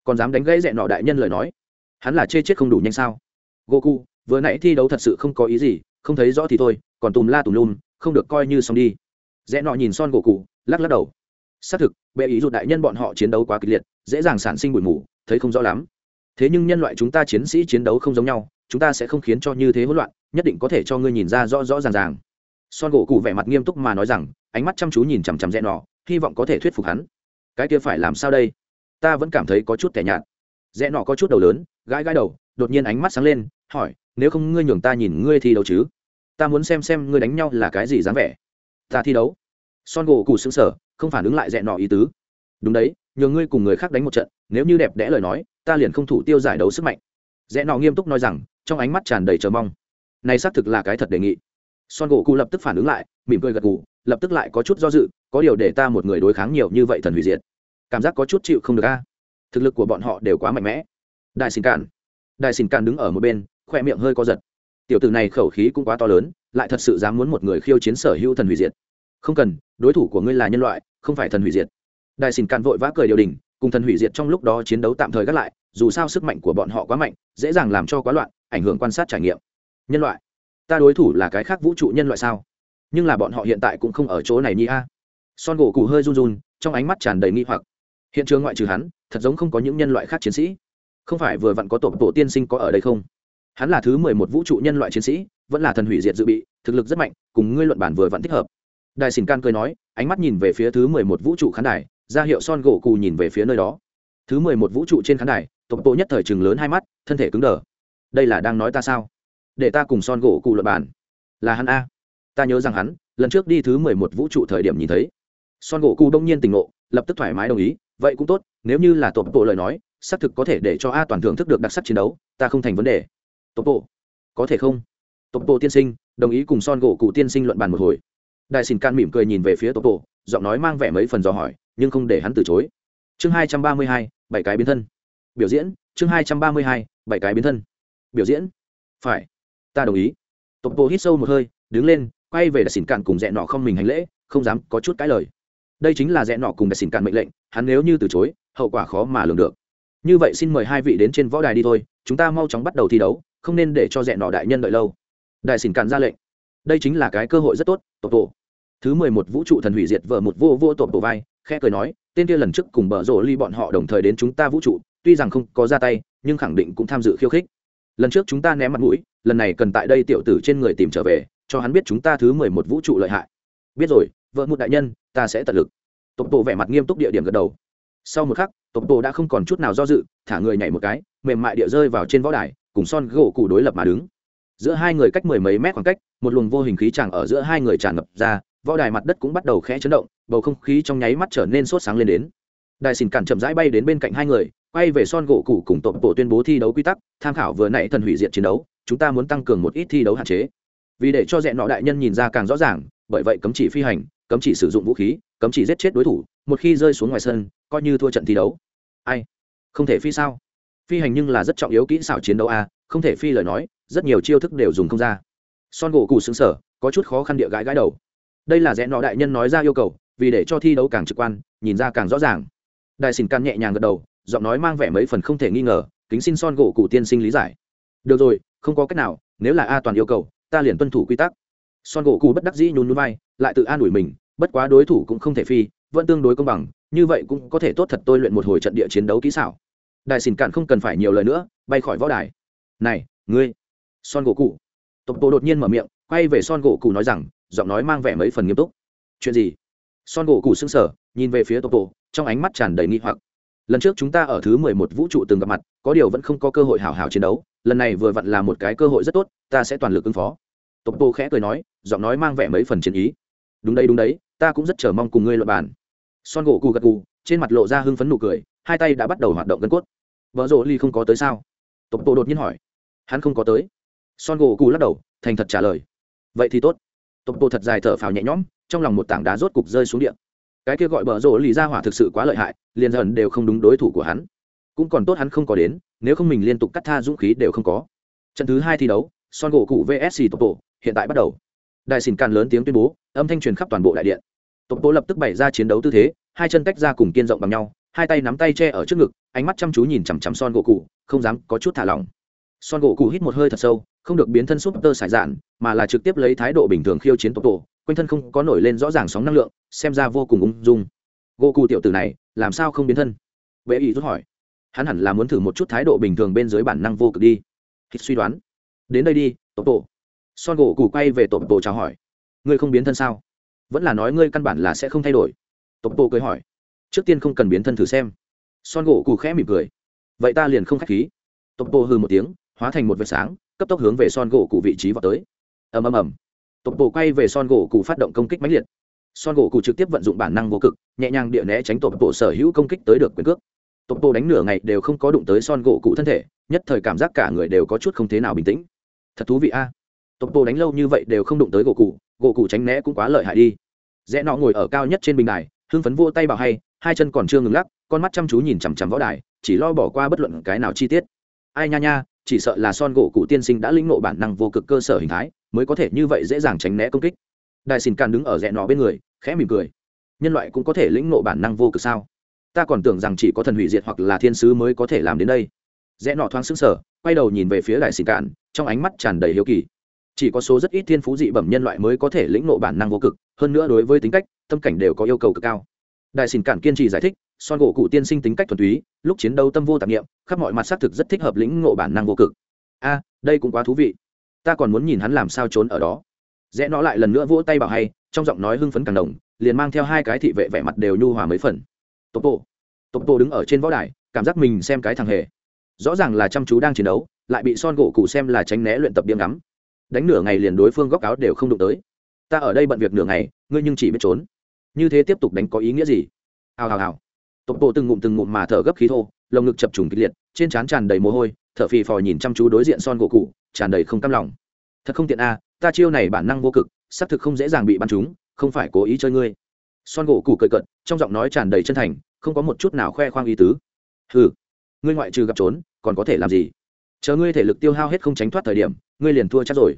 Còn dám đánh gãy dẹn nọ đại nhân lời nói? Hắn là chê chết không đủ nhanh sao? Goku, vừa nãy thi đấu thật sự không có ý gì, không thấy rõ thì thôi, còn tùm la tùm lum, không được coi như xong đi. Dẹn nọ nhìn son goku, lắc lắc đầu. Xác thực, bệ ý dụ đại nhân bọn họ chiến đấu quá kịch liệt, dễ dàng sản sinh bụi mù, thấy không rõ lắm. Thế nhưng nhân loại chúng ta chiến sĩ chiến đấu không giống nhau, chúng ta sẽ không khiến cho như thế hỗn loạn, nhất định có thể cho ngươi nhìn ra rõ rõ ràng ràng son gỗ cụ vẻ mặt nghiêm túc mà nói rằng, ánh mắt chăm chú nhìn chằm chằm rẽ nọ hy vọng có thể thuyết phục hắn. Cái kia phải làm sao đây? Ta vẫn cảm thấy có chút tẻ nhạt. Rẽ nọ có chút đầu lớn, gãi gãi đầu, đột nhiên ánh mắt sáng lên, hỏi, nếu không ngươi nhường ta nhìn ngươi thi đấu chứ? Ta muốn xem xem ngươi đánh nhau là cái gì dáng vẻ. Ta thi đấu. Son gỗ cụ xứng sở không phản ứng lại rẽ nọ ý tứ. Đúng đấy, nhường ngươi cùng người khác đánh một trận, nếu như đẹp đẽ lời nói, ta liền không thủ tiêu giải đấu sức mạnh. Rẽ nọ nghiêm túc nói rằng, trong ánh mắt tràn đầy chờ mong. Này xác thực là cái thật đề nghị son gỗ cụ lập tức phản ứng lại, mỉm cười gật gù, lập tức lại có chút do dự, có điều để ta một người đối kháng nhiều như vậy thần hủy diệt. Cảm giác có chút chịu không được a. Thực lực của bọn họ đều quá mạnh mẽ. Đại xin cản đại xin cản đứng ở một bên khoe miệng hơi co giật. Tiểu tử này khẩu khí cũng quá to lớn, lại thật sự dám muốn một người khiêu chiến sở hữu thần hủy diệt. Không cần, đối thủ của ngươi là nhân loại, không phải thần hủy diệt. Đại xin cản vội vã cười điều đình, cùng thần hủy diệt trong lúc đó chiến đấu tạm thời gác lại, dù sao sức mạnh của bọn họ quá mạnh, dễ dàng làm cho quá loạn, ảnh hưởng quan sát trải nghiệm. Nhân loại ta đối thủ là cái khác vũ trụ nhân loại sao? Nhưng là bọn họ hiện tại cũng không ở chỗ này nhi a. Son gỗ cụ hơi run run, trong ánh mắt tràn đầy nghi hoặc. Hiện trường ngoại trừ hắn, thật giống không có những nhân loại khác chiến sĩ. Không phải vừa vặn có tổ tổ tiên sinh có ở đây không? Hắn là thứ mười một vũ trụ nhân loại chiến sĩ, vẫn là thần hủy diệt dự bị, thực lực rất mạnh, cùng ngươi luận bản vừa vặn thích hợp. Đại xỉn can cười nói, ánh mắt nhìn về phía thứ mười một vũ trụ khán đài, ra hiệu son gỗ cụ nhìn về phía nơi đó. Thứ mười một vũ trụ trên khán đài, tổ tổ nhất thời chừng lớn hai mắt, thân thể cứng đờ. Đây là đang nói ta sao? Để ta cùng son gỗ cụ luận bản là hắn a. Ta nhớ rằng hắn, lần trước đi thứ mười một vũ trụ thời điểm nhìn thấy. Son gỗ cụ đông nhiên tỉnh ngộ, lập tức thoải mái đồng ý, vậy cũng tốt, nếu như là tộp bộ lời nói, xác thực có thể để cho a toàn thưởng thức được đặc sắc chiến đấu, ta không thành vấn đề. Tộp bộ, có thể không? Tộp bộ tiên sinh, đồng ý cùng son gỗ cụ tiên sinh luận bàn một hồi. Đại xin can mỉm cười nhìn về phía tộp bộ, giọng nói mang vẻ mấy phần dò hỏi, nhưng không để hắn từ chối. Chương hai trăm ba mươi hai, bảy cái biến thân. Biểu diễn, chương hai trăm ba mươi hai, bảy cái biến thân. Biểu diễn. Phải ta đồng ý. Tộc bộ hít sâu một hơi, đứng lên, quay về đại xỉn cạn cùng dẹn nọ không mình hành lễ, không dám có chút cãi lời. Đây chính là dẹn nọ cùng đại xỉn cạn mệnh lệnh, hắn nếu như từ chối, hậu quả khó mà lường được. Như vậy xin mời hai vị đến trên võ đài đi thôi, chúng ta mau chóng bắt đầu thi đấu, không nên để cho dẹn nọ đại nhân đợi lâu. Đại xỉn cạn ra lệnh. Đây chính là cái cơ hội rất tốt tộc tổ thứ mười một vũ trụ thần hủy diệt vợ một vô vô tộc tổ vai, khẽ cười nói, tên kia lần trước cùng bờ rộ ly bọn họ đồng thời đến chúng ta vũ trụ, tuy rằng không có ra tay, nhưng khẳng định cũng tham dự khiêu khích. Lần trước chúng ta ném mặt mũi lần này cần tại đây tiểu tử trên người tìm trở về, cho hắn biết chúng ta thứ mười một vũ trụ lợi hại. Biết rồi, vợ một đại nhân, ta sẽ tận lực. Tộc tổ vẻ mặt nghiêm túc địa điểm gật đầu. Sau một khắc, tộc tổ đã không còn chút nào do dự, thả người nhảy một cái, mềm mại địa rơi vào trên võ đài, cùng son gỗ cụ đối lập mà đứng. Giữa hai người cách mười mấy mét khoảng cách, một luồng vô hình khí tràn ở giữa hai người tràn ngập ra, võ đài mặt đất cũng bắt đầu khẽ chấn động, bầu không khí trong nháy mắt trở nên sốt sáng lên đến. Đài xin cản chậm rãi bay đến bên cạnh hai người, quay về son gỗ cụ cùng tộc tổ tuyên bố thi đấu quy tắc, tham khảo vừa nãy thần hủy diệt chiến đấu chúng ta muốn tăng cường một ít thi đấu hạn chế. Vì để cho dẹn nọ đại nhân nhìn ra càng rõ ràng bởi vậy cấm chỉ phi hành cấm chỉ sử dụng vũ khí cấm chỉ giết chết đối thủ một khi rơi xuống ngoài sân coi như thua trận thi đấu. Ai? Không thể phi sao? Phi hành nhưng là rất trọng yếu kỹ xảo chiến đấu a à, không thể phi lời nói rất nhiều chiêu thức đều dùng không ra. Son gỗ cụ xứng sở có chút khó khăn địa gãi gãi đầu. Đây là rẽ nọ đại nhân nói ra yêu cầu vì để cho thi đấu càng trực quan nhìn ra càng rõ ràng. Đại xin can nhẹ nhàng gật đầu giọng nói mang vẻ mấy phần không thể nghi ngờ kính xin son gỗ cụ tiên sinh lý giải. Được rồi không có cách nào, nếu là a toàn yêu cầu, ta liền tuân thủ quy tắc. Son gỗ cụ bất đắc dĩ nhún núi vai, lại tự an ủi mình, bất quá đối thủ cũng không thể phi, vẫn tương đối công bằng, như vậy cũng có thể tốt thật tôi luyện một hồi trận địa chiến đấu kỹ xảo. Đại xin cạn không cần phải nhiều lời nữa, bay khỏi võ đài. Này, ngươi! Son gỗ cụ tộc bộ đột nhiên mở miệng, quay về son gỗ cụ nói rằng, giọng nói mang vẻ mấy phần nghiêm túc. Chuyện gì? Son gỗ cụ xưng sở nhìn về phía tộc bộ trong ánh mắt tràn đầy nghi hoặc lần trước chúng ta ở thứ mười một vũ trụ từng gặp mặt, có điều vẫn không có cơ hội hào hào chiến đấu. Lần này vừa vặn là một cái cơ hội rất tốt, ta sẽ toàn lực ứng phó. Tộc bộ khẽ cười nói, giọng nói mang vẻ mấy phần chiến ý. Đúng đấy đúng đấy, ta cũng rất chờ mong cùng ngươi luận bàn. Son gỗ Cù gật cù trên mặt lộ ra hưng phấn nụ cười, hai tay đã bắt đầu hoạt động gân cốt. Vợ rộ ly không có tới sao? Tộc bộ đột nhiên hỏi. Hắn không có tới. Son gỗ Cù lắc đầu, thành thật trả lời. Vậy thì tốt. Tộc bộ thật dài thở phào nhẹ nhõm, trong lòng một tảng đá rốt cục rơi xuống điện cái kia gọi bờ rổ lì ra hỏa thực sự quá lợi hại, liền dần đều không đúng đối thủ của hắn. Cũng còn tốt hắn không có đến, nếu không mình liên tục cắt tha dũng khí đều không có. Trận thứ hai thi đấu, son gỗ cụ vsc tộc bộ hiện tại bắt đầu. Đại xỉn càn lớn tiếng tuyên bố, âm thanh truyền khắp toàn bộ đại điện. Tộc bộ lập tức bày ra chiến đấu tư thế, hai chân tách ra cùng kiên rộng bằng nhau, hai tay nắm tay che ở trước ngực, ánh mắt chăm chú nhìn chằm chằm son gỗ cụ, không dám có chút thả lỏng. Son gỗ cụ hít một hơi thật sâu, không được biến thân súp tơ sải dạn mà là trực tiếp lấy thái độ bình thường khiêu chiến tộc tổ quanh thân không có nổi lên rõ ràng sóng năng lượng, xem ra vô cùng ung dung. Gỗ cụ tiểu tử này, làm sao không biến thân? Vệ ý rút hỏi. Hắn hẳn là muốn thử một chút thái độ bình thường bên dưới bản năng vô cực đi. Hít suy đoán. Đến đây đi, tổ tổ. Son gỗ cụ quay về tổ tổ chào hỏi. Ngươi không biến thân sao? Vẫn là nói ngươi căn bản là sẽ không thay đổi. Tổ bộ cười hỏi. Trước tiên không cần biến thân thử xem. Son gỗ cụ khẽ mỉm cười. Vậy ta liền không k h á c h khí. Tổ bộ hư một tiếng, hóa thành một vệt sáng, cấp tốc hướng về son gỗ cụ vị trí vào tới. Ầm ầm ầm tộc bộ quay về son gỗ cụ phát động công kích mãnh liệt. Son gỗ cụ trực tiếp vận dụng bản năng vô cực, nhẹ nhàng địa né tránh tộc bộ sở hữu công kích tới được quyền cước. Tộc bộ đánh nửa ngày đều không có đụng tới son gỗ cụ thân thể, nhất thời cảm giác cả người đều có chút không thế nào bình tĩnh. Thật thú vị a. Tộc bộ đánh lâu như vậy đều không đụng tới gỗ cụ gỗ cụ tránh né cũng quá lợi hại đi. Rẽ nọ ngồi ở cao nhất trên bình đài, hưng phấn vô tay bảo hay, hai chân còn chưa ngừng lắc, con mắt chăm chú nhìn chằm chằm võ đài, chỉ lo bỏ qua bất luận cái nào chi tiết. Ai nha nha, chỉ sợ là son gỗ cụ tiên sinh đã lĩnh nộ bản năng vô cực cơ sở hình thái mới có thể như vậy dễ dàng tránh né công kích. Đại xin càn đứng ở rẽ nọ bên người, khẽ mỉm cười. Nhân loại cũng có thể lĩnh nộ bản năng vô cực sao? Ta còn tưởng rằng chỉ có thần hủy diệt hoặc là thiên sứ mới có thể làm đến đây. Rẽ nọ thoáng xứng sở quay đầu nhìn về phía đại xin cạn trong ánh mắt tràn đầy hiếu kỳ. Chỉ có số rất ít thiên phú dị bẩm nhân loại mới có thể lĩnh nộ bản năng vô cực, hơn nữa đối với tính cách, tâm cảnh đều có yêu cầu cực cao. Đại xin Cạn kiên trì giải thích, son gỗ cụ tiên sinh tính cách thuần túy, lúc chiến đấu tâm vô tạp nghiệm khắp mọi mặt xác thực rất thích hợp lĩnh ngộ bản năng vô cực. A, đây cũng quá thú vị ta còn muốn nhìn hắn làm sao trốn ở đó. Rẽ nó lại lần nữa vỗ tay bảo hay, trong giọng nói hưng phấn càng đồng liền mang theo hai cái thị vệ vẻ mặt đều nhu hòa mấy phần. Tốc bộ tốc bộ đứng ở trên võ đài, cảm giác mình xem cái thằng hề. Rõ ràng là chăm chú đang chiến đấu, lại bị son gỗ cụ xem là tránh né luyện tập điểm ngắm. Đánh nửa ngày liền đối phương góc áo đều không đụng tới. Ta ở đây bận việc nửa ngày, ngươi nhưng chỉ biết trốn. Như thế tiếp tục đánh có ý nghĩa gì? Hào hào hào. Tộc bộ từng ngụm từng ngụm mà thở gấp khí thô, lồng ngực chập trùng kịch liệt, trên trán tràn đầy mồ hôi thở phì phò nhìn chăm chú đối diện son gỗ cụ, tràn đầy không cam lòng. Thật không tiện a, ta chiêu này bản năng vô cực, xác thực không dễ dàng bị bắn trúng, không phải cố ý chơi ngươi. Son gỗ cụ cười cận trong giọng nói tràn đầy chân thành, không có một chút nào khoe khoang ý tứ. Ừ ngươi ngoại trừ gặp trốn, còn có thể làm gì? Chờ ngươi thể lực tiêu hao hết không tránh thoát thời điểm, ngươi liền thua chắc rồi.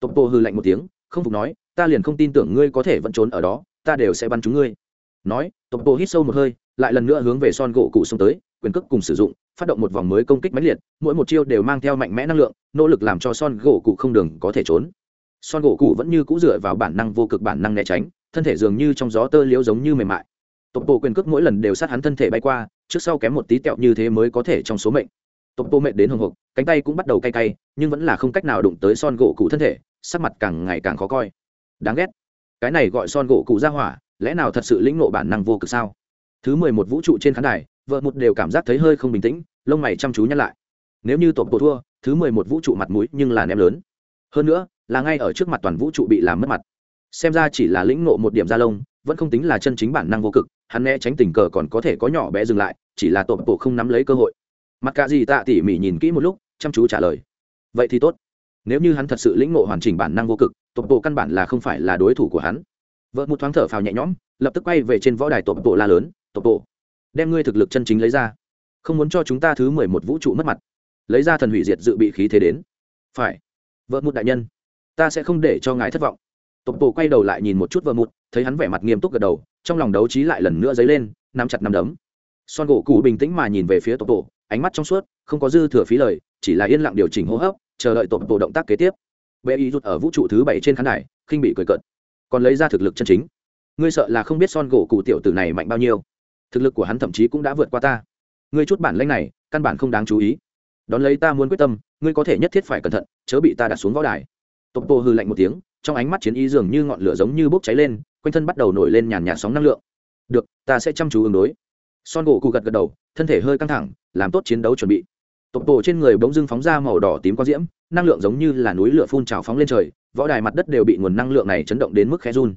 Tộc bộ hư lạnh một tiếng, không phục nói, ta liền không tin tưởng ngươi có thể vẫn trốn ở đó, ta đều sẽ bắn chúng ngươi. Nói, tộc bộ hít sâu một hơi, lại lần nữa hướng về son gỗ cụ xông tới quyền cước cùng sử dụng, phát động một vòng mới công kích mãnh liệt, mỗi một chiêu đều mang theo mạnh mẽ năng lượng, nỗ lực làm cho son gỗ cụ không đường có thể trốn. Son gỗ cụ vẫn như cũ dựa vào bản năng vô cực bản năng né tránh, thân thể dường như trong gió tơ liễu giống như mềm mại. Tộc bộ quyền cước mỗi lần đều sát hắn thân thể bay qua, trước sau kém một tí tẹo như thế mới có thể trong số mệnh. Tộc bộ mệnh đến hồng hộc cánh tay cũng bắt đầu cay cay, nhưng vẫn là không cách nào đụng tới son gỗ cụ thân thể, sắc mặt càng ngày càng khó coi. Đáng ghét. Cái này gọi son gỗ cụ ra hỏa, lẽ nào thật sự lĩnh nộ bản năng vô cực sao? Thứ mười một vũ trụ trên khán đài vợ một đều cảm giác thấy hơi không bình tĩnh, lông mày chăm chú nhắc lại. Nếu như tổ bộ thua, thứ mười một vũ trụ mặt mũi nhưng là ném lớn. Hơn nữa, là ngay ở trước mặt toàn vũ trụ bị làm mất mặt. Xem ra chỉ là lĩnh nộ một điểm da lông, vẫn không tính là chân chính bản năng vô cực, hắn né tránh tình cờ còn có thể có nhỏ bé dừng lại, chỉ là tổ bộ không nắm lấy cơ hội. Mặt cả gì tạ tỉ mỉ nhìn kỹ một lúc, chăm chú trả lời. Vậy thì tốt. Nếu như hắn thật sự lĩnh nộ hoàn chỉnh bản năng vô cực, tổ bộ căn bản là không phải là đối thủ của hắn. Vợ một thoáng thở phào nhẹ nhõm, lập tức quay về trên võ đài tổ bộ la lớn, tổ bộ đem ngươi thực lực chân chính lấy ra. Không muốn cho chúng ta thứ mười một vũ trụ mất mặt. Lấy ra thần hủy diệt dự bị khí thế đến. Phải. Vợ một đại nhân, ta sẽ không để cho ngài thất vọng. Tộc bộ quay đầu lại nhìn một chút vợ một thấy hắn vẻ mặt nghiêm túc gật đầu, trong lòng đấu trí lại lần nữa dấy lên, nắm chặt nắm đấm. Son gỗ cụ bình tĩnh mà nhìn về phía tộc bộ ánh mắt trong suốt, không có dư thừa phí lời, chỉ là yên lặng điều chỉnh hô hấp, chờ đợi tộc bộ động tác kế tiếp. Bệ y rút ở vũ trụ thứ bảy trên khán đài, khinh bị cười cợt. Còn lấy ra thực lực chân chính. Ngươi sợ là không biết son gỗ cụ tiểu tử này mạnh bao nhiêu thực lực của hắn thậm chí cũng đã vượt qua ta. Ngươi chút bản lanh này, căn bản không đáng chú ý. Đón lấy ta muốn quyết tâm, ngươi có thể nhất thiết phải cẩn thận, chớ bị ta đặt xuống võ đài. Tộc Tô hư lạnh một tiếng, trong ánh mắt chiến ý dường như ngọn lửa giống như bốc cháy lên, quanh thân bắt đầu nổi lên nhàn nhạt sóng năng lượng. Được, ta sẽ chăm chú ứng đối. Son gỗ cụ gật gật đầu, thân thể hơi căng thẳng, làm tốt chiến đấu chuẩn bị. Tộc bộ trên người bỗng dưng phóng ra màu đỏ tím có diễm, năng lượng giống như là núi lửa phun trào phóng lên trời, võ đài mặt đất đều bị nguồn năng lượng này chấn động đến mức khẽ run.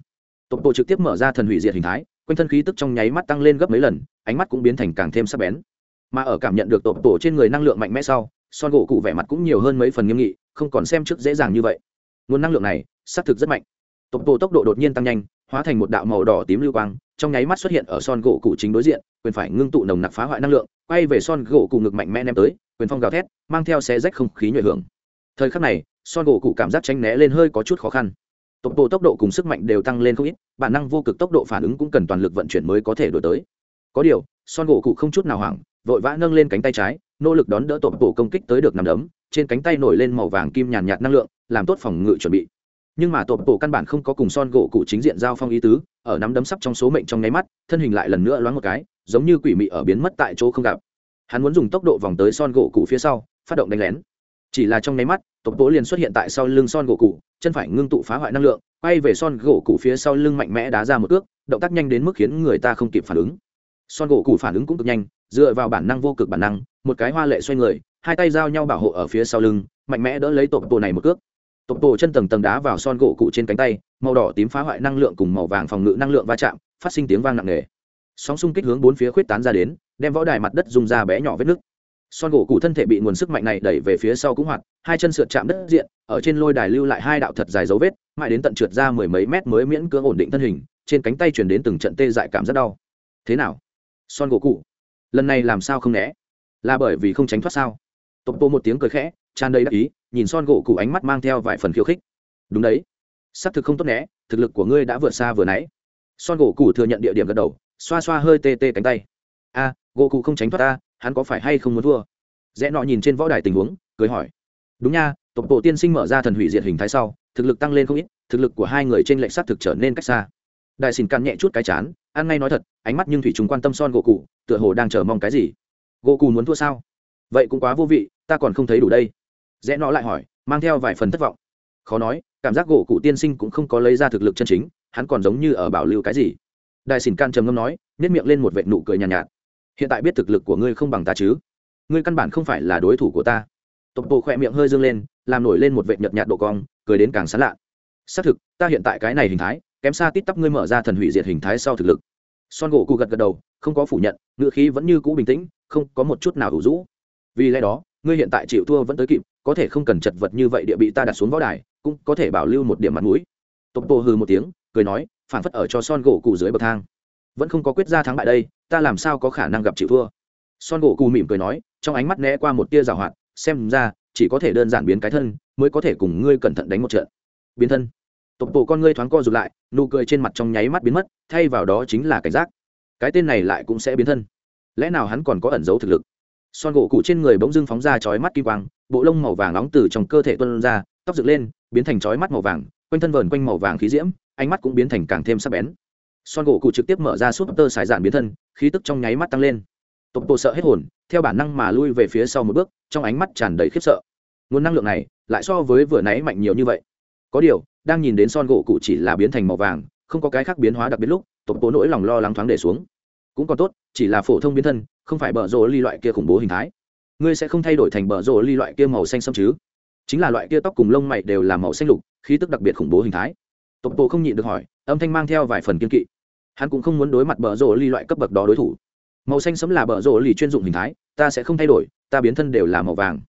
Tộc bộ trực tiếp mở ra thần hủy diệt hình thái quanh thân khí tức trong nháy mắt tăng lên gấp mấy lần, ánh mắt cũng biến thành càng thêm sắc bén. Mà ở cảm nhận được tổ tổ trên người năng lượng mạnh mẽ sau, son gỗ cụ vẻ mặt cũng nhiều hơn mấy phần nghiêm nghị, không còn xem trước dễ dàng như vậy. Nguồn năng lượng này, xác thực rất mạnh. Tổ tổ tốc độ đột nhiên tăng nhanh, hóa thành một đạo màu đỏ tím lưu quang, trong nháy mắt xuất hiện ở son gỗ cụ chính đối diện, quyền phải ngưng tụ nồng nặc phá hoại năng lượng, quay về son gỗ cụ ngực mạnh mẽ ném tới, quyền phong gào thét, mang theo xe rách không khí nhuệ hưởng. Thời khắc này, son gỗ cụ cảm giác tranh né lên hơi có chút khó khăn tốc độ tốc độ cùng sức mạnh đều tăng lên không ít, bản năng vô cực tốc độ phản ứng cũng cần toàn lực vận chuyển mới có thể đổi tới. Có điều, son gỗ cụ không chút nào hoảng, vội vã nâng lên cánh tay trái, nỗ lực đón đỡ tốc độ công kích tới được nằm đấm, trên cánh tay nổi lên màu vàng kim nhàn nhạt năng lượng, làm tốt phòng ngự chuẩn bị. Nhưng mà tộc bộ căn bản không có cùng son gỗ cụ chính diện giao phong ý tứ, ở nắm đấm sắp trong số mệnh trong nháy mắt, thân hình lại lần nữa loáng một cái, giống như quỷ mị ở biến mất tại chỗ không gặp. Hắn muốn dùng tốc độ vòng tới son gỗ cụ phía sau, phát động đánh lén chỉ là trong nháy mắt, tộc tố liền xuất hiện tại sau lưng son gỗ cụ chân phải ngưng tụ phá hoại năng lượng, quay về son gỗ cụ phía sau lưng mạnh mẽ đá ra một cước, động tác nhanh đến mức khiến người ta không kịp phản ứng. Son gỗ cụ phản ứng cũng cực nhanh, dựa vào bản năng vô cực bản năng, một cái hoa lệ xoay người, hai tay giao nhau bảo hộ ở phía sau lưng, mạnh mẽ đỡ lấy Tộc bộ này một cước. Tộc bộ chân tầng tầng đá vào son gỗ cụ trên cánh tay, màu đỏ tím phá hoại năng lượng cùng màu vàng phòng ngự năng lượng va chạm, phát sinh tiếng vang nặng nề. Sóng xung kích hướng bốn phía khuyết tán ra đến, đem võ đài mặt đất dùng ra bé nhỏ vết nứt son gỗ cụ thân thể bị nguồn sức mạnh này đẩy về phía sau cũng hoạt, hai chân sượt chạm đất diện, ở trên lôi đài lưu lại hai đạo thật dài dấu vết, mãi đến tận trượt ra mười mấy mét mới miễn cưỡng ổn định thân hình, trên cánh tay chuyển đến từng trận tê dại cảm rất đau. Thế nào? Son gỗ cụ lần này làm sao không né? Là bởi vì không tránh thoát sao? Tộc tô một tiếng cười khẽ, tràn đầy đắc ý, nhìn son gỗ cụ ánh mắt mang theo vài phần khiêu khích. Đúng đấy, xác thực không tốt né, thực lực của ngươi đã vượt xa vừa nãy. Son gỗ cụ thừa nhận địa điểm gật đầu, xoa xoa hơi tê tê cánh tay. A, gỗ cụ không tránh thoát ta hắn có phải hay không muốn thua? Rẽ nọ nhìn trên võ đài tình huống cười hỏi. Đúng nha tộc bộ tiên sinh mở ra thần hủy diệt hình thái sau thực lực tăng lên không ít thực lực của hai người trên lệnh sát thực trở nên cách xa. Đại xin cắn nhẹ chút cái chán ăn ngay nói thật ánh mắt nhưng thủy chúng quan tâm son gỗ cụ tựa hồ đang chờ mong cái gì. Gỗ cụ muốn thua sao? Vậy cũng quá vô vị ta còn không thấy đủ đây. Rẽ nọ lại hỏi mang theo vài phần thất vọng. Khó nói cảm giác gỗ cụ tiên sinh cũng không có lấy ra thực lực chân chính hắn còn giống như ở bảo lưu cái gì. Đại xỉn can trầm ngâm nói nếp miệng lên một vệ nụ cười nhàn nhạt, nhạt hiện tại biết thực lực của ngươi không bằng ta chứ? Ngươi căn bản không phải là đối thủ của ta. Tộc bộ khỏe miệng hơi dương lên, làm nổi lên một vệ nhợt nhạt độ cong, cười đến càng sán lạ. Xác thực, ta hiện tại cái này hình thái, kém xa tít tắp ngươi mở ra thần hủy diệt hình thái sau thực lực. Son gỗ cụ gật gật đầu, không có phủ nhận, ngựa khí vẫn như cũ bình tĩnh, không có một chút nào đủ rũ. Vì lẽ đó, ngươi hiện tại chịu thua vẫn tới kịp, có thể không cần chật vật như vậy địa bị ta đặt xuống võ đài, cũng có thể bảo lưu một điểm mặt mũi. Tộc bộ hừ một tiếng, cười nói phản phất ở cho son gỗ cụ dưới bậc thang vẫn không có quyết ra thắng bại đây, ta làm sao có khả năng gặp chịu thua? Son gỗ cù mỉm cười nói, trong ánh mắt né qua một tia rào hoạt, xem ra, chỉ có thể đơn giản biến cái thân, mới có thể cùng ngươi cẩn thận đánh một trận. Biến thân. Tộc bộ con ngươi thoáng co rụt lại, nụ cười trên mặt trong nháy mắt biến mất, thay vào đó chính là cảnh giác. Cái tên này lại cũng sẽ biến thân. Lẽ nào hắn còn có ẩn giấu thực lực? Son gỗ cụ trên người bỗng dưng phóng ra chói mắt kim quang, bộ lông màu vàng nóng từ trong cơ thể tuân ra, tóc dựng lên, biến thành chói mắt màu vàng, quanh thân vờn quanh màu vàng khí diễm, ánh mắt cũng biến thành càng thêm sắc bén son gỗ cụ trực tiếp mở ra súp tơ sải dạn biến thân, khí tức trong nháy mắt tăng lên. Tộc bộ sợ hết hồn, theo bản năng mà lui về phía sau một bước, trong ánh mắt tràn đầy khiếp sợ. Nguồn năng lượng này, lại so với vừa nãy mạnh nhiều như vậy. Có điều, đang nhìn đến son gỗ cụ chỉ là biến thành màu vàng, không có cái khác biến hóa đặc biệt lúc, tộc bộ nỗi lòng lo lắng thoáng để xuống. Cũng còn tốt, chỉ là phổ thông biến thân, không phải bở rộ ly loại kia khủng bố hình thái. Ngươi sẽ không thay đổi thành bở rộ ly loại kia màu xanh xâm chứ? Chính là loại kia tóc cùng lông mày đều là màu xanh lục, khí tức đặc biệt khủng bố hình thái. Tộc bộ không nhịn được hỏi, âm thanh mang theo vài phần kiên kỵ hắn cũng không muốn đối mặt bờ rộ ly loại cấp bậc đó đối thủ. Màu xanh sẫm là bờ rộ ly chuyên dụng hình thái, ta sẽ không thay đổi, ta biến thân đều là màu vàng.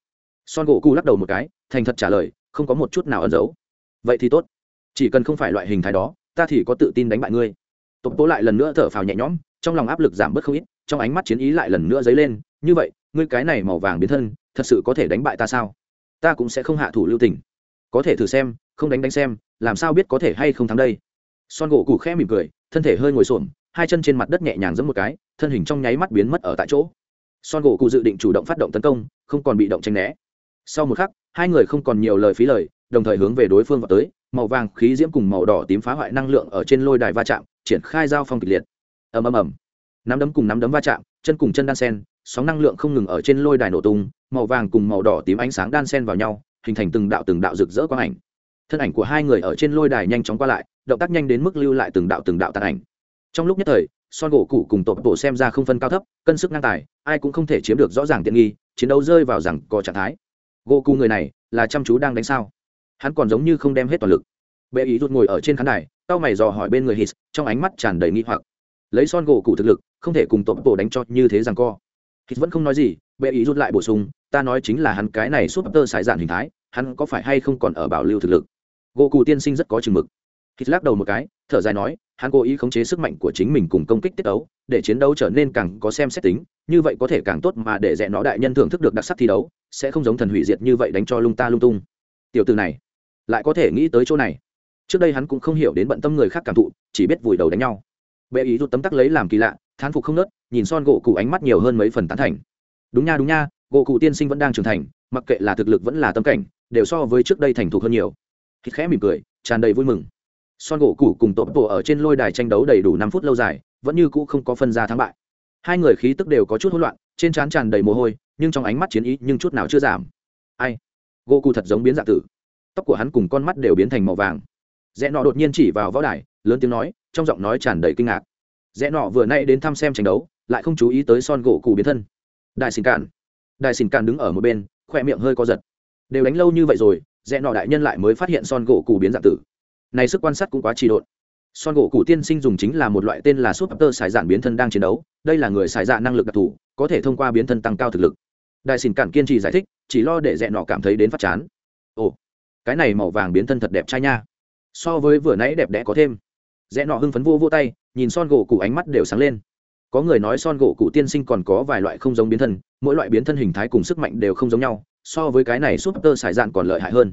Son gỗ cu lắc đầu một cái, thành thật trả lời, không có một chút nào ẩn giấu. Vậy thì tốt. Chỉ cần không phải loại hình thái đó, ta thì có tự tin đánh bại ngươi. Tộc tố lại lần nữa thở phào nhẹ nhõm, trong lòng áp lực giảm bớt không ít, trong ánh mắt chiến ý lại lần nữa dấy lên, như vậy, ngươi cái này màu vàng biến thân, thật sự có thể đánh bại ta sao? Ta cũng sẽ không hạ thủ lưu tình. Có thể thử xem, không đánh đánh xem, làm sao biết có thể hay không thắng đây? Son gỗ cụ khẽ mỉm cười thân thể hơi ngồi xổm, hai chân trên mặt đất nhẹ nhàng giẫm một cái, thân hình trong nháy mắt biến mất ở tại chỗ. Son gỗ cụ dự định chủ động phát động tấn công, không còn bị động tranh né. Sau một khắc, hai người không còn nhiều lời phí lời, đồng thời hướng về đối phương vào tới, màu vàng khí diễm cùng màu đỏ tím phá hoại năng lượng ở trên lôi đài va chạm, triển khai giao phong kịch liệt. Ầm ầm ầm. Nắm đấm cùng nắm đấm va chạm, chân cùng chân đan sen, sóng năng lượng không ngừng ở trên lôi đài nổ tung, màu vàng cùng màu đỏ tím ánh sáng đan sen vào nhau, hình thành từng đạo từng đạo rực rỡ quang ảnh thân ảnh của hai người ở trên lôi đài nhanh chóng qua lại, động tác nhanh đến mức lưu lại từng đạo từng đạo tàn ảnh. Trong lúc nhất thời, son gỗ cụ cùng tộp bộ xem ra không phân cao thấp, cân sức ngang tài, ai cũng không thể chiếm được rõ ràng tiện nghi, chiến đấu rơi vào rằng có trạng thái. Gỗ cụ người này là chăm chú đang đánh sao? Hắn còn giống như không đem hết toàn lực. Bệ ý rút ngồi ở trên khán đài tao mày dò hỏi bên người hít trong ánh mắt tràn đầy nghi hoặc. Lấy son gỗ cụ thực lực, không thể cùng tộp bộ đánh cho như thế rằng co. Hít vẫn không nói gì, bệ ý rút lại bổ sung, ta nói chính là hắn cái này súp tơ sải dạn hình thái, hắn có phải hay không còn ở bảo lưu thực lực? Gỗ cụ tiên sinh rất có chừng mực. Hít lắc đầu một cái, thở dài nói, hắn cố ý khống chế sức mạnh của chính mình cùng công kích tiết đấu để chiến đấu trở nên càng có xem xét tính, như vậy có thể càng tốt mà để rẽ nó đại nhân thưởng thức được đặc sắc thi đấu, sẽ không giống thần hủy diệt như vậy đánh cho lung ta lung tung. Tiểu từ này, lại có thể nghĩ tới chỗ này. Trước đây hắn cũng không hiểu đến bận tâm người khác cảm thụ, chỉ biết vùi đầu đánh nhau. Bệ ý rút tấm tắc lấy làm kỳ lạ, thán phục không nớt, nhìn son gỗ cụ ánh mắt nhiều hơn mấy phần tán thành. Đúng nha đúng nha, gỗ cụ tiên sinh vẫn đang trưởng thành, mặc kệ là thực lực vẫn là tâm cảnh, đều so với trước đây thành thục hơn nhiều khi khẽ mỉm cười, tràn đầy vui mừng. Son gỗ Cũ cùng tộp bộ ở trên lôi đài tranh đấu đầy đủ năm phút lâu dài, vẫn như cũ không có phân ra thắng bại. Hai người khí tức đều có chút hỗn loạn, trên trán tràn đầy mồ hôi, nhưng trong ánh mắt chiến ý nhưng chút nào chưa giảm. Ai? Gỗ cụ thật giống biến dạng tử. Tóc của hắn cùng con mắt đều biến thành màu vàng. Rẽ nọ đột nhiên chỉ vào võ đài, lớn tiếng nói, trong giọng nói tràn đầy kinh ngạc. Rẽ nọ vừa nay đến thăm xem tranh đấu, lại không chú ý tới son gỗ cụ biến thân. Đại xin cản. Đại xin cản đứng ở một bên khoe miệng hơi co giật. Đều đánh lâu như vậy rồi rẽ nọ đại nhân lại mới phát hiện son gỗ cù biến dạng tử. Này sức quan sát cũng quá trì độn. Son gỗ cụ tiên sinh dùng chính là một loại tên là súp tơ xài dạn biến thân đang chiến đấu, đây là người xài dạ năng lực đặc thù, có thể thông qua biến thân tăng cao thực lực. Đại xin cản kiên trì giải thích, chỉ lo để rẽ nọ cảm thấy đến phát chán. Ồ, cái này màu vàng biến thân thật đẹp trai nha. So với vừa nãy đẹp đẽ có thêm. Rẽ nọ hưng phấn vô vô tay, nhìn son gỗ cụ ánh mắt đều sáng lên. Có người nói son gỗ cụ tiên sinh còn có vài loại không giống biến thân, mỗi loại biến thân hình thái cùng sức mạnh đều không giống nhau so với cái này súp tơ xài dạn còn lợi hại hơn.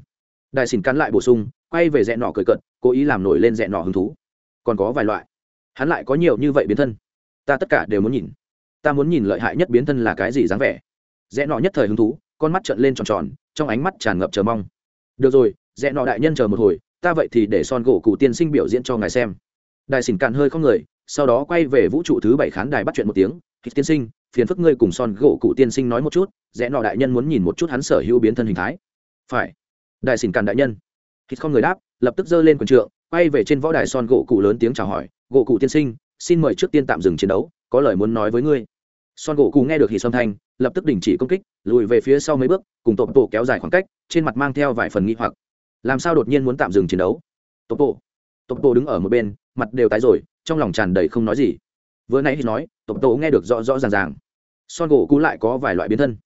Đại xin cắn lại bổ sung, quay về rẽ nọ cười cận cố ý làm nổi lên rẽ nọ hứng thú. Còn có vài loại. Hắn lại có nhiều như vậy biến thân. Ta tất cả đều muốn nhìn. Ta muốn nhìn lợi hại nhất biến thân là cái gì dáng vẻ. Rẽ nọ nhất thời hứng thú, con mắt trợn lên tròn tròn, trong ánh mắt tràn ngập chờ mong. Được rồi, rẽ nọ đại nhân chờ một hồi, ta vậy thì để son gỗ cụ tiên sinh biểu diễn cho ngài xem. Đại xỉn cạn hơi không người, sau đó quay về vũ trụ thứ bảy khán đài bắt chuyện một tiếng. Hít tiên sinh phiền phức ngươi cùng son gỗ cụ tiên sinh nói một chút, rẽ nọ đại nhân muốn nhìn một chút hắn sở hữu biến thân hình thái. Phải. Đại xỉn càn đại nhân. Hít không người đáp, lập tức giơ lên quần trượng, quay về trên võ đài son gỗ cụ lớn tiếng chào hỏi, gỗ cụ tiên sinh, xin mời trước tiên tạm dừng chiến đấu, có lời muốn nói với ngươi. Son gỗ cụ nghe được thì âm thanh, lập tức đình chỉ công kích, lùi về phía sau mấy bước, cùng tổ tổ kéo dài khoảng cách, trên mặt mang theo vài phần nghi hoặc. Làm sao đột nhiên muốn tạm dừng chiến đấu? Tổ tổ. Tổ tổ đứng ở một bên, mặt đều tái rồi, trong lòng tràn đầy không nói gì. Vừa nãy thì nói tổ tổ nghe được rõ rõ ràng ràng son gỗ cũ lại có vài loại biến thân.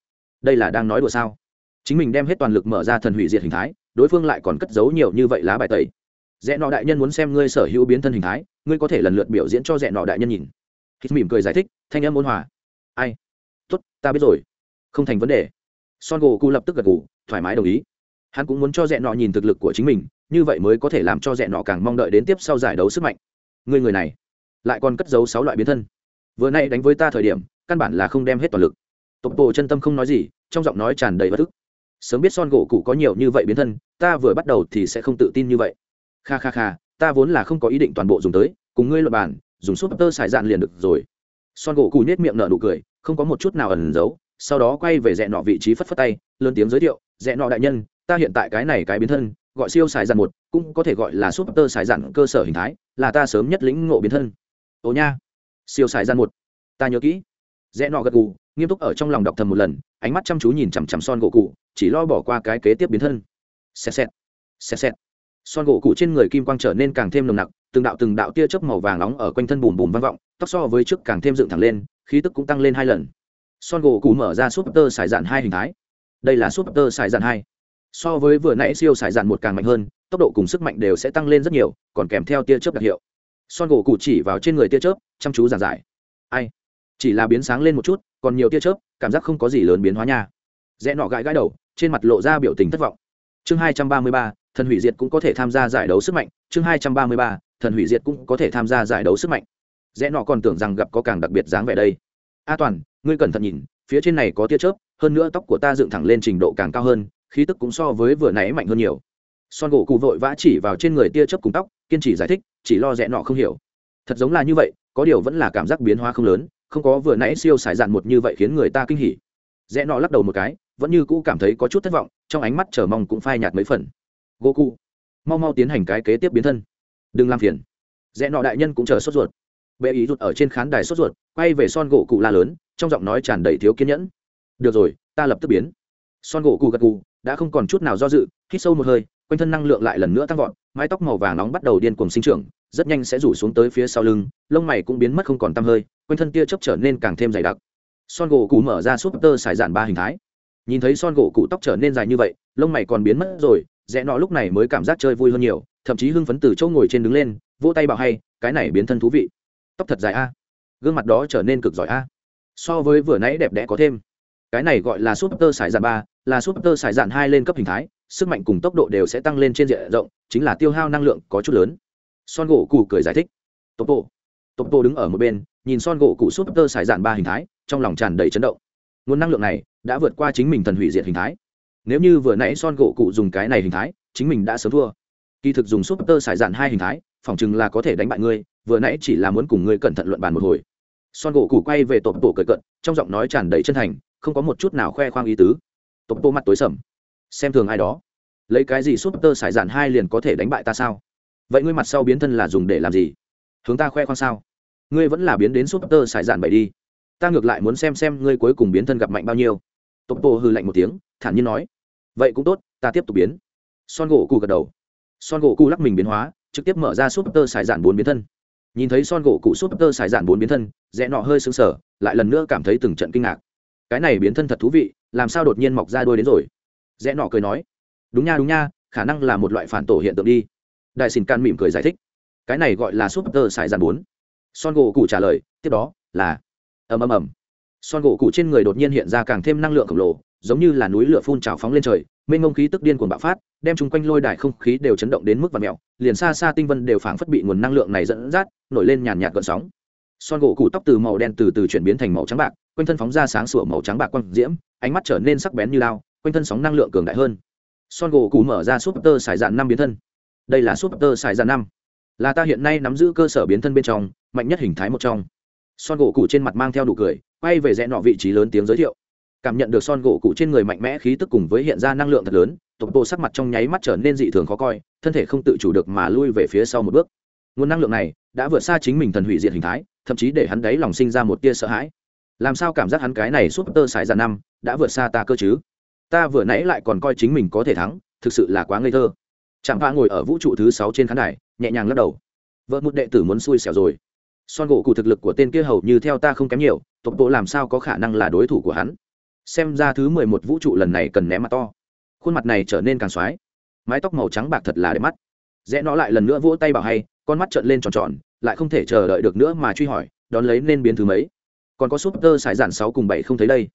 Đây là đang nói đùa sao? Chính mình đem hết toàn lực mở ra thần hủy diệt hình thái, đối phương lại còn cất giấu nhiều như vậy lá bài tẩy. Rẽ nọ đại nhân muốn xem ngươi sở hữu biến thân hình thái, ngươi có thể lần lượt biểu diễn cho rẽ nọ đại nhân nhìn. Hít mỉm cười giải thích, thanh âm ôn hòa. Ai? Tốt, ta biết rồi. Không thành vấn đề. Son gỗ cụ lập tức gật gù, thoải mái đồng ý. Hắn cũng muốn cho rẽ nọ nhìn thực lực của chính mình, như vậy mới có thể làm cho rẽ nọ càng mong đợi đến tiếp sau giải đấu sức mạnh. Ngươi người này, lại còn cất giấu sáu loại biến thân. Vừa nay đánh với ta thời điểm căn bản là không đem hết toàn lực. Tộc bộ chân tâm không nói gì, trong giọng nói tràn đầy bất ức. Sớm biết son gỗ cụ có nhiều như vậy biến thân, ta vừa bắt đầu thì sẽ không tự tin như vậy. Kha kha kha, ta vốn là không có ý định toàn bộ dùng tới, cùng ngươi luật bàn, dùng súp tơ xài dạn liền được rồi. Son gỗ cụ nhét miệng nở nụ cười, không có một chút nào ẩn giấu, sau đó quay về rẽ nọ vị trí phất phất tay, lớn tiếng giới thiệu, rẽ nọ đại nhân, ta hiện tại cái này cái biến thân, gọi siêu xài dạn một, cũng có thể gọi là súp tơ xài dạn cơ sở hình thái, là ta sớm nhất lĩnh ngộ biến thân. Ồ nha, siêu xài dạn một, ta nhớ kỹ rẽ nọ gật gù, nghiêm túc ở trong lòng đọc thầm một lần, ánh mắt chăm chú nhìn chằm chằm son gỗ cụ chỉ lo bỏ qua cái kế tiếp biến thân. Xẹt xẹt xẹt xẹt. Son gỗ cụ trên người kim quang trở nên càng thêm nồng nặc, từng đạo từng đạo tia chớp màu vàng nóng ở quanh thân bùm bùm vang vọng, tóc so với trước càng thêm dựng thẳng lên, khí tức cũng tăng lên hai lần. Son gỗ cụ mở ra súp tơ xài dạn hai hình thái. Đây là súp tơ xài dạn hai. So với vừa nãy siêu xài dạn một càng mạnh hơn, tốc độ cùng sức mạnh đều sẽ tăng lên rất nhiều, còn kèm theo tia chớp đặc hiệu. Son gỗ cụ chỉ vào trên người tia chớp, chăm chú giảng giải. Ai? Chỉ là biến sáng lên một chút, còn nhiều tia chớp, cảm giác không có gì lớn biến hóa nha. Rẽ nọ gãi gãi đầu, trên mặt lộ ra biểu tình thất vọng. Chương hai trăm ba mươi ba, thần hủy diệt cũng có thể tham gia giải đấu sức mạnh. Chương hai trăm ba mươi ba, thần hủy diệt cũng có thể tham gia giải đấu sức mạnh. Rẽ nọ còn tưởng rằng gặp có càng đặc biệt dáng vẻ đây. A toàn, ngươi cẩn thận nhìn, phía trên này có tia chớp, hơn nữa tóc của ta dựng thẳng lên trình độ càng cao hơn, khí tức cũng so với vừa nãy mạnh hơn nhiều. Son gỗ cụ vội vã chỉ vào trên người tia chớp cùng tóc, kiên trì giải thích, chỉ lo rẽ nọ không hiểu. Thật giống là như vậy, có điều vẫn là cảm giác biến hóa không lớn không có vừa nãy siêu sải dạn một như vậy khiến người ta kinh hỉ. Rẽ nọ lắc đầu một cái, vẫn như cũ cảm thấy có chút thất vọng, trong ánh mắt chờ mong cũng phai nhạt mấy phần. Goku, mau mau tiến hành cái kế tiếp biến thân. Đừng làm phiền. Rẽ nọ đại nhân cũng chờ sốt ruột. Bệ ý rụt ở trên khán đài sốt ruột, quay về son gỗ cụ la lớn, trong giọng nói tràn đầy thiếu kiên nhẫn. Được rồi, ta lập tức biến. Son gỗ cụ gật cụ đã không còn chút nào do dự, hít sâu một hơi, quanh thân năng lượng lại lần nữa tăng vọt, mái tóc màu vàng nóng bắt đầu điên cuồng sinh trưởng, rất nhanh sẽ rủ xuống tới phía sau lưng, lông mày cũng biến mất không còn tăm hơi quanh thân tia chớp trở nên càng thêm dày đặc. Son gỗ cụ mở ra súp tơ xài dạn ba hình thái. Nhìn thấy son gỗ cụ tóc trở nên dài như vậy, lông mày còn biến mất rồi, rẽ nọ lúc này mới cảm giác chơi vui hơn nhiều, thậm chí hưng phấn từ chỗ ngồi trên đứng lên, vỗ tay bảo hay, cái này biến thân thú vị. Tóc thật dài a. Gương mặt đó trở nên cực giỏi a. So với vừa nãy đẹp đẽ có thêm. Cái này gọi là súp tơ xài dạn ba, là súp tơ xài dạn hai lên cấp hình thái, sức mạnh cùng tốc độ đều sẽ tăng lên trên diện rộng, chính là tiêu hao năng lượng có chút lớn. Son gỗ cụ cười giải thích. Tốc độ tốc độ đứng ở một bên nhìn son gỗ cụ súp tơ xài dạn ba hình thái, trong lòng tràn đầy chấn động. Nguồn năng lượng này đã vượt qua chính mình thần hủy diệt hình thái. Nếu như vừa nãy son gỗ cụ dùng cái này hình thái, chính mình đã sớm thua. Kỳ thực dùng súp tơ xài dạn hai hình thái, phỏng chừng là có thể đánh bại ngươi, vừa nãy chỉ là muốn cùng ngươi cẩn thận luận bàn một hồi. Son gỗ cụ quay về tộc tổ cởi cận, trong giọng nói tràn đầy chân thành, không có một chút nào khoe khoang ý tứ. Tộc tổ mặt tối sầm. Xem thường ai đó. Lấy cái gì súp tơ xài dạn hai liền có thể đánh bại ta sao? Vậy ngươi mặt sau biến thân là dùng để làm gì? Hướng ta khoe khoang sao? Ngươi vẫn là biến đến súp tơ sải dạn bảy đi. Ta ngược lại muốn xem xem ngươi cuối cùng biến thân gặp mạnh bao nhiêu. Tộc tô hư lạnh một tiếng, thản nhiên nói. Vậy cũng tốt, ta tiếp tục biến. Son gỗ cụ gật đầu. Son gỗ cụ lắc mình biến hóa, trực tiếp mở ra súp tơ sải dạn bốn biến thân. Nhìn thấy son gỗ cụ súp tơ sải dạn bốn biến thân, rẽ nọ hơi sững sờ, lại lần nữa cảm thấy từng trận kinh ngạc. Cái này biến thân thật thú vị, làm sao đột nhiên mọc ra đôi đến rồi? Rẽ nọ cười nói. Đúng nha đúng nha, khả năng là một loại phản tổ hiện tượng đi. Đại xin can mỉm cười giải thích. Cái này gọi là súp tơ sải dạn bốn son gỗ cụ trả lời, tiếp đó là, ầm ầm ầm. Son gỗ cụ trên người đột nhiên hiện ra càng thêm năng lượng khổng lồ, giống như là núi lửa phun trào phóng lên trời, mênh ngông khí tức điên cuồng bạo phát, đem chung quanh lôi đài không khí đều chấn động đến mức và mẹo liền xa xa tinh vân đều phảng phất bị nguồn năng lượng này dẫn dắt, nổi lên nhàn nhạt gợn sóng. Son gỗ cụ tóc từ màu đen từ từ chuyển biến thành màu trắng bạc, quanh thân phóng ra sáng sủa màu trắng bạc quang diễm, ánh mắt trở nên sắc bén như lao, quanh thân sóng năng lượng cường đại hơn. Son gỗ cụ mở ra súp tơ xài dạn năm biến thân. Đây là súp tơ xài dạn năm. Là ta hiện nay nắm giữ cơ sở biến thân bên trong mạnh nhất hình thái một trong. Son gỗ cụ trên mặt mang theo đủ cười, quay về rẽ nọ vị trí lớn tiếng giới thiệu. Cảm nhận được son gỗ cụ trên người mạnh mẽ khí tức cùng với hiện ra năng lượng thật lớn tộc bộ sắc mặt trong nháy mắt trở nên dị thường khó coi, thân thể không tự chủ được mà lui về phía sau một bước. Nguồn năng lượng này đã vượt xa chính mình thần hủy diệt hình thái, thậm chí để hắn đấy lòng sinh ra một tia sợ hãi. Làm sao cảm giác hắn cái này suốt tơ sải ra năm đã vượt xa ta cơ chứ? Ta vừa nãy lại còn coi chính mình có thể thắng, thực sự là quá ngây thơ. Chẳng vã ngồi ở vũ trụ thứ sáu trên khán đài, nhẹ nhàng lắc đầu. Vợ một đệ tử muốn xui xẻo rồi son gỗ cụ thực lực của tên kia hầu như theo ta không kém nhiều, tộc bộ làm sao có khả năng là đối thủ của hắn? Xem ra thứ mười một vũ trụ lần này cần ném mặt to. Khuôn mặt này trở nên càng x o á i mái tóc màu trắng bạc thật là đẹp mắt. Rẽ nó lại lần nữa vỗ tay bảo hay, con mắt trợn lên tròn tròn, lại không thể chờ đợi được nữa mà truy hỏi, đón lấy nên biến thứ mấy? Còn có súp tơ sải giản sáu cùng bảy không thấy đây.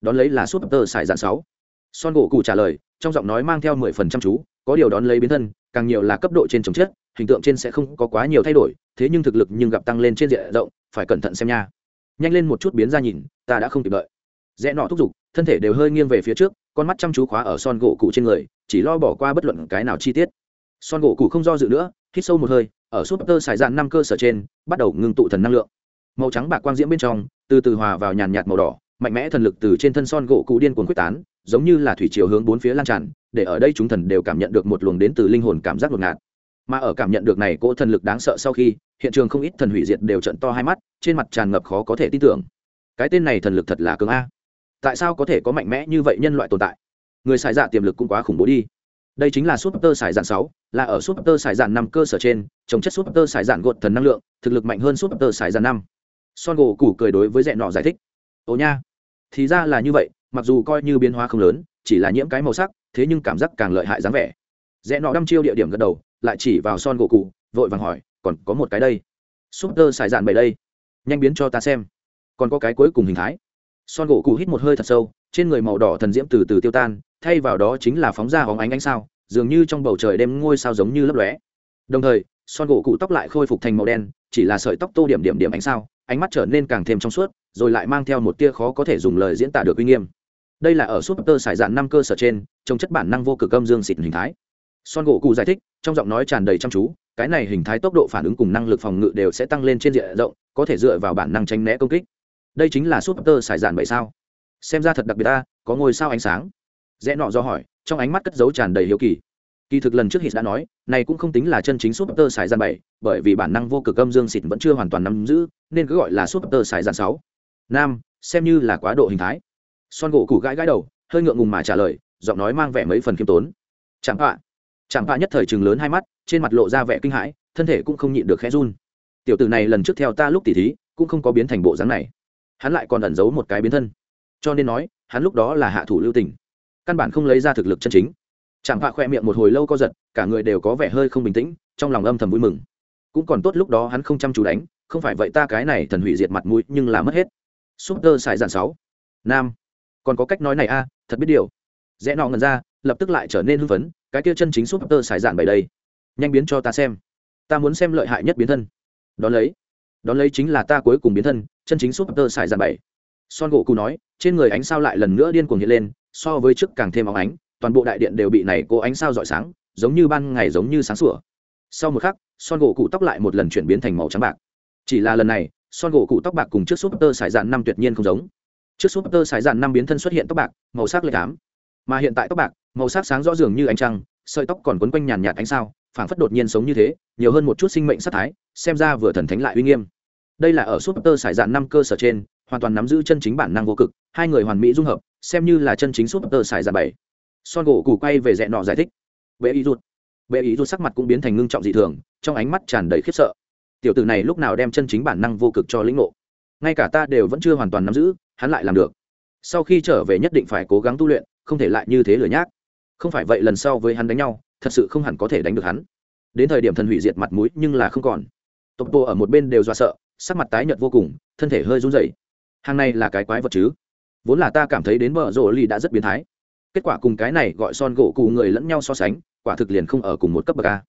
Đón lấy là súp tơ sải giản sáu. Son gỗ cụ trả lời, trong giọng nói mang theo mười phần trăm chú, có điều đón lấy biến thân, càng nhiều là cấp độ trên trồng chết, hình tượng trên sẽ không có quá nhiều thay đổi thế nhưng thực lực nhưng gặp tăng lên trên diện rộng, phải cẩn thận xem nha. Nhanh lên một chút biến ra nhìn, ta đã không kịp đợi. Rẽ nọ thúc giục, thân thể đều hơi nghiêng về phía trước, con mắt chăm chú khóa ở son gỗ cụ trên người, chỉ lo bỏ qua bất luận cái nào chi tiết. Son gỗ cụ không do dự nữa, hít sâu một hơi, ở súp tơ xài dạn năm cơ sở trên, bắt đầu ngưng tụ thần năng lượng. Màu trắng bạc quang diễm bên trong, từ từ hòa vào nhàn nhạt màu đỏ, mạnh mẽ thần lực từ trên thân son gỗ cụ điên cuồng quyết tán, giống như là thủy chiều hướng bốn phía lan tràn, để ở đây chúng thần đều cảm nhận được một luồng đến từ linh hồn cảm giác ngột ngạt mà ở cảm nhận được này cỗ thần lực đáng sợ sau khi, hiện trường không ít thần hủy diệt đều trận to hai mắt, trên mặt tràn ngập khó có thể tin tưởng. Cái tên này thần lực thật là cường a. Tại sao có thể có mạnh mẽ như vậy nhân loại tồn tại? Người xài dạ tiềm lực cũng quá khủng bố đi. Đây chính là súp tơ xài dạn sáu, là ở súp tơ xài dạn năm cơ sở trên, chống chất súp tơ xài dạn gột thần năng lượng, thực lực mạnh hơn súp tơ xài dạn năm. Son gỗ củ cười đối với dẹn nọ giải thích. Ồ nha. Thì ra là như vậy, mặc dù coi như biến hóa không lớn, chỉ là nhiễm cái màu sắc, thế nhưng cảm giác càng lợi hại dáng vẻ. Rẽ nọ đăm chiêu địa điểm gật đầu lại chỉ vào son gỗ cụ, vội vàng hỏi, còn có một cái đây. Súp tơ xài dạn bảy đây, nhanh biến cho ta xem. Còn có cái cuối cùng hình thái. Son gỗ cụ hít một hơi thật sâu, trên người màu đỏ thần diễm từ từ tiêu tan, thay vào đó chính là phóng ra hóng ánh ánh sao, dường như trong bầu trời đêm ngôi sao giống như lấp lóe. Đồng thời, son gỗ cụ tóc lại khôi phục thành màu đen, chỉ là sợi tóc tô điểm điểm điểm ánh sao, ánh mắt trở nên càng thêm trong suốt, rồi lại mang theo một tia khó có thể dùng lời diễn tả được uy nghiêm. Đây là ở súp tơ sải dạn năm cơ sở trên trong chất bản năng vô cực âm dương xịt hình thái son gỗ cụ giải thích, trong giọng nói tràn đầy chăm chú, cái này hình thái tốc độ phản ứng cùng năng lực phòng ngự đều sẽ tăng lên trên diện rộng, có thể dựa vào bản năng tránh né công kích. Đây chính là súp tơ sải dạn bảy sao? Xem ra thật đặc biệt ta, có ngôi sao ánh sáng. Rẽ nọ do hỏi, trong ánh mắt cất dấu tràn đầy hiếu kỳ. Kỳ thực lần trước hít đã nói, này cũng không tính là chân chính súp tơ sải dạn bảy, bởi vì bản năng vô cực âm dương xịt vẫn chưa hoàn toàn nắm giữ, nên cứ gọi là súp tơ sải dạn sáu. Nam, xem như là quá độ hình thái. Son gỗ củ gãi gãi đầu, hơi ngượng ngùng mà trả lời, giọng nói mang vẻ mấy phần khiêm tốn. Chẳng hạn chẳng họa nhất thời chừng lớn hai mắt trên mặt lộ ra vẻ kinh hãi thân thể cũng không nhịn được khẽ run. Tiểu tử này lần trước theo ta lúc tỉ thí cũng không có biến thành bộ dáng này. Hắn lại còn ẩn giấu một cái biến thân. Cho nên nói hắn lúc đó là hạ thủ lưu tình. Căn bản không lấy ra thực lực chân chính. Chẳng họa khoe miệng một hồi lâu co giật cả người đều có vẻ hơi không bình tĩnh trong lòng âm thầm vui mừng. Cũng còn tốt lúc đó hắn không chăm chú đánh không phải vậy ta cái này thần hủy diệt mặt mũi nhưng là mất hết. Súp tơ xài dàn sáu. Nam. Còn có cách nói này a à, thật biết điều. Rẽ nọ ngần ra lập tức lại trở nên hưng phấn cái kia chân chính súp tơ xài dạn bảy đây. Nhanh biến cho ta xem. Ta muốn xem lợi hại nhất biến thân. Đón lấy. Đón lấy chính là ta cuối cùng biến thân, chân chính súp tơ xài dạn bảy son gỗ cụ nói, trên người ánh sao lại lần nữa điên cuồng hiện lên, so với trước càng thêm óng ánh, toàn bộ đại điện đều bị này cô ánh sao rọi sáng, giống như ban ngày giống như sáng sủa. Sau một khắc, son gỗ cụ tóc lại một lần chuyển biến thành màu trắng bạc. Chỉ là lần này, son gỗ cụ tóc bạc cùng trước súp tơ sải dạn năm tuyệt nhiên không giống. Trước súp tơ sải dạn năm biến thân xuất hiện tóc bạc, màu sắc lệch ám mà hiện tại tóc bạc, màu sắc sáng rõ dường như ánh trăng, sợi tóc còn quấn quanh nhàn nhạt ánh sao, phảng phất đột nhiên sống như thế, nhiều hơn một chút sinh mệnh sát thái, xem ra vừa thần thánh lại uy nghiêm. Đây là ở súp tơ sải dạn năm cơ sở trên, hoàn toàn nắm giữ chân chính bản năng vô cực, hai người hoàn mỹ dung hợp, xem như là chân chính súp tơ sải dạn bảy. Son gỗ củ quay về dẹn nọ giải thích. Bệ ý rút bệ ý rút sắc mặt cũng biến thành ngưng trọng dị thường, trong ánh mắt tràn đầy khiếp sợ. Tiểu tử này lúc nào đem chân chính bản năng vô cực cho lĩnh ngộ? Ngay cả ta đều vẫn chưa hoàn toàn nắm giữ, hắn lại làm được. Sau khi trở về nhất định phải cố gắng tu luyện không thể lại như thế lừa nhác. Không phải vậy lần sau với hắn đánh nhau, thật sự không hẳn có thể đánh được hắn. Đến thời điểm thần hủy diệt mặt mũi nhưng là không còn. Tộc bộ ở một bên đều do sợ, sắc mặt tái nhợt vô cùng, thân thể hơi run rẩy. Hàng này là cái quái vật chứ? Vốn là ta cảm thấy đến bờ rộ ly đã rất biến thái. Kết quả cùng cái này gọi son gỗ cụ người lẫn nhau so sánh, quả thực liền không ở cùng một cấp bậc a.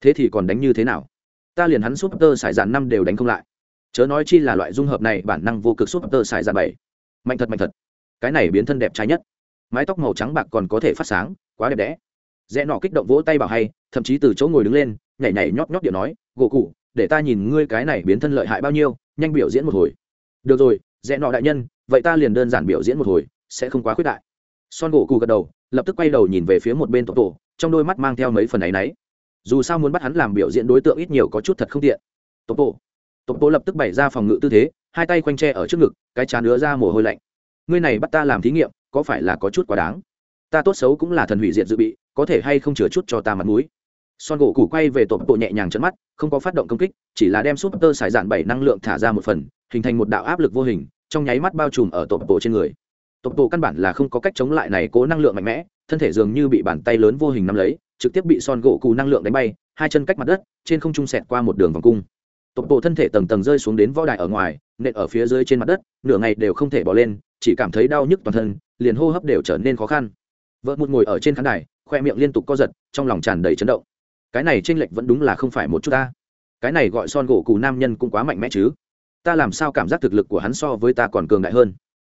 Thế thì còn đánh như thế nào? Ta liền hắn súp tơ sải dàn năm đều đánh không lại. Chớ nói chi là loại dung hợp này bản năng vô cực súp tơ sải dàn bảy. Mạnh thật mạnh thật. Cái này biến thân đẹp trai nhất mái tóc màu trắng bạc còn có thể phát sáng, quá đẹp đẽ. Rẽ nọ kích động vỗ tay bảo hay, thậm chí từ chỗ ngồi đứng lên, nhảy nhảy nhót nhót điệu nói, gỗ cụ, để ta nhìn ngươi cái này biến thân lợi hại bao nhiêu, nhanh biểu diễn một hồi. Được rồi, rẽ nọ đại nhân, vậy ta liền đơn giản biểu diễn một hồi, sẽ không quá khuyết đại. Son gỗ cụ gật đầu, lập tức quay đầu nhìn về phía một bên tổ tổ, trong đôi mắt mang theo mấy phần áy náy. Dù sao muốn bắt hắn làm biểu diễn đối tượng ít nhiều có chút thật không tiện. Tổ tổ. Tổ tổ lập tức bày ra phòng ngự tư thế, hai tay quanh tre ở trước ngực, cái chán nữa ra mồ hôi lạnh. Ngươi này bắt ta làm thí nghiệm có phải là có chút quá đáng? Ta tốt xấu cũng là thần hủy diệt dự bị, có thể hay không chừa chút cho ta mặt mũi? Son gỗ củ quay về tổ bộ nhẹ nhàng chấn mắt, không có phát động công kích, chỉ là đem súp tơ xài dạn bảy năng lượng thả ra một phần, hình thành một đạo áp lực vô hình, trong nháy mắt bao trùm ở tổ bộ trên người. Tổ bộ căn bản là không có cách chống lại này cố năng lượng mạnh mẽ, thân thể dường như bị bàn tay lớn vô hình nắm lấy, trực tiếp bị son gỗ cù năng lượng đánh bay, hai chân cách mặt đất, trên không trung sẹt qua một đường vòng cung. Tổ bộ thân thể tầng tầng rơi xuống đến võ đài ở ngoài, nện ở phía dưới trên mặt đất, nửa ngày đều không thể bỏ lên chỉ cảm thấy đau nhức toàn thân, liền hô hấp đều trở nên khó khăn. Vợ một ngồi ở trên khán đài, khoe miệng liên tục co giật, trong lòng tràn đầy chấn động. Cái này tranh lệch vẫn đúng là không phải một chút ta. Cái này gọi son gỗ cù nam nhân cũng quá mạnh mẽ chứ. Ta làm sao cảm giác thực lực của hắn so với ta còn cường đại hơn?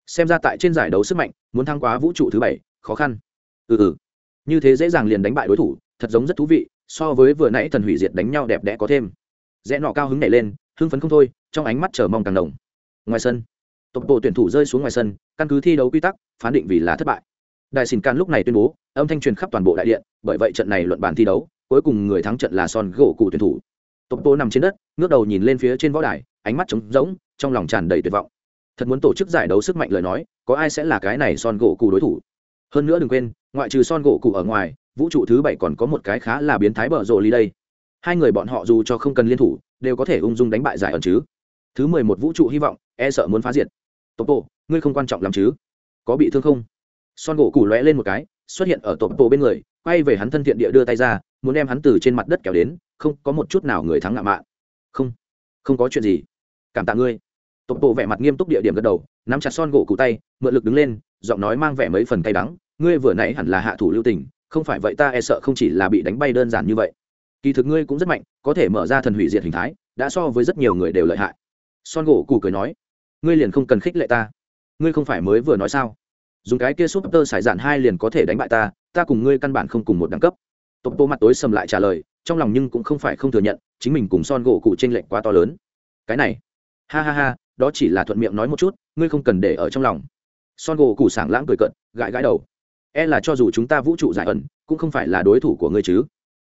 Xem ra tại trên giải đấu sức mạnh, muốn thăng quá vũ trụ thứ bảy, khó khăn. Ừ ừ. Như thế dễ dàng liền đánh bại đối thủ, thật giống rất thú vị, so với vừa nãy thần hủy diệt đánh nhau đẹp đẽ có thêm. Rẽ nọ cao hứng nhảy lên, hưng phấn không thôi, trong ánh mắt chờ mong càng đồng ngoài sân tổng bộ tuyển thủ rơi xuống ngoài sân, căn cứ thi đấu quy tắc, phán định vì là thất bại. Đại xin can lúc này tuyên bố, âm thanh truyền khắp toàn bộ đại điện, bởi vậy trận này luận bàn thi đấu, cuối cùng người thắng trận là son gỗ cụ tuyển thủ. Tổng bộ nằm trên đất, ngước đầu nhìn lên phía trên võ đài, ánh mắt trống rỗng, trong lòng tràn đầy tuyệt vọng. Thật muốn tổ chức giải đấu sức mạnh lời nói, có ai sẽ là cái này son gỗ cụ đối thủ? Hơn nữa đừng quên, ngoại trừ son gỗ cụ ở ngoài, vũ trụ thứ bảy còn có một cái khá là biến thái bở rộ ly đây. Hai người bọn họ dù cho không cần liên thủ, đều có thể ung dung đánh bại giải ẩn chứ. Thứ mười một vũ trụ hy vọng e sợ muốn phá diệt tộc bộ ngươi không quan trọng lắm chứ? Có bị thương không? Son gỗ củ lóe lên một cái, xuất hiện ở tộc bộ bên người, quay về hắn thân thiện địa đưa tay ra, muốn đem hắn từ trên mặt đất kéo đến, không, có một chút nào người thắng ngạo mạn. Không không có chuyện gì. Cảm tạ ngươi. Tộc bộ vẻ mặt nghiêm túc địa điểm gật đầu, nắm chặt son gỗ cụ tay, mượn lực đứng lên, giọng nói mang vẻ mấy phần cay đắng, ngươi vừa nãy hẳn là hạ thủ lưu tình, không phải vậy ta e sợ không chỉ là bị đánh bay đơn giản như vậy. Kỳ thực ngươi cũng rất mạnh, có thể mở ra thần hủy diệt hình thái, đã so với rất nhiều người đều lợi hại. Son gỗ cụ cười nói ngươi liền không cần khích lệ ta. Ngươi không phải mới vừa nói sao? Dùng cái kia súp tơ sải dạn hai liền có thể đánh bại ta ta cùng ngươi căn bản không cùng một đẳng cấp. Tộc tô mặt tối sầm lại trả lời, trong lòng nhưng cũng không phải không thừa nhận, chính mình cùng son gỗ cụ t r ê n lệch quá to lớn. Cái này, ha ha ha, đó chỉ là thuận miệng nói một chút, ngươi không cần để ở trong lòng. Son gỗ cụ sảng lãng cười cận gãi gãi đầu. E là cho dù chúng ta vũ trụ giải ẩn, cũng không phải là đối thủ của ngươi chứ.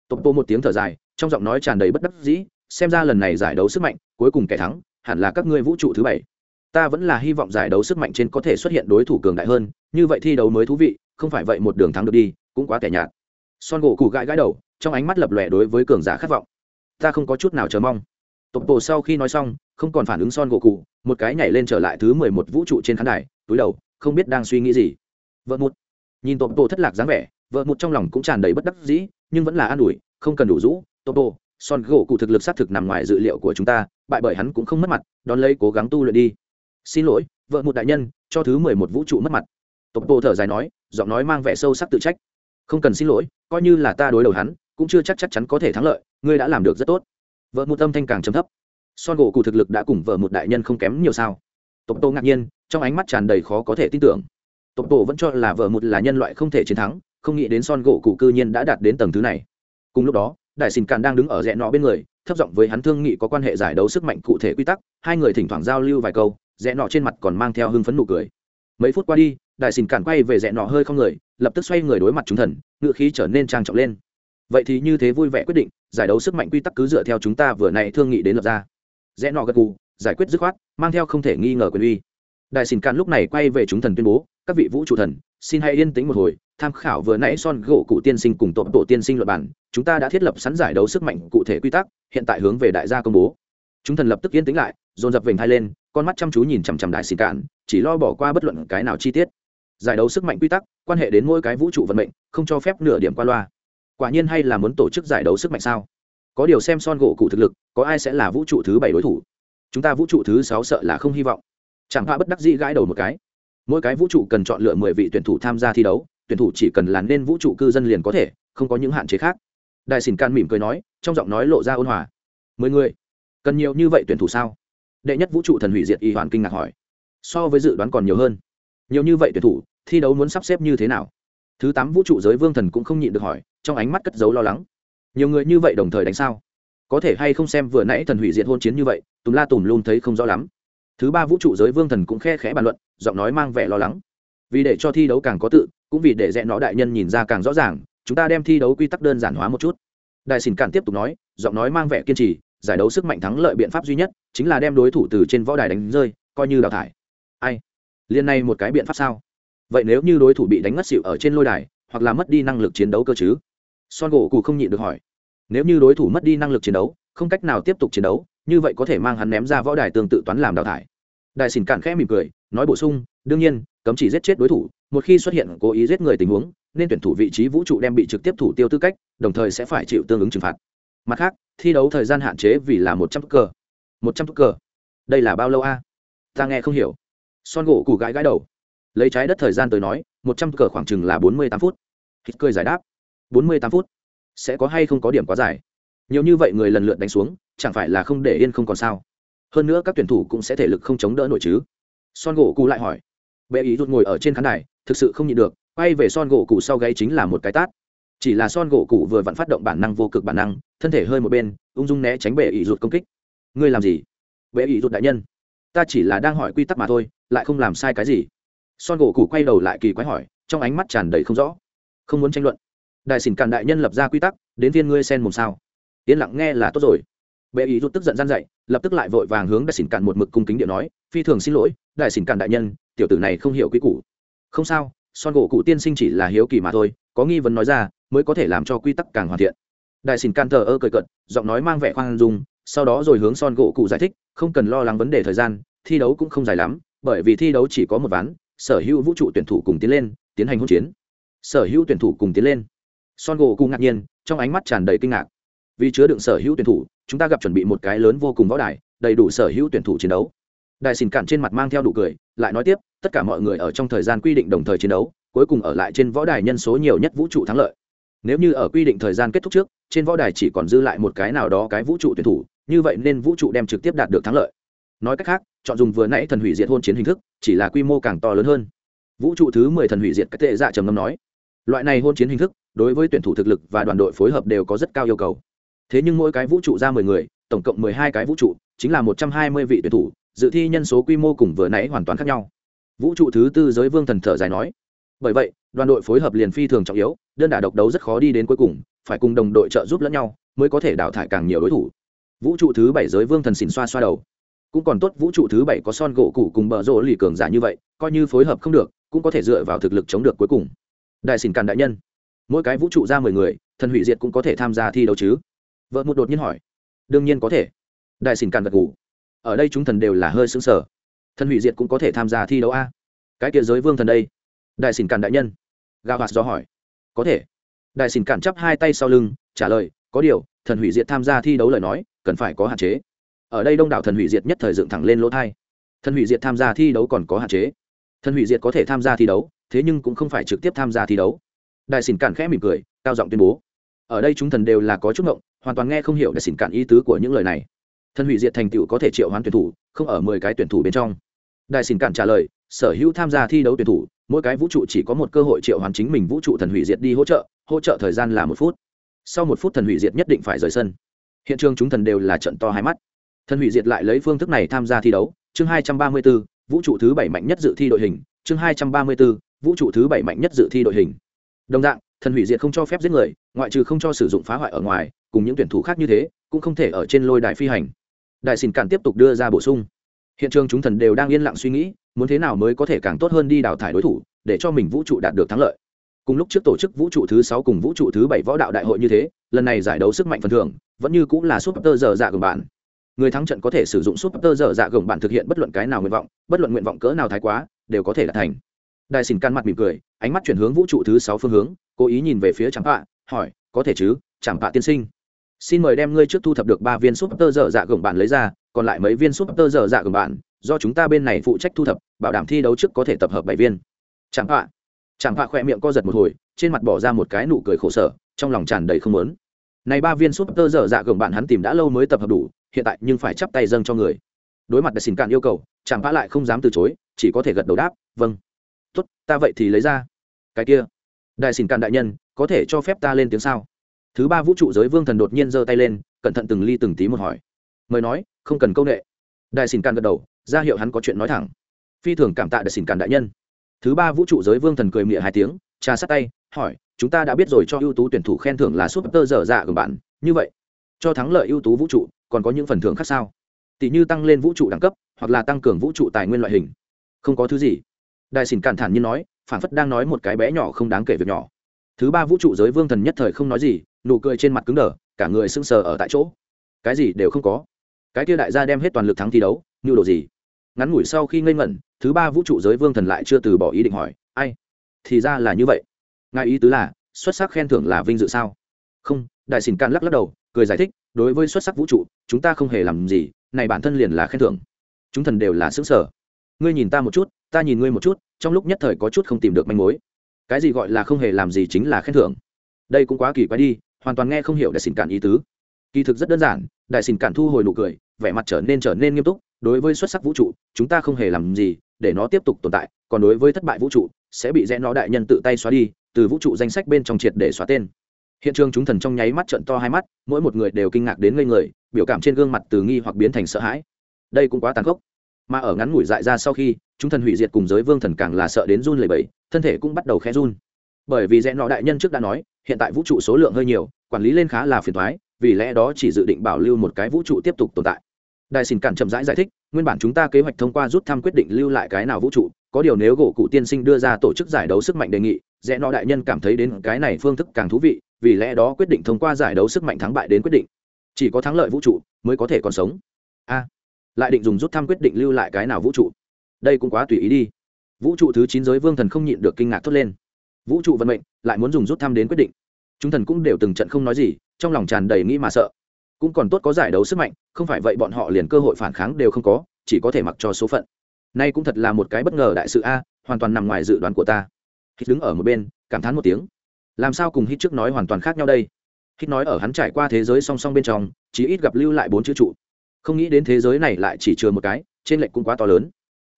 Tộc tô một tiếng thở dài, trong giọng nói tràn đầy bất đắc dĩ, xem ra lần này giải đấu sức mạnh, cuối cùng kẻ thắng, hẳn là các ngươi vũ trụ thứ bảy ta vẫn là hy vọng giải đấu sức mạnh trên có thể xuất hiện đối thủ cường đại hơn, như vậy thi đấu mới thú vị, không phải vậy một đường thắng được đi, cũng quá tẻ nhạt. Son gỗ cụ gãi gãi đầu, trong ánh mắt lập lòe đối với cường giả khát vọng. Ta không có chút nào chờ mong. Tộc bộ sau khi nói xong, không còn phản ứng son gỗ cụ một cái nhảy lên trở lại thứ mười một vũ trụ trên khán đài, túi đầu, không biết đang suy nghĩ gì. Vợ một nhìn tộc bộ thất lạc dáng vẻ, vợ một trong lòng cũng tràn đầy bất đắc dĩ, nhưng vẫn là an ủi, không cần đủ rũ. Tộc bộ son gỗ cụ thực lực xác thực nằm ngoài dự liệu của chúng ta, bại bởi hắn cũng không mất mặt, đón lấy cố gắng tu luyện đi xin lỗi, vợ một đại nhân, cho thứ mười một vũ trụ mất mặt. Tộc bộ thở dài nói, giọng nói mang vẻ sâu sắc tự trách. Không cần xin lỗi, coi như là ta đối đầu hắn, cũng chưa chắc chắc chắn có thể thắng lợi, ngươi đã làm được rất tốt. Vợ một âm thanh càng chấm thấp. Son gỗ cụ thực lực đã cùng vợ một đại nhân không kém nhiều sao? Tộc tô ngạc nhiên, trong ánh mắt tràn đầy khó có thể tin tưởng. Tộc tổ vẫn cho là vợ một là nhân loại không thể chiến thắng, không nghĩ đến son gỗ cụ cư nhiên đã đạt đến tầng thứ này. Cùng lúc đó đại xin càn đang đứng ở rẽ nọ bên người, thấp giọng với hắn thương nghị có quan hệ giải đấu sức mạnh cụ thể quy tắc, hai người thỉnh thoảng giao lưu vài câu, rẽ nọ trên mặt còn mang theo hưng phấn nụ cười. Mấy phút qua đi, đại xin Càn quay về rẽ nọ hơi không người, lập tức xoay người đối mặt chúng thần, ngựa khí trở nên trang trọng lên. Vậy thì như thế vui vẻ quyết định, giải đấu sức mạnh quy tắc cứ dựa theo chúng ta vừa nay thương nghị đến lập ra. Rẽ nọ gật gù, giải quyết dứt khoát, mang theo không thể nghi ngờ quyền uy. Đại xin Càn lúc này quay về chúng thần tuyên bố, các vị vũ trụ thần, xin hãy yên tĩnh một hồi tham khảo vừa nãy son gỗ cụ tiên sinh cùng tổ tổ tiên sinh luật bản chúng ta đã thiết lập sẵn giải đấu sức mạnh cụ thể quy tắc, hiện tại hướng về đại gia công bố. Chúng thần lập tức yên tĩnh lại, dồn dập vểnh thai lên, con mắt chăm chú nhìn chằm chằm đại xì cạn, chỉ lo bỏ qua bất luận cái nào chi tiết. Giải đấu sức mạnh quy tắc, quan hệ đến mỗi cái vũ trụ vận mệnh, không cho phép nửa điểm qua loa. Quả nhiên hay là muốn tổ chức giải đấu sức mạnh sao? Có điều xem son gỗ cụ thực lực, có ai sẽ là vũ trụ thứ bảy đối thủ? Chúng ta vũ trụ thứ sáu sợ là không hy vọng. Chẳng hoa bất đắc dĩ gãi đầu một cái. Mỗi cái vũ trụ cần chọn lựa mười vị tuyển thủ tham gia thi đấu tuyển thủ chỉ cần là nên vũ trụ cư dân liền có thể, không có những hạn chế khác. Đại xỉn can mỉm cười nói, trong giọng nói lộ ra ôn hòa. Mười người, cần nhiều như vậy tuyển thủ sao? Đệ nhất vũ trụ thần hủy diệt y hoàn kinh ngạc hỏi. So với dự đoán còn nhiều hơn. Nhiều như vậy tuyển thủ, thi đấu muốn sắp xếp như thế nào? Thứ tám vũ trụ giới vương thần cũng không nhịn được hỏi, trong ánh mắt cất giấu lo lắng. Nhiều người như vậy đồng thời đánh sao? Có thể hay không xem vừa nãy thần hủy diệt hôn chiến như vậy, tùm la tùm luôn thấy không rõ lắm. Thứ ba vũ trụ giới vương thần cũng khe khẽ bàn luận, giọng nói mang vẻ lo lắng. Vì để cho thi đấu càng có tự cũng vì để rẽ nó đại nhân nhìn ra càng rõ ràng, chúng ta đem thi đấu quy tắc đơn giản hóa một chút. Đại xin cản tiếp tục nói, giọng nói mang vẻ kiên trì, giải đấu sức mạnh thắng lợi biện pháp duy nhất chính là đem đối thủ từ trên võ đài đánh rơi, coi như đào thải. Ai? Liên này một cái biện pháp sao? Vậy nếu như đối thủ bị đánh ngất xịu ở trên lôi đài, hoặc là mất đi năng lực chiến đấu cơ chứ? Son gỗ cụ không nhịn được hỏi. Nếu như đối thủ mất đi năng lực chiến đấu, không cách nào tiếp tục chiến đấu, như vậy có thể mang hắn ném ra võ đài tương tự toán làm đào thải. Đại sìn cản khẽ mỉm cười, nói bổ sung, đương nhiên, cấm chỉ giết chết đối thủ một khi xuất hiện cố ý giết người tình huống, nên tuyển thủ vị trí vũ trụ đem bị trực tiếp thủ tiêu tư cách, đồng thời sẽ phải chịu tương ứng trừng phạt. Mặt khác, thi đấu thời gian hạn chế vì là một trăm cờ một trăm cờ đây là bao lâu a? Ta nghe không hiểu. Son gỗ củ gãi gãi đầu. Lấy trái đất thời gian tới nói, một trăm cờ khoảng chừng là bốn mươi tám phút. Hít cười giải đáp. Bốn mươi tám phút? Sẽ có hay không có điểm quá dài? Nhiều như vậy người lần lượt đánh xuống, chẳng phải là không để yên không còn sao? Hơn nữa các tuyển thủ cũng sẽ thể lực không chống đỡ nổi chứ. Son gỗ cụ lại hỏi. Bệ ý rút ngồi ở trên khán đài thực sự không nhịn được, quay về son gỗ cụ sau gáy chính là một cái tát. Chỉ là son gỗ cụ vừa vặn phát động bản năng vô cực bản năng, thân thể hơi một bên, ung dung né tránh bệ ỷ rụt công kích. Ngươi làm gì? Bệ ỷ rụt đại nhân. Ta chỉ là đang hỏi quy tắc mà thôi, lại không làm sai cái gì. Son gỗ cụ quay đầu lại kỳ quái hỏi, trong ánh mắt tràn đầy không rõ. Không muốn tranh luận. Đại sỉn càn đại nhân lập ra quy tắc, đến viên ngươi sen mồm sao. Yên lặng nghe là tốt rồi. Bệ ý rút tức giận gian dậy, lập tức lại vội vàng hướng đại sỉn càn một mực cung kính điện nói, phi thường xin lỗi, đại sỉn càn đại nhân, tiểu tử này không hiểu quy củ không sao, son gỗ cụ tiên sinh chỉ là hiếu kỳ mà thôi, có nghi vấn nói ra, mới có thể làm cho quy tắc càng hoàn thiện. Đại sỉn can thờ ơ cười cận giọng nói mang vẻ khoan dung, sau đó rồi hướng son gỗ cụ giải thích, không cần lo lắng vấn đề thời gian, thi đấu cũng không dài lắm, bởi vì thi đấu chỉ có một ván, sở hữu vũ trụ tuyển thủ cùng tiến lên, tiến hành hỗn chiến. Sở hữu tuyển thủ cùng tiến lên. Son gỗ cụ ngạc nhiên, trong ánh mắt tràn đầy kinh ngạc. Vì chứa đựng sở hữu tuyển thủ, chúng ta gặp chuẩn bị một cái lớn vô cùng võ đài, đầy đủ sở hữu tuyển thủ chiến đấu đại xỉn cạn trên mặt mang theo đủ cười, lại nói tiếp, tất cả mọi người ở trong thời gian quy định đồng thời chiến đấu, cuối cùng ở lại trên võ đài nhân số nhiều nhất vũ trụ thắng lợi. Nếu như ở quy định thời gian kết thúc trước, trên võ đài chỉ còn dư lại một cái nào đó cái vũ trụ tuyển thủ, như vậy nên vũ trụ đem trực tiếp đạt được thắng lợi. Nói cách khác, chọn dùng vừa nãy thần hủy diệt hôn chiến hình thức, chỉ là quy mô càng to lớn hơn. Vũ trụ thứ mười thần hủy diệt các tệ dạ trầm ngâm nói, loại này hôn chiến hình thức, đối với tuyển thủ thực lực và đoàn đội phối hợp đều có rất cao yêu cầu. Thế nhưng mỗi cái vũ trụ ra mười người, tổng cộng mười hai cái vũ trụ, chính là một trăm hai mươi vị tuyển thủ dự thi nhân số quy mô cùng vừa nãy hoàn toàn khác nhau. Vũ trụ thứ tư giới vương thần thở dài nói, bởi vậy, đoàn đội phối hợp liền phi thường trọng yếu, đơn đả độc đấu rất khó đi đến cuối cùng, phải cùng đồng đội trợ giúp lẫn nhau, mới có thể đào thải càng nhiều đối thủ. Vũ trụ thứ bảy giới vương thần xỉn xoa xoa đầu. Cũng còn tốt vũ trụ thứ bảy có son gỗ cũ cùng bờ rỗ lì cường giả như vậy, coi như phối hợp không được, cũng có thể dựa vào thực lực chống được cuối cùng. Đại xỉn càn đại nhân, mỗi cái vũ trụ ra mười người, thần hủy diệt cũng có thể tham gia thi đấu chứ? Vợ một đột nhiên hỏi. Đương nhiên có thể. Đại xỉn càn gật ngủ ở đây chúng thần đều là hơi xứng sở thần hủy diệt cũng có thể tham gia thi đấu a. Cái kia giới vương thần đây. Đại xỉn cản đại nhân. Gà hoạt do hỏi. Có thể. Đại xỉn cản chắp hai tay sau lưng, trả lời, có điều, thần hủy diệt tham gia thi đấu lời nói, cần phải có hạn chế. Ở đây đông đảo thần hủy diệt nhất thời dựng thẳng lên lỗ thai. Thần hủy diệt tham gia thi đấu còn có hạn chế. Thần hủy diệt có thể tham gia thi đấu, thế nhưng cũng không phải trực tiếp tham gia thi đấu. Đại xỉn cản khẽ mỉm cười, cao giọng tuyên bố. Ở đây chúng thần đều là có chút ngộng, hoàn toàn nghe không hiểu đại xỉn cản ý tứ của những lời này thần hủy diệt thành tựu có thể triệu hoán tuyển thủ không ở mười cái tuyển thủ bên trong. Đại xin cản trả lời sở hữu tham gia thi đấu tuyển thủ mỗi cái vũ trụ chỉ có một cơ hội triệu hoán chính mình vũ trụ thần hủy diệt đi hỗ trợ hỗ trợ thời gian là một phút. Sau một phút thần hủy diệt nhất định phải rời sân. Hiện trường chúng thần đều là trận to hai mắt. Thần hủy diệt lại lấy phương thức này tham gia thi đấu chương hai trăm ba mươi 234, vũ trụ thứ bảy mạnh nhất dự thi đội hình chương hai trăm ba mươi 234, vũ trụ thứ bảy mạnh nhất dự thi đội hình. Đồng dạng thần hủy diệt không cho phép giết người ngoại trừ không cho sử dụng phá hoại ở ngoài cùng những tuyển thủ khác như thế cũng không thể ở trên lôi đài phi hành đại xin cản tiếp tục đưa ra bổ sung. Hiện trường chúng thần đều đang yên lặng suy nghĩ, muốn thế nào mới có thể càng tốt hơn đi đào thải đối thủ, để cho mình vũ trụ đạt được thắng lợi. Cùng lúc trước tổ chức vũ trụ thứ sáu cùng vũ trụ thứ bảy võ đạo đại hội như thế, lần này giải đấu sức mạnh phần thưởng, vẫn như cũng là súp tơ giờ dạ gồng bạn. Người thắng trận có thể sử dụng súp tơ giờ dạ gồng bạn thực hiện bất luận cái nào nguyện vọng, bất luận nguyện vọng cỡ nào thái quá, đều có thể đạt thành. Đại xin can mặt mỉm cười, ánh mắt chuyển hướng vũ trụ thứ sáu phương hướng, cố ý nhìn về phía chẳng pạ hỏi, có thể chứ chẳng pạ tiên sinh? Xin mời đem ngươi trước thu thập được ba viên súp tơ dở dạ gồng bạn lấy ra, còn lại mấy viên súp tơ dở dạ gồng bạn, do chúng ta bên này phụ trách thu thập, bảo đảm thi đấu trước có thể tập hợp bảy viên. Chẳng pạ chẳng pạ khỏe miệng co giật một hồi, trên mặt bỏ ra một cái nụ cười khổ sở, trong lòng tràn đầy không lớn này ba viên súp tơ dở dạ gồng bạn hắn tìm đã lâu mới tập hợp đủ, hiện tại nhưng phải chắp tay dâng cho người. Đối mặt đại xin cạn yêu cầu, chẳng pạ lại không dám từ chối, chỉ có thể gật đầu đáp vâng. Tốt, ta vậy thì lấy ra. Cái kia. Đại xin cạn đại nhân, có thể cho phép ta lên tiếng sao? Thứ ba vũ trụ giới vương thần đột nhiên giơ tay lên, cẩn thận từng ly từng tí một hỏi. Mời nói, không cần công nghệ đại xin càn gật đầu, ra hiệu hắn có chuyện nói thẳng. Phi thường cảm tạ đại xin càn đại nhân. Thứ ba vũ trụ giới vương thần cười mịa hai tiếng, trà sát tay, hỏi, chúng ta đã biết rồi cho ưu tú tuyển thủ khen thưởng là súp tơ dở dạ của bạn, như vậy, cho thắng lợi ưu tú vũ trụ, còn có những phần thưởng khác sao? Tỷ như tăng lên vũ trụ đẳng cấp, hoặc là tăng cường vũ trụ tài nguyên loại hình. Không có thứ gì. Đại xin càn thản nhiên nói phản phất đang nói một cái bé nhỏ không đáng kể việc nhỏ. Thứ ba vũ trụ giới vương thần nhất thời không nói gì nụ cười trên mặt cứng đờ, cả người sững sờ ở tại chỗ. Cái gì đều không có. Cái kia đại gia đem hết toàn lực thắng thi đấu như đồ gì? Ngắn ngủi sau khi ngây ngẩn, thứ ba vũ trụ giới vương thần lại chưa từ bỏ ý định hỏi, ai? Thì ra là như vậy. Ngài ý tứ là, xuất sắc khen thưởng là vinh dự sao? Không. Đại xỉn can lắc lắc đầu, cười giải thích, đối với xuất sắc vũ trụ, chúng ta không hề làm gì, này bản thân liền là khen thưởng. Chúng thần đều là xứng sở ngươi nhìn ta một chút, ta nhìn ngươi một chút, trong lúc nhất thời có chút không tìm được manh mối. Cái gì gọi là không hề làm gì chính là khen thưởng. Đây cũng quá kỳ quái đi hoàn toàn nghe không hiểu đại xin cản ý tứ. Kỳ thực rất đơn giản, đại xin cản thu hồi nụ cười, vẻ mặt trở nên trở nên nghiêm túc, đối với xuất sắc vũ trụ, chúng ta không hề làm gì, để nó tiếp tục tồn tại, còn đối với thất bại vũ trụ, sẽ bị rẽ nó đại nhân tự tay xóa đi, từ vũ trụ danh sách bên trong triệt để xóa tên. Hiện trường chúng thần trong nháy mắt trận to hai mắt, mỗi một người đều kinh ngạc đến ngây người, biểu cảm trên gương mặt từ nghi hoặc biến thành sợ hãi. Đây cũng quá tàn khốc. Mà ở ngắn ngủi dại ra sau khi, chúng thần hủy diệt cùng giới vương thần càng là sợ đến run lẩy bẩy, thân thể cũng bắt đầu khẽ run. Bởi vì rẽ nọ đại nhân trước đã nói hiện tại vũ trụ số lượng hơi nhiều quản lý lên khá là phiền thoái vì lẽ đó chỉ dự định bảo lưu một cái vũ trụ tiếp tục tồn tại. Đại xin cản chậm rãi giải, giải thích nguyên bản chúng ta kế hoạch thông qua rút thăm quyết định lưu lại cái nào vũ trụ có điều nếu gỗ cụ tiên sinh đưa ra tổ chức giải đấu sức mạnh đề nghị rẽ nọ đại nhân cảm thấy đến cái này phương thức càng thú vị vì lẽ đó quyết định thông qua giải đấu sức mạnh thắng bại đến quyết định. Chỉ có thắng lợi vũ trụ mới có thể còn sống. A lại định dùng rút thăm quyết định lưu lại cái nào vũ trụ? Đây cũng quá tùy ý đi. Vũ trụ thứ chín giới vương thần không nhịn được kinh ngạc thốt lên vũ trụ vận mệnh, lại muốn dùng rút thăm đến quyết định. Chúng thần cũng đều từng trận không nói gì, trong lòng tràn đầy nghĩ mà sợ. Cũng còn tốt có giải đấu sức mạnh, không phải vậy bọn họ liền cơ hội phản kháng đều không có, chỉ có thể mặc cho số phận. Nay cũng thật là một cái bất ngờ đại sự a, hoàn toàn nằm ngoài dự đoán của ta. Hít đứng ở một bên, cảm thán một tiếng. Làm sao cùng hít trước nói hoàn toàn khác nhau đây? Hít nói ở hắn trải qua thế giới song song bên trong chỉ ít gặp lưu lại bốn chữ trụ. Không nghĩ đến thế giới này lại chỉ chừa một cái, trên lệnh cũng quá to lớn.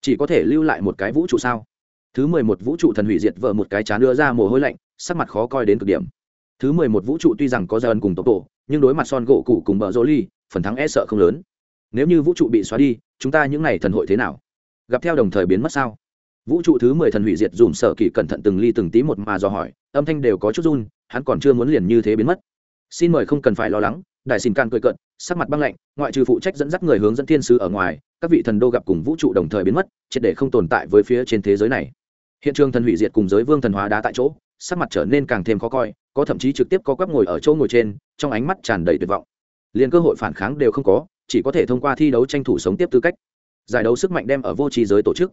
Chỉ có thể lưu lại một cái vũ trụ sao? Thứ mười một vũ trụ thần hủy diệt vợ một cái chán đưa ra mồ hôi lạnh, sắc mặt khó coi đến cực điểm. Thứ mười một vũ trụ tuy rằng có giờ ân cùng tốc độ, nhưng đối mặt son gỗ cụ cùng bờ rô ly, phần thắng e sợ không lớn. Nếu như vũ trụ bị xóa đi, chúng ta những n à y thần hội thế nào? Gặp theo đồng thời biến mất sao? Vũ trụ thứ mười thần hủy diệt dùm sở kỳ cẩn thận từng ly từng tí một mà dò hỏi, âm thanh đều có chút run, hắn còn chưa muốn liền như thế biến mất. Xin mời không cần phải lo lắng, đại xin can cười cận sắc mặt băng lạnh, ngoại trừ phụ trách dẫn dắt người hướng dẫn thiên sứ ở ngoài, các vị thần đô gặp cùng vũ trụ đồng thời biến mất, triệt để không tồn tại với phía trên thế giới này hiện trường thần hủy diệt cùng giới vương thần hóa đá tại chỗ, sắc mặt trở nên càng thêm khó coi, có thậm chí trực tiếp có quắp ngồi ở chỗ ngồi trên, trong ánh mắt tràn đầy tuyệt vọng. Liền cơ hội phản kháng đều không có, chỉ có thể thông qua thi đấu tranh thủ sống tiếp tư cách. Giải đấu sức mạnh đem ở vô trí giới tổ chức.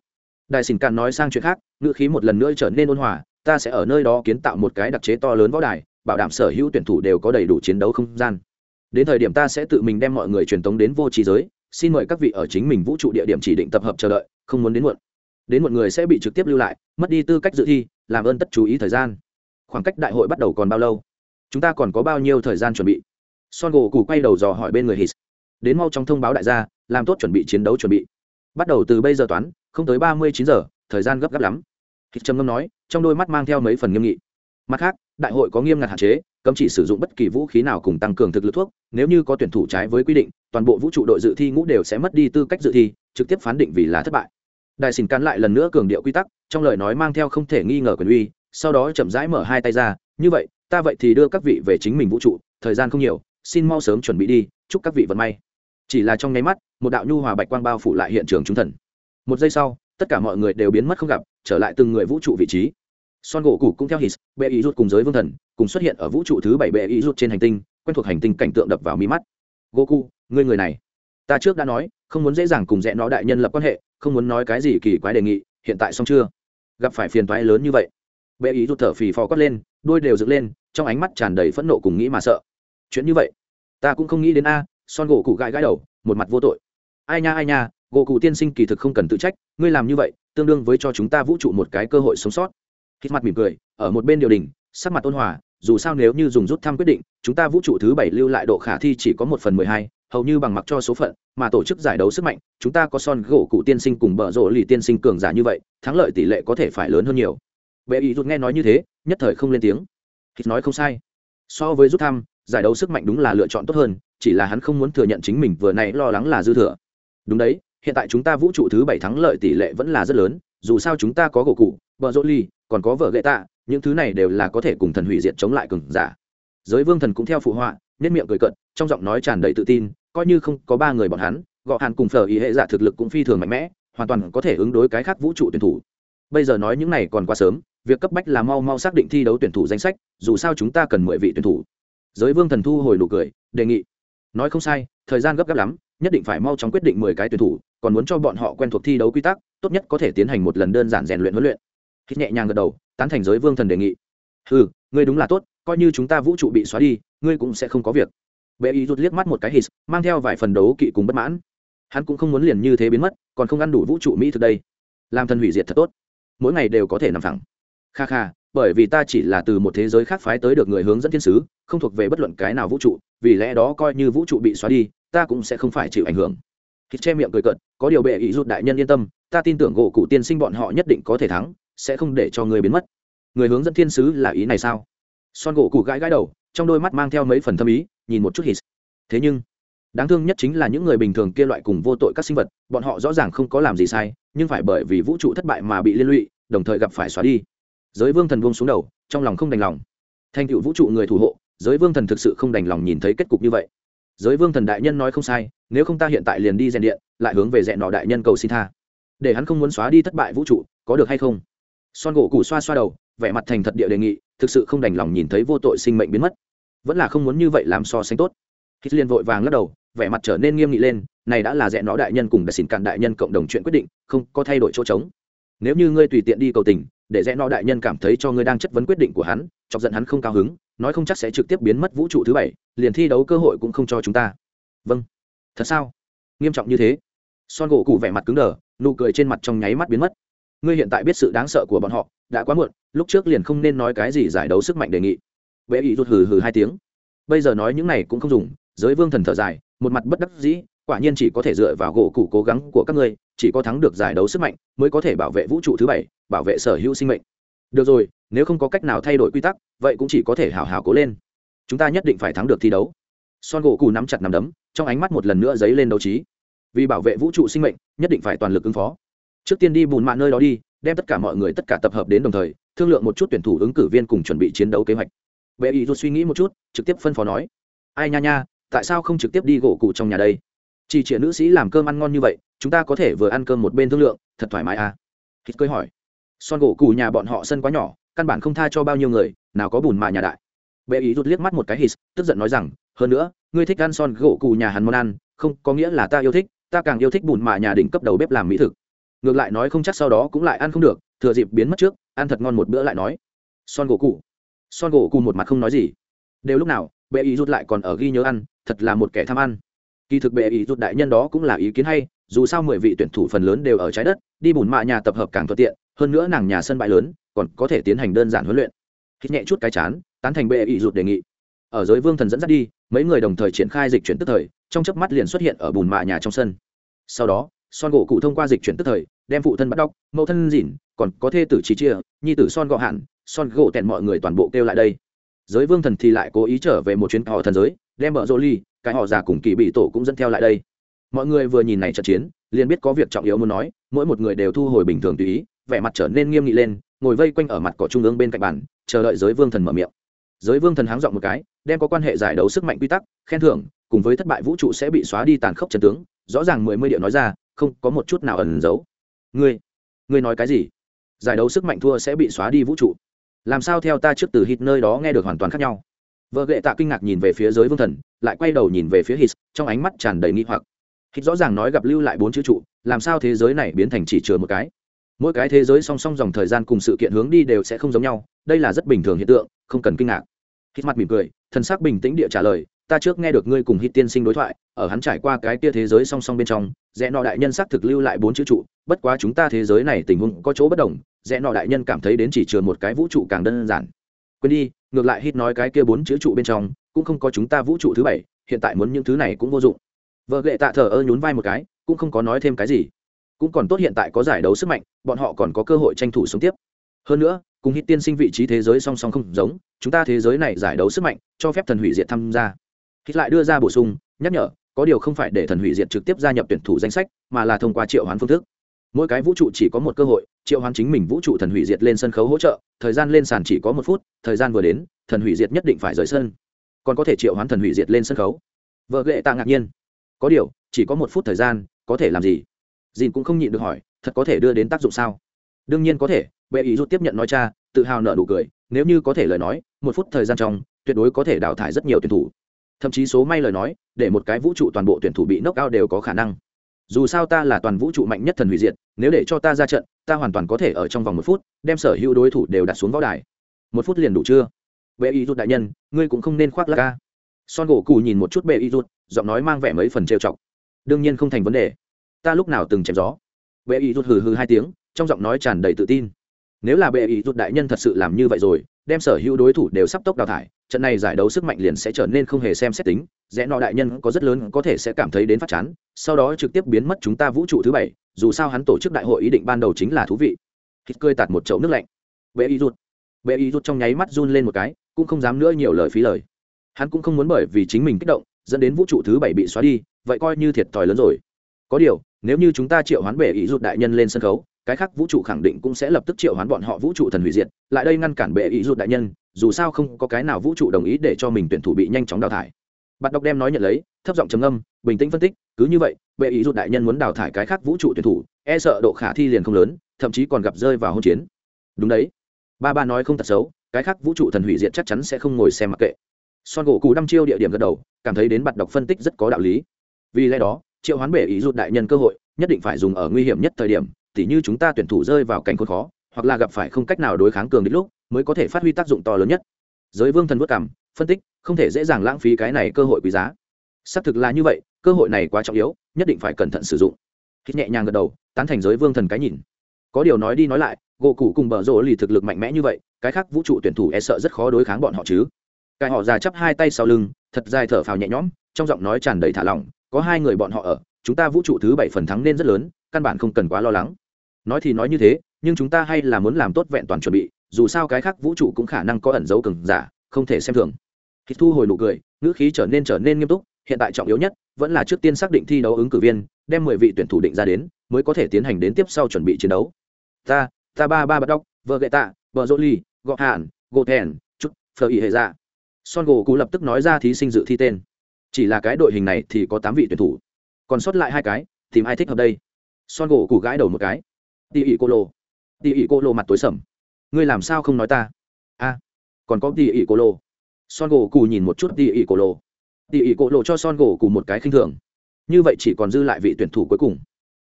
Đại sìn càn nói sang chuyện khác, ngữ khí một lần nữa trở nên ôn hòa, ta sẽ ở nơi đó kiến tạo một cái đặc chế to lớn võ đài, bảo đảm sở hữu tuyển thủ đều có đầy đủ chiến đấu không gian. Đến thời điểm ta sẽ tự mình đem mọi người truyền tống đến vô trí giới, xin mời các vị ở chính mình vũ trụ địa điểm chỉ định tập hợp chờ đợi, không muốn đến muộn đến một người sẽ bị trực tiếp lưu lại, mất đi tư cách dự thi, làm ơn tất chú ý thời gian. Khoảng cách đại hội bắt đầu còn bao lâu? Chúng ta còn có bao nhiêu thời gian chuẩn bị? Son gỗ cụ quay đầu dò hỏi bên người hít đến mau trong thông báo đại gia, làm tốt chuẩn bị chiến đấu chuẩn bị. Bắt đầu từ bây giờ toán, không tới ba mươi chín giờ, thời gian gấp gáp lắm. Hít trầm ngâm nói, trong đôi mắt mang theo mấy phần nghiêm nghị. Mặt khác, đại hội có nghiêm ngặt hạn chế, cấm chỉ sử dụng bất kỳ vũ khí nào cùng tăng cường thực lực thuốc, nếu như có tuyển thủ trái với quy định, toàn bộ vũ trụ đội dự thi ngũ đều sẽ mất đi tư cách dự thi, trực tiếp phán định vì là thất bại đại xin cán lại lần nữa cường điệu quy tắc, trong lời nói mang theo không thể nghi ngờ quyền uy, sau đó chậm rãi mở hai tay ra, như vậy, ta vậy thì đưa các vị về chính mình vũ trụ, thời gian không nhiều, xin mau sớm chuẩn bị đi, chúc các vị vận may. Chỉ là trong nháy mắt, một đạo nhu hòa bạch quang bao phủ lại hiện trường trung thần. Một giây sau, tất cả mọi người đều biến mất không gặp, trở lại từng người vũ trụ vị trí. Son gỗ cụ cũng theo hít bệ ý rút cùng giới vương thần, cùng xuất hiện ở vũ trụ thứ bảy bệ ý rút trên hành tinh, quen thuộc hành tinh cảnh tượng đập vào mí mắt. Goku, ngươi người này, ta trước đã nói, không muốn dễ dàng cùng rẽ nó đại nhân lập quan hệ không muốn nói cái gì kỳ quái đề nghị, hiện tại xong chưa? Gặp phải phiền toái lớn như vậy. Bệ ý rút thở phì phò cất lên, đuôi đều dựng lên, trong ánh mắt tràn đầy phẫn nộ cùng nghĩ mà sợ. Chuyện như vậy, ta cũng không nghĩ đến a, son gỗ cụ gãi gãi đầu, một mặt vô tội. Ai nha ai nha, gỗ cụ tiên sinh kỳ thực không cần tự trách, ngươi làm như vậy, tương đương với cho chúng ta vũ trụ một cái cơ hội sống sót. Hít mặt mỉm cười, ở một bên điều đình, sắc mặt ôn hòa, dù sao nếu như dùng rút thăm quyết định, chúng ta vũ trụ thứ bảy lưu lại độ khả thi chỉ có một phần mười hai hầu như bằng mặc cho số phận, mà tổ chức giải đấu sức mạnh, chúng ta có son gỗ cụ tiên sinh cùng bờ rộ lì tiên sinh cường giả như vậy, thắng lợi tỷ lệ có thể phải lớn hơn nhiều. Bệ ý rút nghe nói như thế, nhất thời không lên tiếng. Hít nói không sai. So với rút thăm, giải đấu sức mạnh đúng là lựa chọn tốt hơn, chỉ là hắn không muốn thừa nhận chính mình vừa nay lo lắng là dư thừa. Đúng đấy, hiện tại chúng ta vũ trụ thứ bảy thắng lợi tỷ lệ vẫn là rất lớn, dù sao chúng ta có gỗ cụ bờ rỗ ly còn có vợ gậy tạ, những thứ này đều là có thể cùng thần hủy diệt chống lại cường giả. Giới vương thần cũng theo phụ họa nhất miệng cười cận trong giọng nói tràn đầy tự tin coi như không có ba người bọn hắn, gọ hàn cùng phở ý hệ giả thực lực cũng phi thường mạnh mẽ, hoàn toàn có thể ứng đối cái khác vũ trụ tuyển thủ. Bây giờ nói những này còn quá sớm, việc cấp bách là mau mau xác định thi đấu tuyển thủ danh sách, dù sao chúng ta cần mười vị tuyển thủ. Giới vương thần thu hồi nụ cười, đề nghị. Nói không sai, thời gian gấp gáp lắm, nhất định phải mau chóng quyết định mười cái tuyển thủ, còn muốn cho bọn họ quen thuộc thi đấu quy tắc, tốt nhất có thể tiến hành một lần đơn giản rèn luyện huấn luyện. Hít nhẹ nhàng gật đầu, tán thành giới vương thần đề nghị. Ừ ngươi đúng là tốt, coi như chúng ta vũ trụ bị xóa đi, ngươi cũng sẽ không có việc bệ ý rút liếc mắt một cái hít, mang theo vài phần đấu kỵ cùng bất mãn. Hắn cũng không muốn liền như thế biến mất, còn không ăn đủ vũ trụ mỹ thực đây. Làm thân hủy diệt thật tốt. Mỗi ngày đều có thể nằm thẳng kha kha, bởi vì ta chỉ là từ một thế giới khác phái tới được người hướng dẫn thiên sứ, không thuộc về bất luận cái nào vũ trụ, vì lẽ đó coi như vũ trụ bị xóa đi, ta cũng sẽ không phải chịu ảnh hưởng. Hít che miệng cười cợt, có điều bệ ý rút đại nhân yên tâm, ta tin tưởng gỗ cụ tiên sinh bọn họ nhất định có thể thắng, sẽ không để cho người biến mất. Người hướng dẫn thiên sứ là ý này sao? Son gỗ cụ gãi gãi đầu, trong đôi mắt mang theo mấy phần thâm ý nhìn một chút hít thế nhưng, đáng thương nhất chính là những người bình thường kia loại cùng vô tội các sinh vật, bọn họ rõ ràng không có làm gì sai, nhưng phải bởi vì vũ trụ thất bại mà bị liên lụy, đồng thời gặp phải xóa đi. Giới vương thần buông xuống đầu, trong lòng không đành lòng. Thành tựu vũ trụ người thủ hộ, giới vương thần thực sự không đành lòng nhìn thấy kết cục như vậy. Giới vương thần đại nhân nói không sai, nếu không ta hiện tại liền đi rèn điện, lại hướng về rèn nọ đại nhân cầu xin tha. Để hắn không muốn xóa đi thất bại vũ trụ, có được hay không? Son gỗ củ xoa xoa đầu, vẻ mặt thành thật địa đề nghị, thực sự không đành lòng nhìn thấy vô tội sinh mệnh biến mất vẫn là không muốn như vậy làm so sánh tốt. Khi liền vội vàng lắc đầu, vẻ mặt trở nên nghiêm nghị lên, này đã là rẽ nó đại nhân cùng đại xin cạn đại nhân cộng đồng chuyện quyết định, không có thay đổi chỗ trống. Nếu như ngươi tùy tiện đi cầu tình, để rẽ nó đại nhân cảm thấy cho ngươi đang chất vấn quyết định của hắn, chọc giận hắn không cao hứng, nói không chắc sẽ trực tiếp biến mất vũ trụ thứ bảy, liền thi đấu cơ hội cũng không cho chúng ta. Vâng. Thật sao? Nghiêm trọng như thế. Son gỗ cụ vẻ mặt cứng đờ, nụ cười trên mặt trong nháy mắt biến mất. Ngươi hiện tại biết sự đáng sợ của bọn họ, đã quá muộn, lúc trước liền không nên nói cái gì giải đấu sức mạnh đề nghị bệ ý rụt hừ hừ hai tiếng. Bây giờ nói những này cũng không dùng, giới vương thần thở dài, một mặt bất đắc dĩ, quả nhiên chỉ có thể dựa vào gỗ cụ cố gắng của các ngươi, chỉ có thắng được giải đấu sức mạnh mới có thể bảo vệ vũ trụ thứ bảy, bảo vệ sở hữu sinh mệnh. Được rồi, nếu không có cách nào thay đổi quy tắc, vậy cũng chỉ có thể hào hào cố lên. Chúng ta nhất định phải thắng được thi đấu. Son gỗ cụ nắm chặt nắm đấm, trong ánh mắt một lần nữa dấy lên đấu trí. Vì bảo vệ vũ trụ sinh mệnh, nhất định phải toàn lực ứng phó. Trước tiên đi bùn mạ nơi đó đi, đem tất cả mọi người tất cả tập hợp đến đồng thời, thương lượng một chút tuyển thủ ứng cử viên cùng chuẩn bị chiến đấu kế hoạch bệ ý rút suy nghĩ một chút, trực tiếp phân phó nói, ai nha nha, tại sao không trực tiếp đi gỗ cụ trong nhà đây? Chỉ chỉ nữ sĩ làm cơm ăn ngon như vậy, chúng ta có thể vừa ăn cơm một bên thương lượng, thật thoải mái à? Hít cười hỏi, son gỗ cụ nhà bọn họ sân quá nhỏ, căn bản không tha cho bao nhiêu người, nào có bùn mà nhà đại. Bệ ý rút liếc mắt một cái hít, tức giận nói rằng, hơn nữa, ngươi thích ăn son gỗ cụ nhà hắn món ăn, không, có nghĩa là ta yêu thích, ta càng yêu thích bùn mà nhà đỉnh cấp đầu bếp làm mỹ thực. Ngược lại nói không chắc sau đó cũng lại ăn không được, thừa dịp biến mất trước, ăn thật ngon một bữa lại nói, son gỗ cụ son gỗ cụ một mặt không nói gì. Đều lúc nào, bệ ý rút lại còn ở ghi nhớ ăn, thật là một kẻ tham ăn. Kỳ thực bệ ý rút đại nhân đó cũng là ý kiến hay, dù sao mười vị tuyển thủ phần lớn đều ở trái đất, đi bùn mạ nhà tập hợp càng thuận tiện, hơn nữa nàng nhà sân bãi lớn, còn có thể tiến hành đơn giản huấn luyện. Hít nhẹ chút cái chán, tán thành bệ ý rút đề nghị. Ở giới vương thần dẫn dắt đi, mấy người đồng thời triển khai dịch chuyển tức thời, trong chớp mắt liền xuất hiện ở bùn mạ nhà trong sân. Sau đó, son gỗ cụ thông qua dịch chuyển tức thời, đem phụ thân bắt đóc mẫu thân dỉn còn có thê tử trí chia, nhi tử son gọ hạn son gỗ tẹn mọi người toàn bộ kêu lại đây. Giới vương thần thì lại cố ý trở về một chuyến họ thần giới, đem vợ rô ly, cái họ già cùng kỳ bị tổ cũng dẫn theo lại đây. Mọi người vừa nhìn này trận chiến, liền biết có việc trọng yếu muốn nói, mỗi một người đều thu hồi bình thường tùy ý, vẻ mặt trở nên nghiêm nghị lên, ngồi vây quanh ở mặt cỏ trung ương bên cạnh bàn, chờ đợi giới vương thần mở miệng. Giới vương thần háng dọn một cái, đem có quan hệ giải đấu sức mạnh quy tắc, khen thưởng, cùng với thất bại vũ trụ sẽ bị xóa đi tàn khốc trần tướng, rõ ràng mười mươi điệu nói ra, không có một chút nào ẩn giấu. Ngươi ngươi nói cái gì? Giải đấu sức mạnh thua sẽ bị xóa đi vũ trụ làm sao theo ta trước từ hít nơi đó nghe được hoàn toàn khác nhau. Vợ ghệ tạ kinh ngạc nhìn về phía giới vương thần, lại quay đầu nhìn về phía hít, trong ánh mắt tràn đầy nghi hoặc. Hít rõ ràng nói gặp lưu lại bốn chữ trụ, làm sao thế giới này biến thành chỉ chừa một cái? Mỗi cái thế giới song song dòng thời gian cùng sự kiện hướng đi đều sẽ không giống nhau, đây là rất bình thường hiện tượng, không cần kinh ngạc. Hít mặt mỉm cười, thần sắc bình tĩnh địa trả lời, ta trước nghe được ngươi cùng hít tiên sinh đối thoại, ở hắn trải qua cái tia thế giới song song bên trong, rẽ nọ đại nhân xác thực lưu lại bốn chữ trụ, bất quá chúng ta thế giới này tình huống có chỗ bất đồng rẽ nọ đại nhân cảm thấy đến chỉ chừa một cái vũ trụ càng đơn giản. Quên đi, ngược lại hít nói cái kia bốn chữ trụ bên trong, cũng không có chúng ta vũ trụ thứ bảy, hiện tại muốn những thứ này cũng vô dụng. Vợ gệ tạ thờ ơ nhún vai một cái, cũng không có nói thêm cái gì. Cũng còn tốt hiện tại có giải đấu sức mạnh, bọn họ còn có cơ hội tranh thủ sống tiếp. Hơn nữa, cùng hít tiên sinh vị trí thế giới song song không giống, chúng ta thế giới này giải đấu sức mạnh, cho phép thần hủy diệt tham gia. Hít lại đưa ra bổ sung, nhắc nhở, có điều không phải để thần hủy diệt trực tiếp gia nhập tuyển thủ danh sách, mà là thông qua triệu hoán phương thức mỗi cái vũ trụ chỉ có một cơ hội, triệu hoán chính mình vũ trụ thần hủy diệt lên sân khấu hỗ trợ, thời gian lên sàn chỉ có một phút, thời gian vừa đến, thần hủy diệt nhất định phải rời sân. Còn có thể triệu hoán thần hủy diệt lên sân khấu. Vợ ghệ tạ ngạc nhiên. Có điều, chỉ có một phút thời gian, có thể làm gì? Dìn cũng không nhịn được hỏi, thật có thể đưa đến tác dụng sao? Đương nhiên có thể, bệ ý rút tiếp nhận nói cha, tự hào nợ nụ cười, nếu như có thể lời nói, một phút thời gian trong, tuyệt đối có thể đào thải rất nhiều tuyển thủ. Thậm chí số may lời nói, để một cái vũ trụ toàn bộ tuyển thủ bị nốc cao đều có khả năng dù sao ta là toàn vũ trụ mạnh nhất thần hủy diệt, nếu để cho ta ra trận, ta hoàn toàn có thể ở trong vòng một phút, đem sở hữu đối thủ đều đặt xuống võ đài. Một phút liền đủ chưa? Bệ y rút đại nhân, ngươi cũng không nên khoác lác. ca son gỗ cù nhìn một chút bệ y rút giọng nói mang vẻ mấy phần trêu chọc. Đương nhiên không thành vấn đề. Ta lúc nào từng chém gió? Bệ y rút hừ hừ hai tiếng, trong giọng nói tràn đầy tự tin. Nếu là bệ y rút đại nhân thật sự làm như vậy rồi, đem sở hữu đối thủ đều sắp tốc đào thải, trận này giải đấu sức mạnh liền sẽ trở nên không hề xem xét tính rẽ nọ đại nhân có rất lớn có thể sẽ cảm thấy đến phát chán, sau đó trực tiếp biến mất chúng ta vũ trụ thứ bảy, dù sao hắn tổ chức đại hội ý định ban đầu chính là thú vị. Hít cười tạt một chậu nước lạnh. Bệ y rút bệ y rút trong nháy mắt run lên một cái, cũng không dám nữa nhiều lời phí lời. Hắn cũng không muốn bởi vì chính mình kích động, dẫn đến vũ trụ thứ bảy bị xóa đi, vậy coi như thiệt thòi lớn rồi. Có điều, nếu như chúng ta triệu hoán bệ y rút đại nhân lên sân khấu, cái khác vũ trụ khẳng định cũng sẽ lập tức triệu hoán bọn họ vũ trụ thần hủy diệt, lại đây ngăn cản bệ ý rút đại nhân, dù sao không có cái nào vũ trụ đồng ý để cho mình tuyển thủ bị nhanh chóng đào thải bạn đọc đem nói nhận lấy, thấp giọng trầm âm bình tĩnh phân tích, cứ như vậy, bệ ý rút đại nhân muốn đào thải cái khác vũ trụ tuyển thủ e sợ độ khả thi liền không lớn, thậm chí còn gặp rơi vào hôn chiến. Đúng đấy. Ba ba nói không thật xấu, cái khác vũ trụ thần hủy diệt chắc chắn sẽ không ngồi xem mặc kệ. Son gỗ cù đăm chiêu địa điểm gật đầu, cảm thấy đến bạn đọc phân tích rất có đạo lý. Vì lẽ đó, triệu hoán bệ ý rút đại nhân cơ hội, nhất định phải dùng ở nguy hiểm nhất thời điểm, tỉ như chúng ta tuyển thủ rơi vào cảnh khốn khó, hoặc là gặp phải không cách nào đối kháng cường đến lúc, mới có thể phát huy tác dụng to lớn nhất. Giới vương thần vất cảm, phân tích không thể dễ dàng lãng phí cái này cơ hội quý giá. Xác thực là như vậy, cơ hội này quá trọng yếu, nhất định phải cẩn thận sử dụng. Hít nhẹ nhàng gật đầu, tán thành giới vương thần cái nhìn. Có điều nói đi nói lại, gỗ cụ cùng bờ rộ lì thực lực mạnh mẽ như vậy, cái khác vũ trụ tuyển thủ e sợ rất khó đối kháng bọn họ chứ. Cái họ già chắp hai tay sau lưng, thật dài thở phào nhẹ nhõm, trong giọng nói tràn đầy thả lỏng, có hai người bọn họ ở, chúng ta vũ trụ thứ bảy phần thắng nên rất lớn, căn bản không cần quá lo lắng. Nói thì nói như thế, nhưng chúng ta hay là muốn làm tốt vẹn toàn chuẩn bị, dù sao cái khác vũ trụ cũng khả năng có ẩn dấu cường giả, không thể xem thường khi thu hồi nụ cười, ngữ khí trở nên trở nên nghiêm túc, hiện tại trọng yếu nhất vẫn là trước tiên xác định thi đấu ứng cử viên, đem mười vị tuyển thủ định ra đến, mới có thể tiến hành đến tiếp sau chuẩn bị chiến đấu. Ta ta ba ba bắt đóc vợ gậy tạ, vợ dỗ ly gọ hạn gỗ thèn chút phờ ý hệ ra son gỗ cụ lập tức nói ra thí sinh dự thi tên. Chỉ là cái đội hình này thì có tám vị tuyển thủ. Còn sót lại hai cái, tìm ai thích hợp đây? Son gỗ cụ gãi đầu một cái. Tỉ ỉ cô lô. Tỉ ỉ cô lô mặt tối sầm. Ngươi làm sao không nói ta? A. Còn có tỉ ỉ cô lô son gỗ cù nhìn một chút tỉ ỉ cổ lộ tỉ ỉ cổ lộ cho son gỗ cù một cái khinh thường. Như vậy chỉ còn dư lại vị tuyển thủ cuối cùng.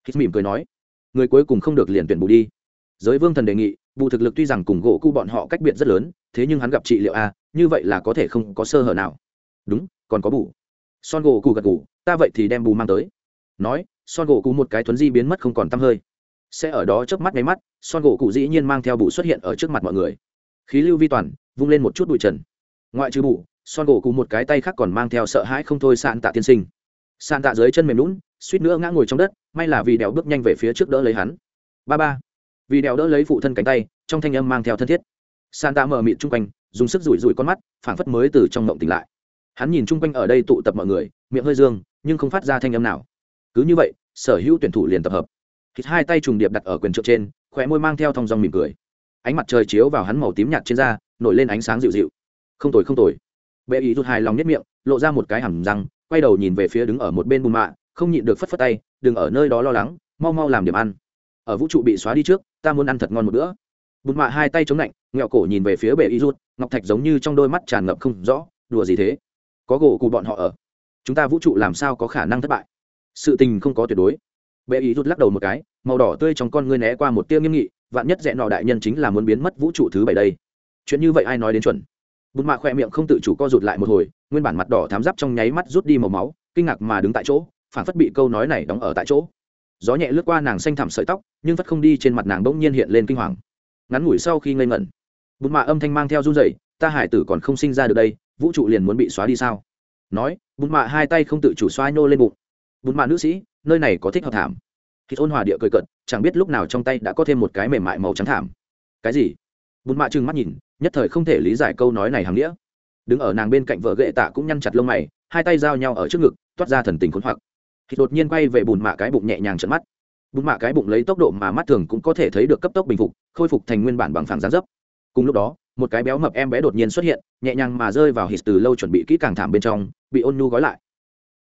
Hít mỉm cười nói, người cuối cùng không được liền tuyển bù đi. Giới vương thần đề nghị, bù thực lực tuy rằng cùng gỗ cụ bọn họ cách biệt rất lớn, thế nhưng hắn gặp trị liệu a, như vậy là có thể không có sơ hở nào. Đúng, còn có bù. Son gỗ cụ gật gù, ta vậy thì đem bù mang tới. Nói, son gỗ cụ một cái thuấn di biến mất không còn t hơi. Sẽ ở đó chớp mắt nháy mắt, son gỗ cụ dĩ nhiên mang theo bù xuất hiện ở trước mặt mọi người. Khí lưu vi toàn, vung lên một chút bụi trần ngoại trừ bù, son gỗ cụ một cái tay khác còn mang theo sợ hãi không thôi sạn tạ tiên sinh. Sạn tạ dưới chân mềm lún suýt nữa ngã ngồi trong đất, may là vì đèo bước nhanh về phía trước đỡ lấy hắn. Ba ba. Vì đèo đỡ lấy phụ thân cánh tay, trong thanh âm mang theo thân thiết. Sạn tạ mở mịt chung quanh, dùng sức rủi rủi con mắt, phảng phất mới từ trong mộng tỉnh lại. Hắn nhìn chung quanh ở đây tụ tập mọi người, miệng hơi dương, nhưng không phát ra thanh âm nào. Cứ như vậy, sở hữu tuyển thủ liền tập hợp. Thịt hai tay trùng điệp đặt ở quyền trượng trên, khóe môi mang theo thong dong mỉm cười. Ánh mặt trời chiếu vào hắn màu tím nhạt trên da, nổi lên ánh sáng dịu dịu không tồi không tồi. Bệ ý rút hài lòng nhất miệng, lộ ra một cái hẳn răng, quay đầu nhìn về phía đứng ở một bên bùn mạ, không nhịn được phất phất tay, đừng ở nơi đó lo lắng, mau mau làm điểm ăn. Ở vũ trụ bị xóa đi trước, ta muốn ăn thật ngon một bữa. Bùn mạ hai tay chống lạnh, nghẹo cổ nhìn về phía bệ ý rút ngọc thạch giống như trong đôi mắt tràn ngập không rõ, đùa gì thế? Có gỗ cụ bọn họ ở. Chúng ta vũ trụ làm sao có khả năng thất bại? Sự tình không có tuyệt đối. Bệ ý rút lắc đầu một cái, màu đỏ tươi trong con ngươi né qua một tia nghiêm nghị, vạn nhất dẹn nọ đại nhân chính là muốn biến mất vũ trụ thứ bảy đây. Chuyện như vậy ai nói đến chuẩn? Bùn mạ khỏe miệng không tự chủ co rụt lại một hồi, nguyên bản mặt đỏ thám giáp trong nháy mắt rút đi màu máu, kinh ngạc mà đứng tại chỗ, phản phất bị câu nói này đóng ở tại chỗ. Gió nhẹ lướt qua nàng xanh thẳm sợi tóc, nhưng phất không đi trên mặt nàng bỗng nhiên hiện lên kinh hoàng. Ngắn ngủi sau khi ngây ngẩn bùn mạ âm thanh mang theo run dậy ta hải tử còn không sinh ra được đây, vũ trụ liền muốn bị xóa đi sao? Nói bùn mạ hai tay không tự chủ xoa nhô lên bụng. Bùn mạ nữ sĩ, nơi này có thích hợp thảm. Khi ôn hòa địa cười cận chẳng biết lúc nào trong tay đã có thêm một cái mềm mại màu trắng thảm. Cái gì? Bùn mạ trừng mắt nhìn nhất thời không thể lý giải câu nói này hàm nghĩa. Đứng ở nàng bên cạnh vợ ghệ tạ cũng nhăn chặt lông mày, hai tay giao nhau ở trước ngực, toát ra thần tình khốn hoặc. Thì đột nhiên quay về bùn mạ cái bụng nhẹ nhàng trận mắt. Bùn mạ cái bụng lấy tốc độ mà mắt thường cũng có thể thấy được cấp tốc bình phục, khôi phục thành nguyên bản bằng phẳng gián dấp. Cùng lúc đó, một cái béo mập em bé đột nhiên xuất hiện, nhẹ nhàng mà rơi vào hít từ lâu chuẩn bị kỹ càng thảm bên trong, bị ôn nhu gói lại.